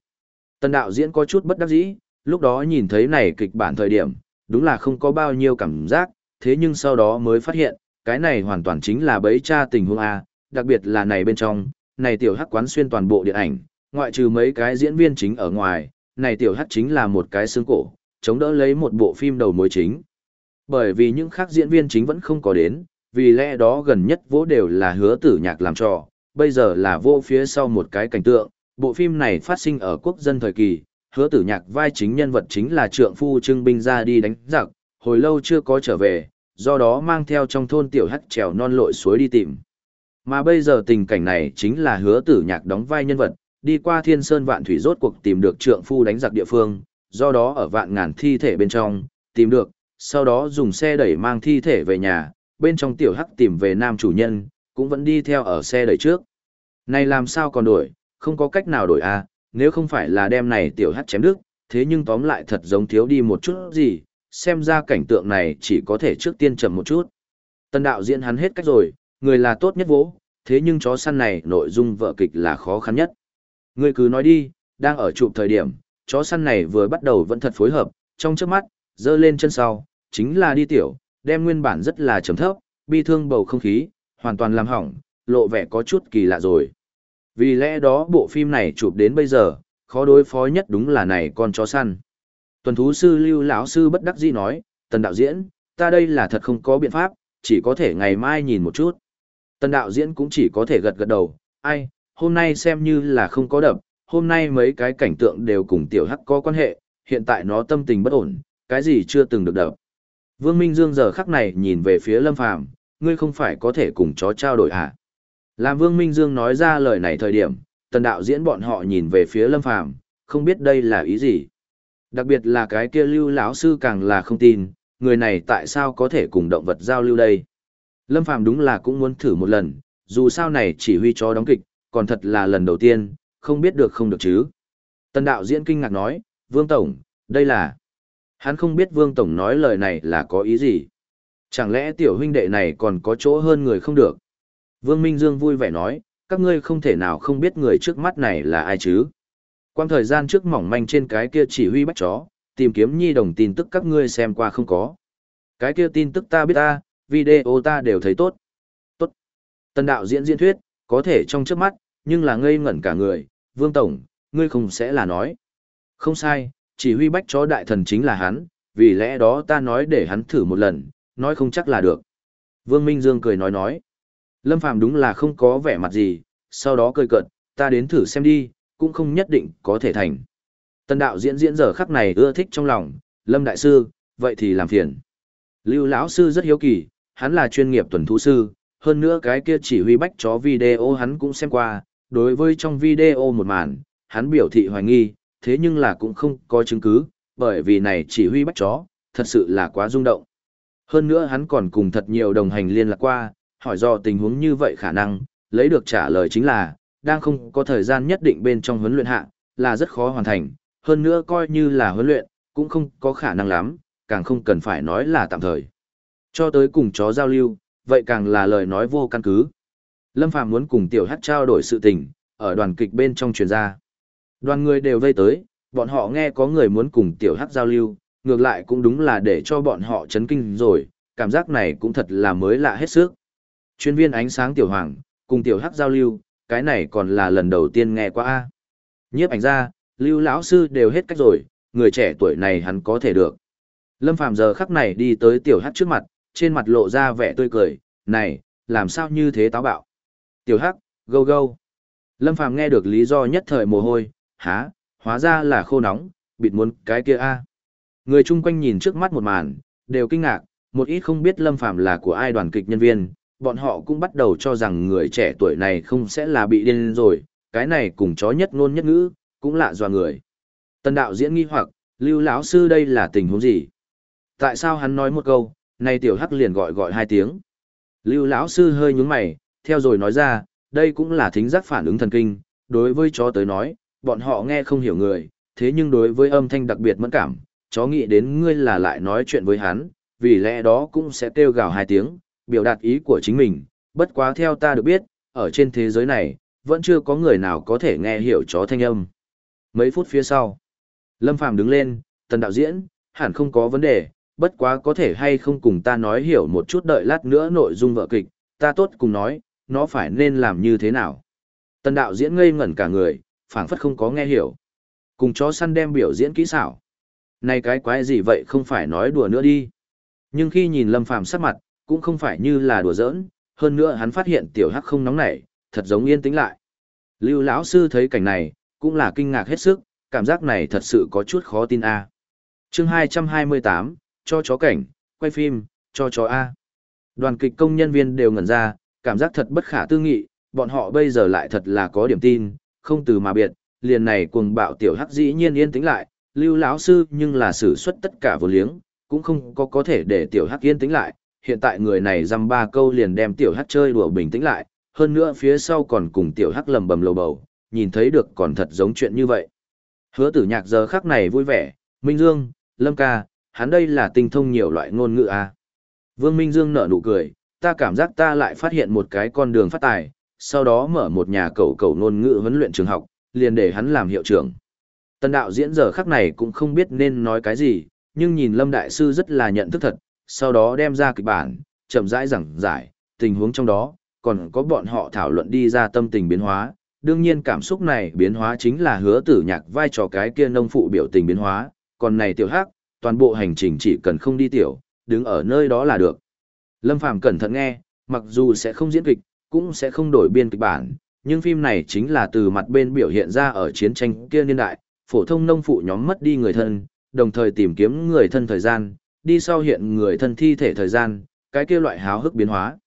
A: Tần đạo diễn có chút bất đắc dĩ, lúc đó nhìn thấy này kịch bản thời điểm, đúng là không có bao nhiêu cảm giác, thế nhưng sau đó mới phát hiện, cái này hoàn toàn chính là bấy cha tình huống A, đặc biệt là này bên trong, này tiểu hắc quán xuyên toàn bộ điện ảnh, ngoại trừ mấy cái diễn viên chính ở ngoài, này tiểu hắc chính là một cái xương cổ, chống đỡ lấy một bộ phim đầu mối chính. Bởi vì những khác diễn viên chính vẫn không có đến, vì lẽ đó gần nhất vỗ đều là hứa tử nhạc làm trò, bây giờ là vô phía sau một cái cảnh tượng, bộ phim này phát sinh ở quốc dân thời kỳ, hứa tử nhạc vai chính nhân vật chính là trượng phu trưng binh ra đi đánh giặc, hồi lâu chưa có trở về, do đó mang theo trong thôn tiểu hắc trèo non lội suối đi tìm. Mà bây giờ tình cảnh này chính là hứa tử nhạc đóng vai nhân vật, đi qua thiên sơn vạn thủy rốt cuộc tìm được trượng phu đánh giặc địa phương, do đó ở vạn ngàn thi thể bên trong, tìm được, sau đó dùng xe đẩy mang thi thể về nhà, bên trong tiểu hắc tìm về nam chủ nhân, cũng vẫn đi theo ở xe đẩy trước. Này làm sao còn đổi, không có cách nào đổi à, nếu không phải là đem này tiểu hắc chém đứt, thế nhưng tóm lại thật giống thiếu đi một chút gì, xem ra cảnh tượng này chỉ có thể trước tiên chậm một chút. Tần đạo diễn hắn hết cách rồi, người là tốt nhất vỗ, thế nhưng chó săn này nội dung vợ kịch là khó khăn nhất. Người cứ nói đi, đang ở chụp thời điểm, chó săn này vừa bắt đầu vẫn thật phối hợp, trong trước mắt, dơ lên chân sau, chính là đi tiểu, đem nguyên bản rất là trầm thấp, bi thương bầu không khí, hoàn toàn làm hỏng, lộ vẻ có chút kỳ lạ rồi. Vì lẽ đó bộ phim này chụp đến bây giờ, khó đối phó nhất đúng là này con chó săn. Tuần thú sư Lưu lão sư bất đắc dĩ nói, "Tần đạo diễn, ta đây là thật không có biện pháp, chỉ có thể ngày mai nhìn một chút." Tần đạo diễn cũng chỉ có thể gật gật đầu, "Ai, hôm nay xem như là không có đập, hôm nay mấy cái cảnh tượng đều cùng tiểu hắc có quan hệ, hiện tại nó tâm tình bất ổn, cái gì chưa từng được đập." Vương Minh Dương giờ khắc này nhìn về phía Lâm Phàm, "Ngươi không phải có thể cùng chó trao đổi à?" Làm Vương Minh Dương nói ra lời này thời điểm, tần đạo diễn bọn họ nhìn về phía Lâm Phàm, không biết đây là ý gì. Đặc biệt là cái kia lưu lão sư càng là không tin, người này tại sao có thể cùng động vật giao lưu đây. Lâm Phàm đúng là cũng muốn thử một lần, dù sao này chỉ huy chó đóng kịch, còn thật là lần đầu tiên, không biết được không được chứ. Tần đạo diễn kinh ngạc nói, Vương Tổng, đây là... Hắn không biết Vương Tổng nói lời này là có ý gì. Chẳng lẽ tiểu huynh đệ này còn có chỗ hơn người không được. Vương Minh Dương vui vẻ nói, các ngươi không thể nào không biết người trước mắt này là ai chứ. Quang thời gian trước mỏng manh trên cái kia chỉ huy bắt chó, tìm kiếm nhi đồng tin tức các ngươi xem qua không có. Cái kia tin tức ta biết ta, video ta đều thấy tốt. Tốt. Tần đạo diễn diễn thuyết, có thể trong trước mắt, nhưng là ngây ngẩn cả người, Vương Tổng, ngươi không sẽ là nói. Không sai, chỉ huy bách chó đại thần chính là hắn, vì lẽ đó ta nói để hắn thử một lần, nói không chắc là được. Vương Minh Dương cười nói nói. Lâm Phàm đúng là không có vẻ mặt gì, sau đó cười cợt, ta đến thử xem đi, cũng không nhất định có thể thành. Tần đạo diễn diễn giờ khắc này ưa thích trong lòng, Lâm Đại Sư, vậy thì làm phiền. Lưu lão Sư rất hiếu kỳ, hắn là chuyên nghiệp tuần thú sư, hơn nữa cái kia chỉ huy bách chó video hắn cũng xem qua, đối với trong video một màn, hắn biểu thị hoài nghi, thế nhưng là cũng không có chứng cứ, bởi vì này chỉ huy bắt chó, thật sự là quá rung động. Hơn nữa hắn còn cùng thật nhiều đồng hành liên lạc qua, hỏi do tình huống như vậy khả năng, lấy được trả lời chính là, đang không có thời gian nhất định bên trong huấn luyện hạ, là rất khó hoàn thành, hơn nữa coi như là huấn luyện, cũng không có khả năng lắm, càng không cần phải nói là tạm thời. Cho tới cùng chó giao lưu, vậy càng là lời nói vô căn cứ. Lâm Phàm muốn cùng tiểu Hắc trao đổi sự tình, ở đoàn kịch bên trong truyền ra. Đoàn người đều vây tới, bọn họ nghe có người muốn cùng tiểu Hắc giao lưu, ngược lại cũng đúng là để cho bọn họ chấn kinh rồi, cảm giác này cũng thật là mới lạ hết sức. Chuyên viên ánh sáng tiểu hoàng, cùng tiểu hắc giao lưu, cái này còn là lần đầu tiên nghe qua a. Nhiếp ảnh ra, lưu lão sư đều hết cách rồi, người trẻ tuổi này hắn có thể được. Lâm Phàm giờ khắc này đi tới tiểu hắc trước mặt, trên mặt lộ ra vẻ tươi cười, này, làm sao như thế táo bạo. Tiểu hắc, go go. Lâm Phàm nghe được lý do nhất thời mồ hôi, há, hóa ra là khô nóng, bịt muốn cái kia a. Người chung quanh nhìn trước mắt một màn, đều kinh ngạc, một ít không biết Lâm Phàm là của ai đoàn kịch nhân viên, bọn họ cũng bắt đầu cho rằng người trẻ tuổi này không sẽ là bị điên rồi, cái này cùng chó nhất ngôn nhất ngữ, cũng lạ dọa người. Tần đạo diễn nghi hoặc, lưu lão sư đây là tình huống gì? Tại sao hắn nói một câu, nay tiểu hắc liền gọi gọi hai tiếng? Lưu lão sư hơi nhướng mày, theo rồi nói ra, đây cũng là thính giác phản ứng thần kinh, đối với chó tới nói, bọn họ nghe không hiểu người, thế nhưng đối với âm thanh đặc biệt mẫn cảm, chó nghĩ đến ngươi là lại nói chuyện với hắn, vì lẽ đó cũng sẽ kêu gào hai tiếng, biểu đạt ý của chính mình, bất quá theo ta được biết, ở trên thế giới này, vẫn chưa có người nào có thể nghe hiểu chó thanh âm. Mấy phút phía sau, Lâm Phàm đứng lên, tần đạo diễn, hẳn không có vấn đề, bất quá có thể hay không cùng ta nói hiểu một chút đợi lát nữa nội dung vợ kịch, ta tốt cùng nói, nó phải nên làm như thế nào. Tần đạo diễn ngây ngẩn cả người, phảng phất không có nghe hiểu. Cùng chó săn đem biểu diễn kỹ xảo. Này cái quái gì vậy không phải nói đùa nữa đi. Nhưng khi nhìn Lâm Phàm sắc mặt, cũng không phải như là đùa giỡn, hơn nữa hắn phát hiện tiểu hắc không nóng nảy, thật giống yên tĩnh lại. Lưu lão sư thấy cảnh này, cũng là kinh ngạc hết sức, cảm giác này thật sự có chút khó tin a. À. Chương 228, cho chó cảnh, quay phim, cho chó a. Đoàn kịch công nhân viên đều ngẩn ra, cảm giác thật bất khả tư nghị, bọn họ bây giờ lại thật là có điểm tin, không từ mà biệt, liền này cuồng bạo tiểu hắc dĩ nhiên yên tĩnh lại, lưu lão sư nhưng là sử xuất tất cả vô liếng, cũng không có có thể để tiểu hắc yên tĩnh lại, hiện tại người này dăm ba câu liền đem tiểu hắc chơi đùa bình tĩnh lại, hơn nữa phía sau còn cùng tiểu hắc lầm bầm lầu bầu, nhìn thấy được còn thật giống chuyện như vậy. Hứa tử nhạc giờ khắc này vui vẻ, Minh Dương, Lâm ca, hắn đây là tinh thông nhiều loại ngôn ngữ à. Vương Minh Dương nở nụ cười, ta cảm giác ta lại phát hiện một cái con đường phát tài, sau đó mở một nhà cầu cầu ngôn ngữ huấn luyện trường học, liền để hắn làm hiệu trưởng. Tần đạo diễn giờ khắc này cũng không biết nên nói cái gì, nhưng nhìn Lâm Đại Sư rất là nhận thức thật, sau đó đem ra kịch bản, chậm rãi giảng giải, tình huống trong đó, còn có bọn họ thảo luận đi ra tâm tình biến hóa. Đương nhiên cảm xúc này biến hóa chính là hứa tử nhạc vai trò cái kia nông phụ biểu tình biến hóa, còn này tiểu hắc, toàn bộ hành trình chỉ cần không đi tiểu, đứng ở nơi đó là được. Lâm Phàm cẩn thận nghe, mặc dù sẽ không diễn kịch, cũng sẽ không đổi biên kịch bản, nhưng phim này chính là từ mặt bên biểu hiện ra ở chiến tranh kia niên đại, phổ thông nông phụ nhóm mất đi người thân, đồng thời tìm kiếm người thân thời gian, đi sau hiện người thân thi thể thời gian, cái kia loại háo hức biến hóa.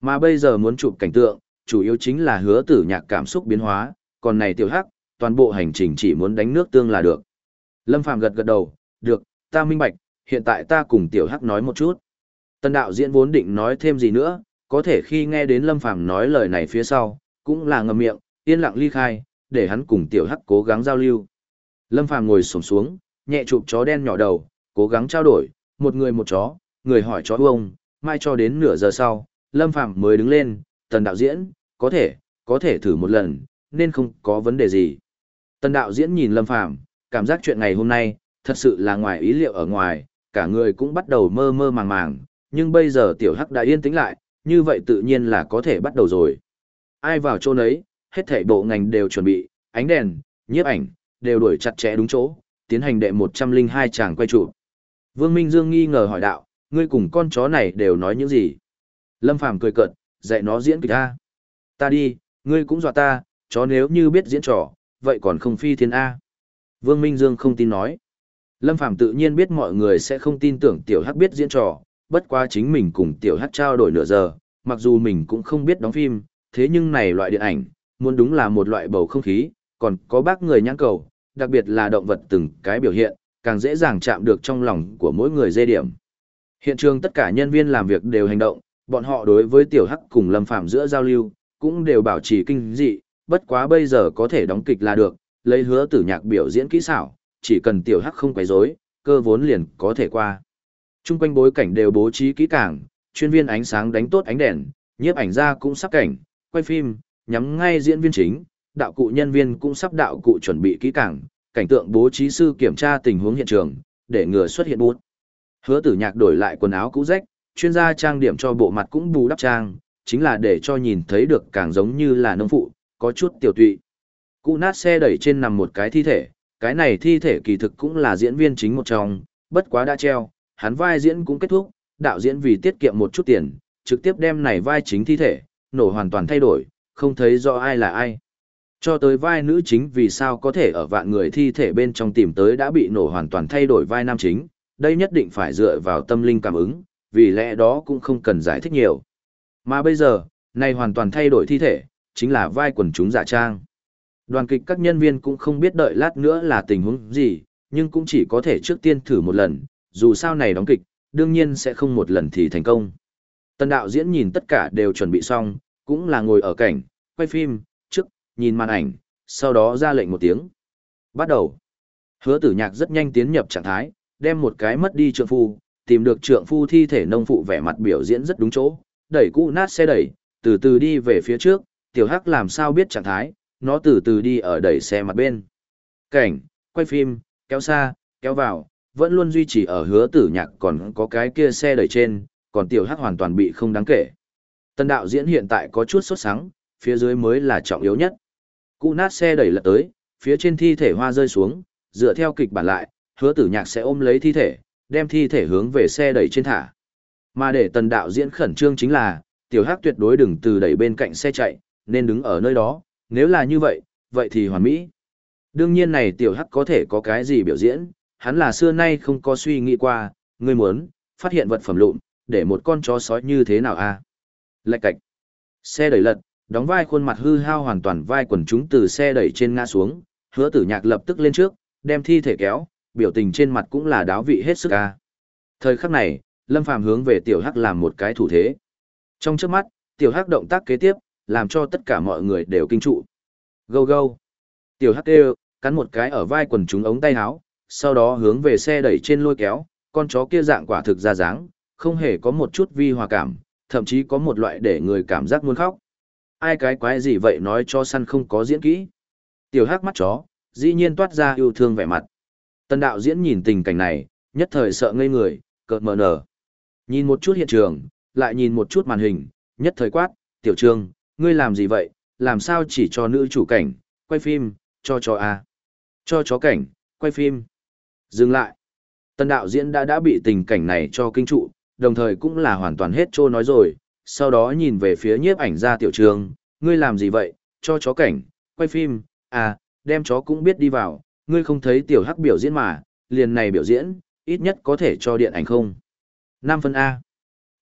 A: Mà bây giờ muốn chụp cảnh tượng, chủ yếu chính là hứa tử nhạc cảm xúc biến hóa, còn này tiểu hắc, toàn bộ hành trình chỉ muốn đánh nước tương là được. Lâm Phàm gật gật đầu, được, ta minh bạch, hiện tại ta cùng tiểu hắc nói một chút. Tần đạo diễn vốn định nói thêm gì nữa, có thể khi nghe đến Lâm Phàm nói lời này phía sau, cũng là ngậm miệng, yên lặng ly khai, để hắn cùng tiểu hắc cố gắng giao lưu. Lâm Phàm ngồi xổm xuống, nhẹ chụp chó đen nhỏ đầu, cố gắng trao đổi, một người một chó, người hỏi chó ông, mai cho đến nửa giờ sau, Lâm Phàm mới đứng lên, tần đạo diễn, có thể, có thể thử một lần, nên không có vấn đề gì. Tần đạo diễn nhìn Lâm Phàm cảm giác chuyện ngày hôm nay, thật sự là ngoài ý liệu ở ngoài, cả người cũng bắt đầu mơ mơ màng màng, nhưng bây giờ tiểu hắc đã yên tĩnh lại, như vậy tự nhiên là có thể bắt đầu rồi. Ai vào chỗ nấy, hết thảy bộ ngành đều chuẩn bị, ánh đèn, nhiếp ảnh, đều đuổi chặt chẽ đúng chỗ, tiến hành đệ 102 tràng quay trụ. Vương Minh Dương nghi ngờ hỏi đạo, ngươi cùng con chó này đều nói những gì? Lâm Phàm cười cợt, dạy nó diễn kịch A. Ta đi, ngươi cũng dọa ta, chó nếu như biết diễn trò, vậy còn không phi thiên A. Vương Minh Dương không tin nói. Lâm Phàm tự nhiên biết mọi người sẽ không tin tưởng Tiểu Hắc biết diễn trò, bất quá chính mình cùng Tiểu Hắc trao đổi nửa giờ, mặc dù mình cũng không biết đóng phim, thế nhưng này loại điện ảnh, muốn đúng là một loại bầu không khí, còn có bác người nhãn cầu, đặc biệt là động vật từng cái biểu hiện, càng dễ dàng chạm được trong lòng của mỗi người dê điểm. Hiện trường tất cả nhân viên làm việc đều hành động, bọn họ đối với Tiểu Hắc cùng Lâm Phạm giữa giao lưu, cũng đều bảo trì kinh dị, bất quá bây giờ có thể đóng kịch là được, lấy hứa tử nhạc biểu diễn kỹ xảo, chỉ cần Tiểu Hắc không quấy rối, cơ vốn liền có thể qua. Trung quanh bối cảnh đều bố trí kỹ càng, chuyên viên ánh sáng đánh tốt ánh đèn, nhiếp ảnh gia cũng sắp cảnh, quay phim, nhắm ngay diễn viên chính, đạo cụ nhân viên cũng sắp đạo cụ chuẩn bị kỹ càng, cảnh tượng bố trí sư kiểm tra tình huống hiện trường, để ngừa xuất hiện bút. Hứa tử nhạc đổi lại quần áo cũ rách, chuyên gia trang điểm cho bộ mặt cũng bù đắp trang, chính là để cho nhìn thấy được càng giống như là nông phụ, có chút tiểu tụy. Cụ nát xe đẩy trên nằm một cái thi thể, cái này thi thể kỳ thực cũng là diễn viên chính một trong, bất quá đã treo, hắn vai diễn cũng kết thúc, đạo diễn vì tiết kiệm một chút tiền, trực tiếp đem này vai chính thi thể, nổ hoàn toàn thay đổi, không thấy rõ ai là ai. Cho tới vai nữ chính vì sao có thể ở vạn người thi thể bên trong tìm tới đã bị nổ hoàn toàn thay đổi vai nam chính, đây nhất định phải dựa vào tâm linh cảm ứng, vì lẽ đó cũng không cần giải thích nhiều. Mà bây giờ, này hoàn toàn thay đổi thi thể, chính là vai quần chúng giả trang. Đoàn kịch các nhân viên cũng không biết đợi lát nữa là tình huống gì, nhưng cũng chỉ có thể trước tiên thử một lần, dù sao này đóng kịch, đương nhiên sẽ không một lần thì thành công. Tần đạo diễn nhìn tất cả đều chuẩn bị xong, cũng là ngồi ở cảnh, quay phim, trước, nhìn màn ảnh, sau đó ra lệnh một tiếng. Bắt đầu. Hứa tử nhạc rất nhanh tiến nhập trạng thái, đem một cái mất đi trượng phu, tìm được trượng phu thi thể nông phụ vẻ mặt biểu diễn rất đúng chỗ, đẩy cũ nát xe đẩy, từ từ đi về phía trước, tiểu hắc làm sao biết trạng thái, nó từ từ đi ở đẩy xe mặt bên. Cảnh, quay phim, kéo xa, kéo vào, vẫn luôn duy trì ở hứa tử nhạc còn có cái kia xe đẩy trên, còn tiểu hắc hoàn toàn bị không đáng kể. Tân đạo diễn hiện tại có chút sốt sắng, phía dưới mới là trọng yếu nhất. Cụ nát xe đẩy lật tới, phía trên thi thể hoa rơi xuống, dựa theo kịch bản lại, hứa tử nhạc sẽ ôm lấy thi thể, đem thi thể hướng về xe đẩy trên thả. Mà để tần đạo diễn khẩn trương chính là, tiểu hắc tuyệt đối đừng từ đẩy bên cạnh xe chạy, nên đứng ở nơi đó, nếu là như vậy, vậy thì hoàn mỹ. Đương nhiên này tiểu hắc có thể có cái gì biểu diễn, hắn là xưa nay không có suy nghĩ qua, ngươi muốn, phát hiện vật phẩm lụn, để một con chó sói như thế nào a à? Lạch cạch. Xe đẩy lật, đóng vai khuôn mặt hư hao hoàn toàn vai quần chúng từ xe đẩy trên ngã xuống, hứa tử nhạc lập tức lên trước, đem thi thể kéo, biểu tình trên mặt cũng là đáo vị hết sức a. Thời khắc này, Lâm Phàm hướng về Tiểu Hắc làm một cái thủ thế. Trong trước mắt, Tiểu Hắc động tác kế tiếp, làm cho tất cả mọi người đều kinh trụ. Gâu gâu. Tiểu Hắc kêu, cắn một cái ở vai quần chúng ống tay áo, sau đó hướng về xe đẩy trên lôi kéo, con chó kia dạng quả thực ra dáng, không hề có một chút vi hòa cảm, thậm chí có một loại để người cảm giác muốn khóc. Ai cái quái gì vậy nói cho săn không có diễn kỹ. Tiểu hắc mắt chó, dĩ nhiên toát ra yêu thương vẻ mặt. Tân đạo diễn nhìn tình cảnh này, nhất thời sợ ngây người, cợt mờ nở. Nhìn một chút hiện trường, lại nhìn một chút màn hình, nhất thời quát, tiểu trương, ngươi làm gì vậy, làm sao chỉ cho nữ chủ cảnh, quay phim, cho chó A. Cho chó cảnh, quay phim. Dừng lại. Tân đạo diễn đã đã bị tình cảnh này cho kinh trụ, đồng thời cũng là hoàn toàn hết trô nói rồi, sau đó nhìn về phía nhiếp ảnh ra tiểu trường, ngươi làm gì vậy, cho chó cảnh, quay phim, à, đem chó cũng biết đi vào, ngươi không thấy tiểu hắc biểu diễn mà, liền này biểu diễn, ít nhất có thể cho điện ảnh không. 5 phân A.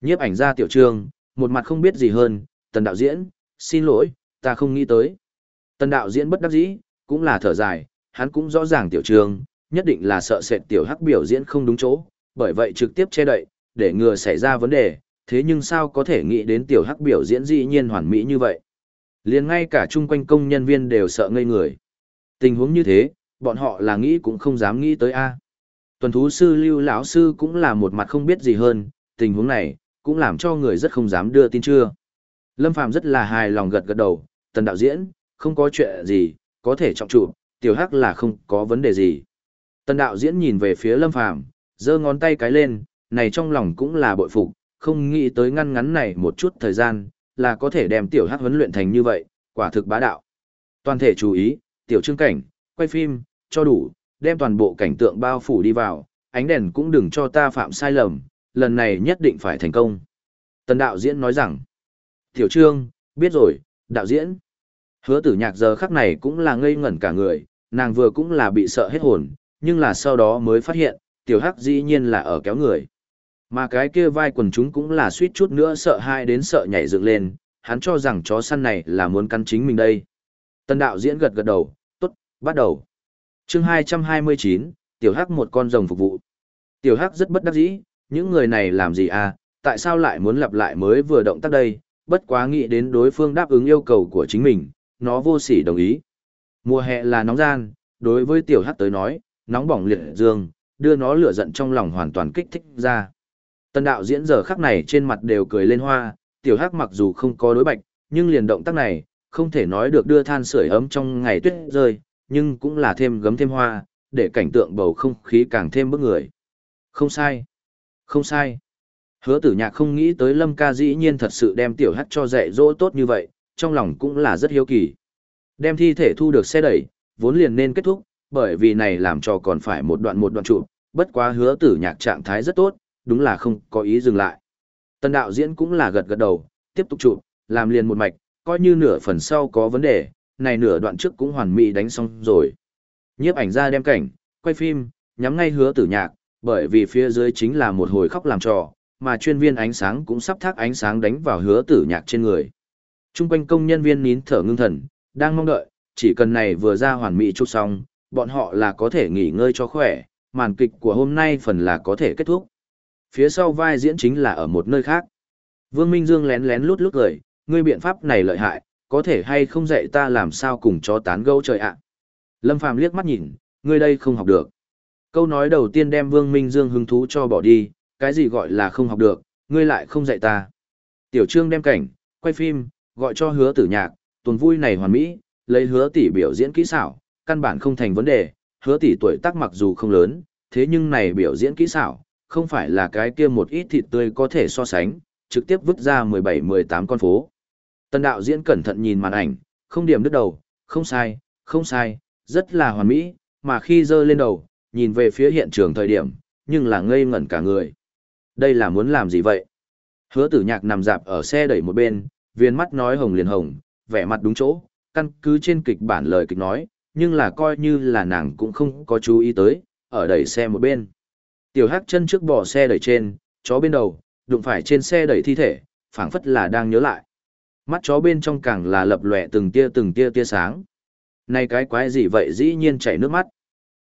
A: Nhiếp ảnh ra tiểu trường, một mặt không biết gì hơn, tần đạo diễn, xin lỗi, ta không nghĩ tới. Tần đạo diễn bất đắc dĩ, cũng là thở dài, hắn cũng rõ ràng tiểu trường, nhất định là sợ sệt tiểu hắc biểu diễn không đúng chỗ, bởi vậy trực tiếp che đậy, để ngừa xảy ra vấn đề, thế nhưng sao có thể nghĩ đến tiểu hắc biểu diễn dĩ nhiên hoàn mỹ như vậy. liền ngay cả chung quanh công nhân viên đều sợ ngây người. Tình huống như thế, bọn họ là nghĩ cũng không dám nghĩ tới a. Tuần thú sư Lưu lão sư cũng là một mặt không biết gì hơn, tình huống này cũng làm cho người rất không dám đưa tin chưa. Lâm Phàm rất là hài lòng gật gật đầu, tần đạo diễn, không có chuyện gì, có thể trọng trụ, tiểu hắc là không có vấn đề gì. Tần đạo diễn nhìn về phía Lâm Phàm, giơ ngón tay cái lên, này trong lòng cũng là bội phục, không nghĩ tới ngăn ngắn này một chút thời gian, là có thể đem tiểu hắc huấn luyện thành như vậy, quả thực bá đạo. Toàn thể chú ý, tiểu trương cảnh, quay phim, cho đủ, đem toàn bộ cảnh tượng bao phủ đi vào, ánh đèn cũng đừng cho ta phạm sai lầm, lần này nhất định phải thành công. Tần đạo diễn nói rằng, tiểu trương, biết rồi, đạo diễn. Hứa tử nhạc giờ khắc này cũng là ngây ngẩn cả người, nàng vừa cũng là bị sợ hết hồn, nhưng là sau đó mới phát hiện, tiểu hắc dĩ nhiên là ở kéo người. Mà cái kia vai quần chúng cũng là suýt chút nữa sợ hai đến sợ nhảy dựng lên, hắn cho rằng chó săn này là muốn cắn chính mình đây. Tân đạo diễn gật gật đầu, tốt, bắt đầu. chương 229, tiểu hắc một con rồng phục vụ. Tiểu hắc rất bất đắc dĩ, những người này làm gì à, tại sao lại muốn lặp lại mới vừa động tác đây, bất quá nghĩ đến đối phương đáp ứng yêu cầu của chính mình, nó vô sỉ đồng ý. Mùa hè là nóng gian, đối với tiểu hắc tới nói, nóng bỏng liệt dương, đưa nó lửa giận trong lòng hoàn toàn kích thích ra. Tân đạo diễn giờ khắc này trên mặt đều cười lên hoa, tiểu hắc mặc dù không có đối bạch, nhưng liền động tác này, không thể nói được đưa than sưởi ấm trong ngày tuyết rơi, nhưng cũng là thêm gấm thêm hoa, để cảnh tượng bầu không khí càng thêm bức người. Không sai. Không sai. Hứa tử nhạc không nghĩ tới lâm ca dĩ nhiên thật sự đem tiểu hắc cho dạy dỗ tốt như vậy, trong lòng cũng là rất hiếu kỳ. Đem thi thể thu được xe đẩy, vốn liền nên kết thúc, bởi vì này làm cho còn phải một đoạn một đoạn trụ, bất quá hứa tử nhạc trạng thái rất tốt, đúng là không có ý dừng lại. Tân đạo diễn cũng là gật gật đầu, tiếp tục trụ, làm liền một mạch, coi như nửa phần sau có vấn đề, này nửa đoạn trước cũng hoàn mỹ đánh xong rồi. Nhiếp ảnh ra đem cảnh, quay phim, nhắm ngay hứa tử nhạc, bởi vì phía dưới chính là một hồi khóc làm trò, mà chuyên viên ánh sáng cũng sắp thác ánh sáng đánh vào hứa tử nhạc trên người. Trung quanh công nhân viên nín thở ngưng thần, đang mong đợi, chỉ cần này vừa ra hoàn mỹ chút xong, bọn họ là có thể nghỉ ngơi cho khỏe, màn kịch của hôm nay phần là có thể kết thúc. Phía sau vai diễn chính là ở một nơi khác. Vương Minh Dương lén lén lút lút cười, ngươi biện pháp này lợi hại, có thể hay không dạy ta làm sao cùng chó tán gẫu trời ạ. Lâm Phàm liếc mắt nhìn, ngươi đây không học được. Câu nói đầu tiên đem Vương Minh Dương hứng thú cho bỏ đi, cái gì gọi là không học được, ngươi lại không dạy ta. Tiểu Trương đem cảnh, quay phim, gọi cho hứa tử nhạc, tuần vui này hoàn mỹ, lấy hứa tỷ biểu diễn kỹ xảo, căn bản không thành vấn đề, hứa tỷ tuổi tác mặc dù không lớn, thế nhưng này biểu diễn kỹ xảo, không phải là cái kia một ít thịt tươi có thể so sánh, trực tiếp vứt ra 17-18 con phố. Tân đạo diễn cẩn thận nhìn màn ảnh, không điểm đứt đầu, không sai, không sai, rất là hoàn mỹ, mà khi dơ lên đầu, nhìn về phía hiện trường thời điểm, nhưng là ngây ngẩn cả người. Đây là muốn làm gì vậy? Hứa tử nhạc nằm dạp ở xe đẩy một bên, viên mắt nói hồng liền hồng, vẻ mặt đúng chỗ, căn cứ trên kịch bản lời kịch nói, nhưng là coi như là nàng cũng không có chú ý tới, ở đẩy xe một bên. Tiểu Hắc chân trước bỏ xe đẩy trên, chó bên đầu, đụng phải trên xe đẩy thi thể, phảng phất là đang nhớ lại. Mắt chó bên trong càng là lập lòe từng tia từng tia tia sáng. Này cái quái gì vậy dĩ nhiên chảy nước mắt.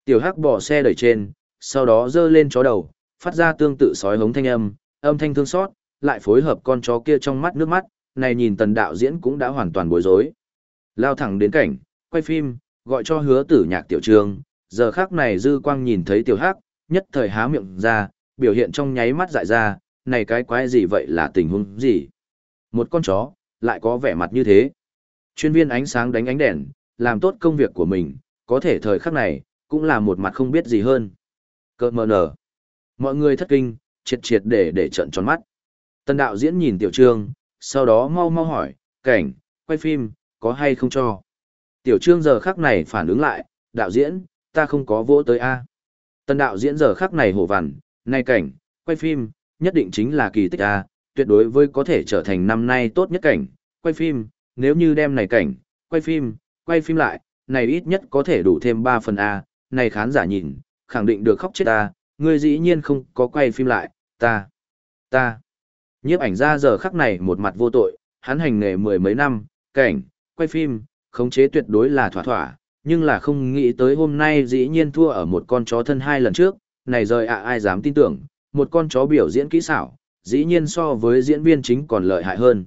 A: Tiểu Hắc bỏ xe đẩy trên, sau đó dơ lên chó đầu, phát ra tương tự sói hống thanh âm, âm thanh thương xót, lại phối hợp con chó kia trong mắt nước mắt, này nhìn tần đạo diễn cũng đã hoàn toàn bối rối. Lao thẳng đến cảnh, quay phim, gọi cho hứa tử nhạc tiểu trường, giờ khác này dư quang nhìn thấy tiểu hắc, nhất thời há miệng ra, biểu hiện trong nháy mắt dại ra, này cái quái gì vậy là tình huống gì? Một con chó, lại có vẻ mặt như thế. Chuyên viên ánh sáng đánh ánh đèn, làm tốt công việc của mình, có thể thời khắc này, cũng là một mặt không biết gì hơn. Cơ mờ nở. Mọi người thất kinh, triệt triệt để để trận tròn mắt. Tân đạo diễn nhìn tiểu trương, sau đó mau mau hỏi, cảnh, quay phim, có hay không cho? Tiểu trương giờ khắc này phản ứng lại, đạo diễn, ta không có vỗ tới A. Tân đạo diễn giờ khắc này hổ vằn, nay cảnh, quay phim, nhất định chính là kỳ tích A, tuyệt đối với có thể trở thành năm nay tốt nhất cảnh, quay phim, nếu như đem này cảnh, quay phim, quay phim lại, này ít nhất có thể đủ thêm 3 phần A, này khán giả nhìn, khẳng định được khóc chết ta, ngươi dĩ nhiên không có quay phim lại, ta, ta. Nhiếp ảnh ra giờ khắc này một mặt vô tội, hắn hành nghề mười mấy năm, cảnh, quay phim, khống chế tuyệt đối là thỏa thỏa, nhưng là không nghĩ tới hôm nay dĩ nhiên thua ở một con chó thân hai lần trước, này rời ạ ai dám tin tưởng, một con chó biểu diễn kỹ xảo, dĩ nhiên so với diễn viên chính còn lợi hại hơn.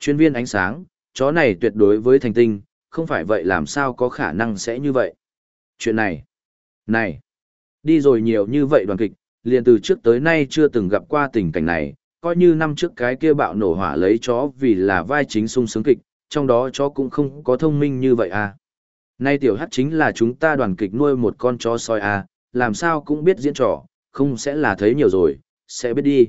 A: Chuyên viên ánh sáng, chó này tuyệt đối với thành tinh, không phải vậy làm sao có khả năng sẽ như vậy. Chuyện này, này, đi rồi nhiều như vậy đoàn kịch, liền từ trước tới nay chưa từng gặp qua tình cảnh này, coi như năm trước cái kia bạo nổ hỏa lấy chó vì là vai chính sung sướng kịch, trong đó chó cũng không có thông minh như vậy à. Nay tiểu hắc chính là chúng ta đoàn kịch nuôi một con chó soi à, làm sao cũng biết diễn trò, không sẽ là thấy nhiều rồi, sẽ biết đi.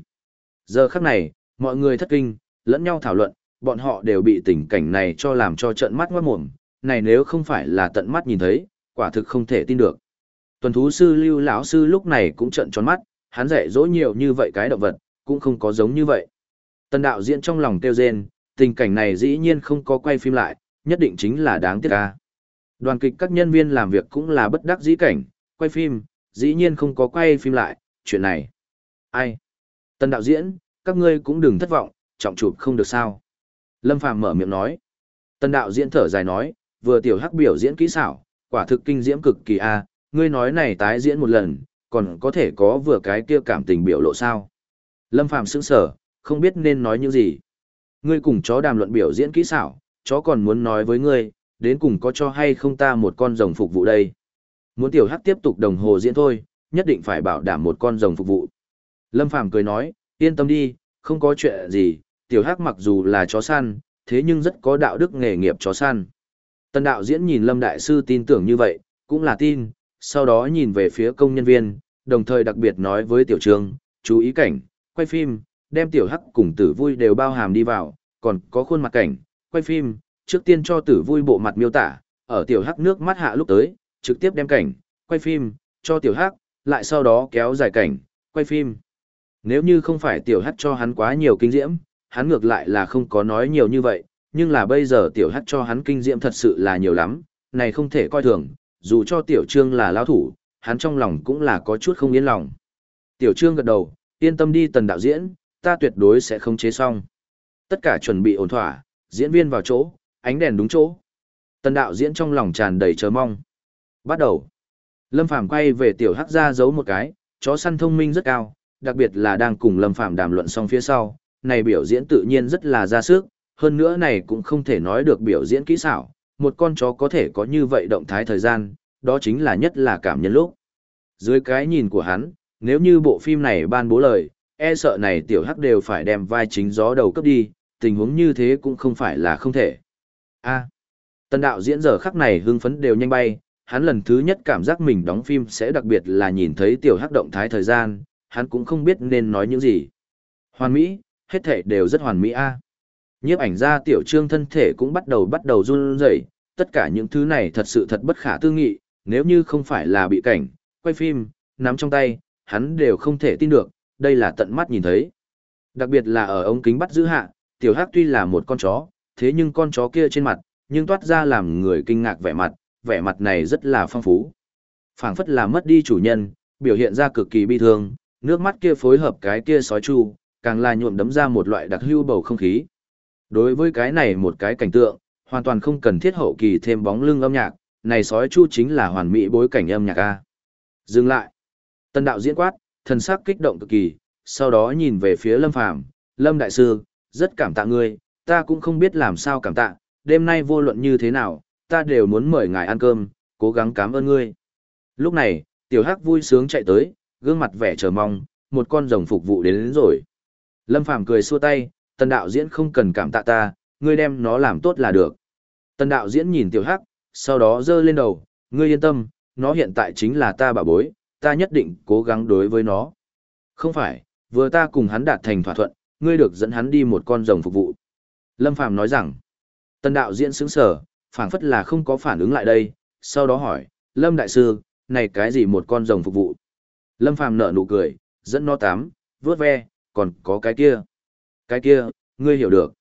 A: Giờ khắc này, mọi người thất kinh, lẫn nhau thảo luận, bọn họ đều bị tình cảnh này cho làm cho trận mắt ngoát mồm, này nếu không phải là tận mắt nhìn thấy, quả thực không thể tin được. Tuần thú sư Lưu lão sư lúc này cũng trận tròn mắt, hắn dạy dỗ nhiều như vậy cái động vật, cũng không có giống như vậy. Tần đạo diễn trong lòng tiêu rên, tình cảnh này dĩ nhiên không có quay phim lại, nhất định chính là đáng tiếc ca. Đoàn kịch các nhân viên làm việc cũng là bất đắc dĩ cảnh, quay phim, dĩ nhiên không có quay phim lại, chuyện này. Ai? Tân đạo diễn, các ngươi cũng đừng thất vọng, trọng chụp không được sao. Lâm Phàm mở miệng nói. Tân đạo diễn thở dài nói, vừa tiểu hắc biểu diễn kỹ xảo, quả thực kinh diễm cực kỳ a, ngươi nói này tái diễn một lần, còn có thể có vừa cái kia cảm tình biểu lộ sao. Lâm Phàm sững sờ, không biết nên nói những gì. Ngươi cùng chó đàm luận biểu diễn kỹ xảo, chó còn muốn nói với ngươi, đến cùng có cho hay không ta một con rồng phục vụ đây. Muốn tiểu hắc tiếp tục đồng hồ diễn thôi, nhất định phải bảo đảm một con rồng phục vụ. Lâm Phàm cười nói, yên tâm đi, không có chuyện gì, tiểu hắc mặc dù là chó săn, thế nhưng rất có đạo đức nghề nghiệp chó săn. Tần đạo diễn nhìn Lâm Đại Sư tin tưởng như vậy, cũng là tin, sau đó nhìn về phía công nhân viên, đồng thời đặc biệt nói với tiểu trương, chú ý cảnh, quay phim, đem tiểu hắc cùng tử vui đều bao hàm đi vào, còn có khuôn mặt cảnh, quay phim, trước tiên cho tử vui bộ mặt miêu tả, ở tiểu hắc nước mắt hạ lúc tới, trực tiếp đem cảnh, quay phim, cho tiểu hắc, lại sau đó kéo dài cảnh, quay phim. Nếu như không phải tiểu hắc cho hắn quá nhiều kinh diễm, hắn ngược lại là không có nói nhiều như vậy, nhưng là bây giờ tiểu hắc cho hắn kinh diễm thật sự là nhiều lắm, này không thể coi thường, dù cho tiểu trương là lão thủ, hắn trong lòng cũng là có chút không yên lòng. Tiểu trương gật đầu, yên tâm đi tần đạo diễn, ta tuyệt đối sẽ không chế xong. Tất cả chuẩn bị ổn thỏa, diễn viên vào chỗ, ánh đèn đúng chỗ. Tần đạo diễn trong lòng tràn đầy chờ mong. Bắt đầu. Lâm Phàm quay về tiểu hắc ra giấu một cái, chó săn thông minh rất cao, đặc biệt là đang cùng Lâm Phàm đàm luận xong phía sau, này biểu diễn tự nhiên rất là ra sức, hơn nữa này cũng không thể nói được biểu diễn kỹ xảo, một con chó có thể có như vậy động thái thời gian, đó chính là nhất là cảm nhân lúc. Dưới cái nhìn của hắn, nếu như bộ phim này ban bố lời, e sợ này tiểu hắc đều phải đem vai chính gió đầu cấp đi, tình huống như thế cũng không phải là không thể. A. À, tân đạo diễn giờ khắc này hưng phấn đều nhanh bay, hắn lần thứ nhất cảm giác mình đóng phim sẽ đặc biệt là nhìn thấy tiểu hắc động thái thời gian, hắn cũng không biết nên nói những gì. Hoàn mỹ, hết thể đều rất hoàn mỹ a. Nhiếp ảnh ra tiểu trương thân thể cũng bắt đầu bắt đầu run rẩy, tất cả những thứ này thật sự thật bất khả tư nghị, nếu như không phải là bị cảnh, quay phim, nắm trong tay, hắn đều không thể tin được, đây là tận mắt nhìn thấy. Đặc biệt là ở ống kính bắt giữ hạ, tiểu hắc tuy là một con chó, thế nhưng con chó kia trên mặt, nhưng toát ra làm người kinh ngạc vẻ mặt, vẻ mặt này rất là phong phú. phảng phất là mất đi chủ nhân, biểu hiện ra cực kỳ bi thương, nước mắt kia phối hợp cái kia sói chu, càng là nhuộm đấm ra một loại đặc hưu bầu không khí. Đối với cái này một cái cảnh tượng, hoàn toàn không cần thiết hậu kỳ thêm bóng lưng âm nhạc, này sói chu chính là hoàn mỹ bối cảnh âm nhạc A. Dừng lại. Tân đạo diễn quát, thần sắc kích động cực kỳ, sau đó nhìn về phía Lâm Phàm, "Lâm đại sư, rất cảm tạ ngươi, ta cũng không biết làm sao cảm tạ, đêm nay vô luận như thế nào, ta đều muốn mời ngài ăn cơm, cố gắng cảm ơn ngươi." Lúc này, Tiểu Hắc vui sướng chạy tới, gương mặt vẻ chờ mong, một con rồng phục vụ đến, đến rồi. Lâm Phàm cười xua tay, tần đạo diễn không cần cảm tạ ta, ngươi đem nó làm tốt là được. Tần đạo diễn nhìn tiểu hắc, sau đó giơ lên đầu, ngươi yên tâm, nó hiện tại chính là ta bà bối, ta nhất định cố gắng đối với nó. Không phải, vừa ta cùng hắn đạt thành thỏa thuận, ngươi được dẫn hắn đi một con rồng phục vụ. Lâm Phàm nói rằng, Tân đạo diễn sững sở, phảng phất là không có phản ứng lại đây, sau đó hỏi, Lâm Đại Sư, này cái gì một con rồng phục vụ? Lâm Phàm nở nụ cười, dẫn nó tắm, vớt ve, còn có cái kia. Cái kia, ngươi hiểu được.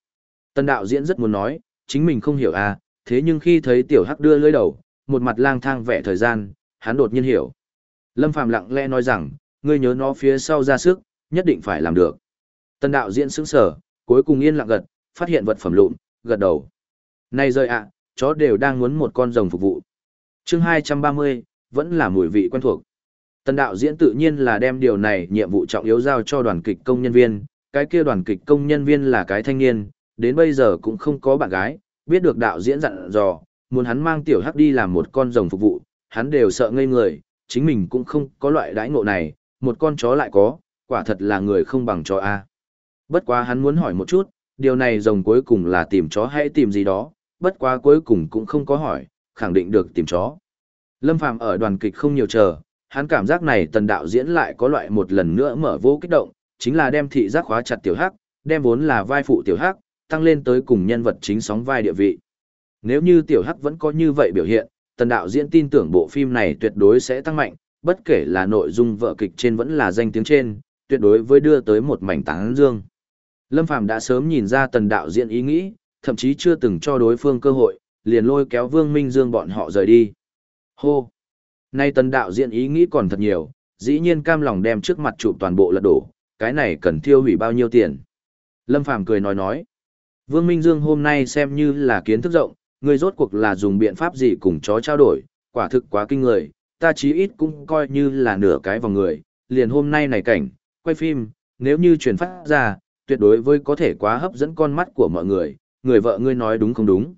A: Tân đạo diễn rất muốn nói, chính mình không hiểu à, thế nhưng khi thấy tiểu hắc đưa lưỡi đầu, một mặt lang thang vẽ thời gian, hắn đột nhiên hiểu. Lâm Phàm lặng lẽ nói rằng, ngươi nhớ nó phía sau ra sức, nhất định phải làm được. Tân đạo diễn sững sờ, cuối cùng yên lặng gật, phát hiện vật phẩm lụn, gật đầu. Này rơi ạ, chó đều đang muốn một con rồng phục vụ. Chương 230, vẫn là mùi vị quen thuộc. Tân đạo diễn tự nhiên là đem điều này nhiệm vụ trọng yếu giao cho đoàn kịch công nhân viên, cái kia đoàn kịch công nhân viên là cái thanh niên, đến bây giờ cũng không có bạn gái, biết được đạo diễn dặn dò, muốn hắn mang tiểu hắc đi làm một con rồng phục vụ, hắn đều sợ ngây người, chính mình cũng không có loại đãi ngộ này, một con chó lại có, quả thật là người không bằng chó a. Bất quá hắn muốn hỏi một chút, điều này rồng cuối cùng là tìm chó hay tìm gì đó, bất quá cuối cùng cũng không có hỏi, khẳng định được tìm chó. Lâm Phàm ở đoàn kịch không nhiều chờ, hắn cảm giác này tần đạo diễn lại có loại một lần nữa mở vô kích động, chính là đem thị giác khóa chặt tiểu hắc, đem vốn là vai phụ tiểu hắc, tăng lên tới cùng nhân vật chính sóng vai địa vị. Nếu như tiểu hắc vẫn có như vậy biểu hiện, tần đạo diễn tin tưởng bộ phim này tuyệt đối sẽ tăng mạnh, bất kể là nội dung vợ kịch trên vẫn là danh tiếng trên, tuyệt đối với đưa tới một mảnh tán dương. Lâm Phàm đã sớm nhìn ra tần đạo diễn ý nghĩ, thậm chí chưa từng cho đối phương cơ hội, liền lôi kéo Vương Minh Dương bọn họ rời đi. Hô! Nay tần đạo diễn ý nghĩ còn thật nhiều, dĩ nhiên cam lòng đem trước mặt chụp toàn bộ lật đổ, cái này cần tiêu hủy bao nhiêu tiền. Lâm Phàm cười nói nói. Vương Minh Dương hôm nay xem như là kiến thức rộng, người rốt cuộc là dùng biện pháp gì cùng chó trao đổi, quả thực quá kinh người, ta chí ít cũng coi như là nửa cái vào người, liền hôm nay này cảnh, quay phim, nếu như truyền phát ra, tuyệt đối với có thể quá hấp dẫn con mắt của mọi người, người vợ ngươi nói đúng không đúng.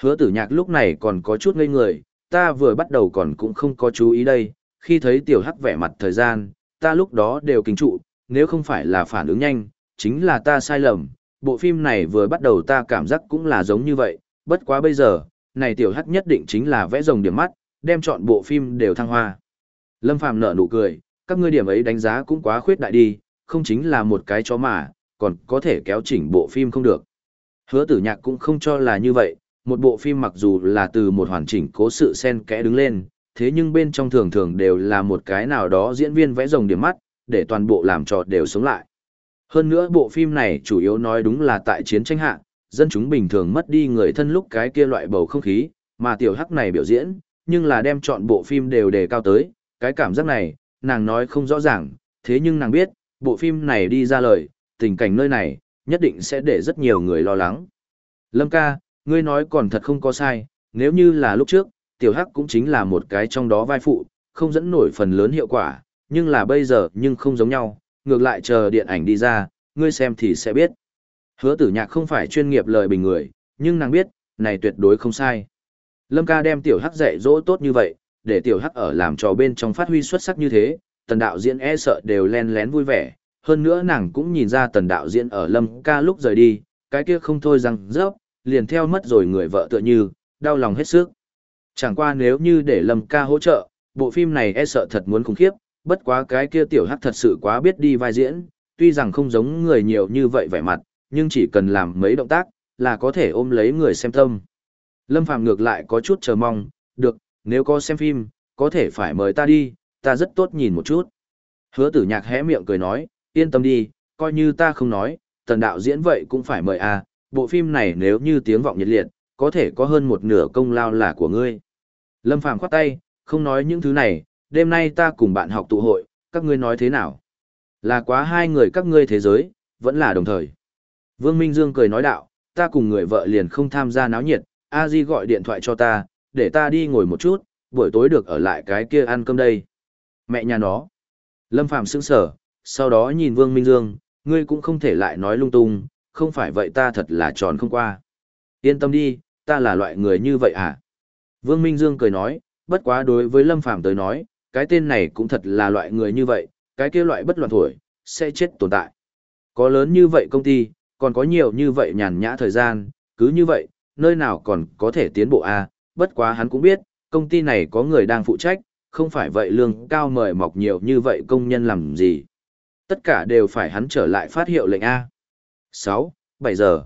A: Hứa tử nhạc lúc này còn có chút ngây người, ta vừa bắt đầu còn cũng không có chú ý đây, khi thấy tiểu hắc vẻ mặt thời gian, ta lúc đó đều kinh trụ, nếu không phải là phản ứng nhanh, chính là ta sai lầm, bộ phim này vừa bắt đầu ta cảm giác cũng là giống như vậy, bất quá bây giờ, này tiểu hắc nhất định chính là vẽ rồng điểm mắt, đem chọn bộ phim đều thăng hoa. Lâm Phàm nở nụ cười, các ngươi điểm ấy đánh giá cũng quá khuyết đại đi, không chính là một cái chó mà, còn có thể kéo chỉnh bộ phim không được. Hứa tử nhạc cũng không cho là như vậy, một bộ phim mặc dù là từ một hoàn chỉnh cố sự sen kẽ đứng lên, thế nhưng bên trong thường thường đều là một cái nào đó diễn viên vẽ rồng điểm mắt, để toàn bộ làm trò đều sống lại. Hơn nữa bộ phim này chủ yếu nói đúng là tại chiến tranh hạ, dân chúng bình thường mất đi người thân lúc cái kia loại bầu không khí, mà tiểu hắc này biểu diễn, nhưng là đem chọn bộ phim đều đề cao tới, cái cảm giác này, nàng nói không rõ ràng, thế nhưng nàng biết, bộ phim này đi ra lời, tình cảnh nơi này, nhất định sẽ để rất nhiều người lo lắng. Lâm ca, ngươi nói còn thật không có sai, nếu như là lúc trước, tiểu hắc cũng chính là một cái trong đó vai phụ, không dẫn nổi phần lớn hiệu quả, nhưng là bây giờ nhưng không giống nhau, ngược lại chờ điện ảnh đi ra, ngươi xem thì sẽ biết. Hứa tử nhạc không phải chuyên nghiệp lời bình người, nhưng nàng biết, này tuyệt đối không sai. Lâm ca đem tiểu hắc dạy dỗ tốt như vậy, để tiểu hắc ở làm trò bên trong phát huy xuất sắc như thế, tần đạo diễn e sợ đều len lén vui vẻ. Hơn nữa nàng cũng nhìn ra tần đạo diễn ở lâm ca lúc rời đi, cái kia không thôi rằng rớp, liền theo mất rồi người vợ tựa như, đau lòng hết sức. Chẳng qua nếu như để lâm ca hỗ trợ, bộ phim này e sợ thật muốn khủng khiếp, bất quá cái kia tiểu hắc thật sự quá biết đi vai diễn, tuy rằng không giống người nhiều như vậy vẻ mặt, nhưng chỉ cần làm mấy động tác, là có thể ôm lấy người xem tâm. Lâm Phàm ngược lại có chút chờ mong, được, nếu có xem phim, có thể phải mời ta đi, ta rất tốt nhìn một chút. Hứa tử nhạc hé miệng cười nói, yên tâm đi, coi như ta không nói, tần đạo diễn vậy cũng phải mời à, bộ phim này nếu như tiếng vọng nhiệt liệt, có thể có hơn một nửa công lao là của ngươi. Lâm Phàm khoát tay, không nói những thứ này, đêm nay ta cùng bạn học tụ hội, các ngươi nói thế nào? Là quá hai người các ngươi thế giới, vẫn là đồng thời. Vương Minh Dương cười nói đạo, ta cùng người vợ liền không tham gia náo nhiệt, a di gọi điện thoại cho ta, để ta đi ngồi một chút, buổi tối được ở lại cái kia ăn cơm đây. Mẹ nhà nó. Lâm Phạm sững sở, sau đó nhìn Vương Minh Dương, ngươi cũng không thể lại nói lung tung, không phải vậy ta thật là tròn không qua. Yên tâm đi, ta là loại người như vậy à? Vương Minh Dương cười nói, bất quá đối với Lâm Phạm tới nói, cái tên này cũng thật là loại người như vậy, cái kia loại bất loạn thổi, sẽ chết tồn tại. Có lớn như vậy công ty, còn có nhiều như vậy nhàn nhã thời gian, cứ như vậy, nơi nào còn có thể tiến bộ a à? bất quá hắn cũng biết, công ty này có người đang phụ trách, không phải vậy lương cao mời mọc nhiều như vậy công nhân làm gì. Tất cả đều phải hắn trở lại phát hiệu lệnh A. 6, 7 giờ.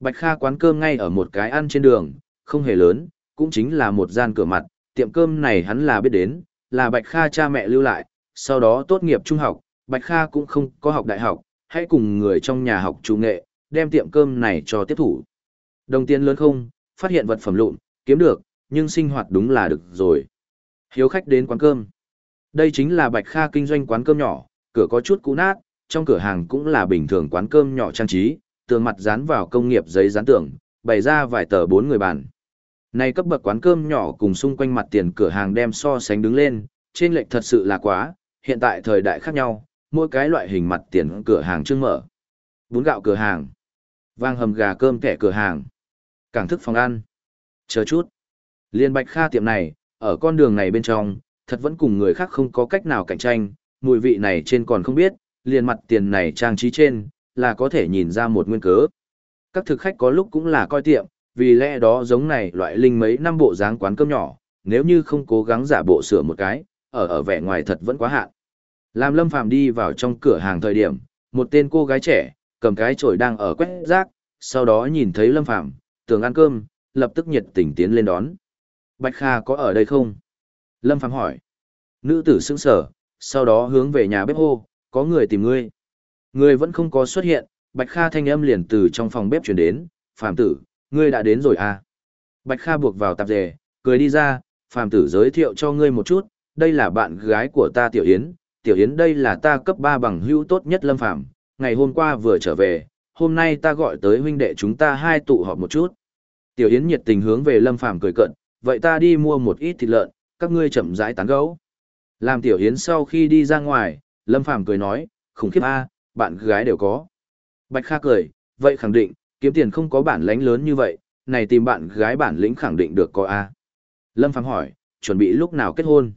A: Bạch Kha quán cơm ngay ở một cái ăn trên đường, không hề lớn, cũng chính là một gian cửa mặt, tiệm cơm này hắn là biết đến, là Bạch Kha cha mẹ lưu lại, sau đó tốt nghiệp trung học, Bạch Kha cũng không có học đại học, hãy cùng người trong nhà học chủ nghệ, đem tiệm cơm này cho tiếp thủ. Đồng tiền lớn không, phát hiện vật phẩm lụn, kiếm được, nhưng sinh hoạt đúng là được rồi. Hiếu khách đến quán cơm. Đây chính là Bạch Kha kinh doanh quán cơm nhỏ, cửa có chút cũ nát, trong cửa hàng cũng là bình thường quán cơm nhỏ trang trí, tường mặt dán vào công nghiệp giấy dán tường, bày ra vài tờ bốn người bàn. Này cấp bậc quán cơm nhỏ cùng xung quanh mặt tiền cửa hàng đem so sánh đứng lên, trên lệch thật sự là quá, hiện tại thời đại khác nhau, mỗi cái loại hình mặt tiền cửa hàng trưng mở. Bún gạo cửa hàng, vang hầm gà cơm kẻ cửa hàng, cảng thức phòng ăn. Chờ chút. Liên Bạch Kha tiệm này, ở con đường này bên trong, thật vẫn cùng người khác không có cách nào cạnh tranh, mùi vị này trên còn không biết, liền mặt tiền này trang trí trên, là có thể nhìn ra một nguyên cớ. Các thực khách có lúc cũng là coi tiệm, vì lẽ đó giống này loại linh mấy năm bộ dáng quán cơm nhỏ, nếu như không cố gắng giả bộ sửa một cái, ở ở vẻ ngoài thật vẫn quá hạn. Làm Lâm Phàm đi vào trong cửa hàng thời điểm, một tên cô gái trẻ, cầm cái chổi đang ở quét rác, sau đó nhìn thấy Lâm Phàm, tưởng ăn cơm, lập tức nhiệt tình tiến lên đón. Bạch Kha có ở đây không? Lâm Phàm hỏi. Nữ tử sững sở, sau đó hướng về nhà bếp hô, có người tìm ngươi. Người vẫn không có xuất hiện, Bạch Kha thanh âm liền từ trong phòng bếp chuyển đến, Phàm tử, ngươi đã đến rồi à? Bạch Kha buộc vào tạp dề, cười đi ra, Phàm tử giới thiệu cho ngươi một chút, đây là bạn gái của ta Tiểu Yến, Tiểu Yến đây là ta cấp 3 bằng hữu tốt nhất Lâm Phàm ngày hôm qua vừa trở về, hôm nay ta gọi tới huynh đệ chúng ta hai tụ họp một chút. Tiểu Yến nhiệt tình hướng về Lâm Phàm cười cận, vậy ta đi mua một ít thịt lợn, các ngươi chậm rãi tán gẫu. Làm Tiểu Yến sau khi đi ra ngoài, Lâm Phàm cười nói, khủng khiếp a, bạn gái đều có. Bạch Kha cười, vậy khẳng định, kiếm tiền không có bản lãnh lớn như vậy, này tìm bạn gái bản lĩnh khẳng định được có a. Lâm Phàm hỏi, chuẩn bị lúc nào kết hôn?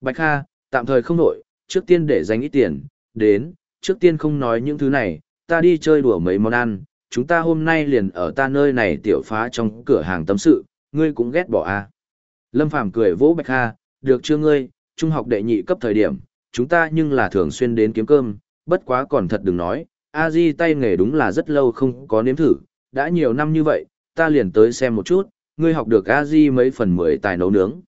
A: Bạch Kha, tạm thời không nổi, trước tiên để dành ít tiền, đến, trước tiên không nói những thứ này, ta đi chơi đùa mấy món ăn, chúng ta hôm nay liền ở ta nơi này tiểu phá trong cửa hàng tâm sự, ngươi cũng ghét bỏ a. Lâm Phàm cười vỗ Bạch Kha, được chưa ngươi, trung học đệ nhị cấp thời điểm, chúng ta nhưng là thường xuyên đến kiếm cơm, bất quá còn thật đừng nói, a di tay nghề đúng là rất lâu không có nếm thử, đã nhiều năm như vậy, ta liền tới xem một chút, ngươi học được a di mấy phần mười tài nấu nướng.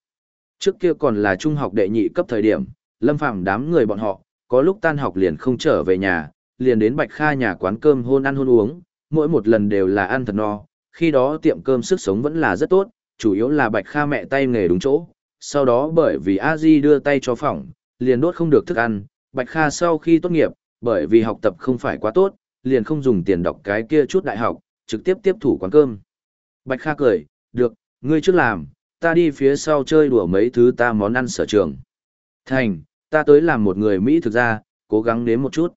A: Trước kia còn là trung học đệ nhị cấp thời điểm, Lâm Phàm đám người bọn họ, có lúc tan học liền không trở về nhà, liền đến Bạch Kha nhà quán cơm hôn ăn hôn uống, mỗi một lần đều là ăn thật no, khi đó tiệm cơm sức sống vẫn là rất tốt, chủ yếu là Bạch Kha mẹ tay nghề đúng chỗ, sau đó bởi vì a di đưa tay cho phỏng, liền đốt không được thức ăn, Bạch Kha sau khi tốt nghiệp, bởi vì học tập không phải quá tốt, liền không dùng tiền đọc cái kia chút đại học, trực tiếp tiếp thủ quán cơm. Bạch Kha cười, được, ngươi trước làm, ta đi phía sau chơi đùa mấy thứ ta món ăn sở trường. Thành, ta tới làm một người Mỹ thực ra, cố gắng nếm một chút.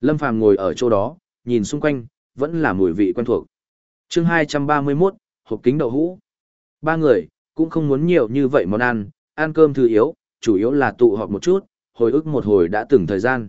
A: Lâm Phàm ngồi ở chỗ đó, nhìn xung quanh, vẫn là mùi vị quen thuộc. chương 231, hộp kính đậu hũ. Ba người, cũng không muốn nhiều như vậy món ăn, ăn cơm thứ yếu, chủ yếu là tụ họp một chút, hồi ức một hồi đã từng thời gian.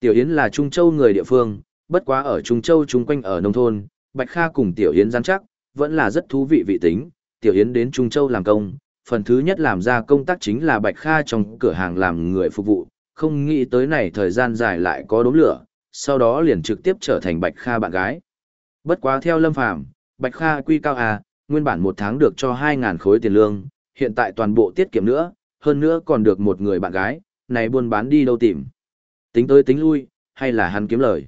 A: Tiểu Yến là Trung Châu người địa phương, bất quá ở Trung Châu chung quanh ở nông thôn, Bạch Kha cùng Tiểu Yến gian chắc, vẫn là rất thú vị vị tính. Tiểu Yến đến Trung Châu làm công, phần thứ nhất làm ra công tác chính là Bạch Kha trong cửa hàng làm người phục vụ, không nghĩ tới này thời gian dài lại có đốm lửa, sau đó liền trực tiếp trở thành Bạch Kha bạn gái. Bất quá theo Lâm Phàm, Bạch Kha quy cao à, nguyên bản một tháng được cho 2.000 khối tiền lương, hiện tại toàn bộ tiết kiệm nữa, hơn nữa còn được một người bạn gái, này buôn bán đi đâu tìm. Tính tới tính lui, hay là hắn kiếm lời.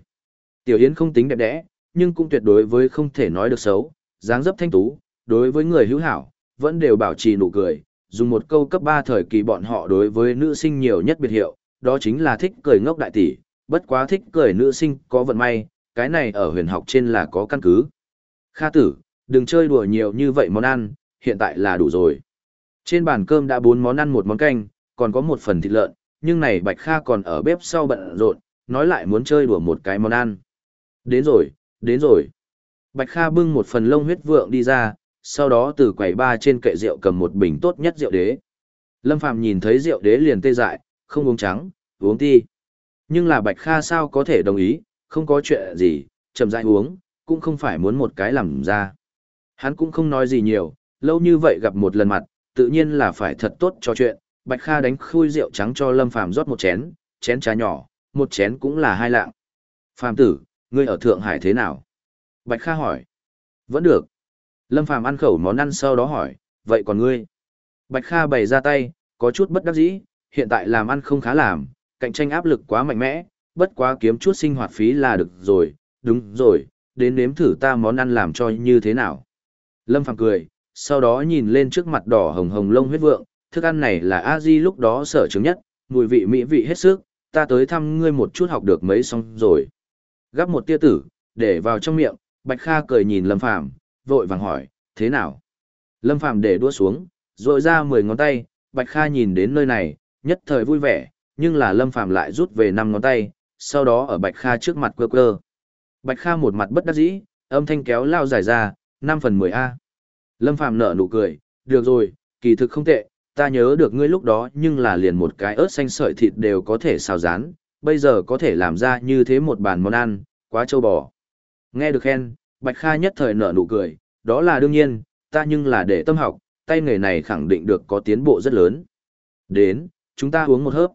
A: Tiểu Yến không tính đẹp đẽ, nhưng cũng tuyệt đối với không thể nói được xấu, dáng dấp thanh tú, đối với người hữu hảo, vẫn đều bảo trì nụ cười, dùng một câu cấp 3 thời kỳ bọn họ đối với nữ sinh nhiều nhất biệt hiệu, đó chính là thích cười ngốc đại tỷ, bất quá thích cười nữ sinh có vận may, cái này ở huyền học trên là có căn cứ. Kha tử, đừng chơi đùa nhiều như vậy món ăn, hiện tại là đủ rồi. Trên bàn cơm đã bốn món ăn một món canh, còn có một phần thịt lợn, nhưng này Bạch Kha còn ở bếp sau bận rộn, nói lại muốn chơi đùa một cái món ăn. Đến rồi, đến rồi. Bạch Kha bưng một phần lông huyết vượng đi ra, sau đó từ quầy ba trên kệ rượu cầm một bình tốt nhất rượu đế. Lâm Phàm nhìn thấy rượu đế liền tê dại, không uống trắng, uống ti. Nhưng là Bạch Kha sao có thể đồng ý, không có chuyện gì, chậm rãi uống, cũng không phải muốn một cái làm ra. Hắn cũng không nói gì nhiều, lâu như vậy gặp một lần mặt, tự nhiên là phải thật tốt cho chuyện. Bạch Kha đánh khui rượu trắng cho Lâm Phàm rót một chén, chén trà nhỏ, một chén cũng là hai lạng. Phàm tử, ngươi ở Thượng Hải thế nào? Bạch Kha hỏi. Vẫn được. Lâm Phàm ăn khẩu món ăn sau đó hỏi, vậy còn ngươi? Bạch Kha bày ra tay, có chút bất đắc dĩ, hiện tại làm ăn không khá làm, cạnh tranh áp lực quá mạnh mẽ, bất quá kiếm chút sinh hoạt phí là được rồi, đúng rồi, đến nếm thử ta món ăn làm cho như thế nào. Lâm Phàm cười, sau đó nhìn lên trước mặt đỏ hồng hồng lông huyết vượng, thức ăn này là a di lúc đó sở chứng nhất, mùi vị mỹ vị hết sức, ta tới thăm ngươi một chút học được mấy xong rồi. Gắp một tia tử, để vào trong miệng, Bạch Kha cười nhìn Lâm Phàm vội vàng hỏi, thế nào? Lâm Phàm để đua xuống, rồi ra mười ngón tay, Bạch Kha nhìn đến nơi này, nhất thời vui vẻ, nhưng là Lâm Phàm lại rút về năm ngón tay, sau đó ở Bạch Kha trước mặt quơ quơ. Bạch Kha một mặt bất đắc dĩ, âm thanh kéo lao dài ra, 5 phần 10A. Lâm Phàm nở nụ cười, được rồi, kỳ thực không tệ, ta nhớ được ngươi lúc đó nhưng là liền một cái ớt xanh sợi thịt đều có thể xào rán, bây giờ có thể làm ra như thế một bàn món ăn, quá trâu bò. Nghe được khen, Bạch Kha nhất thời nở nụ cười, đó là đương nhiên, ta nhưng là để tâm học, tay nghề này khẳng định được có tiến bộ rất lớn. Đến, chúng ta uống một hớp.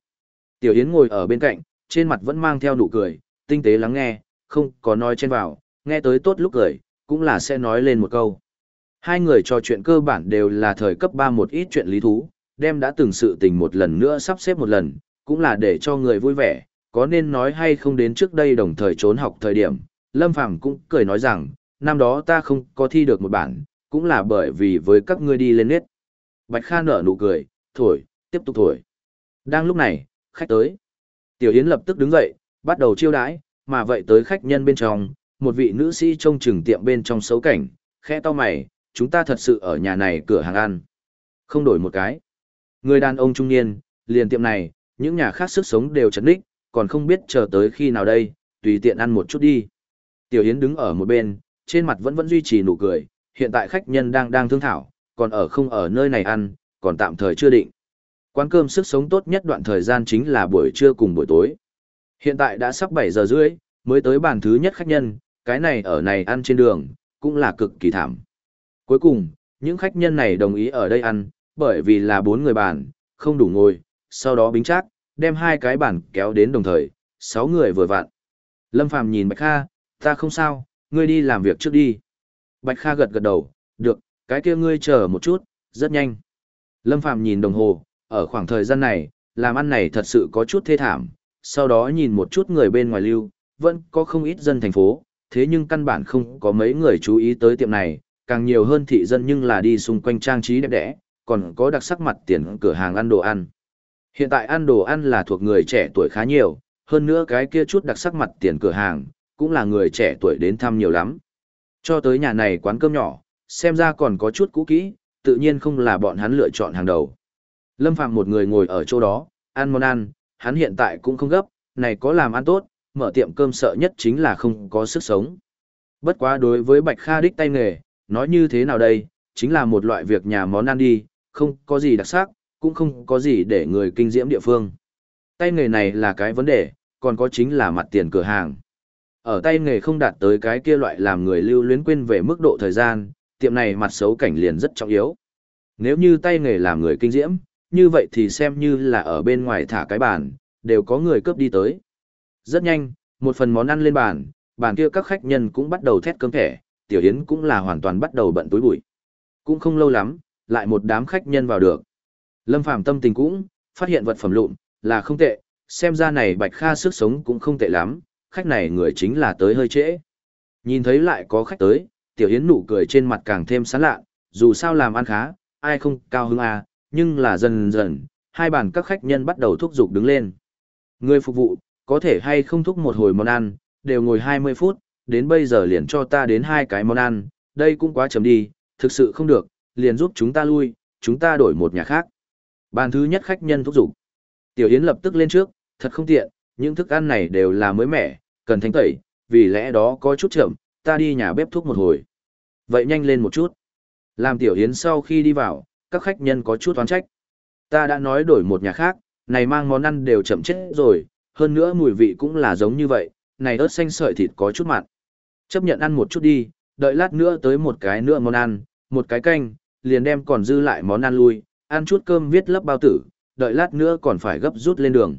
A: Tiểu Yến ngồi ở bên cạnh, trên mặt vẫn mang theo nụ cười, tinh tế lắng nghe, không có nói trên vào, nghe tới tốt lúc cười, cũng là sẽ nói lên một câu. Hai người trò chuyện cơ bản đều là thời cấp 3 một ít chuyện lý thú, đem đã từng sự tình một lần nữa sắp xếp một lần, cũng là để cho người vui vẻ, có nên nói hay không đến trước đây đồng thời trốn học thời điểm. Lâm Phàm cũng cười nói rằng, năm đó ta không có thi được một bản, cũng là bởi vì với các ngươi đi lên nết. Bạch Kha nở nụ cười, thổi, tiếp tục thổi. Đang lúc này, khách tới. Tiểu Yến lập tức đứng dậy, bắt đầu chiêu đãi, mà vậy tới khách nhân bên trong, một vị nữ sĩ trông chừng tiệm bên trong xấu cảnh, khẽ to mày, chúng ta thật sự ở nhà này cửa hàng ăn. Không đổi một cái. Người đàn ông trung niên, liền tiệm này, những nhà khác sức sống đều chấn đích, còn không biết chờ tới khi nào đây, tùy tiện ăn một chút đi. Tiểu Yến đứng ở một bên, trên mặt vẫn vẫn duy trì nụ cười, hiện tại khách nhân đang đang thương thảo, còn ở không ở nơi này ăn, còn tạm thời chưa định. Quán cơm sức sống tốt nhất đoạn thời gian chính là buổi trưa cùng buổi tối. Hiện tại đã sắp 7 giờ rưỡi, mới tới bàn thứ nhất khách nhân, cái này ở này ăn trên đường, cũng là cực kỳ thảm. Cuối cùng, những khách nhân này đồng ý ở đây ăn, bởi vì là bốn người bàn, không đủ ngồi, sau đó bính chắc, đem hai cái bàn kéo đến đồng thời, sáu người vừa vặn. Lâm Phàm nhìn Bạch Kha, ta không sao, ngươi đi làm việc trước đi. Bạch Kha gật gật đầu, được, cái kia ngươi chờ một chút, rất nhanh. Lâm Phàm nhìn đồng hồ, ở khoảng thời gian này, làm ăn này thật sự có chút thê thảm, sau đó nhìn một chút người bên ngoài lưu, vẫn có không ít dân thành phố, thế nhưng căn bản không có mấy người chú ý tới tiệm này, càng nhiều hơn thị dân nhưng là đi xung quanh trang trí đẹp đẽ, còn có đặc sắc mặt tiền cửa hàng ăn đồ ăn. Hiện tại ăn đồ ăn là thuộc người trẻ tuổi khá nhiều, hơn nữa cái kia chút đặc sắc mặt tiền cửa hàng, cũng là người trẻ tuổi đến thăm nhiều lắm. Cho tới nhà này quán cơm nhỏ, xem ra còn có chút cũ kỹ, tự nhiên không là bọn hắn lựa chọn hàng đầu. Lâm Phạm một người ngồi ở chỗ đó, ăn món ăn, hắn hiện tại cũng không gấp, này có làm ăn tốt, mở tiệm cơm sợ nhất chính là không có sức sống. Bất quá đối với Bạch Kha đích tay nghề, nói như thế nào đây, chính là một loại việc nhà món ăn đi, không có gì đặc sắc, cũng không có gì để người kinh diễm địa phương. Tay nghề này là cái vấn đề, còn có chính là mặt tiền cửa hàng. Ở tay nghề không đạt tới cái kia loại làm người lưu luyến quên về mức độ thời gian, tiệm này mặt xấu cảnh liền rất trọng yếu. Nếu như tay nghề làm người kinh diễm, như vậy thì xem như là ở bên ngoài thả cái bàn, đều có người cướp đi tới. Rất nhanh, một phần món ăn lên bàn, bàn kia các khách nhân cũng bắt đầu thét cơm thẻ, tiểu yến cũng là hoàn toàn bắt đầu bận túi bụi. Cũng không lâu lắm, lại một đám khách nhân vào được. Lâm Phàm tâm tình cũng, phát hiện vật phẩm lụn, là không tệ, xem ra này Bạch Kha sức sống cũng không tệ lắm, khách này người chính là tới hơi trễ. Nhìn thấy lại có khách tới, tiểu yến nụ cười trên mặt càng thêm sán lạ, dù sao làm ăn khá, ai không cao hứng à, nhưng là dần dần, hai bàn các khách nhân bắt đầu thúc giục đứng lên. Người phục vụ, có thể hay không thúc một hồi món ăn, đều ngồi 20 phút, đến bây giờ liền cho ta đến hai cái món ăn, đây cũng quá chấm đi, thực sự không được, liền giúp chúng ta lui, chúng ta đổi một nhà khác. Bàn thứ nhất khách nhân thúc giục. Tiểu Yến lập tức lên trước, thật không tiện, những thức ăn này đều là mới mẻ, cần thanh tẩy, vì lẽ đó có chút chậm, ta đi nhà bếp thuốc một hồi. Vậy nhanh lên một chút. Làm Tiểu Yến sau khi đi vào, các khách nhân có chút oán trách. Ta đã nói đổi một nhà khác, này mang món ăn đều chậm chết rồi, hơn nữa mùi vị cũng là giống như vậy, này ớt xanh sợi thịt có chút mặn. Chấp nhận ăn một chút đi, đợi lát nữa tới một cái nữa món ăn, một cái canh, liền đem còn dư lại món ăn lui, ăn chút cơm viết lấp bao tử, đợi lát nữa còn phải gấp rút lên đường.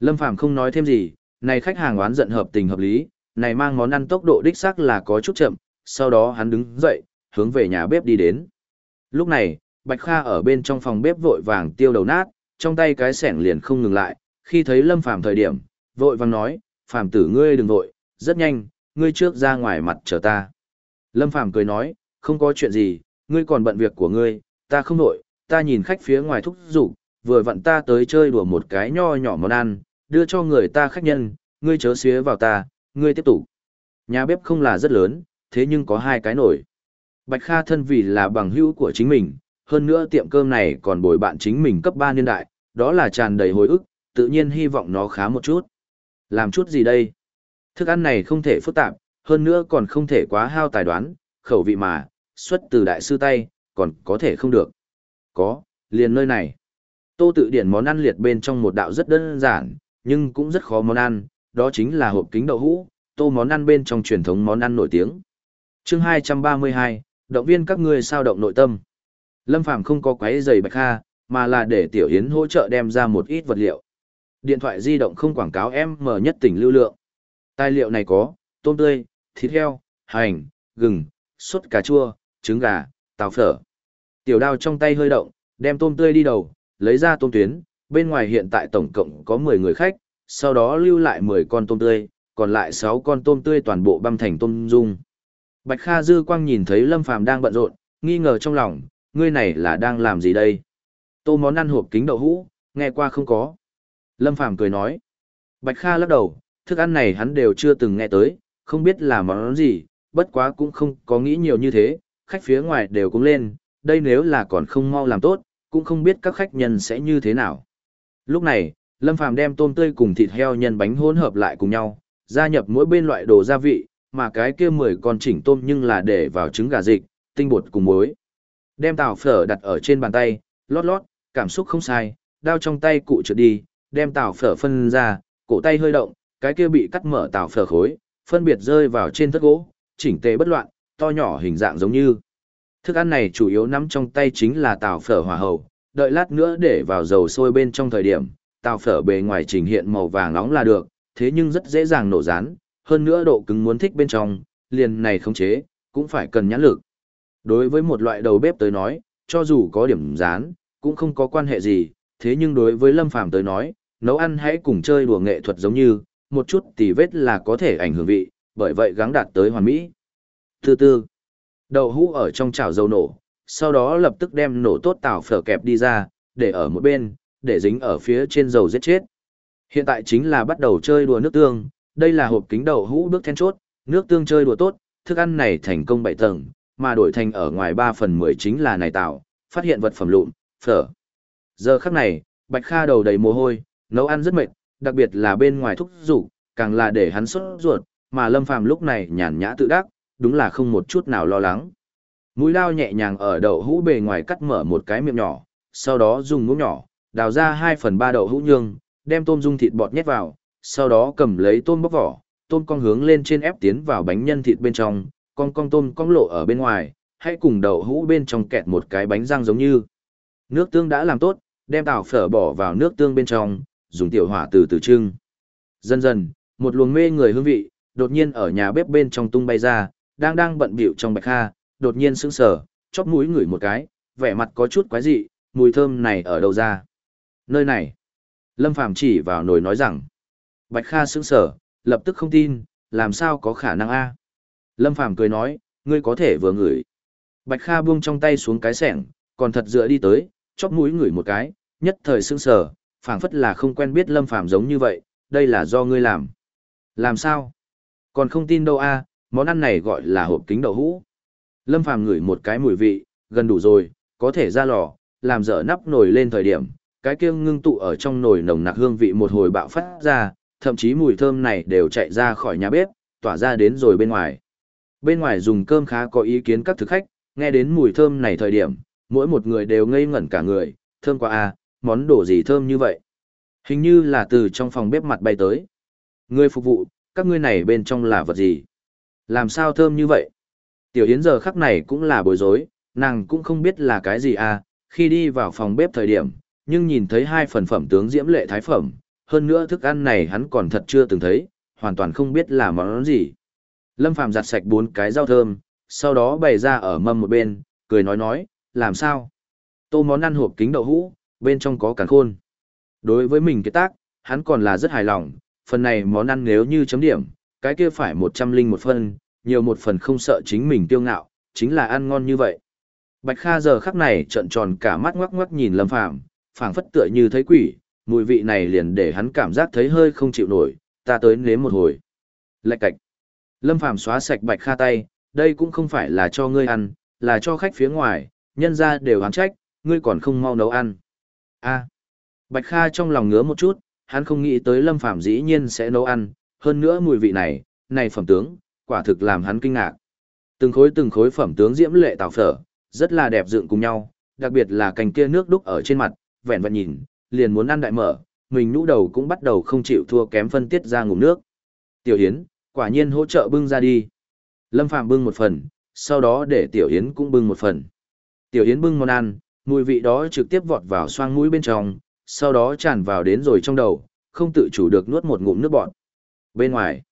A: Lâm Phàm không nói thêm gì, này khách hàng oán giận hợp tình hợp lý, này mang món ăn tốc độ đích xác là có chút chậm, sau đó hắn đứng dậy, hướng về nhà bếp đi đến. Lúc này, Bạch Kha ở bên trong phòng bếp vội vàng tiêu đầu nát, trong tay cái sẻng liền không ngừng lại, khi thấy Lâm Phàm thời điểm, vội vàng nói, "Phàm tử ngươi đừng vội, rất nhanh, ngươi trước ra ngoài mặt chờ ta." Lâm Phàm cười nói, "Không có chuyện gì, ngươi còn bận việc của ngươi, ta không vội, ta nhìn khách phía ngoài thúc giục, vừa vặn ta tới chơi đùa một cái nho nhỏ món ăn, đưa cho người ta khách nhân, ngươi chớ xía vào ta, ngươi tiếp tục." Nhà bếp không là rất lớn, thế nhưng có hai cái nồi. Bạch Kha thân vì là bằng hữu của chính mình, hơn nữa tiệm cơm này còn bồi bạn chính mình cấp 3 niên đại, đó là tràn đầy hồi ức, tự nhiên hy vọng nó khá một chút. Làm chút gì đây? Thức ăn này không thể phức tạp, hơn nữa còn không thể quá hao tài đoán, khẩu vị mà, xuất từ đại sư tay, còn có thể không được. Có, liền nơi này. Tô tự điển món ăn liệt bên trong một đạo rất đơn giản, nhưng cũng rất khó món ăn, đó chính là hộp kính đậu hũ, tô món ăn bên trong truyền thống món ăn nổi tiếng. chương 232, động viên các ngươi sao động nội tâm. Lâm Phàm không có quấy giày Bạch Kha, mà là để Tiểu Yến hỗ trợ đem ra một ít vật liệu. Điện thoại di động không quảng cáo em mở nhất tỉnh lưu lượng. Tài liệu này có tôm tươi, thịt heo, hành, gừng, sốt cà chua, trứng gà, tàu phở. Tiểu đao trong tay hơi động, đem tôm tươi đi đầu, lấy ra tôm tuyến, bên ngoài hiện tại tổng cộng có 10 người khách, sau đó lưu lại 10 con tôm tươi, còn lại 6 con tôm tươi toàn bộ băm thành tôm dung. Bạch Kha Dư Quang nhìn thấy Lâm Phàm đang bận rộn, nghi ngờ trong lòng, ngươi này là đang làm gì đây? Tô món ăn hộp kính đậu hũ, nghe qua không có. Lâm Phàm cười nói. Bạch Kha lắc đầu, thức ăn này hắn đều chưa từng nghe tới, không biết là món gì, bất quá cũng không có nghĩ nhiều như thế, khách phía ngoài đều cũng lên, đây nếu là còn không mau làm tốt, cũng không biết các khách nhân sẽ như thế nào. Lúc này, Lâm Phàm đem tôm tươi cùng thịt heo nhân bánh hỗn hợp lại cùng nhau, gia nhập mỗi bên loại đồ gia vị, mà cái kia 10 con chỉnh tôm nhưng là để vào trứng gà dịch, tinh bột cùng muối. Đem tàu phở đặt ở trên bàn tay, lót lót, cảm xúc không sai, đao trong tay cụ trượt đi, đem tàu phở phân ra, cổ tay hơi động, cái kia bị cắt mở tàu phở khối, phân biệt rơi vào trên thất gỗ, chỉnh tề bất loạn, to nhỏ hình dạng giống như. Thức ăn này chủ yếu nắm trong tay chính là tàu phở hỏa hầu, đợi lát nữa để vào dầu sôi bên trong thời điểm, tàu phở bề ngoài trình hiện màu vàng nóng là được, thế nhưng rất dễ dàng nổ rán, hơn nữa độ cứng muốn thích bên trong, liền này không chế, cũng phải cần nhãn lực. Đối với một loại đầu bếp tới nói, cho dù có điểm rán, cũng không có quan hệ gì, thế nhưng đối với Lâm Phàm tới nói, nấu ăn hãy cùng chơi đùa nghệ thuật giống như, một chút tì vết là có thể ảnh hưởng vị, bởi vậy gắng đạt tới hoàn mỹ. Thứ tư, đậu hũ ở trong chảo dầu nổ, sau đó lập tức đem nổ tốt tảo phở kẹp đi ra, để ở một bên, để dính ở phía trên dầu giết chết. Hiện tại chính là bắt đầu chơi đùa nước tương, đây là hộp kính đầu hũ bước then chốt, nước tương chơi đùa tốt, thức ăn này thành công bảy tầng, mà đổi thành ở ngoài 3 phần 10 chính là này tạo, phát hiện vật phẩm lụn, phở. Giờ khắc này, Bạch Kha đầu đầy mồ hôi, nấu ăn rất mệt, đặc biệt là bên ngoài thúc rủ, càng là để hắn sốt ruột, mà Lâm Phàm lúc này nhàn nhã tự đắc, đúng là không một chút nào lo lắng. Mũi lao nhẹ nhàng ở đậu hũ bề ngoài cắt mở một cái miệng nhỏ, sau đó dùng muỗng nhỏ, đào ra hai phần ba đậu hũ nhương, đem tôm dung thịt bọt nhét vào, sau đó cầm lấy tôm bóc vỏ, tôm con hướng lên trên ép tiến vào bánh nhân thịt bên trong, con con tôm con lộ ở bên ngoài, hãy cùng đậu hũ bên trong kẹt một cái bánh răng giống như. Nước tương đã làm tốt, đem tảo phở bỏ vào nước tương bên trong, dùng tiểu hỏa từ từ trưng. Dần dần, một luồng mê người hương vị, đột nhiên ở nhà bếp bên trong tung bay ra, đang đang bận bịu trong bạch kha, đột nhiên sững sờ, chóp mũi ngửi một cái, vẻ mặt có chút quái dị, mùi thơm này ở đâu ra? Nơi này. Lâm Phàm chỉ vào nồi nói rằng. Bạch Kha sững sờ, lập tức không tin, làm sao có khả năng a? Lâm Phàm cười nói, ngươi có thể vừa ngửi. Bạch Kha buông trong tay xuống cái sẻng, còn thật dựa đi tới, chóp mũi ngửi một cái, nhất thời sững sờ, phảng phất là không quen biết Lâm Phàm giống như vậy, đây là do ngươi làm. Làm sao? Còn không tin đâu a, món ăn này gọi là hộp kính đậu hũ. Lâm Phàm ngửi một cái mùi vị, gần đủ rồi, có thể ra lò, làm dở nắp nồi lên thời điểm, cái kia ngưng tụ ở trong nồi nồng nặc hương vị một hồi bạo phát ra, thậm chí mùi thơm này đều chạy ra khỏi nhà bếp, tỏa ra đến rồi bên ngoài. Bên ngoài dùng cơm khá có ý kiến các thực khách, nghe đến mùi thơm này thời điểm, mỗi một người đều ngây ngẩn cả người, thơm quá à, món đồ gì thơm như vậy. Hình như là từ trong phòng bếp mặt bay tới. Người phục vụ, các ngươi này bên trong là vật gì? Làm sao thơm như vậy? Tiểu Yến giờ khắc này cũng là bối rối, nàng cũng không biết là cái gì à, khi đi vào phòng bếp thời điểm, nhưng nhìn thấy hai phần phẩm tướng diễm lệ thái phẩm, hơn nữa thức ăn này hắn còn thật chưa từng thấy, hoàn toàn không biết là món gì. Lâm Phàm giặt sạch bốn cái rau thơm, sau đó bày ra ở mâm một bên, cười nói nói, làm sao? Tô món ăn hộp kính đậu hũ, bên trong có càn khôn. Đối với mình cái tác, hắn còn là rất hài lòng, phần này món ăn nếu như chấm điểm, cái kia phải một trăm linh một phần, nhiều một phần không sợ chính mình tiêu ngạo, chính là ăn ngon như vậy. Bạch Kha giờ khắc này trợn tròn cả mắt ngoắc ngoắc nhìn Lâm Phàm, phảng phất tựa như thấy quỷ, mùi vị này liền để hắn cảm giác thấy hơi không chịu nổi, ta tới nếm một hồi. Lạch cạch. Lâm Phàm xóa sạch Bạch Kha tay, đây cũng không phải là cho ngươi ăn, là cho khách phía ngoài, nhân ra đều hắn trách, ngươi còn không mau nấu ăn. A. Bạch Kha trong lòng ngứa một chút, hắn không nghĩ tới Lâm Phàm dĩ nhiên sẽ nấu ăn, hơn nữa mùi vị này, này phẩm tướng, quả thực làm hắn kinh ngạc. Từng khối từng khối phẩm tướng diễm lệ tảo phở, rất là đẹp dựng cùng nhau, đặc biệt là cành kia nước đúc ở trên mặt, vẹn vẹn nhìn, liền muốn ăn đại mở, mình nhũ đầu cũng bắt đầu không chịu thua kém phân tiết ra ngụm nước. Tiểu Yến, quả nhiên hỗ trợ bưng ra đi. Lâm Phạm bưng một phần, sau đó để Tiểu Yến cũng bưng một phần. Tiểu Yến bưng món ăn, mùi vị đó trực tiếp vọt vào xoang mũi bên trong, sau đó tràn vào đến rồi trong đầu, không tự chủ được nuốt một ngụm nước bọt. Bên ngoài,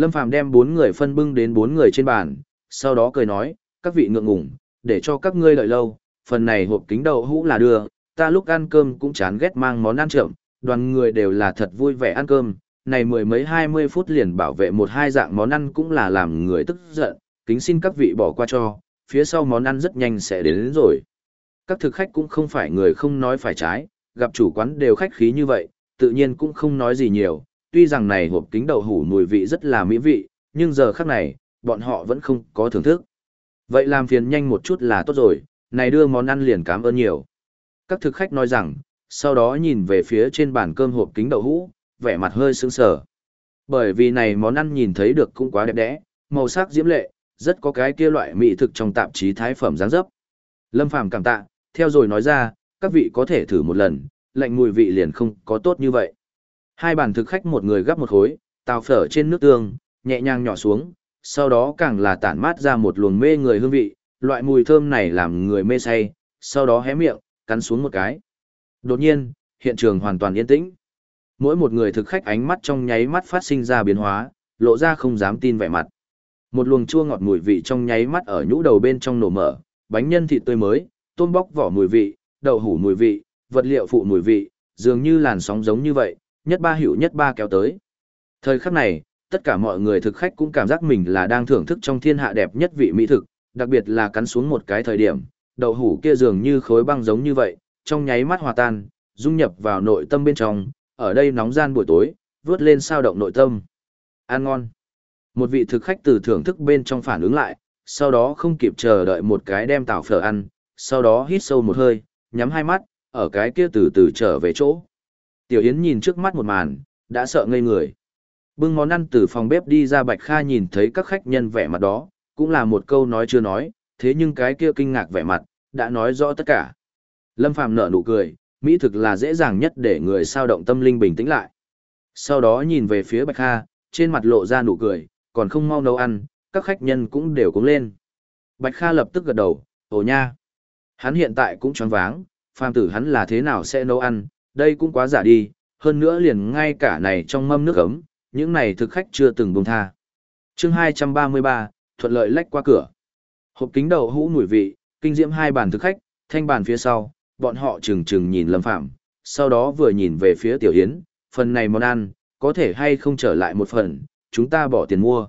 A: Lâm Phàm đem bốn người phân bưng đến bốn người trên bàn, sau đó cười nói, các vị ngượng ngùng, để cho các ngươi đợi lâu, phần này hộp kính đậu hũ là đưa, ta lúc ăn cơm cũng chán ghét mang món ăn trưởng, đoàn người đều là thật vui vẻ ăn cơm, này mười mấy hai mươi phút liền bảo vệ một hai dạng món ăn cũng là làm người tức giận, kính xin các vị bỏ qua cho, phía sau món ăn rất nhanh sẽ đến, đến rồi. Các thực khách cũng không phải người không nói phải trái, gặp chủ quán đều khách khí như vậy, tự nhiên cũng không nói gì nhiều, tuy rằng này hộp kính đậu hủ mùi vị rất là mỹ vị, nhưng giờ khắc này, bọn họ vẫn không có thưởng thức. Vậy làm phiền nhanh một chút là tốt rồi, này đưa món ăn liền cảm ơn nhiều. Các thực khách nói rằng, sau đó nhìn về phía trên bàn cơm hộp kính đậu hũ, vẻ mặt hơi sững sờ. Bởi vì này món ăn nhìn thấy được cũng quá đẹp đẽ, màu sắc diễm lệ, rất có cái kia loại mỹ thực trong tạp chí thái phẩm dáng dấp. Lâm Phàm cảm tạ, theo rồi nói ra, các vị có thể thử một lần, lạnh mùi vị liền không có tốt như vậy. Hai bàn thực khách một người gắp một khối, tàu phở trên nước tương, nhẹ nhàng nhỏ xuống, sau đó càng là tản mát ra một luồng mê người hương vị, loại mùi thơm này làm người mê say, sau đó hé miệng, cắn xuống một cái. Đột nhiên, hiện trường hoàn toàn yên tĩnh. Mỗi một người thực khách ánh mắt trong nháy mắt phát sinh ra biến hóa, lộ ra không dám tin vẻ mặt. Một luồng chua ngọt mùi vị trong nháy mắt ở nhũ đầu bên trong nổ mở, bánh nhân thịt tươi mới, tôm bóc vỏ mùi vị, đậu hủ mùi vị, vật liệu phụ mùi vị, dường như làn sóng giống như vậy, nhất ba hiệu nhất ba kéo tới. Thời khắc này, tất cả mọi người thực khách cũng cảm giác mình là đang thưởng thức trong thiên hạ đẹp nhất vị mỹ thực, đặc biệt là cắn xuống một cái thời điểm, đậu hủ kia dường như khối băng giống như vậy, trong nháy mắt hòa tan, dung nhập vào nội tâm bên trong, ở đây nóng gian buổi tối, vướt lên sao động nội tâm. Ăn ngon. Một vị thực khách từ thưởng thức bên trong phản ứng lại, sau đó không kịp chờ đợi một cái đem tảo phở ăn, sau đó hít sâu một hơi, nhắm hai mắt, ở cái kia từ từ trở về chỗ. Tiểu Yến nhìn trước mắt một màn, đã sợ ngây người. Bưng món ăn từ phòng bếp đi ra Bạch Kha nhìn thấy các khách nhân vẻ mặt đó, cũng là một câu nói chưa nói, thế nhưng cái kia kinh ngạc vẻ mặt, đã nói rõ tất cả. Lâm Phàm nở nụ cười, mỹ thực là dễ dàng nhất để người sao động tâm linh bình tĩnh lại. Sau đó nhìn về phía Bạch Kha, trên mặt lộ ra nụ cười, còn không mau nấu ăn, các khách nhân cũng đều cúng lên. Bạch Kha lập tức gật đầu, ồ nha. Hắn hiện tại cũng choáng váng, phàm tử hắn là thế nào sẽ nấu ăn, đây cũng quá giả đi, hơn nữa liền ngay cả này trong mâm nước ấm, những này thực khách chưa từng buông tha. chương 233, thuận lợi lách qua cửa. Hộp kính đầu hũ mùi vị, kinh diễm hai bàn thực khách, thanh bàn phía sau, bọn họ chừng chừng nhìn Lâm Phạm, sau đó vừa nhìn về phía Tiểu Yến, phần này món ăn, có thể hay không trở lại một phần, chúng ta bỏ tiền mua.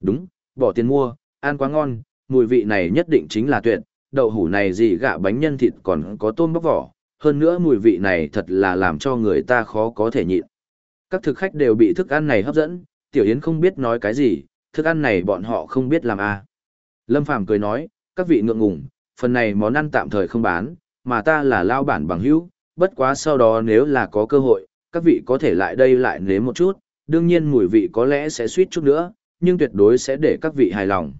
A: Đúng, bỏ tiền mua, ăn quá ngon, mùi vị này nhất định chính là tuyệt, đậu hủ này gì gạ bánh nhân thịt còn có tôm bóc vỏ, hơn nữa mùi vị này thật là làm cho người ta khó có thể nhịn. Các thực khách đều bị thức ăn này hấp dẫn, Tiểu Yến không biết nói cái gì, thức ăn này bọn họ không biết làm à. Lâm Phàm cười nói, các vị ngượng ngùng, phần này món ăn tạm thời không bán, mà ta là lao bản bằng hữu, bất quá sau đó nếu là có cơ hội, các vị có thể lại đây lại nếm một chút, đương nhiên mùi vị có lẽ sẽ suýt chút nữa, nhưng tuyệt đối sẽ để các vị hài lòng.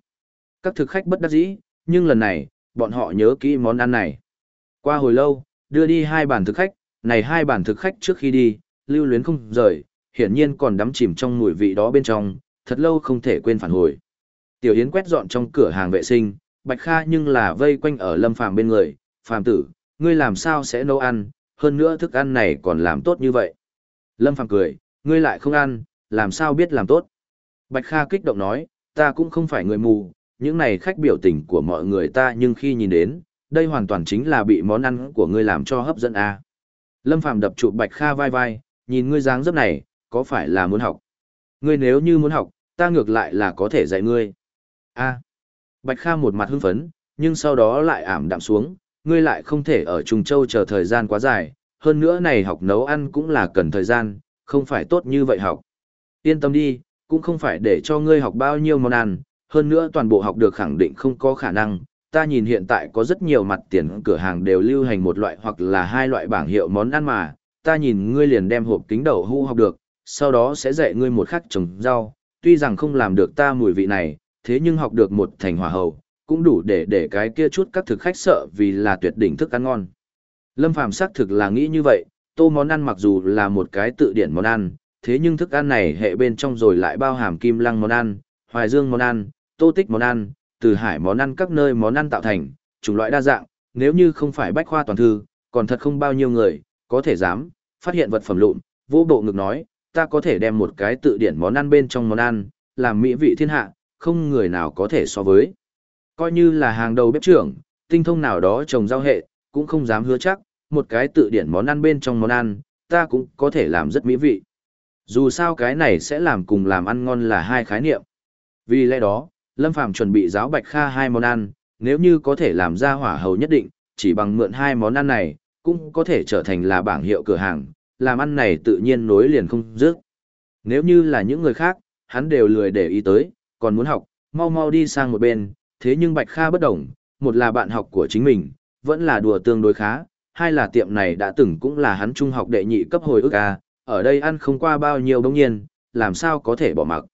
A: Các thực khách bất đắc dĩ, nhưng lần này, bọn họ nhớ kỹ món ăn này. Qua hồi lâu, đưa đi hai bàn thực khách, này hai bàn thực khách trước khi đi, lưu luyến không rời, hiển nhiên còn đắm chìm trong mùi vị đó bên trong, thật lâu không thể quên phản hồi. Tiểu Yến quét dọn trong cửa hàng vệ sinh, Bạch Kha nhưng là vây quanh ở Lâm Phàm bên người, "Phàm tử, ngươi làm sao sẽ nấu ăn, hơn nữa thức ăn này còn làm tốt như vậy?" Lâm Phàm cười, "Ngươi lại không ăn, làm sao biết làm tốt?" Bạch Kha kích động nói, "Ta cũng không phải người mù, những này khách biểu tình của mọi người ta nhưng khi nhìn đến, đây hoàn toàn chính là bị món ăn của ngươi làm cho hấp dẫn a." À. Lâm Phàm đập trụ Bạch Kha vai vai, "Nhìn ngươi dáng dấp này, có phải là muốn học? Ngươi nếu như muốn học, ta ngược lại là có thể dạy ngươi." A. Bạch Kha một mặt hưng phấn, nhưng sau đó lại ảm đạm xuống, ngươi lại không thể ở trùng Châu chờ thời gian quá dài, hơn nữa này học nấu ăn cũng là cần thời gian, không phải tốt như vậy học. Yên tâm đi, cũng không phải để cho ngươi học bao nhiêu món ăn, hơn nữa toàn bộ học được khẳng định không có khả năng. Ta nhìn hiện tại có rất nhiều mặt tiền cửa hàng đều lưu hành một loại hoặc là hai loại bảng hiệu món ăn mà, ta nhìn ngươi liền đem hộp kính đầu hũ học được, sau đó sẽ dạy ngươi một khắc trồng rau, tuy rằng không làm được ta mùi vị này, thế nhưng học được một thành hòa hậu, cũng đủ để để cái kia chút các thực khách sợ vì là tuyệt đỉnh thức ăn ngon. Lâm Phàm xác thực là nghĩ như vậy, tô món ăn mặc dù là một cái tự điển món ăn, thế nhưng thức ăn này hệ bên trong rồi lại bao hàm kim lăng món ăn, hoài dương món ăn, tô tích món ăn, từ hải món ăn các nơi món ăn tạo thành, chủng loại đa dạng, nếu như không phải bách khoa toàn thư, còn thật không bao nhiêu người, có thể dám, phát hiện vật phẩm lụn, vô bộ ngực nói, ta có thể đem một cái tự điển món ăn bên trong món ăn, làm mỹ vị thiên hạ, không người nào có thể so với. Coi như là hàng đầu bếp trưởng, tinh thông nào đó trồng rau hệ, cũng không dám hứa chắc, một cái tự điển món ăn bên trong món ăn, ta cũng có thể làm rất mỹ vị. Dù sao cái này sẽ làm cùng làm ăn ngon là hai khái niệm. Vì lẽ đó, Lâm Phàm chuẩn bị giáo Bạch Kha hai món ăn, nếu như có thể làm ra hỏa hầu nhất định, chỉ bằng mượn hai món ăn này, cũng có thể trở thành là bảng hiệu cửa hàng, làm ăn này tự nhiên nối liền không dứt. Nếu như là những người khác, hắn đều lười để ý tới, còn muốn học, mau mau đi sang một bên, thế nhưng Bạch Kha bất đồng, một là bạn học của chính mình, vẫn là đùa tương đối khá, hai là tiệm này đã từng cũng là hắn trung học đệ nhị cấp hồi ức a, ở đây ăn không qua bao nhiêu đông nhiên, làm sao có thể bỏ mặc.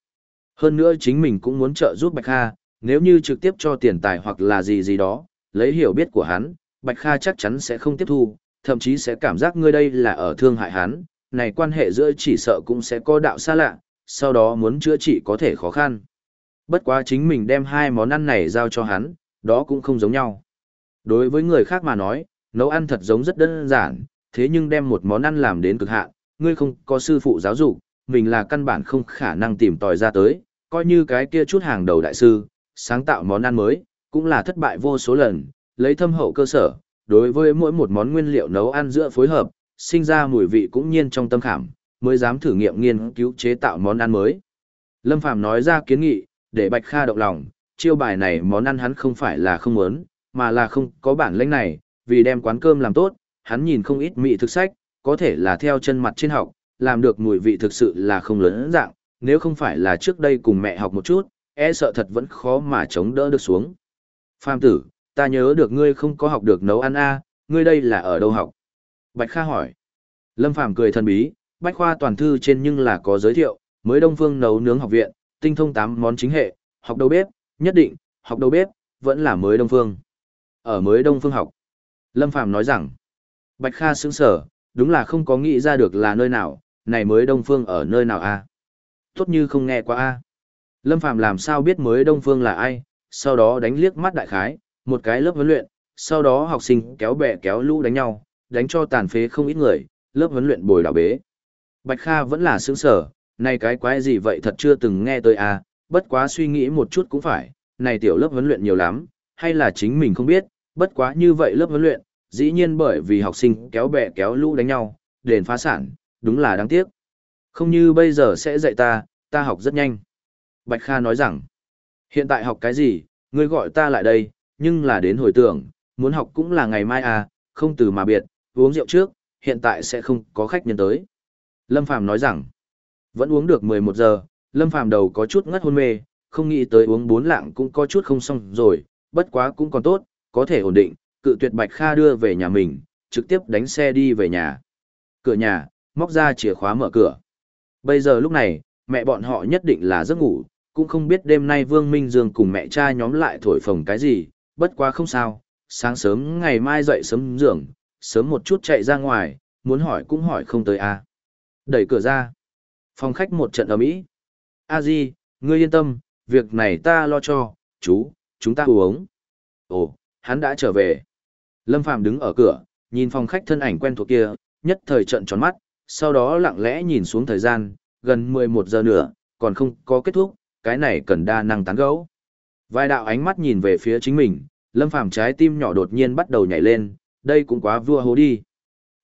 A: Hơn nữa chính mình cũng muốn trợ giúp Bạch Kha, nếu như trực tiếp cho tiền tài hoặc là gì gì đó, lấy hiểu biết của hắn, Bạch Kha chắc chắn sẽ không tiếp thu, thậm chí sẽ cảm giác ngươi đây là ở thương hại hắn, này quan hệ giữa chỉ sợ cũng sẽ có đạo xa lạ, sau đó muốn chữa trị có thể khó khăn. Bất quá chính mình đem hai món ăn này giao cho hắn, đó cũng không giống nhau. Đối với người khác mà nói, nấu ăn thật giống rất đơn giản, thế nhưng đem một món ăn làm đến cực hạn, ngươi không có sư phụ giáo dục, mình là căn bản không khả năng tìm tòi ra tới, coi như cái kia chút hàng đầu đại sư, sáng tạo món ăn mới, cũng là thất bại vô số lần, lấy thâm hậu cơ sở, đối với mỗi một món nguyên liệu nấu ăn giữa phối hợp, sinh ra mùi vị cũng nhiên trong tâm khảm, mới dám thử nghiệm nghiên cứu chế tạo món ăn mới. Lâm Phàm nói ra kiến nghị, để Bạch Kha động lòng, chiêu bài này món ăn hắn không phải là không muốn, mà là không có bản lĩnh này, vì đem quán cơm làm tốt, hắn nhìn không ít mỹ thực sách, có thể là theo chân mặt trên học, làm được mùi vị thực sự là không lớn dạng, nếu không phải là trước đây cùng mẹ học một chút, e sợ thật vẫn khó mà chống đỡ được xuống. Phàm tử, ta nhớ được ngươi không có học được nấu ăn a, ngươi đây là ở đâu học? Bạch Kha hỏi. Lâm Phàm cười thần bí, bách khoa toàn thư trên nhưng là có giới thiệu, mới Đông Phương nấu nướng học viện, tinh thông 8 món chính hệ, học đầu bếp, nhất định, học đầu bếp, vẫn là mới Đông Phương. Ở mới Đông Phương học. Lâm Phàm nói rằng, Bạch Kha sững sở, đúng là không có nghĩ ra được là nơi nào, này mới Đông Phương ở nơi nào a? Tốt như không nghe qua a. Lâm Phàm làm sao biết mới Đông Phương là ai, sau đó đánh liếc mắt đại khái, một cái lớp huấn luyện, sau đó học sinh kéo bè kéo lũ đánh nhau, đánh cho tàn phế không ít người, lớp huấn luyện bồi đảo bế. Bạch Kha vẫn là sướng sở, này cái quái gì vậy thật chưa từng nghe tới à, bất quá suy nghĩ một chút cũng phải, này tiểu lớp huấn luyện nhiều lắm, hay là chính mình không biết, bất quá như vậy lớp huấn luyện, dĩ nhiên bởi vì học sinh kéo bè kéo lũ đánh nhau, đền phá sản, đúng là đáng tiếc. Không như bây giờ sẽ dạy ta, ta học rất nhanh. Bạch Kha nói rằng, hiện tại học cái gì, ngươi gọi ta lại đây, nhưng là đến hồi tưởng, muốn học cũng là ngày mai à, không từ mà biệt, uống rượu trước, hiện tại sẽ không có khách nhân tới. Lâm Phàm nói rằng, vẫn uống được 11 giờ, Lâm Phàm đầu có chút ngất hôn mê, không nghĩ tới uống bốn lạng cũng có chút không xong rồi, bất quá cũng còn tốt, có thể ổn định, cự tuyệt Bạch Kha đưa về nhà mình, trực tiếp đánh xe đi về nhà. Cửa nhà, móc ra chìa khóa mở cửa. Bây giờ lúc này, mẹ bọn họ nhất định là giấc ngủ, cũng không biết đêm nay Vương Minh Dương cùng mẹ cha nhóm lại thổi phồng cái gì, bất quá không sao, sáng sớm ngày mai dậy sớm giường, sớm một chút chạy ra ngoài, muốn hỏi cũng hỏi không tới a. Đẩy cửa ra. Phòng khách một trận ầm ĩ. A Di, ngươi yên tâm, việc này ta lo cho, chú, chúng ta uống. Ồ, hắn đã trở về. Lâm Phàm đứng ở cửa, nhìn phòng khách thân ảnh quen thuộc kia, nhất thời trận tròn mắt, sau đó lặng lẽ nhìn xuống thời gian, gần 11 giờ nữa, còn không có kết thúc, cái này cần đa năng tán gẫu. Vài đạo ánh mắt nhìn về phía chính mình, Lâm Phàm trái tim nhỏ đột nhiên bắt đầu nhảy lên, đây cũng quá vua hố đi.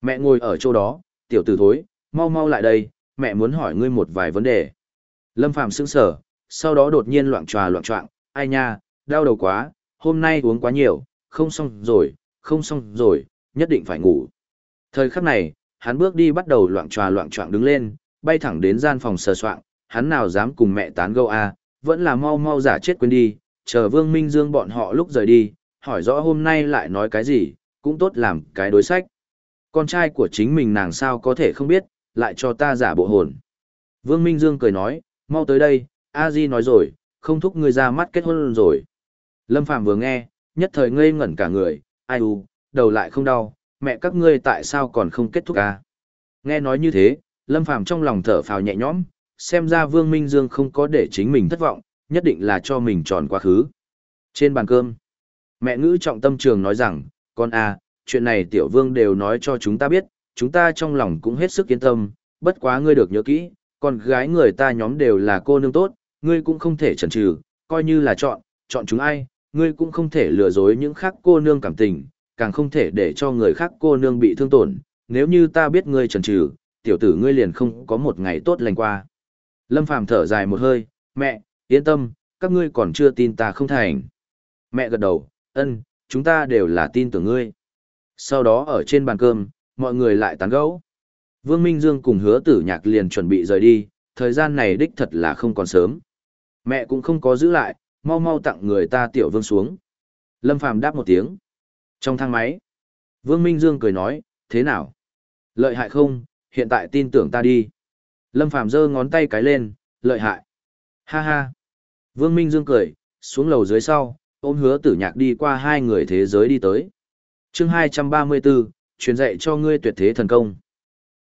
A: Mẹ ngồi ở chỗ đó, tiểu tử thối, mau mau lại đây, mẹ muốn hỏi ngươi một vài vấn đề. Lâm Phàm sững sờ, sau đó đột nhiên loạn tròa loạn trọng, ai nha, đau đầu quá, hôm nay uống quá nhiều, không xong rồi, không xong rồi, nhất định phải ngủ. Thời khắc này, hắn bước đi bắt đầu loạn tròa loạn trọng đứng lên, bay thẳng đến gian phòng sờ soạng, hắn nào dám cùng mẹ tán gẫu a, à, vẫn là mau mau giả chết quên đi, chờ Vương Minh Dương bọn họ lúc rời đi, hỏi rõ hôm nay lại nói cái gì, cũng tốt làm cái đối sách. Con trai của chính mình nàng sao có thể không biết, lại cho ta giả bộ hồn. Vương Minh Dương cười nói, mau tới đây, A Di nói rồi, không thúc ngươi ra mắt kết hôn rồi. Lâm Phàm vừa nghe, nhất thời ngây ngẩn cả người, ai u, đầu lại không đau, mẹ các ngươi tại sao còn không kết thúc à? Nghe nói như thế, Lâm Phàm trong lòng thở phào nhẹ nhõm, xem ra Vương Minh Dương không có để chính mình thất vọng, nhất định là cho mình tròn quá khứ. Trên bàn cơm, mẹ ngữ trọng tâm trường nói rằng, con à, chuyện này tiểu vương đều nói cho chúng ta biết, chúng ta trong lòng cũng hết sức yên tâm, bất quá ngươi được nhớ kỹ, con gái người ta nhóm đều là cô nương tốt, ngươi cũng không thể chần chừ, coi như là chọn, chọn chúng ai, ngươi cũng không thể lừa dối những khác cô nương cảm tình, càng không thể để cho người khác cô nương bị thương tổn, nếu như ta biết ngươi trần trừ, tiểu tử ngươi liền không có một ngày tốt lành qua. Lâm Phàm thở dài một hơi, mẹ, yên tâm, các ngươi còn chưa tin ta không thành. Mẹ gật đầu, ân, chúng ta đều là tin tưởng ngươi. Sau đó ở trên bàn cơm, mọi người lại tán gẫu. Vương Minh Dương cùng hứa tử nhạc liền chuẩn bị rời đi, thời gian này đích thật là không còn sớm. Mẹ cũng không có giữ lại, mau mau tặng người ta tiểu vương xuống. Lâm Phàm đáp một tiếng. Trong thang máy, Vương Minh Dương cười nói, thế nào? Lợi hại không, hiện tại tin tưởng ta đi. Lâm Phàm giơ ngón tay cái lên, lợi hại. Ha ha. Vương Minh Dương cười, xuống lầu dưới sau, ôm hứa tử nhạc đi qua hai người thế giới đi tới. chương 234, truyền dạy cho ngươi tuyệt thế thần công.